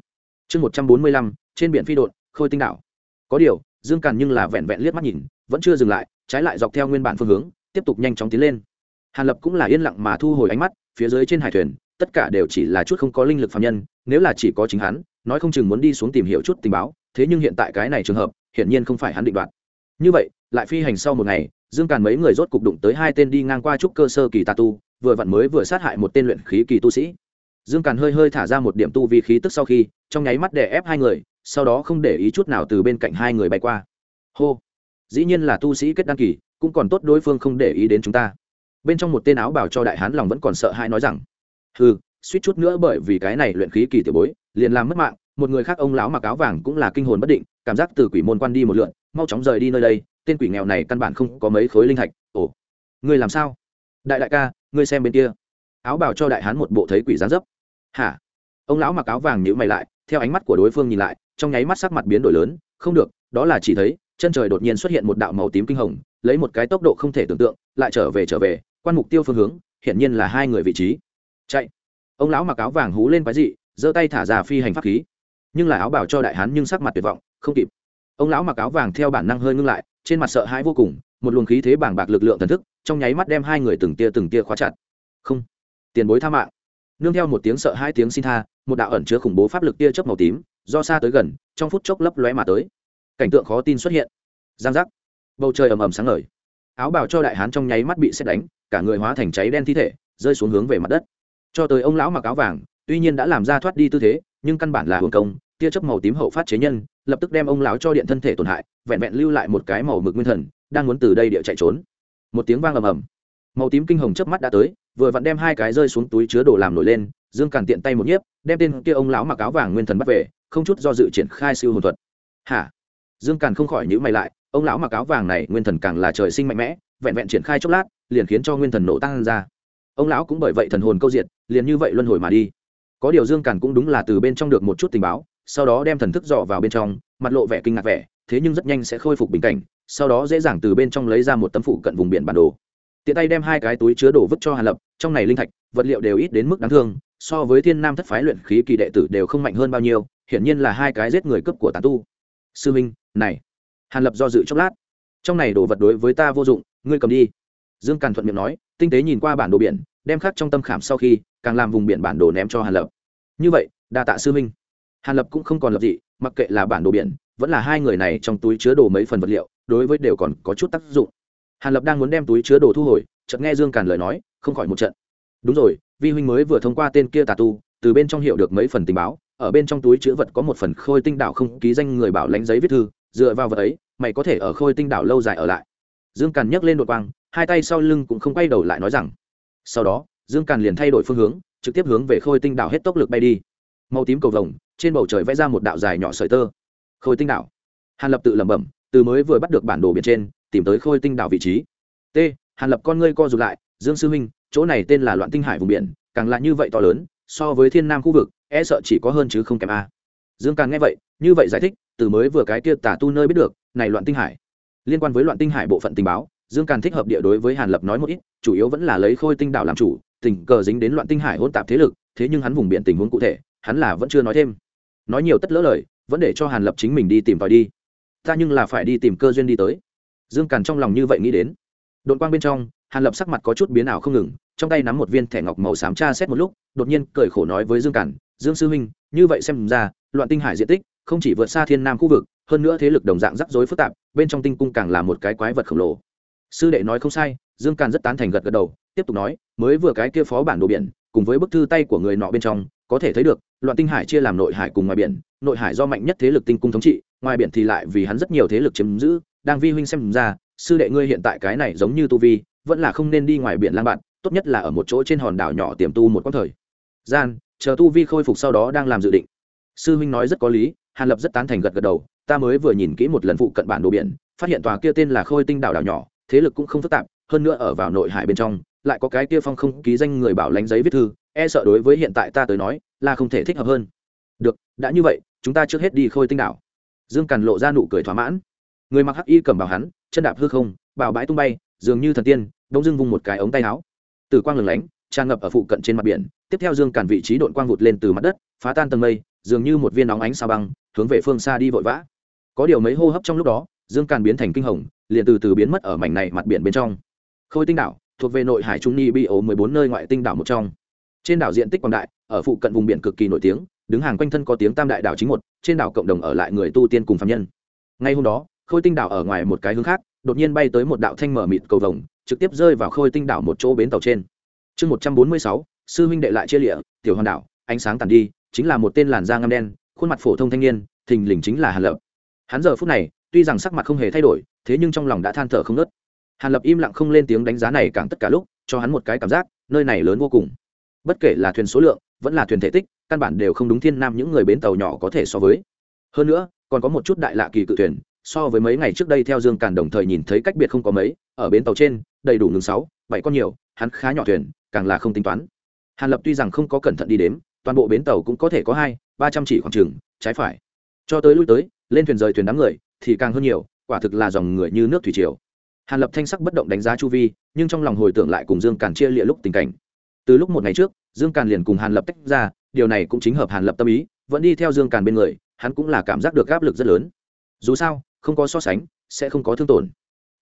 Chương một trăm bốn mươi lăm, trên biển phi đột khôi tinh đạo có điều, dương càn nhưng là vẹn vẹn liếc mắt nhìn, vẫn chưa dừng lại, trái lại dọc theo nguyên bản phương hướng, tiếp tục nhanh chóng tiến lên. Hàn lập cũng là yên lặng mà thu hồi ánh mắt, phía dưới trên hải thuyền, tất cả đều chỉ là chút không có linh lực phạm nhân, nếu là chỉ có chính hắn, nói không chừng muốn đi xuống tìm hiểu chút tình báo, thế nhưng hiện tại cái này trường hợp, hiển nhiên không phải hắn định đoạt. Như vậy, lại phi hành sau một ngày, dương càn mấy người rốt cục đụng tới hai tên đi ngang qua trúc cơ sơ kỳ tà tu vừa vặn mới vừa sát hại một tên luyện khí kỳ tu sĩ. Dương càn hơi hơi thả ra một điểm tu vi khí tức sau khi, trong nháy mắt đè ép hai người, sau đó không để ý chút nào từ bên cạnh hai người bay qua. Hô! Dĩ nhiên là tu sĩ kết đăng kỳ, cũng còn tốt đối phương không để ý đến chúng ta. Bên trong một tên áo bảo cho đại hán lòng vẫn còn sợ hãi nói rằng, hừ, suýt chút nữa bởi vì cái này luyện khí kỳ tiểu bối, liền làm mất mạng, một người khác ông lão mặc áo vàng cũng là kinh hồn bất định, cảm giác từ quỷ môn quan đi một lượn, mau chóng rời đi nơi đây, tên quỷ nghèo này căn bản không có mấy khối linh thạch ồ! Ngươi làm sao? Đại đại ca ngươi xem bên kia. Áo bào cho đại hán một bộ thấy quỷ gián dấp. Hả? Ông lão mặc áo vàng nhữ mày lại, theo ánh mắt của đối phương nhìn lại, trong nháy mắt sắc mặt biến đổi lớn, không được, đó là chỉ thấy, chân trời đột nhiên xuất hiện một đạo màu tím kinh hồng, lấy một cái tốc độ không thể tưởng tượng, lại trở về trở về, quan mục tiêu phương hướng, hiển nhiên là hai người vị trí. Chạy. Ông lão mặc áo vàng hú lên quái dị, giơ tay thả ra phi hành pháp khí. Nhưng là áo bảo cho đại hán nhưng sắc mặt tuyệt vọng, không kịp. Ông lão mặc áo vàng theo bản năng hơi ngưng lại, trên mặt sợ hãi vô cùng một luồng khí thế bàng bạc lực lượng thần thức, trong nháy mắt đem hai người từng tia từng tia khóa chặt. Không, tiền bối tha mạng. Nương theo một tiếng sợ hai tiếng xin tha, một đạo ẩn chứa khủng bố pháp lực tia chớp màu tím, do xa tới gần, trong phút chốc lấp lóe mà tới. Cảnh tượng khó tin xuất hiện. Giang giác. Bầu trời ầm ầm sáng ngời. Áo bào cho đại hán trong nháy mắt bị xét đánh, cả người hóa thành cháy đen thi thể, rơi xuống hướng về mặt đất. Cho tới ông lão mặc áo vàng, tuy nhiên đã làm ra thoát đi tư thế, nhưng căn bản là hưởng công, tia chớp màu tím hậu phát chế nhân, lập tức đem ông lão cho điện thân thể tổn hại, vẹn vẹn lưu lại một cái màu mực nguyên thần đang muốn từ đây địa chạy trốn. Một tiếng vang ầm ầm. Màu tím kinh hồng chớp mắt đã tới, vừa vặn đem hai cái rơi xuống túi chứa đồ làm nổi lên, dương càn tiện tay một nhiếp, đem tên kia ông lão mặc áo vàng nguyên thần bắt về, không chút do dự triển khai siêu hồn thuật. Hả? Dương càn không khỏi nhữ mày lại, ông lão mặc áo vàng này nguyên thần càng là trời sinh mạnh mẽ, vẹn vẹn triển khai chốc lát, liền khiến cho nguyên thần nổ tăng ra. Ông lão cũng bởi vậy thần hồn câu diệt, liền như vậy luân hồi mà đi. Có điều dương càn cũng đúng là từ bên trong được một chút tình báo, sau đó đem thần thức dọ vào bên trong, mặt lộ vẻ kinh ngạc vẻ, thế nhưng rất nhanh sẽ khôi phục bình cảnh sau đó dễ dàng từ bên trong lấy ra một tấm phụ cận vùng biển bản đồ. Tiện tay đem hai cái túi chứa đồ vứt cho hàn lập, trong này linh thạch, vật liệu đều ít đến mức đáng thương, so với thiên nam thất phái luyện khí kỳ đệ tử đều không mạnh hơn bao nhiêu, hiển nhiên là hai cái giết người cấp của tàn tu. Sư minh, này. Hàn lập do dự chốc lát. Trong này đồ vật đối với ta vô dụng, ngươi cầm đi. Dương càn thuận miệng nói, tinh tế nhìn qua bản đồ biển, đem khắc trong tâm khảm sau khi, càng làm vùng biển bản đồ ném cho hàn lập. Như vậy, đa tạ sư minh. Hàn lập cũng không còn lập gì mặc kệ là bản đồ biển, vẫn là hai người này trong túi chứa đồ mấy phần vật liệu đối với đều còn có chút tác dụng. Hàn lập đang muốn đem túi chứa đồ thu hồi, chợt nghe dương càn lời nói, không khỏi một trận. Đúng rồi, vi huynh mới vừa thông qua tên kia tà tu, từ bên trong hiểu được mấy phần tình báo, ở bên trong túi chứa vật có một phần khôi tinh đảo không ký danh người bảo lãnh giấy viết thư, dựa vào vật ấy, mày có thể ở khôi tinh đảo lâu dài ở lại. Dương càn nhấc lên đột quang, hai tay sau lưng cũng không quay đầu lại nói rằng, sau đó, dương càn liền thay đổi phương hướng, trực tiếp hướng về khôi tinh đảo hết tốc lực bay đi. Màu tím cầu vồng, trên bầu trời vẽ ra một đạo dài nhỏ sợi tơ. Khôi tinh đảo. Hàn lập tự lẩm bẩm từ mới vừa bắt được bản đồ biển trên, tìm tới khôi tinh đảo vị trí. T, hàn lập con ngươi co rụt lại, dương sư huynh, chỗ này tên là loạn tinh hải vùng biển, càng là như vậy to lớn, so với thiên nam khu vực e sợ chỉ có hơn chứ không kém a. Dương càng nghe vậy, như vậy giải thích, từ mới vừa cái kia tả tu nơi biết được, này loạn tinh hải. Liên quan với loạn tinh hải bộ phận tình báo, dương càn thích hợp địa đối với hàn lập nói một ít, chủ yếu vẫn là lấy khôi tinh đảo làm chủ, tình cờ dính đến loạn tinh hải hỗn tạp thế lực, thế nhưng hắn vùng biển tình huống cụ thể, hắn là vẫn chưa nói thêm. Nói nhiều tất lỡ lời, vẫn để cho hàn lập chính mình đi tìm tòi đi ta nhưng là phải đi tìm cơ duyên đi tới. Dương càn trong lòng như vậy nghĩ đến. Đội quang bên trong, hàn lập sắc mặt có chút biến ảo không ngừng, trong tay nắm một viên thẻ ngọc màu xám tra xét một lúc, đột nhiên cười khổ nói với dương càn, dương sư huynh, như vậy xem ra, loạn tinh hải diện tích, không chỉ vượt xa thiên nam khu vực, hơn nữa thế lực đồng dạng rắc rối phức tạp, bên trong tinh cung càng là một cái quái vật khổng lồ. Sư đệ nói không sai, dương càn rất tán thành gật gật đầu, tiếp tục nói, mới vừa cái kia phó bản đồ biển, cùng với bức thư tay của người nọ bên trong, có thể thấy được, loạn tinh hải chia làm nội hải cùng ngoài biển, nội hải do mạnh nhất thế lực tinh cung thống trị ngoài biển thì lại vì hắn rất nhiều thế lực chiếm giữ, đang vi huynh xem ra, sư đệ ngươi hiện tại cái này giống như tu vi, vẫn là không nên đi ngoài biển lang bạn, tốt nhất là ở một chỗ trên hòn đảo nhỏ tiềm tu một quãng thời gian, chờ tu vi khôi phục sau đó đang làm dự định. Sư huynh nói rất có lý, hàn lập rất tán thành gật gật đầu, ta mới vừa nhìn kỹ một lần phụ cận bản đồ biển, phát hiện tòa kia tên là khôi tinh đảo đảo nhỏ, thế lực cũng không phức tạp, hơn nữa ở vào nội hải bên trong, lại có cái kia phong không ký danh người bảo lánh giấy viết thư e sợ đối với hiện tại ta tới nói, là không thể thích hợp hơn. Được, đã như vậy, chúng ta trước hết đi khôi tinh đảo dương càn lộ ra nụ cười thỏa mãn. Người mặc hắc y cầm bảo hắn, chân đạp hư không bảo bãi tung bay, dường như thần tiên, đông dương vung một cái ống tay áo. Tử quang lửng lánh, tràn ngập ở phụ cận trên mặt biển, tiếp theo dương càn vị trí đội quang vụt lên từ mặt đất, phá tan tầng mây, dường như một viên nóng ánh sao băng, hướng về phương xa đi vội vã. Có điều mấy hô hấp trong lúc đó, dương càn biến thành kinh hồng, liền từ từ biến mất ở mảnh này mặt biển bên trong. Khôi tinh đảo, thuộc về nội hải trung ni bi ố mười bốn nơi ngoại tinh đảo một trong. Trên đảo diện tích quảng đại, ở phụ cận vùng biển cực kỳ nổi tiếng đứng hàng quanh thân có tiếng tam đại đảo chính một, trên đảo cộng đồng ở lại người tu tiên cùng phạm nhân. Ngay hôm đó, khôi tinh đảo ở ngoài một cái hướng khác, đột nhiên bay tới một đạo thanh mở mịt cầu vồng, trực tiếp rơi vào khôi tinh đảo một chỗ bến tàu trên. Chương một trăm bốn mươi sáu, sư huynh đệ lại chia lịa, tiểu hoàn đảo, ánh sáng tàn đi, chính là một tên làn da ngăm đen, khuôn mặt phổ thông thanh niên, thình lình chính là hàn lập. Hắn giờ phút này, tuy rằng sắc mặt không hề thay đổi, thế nhưng trong lòng đã than thở không nớt hàn lập im lặng không lên tiếng đánh giá này càng tất cả lúc, cho hắn một cái cảm giác, nơi này lớn vô cùng. Bất kể là thuyền số lượng vẫn là thuyền thể tích, căn bản đều không đúng thiên nam những người bến tàu nhỏ có thể so với. Hơn nữa, còn có một chút đại lạ kỳ cự thuyền, so với mấy ngày trước đây theo dương càn đồng thời nhìn thấy cách biệt không có mấy, ở bến tàu trên, đầy đủ ngừng sáu, bảy con nhiều, hắn khá nhỏ thuyền, càng là không tính toán. Hàn lập tuy rằng không có cẩn thận đi đếm, toàn bộ bến tàu cũng có thể có hai, ba trăm chỉ khoảng trừng trái phải. Cho tới lui tới, lên thuyền rời thuyền đám người, thì càng hơn nhiều, quả thực là dòng người như nước thủy triều. Hàn lập thanh sắc bất động đánh giá chu vi, nhưng trong lòng hồi tưởng lại cùng dương càn chia lịa lúc tình cảnh. Từ lúc một ngày trước dương càn liền cùng hàn lập tách ra, điều này cũng chính hợp hàn lập tâm ý, vẫn đi theo dương càn bên người, hắn cũng là cảm giác được áp lực rất lớn. Dù sao, không có so sánh, sẽ không có thương tổn.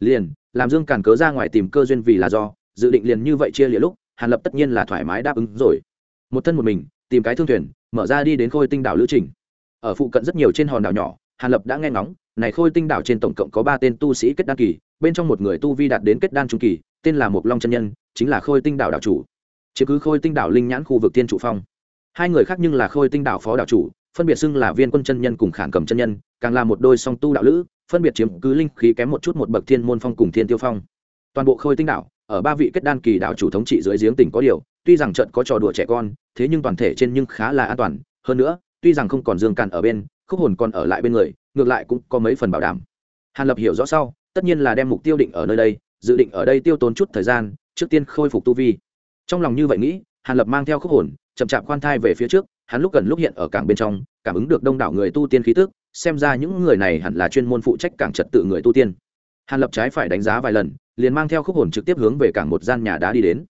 Liền, làm dương càn cớ ra ngoài tìm cơ duyên vì là do, dự định liền như vậy chia lịa lúc, hàn lập tất nhiên là thoải mái đáp ứng rồi. Một thân một mình, tìm cái thương thuyền, mở ra đi đến khôi tinh đảo lữ trình. Ở phụ cận rất nhiều trên hòn đảo nhỏ, hàn lập đã nghe ngóng, này khôi tinh đảo trên tổng cộng có ba tên tu sĩ kết đan kỳ, bên trong một người tu vi đạt đến kết đan trung kỳ, tên là mục long chân nhân, chính là khôi tinh đảo đảo chủ chứ cứ khôi tinh đảo linh nhãn khu vực tiên trụ phong. Hai người khác nhưng là khôi tinh đảo phó đảo chủ, phân biệt xưng là viên quân chân nhân cùng khản cầm chân nhân, càng là một đôi song tu đạo lữ, phân biệt chiếm cứ linh khí kém một chút một bậc thiên môn phong cùng thiên tiêu phong. Toàn bộ khôi tinh đảo, ở ba vị kết đan kỳ đảo chủ thống trị dưới giếng tỉnh có điều, tuy rằng trận có trò đùa trẻ con, thế nhưng toàn thể trên nhưng khá là an toàn. Hơn nữa, tuy rằng không còn dương càn ở bên, khúc hồn còn ở lại bên người, ngược lại cũng có mấy phần bảo đảm. Hàn lập hiểu rõ sau, tất nhiên là đem mục tiêu định ở nơi đây, dự định ở đây tiêu tốn chút thời gian, trước tiên khôi phục tu vi trong lòng như vậy nghĩ, hàn lập mang theo khúc hồn, chậm chạp khoan thai về phía trước, hắn lúc gần lúc hiện ở cảng bên trong, cảm ứng được đông đảo người tu tiên khí tức, xem ra những người này hẳn là chuyên môn phụ trách cảng trật tự người tu tiên. Hàn lập trái phải đánh giá vài lần, liền mang theo khúc hồn trực tiếp hướng về cảng một gian nhà đá đi đến.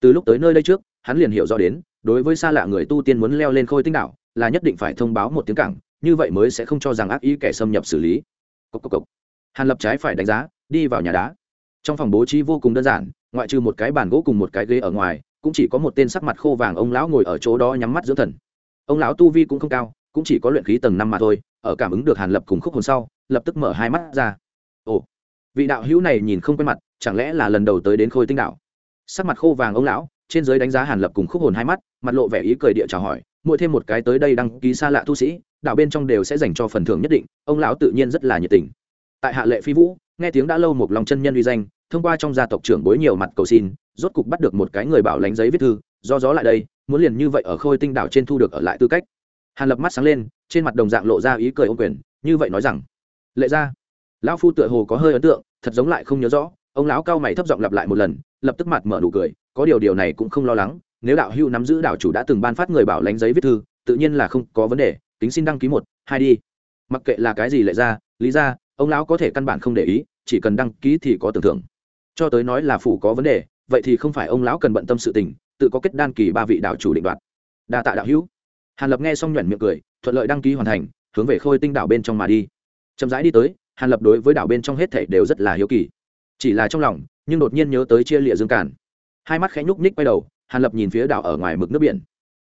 Từ lúc tới nơi đây trước, hắn liền hiểu rõ đến, đối với xa lạ người tu tiên muốn leo lên khôi tinh đảo, là nhất định phải thông báo một tiếng cảng, như vậy mới sẽ không cho rằng ác ý kẻ xâm nhập xử lý. Cốc cốc cốc. hàn lập trái phải đánh giá, đi vào nhà đá trong phòng bố trí vô cùng đơn giản, ngoại trừ một cái bàn gỗ cùng một cái ghế ở ngoài, cũng chỉ có một tên sắc mặt khô vàng ông lão ngồi ở chỗ đó nhắm mắt dưỡng thần. Ông lão tu vi cũng không cao, cũng chỉ có luyện khí tầng năm mà thôi, ở cảm ứng được hàn lập cùng khúc hồn sau, lập tức mở hai mắt ra. Ồ, vị đạo hữu này nhìn không quen mặt, chẳng lẽ là lần đầu tới đến khôi tinh đạo sắc mặt khô vàng ông lão, trên giới đánh giá hàn lập cùng khúc hồn hai mắt, mặt lộ vẻ ý cười địa chào hỏi mỗi thêm một cái tới đây đăng ký xa lạ tu sĩ đạo bên trong đều sẽ dành cho phần thưởng nhất định. Ông lão tự nhiên rất là nhiệt tình. Tại hạ lệ phi vũ nghe tiếng đã lâu một lòng chân nhân uy danh, thông qua trong gia tộc trưởng bối nhiều mặt cầu xin, rốt cục bắt được một cái người bảo lánh giấy viết thư, do gió lại đây, muốn liền như vậy ở khôi tinh đảo trên thu được ở lại tư cách. Hàn lập mắt sáng lên, trên mặt đồng dạng lộ ra ý cười ô quyền, như vậy nói rằng, lệ ra lão phu tựa hồ có hơi ấn tượng, thật giống lại không nhớ rõ. Ông lão cao mày thấp giọng lặp lại một lần, lập tức mặt mở nụ cười, có điều điều này cũng không lo lắng, nếu đạo hưu nắm giữ đảo chủ đã từng ban phát người bảo lánh giấy viết thư, tự nhiên là không có vấn đề tính xin đăng ký một, hai đi. Mặc kệ là cái gì lệ ra lý ra ông lão có thể căn bản không để ý, chỉ cần đăng ký thì có tưởng thưởng. Cho tới nói là phủ có vấn đề, vậy thì không phải ông lão cần bận tâm sự tình, tự có kết đan kỳ ba vị đạo chủ định đoạt. Đa tạ đạo hữu. Hàn lập nghe xong nhuận miệng cười, thuận lợi đăng ký hoàn thành, hướng về khôi tinh đảo bên trong mà đi. Chậm rãi đi tới, hàn lập đối với đảo bên trong hết thảy đều rất là hiếu kỳ. Chỉ là trong lòng, nhưng đột nhiên nhớ tới chia lịa dương cản hai mắt khẽ nhúc nhích quay đầu, hàn lập nhìn phía đảo ở ngoài mực nước biển.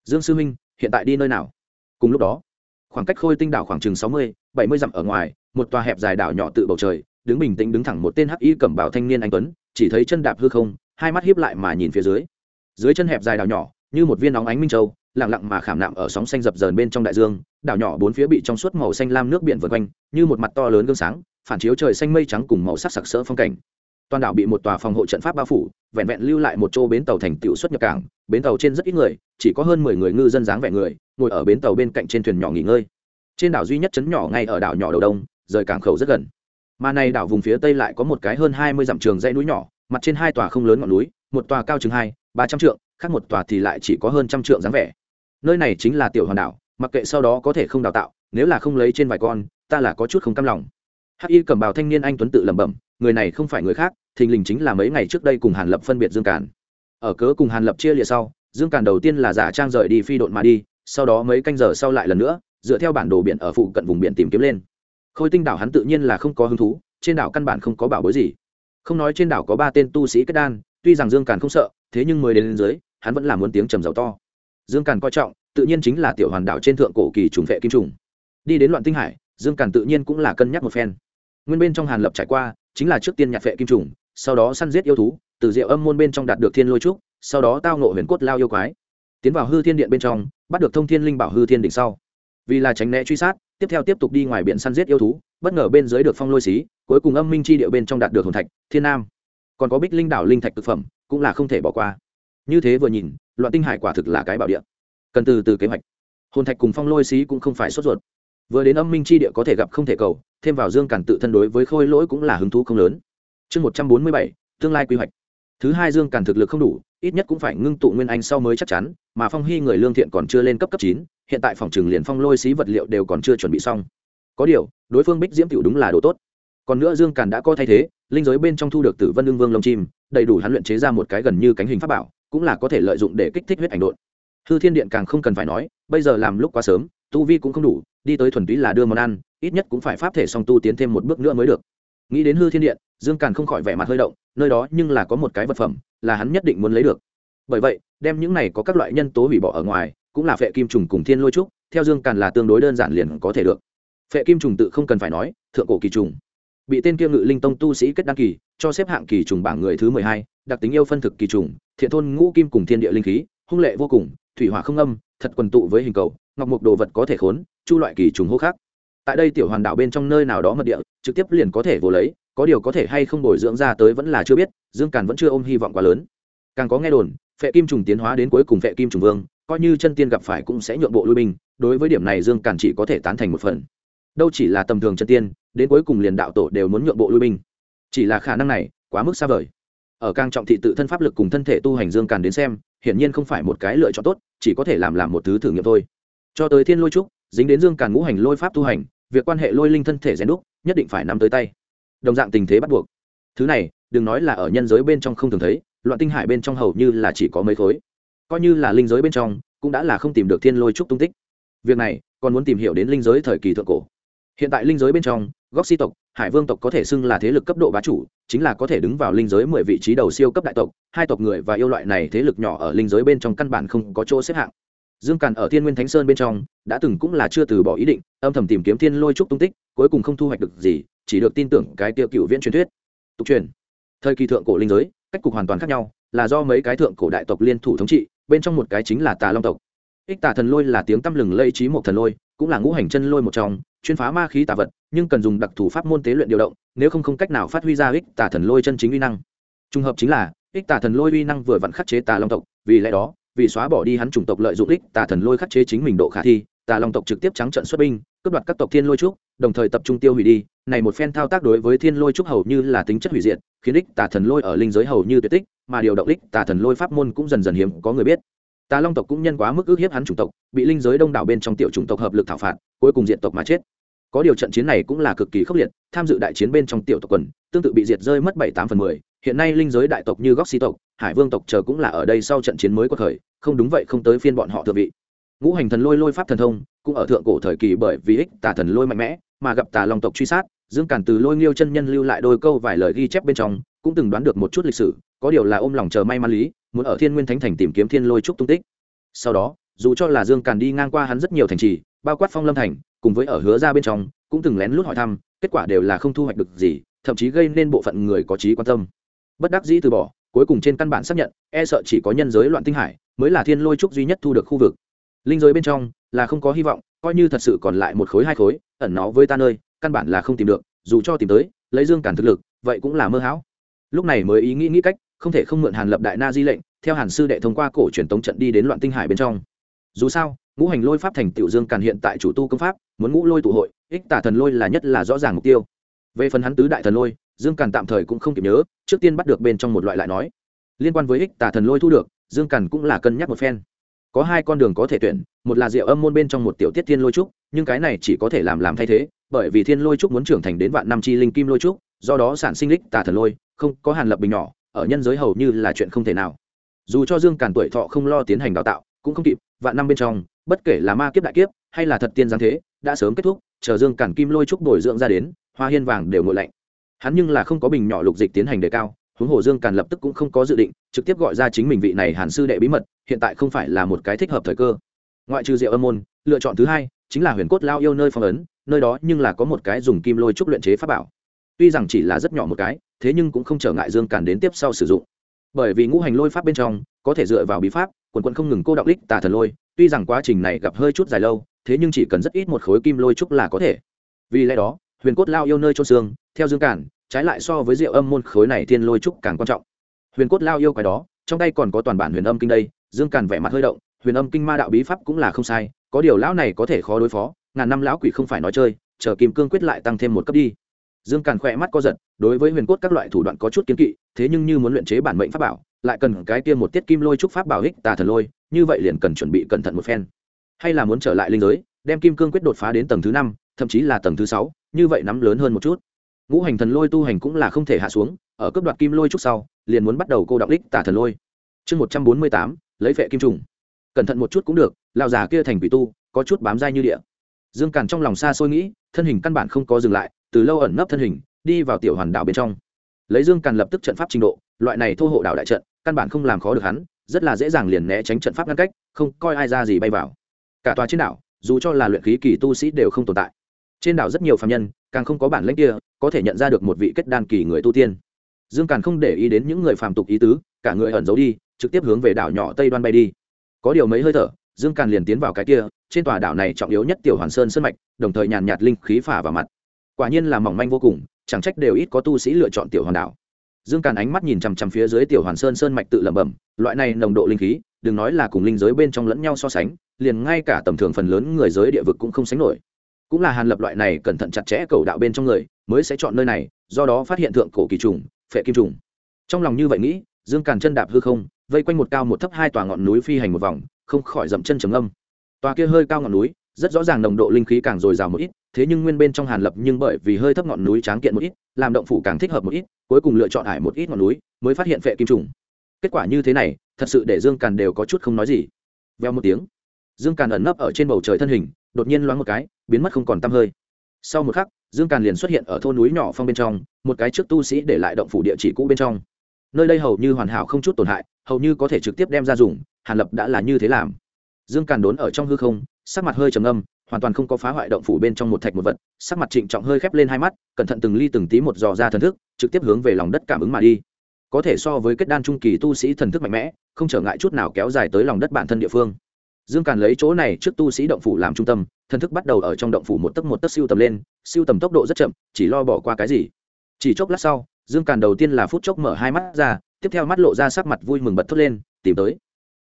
Dương sư minh hiện tại đi nơi nào? Cùng lúc đó khoảng cách khôi tinh đảo khoảng chừng sáu mươi, bảy mươi dặm ở ngoài, một tòa hẹp dài đảo nhỏ tự bầu trời, đứng bình tĩnh đứng thẳng một tên hắc y cẩm bảo thanh niên anh tuấn, chỉ thấy chân đạp hư không, hai mắt hiếp lại mà nhìn phía dưới. Dưới chân hẹp dài đảo nhỏ, như một viên nóng ánh minh châu, lặng lặng mà khảm nạm ở sóng xanh dập dờn bên trong đại dương, đảo nhỏ bốn phía bị trong suốt màu xanh lam nước biển vượt quanh, như một mặt to lớn gương sáng, phản chiếu trời xanh mây trắng cùng màu sắc sặc sỡ phong cảnh toàn đảo bị một tòa phòng hộ trận pháp bao phủ, vẹn vẹn lưu lại một chỗ bến tàu thành tiểu xuất nhập cảng, bến tàu trên rất ít người, chỉ có hơn mười người ngư dân dáng vẻ người, ngồi ở bến tàu bên cạnh trên thuyền nhỏ nghỉ ngơi. Trên đảo duy nhất chấn nhỏ ngay ở đảo nhỏ đầu đông, rời cảng khẩu rất gần. Mà này đảo vùng phía tây lại có một cái hơn hai mươi dặm trường dãy núi nhỏ, mặt trên hai tòa không lớn ngọn núi, một tòa cao chừng hai, ba trăm trượng, khác một tòa thì lại chỉ có hơn trăm trượng dáng vẻ. Nơi này chính là tiểu hoàn đảo, mặc kệ sau đó có thể không đào tạo, nếu là không lấy trên vài con, ta là có chút không cam lòng. Hắc y cầm bào thanh niên anh tuấn tự lẩm bẩm, người này không phải người khác thình lình chính là mấy ngày trước đây cùng hàn lập phân biệt dương càn. Ở cớ cùng hàn lập chia lịa sau, dương càn đầu tiên là giả trang rời đi phi độn mà đi, sau đó mấy canh giờ sau lại lần nữa, dựa theo bản đồ biển ở phụ cận vùng biển tìm kiếm lên. Khôi tinh đảo hắn tự nhiên là không có hứng thú, trên đảo căn bản không có bảo bối gì. Không nói trên đảo có ba tên tu sĩ kết đan, tuy rằng dương càn không sợ, thế nhưng mới đến lên dưới, hắn vẫn là muốn tiếng trầm giàu to. Dương càn coi trọng, tự nhiên chính là tiểu hoàn đảo trên thượng cổ kỳ trùng vệ kim trùng. Đi đến loạn tinh hải, dương càn tự nhiên cũng là cân nhắc một phen. Nguyên bên trong hàn lập trải qua, chính là trước tiên nhạc vệ kim trùng sau đó săn giết yêu thú, từ diệu âm môn bên trong đạt được thiên lôi trúc, sau đó tao nộ huyền cốt lao yêu quái. Tiến vào hư thiên điện bên trong, bắt được thông thiên linh bảo hư thiên đỉnh sau. Vì là tránh né truy sát, tiếp theo tiếp tục đi ngoài biển săn giết yêu thú, bất ngờ bên dưới được phong lôi xí, cuối cùng âm minh chi điệu bên trong đạt được hồn thạch, thiên nam. Còn có bích linh đảo linh thạch thực phẩm, cũng là không thể bỏ qua. Như thế vừa nhìn, loạn tinh hải quả thực là cái bảo địa. Cần từ từ kế hoạch. Hồn thạch cùng phong lôi xí cũng không phải sốt ruột. Vừa đến âm minh chi địa có thể gặp không thể cầu, thêm vào dương cản tự thân đối với khôi lỗi cũng là hứng thú không lớn chương một trăm bốn mươi bảy, tương lai quy hoạch. Thứ hai dương càn thực lực không đủ, ít nhất cũng phải ngưng tụ nguyên anh sau mới chắc chắn, mà phong hy người lương thiện còn chưa lên cấp cấp chín, hiện tại phòng trường liền phong lôi xí vật liệu đều còn chưa chuẩn bị xong. Có điều, đối phương bích diễm tiểu đúng là đồ tốt. Còn nữa dương càn đã có thay thế, linh giới bên trong thu được tử vân ương vương lông chim, đầy đủ hắn luyện chế ra một cái gần như cánh hình pháp bảo, cũng là có thể lợi dụng để kích thích huyết ảnh đột hư thiên điện càng không cần phải nói, bây giờ làm lúc quá sớm, tu vi cũng không đủ, đi tới thuần túy là đưa món ăn, ít nhất cũng phải pháp thể song tu tiến thêm một bước nữa mới được nghĩ đến hư thiên điện, dương càn không khỏi vẻ mặt hơi động, nơi đó nhưng là có một cái vật phẩm, là hắn nhất định muốn lấy được. Bởi vậy, đem những này có các loại nhân tố hủy bỏ ở ngoài, cũng là phệ kim trùng cùng thiên lôi trúc, theo dương càn là tương đối đơn giản liền có thể được. Phệ kim trùng tự không cần phải nói, thượng cổ kỳ trùng. Bị tên kia ngự linh tông tu sĩ kết đăng kỳ, cho xếp hạng kỳ trùng bảng người thứ mười hai, đặc tính yêu phân thực kỳ trùng, thiện thôn ngũ kim cùng thiên địa linh khí, hung lệ vô cùng, thủy hỏa không âm, thật quần tụ với hình cầu, ngọc mục đồ vật có thể khốn, chu loại kỳ trùng hô khác tại đây tiểu hoàn đảo bên trong nơi nào đó mật địa, trực tiếp liền có thể vô lấy, có điều có thể hay không bồi dưỡng ra tới vẫn là chưa biết, dương càn vẫn chưa ôm hy vọng quá lớn. Càng có nghe đồn, phệ kim trùng tiến hóa đến cuối cùng phệ kim trùng vương, coi như chân tiên gặp phải cũng sẽ nhượng bộ lui binh, đối với điểm này dương càn chỉ có thể tán thành một phần. Đâu chỉ là tầm thường chân tiên, đến cuối cùng liền đạo tổ đều muốn nhượng bộ lui binh. Chỉ là khả năng này, quá mức xa vời. Ở càng trọng thị tự thân pháp lực cùng thân thể tu hành dương càn đến xem, hiển nhiên không phải một cái lựa chọn tốt, chỉ có thể làm làm một thứ thử nghiệm thôi. Cho tới thiên lôi trúc dính đến dương càn ngũ hành lôi pháp tu hành, việc quan hệ lôi linh thân thể rèn đúc, nhất định phải nắm tới tay. Đồng dạng tình thế bắt buộc. Thứ này, đừng nói là ở nhân giới bên trong không thường thấy, loạn tinh hải bên trong hầu như là chỉ có mấy khối. Coi như là linh giới bên trong, cũng đã là không tìm được thiên lôi trúc tung tích. Việc này, còn muốn tìm hiểu đến linh giới thời kỳ thượng cổ. Hiện tại linh giới bên trong góc si tộc, hải vương tộc có thể xưng là thế lực cấp độ bá chủ, chính là có thể đứng vào linh giới mười vị trí đầu siêu cấp đại tộc. Hai tộc người và yêu loại này thế lực nhỏ ở linh giới bên trong căn bản không có chỗ xếp hạng dương càn ở thiên nguyên thánh sơn bên trong, đã từng cũng là chưa từ bỏ ý định, âm thầm tìm kiếm thiên lôi trúc tung tích, cuối cùng không thu hoạch được gì, chỉ được tin tưởng cái tiêu cựu viễn truyền thuyết. Tục truyền. Thời kỳ thượng cổ linh giới, cách cục hoàn toàn khác nhau, là do mấy cái thượng cổ đại tộc liên thủ thống trị, bên trong một cái chính là tà long tộc. Ích tà thần lôi là tiếng tăm lừng lây trí một thần lôi, cũng là ngũ hành chân lôi một trong, chuyên phá ma khí tà vật, nhưng cần dùng đặc thù pháp môn tế luyện điều động, nếu không không cách nào phát huy ra ích tà thần lôi chân chính uy năng. Trùng hợp chính là, ích tà thần lôi uy năng vừa vặn khắc chế tà long tộc, vì lẽ đó vì xóa bỏ đi hắn chủng tộc lợi dụng ích tà thần lôi khắc chế chính mình độ khả thi, tà long tộc trực tiếp trắng trận xuất binh, cướp đoạt các tộc thiên lôi trúc, đồng thời tập trung tiêu hủy đi. Này một phen thao tác đối với thiên lôi trúc hầu như là tính chất hủy diệt, khiến ích tà thần lôi ở linh giới hầu như tuyệt tích, mà điều động ích tà thần lôi pháp môn cũng dần dần hiếm có người biết. Tà long tộc cũng nhân quá mức ước hiếp hắn chủng tộc, bị linh giới đông đảo bên trong tiểu chủng tộc hợp lực thảo phạt, cuối cùng diện tộc mà chết. Có điều trận chiến này cũng là cực kỳ khốc liệt, tham dự đại chiến bên trong tiểu tộc quần, tương tự bị diệt rơi mất bảy tám phần mười hiện nay linh giới đại tộc như góc si tộc, hải vương tộc chờ cũng là ở đây sau trận chiến mới có thời, không đúng vậy không tới phiên bọn họ thượng vị. Ngũ hành thần lôi lôi pháp thần thông, cũng ở thượng cổ thời kỳ bởi vì ích tà thần lôi mạnh mẽ, mà gặp tà long tộc truy sát, dương cản từ lôi nghiêu chân nhân lưu lại đôi câu vài lời ghi chép bên trong, cũng từng đoán được một chút lịch sử, có điều là ôm lòng chờ may mắn lý, muốn ở thiên nguyên thánh thành tìm kiếm thiên lôi trúc tung tích. Sau đó, dù cho là dương càn đi ngang qua hắn rất nhiều thành trì, bao quát phong lâm thành, cùng với ở hứa ra bên trong, cũng từng lén lút hỏi thăm, kết quả đều là không thu hoạch được gì, thậm chí gây nên bộ phận người có trí quan tâm bất đắc dĩ từ bỏ, cuối cùng trên căn bản xác nhận e sợ chỉ có nhân giới loạn tinh hải mới là thiên lôi trúc duy nhất thu được khu vực. Linh giới bên trong là không có hy vọng, coi như thật sự còn lại một khối hai khối, ẩn nó với ta nơi, căn bản là không tìm được, dù cho tìm tới, lấy dương cản thực lực, vậy cũng là mơ hão. Lúc này mới ý nghĩ nghĩ cách, không thể không mượn hàn lập đại na di lệnh, theo hàn sư đệ thông qua cổ truyền tống trận đi đến loạn tinh hải bên trong. Dù sao, ngũ hành lôi pháp thành tiểu dương càn hiện tại chủ tu công pháp, muốn ngũ lôi tụ hội, ích tả thần lôi là nhất là rõ ràng mục tiêu. Về phần hắn tứ đại thần lôi dương càn tạm thời cũng không kịp nhớ, trước tiên bắt được bên trong một loại lại nói. Liên quan với ích tà thần lôi thu được, dương càn cũng là cân nhắc một phen. Có hai con đường có thể tuyển, một là diệu âm môn bên trong một tiểu tiết thiên lôi trúc, nhưng cái này chỉ có thể làm làm thay thế, bởi vì thiên lôi trúc muốn trưởng thành đến vạn năm chi linh kim lôi trúc, do đó sản sinh lích tà thần lôi, không, có hàn lập bình nhỏ, ở nhân giới hầu như là chuyện không thể nào. Dù cho dương càn tuổi thọ không lo tiến hành đào tạo, cũng không kịp, vạn năm bên trong, bất kể là ma kiếp đại kiếp, hay là thật tiên giáng thế, đã sớm kết thúc, chờ dương càn kim lôi trúc bồi dưỡng ra đến, hoa hiên vàng đều ngội lạnh hắn nhưng là không có bình nhỏ lục dịch tiến hành đề cao, huống hồ dương càn lập tức cũng không có dự định, trực tiếp gọi ra chính mình vị này hàn sư đệ bí mật, hiện tại không phải là một cái thích hợp thời cơ. Ngoại trừ diệu âm môn, lựa chọn thứ hai chính là huyền cốt lao yêu nơi phong ấn, nơi đó nhưng là có một cái dùng kim lôi trúc luyện chế pháp bảo. Tuy rằng chỉ là rất nhỏ một cái, thế nhưng cũng không trở ngại dương càn đến tiếp sau sử dụng. Bởi vì ngũ hành lôi pháp bên trong, có thể dựa vào bí pháp, quần quận không ngừng cô đọng đích tà thần lôi, tuy rằng quá trình này gặp hơi chút dài lâu, thế nhưng chỉ cần rất ít một khối kim lôi trúc là có thể. Vì lẽ đó huyền cốt lao yêu nơi trôn xương, theo dương cản, trái lại so với rượu âm môn khối này thiên lôi trúc càng quan trọng. Huyền cốt lao yêu cái đó, trong tay còn có toàn bản huyền âm kinh đây, dương cản vẻ mặt hơi động, huyền âm kinh ma đạo bí pháp cũng là không sai, có điều lão này có thể khó đối phó, ngàn năm lão quỷ không phải nói chơi, chờ kim cương quyết lại tăng thêm một cấp đi. Dương càn khỏe mắt co giật, đối với huyền cốt các loại thủ đoạn có chút kiến kỵ, thế nhưng như muốn luyện chế bản mệnh pháp bảo, lại cần cái tiêm một tiết kim lôi trúc pháp bảo hích tà thần lôi, như vậy liền cần chuẩn bị cẩn thận một phen. Hay là muốn trở lại linh giới, đem kim cương quyết đột phá đến tầng thứ năm, thậm chí là tầng thứ sáu như vậy nắm lớn hơn một chút. Ngũ hành thần lôi tu hành cũng là không thể hạ xuống, ở cấp đoạt kim lôi chút sau, liền muốn bắt đầu cô đọng đích tà thần lôi. Chương một trăm bốn mươi tám, lấy vệ kim trùng. Cẩn thận một chút cũng được lao già kia thành quỷ tu, có chút bám dai như địa. Dương càn trong lòng xa xôi nghĩ, thân hình căn bản không có dừng lại, từ lâu ẩn nấp thân hình, đi vào tiểu hoàn đảo bên trong. Lấy dương càn lập tức trận pháp trình độ, loại này thô hộ đảo đại trận, căn bản không làm khó được hắn, rất là dễ dàng liền né tránh trận pháp ngăn cách, không coi ai ra gì bay vào. Cả tòa trên đảo, dù cho là luyện khí kỳ tu sĩ đều không tồn tại trên đảo rất nhiều phạm nhân, càng không có bản lãnh kia, có thể nhận ra được một vị kết đan kỳ người tu tiên. Dương càn không để ý đến những người phàm tục ý tứ, cả người ẩn giấu đi, trực tiếp hướng về đảo nhỏ tây đoan bay đi. Có điều mấy hơi thở, dương càn liền tiến vào cái kia, trên tòa đảo này trọng yếu nhất tiểu hoàn sơn sân mạch, đồng thời nhàn nhạt linh khí phả vào mặt. Quả nhiên là mỏng manh vô cùng, chẳng trách đều ít có tu sĩ lựa chọn tiểu hoàn đảo. Dương càn ánh mắt nhìn chằm chằm phía dưới tiểu hoàn sơn sơn mạch tự lẩm bẩm, loại này nồng độ linh khí, đừng nói là cùng linh giới bên trong lẫn nhau so sánh, liền ngay cả tầm thường phần lớn người giới địa vực cũng không sánh nổi cũng là hàn lập loại này cẩn thận chặt chẽ cầu đạo bên trong người, mới sẽ chọn nơi này, do đó phát hiện thượng cổ kỳ trùng, phệ kim trùng. Trong lòng như vậy nghĩ, dương càn chân đạp hư không, vây quanh một cao một thấp hai tòa ngọn núi phi hành một vòng, không khỏi dậm chân trầm âm tòa kia hơi cao ngọn núi, rất rõ ràng nồng độ linh khí càng dồi dào một ít, thế nhưng nguyên bên trong hàn lập nhưng bởi vì hơi thấp ngọn núi tráng kiện một ít, làm động phủ càng thích hợp một ít, cuối cùng lựa chọn hải một ít ngọn núi, mới phát hiện phệ kim trùng. Kết quả như thế này, thật sự để dương càn đều có chút không nói gì. Veo một tiếng, dương càn ẩn nấp ở trên bầu trời thân hình đột nhiên loáng một cái, biến mất không còn tăm hơi. Sau một khắc, dương càn liền xuất hiện ở thôn núi nhỏ phong bên trong, một cái trước tu sĩ để lại động phủ địa chỉ cũ bên trong. Nơi đây hầu như hoàn hảo không chút tổn hại, hầu như có thể trực tiếp đem ra dùng, hàn lập đã là như thế làm. Dương càn đốn ở trong hư không, sắc mặt hơi trầm âm hoàn toàn không có phá hoại động phủ bên trong một thạch một vật, sắc mặt trịnh trọng hơi khép lên hai mắt, cẩn thận từng ly từng tí một dò ra thần thức, trực tiếp hướng về lòng đất cảm ứng mà đi. Có thể so với kết đan trung kỳ tu sĩ thần thức mạnh mẽ, không trở ngại chút nào kéo dài tới lòng đất bản thân địa phương dương càn lấy chỗ này trước tu sĩ động phủ làm trung tâm thần thức bắt đầu ở trong động phủ một tấc một tấc siêu tầm lên, siêu tầm tốc độ rất chậm, chỉ lo bỏ qua cái gì. Chỉ chốc lát sau, dương càn đầu tiên là phút chốc mở hai mắt ra, tiếp theo mắt lộ ra sắc mặt vui mừng bật thốt lên, tìm tới.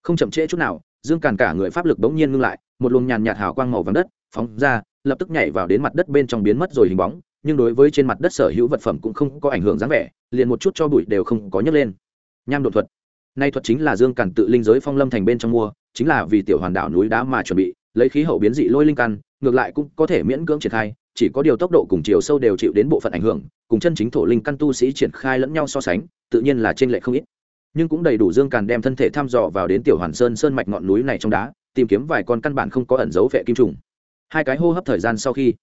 Không chậm trễ chút nào, dương càn cả người pháp lực bỗng nhiên ngưng lại, một luồng nhàn nhạt hào quang màu vàng đất phóng ra, lập tức nhảy vào đến mặt đất bên trong biến mất rồi hình bóng, nhưng đối với trên mặt đất sở hữu vật phẩm cũng không có ảnh hưởng dáng vẻ, liền một chút cho bụi đều không có nhấc lên. Nham đột thuật nay thuật chính là dương càn tự linh giới phong lâm thành bên trong mua chính là vì tiểu hoàn đảo núi đá mà chuẩn bị lấy khí hậu biến dị lôi linh căn ngược lại cũng có thể miễn cưỡng triển khai chỉ có điều tốc độ cùng chiều sâu đều chịu đến bộ phận ảnh hưởng cùng chân chính thổ linh căn tu sĩ triển khai lẫn nhau so sánh tự nhiên là trên lệ không ít. Nhưng cũng đầy đủ dương càn đem thân thể thăm dò vào đến tiểu hoàn sơn sơn mạch ngọn núi này trong đá tìm kiếm vài con căn bản không có ẩn dấu vệ kim trùng. Hai cái hô hấp thời gian sau khi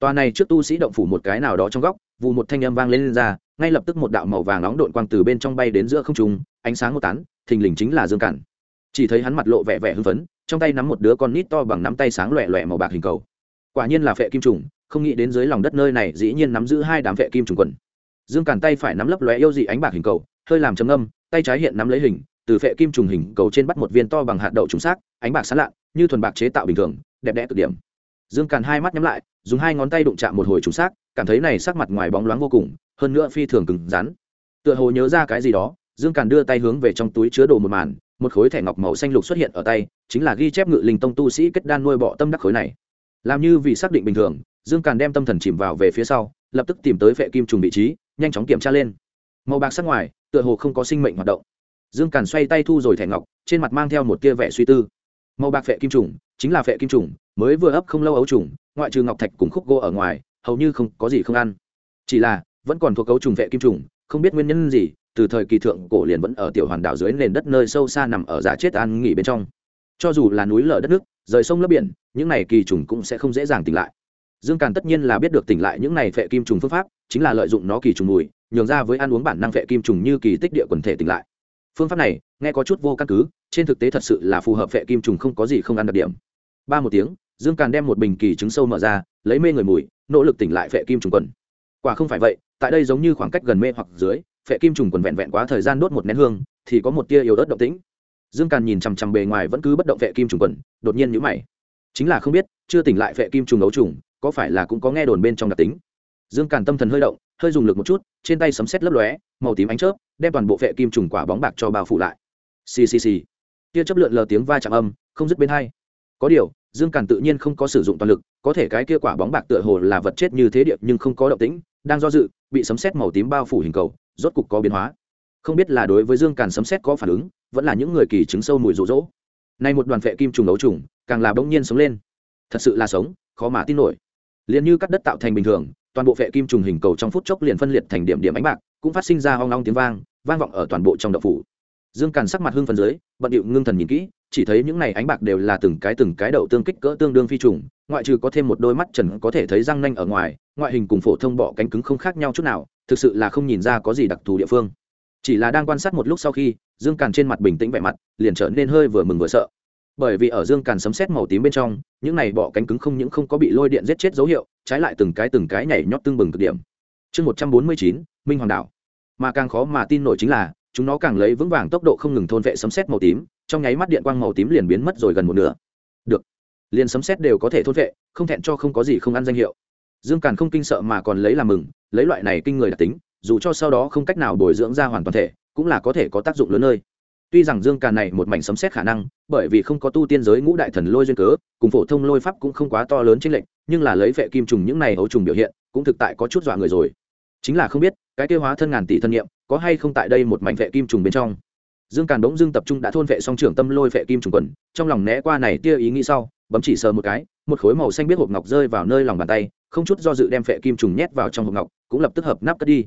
tòa này trước tu sĩ động phủ một cái nào đó trong góc vụ một thanh âm vang lên, lên ra ngay lập tức một đạo màu vàng nóng độn quang từ bên trong bay đến giữa không trung, ánh sáng một tán, thình lình chính là dương cản. Chỉ thấy hắn mặt lộ vẻ vẻ hưng phấn, trong tay nắm một đứa con nít to bằng nắm tay sáng loẹ loẹ màu bạc hình cầu. Quả nhiên là phệ kim trùng, không nghĩ đến dưới lòng đất nơi này dĩ nhiên nắm giữ hai đám phệ kim trùng quần. Dương cản tay phải nắm lấp lóe yêu dị ánh bạc hình cầu, hơi làm chấm âm tay trái hiện nắm lấy hình, từ phệ kim trùng hình cầu trên bắt một viên to bằng hạt đậu trùng xác, ánh bạc sáng lạ, như thuần bạc chế tạo bình thường, đẹp đẽ cực điểm. Dương càn hai mắt nhắm lại, dùng hai ngón tay đụng chạm một hồi trùng xác, cảm thấy này sắc mặt ngoài bóng loáng vô cùng hơn nữa phi thường cứng rắn. Tựa hồ nhớ ra cái gì đó, dương càn đưa tay hướng về trong túi chứa đồ một màn, một khối thẻ ngọc màu xanh lục xuất hiện ở tay, chính là ghi chép ngự linh tông tu sĩ kết đan nuôi bọ tâm đắc khối này. Làm như vì xác định bình thường, dương càn đem tâm thần chìm vào về phía sau, lập tức tìm tới vệ kim trùng vị trí, nhanh chóng kiểm tra lên. Màu bạc sắc ngoài, tựa hồ không có sinh mệnh hoạt động. Dương càn xoay tay thu rồi thẻ ngọc, trên mặt mang theo một tia vẻ suy tư. Màu bạc vệ kim trùng, chính là vệ kim trùng, mới vừa ấp không lâu ấu trùng, ngoại trừ ngọc thạch cùng khúc gỗ ở ngoài, hầu như không có gì không ăn. Chỉ là vẫn còn thuộc cấu trùng vệ kim trùng, không biết nguyên nhân gì, từ thời kỳ thượng cổ liền vẫn ở tiểu hoàn đảo dưới nền đất nơi sâu xa nằm ở giả chết an nghỉ bên trong. Cho dù là núi lở đất nước, rời sông lấp biển, những này kỳ trùng cũng sẽ không dễ dàng tỉnh lại. Dương càn tất nhiên là biết được tỉnh lại những này vệ kim trùng phương pháp, chính là lợi dụng nó kỳ trùng mùi, nhường ra với ăn uống bản năng vệ kim trùng như kỳ tích địa quần thể tỉnh lại. Phương pháp này, nghe có chút vô căn cứ, trên thực tế thật sự là phù hợp vệ kim trùng không có gì không ăn đặc điểm. Ba một tiếng, dương càn đem một bình kỳ trứng sâu mở ra, lấy mê người mùi, nỗ lực tỉnh lại vệ kim trùng quần quả không phải vậy, tại đây giống như khoảng cách gần mê hoặc dưới, phệ kim trùng quần vẹn vẹn quá thời gian đốt một nén hương, thì có một tia yếu ớt động tĩnh. Dương càn nhìn chằm chằm bề ngoài vẫn cứ bất động phệ kim trùng quần, đột nhiên nhữ mày. Chính là không biết, chưa tỉnh lại phệ kim trùng ấu trùng, có phải là cũng có nghe đồn bên trong đặc tính? Dương càn tâm thần hơi động, hơi dùng lực một chút, trên tay sấm sét lấp lóe, màu tím ánh chớp, đem toàn bộ phệ kim trùng quả bóng bạc cho bao phủ lại. Xì xì xì. Tia chấp lượn lờ tiếng va chạm âm, không dứt bên hai. Có điều, dương càn tự nhiên không có sử dụng toàn lực, có thể cái kia quả bóng bạc tựa hồ là vật chết như thế điệp nhưng không có động tĩnh đang do dự, bị sấm sét màu tím bao phủ hình cầu, rốt cục có biến hóa. Không biết là đối với dương càn sấm sét có phản ứng, vẫn là những người kỳ chứng sâu mùi rụ rỗ. Nay một đoàn phệ kim trùng ấu trùng, càng là bỗng nhiên sống lên. Thật sự là sống, khó mà tin nổi. Liền như cắt đất tạo thành bình thường, toàn bộ phệ kim trùng hình cầu trong phút chốc liền phân liệt thành điểm điểm ánh bạc, cũng phát sinh ra hoang long tiếng vang vang vọng ở toàn bộ trong đậu phủ. Dương càn sắc mặt hưng phần dưới, bận điệu ngưng thần nhìn kỹ chỉ thấy những này ánh bạc đều là từng cái từng cái đậu tương kích cỡ tương đương phi trùng, ngoại trừ có thêm một đôi mắt trần có thể thấy răng nanh ở ngoài, ngoại hình cùng phổ thông bọ cánh cứng không khác nhau chút nào, thực sự là không nhìn ra có gì đặc thù địa phương. Chỉ là đang quan sát một lúc sau khi, dương càn trên mặt bình tĩnh vẻ mặt, liền trở nên hơi vừa mừng vừa sợ. Bởi vì ở dương càn sấm xét màu tím bên trong, những này bọ cánh cứng không những không có bị lôi điện giết chết dấu hiệu, trái lại từng cái từng cái nhảy nhót tương bừng cực điểm. Chương một trăm bốn mươi chín, minh hoàng đảo. Mà càng khó mà tin nổi chính là, chúng nó càng lấy vững vàng tốc độ không ngừng thôn vệ sấm xét màu tím trong nháy mắt điện quang màu tím liền biến mất rồi gần một nửa. Được. Liền sấm xét đều có thể thôn vệ, không thẹn cho không có gì không ăn danh hiệu. Dương càn không kinh sợ mà còn lấy làm mừng, lấy loại này kinh người đặc tính, dù cho sau đó không cách nào bồi dưỡng ra hoàn toàn thể, cũng là có thể có tác dụng lớn nơi. Tuy rằng dương càn này một mảnh sấm xét khả năng, bởi vì không có tu tiên giới ngũ đại thần lôi duyên cớ, cùng phổ thông lôi pháp cũng không quá to lớn trên lệnh nhưng là lấy vệ kim trùng những này ấu trùng biểu hiện, cũng thực tại có chút dọa người rồi. Chính là không biết, cái tiêu hóa thân ngàn tỷ thân nhiệm có hay không tại đây một mảnh vệ kim trùng bên trong dương càn bỗng dưng tập trung đã thôn vệ song trưởng tâm lôi vệ kim trùng quần, trong lòng né qua này tia ý nghĩ sau, bấm chỉ sờ một cái, một khối màu xanh biết hộp ngọc rơi vào nơi lòng bàn tay, không chút do dự đem vệ kim trùng nhét vào trong hộp ngọc, cũng lập tức hợp nắp cất đi.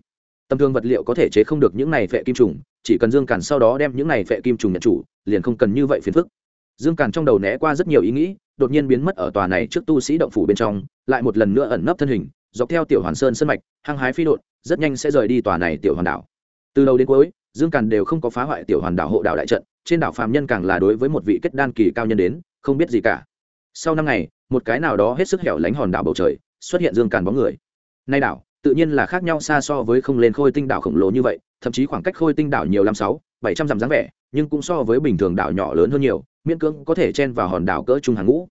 Tầm thường vật liệu có thể chế không được những này vệ kim trùng, chỉ cần dương càn sau đó đem những này vệ kim trùng nhận chủ, liền không cần như vậy phiền phức. Dương càn trong đầu né qua rất nhiều ý nghĩ, đột nhiên biến mất ở tòa này trước tu sĩ động phủ bên trong, lại một lần nữa ẩn nấp thân hình, dọc theo tiểu hoàn sơn sân mạch, hăng hái phi đột rất nhanh sẽ rời đi tòa này tiểu hoàn đảo. Từ đầu đến cuối dương càn đều không có phá hoại tiểu hoàn đảo hộ đảo đại trận, trên đảo phàm nhân càng là đối với một vị kết đan kỳ cao nhân đến, không biết gì cả. Sau năm ngày, một cái nào đó hết sức hẻo lánh hòn đảo bầu trời, xuất hiện dương càn bóng người. Nay đảo, tự nhiên là khác nhau xa so với không lên khôi tinh đảo khổng lồ như vậy, thậm chí khoảng cách khôi tinh đảo nhiều năm sáu, bảy trăm dặm dáng vẻ, nhưng cũng so với bình thường đảo nhỏ lớn hơn nhiều, miễn cưỡng có thể chen vào hòn đảo cỡ trung hàng ngũ.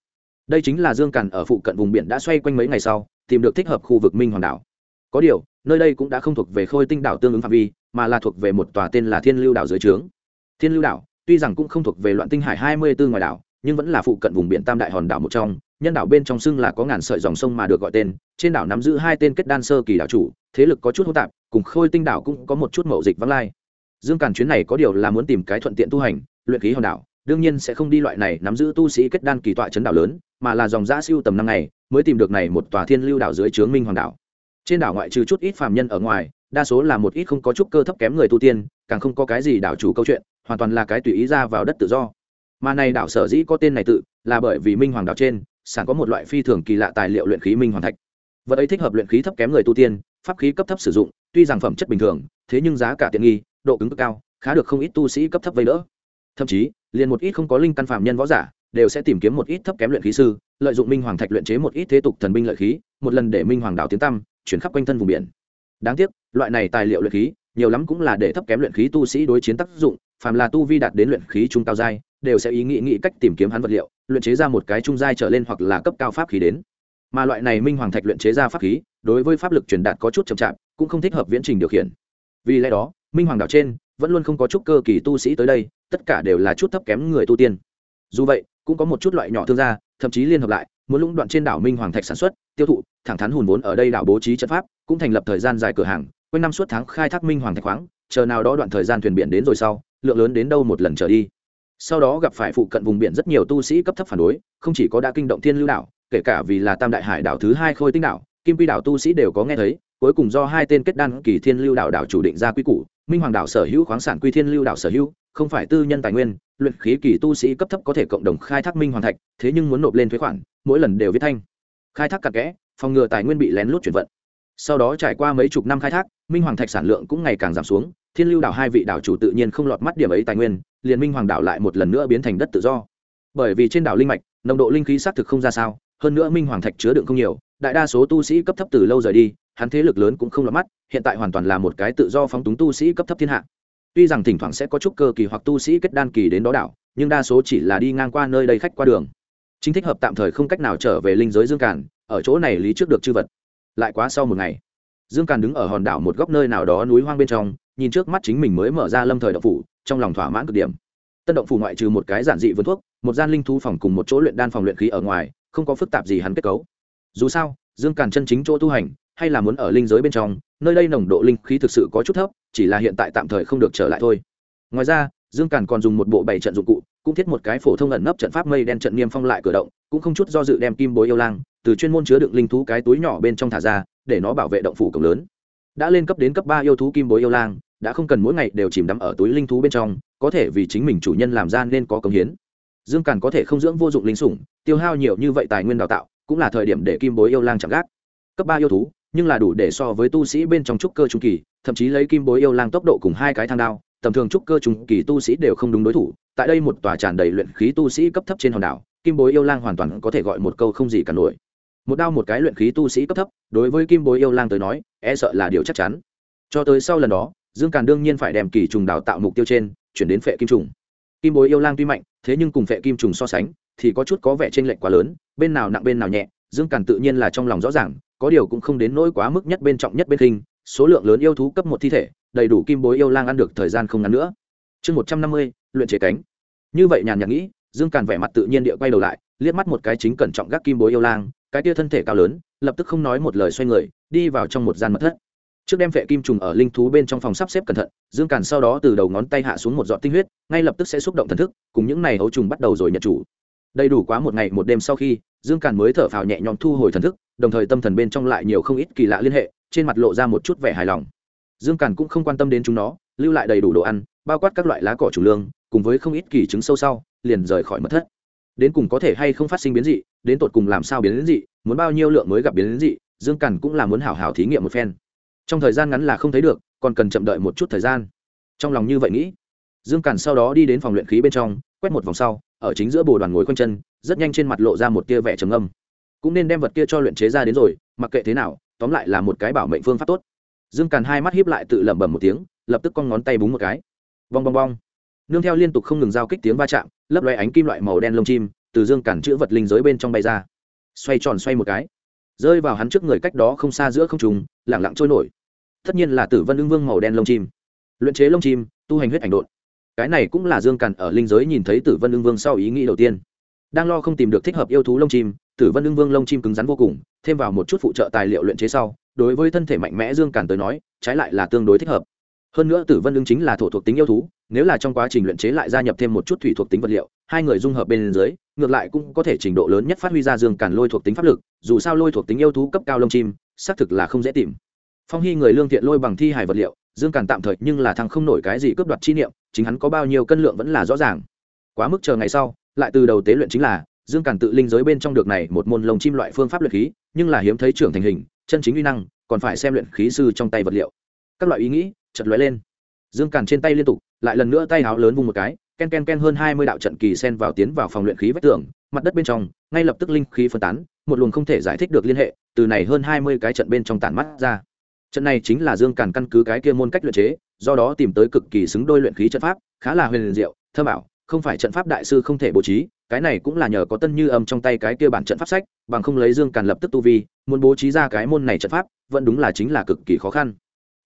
Đây chính là dương càn ở phụ cận vùng biển đã xoay quanh mấy ngày sau, tìm được thích hợp khu vực minh hòn đảo. Có điều, nơi đây cũng đã không thuộc về khôi tinh đảo tương ứng phạm vi mà là thuộc về một tòa tên là thiên lưu đảo dưới trướng. Thiên lưu đảo, tuy rằng cũng không thuộc về loạn tinh hải hai mươi bốn ngoài đảo, nhưng vẫn là phụ cận vùng biển tam đại hòn đảo một trong, nhân đảo bên trong xưng là có ngàn sợi dòng sông mà được gọi tên, trên đảo nắm giữ hai tên kết đan sơ kỳ đảo chủ, thế lực có chút hỗn tạp, cùng khôi tinh đảo cũng có một chút mậu dịch vắng lai. Dương càn chuyến này có điều là muốn tìm cái thuận tiện tu hành, luyện khí hòn đảo, đương nhiên sẽ không đi loại này nắm giữ tu sĩ kết đan kỳ tọa chấn đảo lớn, mà là dòng giã siêu tầm năm ngày, mới tìm được này một tòa thiên lưu đảo dưới trướng minh hoàng đảo. Trên đảo ngoại trừ chút ít phàm nhân ở ngoài đa số là một ít không có chút cơ thấp kém người tu tiên, càng không có cái gì đảo chủ câu chuyện, hoàn toàn là cái tùy ý ra vào đất tự do. Mà này đảo sở dĩ có tên này tự, là bởi vì minh hoàng đảo trên sản có một loại phi thường kỳ lạ tài liệu luyện khí minh hoàng thạch. Vật ấy thích hợp luyện khí thấp kém người tu tiên, pháp khí cấp thấp sử dụng, tuy rằng phẩm chất bình thường, thế nhưng giá cả tiện nghi, độ cứng cực cao, khá được không ít tu sĩ cấp thấp vây đỡ. Thậm chí, liền một ít không có linh căn phạm nhân võ giả, đều sẽ tìm kiếm một ít thấp kém luyện khí sư, lợi dụng minh hoàng thạch luyện chế một ít thế tục thần binh lợi khí, một lần để minh hoàng đảo tiến tăm, chuyển khắp quanh thân vùng biển. Đáng tiếc loại này tài liệu luyện khí, nhiều lắm cũng là để thấp kém luyện khí tu sĩ đối chiến tác dụng, phàm là tu vi đạt đến luyện khí trung cao giai, đều sẽ ý nghĩ nghĩ cách tìm kiếm hắn vật liệu, luyện chế ra một cái trung giai trở lên hoặc là cấp cao pháp khí đến. Mà loại này minh hoàng thạch luyện chế ra pháp khí, đối với pháp lực truyền đạt có chút chậm chạp, cũng không thích hợp viễn trình điều khiển. Vì lẽ đó, minh hoàng đảo trên vẫn luôn không có chút cơ kỳ tu sĩ tới đây, tất cả đều là chút thấp kém người tu tiên. Dù vậy, cũng có một chút loại nhỏ thương gia, thậm chí liên hợp lại, muốn lũng đoạn trên đảo minh hoàng thạch sản xuất, tiêu thụ, thẳng thắn hùn vốn ở đây đảo bố trí trận pháp, cũng thành lập thời gian dài cửa hàng quanh năm suốt tháng khai thác minh hoàng thạch khoáng, chờ nào đó đoạn thời gian thuyền biển đến rồi sau, lượng lớn đến đâu một lần trở đi. Sau đó gặp phải phụ cận vùng biển rất nhiều tu sĩ cấp thấp phản đối, không chỉ có đã kinh động thiên lưu đảo, kể cả vì là tam đại hải đảo thứ hai khôi tinh đảo, kim quy đảo tu sĩ đều có nghe thấy, cuối cùng do hai tên kết đan kỳ thiên lưu đảo đảo chủ định ra quy củ, minh hoàng đảo sở hữu khoáng sản quy thiên lưu đảo sở hữu, không phải tư nhân tài nguyên, luyện khí kỳ tu sĩ cấp thấp có thể cộng đồng khai thác minh hoàng thạch, thế nhưng muốn nộp lên thuế khoản, mỗi lần đều viết thanh. Khai thác cặn kẽ, phòng ngừa tài nguyên bị lén lút chuyển vận. Sau đó trải qua mấy chục năm khai thác minh hoàng thạch sản lượng cũng ngày càng giảm xuống, thiên lưu đảo hai vị đảo chủ tự nhiên không lọt mắt điểm ấy tài nguyên, liền minh hoàng đảo lại một lần nữa biến thành đất tự do. Bởi vì trên đảo linh mạch, nồng độ linh khí xác thực không ra sao, hơn nữa minh hoàng thạch chứa đựng không nhiều, đại đa số tu sĩ cấp thấp từ lâu rời đi, hắn thế lực lớn cũng không lọt mắt, hiện tại hoàn toàn là một cái tự do phóng túng tu sĩ cấp thấp thiên hạ. Tuy rằng thỉnh thoảng sẽ có chút cơ kỳ hoặc tu sĩ kết đan kỳ đến đó đảo, nhưng đa số chỉ là đi ngang qua nơi đây khách qua đường. Chính thích hợp tạm thời không cách nào trở về linh giới dương Cản. ở chỗ này lý trước được chư vật. Lại quá sau một ngày dương càn đứng ở hòn đảo một góc nơi nào đó núi hoang bên trong, nhìn trước mắt chính mình mới mở ra lâm thời động phủ, trong lòng thỏa mãn cực điểm. Tân động phủ ngoại trừ một cái giản dị vườn thuốc, một gian linh thu phòng cùng một chỗ luyện đan phòng luyện khí ở ngoài, không có phức tạp gì hắn kết cấu. Dù sao, dương càn chân chính chỗ tu hành, hay là muốn ở linh giới bên trong, nơi đây nồng độ linh khí thực sự có chút thấp, chỉ là hiện tại tạm thời không được trở lại thôi. Ngoài ra, dương càn còn dùng một bộ bảy trận dụng cụ, cũng thiết một cái phổ thông ẩn nấp trận pháp mây đen trận niêm phong lại cửa động, cũng không chút do dự đem kim bối yêu lang, từ chuyên môn chứa đựng linh thú cái túi nhỏ bên trong thả ra để nó bảo vệ động phủ cổng lớn. Đã lên cấp đến cấp ba yêu thú kim bối yêu lang, đã không cần mỗi ngày đều chìm đắm ở túi linh thú bên trong, có thể vì chính mình chủ nhân làm ra nên có công hiến. Dương càn có thể không dưỡng vô dụng linh sủng, tiêu hao nhiều như vậy tài nguyên đào tạo, cũng là thời điểm để kim bối yêu lang chạm gác. Cấp ba yêu thú, nhưng là đủ để so với tu sĩ bên trong trúc cơ trung kỳ, thậm chí lấy kim bối yêu lang tốc độ cùng hai cái thang đao, tầm thường trúc cơ trung kỳ tu sĩ đều không đúng đối thủ. Tại đây một tòa tràn đầy luyện khí tu sĩ cấp thấp trên hòn đảo, kim bối yêu lang hoàn toàn có thể gọi một câu không gì cả nổi một đao một cái luyện khí tu sĩ cấp thấp, đối với kim bối yêu lang tới nói e sợ là điều chắc chắn. Cho tới sau lần đó, dương càn đương nhiên phải đem kỳ trùng đào tạo mục tiêu trên, chuyển đến phệ kim trùng. Kim bối yêu lang tuy mạnh, thế nhưng cùng phệ kim trùng so sánh, thì có chút có vẻ t r ê n lệch quá lớn, bên nào nặng bên nào nhẹ, dương càn tự nhiên là trong lòng rõ ràng, có điều cũng không đến nỗi quá mức nhất bên trọng nhất bên khinh, số lượng lớn yêu thú cấp một thi thể, đầy đủ kim bối yêu lang ăn được thời gian không ngắn nữa. Chương một trăm năm mươi, luyện chế cánh. Như vậy nhàn nhạc nghĩ, dương càn vẻ mặt tự nhiên địa quay đầu lại, liếc mắt một cái chính cẩn trọng gác kim bối yêu lang cái tia thân thể cao lớn, lập tức không nói một lời xoay người, đi vào trong một gian mật thất. Trước đem phệ kim trùng ở linh thú bên trong phòng sắp xếp cẩn thận, dương càn sau đó từ đầu ngón tay hạ xuống một giọt tinh huyết, ngay lập tức sẽ xúc động thần thức, cùng những này ấu trùng bắt đầu rồi nhận chủ. Đầy đủ quá một ngày một đêm sau khi, dương càn mới thở phào nhẹ nhõm thu hồi thần thức, đồng thời tâm thần bên trong lại nhiều không ít kỳ lạ liên hệ, trên mặt lộ ra một chút vẻ hài lòng. Dương càn cũng không quan tâm đến chúng nó, lưu lại đầy đủ đồ ăn, bao quát các loại lá cỏ chủ lương, cùng với không ít kỳ trứng sâu sau, liền rời khỏi mật thất đến cùng có thể hay không phát sinh biến dị, đến tột cùng làm sao biến đến dị, muốn bao nhiêu lượng mới gặp biến đến dị, dương cằn cũng là muốn hảo hảo thí nghiệm một phen. Trong thời gian ngắn là không thấy được, còn cần chậm đợi một chút thời gian. Trong lòng như vậy nghĩ, dương cằn sau đó đi đến phòng luyện khí bên trong, quét một vòng sau, ở chính giữa bồ đoàn ngồi quanh chân, rất nhanh trên mặt lộ ra một tia vẻ trầm âm cũng nên đem vật kia cho luyện chế ra đến rồi, mặc kệ thế nào, tóm lại là một cái bảo mệnh phương pháp tốt. Dương càn hai mắt hiếp lại tự lẩm bẩm một tiếng, lập tức con ngón tay búng một cái. Bong bong bong nương theo liên tục không ngừng giao kích tiếng va chạm, lấp loe ánh kim loại màu đen lông chim, từ dương cản chữ vật linh giới bên trong bay ra. Xoay tròn xoay một cái, rơi vào hắn trước người cách đó không xa giữa không trùng lẳng lặng trôi nổi. Tất nhiên là tử vân ưng vương màu đen lông chim. Luyện chế lông chim, tu hành huyết ảnh đột cái này cũng là dương càn ở linh giới nhìn thấy tử vân ưng vương sau ý nghĩ đầu tiên. Đang lo không tìm được thích hợp yêu thú lông chim, tử vân ưng vương lông chim cứng rắn vô cùng, thêm vào một chút phụ trợ tài liệu luyện chế sau, đối với thân thể mạnh mẽ dương càn tới nói, trái lại là tương đối thích hợp. Hơn nữa tử vân ưng chính là thổ thuộc tính yêu thú nếu là trong quá trình luyện chế lại gia nhập thêm một chút thủy thuộc tính vật liệu, hai người dung hợp bên dưới, ngược lại cũng có thể trình độ lớn nhất phát huy ra dương càn lôi thuộc tính pháp lực, dù sao lôi thuộc tính yêu thú cấp cao lông chim, xác thực là không dễ tìm. Phong hy người lương thiện lôi bằng thi hài vật liệu, dương càn tạm thời nhưng là thằng không nổi cái gì cướp đoạt chi niệm, chính hắn có bao nhiêu cân lượng vẫn là rõ ràng. Quá mức chờ ngày sau, lại từ đầu tế luyện chính là, dương càn tự linh giới bên trong được này một môn lồng chim loại phương pháp luyện khí, nhưng là hiếm thấy trưởng thành hình, chân chính uy năng, còn phải xem luyện khí sư trong tay vật liệu. Các loại ý nghĩ chật lóe lên. Dương càn trên tay liên tục lại lần nữa tay áo lớn vung một cái, ken ken ken hơn hai mươi đạo trận kỳ sen vào tiến vào phòng luyện khí vách tường, mặt đất bên trong, ngay lập tức linh khí phân tán, một luồng không thể giải thích được liên hệ, từ này hơn hai mươi cái trận bên trong tản mắt ra. Trận này chính là dương càn căn cứ cái kia môn cách luyện chế, do đó tìm tới cực kỳ xứng đôi luyện khí trận pháp, khá là huyền diệu thơ bảo không phải trận pháp đại sư không thể bố trí, cái này cũng là nhờ có tân như âm trong tay cái kia bản trận pháp sách, bằng không lấy dương càn lập tức tu vi, muốn bố trí ra cái môn này trận pháp, vẫn đúng là chính là cực kỳ khó khăn.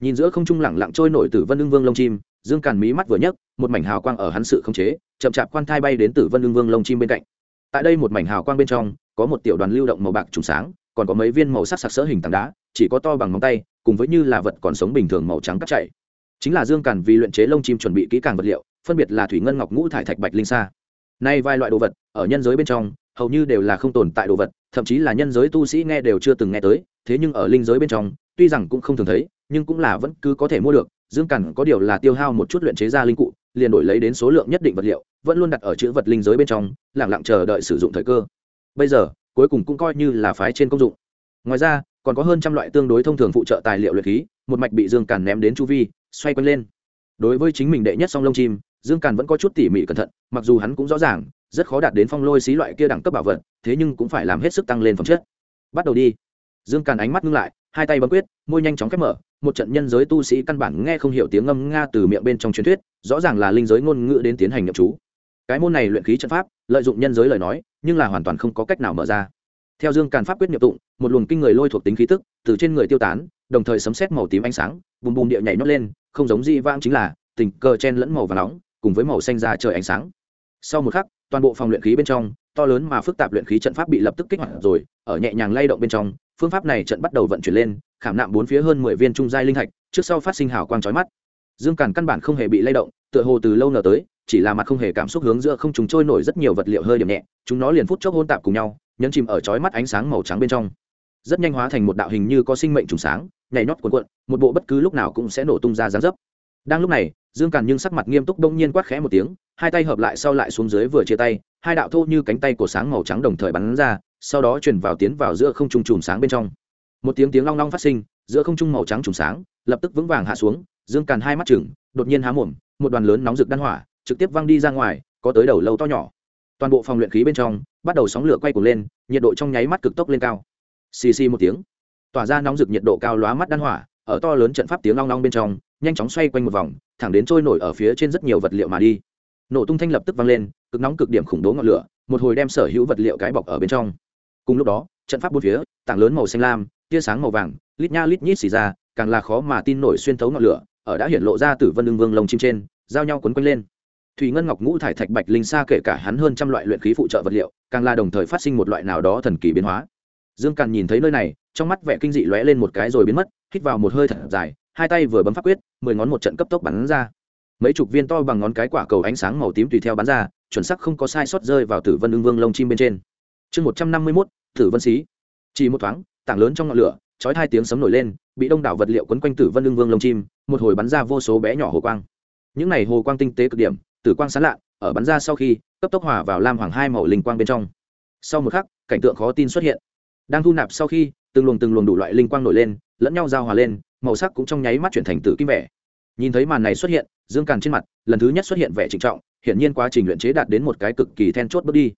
Nhìn giữa không trung lẳng lặng trôi nổi tử vân ưng vương lông chim dương càn mí mắt vừa nhấc, một mảnh hào quang ở hắn sự không chế, chậm chạp quan thai bay đến tử vân lương vương lông chim bên cạnh. Tại đây một mảnh hào quang bên trong, có một tiểu đoàn lưu động màu bạc trùng sáng, còn có mấy viên màu sắc sặc sỡ hình tảng đá, chỉ có to bằng ngón tay, cùng với như là vật còn sống bình thường màu trắng cắt chạy. Chính là dương càn vì luyện chế lông chim chuẩn bị kỹ càng vật liệu, phân biệt là thủy ngân ngọc ngũ thải thạch bạch linh sa. Nay vài loại đồ vật, ở nhân giới bên trong, hầu như đều là không tồn tại đồ vật, thậm chí là nhân giới tu sĩ nghe đều chưa từng nghe tới, thế nhưng ở linh giới bên trong, tuy rằng cũng không thường thấy, nhưng cũng là vẫn cứ có thể mua được dương càn có điều là tiêu hao một chút luyện chế ra linh cụ, liền đổi lấy đến số lượng nhất định vật liệu, vẫn luôn đặt ở chữ vật linh giới bên trong lẳng lặng chờ đợi sử dụng thời cơ. Bây giờ, cuối cùng cũng coi như là phái trên công dụng. Ngoài ra, còn có hơn trăm loại tương đối thông thường phụ trợ tài liệu luyện khí, một mạch bị dương càn ném đến chu vi, xoay quanh lên. Đối với chính mình đệ nhất song lông chim, dương càn vẫn có chút tỉ mỉ cẩn thận, mặc dù hắn cũng rõ ràng, rất khó đạt đến phong lôi xí loại kia đẳng cấp bảo vật, thế nhưng cũng phải làm hết sức tăng lên phẩm chất. Bắt đầu đi. Dương càn ánh mắt ngưng lại, hai tay bấm quyết, môi nhanh chóng khép mở một trận nhân giới tu sĩ căn bản nghe không hiểu tiếng ngâm nga từ miệng bên trong truyền thuyết, rõ ràng là linh giới ngôn ngữ đến tiến hành nhậm chú. Cái môn này luyện khí trận pháp, lợi dụng nhân giới lời nói, nhưng là hoàn toàn không có cách nào mở ra. Theo dương càn pháp quyết nhập tụng, một luồng kinh người lôi thuộc tính khí tức từ trên người tiêu tán, đồng thời sấm xét màu tím ánh sáng, bùm bùm địa nhảy nhót lên, không giống di vãng chính là tình cờ chen lẫn màu và nóng, cùng với màu xanh ra trời ánh sáng. Sau một khắc, toàn bộ phòng luyện khí bên trong, to lớn mà phức tạp luyện khí trận pháp bị lập tức kích hoạt rồi, ở nhẹ nhàng lay động bên trong phương pháp này trận bắt đầu vận chuyển lên, khảm nạm bốn phía hơn mười viên trung giai linh thạch, trước sau phát sinh hào quang chói mắt. Dương càn căn bản không hề bị lay động, tựa hồ từ lâu nở tới, chỉ là mặt không hề cảm xúc hướng giữa không chúng trôi nổi rất nhiều vật liệu hơi điểm nhẹ, chúng nó liền phút chốc hôn tạp cùng nhau, nhấn chìm ở chói mắt ánh sáng màu trắng bên trong. Rất nhanh hóa thành một đạo hình như có sinh mệnh trùng sáng, nhảy nhót cuộn cuộn, một bộ bất cứ lúc nào cũng sẽ nổ tung ra dáng dấp. Đang lúc này dương càn nhưng sắc mặt nghiêm túc đông nhiên quát khẽ một tiếng, hai tay hợp lại sau lại xuống dưới vừa chia tay, hai đạo thô như cánh tay của sáng màu trắng đồng thời bắn ra, sau đó chuyển vào tiến vào giữa không trung chùm sáng bên trong. Một tiếng tiếng long long phát sinh, giữa không trung màu trắng chùm sáng lập tức vững vàng hạ xuống, dương càn hai mắt chừng đột nhiên há mồm, một đoàn lớn nóng rực đan hỏa trực tiếp văng đi ra ngoài, có tới đầu lâu to nhỏ. Toàn bộ phòng luyện khí bên trong, bắt đầu sóng lửa quay cuồng lên, nhiệt độ trong nháy mắt cực tốc lên cao. Xì xì một tiếng, tỏa ra nóng rực nhiệt độ cao lóa mắt đan hỏa ở to lớn trận pháp tiếng long long bên trong, nhanh chóng xoay quanh một vòng, thẳng đến trôi nổi ở phía trên rất nhiều vật liệu mà đi. Nổ tung thanh lập tức vang lên, cực nóng cực điểm khủng bố ngọn lửa, một hồi đem sở hữu vật liệu cái bọc ở bên trong. Cùng lúc đó, trận pháp bốn phía, tảng lớn màu xanh lam, tia sáng màu vàng, lít nha lít nhít xì ra, càng là khó mà tin nổi xuyên thấu ngọn lửa, ở đã hiện lộ ra từ vân lương vương lồng chim trên, giao nhau quấn quanh lên. Thủy ngân ngọc ngũ thải thạch bạch linh xa kể cả hắn hơn trăm loại luyện khí phụ trợ vật liệu, càng là đồng thời phát sinh một loại nào đó thần kỳ biến hóa. Dương càn nhìn thấy nơi này trong mắt vẻ kinh dị lóe lên một cái rồi biến mất, hít vào một hơi thật dài, hai tay vừa bấm pháp quyết, mười ngón một trận cấp tốc bắn ra. Mấy chục viên to bằng ngón cái quả cầu ánh sáng màu tím tùy theo bắn ra, chuẩn sắc không có sai sót rơi vào tử vân ưng vương lông chim bên trên. Chương một trăm năm mươi mốt, tử vân xí. Chỉ một thoáng, tảng lớn trong ngọn lửa, chói hai tiếng sấm nổi lên, bị đông đảo vật liệu quấn quanh tử vân ưng vương lông chim, một hồi bắn ra vô số bé nhỏ hồ quang. Những này hồ quang tinh tế cực điểm, tử quang sán lạ, ở bắn ra sau khi, cấp tốc hòa vào lam hoàng hai màu linh quang bên trong. Sau một khắc, cảnh tượng khó tin xuất hiện. Đang thu nạp sau khi từng luồng từng luồng đủ loại linh quang nổi lên, lẫn nhau giao hòa lên, màu sắc cũng trong nháy mắt chuyển thành tử kim vẻ. Nhìn thấy màn này xuất hiện, dương càn trên mặt, lần thứ nhất xuất hiện vẻ trịnh trọng, hiển nhiên quá trình luyện chế đạt đến một cái cực kỳ then chốt bước đi.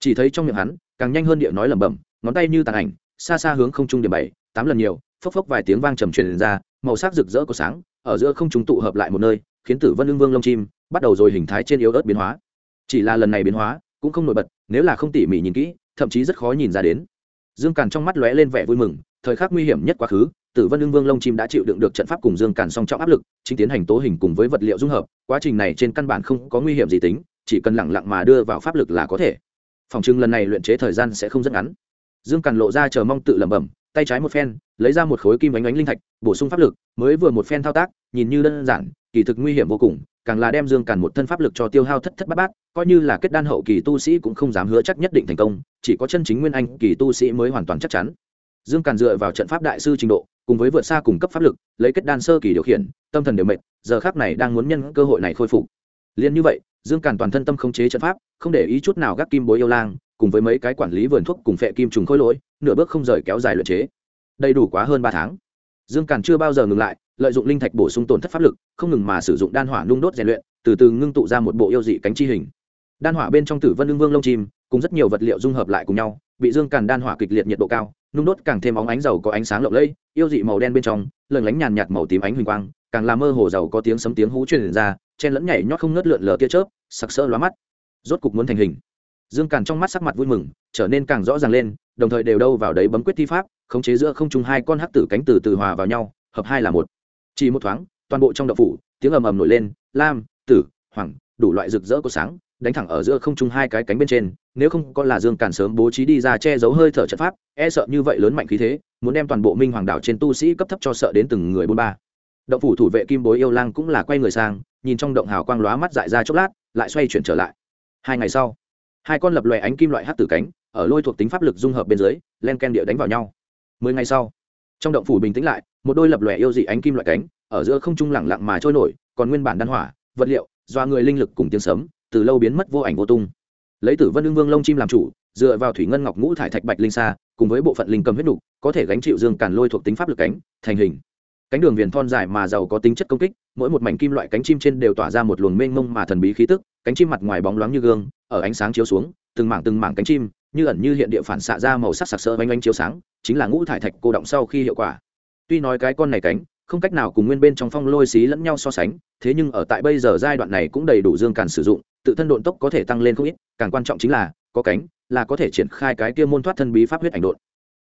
Chỉ thấy trong miệng hắn, càng nhanh hơn điệu nói lẩm bẩm, ngón tay như tàn ảnh, xa xa hướng không trung điểm bảy, tám lần nhiều, phốc phốc vài tiếng vang trầm truyền ra, màu sắc rực rỡ của sáng, ở giữa không trung tụ hợp lại một nơi, khiến tử vân ưng vương lông chim bắt đầu rồi hình thái trên yếu ớt biến hóa. Chỉ là lần này biến hóa cũng không nổi bật, nếu là không tỉ mỉ nhìn kỹ, thậm chí rất khó nhìn ra đến dương càn trong mắt lóe lên vẻ vui mừng, thời khắc nguy hiểm nhất quá khứ, tử vân ưng vương lông chim đã chịu đựng được trận pháp cùng dương càn song trọng áp lực, chính tiến hành tố hình cùng với vật liệu dung hợp, quá trình này trên căn bản không có nguy hiểm gì tính, chỉ cần lẳng lặng mà đưa vào pháp lực là có thể. Phòng trưng lần này luyện chế thời gian sẽ không rất ngắn. Dương càn lộ ra chờ mong tự lẩm bẩm tay trái một phen, lấy ra một khối kim ánh ánh linh thạch, bổ sung pháp lực, mới vừa một phen thao tác, nhìn như đơn giản, kỳ thực nguy hiểm vô cùng, càng là đem dương càn một thân pháp lực cho tiêu hao thất thất bát bát, coi như là kết đan hậu kỳ tu sĩ cũng không dám hứa chắc nhất định thành công, chỉ có chân chính nguyên anh kỳ tu sĩ mới hoàn toàn chắc chắn. Dương càn dựa vào trận pháp đại sư trình độ, cùng với vượt xa cùng cấp pháp lực, lấy kết đan sơ kỳ điều khiển, tâm thần đều mệt, giờ khác này đang muốn nhân cơ hội này khôi phục. Liền như vậy, dương càn toàn thân tâm khống chế trận pháp, không để ý chút nào gác kim bối yêu lang cùng với mấy cái quản lý vườn thuốc cùng phệ kim trùng khôi lỗi, nửa bước không rời kéo dài luyện chế. Đầy đủ quá hơn ba tháng. Dương càn chưa bao giờ ngừng lại, lợi dụng linh thạch bổ sung tổn thất pháp lực, không ngừng mà sử dụng đan hỏa nung đốt rèn luyện, từ từ ngưng tụ ra một bộ yêu dị cánh chi hình. Đan hỏa bên trong tử vân ưng vương lông chim, cùng rất nhiều vật liệu dung hợp lại cùng nhau, bị dương càn đan hỏa kịch liệt nhiệt độ cao, nung đốt càng thêm óng ánh dầu có ánh sáng lộng lẫy, yêu dị màu đen bên trong lờn lánh nhàn nhạt màu tím ánh huỳnh quang, càng làm mơ hồ dầu có tiếng sấm tiếng hú truyền ra, chen lẫn nhảy nhót không ngớt lượn lờ tia chớp, sặc sỡ lóa mắt. Rốt cục muốn thành hình dương càn trong mắt sắc mặt vui mừng, trở nên càng rõ ràng lên, đồng thời đều đâu vào đấy bấm quyết thi pháp, khống chế giữa không trung hai con hắc tử cánh từ từ hòa vào nhau, hợp hai là một. Chỉ một thoáng, toàn bộ trong đậu phủ, tiếng ầm ầm nổi lên, lam, tử hoàng đủ loại rực rỡ có sáng, đánh thẳng ở giữa không trung hai cái cánh bên trên, nếu không có là dương càn sớm bố trí đi ra che giấu hơi thở trận pháp e sợ như vậy lớn mạnh khí thế, muốn đem toàn bộ minh hoàng đảo trên tu sĩ cấp thấp cho sợ đến từng người bôn ba. Động phủ thủ vệ kim bối yêu lang cũng là quay người sang, nhìn trong động hào quang lóa mắt dại ra chốc lát, lại xoay chuyển trở lại. Hai ngày sau hai con lập loè ánh kim loại hát tử cánh, ở lôi thuộc tính pháp lực dung hợp bên dưới, len ken địa đánh vào nhau. Mười ngày sau, trong động phủ bình tĩnh lại, một đôi lập lòe yêu dị ánh kim loại cánh, ở giữa không trung lẳng lặng mà trôi nổi, còn nguyên bản đan hỏa, vật liệu, do người linh lực cùng tiếng sấm, từ lâu biến mất vô ảnh vô tung. Lấy tử vân ương vương lông chim làm chủ, dựa vào thủy ngân ngọc ngũ thải thạch bạch linh xa cùng với bộ phận linh cầm huyết nục, có thể gánh chịu dương càn lôi thuộc tính pháp lực cánh, thành hình. Cánh đường viền thon dài mà giàu có tính chất công kích, mỗi một mảnh kim loại cánh chim trên đều tỏa ra một luồng mênh mông mà thần bí khí tức, cánh chim mặt ngoài bóng loáng như gương ở ánh sáng chiếu xuống, từng mảng từng mảng cánh chim, như ẩn như hiện địa phản xạ ra màu sắc sặc sỡ bánh bánh chiếu sáng, chính là ngũ thải thạch cô động sau khi hiệu quả. Tuy nói cái con này cánh, không cách nào cùng nguyên bên trong phong lôi xí lẫn nhau so sánh, thế nhưng ở tại bây giờ giai đoạn này cũng đầy đủ dương càn sử dụng, tự thân độn tốc có thể tăng lên không ít, càng quan trọng chính là, có cánh, là có thể triển khai cái kia môn thoát thân bí pháp huyết ảnh độn.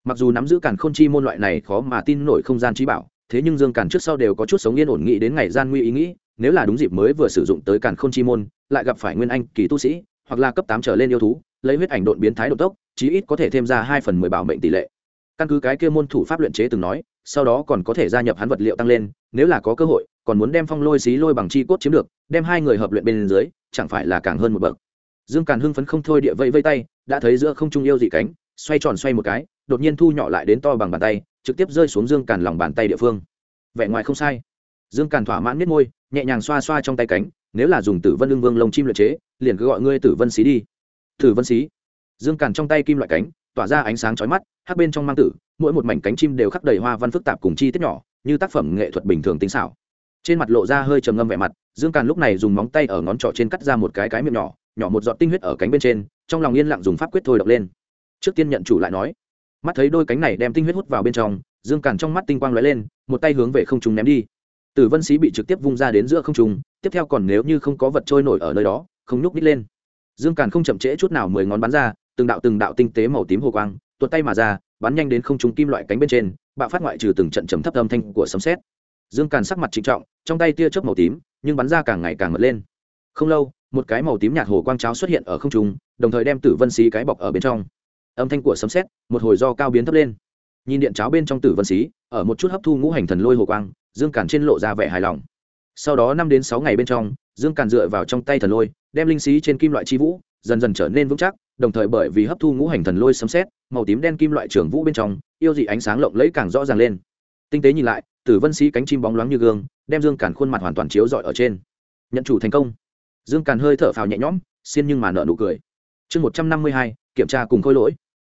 Mặc dù nắm giữ càn khôn chi môn loại này khó mà tin nổi không gian trí bảo, thế nhưng dương càn trước sau đều có chút sống yên ổn nghĩ đến ngày gian nguy ý nghĩ, nếu là đúng dịp mới vừa sử dụng tới càn khôn chi môn, lại gặp phải nguyên anh kỳ tu sĩ hoặc là cấp tám trở lên yêu thú, lấy huyết ảnh độn biến thái độ tốc, chí ít có thể thêm ra hai phần mười bảo mệnh tỷ lệ. Căn cứ cái kia môn thủ pháp luyện chế từng nói, sau đó còn có thể gia nhập hắn vật liệu tăng lên, nếu là có cơ hội, còn muốn đem phong lôi xí lôi bằng chi cốt chiếm được, đem hai người hợp luyện bên dưới, chẳng phải là càng hơn một bậc. Dương càn hưng phấn không thôi địa vây vây tay, đã thấy giữa không trung yêu dị cánh, xoay tròn xoay một cái, đột nhiên thu nhỏ lại đến to bằng bàn tay, trực tiếp rơi xuống dương càn lòng bàn tay địa phương. Vẻ ngoài không sai. Dương càn thỏa mãn miết môi, nhẹ nhàng xoa xoa trong tay cánh nếu là dùng tử vân lương vương lồng chim luyện chế, liền cứ gọi ngươi tử vân xí đi. Tử vân xí. Dương càn trong tay kim loại cánh, tỏa ra ánh sáng chói mắt, Hát bên trong mang tử, mỗi một mảnh cánh chim đều khắc đầy hoa văn phức tạp cùng chi tiết nhỏ, như tác phẩm nghệ thuật bình thường tinh xảo. Trên mặt lộ ra hơi trầm ngâm vẻ mặt, dương càn lúc này dùng móng tay ở ngón trỏ trên cắt ra một cái cái miệng nhỏ nhỏ một giọt tinh huyết ở cánh bên trên, trong lòng yên lặng dùng pháp quyết thôi đọc lên. Trước tiên nhận chủ lại nói. Mắt thấy đôi cánh này đem tinh huyết hút vào bên trong, dương càn trong mắt tinh quang lóe lên, một tay hướng về không trung ném đi. Tử vân sĩ bị trực tiếp vung ra đến giữa không trung tiếp theo còn nếu như không có vật trôi nổi ở nơi đó, không nhúc nít lên. Dương càn không chậm trễ chút nào mười ngón bắn ra, từng đạo từng đạo tinh tế màu tím hồ quang, tuột tay mà ra, bắn nhanh đến không trung kim loại cánh bên trên, bạo phát ngoại trừ từng trận trầm thấp âm thanh của sấm sét. Dương càn sắc mặt trịnh trọng, trong tay tia chớp màu tím, nhưng bắn ra càng ngày càng mật lên. Không lâu, một cái màu tím nhạt hồ quang cháo xuất hiện ở không trung, đồng thời đem tử vân xí cái bọc ở bên trong. Âm thanh của sấm sét, một hồi do cao biến thấp lên. Nhìn điện cháo bên trong tử vân xí, ở một chút hấp thu ngũ hành thần lôi hồ quang, dương càn trên lộ ra vẻ hài lòng sau đó năm đến sáu ngày bên trong, dương càn dựa vào trong tay thần lôi, đem linh xí trên kim loại chi vũ, dần dần trở nên vững chắc, đồng thời bởi vì hấp thu ngũ hành thần lôi sấm xét màu tím đen kim loại trường vũ bên trong, yêu dị ánh sáng lộng lẫy càng rõ ràng lên. Tinh tế nhìn lại, tử vân sĩ cánh chim bóng loáng như gương, đem dương càn khuôn mặt hoàn toàn chiếu rọi ở trên. Nhận chủ thành công. Dương càn hơi thở phào nhẹ nhõm, xiên nhưng mà nợ nụ cười. Chương một trăm năm mươi hai, kiểm tra cùng khôi lỗi.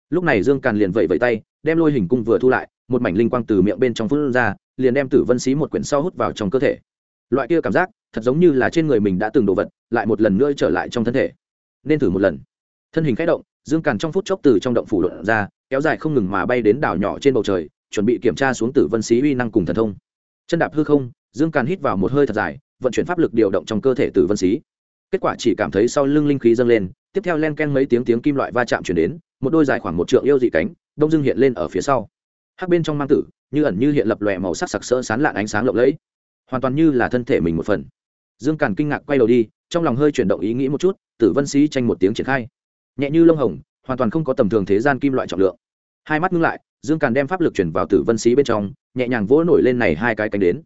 Lúc này dương càn liền vẫy vẫy tay, đem lôi hình cung vừa thu lại, một mảnh linh quang từ miệng bên trong phun ra, liền đem tử vân xí một quyển sau hút vào trong cơ thể loại kia cảm giác, thật giống như là trên người mình đã từng đồ vật, lại một lần nữa trở lại trong thân thể. Nên thử một lần. Thân hình k h ẽ động, dương càn trong phút chốc từ trong động phủ luận ra, kéo dài không ngừng mà bay đến đảo nhỏ trên bầu trời, chuẩn bị kiểm tra xuống tử vân xí uy năng cùng thần thông. Chân đạp hư không, dương càn hít vào một hơi thật dài, vận chuyển pháp lực điều động trong cơ thể tử vân xí. Kết quả chỉ cảm thấy sau lưng linh khí dâng lên, tiếp theo len ken mấy tiếng tiếng kim loại va chạm chuyển đến, một đôi dài khoảng một trượng yêu dị cánh, đông dương hiện lên ở phía sau. Hắc bên trong mang tử, như ẩn như hiện lập lòe màu sắc sặc sỡ sán lạn ánh sáng lộng lẫy hoàn toàn như là thân thể mình một phần. Dương càn kinh ngạc quay đầu đi, trong lòng hơi chuyển động ý nghĩ một chút, tử vân xí tranh một tiếng triển khai. Nhẹ như lông hồng, hoàn toàn không có tầm thường thế gian kim loại trọng lượng. Hai mắt ngưng lại, dương càn đem pháp lực chuyển vào tử vân xí bên trong, nhẹ nhàng vỗ nổi lên này hai cái cánh đến.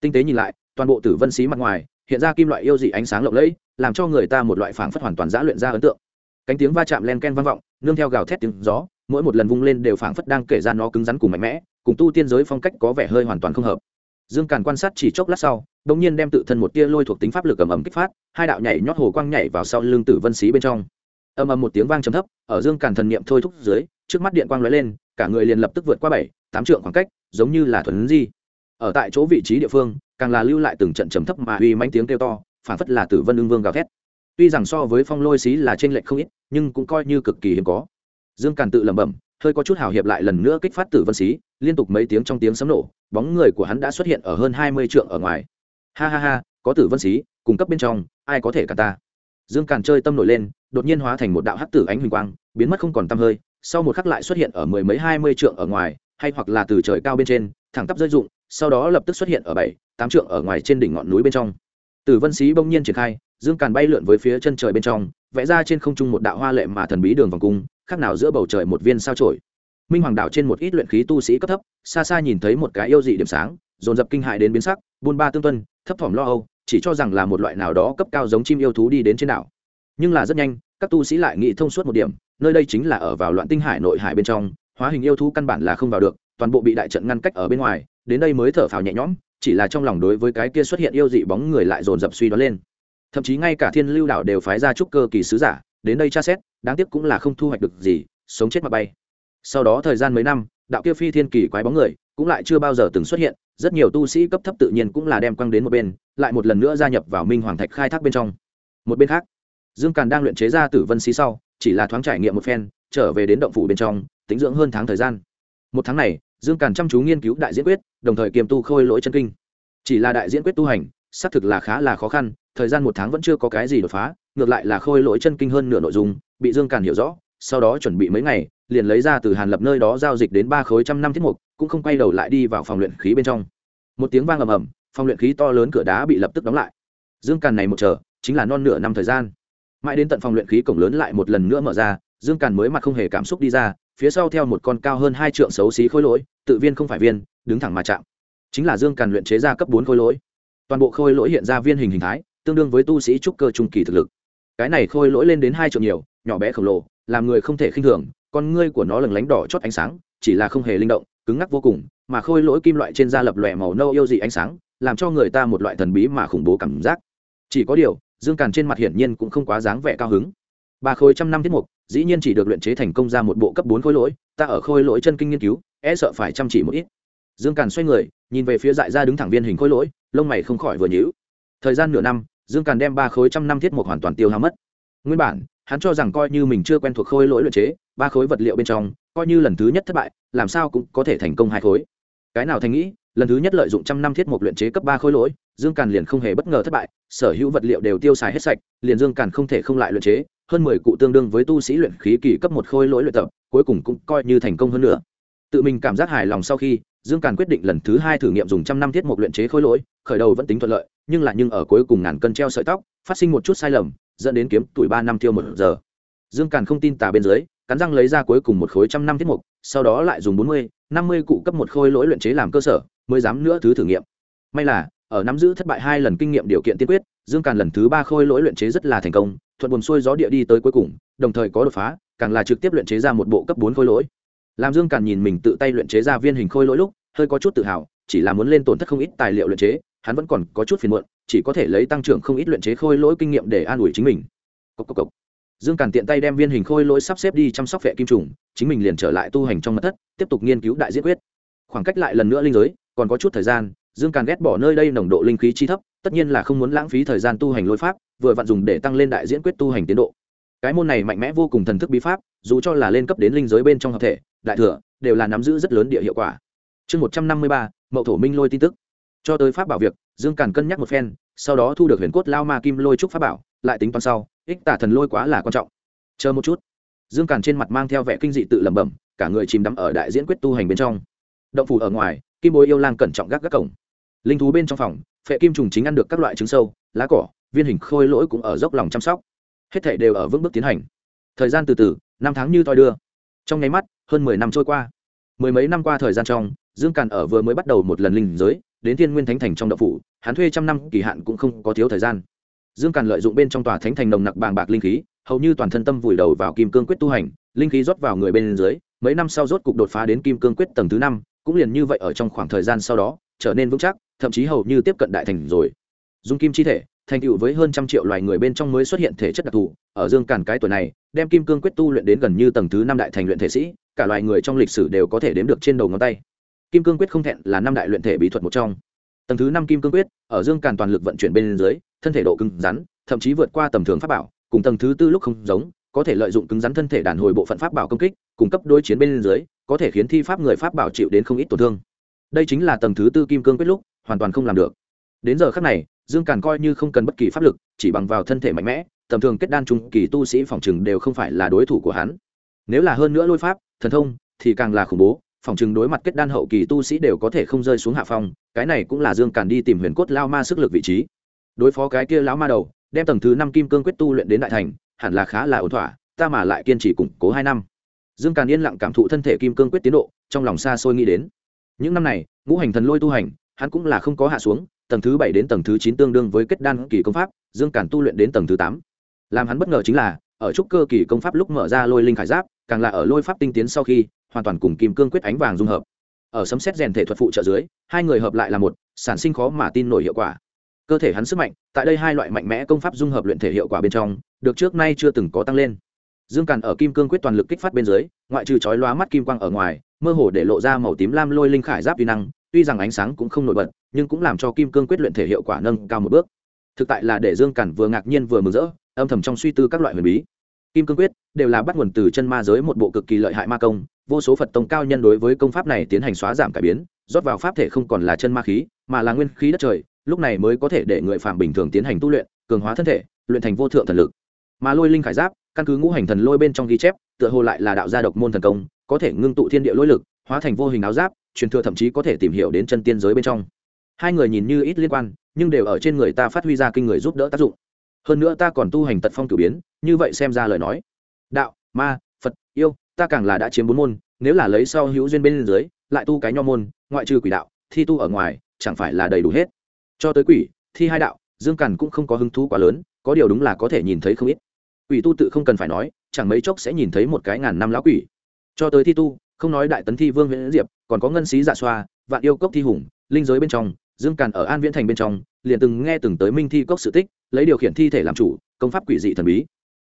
Tinh tế nhìn lại, toàn bộ tử vân xí mặt ngoài, hiện ra kim loại yêu dị ánh sáng lộng lẫy, làm cho người ta một loại phảng phất hoàn toàn giã luyện ra ấn tượng. Cánh tiếng va chạm len ken vang vọng, nương theo gào thét tiếng gió, mỗi một lần vung lên đều phảng phất đang kể ra nó cứng rắn cùng mạnh mẽ, cùng tu tiên giới phong cách có vẻ hơi hoàn toàn không hợp dương càn quan sát chỉ chốc lát sau đ ỗ n g nhiên đem tự thân một tia lôi thuộc tính pháp lực ầm ầm kích phát, hai đạo nhảy nhót hồ quang nhảy vào sau lưng tử vân xí bên trong. Ầm ầm một tiếng vang trầm thấp, ở dương càn thần niệm thôi thúc dưới, trước mắt điện quang lóe lên, cả người liền lập tức vượt qua bảy, tám trượng khoảng cách, giống như là thuần di. Ở tại chỗ vị trí địa phương, càng là lưu lại từng trận trầm thấp mà uy manh tiếng kêu to, phản phất là tử vân ưng vương gào thét. Tuy rằng so với phong lôi xí là t r ê n lệch không ít, nhưng cũng coi như cực kỳ hiếm có. Dương càn tự lẩm bẩm hơi có chút hào hiệp lại lần nữa kích phát tử vân xí, liên tục mấy tiếng trong tiếng sấm nổ, bóng người của hắn đã xuất hiện ở hơn hai mươi trượng ở ngoài. Ha ha ha, có tử vân xí cung cấp bên trong, ai có thể cả ta? Dương càn chơi tâm nổi lên, đột nhiên hóa thành một đạo hắc tử ánh huỳnh quang, biến mất không còn tăm hơi, sau một khắc lại xuất hiện ở mười mấy hai mươi trượng ở ngoài, hay hoặc là từ trời cao bên trên, thẳng tắp rơi dụng, sau đó lập tức xuất hiện ở bảy, tám trượng ở ngoài trên đỉnh ngọn núi bên trong. Tử vân xí bỗng nhiên triển khai, dương càn bay lượn với phía chân trời bên trong, vẽ ra trên không trung một đạo hoa lệ mà thần bí đường vòng cung khác nào giữa bầu trời một viên sao trổi. Minh hoàng đảo trên một ít luyện khí tu sĩ cấp thấp, xa xa nhìn thấy một cái yêu dị điểm sáng, dồn dập kinh hại đến biến sắc, buôn ba tương tuân, thấp thỏm lo âu, chỉ cho rằng là một loại nào đó cấp cao giống chim yêu thú đi đến trên đảo. Nhưng là rất nhanh, các tu sĩ lại nghĩ thông suốt một điểm, nơi đây chính là ở vào loạn tinh hải nội hải bên trong, hóa hình yêu thú căn bản là không vào được, toàn bộ bị đại trận ngăn cách ở bên ngoài, đến đây mới thở phào nhẹ nhõm, chỉ là trong lòng đối với cái kia xuất hiện yêu dị bóng người lại dồn dập suy đoán lên. Thậm chí ngay cả thiên lưu đảo đều phái ra trúc cơ kỳ sứ giả, đến đây tra xét đáng tiếc cũng là không thu hoạch được gì, sống chết mà bay. Sau đó thời gian mấy năm, đạo kia phi thiên kỳ quái bóng người cũng lại chưa bao giờ từng xuất hiện, rất nhiều tu sĩ cấp thấp tự nhiên cũng là đem quăng đến một bên, lại một lần nữa gia nhập vào minh hoàng thạch khai thác bên trong. Một bên khác, dương càn đang luyện chế ra tử vân xí sau, chỉ là thoáng trải nghiệm một phen, trở về đến động phủ bên trong, tính dưỡng hơn tháng thời gian. Một tháng này, dương càn chăm chú nghiên cứu đại diễn quyết, đồng thời kiềm tu khôi lỗi chân kinh. Chỉ là đại diễn quyết tu hành, xác thực là khá là khó khăn thời gian một tháng vẫn chưa có cái gì đột phá, ngược lại là khôi lỗi chân kinh hơn nửa nội dung, bị dương càn hiểu rõ, sau đó chuẩn bị mấy ngày, liền lấy ra từ hàn lập nơi đó giao dịch đến ba khối trăm năm tiết mục, cũng không quay đầu lại đi vào phòng luyện khí bên trong. Một tiếng vang ầm ầm, phòng luyện khí to lớn cửa đá bị lập tức đóng lại. Dương càn này một chờ, chính là non nửa năm thời gian. Mãi đến tận phòng luyện khí cổng lớn lại một lần nữa mở ra, dương càn mới mặt không hề cảm xúc đi ra, phía sau theo một con cao hơn hai trượng xấu xí khôi lỗi, tự viên không phải viên, đứng thẳng mà chạm. Chính là dương càn luyện chế ra cấp bốn khôi lỗi. Toàn bộ khôi lỗi hiện ra viên hình hình thái tương đương với tu sĩ trúc cơ trung kỳ thực lực. Cái này khôi lỗi lên đến hai triệu nhiều, nhỏ bé khổng lồ, làm người không thể khinh thường, con ngươi của nó lừng lánh đỏ chót ánh sáng, chỉ là không hề linh động, cứng ngắc vô cùng, mà khôi lỗi kim loại trên da lập lòe màu nâu yêu dị ánh sáng, làm cho người ta một loại thần bí mà khủng bố cảm giác. Chỉ có điều, dương càn trên mặt hiển nhiên cũng không quá dáng vẻ cao hứng. Ba khối trăm năm tiết mục, dĩ nhiên chỉ được luyện chế thành công ra một bộ cấp bốn khôi lỗi, ta ở khôi lỗi chân kinh nghiên cứu e sợ phải chăm chỉ một ít. Dương càn xoay người, nhìn về phía dại ra đứng thẳng viên hình khôi lỗi, lông mày không khỏi vừa nhíu thời gian nửa năm, dương càn đem ba khối trăm năm thiết mục hoàn toàn tiêu hao mất. Nguyên bản, hắn cho rằng coi như mình chưa quen thuộc khôi lỗi luyện chế, ba khối vật liệu bên trong, coi như lần thứ nhất thất bại, làm sao cũng có thể thành công hai khối. Cái nào thành nghĩ, lần thứ nhất lợi dụng trăm năm thiết mục luyện chế cấp ba khối lỗi, dương càn liền không hề bất ngờ thất bại, sở hữu vật liệu đều tiêu xài hết sạch, liền dương càn không thể không lại luyện chế, hơn mười cụ tương đương với tu sĩ luyện khí kỳ cấp một khôi lỗi luyện tập, cuối cùng cũng coi như thành công hơn nữa. Tự mình cảm giác hài lòng sau khi, dương càn quyết định lần thứ hai thử nghiệm dùng trăm năm thiết mục luyện chế khôi lỗi, khởi đầu vẫn tính thuận lợi nhưng là nhưng ở cuối cùng ngàn cân treo sợi tóc, phát sinh một chút sai lầm, dẫn đến kiếm tuổi ba năm tiêu một giờ. Dương càn không tin tà bên dưới, cắn răng lấy ra cuối cùng một khối trăm năm thiết mục, sau đó lại dùng bốn mươi, năm mươi cụ cấp một khôi lỗi luyện chế làm cơ sở, mới dám nữa thứ thử nghiệm. May là, ở nắm giữ thất bại hai lần kinh nghiệm điều kiện tiên quyết, dương càn lần thứ ba khôi lỗi luyện chế rất là thành công, thuận buồn xuôi gió địa đi tới cuối cùng, đồng thời có đột phá, càng là trực tiếp luyện chế ra một bộ cấp bốn khôi lỗi. Làm dương càn nhìn mình tự tay luyện chế ra viên hình khôi lỗi lúc, hơi có chút tự hào, chỉ là muốn lên tổn thất không ít tài liệu luyện chế hắn vẫn còn có chút phiền muộn, chỉ có thể lấy tăng trưởng không ít luyện chế khôi lỗi kinh nghiệm để an ủi chính mình. Cốc cốc cốc. dương càn tiện tay đem viên hình khôi lỗi sắp xếp đi chăm sóc vệ kim trùng, chính mình liền trở lại tu hành trong mặt thất, tiếp tục nghiên cứu đại diễn quyết. Khoảng cách lại lần nữa linh giới, còn có chút thời gian, dương càn ghét bỏ nơi đây nồng độ linh khí chi thấp, tất nhiên là không muốn lãng phí thời gian tu hành lối pháp, vừa vặn dùng để tăng lên đại diễn quyết tu hành tiến độ. Cái môn này mạnh mẽ vô cùng thần thức bí pháp, dù cho là lên cấp đến linh giới bên trong hợp thể, đại thừa, đều là nắm giữ rất lớn địa hiệu quả. Chương một trăm năm mươi ba, mậu thổ minh lôi tin tức cho tới pháp bảo việc, dương càn cân nhắc một phen, sau đó thu được huyền cốt lao ma kim lôi trúc pháp bảo, lại tính toán sau, ích tả thần lôi quá là quan trọng. Chờ một chút. Dương càn trên mặt mang theo vẻ kinh dị tự lẩm bẩm, cả người chìm đắm ở đại diễn quyết tu hành bên trong. Động phủ ở ngoài, kim bối yêu lang cẩn trọng gác các cổng. Linh thú bên trong phòng, phệ kim trùng chính ăn được các loại trứng sâu, lá cỏ, viên hình khôi lỗi cũng ở dốc lòng chăm sóc. Hết thể đều ở vững bước tiến hành. Thời gian từ từ, năm tháng như toi đưa. Trong nháy mắt, hơn mười năm trôi qua. Mười mấy năm qua thời gian trong, dương càn ở vừa mới bắt đầu một lần linh giới đến thiên nguyên thánh thành trong đậu phủ, hắn thuê trăm năm kỳ hạn cũng không có thiếu thời gian. Dương càn lợi dụng bên trong tòa thánh thành nồng nặc bàng bạc linh khí, hầu như toàn thân tâm vùi đầu vào kim cương quyết tu hành, linh khí rót vào người bên dưới, mấy năm sau rốt cục đột phá đến kim cương quyết tầng thứ năm, cũng liền như vậy ở trong khoảng thời gian sau đó, trở nên vững chắc, thậm chí hầu như tiếp cận đại thành rồi. Dung kim chi thể, thành tựu với hơn trăm triệu loài người bên trong mới xuất hiện thể chất đặc thù, ở dương càn cái tuổi này, đem kim cương quyết tu luyện đến gần như tầng thứ năm đại thành luyện thể sĩ, cả loài người trong lịch sử đều có thể đếm được trên đầu ngón tay kim cương quyết không thẹn là năm đại luyện thể bí thuật một trong. Tầng thứ năm kim cương quyết, ở dương càn toàn lực vận chuyển bên dưới, thân thể độ cứng rắn, thậm chí vượt qua tầm thường pháp bảo, cùng tầng thứ tư lúc không giống, có thể lợi dụng cứng rắn thân thể đàn hồi bộ phận pháp bảo công kích cung cấp đối chiến bên dưới, có thể khiến thi pháp người pháp bảo chịu đến không ít tổn thương. Đây chính là tầng thứ tư kim cương quyết lúc, hoàn toàn không làm được. Đến giờ khác này, dương càn coi như không cần bất kỳ pháp lực, chỉ bằng vào thân thể mạnh mẽ, tầm thường kết đan trung kỳ tu sĩ phòng chừng đều không phải là đối thủ của hắn. Nếu là hơn nữa lôi pháp, thần thông, thì càng là khủng bố phòng chừng đối mặt kết đan hậu kỳ tu sĩ đều có thể không rơi xuống hạ phong, cái này cũng là dương càn đi tìm huyền cốt lao ma sức lực vị trí. Đối phó cái kia lão ma đầu, đem tầng thứ năm kim cương quyết tu luyện đến đại thành, hẳn là khá là ổn thỏa, ta mà lại kiên trì củng cố hai năm. Dương càn yên lặng cảm thụ thân thể kim cương quyết tiến độ, trong lòng xa xôi nghĩ đến. Những năm này, ngũ hành thần lôi tu hành, hắn cũng là không có hạ xuống, tầng thứ bảy đến tầng thứ chín tương đương với kết đan kỳ công pháp, dương càn tu luyện đến tầng thứ tám. Làm hắn bất ngờ chính là, ở trúc cơ kỳ công pháp lúc mở ra lôi linh khải giáp, càng là ở lôi pháp tinh tiến sau khi hoàn toàn cùng kim cương quyết ánh vàng dung hợp. Ở sấm xét rèn thể thuật phụ trợ dưới, hai người hợp lại là một, sản sinh khó mà tin nổi hiệu quả. Cơ thể hắn sức mạnh, tại đây hai loại mạnh mẽ công pháp dung hợp luyện thể hiệu quả bên trong, được trước nay chưa từng có tăng lên. Dương càn ở kim cương quyết toàn lực kích phát bên dưới, ngoại trừ chói lóa mắt kim quang ở ngoài, mơ hồ để lộ ra màu tím lam lôi linh khải giáp uy năng, tuy rằng ánh sáng cũng không nổi bật, nhưng cũng làm cho kim cương quyết luyện thể hiệu quả nâng cao một bước. Thực tại là để dương càn vừa ngạc nhiên vừa mừng rỡ, âm thầm trong suy tư các loại huyền bí. Kim cương quyết đều là bắt nguồn từ chân ma giới một bộ cực kỳ lợi hại ma công vô số phật tông cao nhân đối với công pháp này tiến hành xóa giảm cải biến, rót vào pháp thể không còn là chân ma khí, mà là nguyên khí đất trời, lúc này mới có thể để người phạm bình thường tiến hành tu luyện, cường hóa thân thể, luyện thành vô thượng thần lực. Mà lôi linh khải giáp, căn cứ ngũ hành thần lôi bên trong ghi chép, tựa hồ lại là đạo gia độc môn thần công, có thể ngưng tụ thiên địa lôi lực, hóa thành vô hình áo giáp, truyền thừa thậm chí có thể tìm hiểu đến chân tiên giới bên trong. Hai người nhìn như ít liên quan, nhưng đều ở trên người ta phát huy ra kinh người giúp đỡ tác dụng. Hơn nữa ta còn tu hành tật phong cử biến, như vậy xem ra lời nói. Đạo, ma, phật, yêu ta càng là đã chiếm bốn môn, nếu là lấy sau hữu duyên bên dưới, lại tu cái nho môn, ngoại trừ quỷ đạo, thi tu ở ngoài, chẳng phải là đầy đủ hết. Cho tới quỷ, thi hai đạo, dương càn cũng không có hứng thú quá lớn, có điều đúng là có thể nhìn thấy không ít. Quỷ tu tự không cần phải nói, chẳng mấy chốc sẽ nhìn thấy một cái ngàn năm lão quỷ. Cho tới thi tu, không nói đại tấn thi vương nguyễn diệp, còn có ngân sĩ dạ xoa, vạn yêu cốc thi hùng, linh giới bên trong, dương càn ở an viễn thành bên trong, liền từng nghe từng tới minh thi cốc sự tích, lấy điều khiển thi thể làm chủ, công pháp quỷ dị thần bí.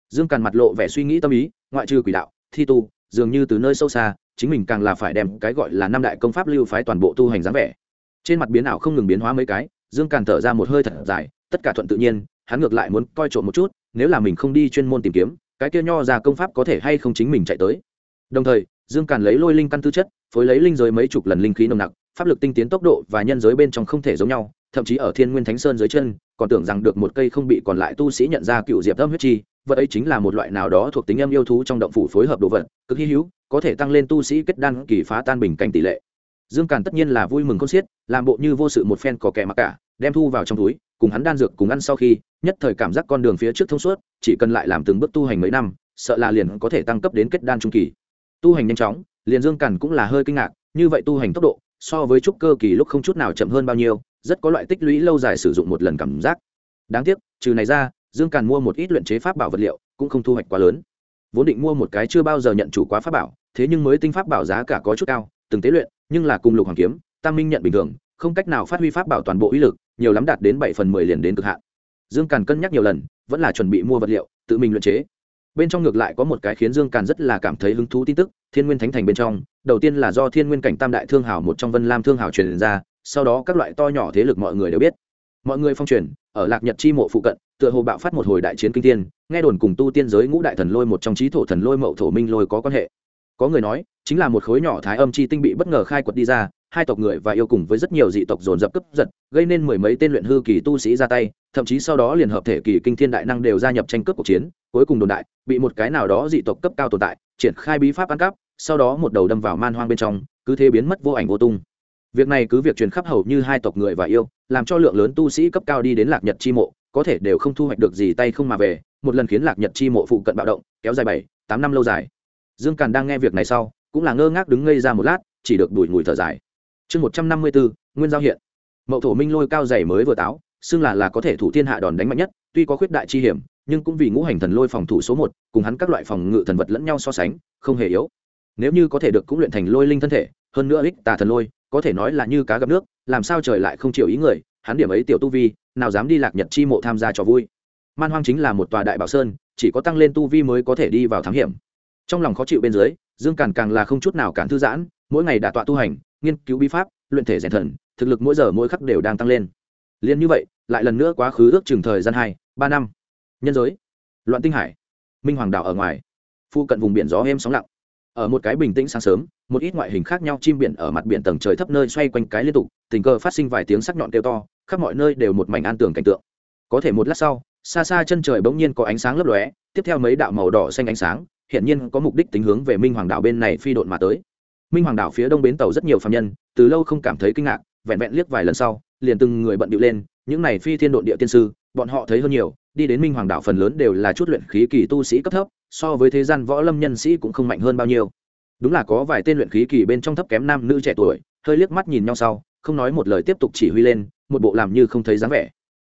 Dương càn mặt lộ vẻ suy nghĩ tâm ý, ngoại trừ quỷ đạo, thi tu dường như từ nơi sâu xa, chính mình càng là phải đem cái gọi là năm đại công pháp lưu phái toàn bộ tu hành dáng vẻ. Trên mặt biến ảo không ngừng biến hóa mấy cái, dương càn thở ra một hơi thật dài, tất cả thuận tự nhiên, hắn ngược lại muốn coi trộm một chút, nếu là mình không đi chuyên môn tìm kiếm, cái kia nho ra công pháp có thể hay không chính mình chạy tới. Đồng thời, dương càn lấy lôi linh căn tư chất, phối lấy linh giới mấy chục lần linh khí nồng nặc, pháp lực tinh tiến tốc độ và nhân giới bên trong không thể giống nhau, thậm chí ở thiên nguyên thánh sơn dưới chân, còn tưởng rằng được một cây không bị còn lại tu sĩ nhận ra cựu diệp âm huyết chi vật ấy chính là một loại nào đó thuộc tính âm yêu thú trong động phủ phối hợp đồ vật, cực hy hữu, có thể tăng lên tu sĩ kết đan kỳ phá tan bình cảnh tỷ lệ. Dương càn tất nhiên là vui mừng con xiết, làm bộ như vô sự một phen có kẻ mặc cả, đem thu vào trong túi, cùng hắn đan dược cùng ăn sau khi, nhất thời cảm giác con đường phía trước thông suốt, chỉ cần lại làm từng bước tu hành mấy năm, sợ là liền có thể tăng cấp đến kết đan trung kỳ. Tu hành nhanh chóng, liền dương càn cũng là hơi kinh ngạc, như vậy tu hành tốc độ, so với trúc cơ kỳ lúc không chút nào chậm hơn bao nhiêu, rất có loại tích lũy lâu dài sử dụng một lần cảm giác. Đáng tiếc, trừ này ra dương càn mua một ít luyện chế pháp bảo vật liệu, cũng không thu hoạch quá lớn. Vốn định mua một cái chưa bao giờ nhận chủ quá pháp bảo, thế nhưng mới tinh pháp bảo giá cả có chút cao, từng tế luyện, nhưng là cùng lục hoàng kiếm, tam minh nhận bình thường, không cách nào phát huy pháp bảo toàn bộ uy lực, nhiều lắm đạt đến bảy phần mười liền đến cực hạn. Dương càn cân nhắc nhiều lần, vẫn là chuẩn bị mua vật liệu, tự mình luyện chế. Bên trong ngược lại có một cái khiến dương càn rất là cảm thấy hứng thú tin tức, thiên nguyên thánh thành bên trong, đầu tiên là do thiên nguyên cảnh tam đại thương hảo một trong vân lam thương hảo truyền ra, sau đó các loại to nhỏ thế lực mọi người đều biết. Mọi người phong truyền, ở lạc nhật chi mộ phụ cận tựa hồ bạo phát một hồi đại chiến kinh tiên nghe đồn cùng tu tiên giới ngũ đại thần lôi một trong trí thổ thần lôi mậu thổ minh lôi có quan hệ. Có người nói, chính là một khối nhỏ thái âm chi tinh bị bất ngờ khai quật đi ra, hai tộc người và yêu cùng với rất nhiều dị tộc dồn dập cướp giật, gây nên mười mấy tên luyện hư kỳ tu sĩ ra tay, thậm chí sau đó liền hợp thể kỳ kinh thiên đại năng đều gia nhập tranh cướp cuộc chiến, cuối cùng đồn đại, bị một cái nào đó dị tộc cấp cao tồn tại, triển khai bí pháp ăn cắp, sau đó một đầu đâm vào man hoang bên trong, cứ thế biến mất vô ảnh vô tung. Việc này cứ việc truyền khắp hầu như hai tộc người và yêu, làm cho lượng lớn tu sĩ cấp cao đi đến lạc nhật chi mộ có thể đều không thu hoạch được gì tay không mà về, một lần khiến lạc nhật chi mộ phụ cận bạo động, kéo dài bảy, tám năm lâu dài. Dương càn đang nghe việc này sau, cũng là ngơ ngác đứng ngây ra một lát, chỉ được đuổi ngùi thở dài. Chương một trăm năm mươi bốn nguyên giao hiện. Mậu thổ minh lôi cao dày mới vừa táo, xưng là là có thể thủ thiên hạ đòn đánh mạnh nhất, tuy có khuyết đại chi hiểm, nhưng cũng vì ngũ hành thần lôi phòng thủ số một, cùng hắn các loại phòng ngự thần vật lẫn nhau so sánh, không hề yếu. Nếu như có thể được cũng luyện thành lôi linh thân thể, hơn nữa ích tà thần lôi, có thể nói là như cá gặp nước, làm sao trời lại không chịu ý người, hắn điểm ấy tiểu tu vi nào dám đi lạc nhật chi mộ tham gia trò vui. Man hoang chính là một tòa đại bảo sơn, chỉ có tăng lên tu vi mới có thể đi vào thám hiểm. Trong lòng khó chịu bên dưới, dương càn càng là không chút nào cản thư giãn, mỗi ngày đả tọa tu hành, nghiên cứu bí pháp, luyện thể rèn thần, thực lực mỗi giờ mỗi khắc đều đang tăng lên. Liền như vậy, lại lần nữa quá khứ ước chừng thời gian hai, ba năm. Nhân giới, loạn tinh hải, minh hoàng đảo ở ngoài, phu cận vùng biển gió êm sóng lặng. Ở một cái bình tĩnh sáng sớm, một ít ngoại hình khác nhau chim biển ở mặt biển tầng trời thấp nơi xoay quanh cái liên tục, tình cờ phát sinh vài tiếng sắc nhọn kêu to khắp mọi nơi đều một mảnh an tường cảnh tượng. Có thể một lát sau, xa xa chân trời bỗng nhiên có ánh sáng lấp lóe, tiếp theo mấy đạo màu đỏ xanh ánh sáng hiện nhiên có mục đích tính hướng về minh hoàng đảo bên này phi độn mà tới. Minh hoàng đảo phía đông bến tàu rất nhiều phạm nhân, từ lâu không cảm thấy kinh ngạc, vẹn vẹn liếc vài lần sau, liền từng người bận điệu lên, những này phi thiên độn địa tiên sư, bọn họ thấy hơn nhiều, đi đến minh hoàng đảo phần lớn đều là chút luyện khí kỳ tu sĩ cấp thấp, so với thế gian võ lâm nhân sĩ cũng không mạnh hơn bao nhiêu. Đúng là có vài tên luyện khí kỳ bên trong thấp kém nam nữ trẻ tuổi, hơi liếc mắt nhìn nhau sau không nói một lời tiếp tục chỉ huy lên, một bộ làm như không thấy dáng vẻ.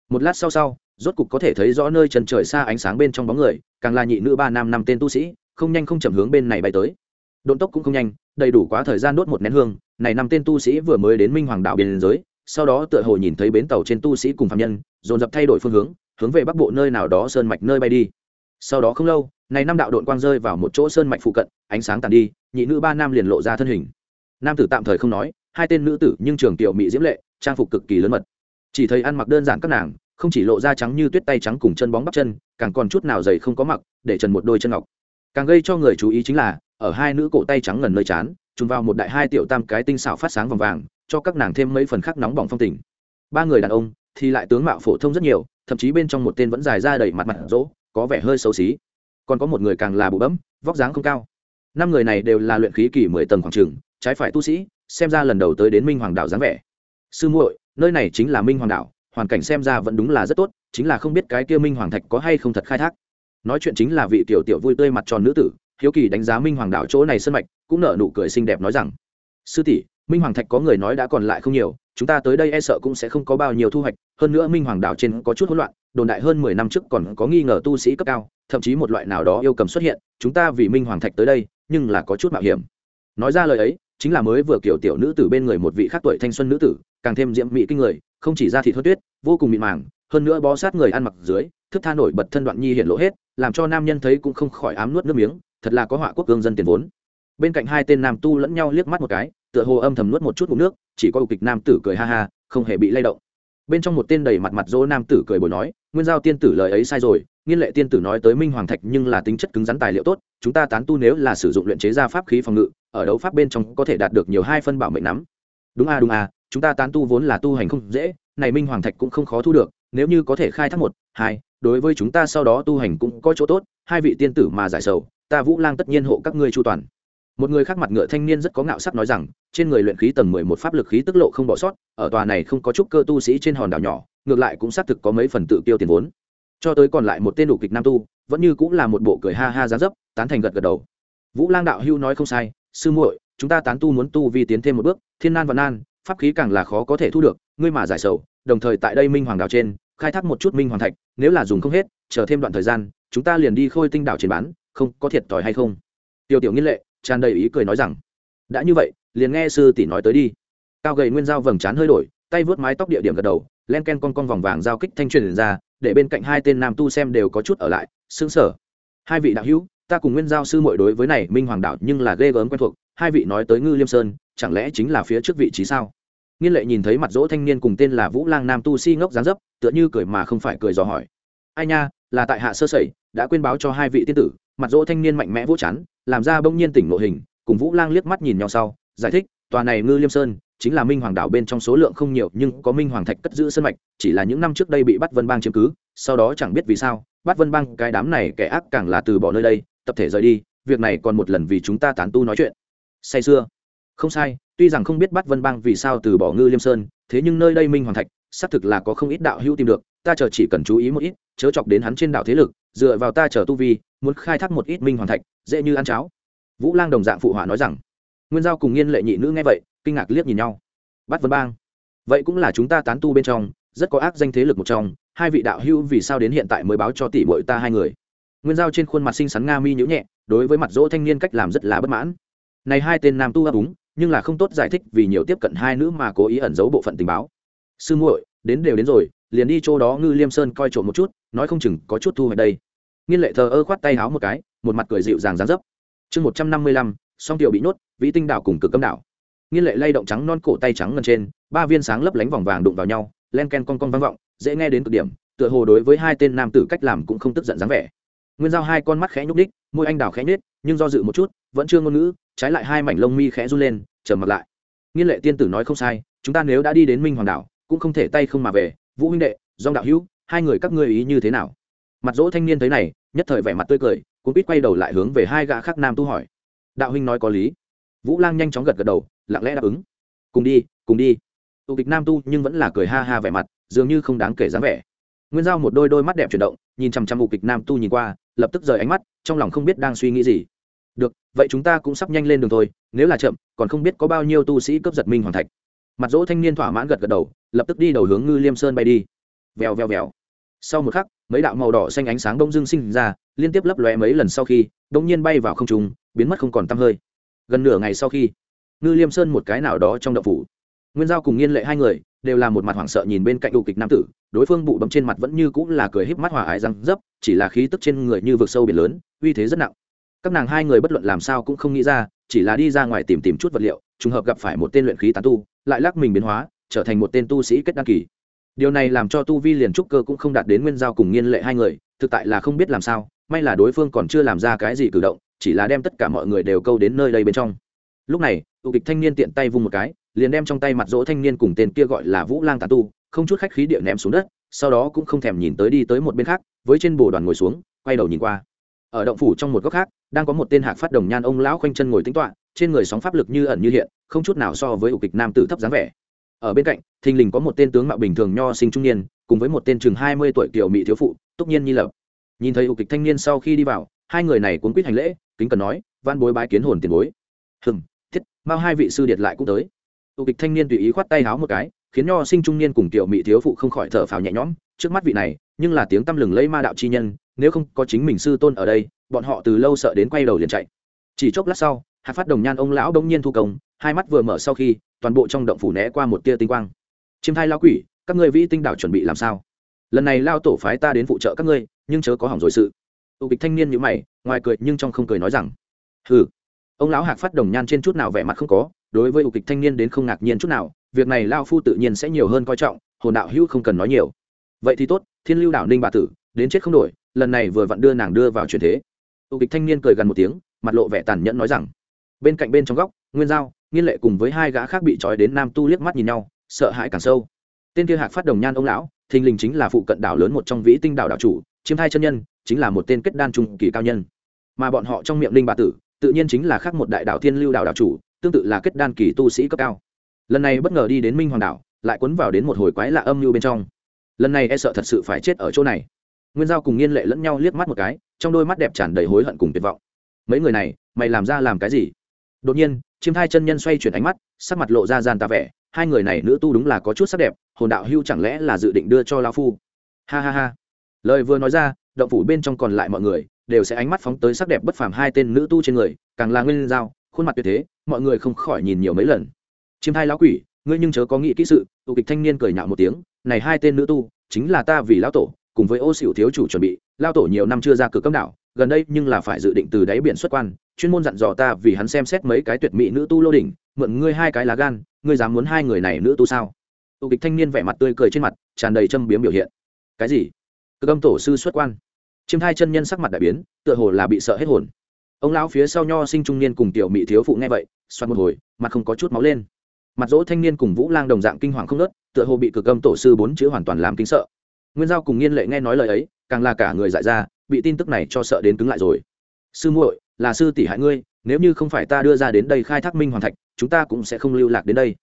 Một lát sau sau, rốt cục có thể thấy rõ nơi trần trời xa ánh sáng bên trong bóng người, càng là nhị nữ ba nam năm tên tu sĩ, không nhanh không chậm hướng bên này bay tới. Độn tốc cũng không nhanh, đầy đủ quá thời gian đốt một nén hương, này năm tên tu sĩ vừa mới đến minh hoàng đạo biên giới, sau đó tựa hồ nhìn thấy bến tàu trên tu sĩ cùng phạm nhân, dồn dập thay đổi phương hướng hướng về bắc bộ nơi nào đó sơn mạch nơi bay đi. Sau đó không lâu, này năm đạo đội quang rơi vào một chỗ sơn mạch phụ cận, ánh sáng tàn đi, nhị nữ ba nam liền lộ ra thân hình. Nam tử tạm thời không nói hai tên nữ tử nhưng trường tiểu mỹ diễm lệ, trang phục cực kỳ lớn mật. Chỉ thấy ăn mặc đơn giản các nàng, không chỉ lộ da trắng như tuyết tay trắng cùng chân bóng bắp chân, càng còn chút nào dày không có mặc, để trần một đôi chân ngọc. Càng gây cho người chú ý chính là, ở hai nữ cổ tay trắng ngần nơi chán trùng vào một đại hai tiểu tam cái tinh xảo phát sáng vòng vàng, cho các nàng thêm mấy phần khắc nóng bỏng phong tình. Ba người đàn ông, thì lại tướng mạo phổ thông rất nhiều, thậm chí bên trong một tên vẫn dài ra đầy mặt mặt rỗ, có vẻ hơi xấu xí. Còn có một người càng là bụ bấm, vóc dáng không cao. Năm người này đều là luyện khí kỳ mười tầng khoảng trường, trái phải tu sĩ xem ra lần đầu tới đến minh hoàng đảo dáng vẻ. Sư muội, nơi này chính là minh hoàng đảo, hoàn cảnh xem ra vẫn đúng là rất tốt, chính là không biết cái kia minh hoàng thạch có hay không thật khai thác. Nói chuyện chính là vị tiểu tiểu vui tươi mặt tròn nữ tử, hiếu kỳ đánh giá minh hoàng đảo chỗ này sân mạch, cũng nở nụ cười xinh đẹp nói rằng, sư tỷ, minh hoàng thạch có người nói đã còn lại không nhiều, chúng ta tới đây e sợ cũng sẽ không có bao nhiêu thu hoạch, hơn nữa minh hoàng đảo trên có chút hỗn loạn, đồn đại hơn mười năm trước còn có nghi ngờ tu sĩ cấp cao, thậm chí một loại nào đó yêu cầm xuất hiện, chúng ta vì minh hoàng thạch tới đây, nhưng là có chút mạo hiểm. Nói ra lời ấy chính là mới vừa kiểu tiểu nữ tử bên người một vị khác tuổi thanh xuân nữ tử, càng thêm diễm mỹ kinh người, không chỉ ra thị thốt tuyết, vô cùng mịn màng, hơn nữa bó sát người ăn mặc dưới, thức tha nổi bật thân đoạn nhi hiện lộ hết, làm cho nam nhân thấy cũng không khỏi ám nuốt nước miếng, thật là có họa quốc cương dân tiền vốn. Bên cạnh hai tên nam tu lẫn nhau liếc mắt một cái, tựa hồ âm thầm nuốt một chút ngụm nước, chỉ có kịch nam tử cười ha ha, không hề bị lay động. Bên trong một tên đầy mặt mặt dỗ nam tử cười bồi nói, nguyên giao tiên tử lời ấy sai rồi, nghiên lệ tiên tử nói tới minh hoàng thạch nhưng là tính chất cứng rắn tài liệu tốt, chúng ta tán tu nếu là sử dụng luyện chế ra pháp khí phòng ngự ở đấu pháp bên trong có thể đạt được nhiều hai phân bảo mệnh nắm. Đúng a đúng a chúng ta tán tu vốn là tu hành không dễ, này minh hoàng thạch cũng không khó thu được, nếu như có thể khai thác một, hai, đối với chúng ta sau đó tu hành cũng có chỗ tốt, hai vị tiên tử mà giải sầu, ta vũ lang tất nhiên hộ các ngươi chu toàn. Một người khác mặt ngựa thanh niên rất có ngạo sắc nói rằng, trên người luyện khí tầng mười một pháp lực khí tức lộ không bỏ sót, ở tòa này không có chút cơ tu sĩ trên hòn đảo nhỏ, ngược lại cũng xác thực có mấy phần tự tiêu tiền vốn. Cho tới còn lại một tên đủ kịch nam tu, vẫn như cũng là một bộ cười ha ha giá dấp, tán thành gật gật đầu. Vũ lang đạo hưu nói không sai sư muội, chúng ta tán tu muốn tu vi tiến thêm một bước, thiên nan và nan, pháp khí càng là khó có thể thu được, ngươi mà giải sầu, đồng thời tại đây minh hoàng đảo trên, khai thác một chút minh hoàng thạch, nếu là dùng không hết, chờ thêm đoạn thời gian, chúng ta liền đi khôi tinh đảo trên bán, không có thiệt thòi hay không? Tiêu tiểu nghiên lệ tràn đầy ý cười nói rằng, đã như vậy, liền nghe sư tỷ nói tới đi. Cao gầy nguyên dao vầng trán hơi đổi, tay vớt mái tóc địa điểm gật đầu, len ken con con vòng vàng giao kích thanh truyền ra, để bên cạnh hai tên nam tu xem đều có chút ở lại xứng sở, hai vị đạo hữu ta cùng nguyên giao sư mội đối với này minh hoàng đạo nhưng là ghê gớm quen thuộc, hai vị nói tới ngư liêm sơn, chẳng lẽ chính là phía trước vị trí sao? Nghiên lệ nhìn thấy mặt dỗ thanh niên cùng tên là vũ lang nam tu si ngốc dáng dấp, tựa như cười mà không phải cười dò hỏi. Ai nha, là tại hạ sơ sẩy, đã quên báo cho hai vị tiên tử, mặt dỗ thanh niên mạnh mẽ vỗ chắn làm ra bỗng nhiên tỉnh nội hình, cùng vũ lang liếc mắt nhìn nhau sau, giải thích, tòa này ngư liêm sơn, chính là minh hoàng đảo bên trong số lượng không nhiều, nhưng có minh hoàng thạch cất giữ sân mạch, chỉ là những năm trước đây bị bắt vân bang chiếm cứ, sau đó chẳng biết vì sao bắt vân bang cái đám này kẻ ác càng là từ bỏ nơi đây tập thể rời đi, việc này còn một lần vì chúng ta tán tu nói chuyện. Say xưa. Không sai, tuy rằng không biết bắt vân bang vì sao từ bỏ ngư liêm sơn, thế nhưng nơi đây minh hoàng thạch, xác thực là có không ít đạo hữu tìm được, ta chờ chỉ cần chú ý một ít, chớ chọc đến hắn trên đạo thế lực, dựa vào ta chờ tu vi, muốn khai thác một ít minh hoàng thạch, dễ như ăn cháo. Vũ lang đồng dạng phụ họa nói rằng. Nguyên giao cùng nghiên lệ nhị nữ nghe vậy, kinh ngạc liếc nhìn nhau. Bắt vân bang. Vậy cũng là chúng ta tán tu bên trong, rất có ác danh thế lực một trong, hai vị đạo hữu vì sao đến hiện tại mới báo cho tỷ bội ta hai người? Nguyên giao trên khuôn mặt xinh xắn nga mi nhữ nhẹ, đối với mặt dỗ thanh niên cách làm rất là bất mãn. Này hai tên nam tu ấp úng, nhưng là không tốt giải thích vì nhiều tiếp cận hai nữ mà cố ý ẩn giấu bộ phận tình báo. Sư muội, đến đều đến rồi, liền đi chỗ đó ngư liêm sơn coi trộm một chút, nói không chừng có chút thu hồi đây. Nghiên lệ thờ ơ khoát tay háo một cái, một mặt cười dịu dàng dán dấp. Chương một trăm năm mươi lăm, song tiểu bị nhốt, vĩ tinh đảo cùng cực cấm đảo. Nghiên lệ lay động trắng non cổ tay trắng ngần trên, ba viên sáng lấp lánh vòng vàng đụng vào nhau, len ken con con vang vọng, dễ nghe đến cực điểm, tựa hồ đối với hai tên nam tử cách làm cũng không tức giận dáng vẻ nguyên giao hai con mắt khẽ nhúc đích môi anh đào khẽ nhết nhưng do dự một chút, vẫn chưa ngôn ngữ, trái lại hai mảnh lông mi khẽ run lên, trầm mặt lại. Nghiên lệ tiên tử nói không sai, chúng ta nếu đã đi đến minh hoàng đảo, cũng không thể tay không mà về. Vũ huynh đệ dong đạo hữu, hai người các ngươi ý như thế nào? Mặt dỗ thanh niên thấy này, nhất thời vẻ mặt tươi cười cũng biết quay đầu lại hướng về hai gã khác nam tu hỏi. Đạo huynh nói có lý. Vũ lang nhanh chóng gật gật đầu, lặng lẽ đáp ứng. Cùng đi cùng đi. Tụ kịch nam tu nhưng vẫn là cười ha ha vẻ mặt, dường như không đáng kể dáng vẻ nguyên giao một đôi đôi mắt đẹp chuyển động, nhìn chằm chằm mục kịch nam tu nhìn qua, lập tức rời ánh mắt, trong lòng không biết đang suy nghĩ gì. Được, vậy chúng ta cũng sắp nhanh lên đường thôi, nếu là chậm, còn không biết có bao nhiêu tu sĩ cướp giật minh hoàng thạch. Mặt dỗ thanh niên thỏa mãn gật gật đầu, lập tức đi đầu hướng ngư liêm sơn bay đi. Vèo vèo vèo. Sau một khắc, mấy đạo màu đỏ xanh ánh sáng đông dương sinh ra, liên tiếp lấp lóe mấy lần sau khi đông nhiên bay vào không trung, biến mất không còn tăm hơi. Gần nửa ngày sau khi, ngư liêm sơn một cái nào đó trong đậu phủ. Nguyên giao cùng nghiên lệ hai người đều là một mặt hoảng sợ nhìn bên cạnh ưu kịch nam tử, đối phương bụ bấm trên mặt vẫn như cũng là cười híp mắt hòa ái răng dấp, chỉ là khí tức trên người như vực sâu biển lớn, uy thế rất nặng. Các nàng hai người bất luận làm sao cũng không nghĩ ra, chỉ là đi ra ngoài tìm tìm chút vật liệu, trùng hợp gặp phải một tên luyện khí tán tu, lại lắc mình biến hóa, trở thành một tên tu sĩ kết đăng kỳ. Điều này làm cho tu vi liền trúc cơ cũng không đạt đến nguyên giao cùng nghiên lệ hai người, thực tại là không biết làm sao, may là đối phương còn chưa làm ra cái gì cử động, chỉ là đem tất cả mọi người đều câu đến nơi đây bên trong. Lúc này tụ kịch thanh niên tiện tay vung một cái liền đem trong tay mặt dỗ thanh niên cùng tên kia gọi là vũ lang tàn tu, không chút khách khí địa ném xuống đất, sau đó cũng không thèm nhìn tới đi tới một bên khác, với trên bồ đoàn ngồi xuống, quay đầu nhìn qua. Ở động phủ trong một góc khác, đang có một tên hạc phát đồng nhan ông lão khoanh chân ngồi tính toạ trên người sóng pháp lực như ẩn như hiện, không chút nào so với ủ kịch nam tử thấp dáng vẻ. Ở bên cạnh, thình lình có một tên tướng mạo bình thường nho sinh trung niên, cùng với một tên chừng hai mươi tuổi kiểu mỹ thiếu phụ, túc nhiên nhi lập. Nhìn thấy ủ kịch thanh niên sau khi đi vào, hai người này cuốn quýt hành lễ, kính cần nói van bối bái kiến hồn tiền bối. Hừm, thiết mau hai vị sư điệt lại cũng tới tụ kịch thanh niên tùy ý khoát tay háo một cái, khiến nho sinh trung niên cùng tiểu mỹ thiếu phụ không khỏi thở phào nhẹ nhõm. Trước mắt vị này, nhưng là tiếng tăm lừng lấy ma đạo chi nhân, nếu không có chính mình sư tôn ở đây, bọn họ từ lâu sợ đến quay đầu liền chạy. Chỉ chốc lát sau hạt phát đồng nhan ông lão đông nhiên thu công, hai mắt vừa mở sau khi, toàn bộ trong động phủ né qua một tia tinh quang. Chiêm thai lao quỷ, các ngươi vĩ tinh đảo chuẩn bị làm sao? Lần này lao tổ phái ta đến phụ trợ các ngươi, nhưng chớ có hỏng rồi sự. Tụ kịch thanh niên như mày, ngoài cười nhưng trong không cười nói rằng ừ ông lão hạc phát đồng nhan trên chút nào vẻ mặt không có đối với ủ kịch thanh niên đến không ngạc nhiên chút nào, việc này lao phu tự nhiên sẽ nhiều hơn coi trọng, hồn đạo hữu không cần nói nhiều. Vậy thì tốt, thiên lưu đảo ninh bà tử, đến chết không đổi, lần này vừa vặn đưa nàng đưa vào truyền thế. Ủ kịch thanh niên cười gần một tiếng, mặt lộ vẻ tàn nhẫn nói rằng, bên cạnh bên trong góc, nguyên giao, nghiên lệ cùng với hai gã khác bị trói đến nam tu liếc mắt nhìn nhau, sợ hãi càng sâu. Tên kia hạc phát đồng nhan ông lão, thình lình chính là phụ cận đảo lớn một trong vĩ tinh đảo đảo chủ, chiếm hai chân nhân, chính là một tên kết đan trung kỳ cao nhân. Mà bọn họ trong miệng linh bà tử, tự nhiên chính là khác một đại đảo thiên lưu đảo đảo chủ tương tự là kết đan kỳ tu sĩ cấp cao. Lần này bất ngờ đi đến minh hoàng đảo, lại cuốn vào đến một hồi quái lạ âm mưu bên trong. Lần này e sợ thật sự phải chết ở chỗ này. Nguyên giao cùng nghiên lệ lẫn nhau liếc mắt một cái, trong đôi mắt đẹp tràn đầy hối hận cùng tuyệt vọng. Mấy người này, mày làm ra làm cái gì? Đột nhiên, chiêm thai chân nhân xoay chuyển ánh mắt, sắc mặt lộ ra gian ta vẻ, hai người này nữ tu đúng là có chút sắc đẹp, hồn đạo hưu chẳng lẽ là dự định đưa cho lao phu? Ha ha ha. Lời vừa nói ra, động phủ bên trong còn lại mọi người, đều sẽ ánh mắt phóng tới sắc đẹp bất phàm hai tên nữ tu trên người, càng là nguyên giao khuôn mặt tuyệt thế, mọi người không khỏi nhìn nhiều mấy lần. Chiêm thai lão quỷ, ngươi nhưng chớ có nghĩ kỹ sự tụ kịch thanh niên cười nhạo một tiếng, này hai tên nữ tu, chính là ta vì lão tổ, cùng với ô xỉu thiếu chủ chuẩn bị lao tổ nhiều năm chưa ra cửa cấm đảo, gần đây nhưng là phải dự định từ đáy biển xuất quan, chuyên môn dặn dò ta vì hắn xem xét mấy cái tuyệt mỹ nữ tu lô đỉnh, mượn ngươi hai cái lá gan, ngươi dám muốn hai người này nữ tu sao? Tụ kịch thanh niên vẻ mặt tươi cười trên mặt, tràn đầy châm biếm biểu hiện. Cái gì? Cực âm tổ sư xuất quan. Chiêm thai chân nhân sắc mặt đại biến, tựa hồ là bị sợ hết hồn ông lão phía sau nho sinh trung niên cùng tiểu mỹ thiếu phụ nghe vậy xoắn một hồi, mặt không có chút máu lên. Mặt dỗ thanh niên cùng vũ lang đồng dạng kinh hoàng không nớt tựa hồ bị cực âm tổ sư bốn chữ hoàn toàn làm kinh sợ. Nguyên giao cùng nghiên lệ nghe nói lời ấy, càng là cả người dại ra, bị tin tức này cho sợ đến cứng lại rồi. Sư muội, là sư tỷ hại ngươi, nếu như không phải ta đưa ra đến đây khai thác minh hoàn thạch, chúng ta cũng sẽ không lưu lạc đến đây.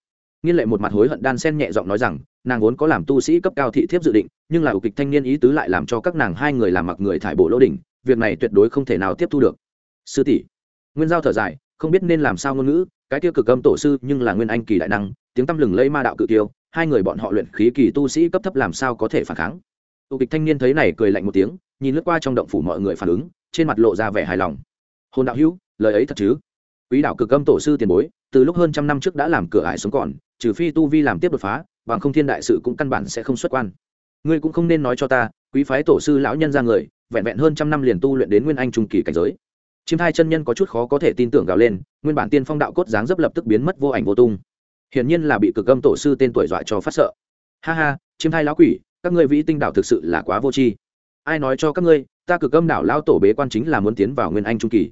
Nghiên lệ một mặt hối hận đan sen nhẹ giọng nói rằng, nàng vốn có làm tu sĩ cấp cao thị thiếp dự định, nhưng là ủ kịch thanh niên ý tứ lại làm cho các nàng hai người làm mặc người thải bộ lỗ đỉnh, việc này tuyệt đối không thể nào tiếp thu được sư tỷ. Nguyên giao thở dài, không biết nên làm sao ngôn ngữ, cái tiêu cực âm tổ sư nhưng là nguyên anh kỳ đại năng, tiếng tăm lừng lây ma đạo cự tiêu hai người bọn họ luyện khí kỳ tu sĩ cấp thấp làm sao có thể phản kháng. Tù kịch thanh niên thấy này cười lạnh một tiếng, nhìn lướt qua trong động phủ mọi người phản ứng, trên mặt lộ ra vẻ hài lòng. Hồn đạo hữu, lời ấy thật chứ? Quý đạo cực âm tổ sư tiền bối, từ lúc hơn trăm năm trước đã làm cửa ải sống còn, trừ phi tu vi làm tiếp đột phá, bằng không thiên đại sự cũng căn bản sẽ không xuất quan. Ngươi cũng không nên nói cho ta, quý phái tổ sư lão nhân ra người, vẹn vẹn hơn trăm năm liền tu luyện đến nguyên anh trung kỳ cảnh giới chiêm thai chân nhân có chút khó có thể tin tưởng gào lên, nguyên bản tiên phong đạo cốt dáng dấp lập tức biến mất vô ảnh vô tung. Hiển nhiên là bị cực âm tổ sư tên tuổi dọa cho phát sợ. Ha ha, chiêm thai lão quỷ, các ngươi vĩ tinh đạo thực sự là quá vô tri. Ai nói cho các ngươi, ta cực âm Đạo lao tổ bế quan chính là muốn tiến vào nguyên anh trung kỳ.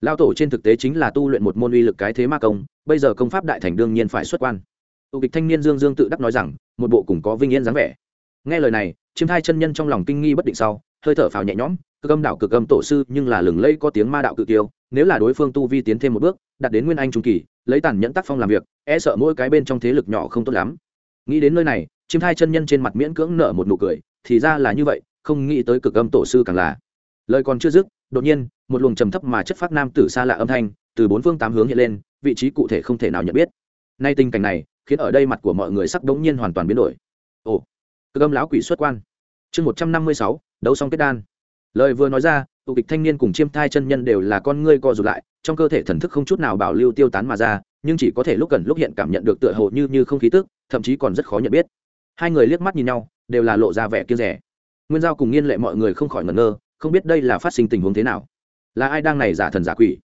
Lao tổ trên thực tế chính là tu luyện một môn uy lực cái thế ma công, bây giờ công pháp đại thành đương nhiên phải xuất quan. Tù kịch thanh niên dương dương tự đắc nói rằng, một bộ cùng có vinh yên dáng vẻ. Nghe lời này, chiêm thai chân nhân trong lòng kinh nghi bất định sau, hơi thở phào nhẹ nhõm cực âm đạo cực âm tổ sư nhưng là lừng lẫy có tiếng ma đạo cự tiêu nếu là đối phương tu vi tiến thêm một bước đặt đến nguyên anh trung kỳ, lấy tàn nhẫn tác phong làm việc e sợ mỗi cái bên trong thế lực nhỏ không tốt lắm. Nghĩ đến nơi này, chiêm hai chân nhân trên mặt miễn cưỡng nở một nụ cười, thì ra là như vậy, không nghĩ tới cực âm tổ sư càng là. Lời còn chưa dứt, đột nhiên, một luồng trầm thấp mà chất phát nam tử xa lạ âm thanh, từ bốn phương tám hướng hiện lên, vị trí cụ thể không thể nào nhận biết. Nay tình cảnh này, khiến ở đây mặt của mọi người sắc đống nhiên hoàn toàn biến đổi. Ồ, cực âm lão quỷ xuất quan. Chương một trăm năm mươi sáu, đấu xong kết đan lời vừa nói ra tụ kịch thanh niên cùng chiêm thai chân nhân đều là con ngươi co rụt lại, trong cơ thể thần thức không chút nào bảo lưu tiêu tán mà ra, nhưng chỉ có thể lúc cần lúc hiện cảm nhận được tựa hồ như như không khí tức, thậm chí còn rất khó nhận biết. Hai người liếc mắt nhìn nhau, đều là lộ ra vẻ kia rẻ. Nguyên giao cùng nghiên lệ mọi người không khỏi ngẩn ngơ, không biết đây là phát sinh tình huống thế nào. Là ai đang này giả thần giả quỷ?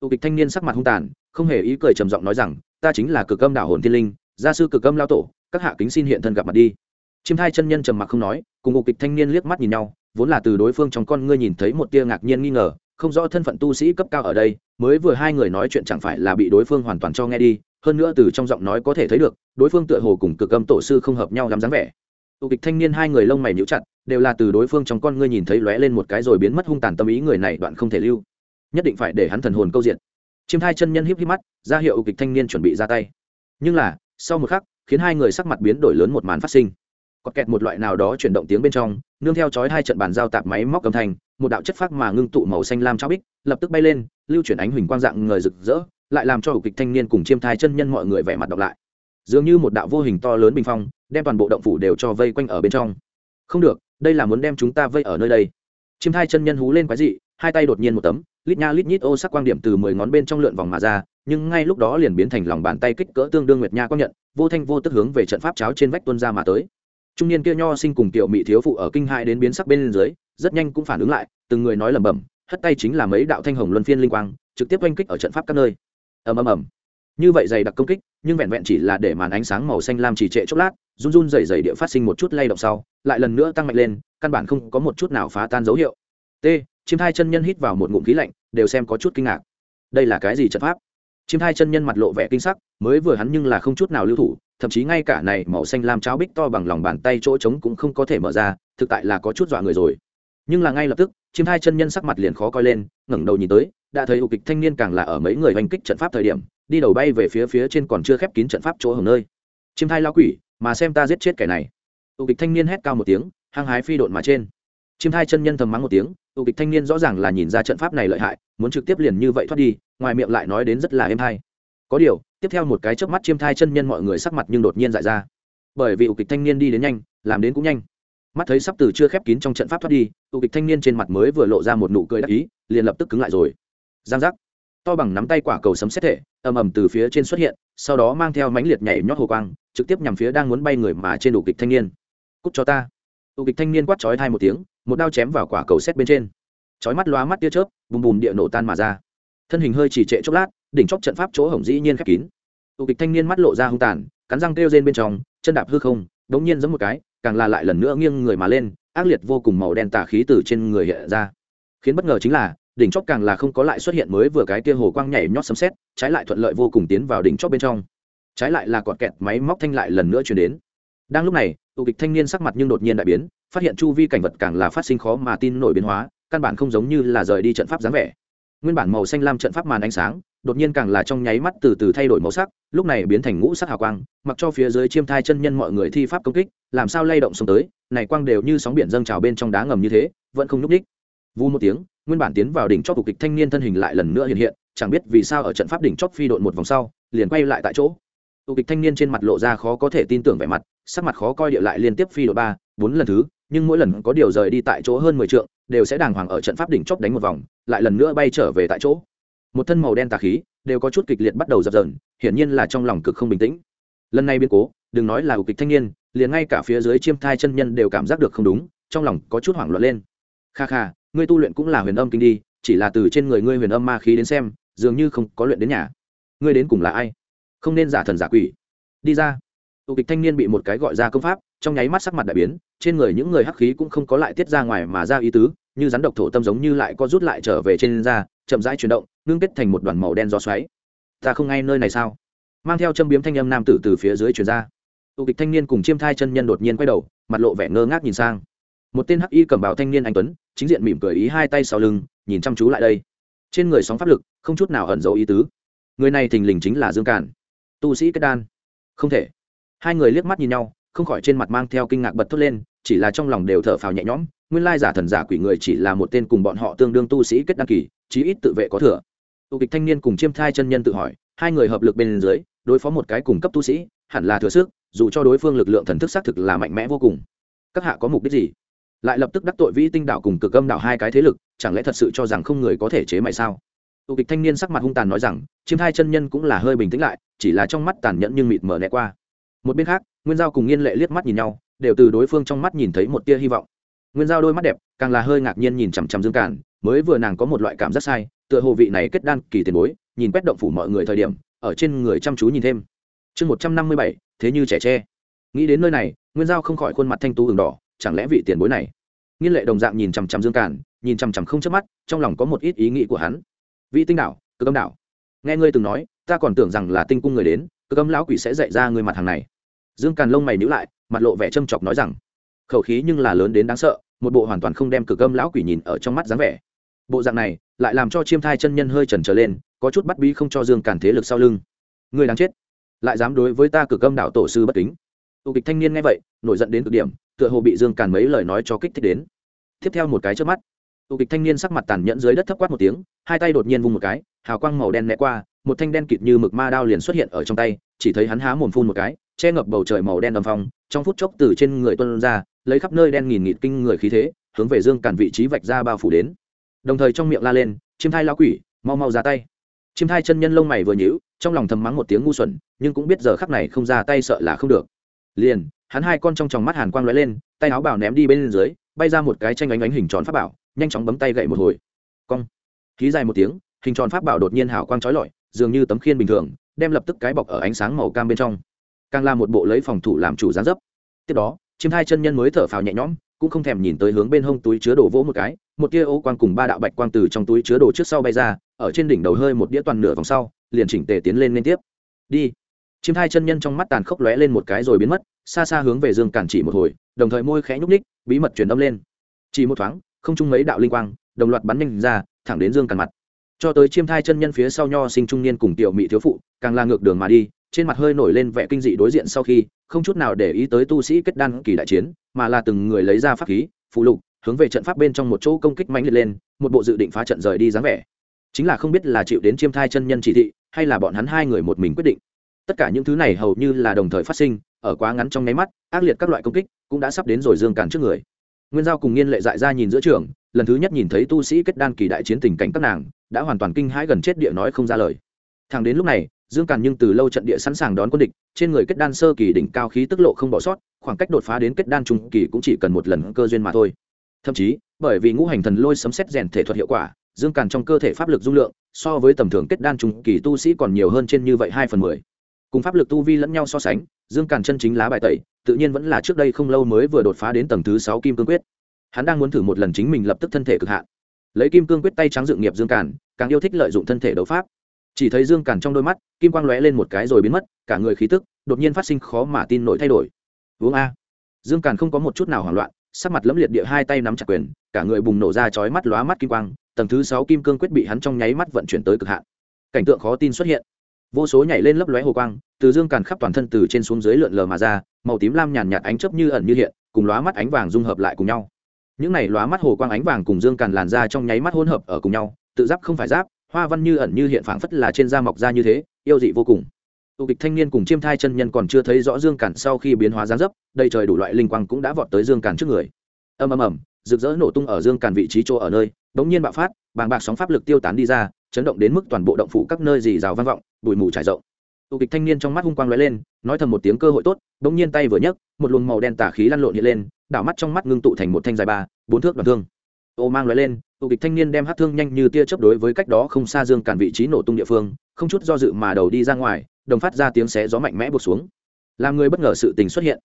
Tụ kịch thanh niên sắc mặt hung tàn, không hề ý cười trầm giọng nói rằng, ta chính là cực âm đảo hồn thiên linh, gia sư cực âm lao tổ, các hạ kính xin hiện thân gặp mặt đi. Chiêm thai chân nhân trầm mặc không nói, cùng ngục kịch thanh niên liếc mắt nhìn nhau vốn là từ đối phương trong con ngươi nhìn thấy một tia ngạc nhiên nghi ngờ, không rõ thân phận tu sĩ cấp cao ở đây, mới vừa hai người nói chuyện chẳng phải là bị đối phương hoàn toàn cho nghe đi, hơn nữa từ trong giọng nói có thể thấy được, đối phương tựa hồ cùng cực âm tổ sư không hợp nhau lắm dáng vẻ. Tụ kịch thanh niên hai người lông mày nhíu chặt, đều là từ đối phương trong con ngươi nhìn thấy lóe lên một cái rồi biến mất hung tàn tâm ý người này đoạn không thể lưu. Nhất định phải để hắn thần hồn câu diện. Chiêm hai chân nhân híp híp mắt, ra hiệu kịch thanh niên chuẩn bị ra tay. Nhưng là, sau một khắc, khiến hai người sắc mặt biến đổi lớn một màn phát sinh. Có kẹt một loại nào đó chuyển động tiếng bên trong nương theo chói hai trận bàn giao tạp máy móc cầm thành một đạo chất phác mà ngưng tụ màu xanh lam trao bích, lập tức bay lên, lưu chuyển ánh huỳnh quang dạng người rực rỡ, lại làm cho kịch thanh niên cùng chiêm thai chân nhân mọi người vẻ mặt đọc lại. Dường như một đạo vô hình to lớn bình phong, đem toàn bộ động phủ đều cho vây quanh ở bên trong. Không được, đây là muốn đem chúng ta vây ở nơi đây. Chiêm thai chân nhân hú lên quái dị, hai tay đột nhiên một tấm, lít nha lít nhít ô sắc quang điểm từ mười ngón bên trong lượn vòng mà ra, nhưng ngay lúc đó liền biến thành lòng bàn tay kích cỡ tương đương nguyệt nha quang nhận, vô thanh vô tức hướng về trận pháp cháo trên vách tuân ra mà tới trung niên kia nho sinh cùng tiểu mỹ thiếu phụ ở kinh hai đến biến sắc bên dưới, rất nhanh cũng phản ứng lại, từng người nói lẩm bẩm, hất tay chính là mấy đạo thanh hồng luân phiên linh quang, trực tiếp oanh kích ở trận pháp các nơi. Ầm ầm ầm. Như vậy dày đặc công kích, nhưng vẹn vẹn chỉ là để màn ánh sáng màu xanh lam trì trệ chốc lát, run run dày dày địa phát sinh một chút lay động sau, lại lần nữa tăng mạnh lên, căn bản không có một chút nào phá tan dấu hiệu. T chim thai chân nhân hít vào một ngụm khí lạnh, đều xem có chút kinh ngạc. Đây là cái gì trận pháp? Chim thai chân nhân mặt lộ vẻ kinh sắc, mới vừa hắn nhưng là không chút nào lưu thủ, thậm chí ngay cả này màu xanh lam cháo bích to bằng lòng bàn tay chỗ trống cũng không có thể mở ra, thực tại là có chút dọa người rồi. Nhưng là ngay lập tức chim thai chân nhân sắc mặt liền khó coi lên, ngẩng đầu nhìn tới, đã thấy ụ kịch thanh niên càng là ở mấy người hành kích trận pháp thời điểm, đi đầu bay về phía phía trên còn chưa khép kín trận pháp chỗ hồng nơi. Chim thai lao quỷ, mà xem ta giết chết kẻ này. Ụ kịch thanh niên hét cao một tiếng, hăng hái phi độn mà trên. Chim thai chân nhân thầm mắng một tiếng tù kịch thanh niên rõ ràng là nhìn ra trận pháp này lợi hại, muốn trực tiếp liền như vậy thoát đi, ngoài miệng lại nói đến rất là êm hay. Có điều, tiếp theo một cái chớp mắt chiêm thai chân nhân mọi người sắc mặt nhưng đột nhiên dại ra. Bởi vì ụ kịch thanh niên đi đến nhanh, làm đến cũng nhanh. Mắt thấy sắp từ chưa khép kín trong trận pháp thoát đi ụ kịch thanh niên trên mặt mới vừa lộ ra một nụ cười đắc ý, liền lập tức cứng lại rồi. Giang giác. To bằng nắm tay quả cầu sấm xét thể, ầm ầm từ phía trên xuất hiện, sau đó mang theo mãnh liệt nhảy nhót hồ quang, trực tiếp nhằm phía đang muốn bay người mà trên ụ kịch thanh niên. Cúc cho ta. Ụ kịch thanh niên quát chói thai một tiếng một đao chém vào quả cầu xét bên trên. Chói mắt lóa mắt tia chớp, bùm bùm địa nổ tan mà ra. Thân hình hơi chỉ trệ chốc lát, đỉnh chóp trận pháp chỗ hổng dĩ nhiên khép kín. Tụ kịch thanh niên mắt lộ ra hung tàn, cắn răng kêu rên bên trong, chân đạp hư không, đống nhiên giống một cái, càng là lại lần nữa nghiêng người mà lên, ác liệt vô cùng màu đen tả khí từ trên người hiện ra. Khiến bất ngờ chính là, đỉnh chóp càng là không có lại xuất hiện mới vừa cái tia hồ quang nhảy nhót sấm sét, trái lại thuận lợi vô cùng tiến vào đỉnh chóp bên trong. Trái lại là cọt kẹt, máy móc thanh lại lần nữa chuyển đến. Đang lúc này tụ kịch thanh niên sắc mặt nhưng đột nhiên đại biến phát hiện chu vi cảnh vật càng là phát sinh khó mà tin nổi biến hóa, căn bản không giống như là rời đi trận pháp dáng vẻ. Nguyên bản màu xanh lam trận pháp màn ánh sáng, đột nhiên càng là trong nháy mắt từ từ thay đổi màu sắc, lúc này biến thành ngũ sắc hào quang, mặc cho phía dưới chiêm thai chân nhân mọi người thi pháp công kích, làm sao lay động xuống tới, này quang đều như sóng biển dâng trào bên trong đá ngầm như thế, vẫn không nhúc ních vu một tiếng, nguyên bản tiến vào đỉnh chóp cục kịch thanh niên thân hình lại lần nữa hiện hiện, chẳng biết vì sao ở trận pháp đỉnh chóp phi độn một vòng sau, liền quay lại tại chỗ. Tụ kịch thanh niên trên mặt lộ ra khó có thể tin tưởng vẻ mặt, sắc mặt khó coi địa lại liên tiếp phi độ ba, bốn lần thứ nhưng mỗi lần có điều rời đi tại chỗ hơn mười trượng, đều sẽ đàng hoàng ở trận pháp đỉnh chóp đánh một vòng, lại lần nữa bay trở về tại chỗ. Một thân màu đen tà khí, đều có chút kịch liệt bắt đầu dập dờn, hiển nhiên là trong lòng cực không bình tĩnh. Lần này biến cố, đừng nói là ục kịch thanh niên, liền ngay cả phía dưới chiêm thai chân nhân đều cảm giác được không đúng, trong lòng có chút hoảng loạn lên. Kha kha, ngươi tu luyện cũng là huyền âm kinh đi, chỉ là từ trên người ngươi huyền âm ma khí đến xem, dường như không có luyện đến nhà. Ngươi đến cùng là ai? Không nên giả thần giả quỷ. Đi ra tụ kịch thanh niên bị một cái gọi ra công pháp, trong nháy mắt sắc mặt đại biến, trên người những người hắc khí cũng không có lại tiết ra ngoài mà ra ý tứ, như rắn độc thổ tâm giống như lại có rút lại trở về trên da, chậm rãi chuyển động, ngưng kết thành một đoàn màu đen gió xoáy. Ta không ngay nơi này sao? Mang theo châm biếm thanh âm nam tử từ phía dưới chuyển ra. Tụ kịch thanh niên cùng chiêm thai chân nhân đột nhiên quay đầu, mặt lộ vẻ ngơ ngác nhìn sang. Một tên hắc y cầm bào thanh niên anh tuấn, chính diện mỉm cười ý hai tay sau lưng, nhìn chăm chú lại đây. Trên người sóng pháp lực, không chút nào ẩn dấu ý tứ. Người này thình lình chính là dương cản tu sĩ kết đan. Không thể hai người liếc mắt nhìn nhau, không khỏi trên mặt mang theo kinh ngạc bật thốt lên, chỉ là trong lòng đều thở phào nhẹ nhõm, nguyên lai giả thần giả quỷ người chỉ là một tên cùng bọn họ tương đương tu sĩ kết đăng kỳ, chí ít tự vệ có thừa. Tù kịch thanh niên cùng chiêm thai chân nhân tự hỏi, hai người hợp lực bên dưới, đối phó một cái cùng cấp tu sĩ, hẳn là thừa sức, dù cho đối phương lực lượng thần thức xác thực là mạnh mẽ vô cùng. Các hạ có mục đích gì? Lại lập tức đắc tội vĩ tinh đảo cùng cực âm đảo hai cái thế lực, chẳng lẽ thật sự cho rằng không người có thể chế mày sao? Tù kịch thanh niên sắc mặt hung tàn nói rằng, chiêm thai chân nhân cũng là hơi bình tĩnh lại, chỉ là trong mắt tàn nhẫn nhưng mịt mờ né qua một bên khác, nguyên giao cùng nghiên lệ liếc mắt nhìn nhau, đều từ đối phương trong mắt nhìn thấy một tia hy vọng. Nguyên giao đôi mắt đẹp, càng là hơi ngạc nhiên nhìn chằm chằm dương cản, mới vừa nàng có một loại cảm giác sai, tựa hồ vị này kết đan kỳ tiền bối, nhìn quét động phủ mọi người thời điểm, ở trên người chăm chú nhìn thêm. Chương một trăm năm mươi bảy, thế như trẻ tre. Nghĩ đến nơi này, nguyên giao không khỏi khuôn mặt thanh tú hừng đỏ, chẳng lẽ vị tiền bối này? Nghiên lệ đồng dạng nhìn chằm chằm dương cản, nhìn chằm chằm không chớp mắt, trong lòng có một ít ý nghĩ của hắn. Vị tinh đảo cơ âm đảo. Nghe ngươi từng nói, ta còn tưởng rằng là tinh cung người đến cơ cấm lão quỷ sẽ dạy ra người mặt hàng này. Dương càn lông mày nhữ lại, mặt lộ vẻ châm chọc nói rằng, khẩu khí nhưng là lớn đến đáng sợ, một bộ hoàn toàn không đem cực âm lão quỷ nhìn ở trong mắt dáng vẻ. Bộ dạng này lại làm cho chiêm thai chân nhân hơi trần trở lên, có chút bắt bí không cho dương càn thế lực sau lưng. Người đáng chết, lại dám đối với ta cực âm đạo tổ sư bất kính. Tụ kịch thanh niên nghe vậy, nổi giận đến cực điểm, tựa hồ bị dương càn mấy lời nói cho kích thích đến. Tiếp theo một cái trước mắt tụ kịch thanh niên sắc mặt tàn nhẫn dưới đất thấp quát một tiếng, hai tay đột nhiên vung một cái, hào quang màu đen né qua một thanh đen kịt như mực ma đao liền xuất hiện ở trong tay, chỉ thấy hắn há mồm phun một cái, che ngập bầu trời màu đen đầm phong, trong phút chốc từ trên người tuân ra, lấy khắp nơi đen nghìn nghịt kinh người khí thế, hướng về dương càn vị trí vạch ra bao phủ đến. Đồng thời trong miệng la lên, chiêm thai lao quỷ, mau mau ra tay. Chiêm thai chân nhân lông mày vừa nhíu, trong lòng thầm mắng một tiếng ngu xuẩn, nhưng cũng biết giờ khắc này không ra tay sợ là không được. Liền, hắn hai con trong tròng mắt hàn quang lóe lên, tay áo bảo ném đi bên dưới, bay ra một cái tranh ánh ánh hình tròn pháp bảo, nhanh chóng bấm tay gậy một hồi. Cong. Khí dài một tiếng, hình tròn pháp bảo đột nhiên hào quang trói lọi dường như tấm khiên bình thường, đem lập tức cái bọc ở ánh sáng màu cam bên trong. Càng là một bộ lấy phòng thủ làm chủ gián dấp. Tiếp đó, chiêm hai chân nhân mới thở phào nhẹ nhõm, cũng không thèm nhìn tới hướng bên hông túi chứa đồ vỗ một cái, một tia ô quang cùng ba đạo bạch quang từ trong túi chứa đồ trước sau bay ra, ở trên đỉnh đầu hơi một đĩa toàn nửa vòng sau, liền chỉnh tề tiến lên liên tiếp. Đi. Chiêm hai chân nhân trong mắt tàn khốc lóe lên một cái rồi biến mất, xa xa hướng về dương cản chỉ một hồi, đồng thời môi khẽ nhúc ních bí mật truyền âm lên. Chỉ một thoáng, không chung mấy đạo linh quang, đồng loạt bắn nhanh ra, thẳng đến dương cản mặt cho tới chiêm thai chân nhân phía sau nho sinh trung niên cùng tiểu mỹ thiếu phụ, càng là ngược đường mà đi, trên mặt hơi nổi lên vẻ kinh dị đối diện sau khi, không chút nào để ý tới tu sĩ kết đan kỳ đại chiến, mà là từng người lấy ra pháp khí, phụ lục, hướng về trận pháp bên trong một chỗ công kích mạnh liệt lên, một bộ dự định phá trận rời đi dáng vẻ. Chính là không biết là chịu đến chiêm thai chân nhân chỉ thị, hay là bọn hắn hai người một mình quyết định. Tất cả những thứ này hầu như là đồng thời phát sinh, ở quá ngắn trong nháy mắt, ác liệt các loại công kích cũng đã sắp đến rồi dương càn trước người. Nguyên giao cùng nghiên lệ dại ra nhìn giữa trường, lần thứ nhất nhìn thấy tu sĩ kết đan kỳ đại chiến tình cảnh các nàng đã hoàn toàn kinh hãi gần chết địa nói không ra lời. Thằng đến lúc này, dương càn nhưng từ lâu trận địa sẵn sàng đón quân địch, trên người kết đan sơ kỳ đỉnh cao khí tức lộ không bỏ sót, khoảng cách đột phá đến kết đan trung kỳ cũng chỉ cần một lần cơ duyên mà thôi. Thậm chí, bởi vì ngũ hành thần lôi sấm xét rèn thể thuật hiệu quả, dương càn trong cơ thể pháp lực dung lượng, so với tầm thường kết đan trung kỳ tu sĩ còn nhiều hơn trên như vậy hai phần mười. Cùng pháp lực tu vi lẫn nhau so sánh, dương càn chân chính lá bài tẩy, tự nhiên vẫn là trước đây không lâu mới vừa đột phá đến tầng thứ sáu kim cương quyết. Hắn đang muốn thử một lần chính mình lập tức thân thể cực hạn lấy kim cương quyết tay trắng dự nghiệp dương càn, càng yêu thích lợi dụng thân thể đấu pháp. Chỉ thấy dương càn trong đôi mắt, kim quang lóe lên một cái rồi biến mất, cả người khí tức đột nhiên phát sinh khó mà tin nổi thay đổi. Uống a. Dương càn không có một chút nào hoảng loạn, sắc mặt lẫm liệt địa hai tay nắm chặt quyền, cả người bùng nổ ra chói mắt lóa mắt kim quang, tầng thứ sáu kim cương quyết bị hắn trong nháy mắt vận chuyển tới cực hạn. Cảnh tượng khó tin xuất hiện. Vô số nhảy lên lấp lóe hồ quang, từ dương càn khắp toàn thân từ trên xuống dưới lượn lờ mà ra, màu tím lam nhàn nhạt ánh chớp như ẩn như hiện, cùng lóa mắt ánh vàng dung hợp lại cùng nhau những này lóa mắt hồ quang ánh vàng cùng dương càn làn ra trong nháy mắt hỗn hợp ở cùng nhau, tự giáp không phải giáp, hoa văn như ẩn như hiện phảng phất là trên da mọc ra như thế, yêu dị vô cùng. Tụ kịch thanh niên cùng chiêm thai chân nhân còn chưa thấy rõ dương càn sau khi biến hóa dáng dấp, đầy trời đủ loại linh quang cũng đã vọt tới dương càn trước người. Ầm ầm ầm, rực rỡ nổ tung ở dương càn vị trí chỗ ở nơi bỗng nhiên bạo phát, bàng bạc sóng pháp lực tiêu tán đi ra, chấn động đến mức toàn bộ động phủ các nơi dì rào vang vọng, bụi mù trải rộng. Tụ kịch thanh niên trong mắt hung quang lóe lên, nói thầm một tiếng cơ hội tốt bỗng nhiên tay vừa nhấc, một luồng màu đen tả khí lăn lộn hiện lên đảo mắt trong mắt ngưng tụ thành một thanh dài ba, bốn thước đoạn thương. Ô mang loại lên, tụ kịch thanh niên đem hát thương nhanh như tia chớp đối với cách đó không xa dương cản vị trí nổ tung địa phương, không chút do dự mà đầu đi ra ngoài, đồng phát ra tiếng xé gió mạnh mẽ buộc xuống. Làm người bất ngờ sự tình xuất hiện.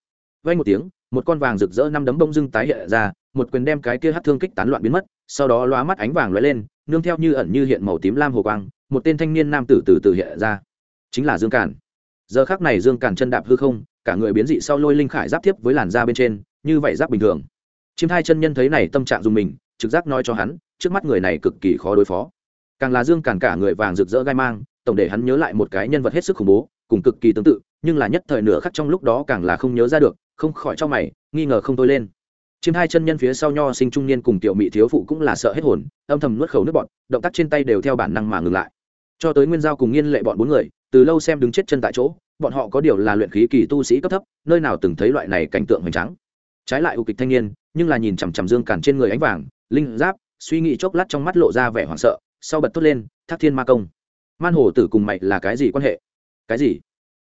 Vay một tiếng, một con vàng rực rỡ năm đấm bông dưng tái hiện ra, một quyền đem cái kia hát thương kích tán loạn biến mất, sau đó lóa mắt ánh vàng lóe lên, nương theo như ẩn như hiện màu tím lam hồ quang, một tên thanh niên nam tử từ từ hiện ra. Chính là dương cản. Giờ khác này dương cản chân đạp hư không, cả người biến dị sau lôi linh khải giáp tiếp với làn da bên trên như vậy giáp bình thường. Chiêm thai chân nhân thấy này tâm trạng dùng mình, trực giác nói cho hắn, trước mắt người này cực kỳ khó đối phó. Càng là dương cản cả người vàng rực rỡ gai mang, tổng để hắn nhớ lại một cái nhân vật hết sức khủng bố, cùng cực kỳ tương tự, nhưng là nhất thời nửa khắc trong lúc đó càng là không nhớ ra được, không khỏi cho mày, nghi ngờ không thôi lên. Chiêm hai chân nhân phía sau nho sinh trung niên cùng tiểu mỹ thiếu phụ cũng là sợ hết hồn, âm thầm nuốt khẩu nước bọn động tác trên tay đều theo bản năng mà ngừng lại. Cho tới nguyên giao cùng nghiên lệ bọn bốn người, từ lâu xem đứng chết chân tại chỗ, bọn họ có điều là luyện khí kỳ tu sĩ cấp thấp, nơi nào từng thấy loại này cảnh tượng hoành tráng trái lại ưu kịch thanh niên, nhưng là nhìn chằm chằm dương cản trên người ánh vàng, linh giáp, suy nghĩ chốc lát trong mắt lộ ra vẻ hoảng sợ, sau bật tốt lên, thác thiên ma công, man hồ tử cùng mày là cái gì quan hệ? Cái gì?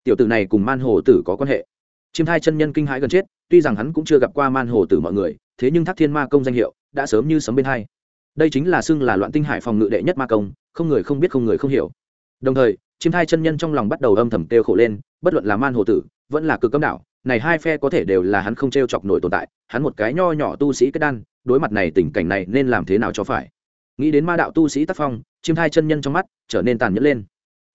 Tiểu tử này cùng man hồ tử có quan hệ. Chiêm thai chân nhân kinh hãi gần chết, tuy rằng hắn cũng chưa gặp qua man hồ tử mọi người, thế nhưng thác thiên ma công danh hiệu đã sớm như sấm bên hai. Đây chính là xưng là loạn tinh hải phòng ngự đệ nhất ma công, không người không biết không người không hiểu. Đồng thời, chiêm thai chân nhân trong lòng bắt đầu âm thầm têu khổ lên, bất luận là man hồ tử, vẫn là cực cấm đạo này hai phe có thể đều là hắn không t r e o chọc nổi tồn tại, hắn một cái nho nhỏ tu sĩ kết đan, đối mặt này tình cảnh này nên làm thế nào cho phải? Nghĩ đến ma đạo tu sĩ tác phong, chiêm thai chân nhân trong mắt trở nên tàn nhẫn lên.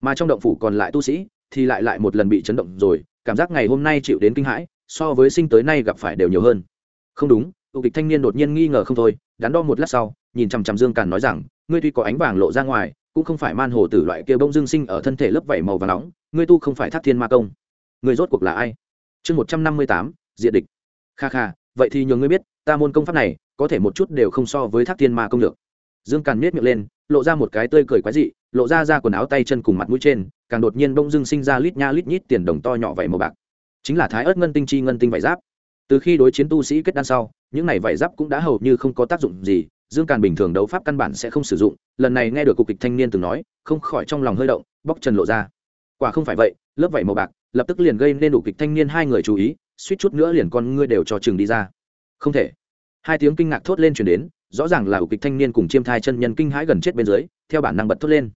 Mà trong động phủ còn lại tu sĩ thì lại lại một lần bị chấn động rồi, cảm giác ngày hôm nay chịu đến kinh hãi, so với sinh tới nay gặp phải đều nhiều hơn. Không đúng tụ kịch thanh niên đột nhiên nghi ngờ không thôi, đắn đo một lát sau, nhìn chằm chằm dương càn nói rằng, ngươi tuy có ánh vàng lộ ra ngoài, cũng không phải man hồ tử loại kia bông dương sinh ở thân thể lớp vảy màu và nóng, ngươi tu không phải thác thiên ma công. Ngươi rốt cuộc là ai? Chương một trăm năm mươi tám, diện địch. Kha kha, vậy thì nhờ ngươi biết, ta môn công pháp này, có thể một chút đều không so với thác thiên ma công được dương càn miết miệng lên, lộ ra một cái tươi cười quái dị, lộ ra ra quần áo tay chân cùng mặt mũi trên, càng đột nhiên bông dưng sinh ra lít nha lít nhít tiền đồng to nhỏ vảy màu bạc. Chính là thái ớt ngân tinh chi ngân tinh vải giáp. Từ khi đối chiến tu sĩ kết đan sau, những này vải giáp cũng đã hầu như không có tác dụng gì, dương càn bình thường đấu pháp căn bản sẽ không sử dụng. Lần này nghe được cục kịch thanh niên từng nói, không khỏi trong lòng hơi động bóc trần lộ ra. Quả không phải vậy, lớp vảy màu bạc lập tức liền gây nên đủ kịch thanh niên hai người chú ý, suýt chút nữa liền con ngươi đều cho chừng đi ra. Không thể. Hai tiếng kinh ngạc thốt lên chuyển đến, rõ ràng là ủ kịch thanh niên cùng chiêm thai chân nhân kinh hãi gần chết bên dưới, theo bản năng bật thốt lên.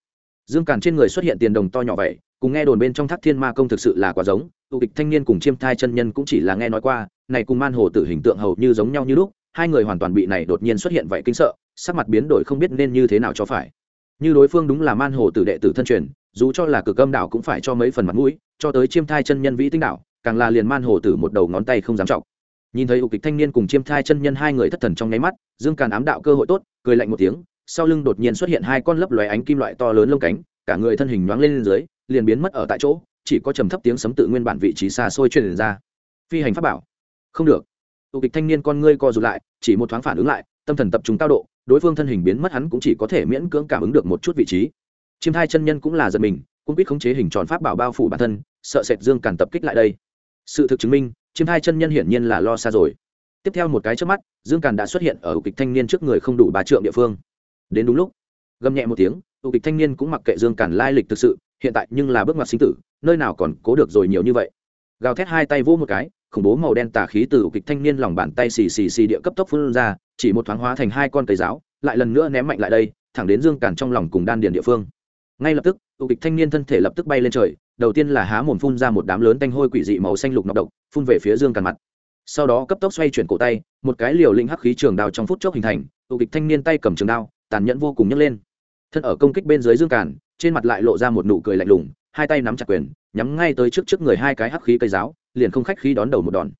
Dương càn trên người xuất hiện tiền đồng to nhỏ vậy, cùng nghe đồn bên trong thác thiên ma công thực sự là quá giống, ủ kịch thanh niên cùng chiêm thai chân nhân cũng chỉ là nghe nói qua, này cùng man hồ tử hình tượng hầu như giống nhau như lúc, hai người hoàn toàn bị này đột nhiên xuất hiện vậy kinh sợ, sắc mặt biến đổi không biết nên như thế nào cho phải. Như đối phương đúng là man hồ tử đệ tử thân truyền dù cho là cực âm đảo cũng phải cho mấy phần mặt mũi, cho tới chiêm thai chân nhân vĩ tinh đảo, càng là liền man hồ tử một đầu ngón tay không dám trọng nhìn thấy ục kịch thanh niên cùng chiêm thai chân nhân hai người thất thần trong nháy mắt, dương càn ám đạo cơ hội tốt, cười lạnh một tiếng, sau lưng đột nhiên xuất hiện hai con lấp lóe ánh kim loại to lớn lông cánh, cả người thân hình nhoáng lên dưới, liền biến mất ở tại chỗ, chỉ có trầm thấp tiếng sấm tự nguyên bản vị trí xa xôi truyền ra. Phi hành pháp bảo. Không được. Ục kịch thanh niên con ngươi co rụt lại, chỉ một thoáng phản ứng lại, tâm thần tập trung cao độ, đối phương thân hình biến mất hắn cũng chỉ có thể miễn cưỡng cảm ứng được một chút vị trí chiêm thai chân nhân cũng là giật mình, cũng biết khống chế hình tròn pháp bảo bao phủ bản thân, sợ sệt dương càn tập kích lại đây. Sự thực chứng minh, chiêm hai chân nhân hiển nhiên là lo xa rồi. Tiếp theo một cái trước mắt, dương càn đã xuất hiện ở kịch thanh niên trước người không đủ ba trượng địa phương. Đến đúng lúc, gầm nhẹ một tiếng ưu kịch thanh niên cũng mặc kệ dương càn lai lịch thực sự, hiện tại nhưng là bước ngoặt sinh tử, nơi nào còn cố được rồi nhiều như vậy. Gào thét hai tay vỗ một cái, khủng bố màu đen tà khí từ ưu kịch thanh niên lòng bàn tay xì xì xì địa cấp tốc phun ra, chỉ một thoáng hóa thành hai con cây giáo, lại lần nữa ném mạnh lại đây, thẳng đến dương càn trong lòng cùng đan điền địa phương ngay lập tức tụ kịch thanh niên thân thể lập tức bay lên trời, đầu tiên là há mồm phun ra một đám lớn tanh hôi quỷ dị màu xanh lục nọc độc, phun về phía dương càn mặt. Sau đó cấp tốc xoay chuyển cổ tay, một cái liều lĩnh hắc khí trường đao trong phút chốc hình thành tụ kịch thanh niên tay cầm trường đao, tàn nhẫn vô cùng nhấc lên. Thân ở công kích bên dưới dương càn, trên mặt lại lộ ra một nụ cười lạnh lùng, hai tay nắm chặt quyền, nhắm ngay tới trước trước người hai cái hắc khí cây giáo, liền không khách khí đón đầu một đòn.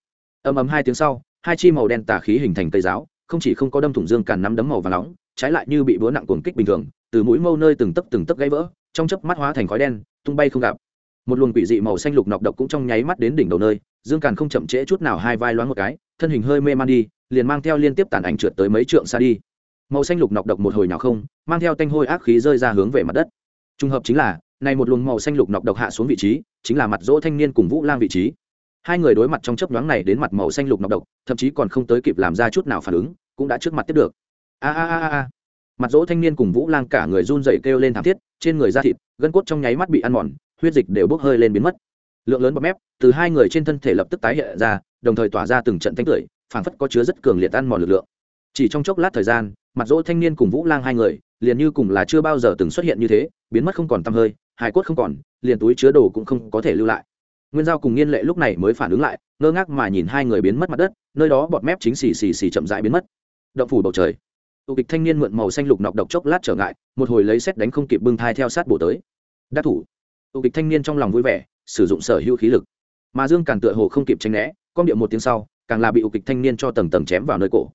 Ầm ầm hai tiếng sau, hai chi màu đen tà khí hình thành cây giáo không chỉ không có đâm thủng dương càn nắm đấm màu và nóng, trái lại như bị búa nặng cuồng kích bình thường, từ mũi mâu nơi từng tấc từng tấc gãy vỡ, trong chớp mắt hóa thành khói đen, tung bay không gặp. Một luồng quỷ dị màu xanh lục nọc độc cũng trong nháy mắt đến đỉnh đầu nơi, dương càn không chậm trễ chút nào hai vai loáng một cái, thân hình hơi mê man đi, liền mang theo liên tiếp tàn ảnh trượt tới mấy trượng xa đi. Màu xanh lục nọc độc một hồi nào không, mang theo tanh hôi ác khí rơi ra hướng về mặt đất. Trùng hợp chính là, này một luồng màu xanh lục nọc độc hạ xuống vị trí, chính là mặt dỗ thanh niên cùng vũ lang vị trí. Hai người đối mặt trong chớp nhoáng này đến mặt màu xanh lục nọc độc, thậm chí còn không tới kịp làm ra chút nào phản ứng cũng đã trước mặt tiếp được. A a a a mặt dỗ thanh niên cùng vũ lang cả người run dậy kêu lên thảm thiết, trên người da thịt, gân cốt trong nháy mắt bị ăn mòn, huyết dịch đều bốc hơi lên biến mất. Lượng lớn bọt mép từ hai người trên thân thể lập tức tái hiện ra, đồng thời tỏa ra từng trận thanh tưởi, phảng phất có chứa rất cường liệt ăn mòn lực lượng. Chỉ trong chốc lát thời gian, mặt dỗ thanh niên cùng vũ lang hai người, liền như cùng là chưa bao giờ từng xuất hiện như thế, biến mất không còn tăm hơi, hài cốt không còn, liền túi chứa đồ cũng không có thể lưu lại. Nguyên giao cùng nghiên lệ lúc này mới phản ứng lại, ngơ ngác mà nhìn hai người biến mất mặt đất, nơi đó bọt mép chính xì xì xì chậm rãi biến mất động phủ bầu trời. Tụ kịch thanh niên mượn màu xanh lục nọc độc chốc lát trở ngại, một hồi lấy xét đánh không kịp bưng thai theo sát bổ tới. Đắc thủ. Tụ kịch thanh niên trong lòng vui vẻ, sử dụng sở hữu khí lực. Mà dương càn tựa hồ không kịp tranh né, con điệu một tiếng sau, càng là bị ụ kịch thanh niên cho tầng tầng chém vào nơi cổ.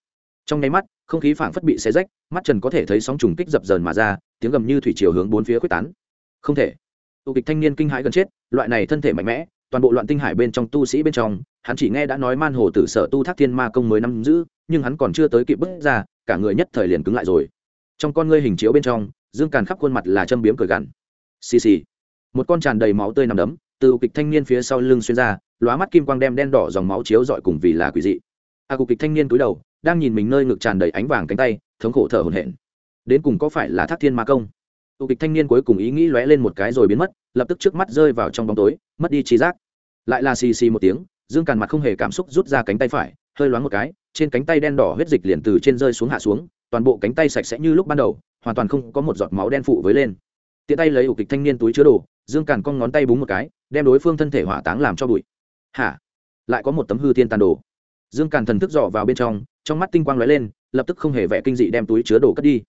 Trong nháy mắt, không khí phảng phất bị xé rách, mắt trần có thể thấy sóng trùng kích dập dờn mà ra, tiếng gầm như thủy chiều hướng bốn phía quyết tán. Không thể. Ụ kịch thanh niên kinh hãi gần chết, loại này thân thể mạnh mẽ toàn bộ loạn tinh hải bên trong tu sĩ bên trong hắn chỉ nghe đã nói man hồ tử sở tu thác thiên ma công mới năm giữ nhưng hắn còn chưa tới kịp bước ra cả người nhất thời liền cứng lại rồi. Trong con ngươi hình chiếu bên trong dương càn khắp khuôn mặt là châm biếm cười gằn. Xì xì. Một con tràn đầy máu tươi nằm đấm từ kịch thanh niên phía sau lưng xuyên ra lóa mắt kim quang đem đen đỏ dòng máu chiếu dọi cùng vì là quỷ dị. A à, cục kịch thanh niên túi đầu đang nhìn mình nơi ngực tràn đầy ánh vàng cánh tay thống khổ thở hổn hển. Đến cùng có phải là thác thiên ma công? Tụ kịch thanh niên cuối cùng ý nghĩ lóe lên một cái rồi biến mất lập tức trước mắt rơi vào trong bóng tối mất đi trí giác lại là xì xì một tiếng, dương càn mặt không hề cảm xúc rút ra cánh tay phải, hơi loáng một cái, trên cánh tay đen đỏ huyết dịch liền từ trên rơi xuống hạ xuống, toàn bộ cánh tay sạch sẽ như lúc ban đầu, hoàn toàn không có một giọt máu đen phụ với lên. Tiện tay lấy ủ kịch thanh niên túi chứa đồ, dương càn cong ngón tay búng một cái, đem đối phương thân thể hỏa táng làm cho bụi. Hả? Lại có một tấm hư thiên tàn đồ. Dương càn thần thức dò vào bên trong trong mắt tinh quang lóe lên, lập tức không hề vẻ kinh dị đem túi chứa đồ cất đi.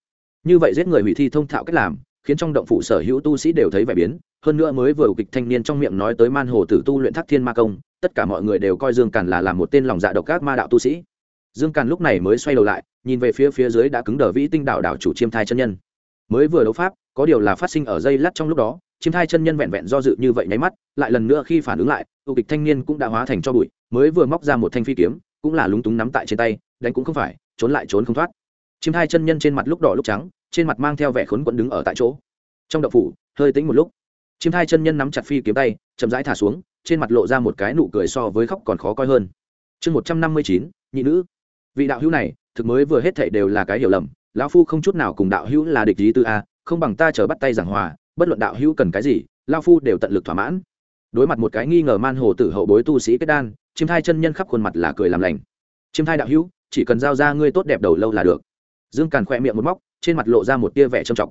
Như vậy giết người hủy thi thông thạo cách làm khiến trong động phủ sở hữu tu sĩ đều thấy vẻ biến, hơn nữa mới vừa kịch thanh niên trong miệng nói tới man hồ tử tu luyện thác thiên ma công, tất cả mọi người đều coi dương càn là làm một tên lòng dạ độc các ma đạo tu sĩ. Dương càn lúc này mới xoay đầu lại, nhìn về phía phía dưới đã cứng đờ vĩ tinh đạo đảo chủ chiêm thai chân nhân. Mới vừa đấu pháp, có điều là phát sinh ở dây lát trong lúc đó, chiêm thai chân nhân vẹn vẹn do dự như vậy nháy mắt, lại lần nữa khi phản ứng lại, tu kịch thanh niên cũng đã hóa thành cho bụi, mới vừa móc ra một thanh phi kiếm, cũng là lúng túng nắm tại trên tay, đánh cũng không phải, trốn lại trốn không thoát. Chiêm thai chân nhân trên mặt lúc đỏ lúc trắng trên mặt mang theo vẻ khốn quẫn đứng ở tại chỗ. Trong đậu phủ, hơi tĩnh một lúc. Chiêm thai chân nhân nắm chặt phi kiếm tay, chậm rãi thả xuống, trên mặt lộ ra một cái nụ cười so với khóc còn khó coi hơn. Chương một trăm năm mươi chín, nhị nữ. Vị đạo hữu này, thực mới vừa hết thệ đều là cái hiểu lầm, lão phu không chút nào cùng đạo hữu là địch lý tư a, không bằng ta chờ bắt tay giảng hòa, bất luận đạo hữu cần cái gì lao phu đều tận lực thỏa mãn. Đối mặt một cái nghi ngờ man hồ tử hậu bối tu sĩ kết đan, chiêm thai chân nhân khắp khuôn mặt là cười làm lành. Chiêm thai đạo hữu, chỉ cần giao ra ngươi tốt đẹp đầu lâu là được. Dương càn khẽ miệng một móc trên mặt lộ ra một tia vẻ trầm trọng.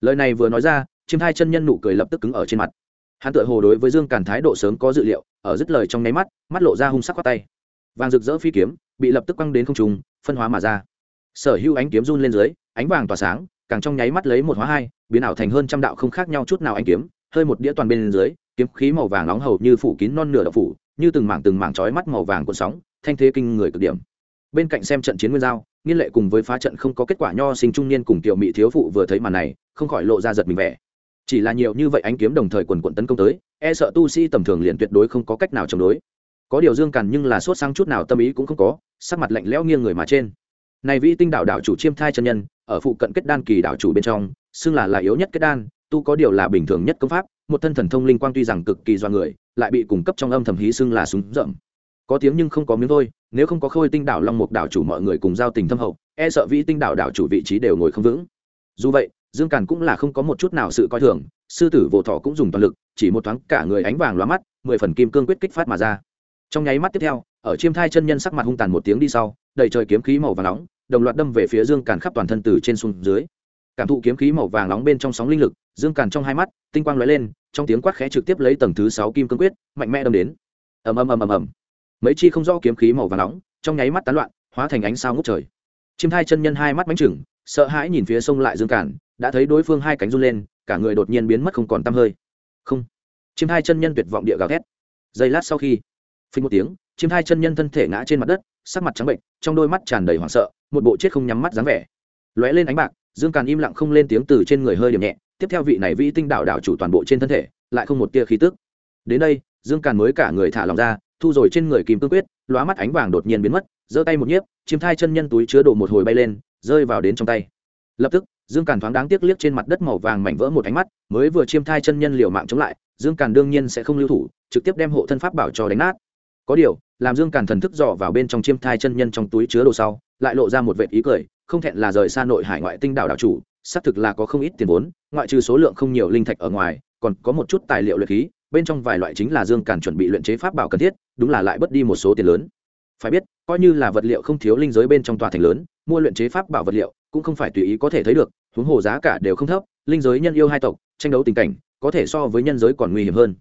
Lời này vừa nói ra, chiêm hai chân nhân nụ cười lập tức cứng ở trên mặt. Hắn tự hồ đối với dương càn thái độ sớm có dự liệu, ở dứt lời trong nháy mắt mắt lộ ra hung sắc khoát tay. Vàng rực rỡ phi kiếm, bị lập tức quăng đến không trùng phân hóa mà ra. Sở hữu ánh kiếm run lên dưới, ánh vàng tỏa sáng, càng trong nháy mắt lấy một hóa hai, biến ảo thành hơn trăm đạo không khác nhau chút nào ánh kiếm, hơi một đĩa toàn bên dưới, kiếm khí màu vàng nóng hầu như phủ kín non nửa đậu phủ, như từng mảng từng mảng chói mắt màu vàng cuộn sóng, thanh thế kinh người cực điểm. Bên cạnh xem trận chiến nguyên giao nghiên lệ cùng với phá trận không có kết quả nho sinh trung niên cùng tiểu mỹ thiếu phụ vừa thấy màn này, không khỏi lộ ra giật mình vẻ. Chỉ là nhiều như vậy ánh kiếm đồng thời quần quận tấn công tới e sợ tu sĩ tầm thường liền tuyệt đối không có cách nào chống đối. Có điều dương càn nhưng là sốt sang chút nào tâm ý cũng không có, sắc mặt lạnh lẽo nghiêng người mà trên. Này vi tinh đạo đạo chủ chiêm thai chân nhân, ở phụ cận kết đan kỳ đạo chủ bên trong, xưng là là yếu nhất kết đan, tu có điều là bình thường nhất công pháp, một thân thần thông linh quang tuy rằng cực kỳ do người, lại bị cung cấp trong âm thầm hí xưng là súng rậm có tiếng nhưng không có miếng thôi, nếu không có khôi tinh đảo long mục đảo chủ mọi người cùng giao tình thâm hậu e sợ vĩ tinh đảo đảo chủ vị trí đều ngồi không vững. Dù vậy, dương càn cũng là không có một chút nào sự coi thường, sư tử vỗ thọ cũng dùng toàn lực, chỉ một thoáng cả người ánh vàng lóa mắt, mười phần kim cương quyết kích phát mà ra. Trong nháy mắt tiếp theo, ở chiêm thai chân nhân sắc mặt hung tàn một tiếng đi sau, đầy trời kiếm khí màu vàng nóng, đồng loạt đâm về phía dương càn khắp toàn thân từ trên xuống dưới. Cảm thụ kiếm khí màu vàng nóng bên trong sóng linh lực, dương càn trong hai mắt, tinh quang lóe lên, trong tiếng quát khẽ trực tiếp lấy tầng thứ sáu kim cương quyết, mạnh mẽ đâm đến. Ầm ầm ầm ầm ầm mấy chi không rõ kiếm khí màu vàng nóng, trong nháy mắt tán loạn, hóa thành ánh sao ngút trời. Chiêm thai chân nhân hai mắt bánh chừng, sợ hãi nhìn phía sông lại dương càn đã thấy đối phương hai cánh run lên, cả người đột nhiên biến mất không còn tăm hơi. Không. Chiêm thai chân nhân tuyệt vọng địa gào thét. Giây lát sau khi, phình một tiếng, chiêm thai chân nhân thân thể ngã trên mặt đất, sắc mặt trắng bệnh, trong đôi mắt tràn đầy hoảng sợ, một bộ chết không nhắm mắt dáng vẻ. Lóe lên ánh bạc, dương càn im lặng không lên tiếng từ trên người hơi điểm nhẹ, tiếp theo vị này vĩ tinh đạo đạo chủ toàn bộ trên thân thể, lại không một tia khí tức. Đến đây, dương càn mới cả người thả lòng ra thu rồi trên người kim cương quyết, lóa mắt ánh vàng đột nhiên biến mất, giơ tay một nhiếp, chiêm thai chân nhân túi chứa đồ một hồi bay lên, rơi vào đến trong tay. Lập tức, dương càn thoáng đáng tiếc liếc trên mặt đất màu vàng mảnh vỡ một ánh mắt, mới vừa chiêm thai chân nhân liều mạng chống lại, dương càn đương nhiên sẽ không lưu thủ, trực tiếp đem hộ thân pháp bảo cho đánh nát. Có điều, làm dương càn thần thức dò vào bên trong chiêm thai chân nhân trong túi chứa đồ sau, lại lộ ra một vệ ý cười, không thẹn là rời xa nội hải ngoại tinh đảo đảo chủ, xác thực là có không ít tiền vốn, ngoại trừ số lượng không nhiều linh thạch ở ngoài, còn có một chút tài liệu luyện khí bên trong vài loại chính là dương càn chuẩn bị luyện chế pháp bảo cần thiết, đúng là lại bớt đi một số tiền lớn. Phải biết, coi như là vật liệu không thiếu linh giới bên trong tòa thành lớn, mua luyện chế pháp bảo vật liệu cũng không phải tùy ý có thể thấy được, huống hồ giá cả đều không thấp, linh giới nhân yêu hai tộc, tranh đấu tình cảnh có thể so với nhân giới còn nguy hiểm hơn.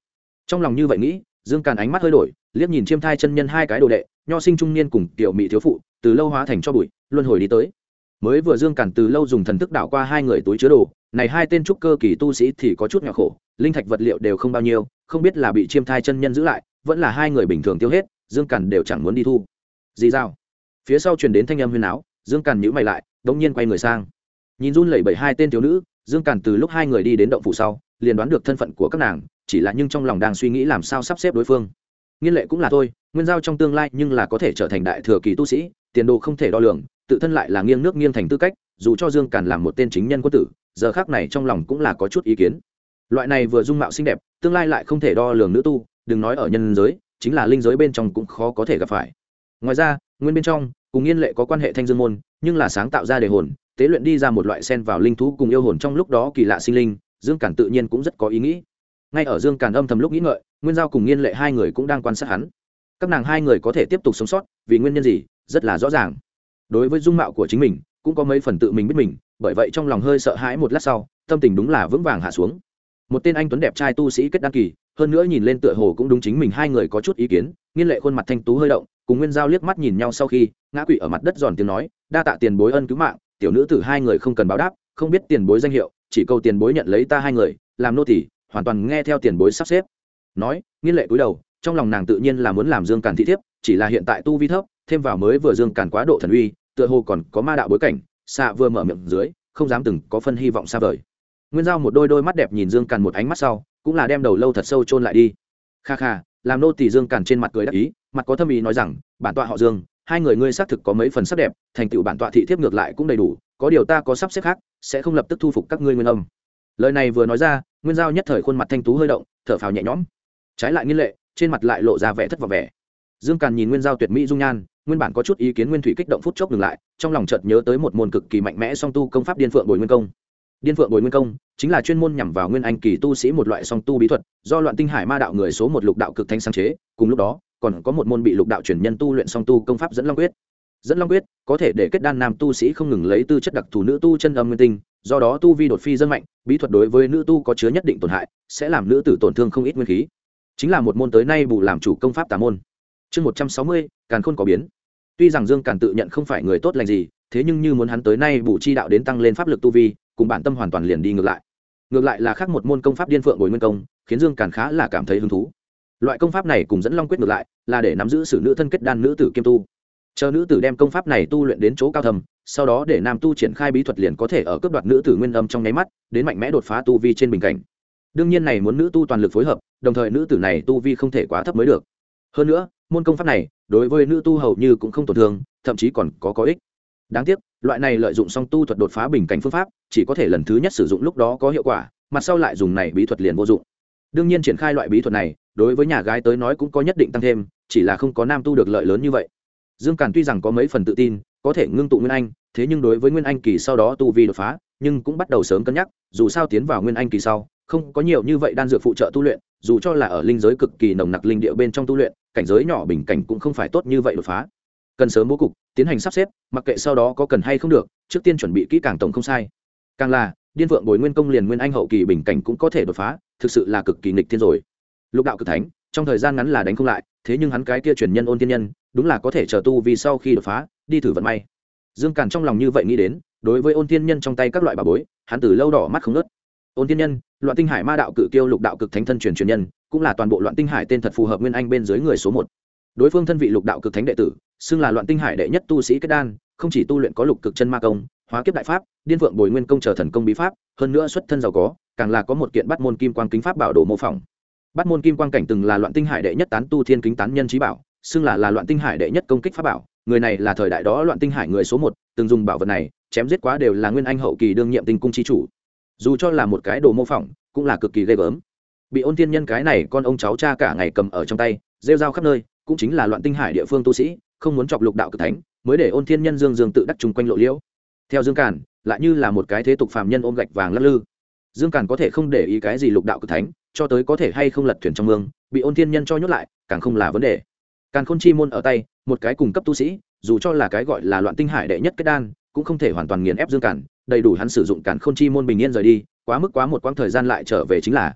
Trong lòng như vậy nghĩ, dương càn ánh mắt hơi đổi, liếc nhìn chiêm thai chân nhân hai cái đồ đệ, nho sinh trung niên cùng tiểu mỹ thiếu phụ, từ lâu hóa thành cho bụi, luân hồi đi tới. Mới vừa dương càn từ lâu dùng thần thức đảo qua hai người túi chứa đồ này hai tên trúc cơ kỳ tu sĩ thì có chút nhỏ khổ, linh thạch vật liệu đều không bao nhiêu, không biết là bị chiêm thai chân nhân giữ lại, vẫn là hai người bình thường tiêu hết, dương Cẩn đều chẳng muốn đi thu. Dì dao phía sau truyền đến thanh âm huyền áo dương Cẩn nhữ mày lại, đống nhiên quay người sang. Nhìn run lẩy bẩy hai tên thiếu nữ, dương Cẩn từ lúc hai người đi đến động phủ sau, liền đoán được thân phận của các nàng, chỉ là nhưng trong lòng đang suy nghĩ làm sao sắp xếp đối phương. Nghiên lệ cũng là thôi, nguyên giao trong tương lai nhưng là có thể trở thành đại thừa kỳ tu sĩ, tiền đồ không thể đo lường, tự thân lại là nghiêng nước nghiêng thành tư cách, dù cho dương càn làm một tên chính nhân quân tử giờ khác này trong lòng cũng là có chút ý kiến. Loại này vừa dung mạo xinh đẹp, tương lai lại không thể đo lường nữ tu, đừng nói ở nhân giới, chính là linh giới bên trong cũng khó có thể gặp phải. Ngoài ra, nguyên bên trong, cùng nghiên lệ có quan hệ thanh dương môn, nhưng là sáng tạo ra đề hồn, tế luyện đi ra một loại sen vào linh thú cùng yêu hồn trong lúc đó kỳ lạ sinh linh, dương cản tự nhiên cũng rất có ý nghĩ. Ngay ở dương cản âm thầm lúc nghĩ ngợi, nguyên giao cùng nghiên lệ hai người cũng đang quan sát hắn. Các nàng hai người có thể tiếp tục sống sót, vì nguyên nhân gì, rất là rõ ràng. Đối với dung mạo của chính mình, cũng có mấy phần tự mình biết mình bởi vậy trong lòng hơi sợ hãi một lát sau, tâm tình đúng là vững vàng hạ xuống. Một tên anh tuấn đẹp trai tu sĩ kết đăng kỳ, hơn nữa nhìn lên tựa hồ cũng đúng chính mình, hai người có chút ý kiến, nghiên lệ khuôn mặt thanh tú hơi động, cùng nguyên giao liếc mắt nhìn nhau sau khi, ngã quỵ ở mặt đất giòn tiếng nói, đa tạ tiền bối ân cứu mạng, tiểu nữ tử hai người không cần báo đáp, không biết tiền bối danh hiệu, chỉ cầu tiền bối nhận lấy ta hai người, làm nô tỷ hoàn toàn nghe theo tiền bối sắp xếp. Nói, nghiên lệ cúi đầu, trong lòng nàng tự nhiên là muốn làm dương càn thị thiếp, chỉ là hiện tại tu vi thấp, thêm vào mới vừa dương càn quá độ thần uy, tựa hồ còn có ma đạo bối cảnh xạ vừa mở miệng dưới, không dám từng có phân hy vọng xa vời. Nguyên giao một đôi đôi mắt đẹp nhìn dương càn một ánh mắt sau, cũng là đem đầu lâu thật sâu chôn lại đi. Kha kha, làm nô tỷ dương càn trên mặt cười đắc ý, mặt có thâm ý nói rằng, bản tọa họ dương, hai người ngươi xác thực có mấy phần sắc đẹp, thành tựu bản tọa thị thiếp ngược lại cũng đầy đủ, có điều ta có sắp xếp khác, sẽ không lập tức thu phục các ngươi nguyên âm. Lời này vừa nói ra, nguyên giao nhất thời khuôn mặt thanh tú hơi động, thở phào nhẹ nhõm. Trái lại nghiên lệ, trên mặt lại lộ ra vẻ thất vọng vẻ dương càn nhìn nguyên giao tuyệt mỹ dung nhan, nguyên bản có chút ý kiến nguyên thủy kích động phút chốc dừng lại, trong lòng chợt nhớ tới một môn cực kỳ mạnh mẽ song tu công pháp điên phượng bồi nguyên công. Điên phượng bồi nguyên công chính là chuyên môn nhằm vào nguyên anh kỳ tu sĩ một loại song tu bí thuật, do loạn tinh hải ma đạo người số một lục đạo cực thanh sáng chế, cùng lúc đó, còn có một môn bị lục đạo truyền nhân tu luyện song tu công pháp dẫn long quyết. Dẫn long quyết có thể để kết đan nam tu sĩ không ngừng lấy tư chất đặc thù nữ tu chân âm nguyên tinh, do đó tu vi đột phi dân mạnh, bí thuật đối với nữ tu có chứa nhất định tổn hại, sẽ làm nữ tử tổn thương không ít nguyên khí. Chính là một môn tới nay bù làm chủ công pháp tà môn chương một trăm sáu mươi, càn khôn có biến. Tuy rằng dương càn tự nhận không phải người tốt lành gì, thế nhưng như muốn hắn tới nay bù chi đạo đến tăng lên pháp lực tu vi, cùng bản tâm hoàn toàn liền đi ngược lại. Ngược lại là khác một môn công pháp điên phượng bồi nguyên công, khiến dương càn khá là cảm thấy hứng thú. Loại công pháp này cùng dẫn long quyết ngược lại, là để nắm giữ sự nữ thân kết đan nữ tử kiêm tu. Chờ nữ tử đem công pháp này tu luyện đến chỗ cao thầm, sau đó để nam tu triển khai bí thuật liền có thể ở cấp đoạt nữ tử nguyên âm trong nháy mắt, đến mạnh mẽ đột phá tu vi trên bình cảnh. Đương nhiên này muốn nữ tu toàn lực phối hợp, đồng thời nữ tử này tu vi không thể quá thấp mới được. Hơn nữa môn công pháp này, đối với nữ tu hầu như cũng không tổn thương, thậm chí còn có có ích. Đáng tiếc, loại này lợi dụng song tu thuật đột phá bình cảnh phương pháp, chỉ có thể lần thứ nhất sử dụng lúc đó có hiệu quả, mặt sau lại dùng này bí thuật liền vô dụng. Đương nhiên triển khai loại bí thuật này, đối với nhà gái tới nói cũng có nhất định tăng thêm, chỉ là không có nam tu được lợi lớn như vậy. Dương càn tuy rằng có mấy phần tự tin, có thể ngưng tụ nguyên anh, thế nhưng đối với nguyên anh kỳ sau đó tu vi đột phá, nhưng cũng bắt đầu sớm cân nhắc, dù sao tiến vào nguyên anh kỳ sau, không có nhiều như vậy đan dược phụ trợ tu luyện, dù cho là ở linh giới cực kỳ nồng nặc linh địa bên trong tu luyện cảnh giới nhỏ bình cảnh cũng không phải tốt như vậy đột phá. Cần sớm bố cục, tiến hành sắp xếp, mặc kệ sau đó có cần hay không được, trước tiên chuẩn bị kỹ càng tổng không sai. Càng là, điên vượng bồi nguyên công liền nguyên anh hậu kỳ bình cảnh cũng có thể đột phá, thực sự là cực kỳ nghịch thiên rồi. Lục đạo cực thánh, trong thời gian ngắn là đánh không lại, thế nhưng hắn cái kia truyền nhân ôn tiên nhân, đúng là có thể chờ tu vì sau khi đột phá, đi thử vận may. Dương càn trong lòng như vậy nghĩ đến, đối với ôn tiên nhân trong tay các loại bà bối, hắn từ lâu đỏ mắt không nớt ôn tiên nhân, loạn tinh hải ma đạo cự kiêu lục đạo cực thánh thân truyền truyền nhân cũng là toàn bộ loạn tinh hải tên thật phù hợp nguyên anh bên dưới người số một. Đối phương thân vị lục đạo cực thánh đệ tử, xưng là loạn tinh hải đệ nhất tu sĩ kết đan, không chỉ tu luyện có lục cực chân ma công, hóa kiếp đại pháp, điên vượng bồi nguyên công chờ thần công bí pháp, hơn nữa xuất thân giàu có, càng là có một kiện bắt môn kim quang kính pháp bảo đồ mô phỏng. Bắt môn kim quang cảnh từng là loạn tinh hải đệ nhất tán tu thiên kính tán nhân trí bảo, xưng là là loạn tinh hải đệ nhất công kích pháp bảo, người này là thời đại đó loạn tinh hải người số một, từng dùng bảo vật này, chém giết quá đều là nguyên anh hậu kỳ đương nhiệm tinh cung chi chủ. Dù cho là một cái đồ mô phỏng, cũng là cực kỳ ghê gớm bị ôn tiên nhân cái này con ông cháu cha cả ngày cầm ở trong tay, rêu rao khắp nơi, cũng chính là loạn tinh hải địa phương tu sĩ, không muốn chọc lục đạo cực thánh, mới để ôn thiên nhân dương dương tự đắc chung quanh lộ liễu. Theo dương càn, lại như là một cái thế tục phàm nhân ôm gạch vàng lắc lư. Dương càn có thể không để ý cái gì lục đạo cực thánh, cho tới có thể hay không lật thuyền trong mương, bị ôn thiên nhân cho nhốt lại, càng không là vấn đề. Càn khôn chi môn ở tay, một cái cung cấp tu sĩ, dù cho là cái gọi là loạn tinh hải đệ nhất kết đan, cũng không thể hoàn toàn nghiền ép dương càn, đầy đủ hắn sử dụng càn khôn chi môn bình yên rời đi, quá mức quá một quãng thời gian lại trở về chính là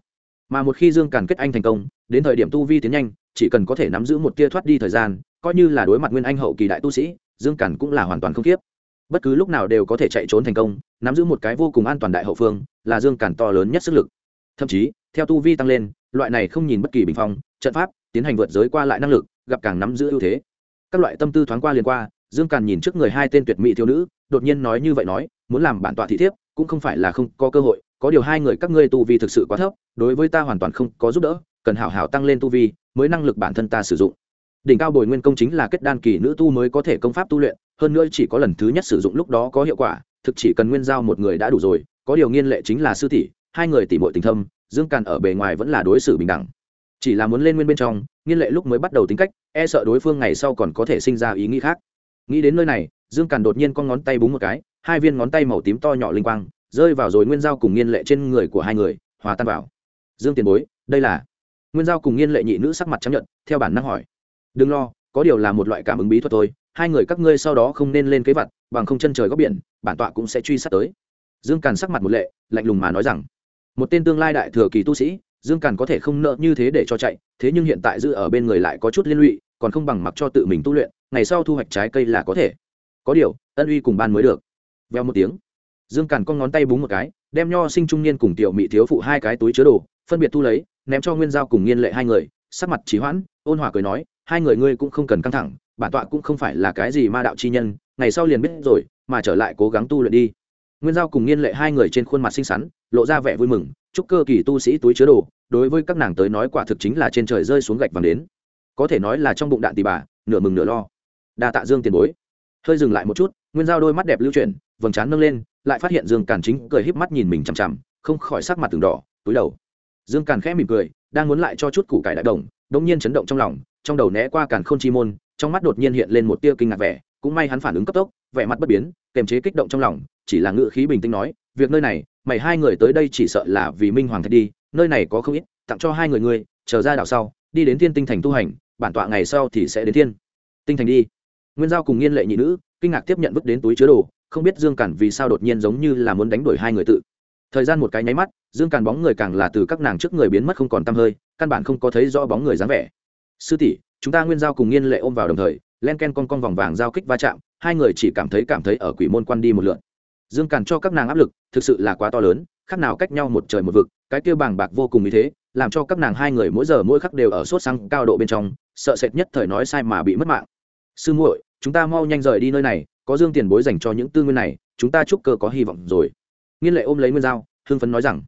mà một khi dương càn kết anh thành công, đến thời điểm tu vi tiến nhanh, chỉ cần có thể nắm giữ một tia thoát đi thời gian, coi như là đối mặt nguyên anh hậu kỳ đại tu sĩ, dương càn cũng là hoàn toàn không khiếp bất cứ lúc nào đều có thể chạy trốn thành công, nắm giữ một cái vô cùng an toàn đại hậu phương, là dương càn to lớn nhất sức lực. Thậm chí, theo tu vi tăng lên, loại này không nhìn bất kỳ bình phong, trận pháp, tiến hành vượt giới qua lại năng lực, gặp càng nắm giữ ưu thế. Các loại tâm tư thoáng qua liền qua, dương càn nhìn trước người hai tên tuyệt mỹ thiếu nữ, đột nhiên nói như vậy nói, muốn làm bản tọa thị thiếp, cũng không phải là không có cơ hội có điều hai người các ngươi tu vi thực sự quá thấp, đối với ta hoàn toàn không có giúp đỡ, cần hảo hảo tăng lên tu vi, mới năng lực bản thân ta sử dụng. Đỉnh cao bồi nguyên công chính là kết đan kỳ nữ tu mới có thể công pháp tu luyện, hơn nữa chỉ có lần thứ nhất sử dụng lúc đó có hiệu quả, thực chỉ cần nguyên giao một người đã đủ rồi, có điều nghiên lệ chính là sư tỷ, hai người tỷ muội tình thâm, dương càn ở bề ngoài vẫn là đối xử bình đẳng. Chỉ là muốn lên nguyên bên trong, nghiên lệ lúc mới bắt đầu tính cách e sợ đối phương ngày sau còn có thể sinh ra ý nghĩ khác. Nghĩ đến nơi này, dương càn đột nhiên con ngón tay búng một cái, hai viên ngón tay màu tím to nhỏ linh quang rơi vào rồi nguyên giao cùng nghiên lệ trên người của hai người, hòa tan vào. Dương tiền bối, đây là. Nguyên giao cùng nghiên lệ nhị nữ sắc mặt chấp nhận theo bản năng hỏi. Đừng lo, có điều là một loại cảm ứng bí thuật thôi, hai người các ngươi sau đó không nên lên kế vật, bằng không chân trời góc biển, bản tọa cũng sẽ truy sát tới. Dương càn sắc mặt một lệ, lạnh lùng mà nói rằng, một tên tương lai đại thừa kỳ tu sĩ, dương càn có thể không nợ như thế để cho chạy, thế nhưng hiện tại giữ ở bên người lại có chút liên lụy, còn không bằng mặc cho tự mình tu luyện, ngày sau thu hoạch trái cây là có thể. Có điều, ân uy cùng ban mới được. Veo một tiếng dương càn con ngón tay búng một cái, đem nho sinh trung niên cùng tiểu mỹ thiếu phụ hai cái túi chứa đồ, phân biệt thu lấy, ném cho nguyên giao cùng nghiên lệ hai người, sắc mặt trí hoãn, ôn hòa cười nói, hai người ngươi cũng không cần căng thẳng, bản tọa cũng không phải là cái gì ma đạo chi nhân, ngày sau liền biết rồi, mà trở lại cố gắng tu luyện đi. Nguyên giao cùng nghiên lệ hai người trên khuôn mặt xinh xắn, lộ ra vẻ vui mừng, chúc cơ kỳ tu sĩ túi chứa đồ, đối với các nàng tới nói quả thực chính là trên trời rơi xuống gạch vàng đến. Có thể nói là trong bụng đạn tì bà, nửa mừng nửa lo. Đa tạ dương tiền bối. Hơi dừng lại một chút, nguyên giao đôi mắt đẹp lưu chuyển, vầng trán nâng lên lại phát hiện dương càn chính cười híp mắt nhìn mình chằm chằm, không khỏi sắc mặt từng đỏ, túi đầu. Dương càn khẽ mỉm cười, đang muốn lại cho chút củ cải đại đồng đống nhiên chấn động trong lòng, trong đầu né qua càn khôn chi môn, trong mắt đột nhiên hiện lên một tia kinh ngạc vẻ, cũng may hắn phản ứng cấp tốc, vẻ mặt bất biến, kềm chế kích động trong lòng, chỉ là ngự khí bình tĩnh nói, việc nơi này, mày hai người tới đây chỉ sợ là vì minh hoàng thạch đi, nơi này có không ít, tặng cho hai người ngươi, chờ ra đảo sau, đi đến thiên tinh thành tu hành, bản tọa ngày sau thì sẽ đến thiên tinh thành đi. Nguyên giao cùng nghiên lệ nhị nữ, kinh ngạc tiếp nhận vứt đến túi chứa đồ không biết dương cản vì sao đột nhiên giống như là muốn đánh đuổi hai người tự. Thời gian một cái nháy mắt, dương càn bóng người càng là từ các nàng trước người biến mất không còn t hơi, căn bản không có thấy rõ bóng người dáng vẻ. Sư tỷ, chúng ta nguyên giao cùng nghiên lệ ôm vào đồng thời, len ken con con vòng vàng giao kích va chạm, hai người chỉ cảm thấy cảm thấy ở quỷ môn quan đi một lượn. Dương càn cho các nàng áp lực, thực sự là quá to lớn, khác nào cách nhau một trời một vực, cái kêu bàng bạc vô cùng như thế, làm cho các nàng hai người mỗi giờ mỗi khắc đều ở sốt sáng cao độ bên trong, sợ sệt nhất thời nói sai mà bị mất mạng. Sư muội, chúng ta mau nhanh rời đi nơi này có dương tiền bối dành cho những tư nguyên này, chúng ta chúc cơ có hy vọng rồi. Nghiên lệ ôm lấy nguyên dao hương phấn nói rằng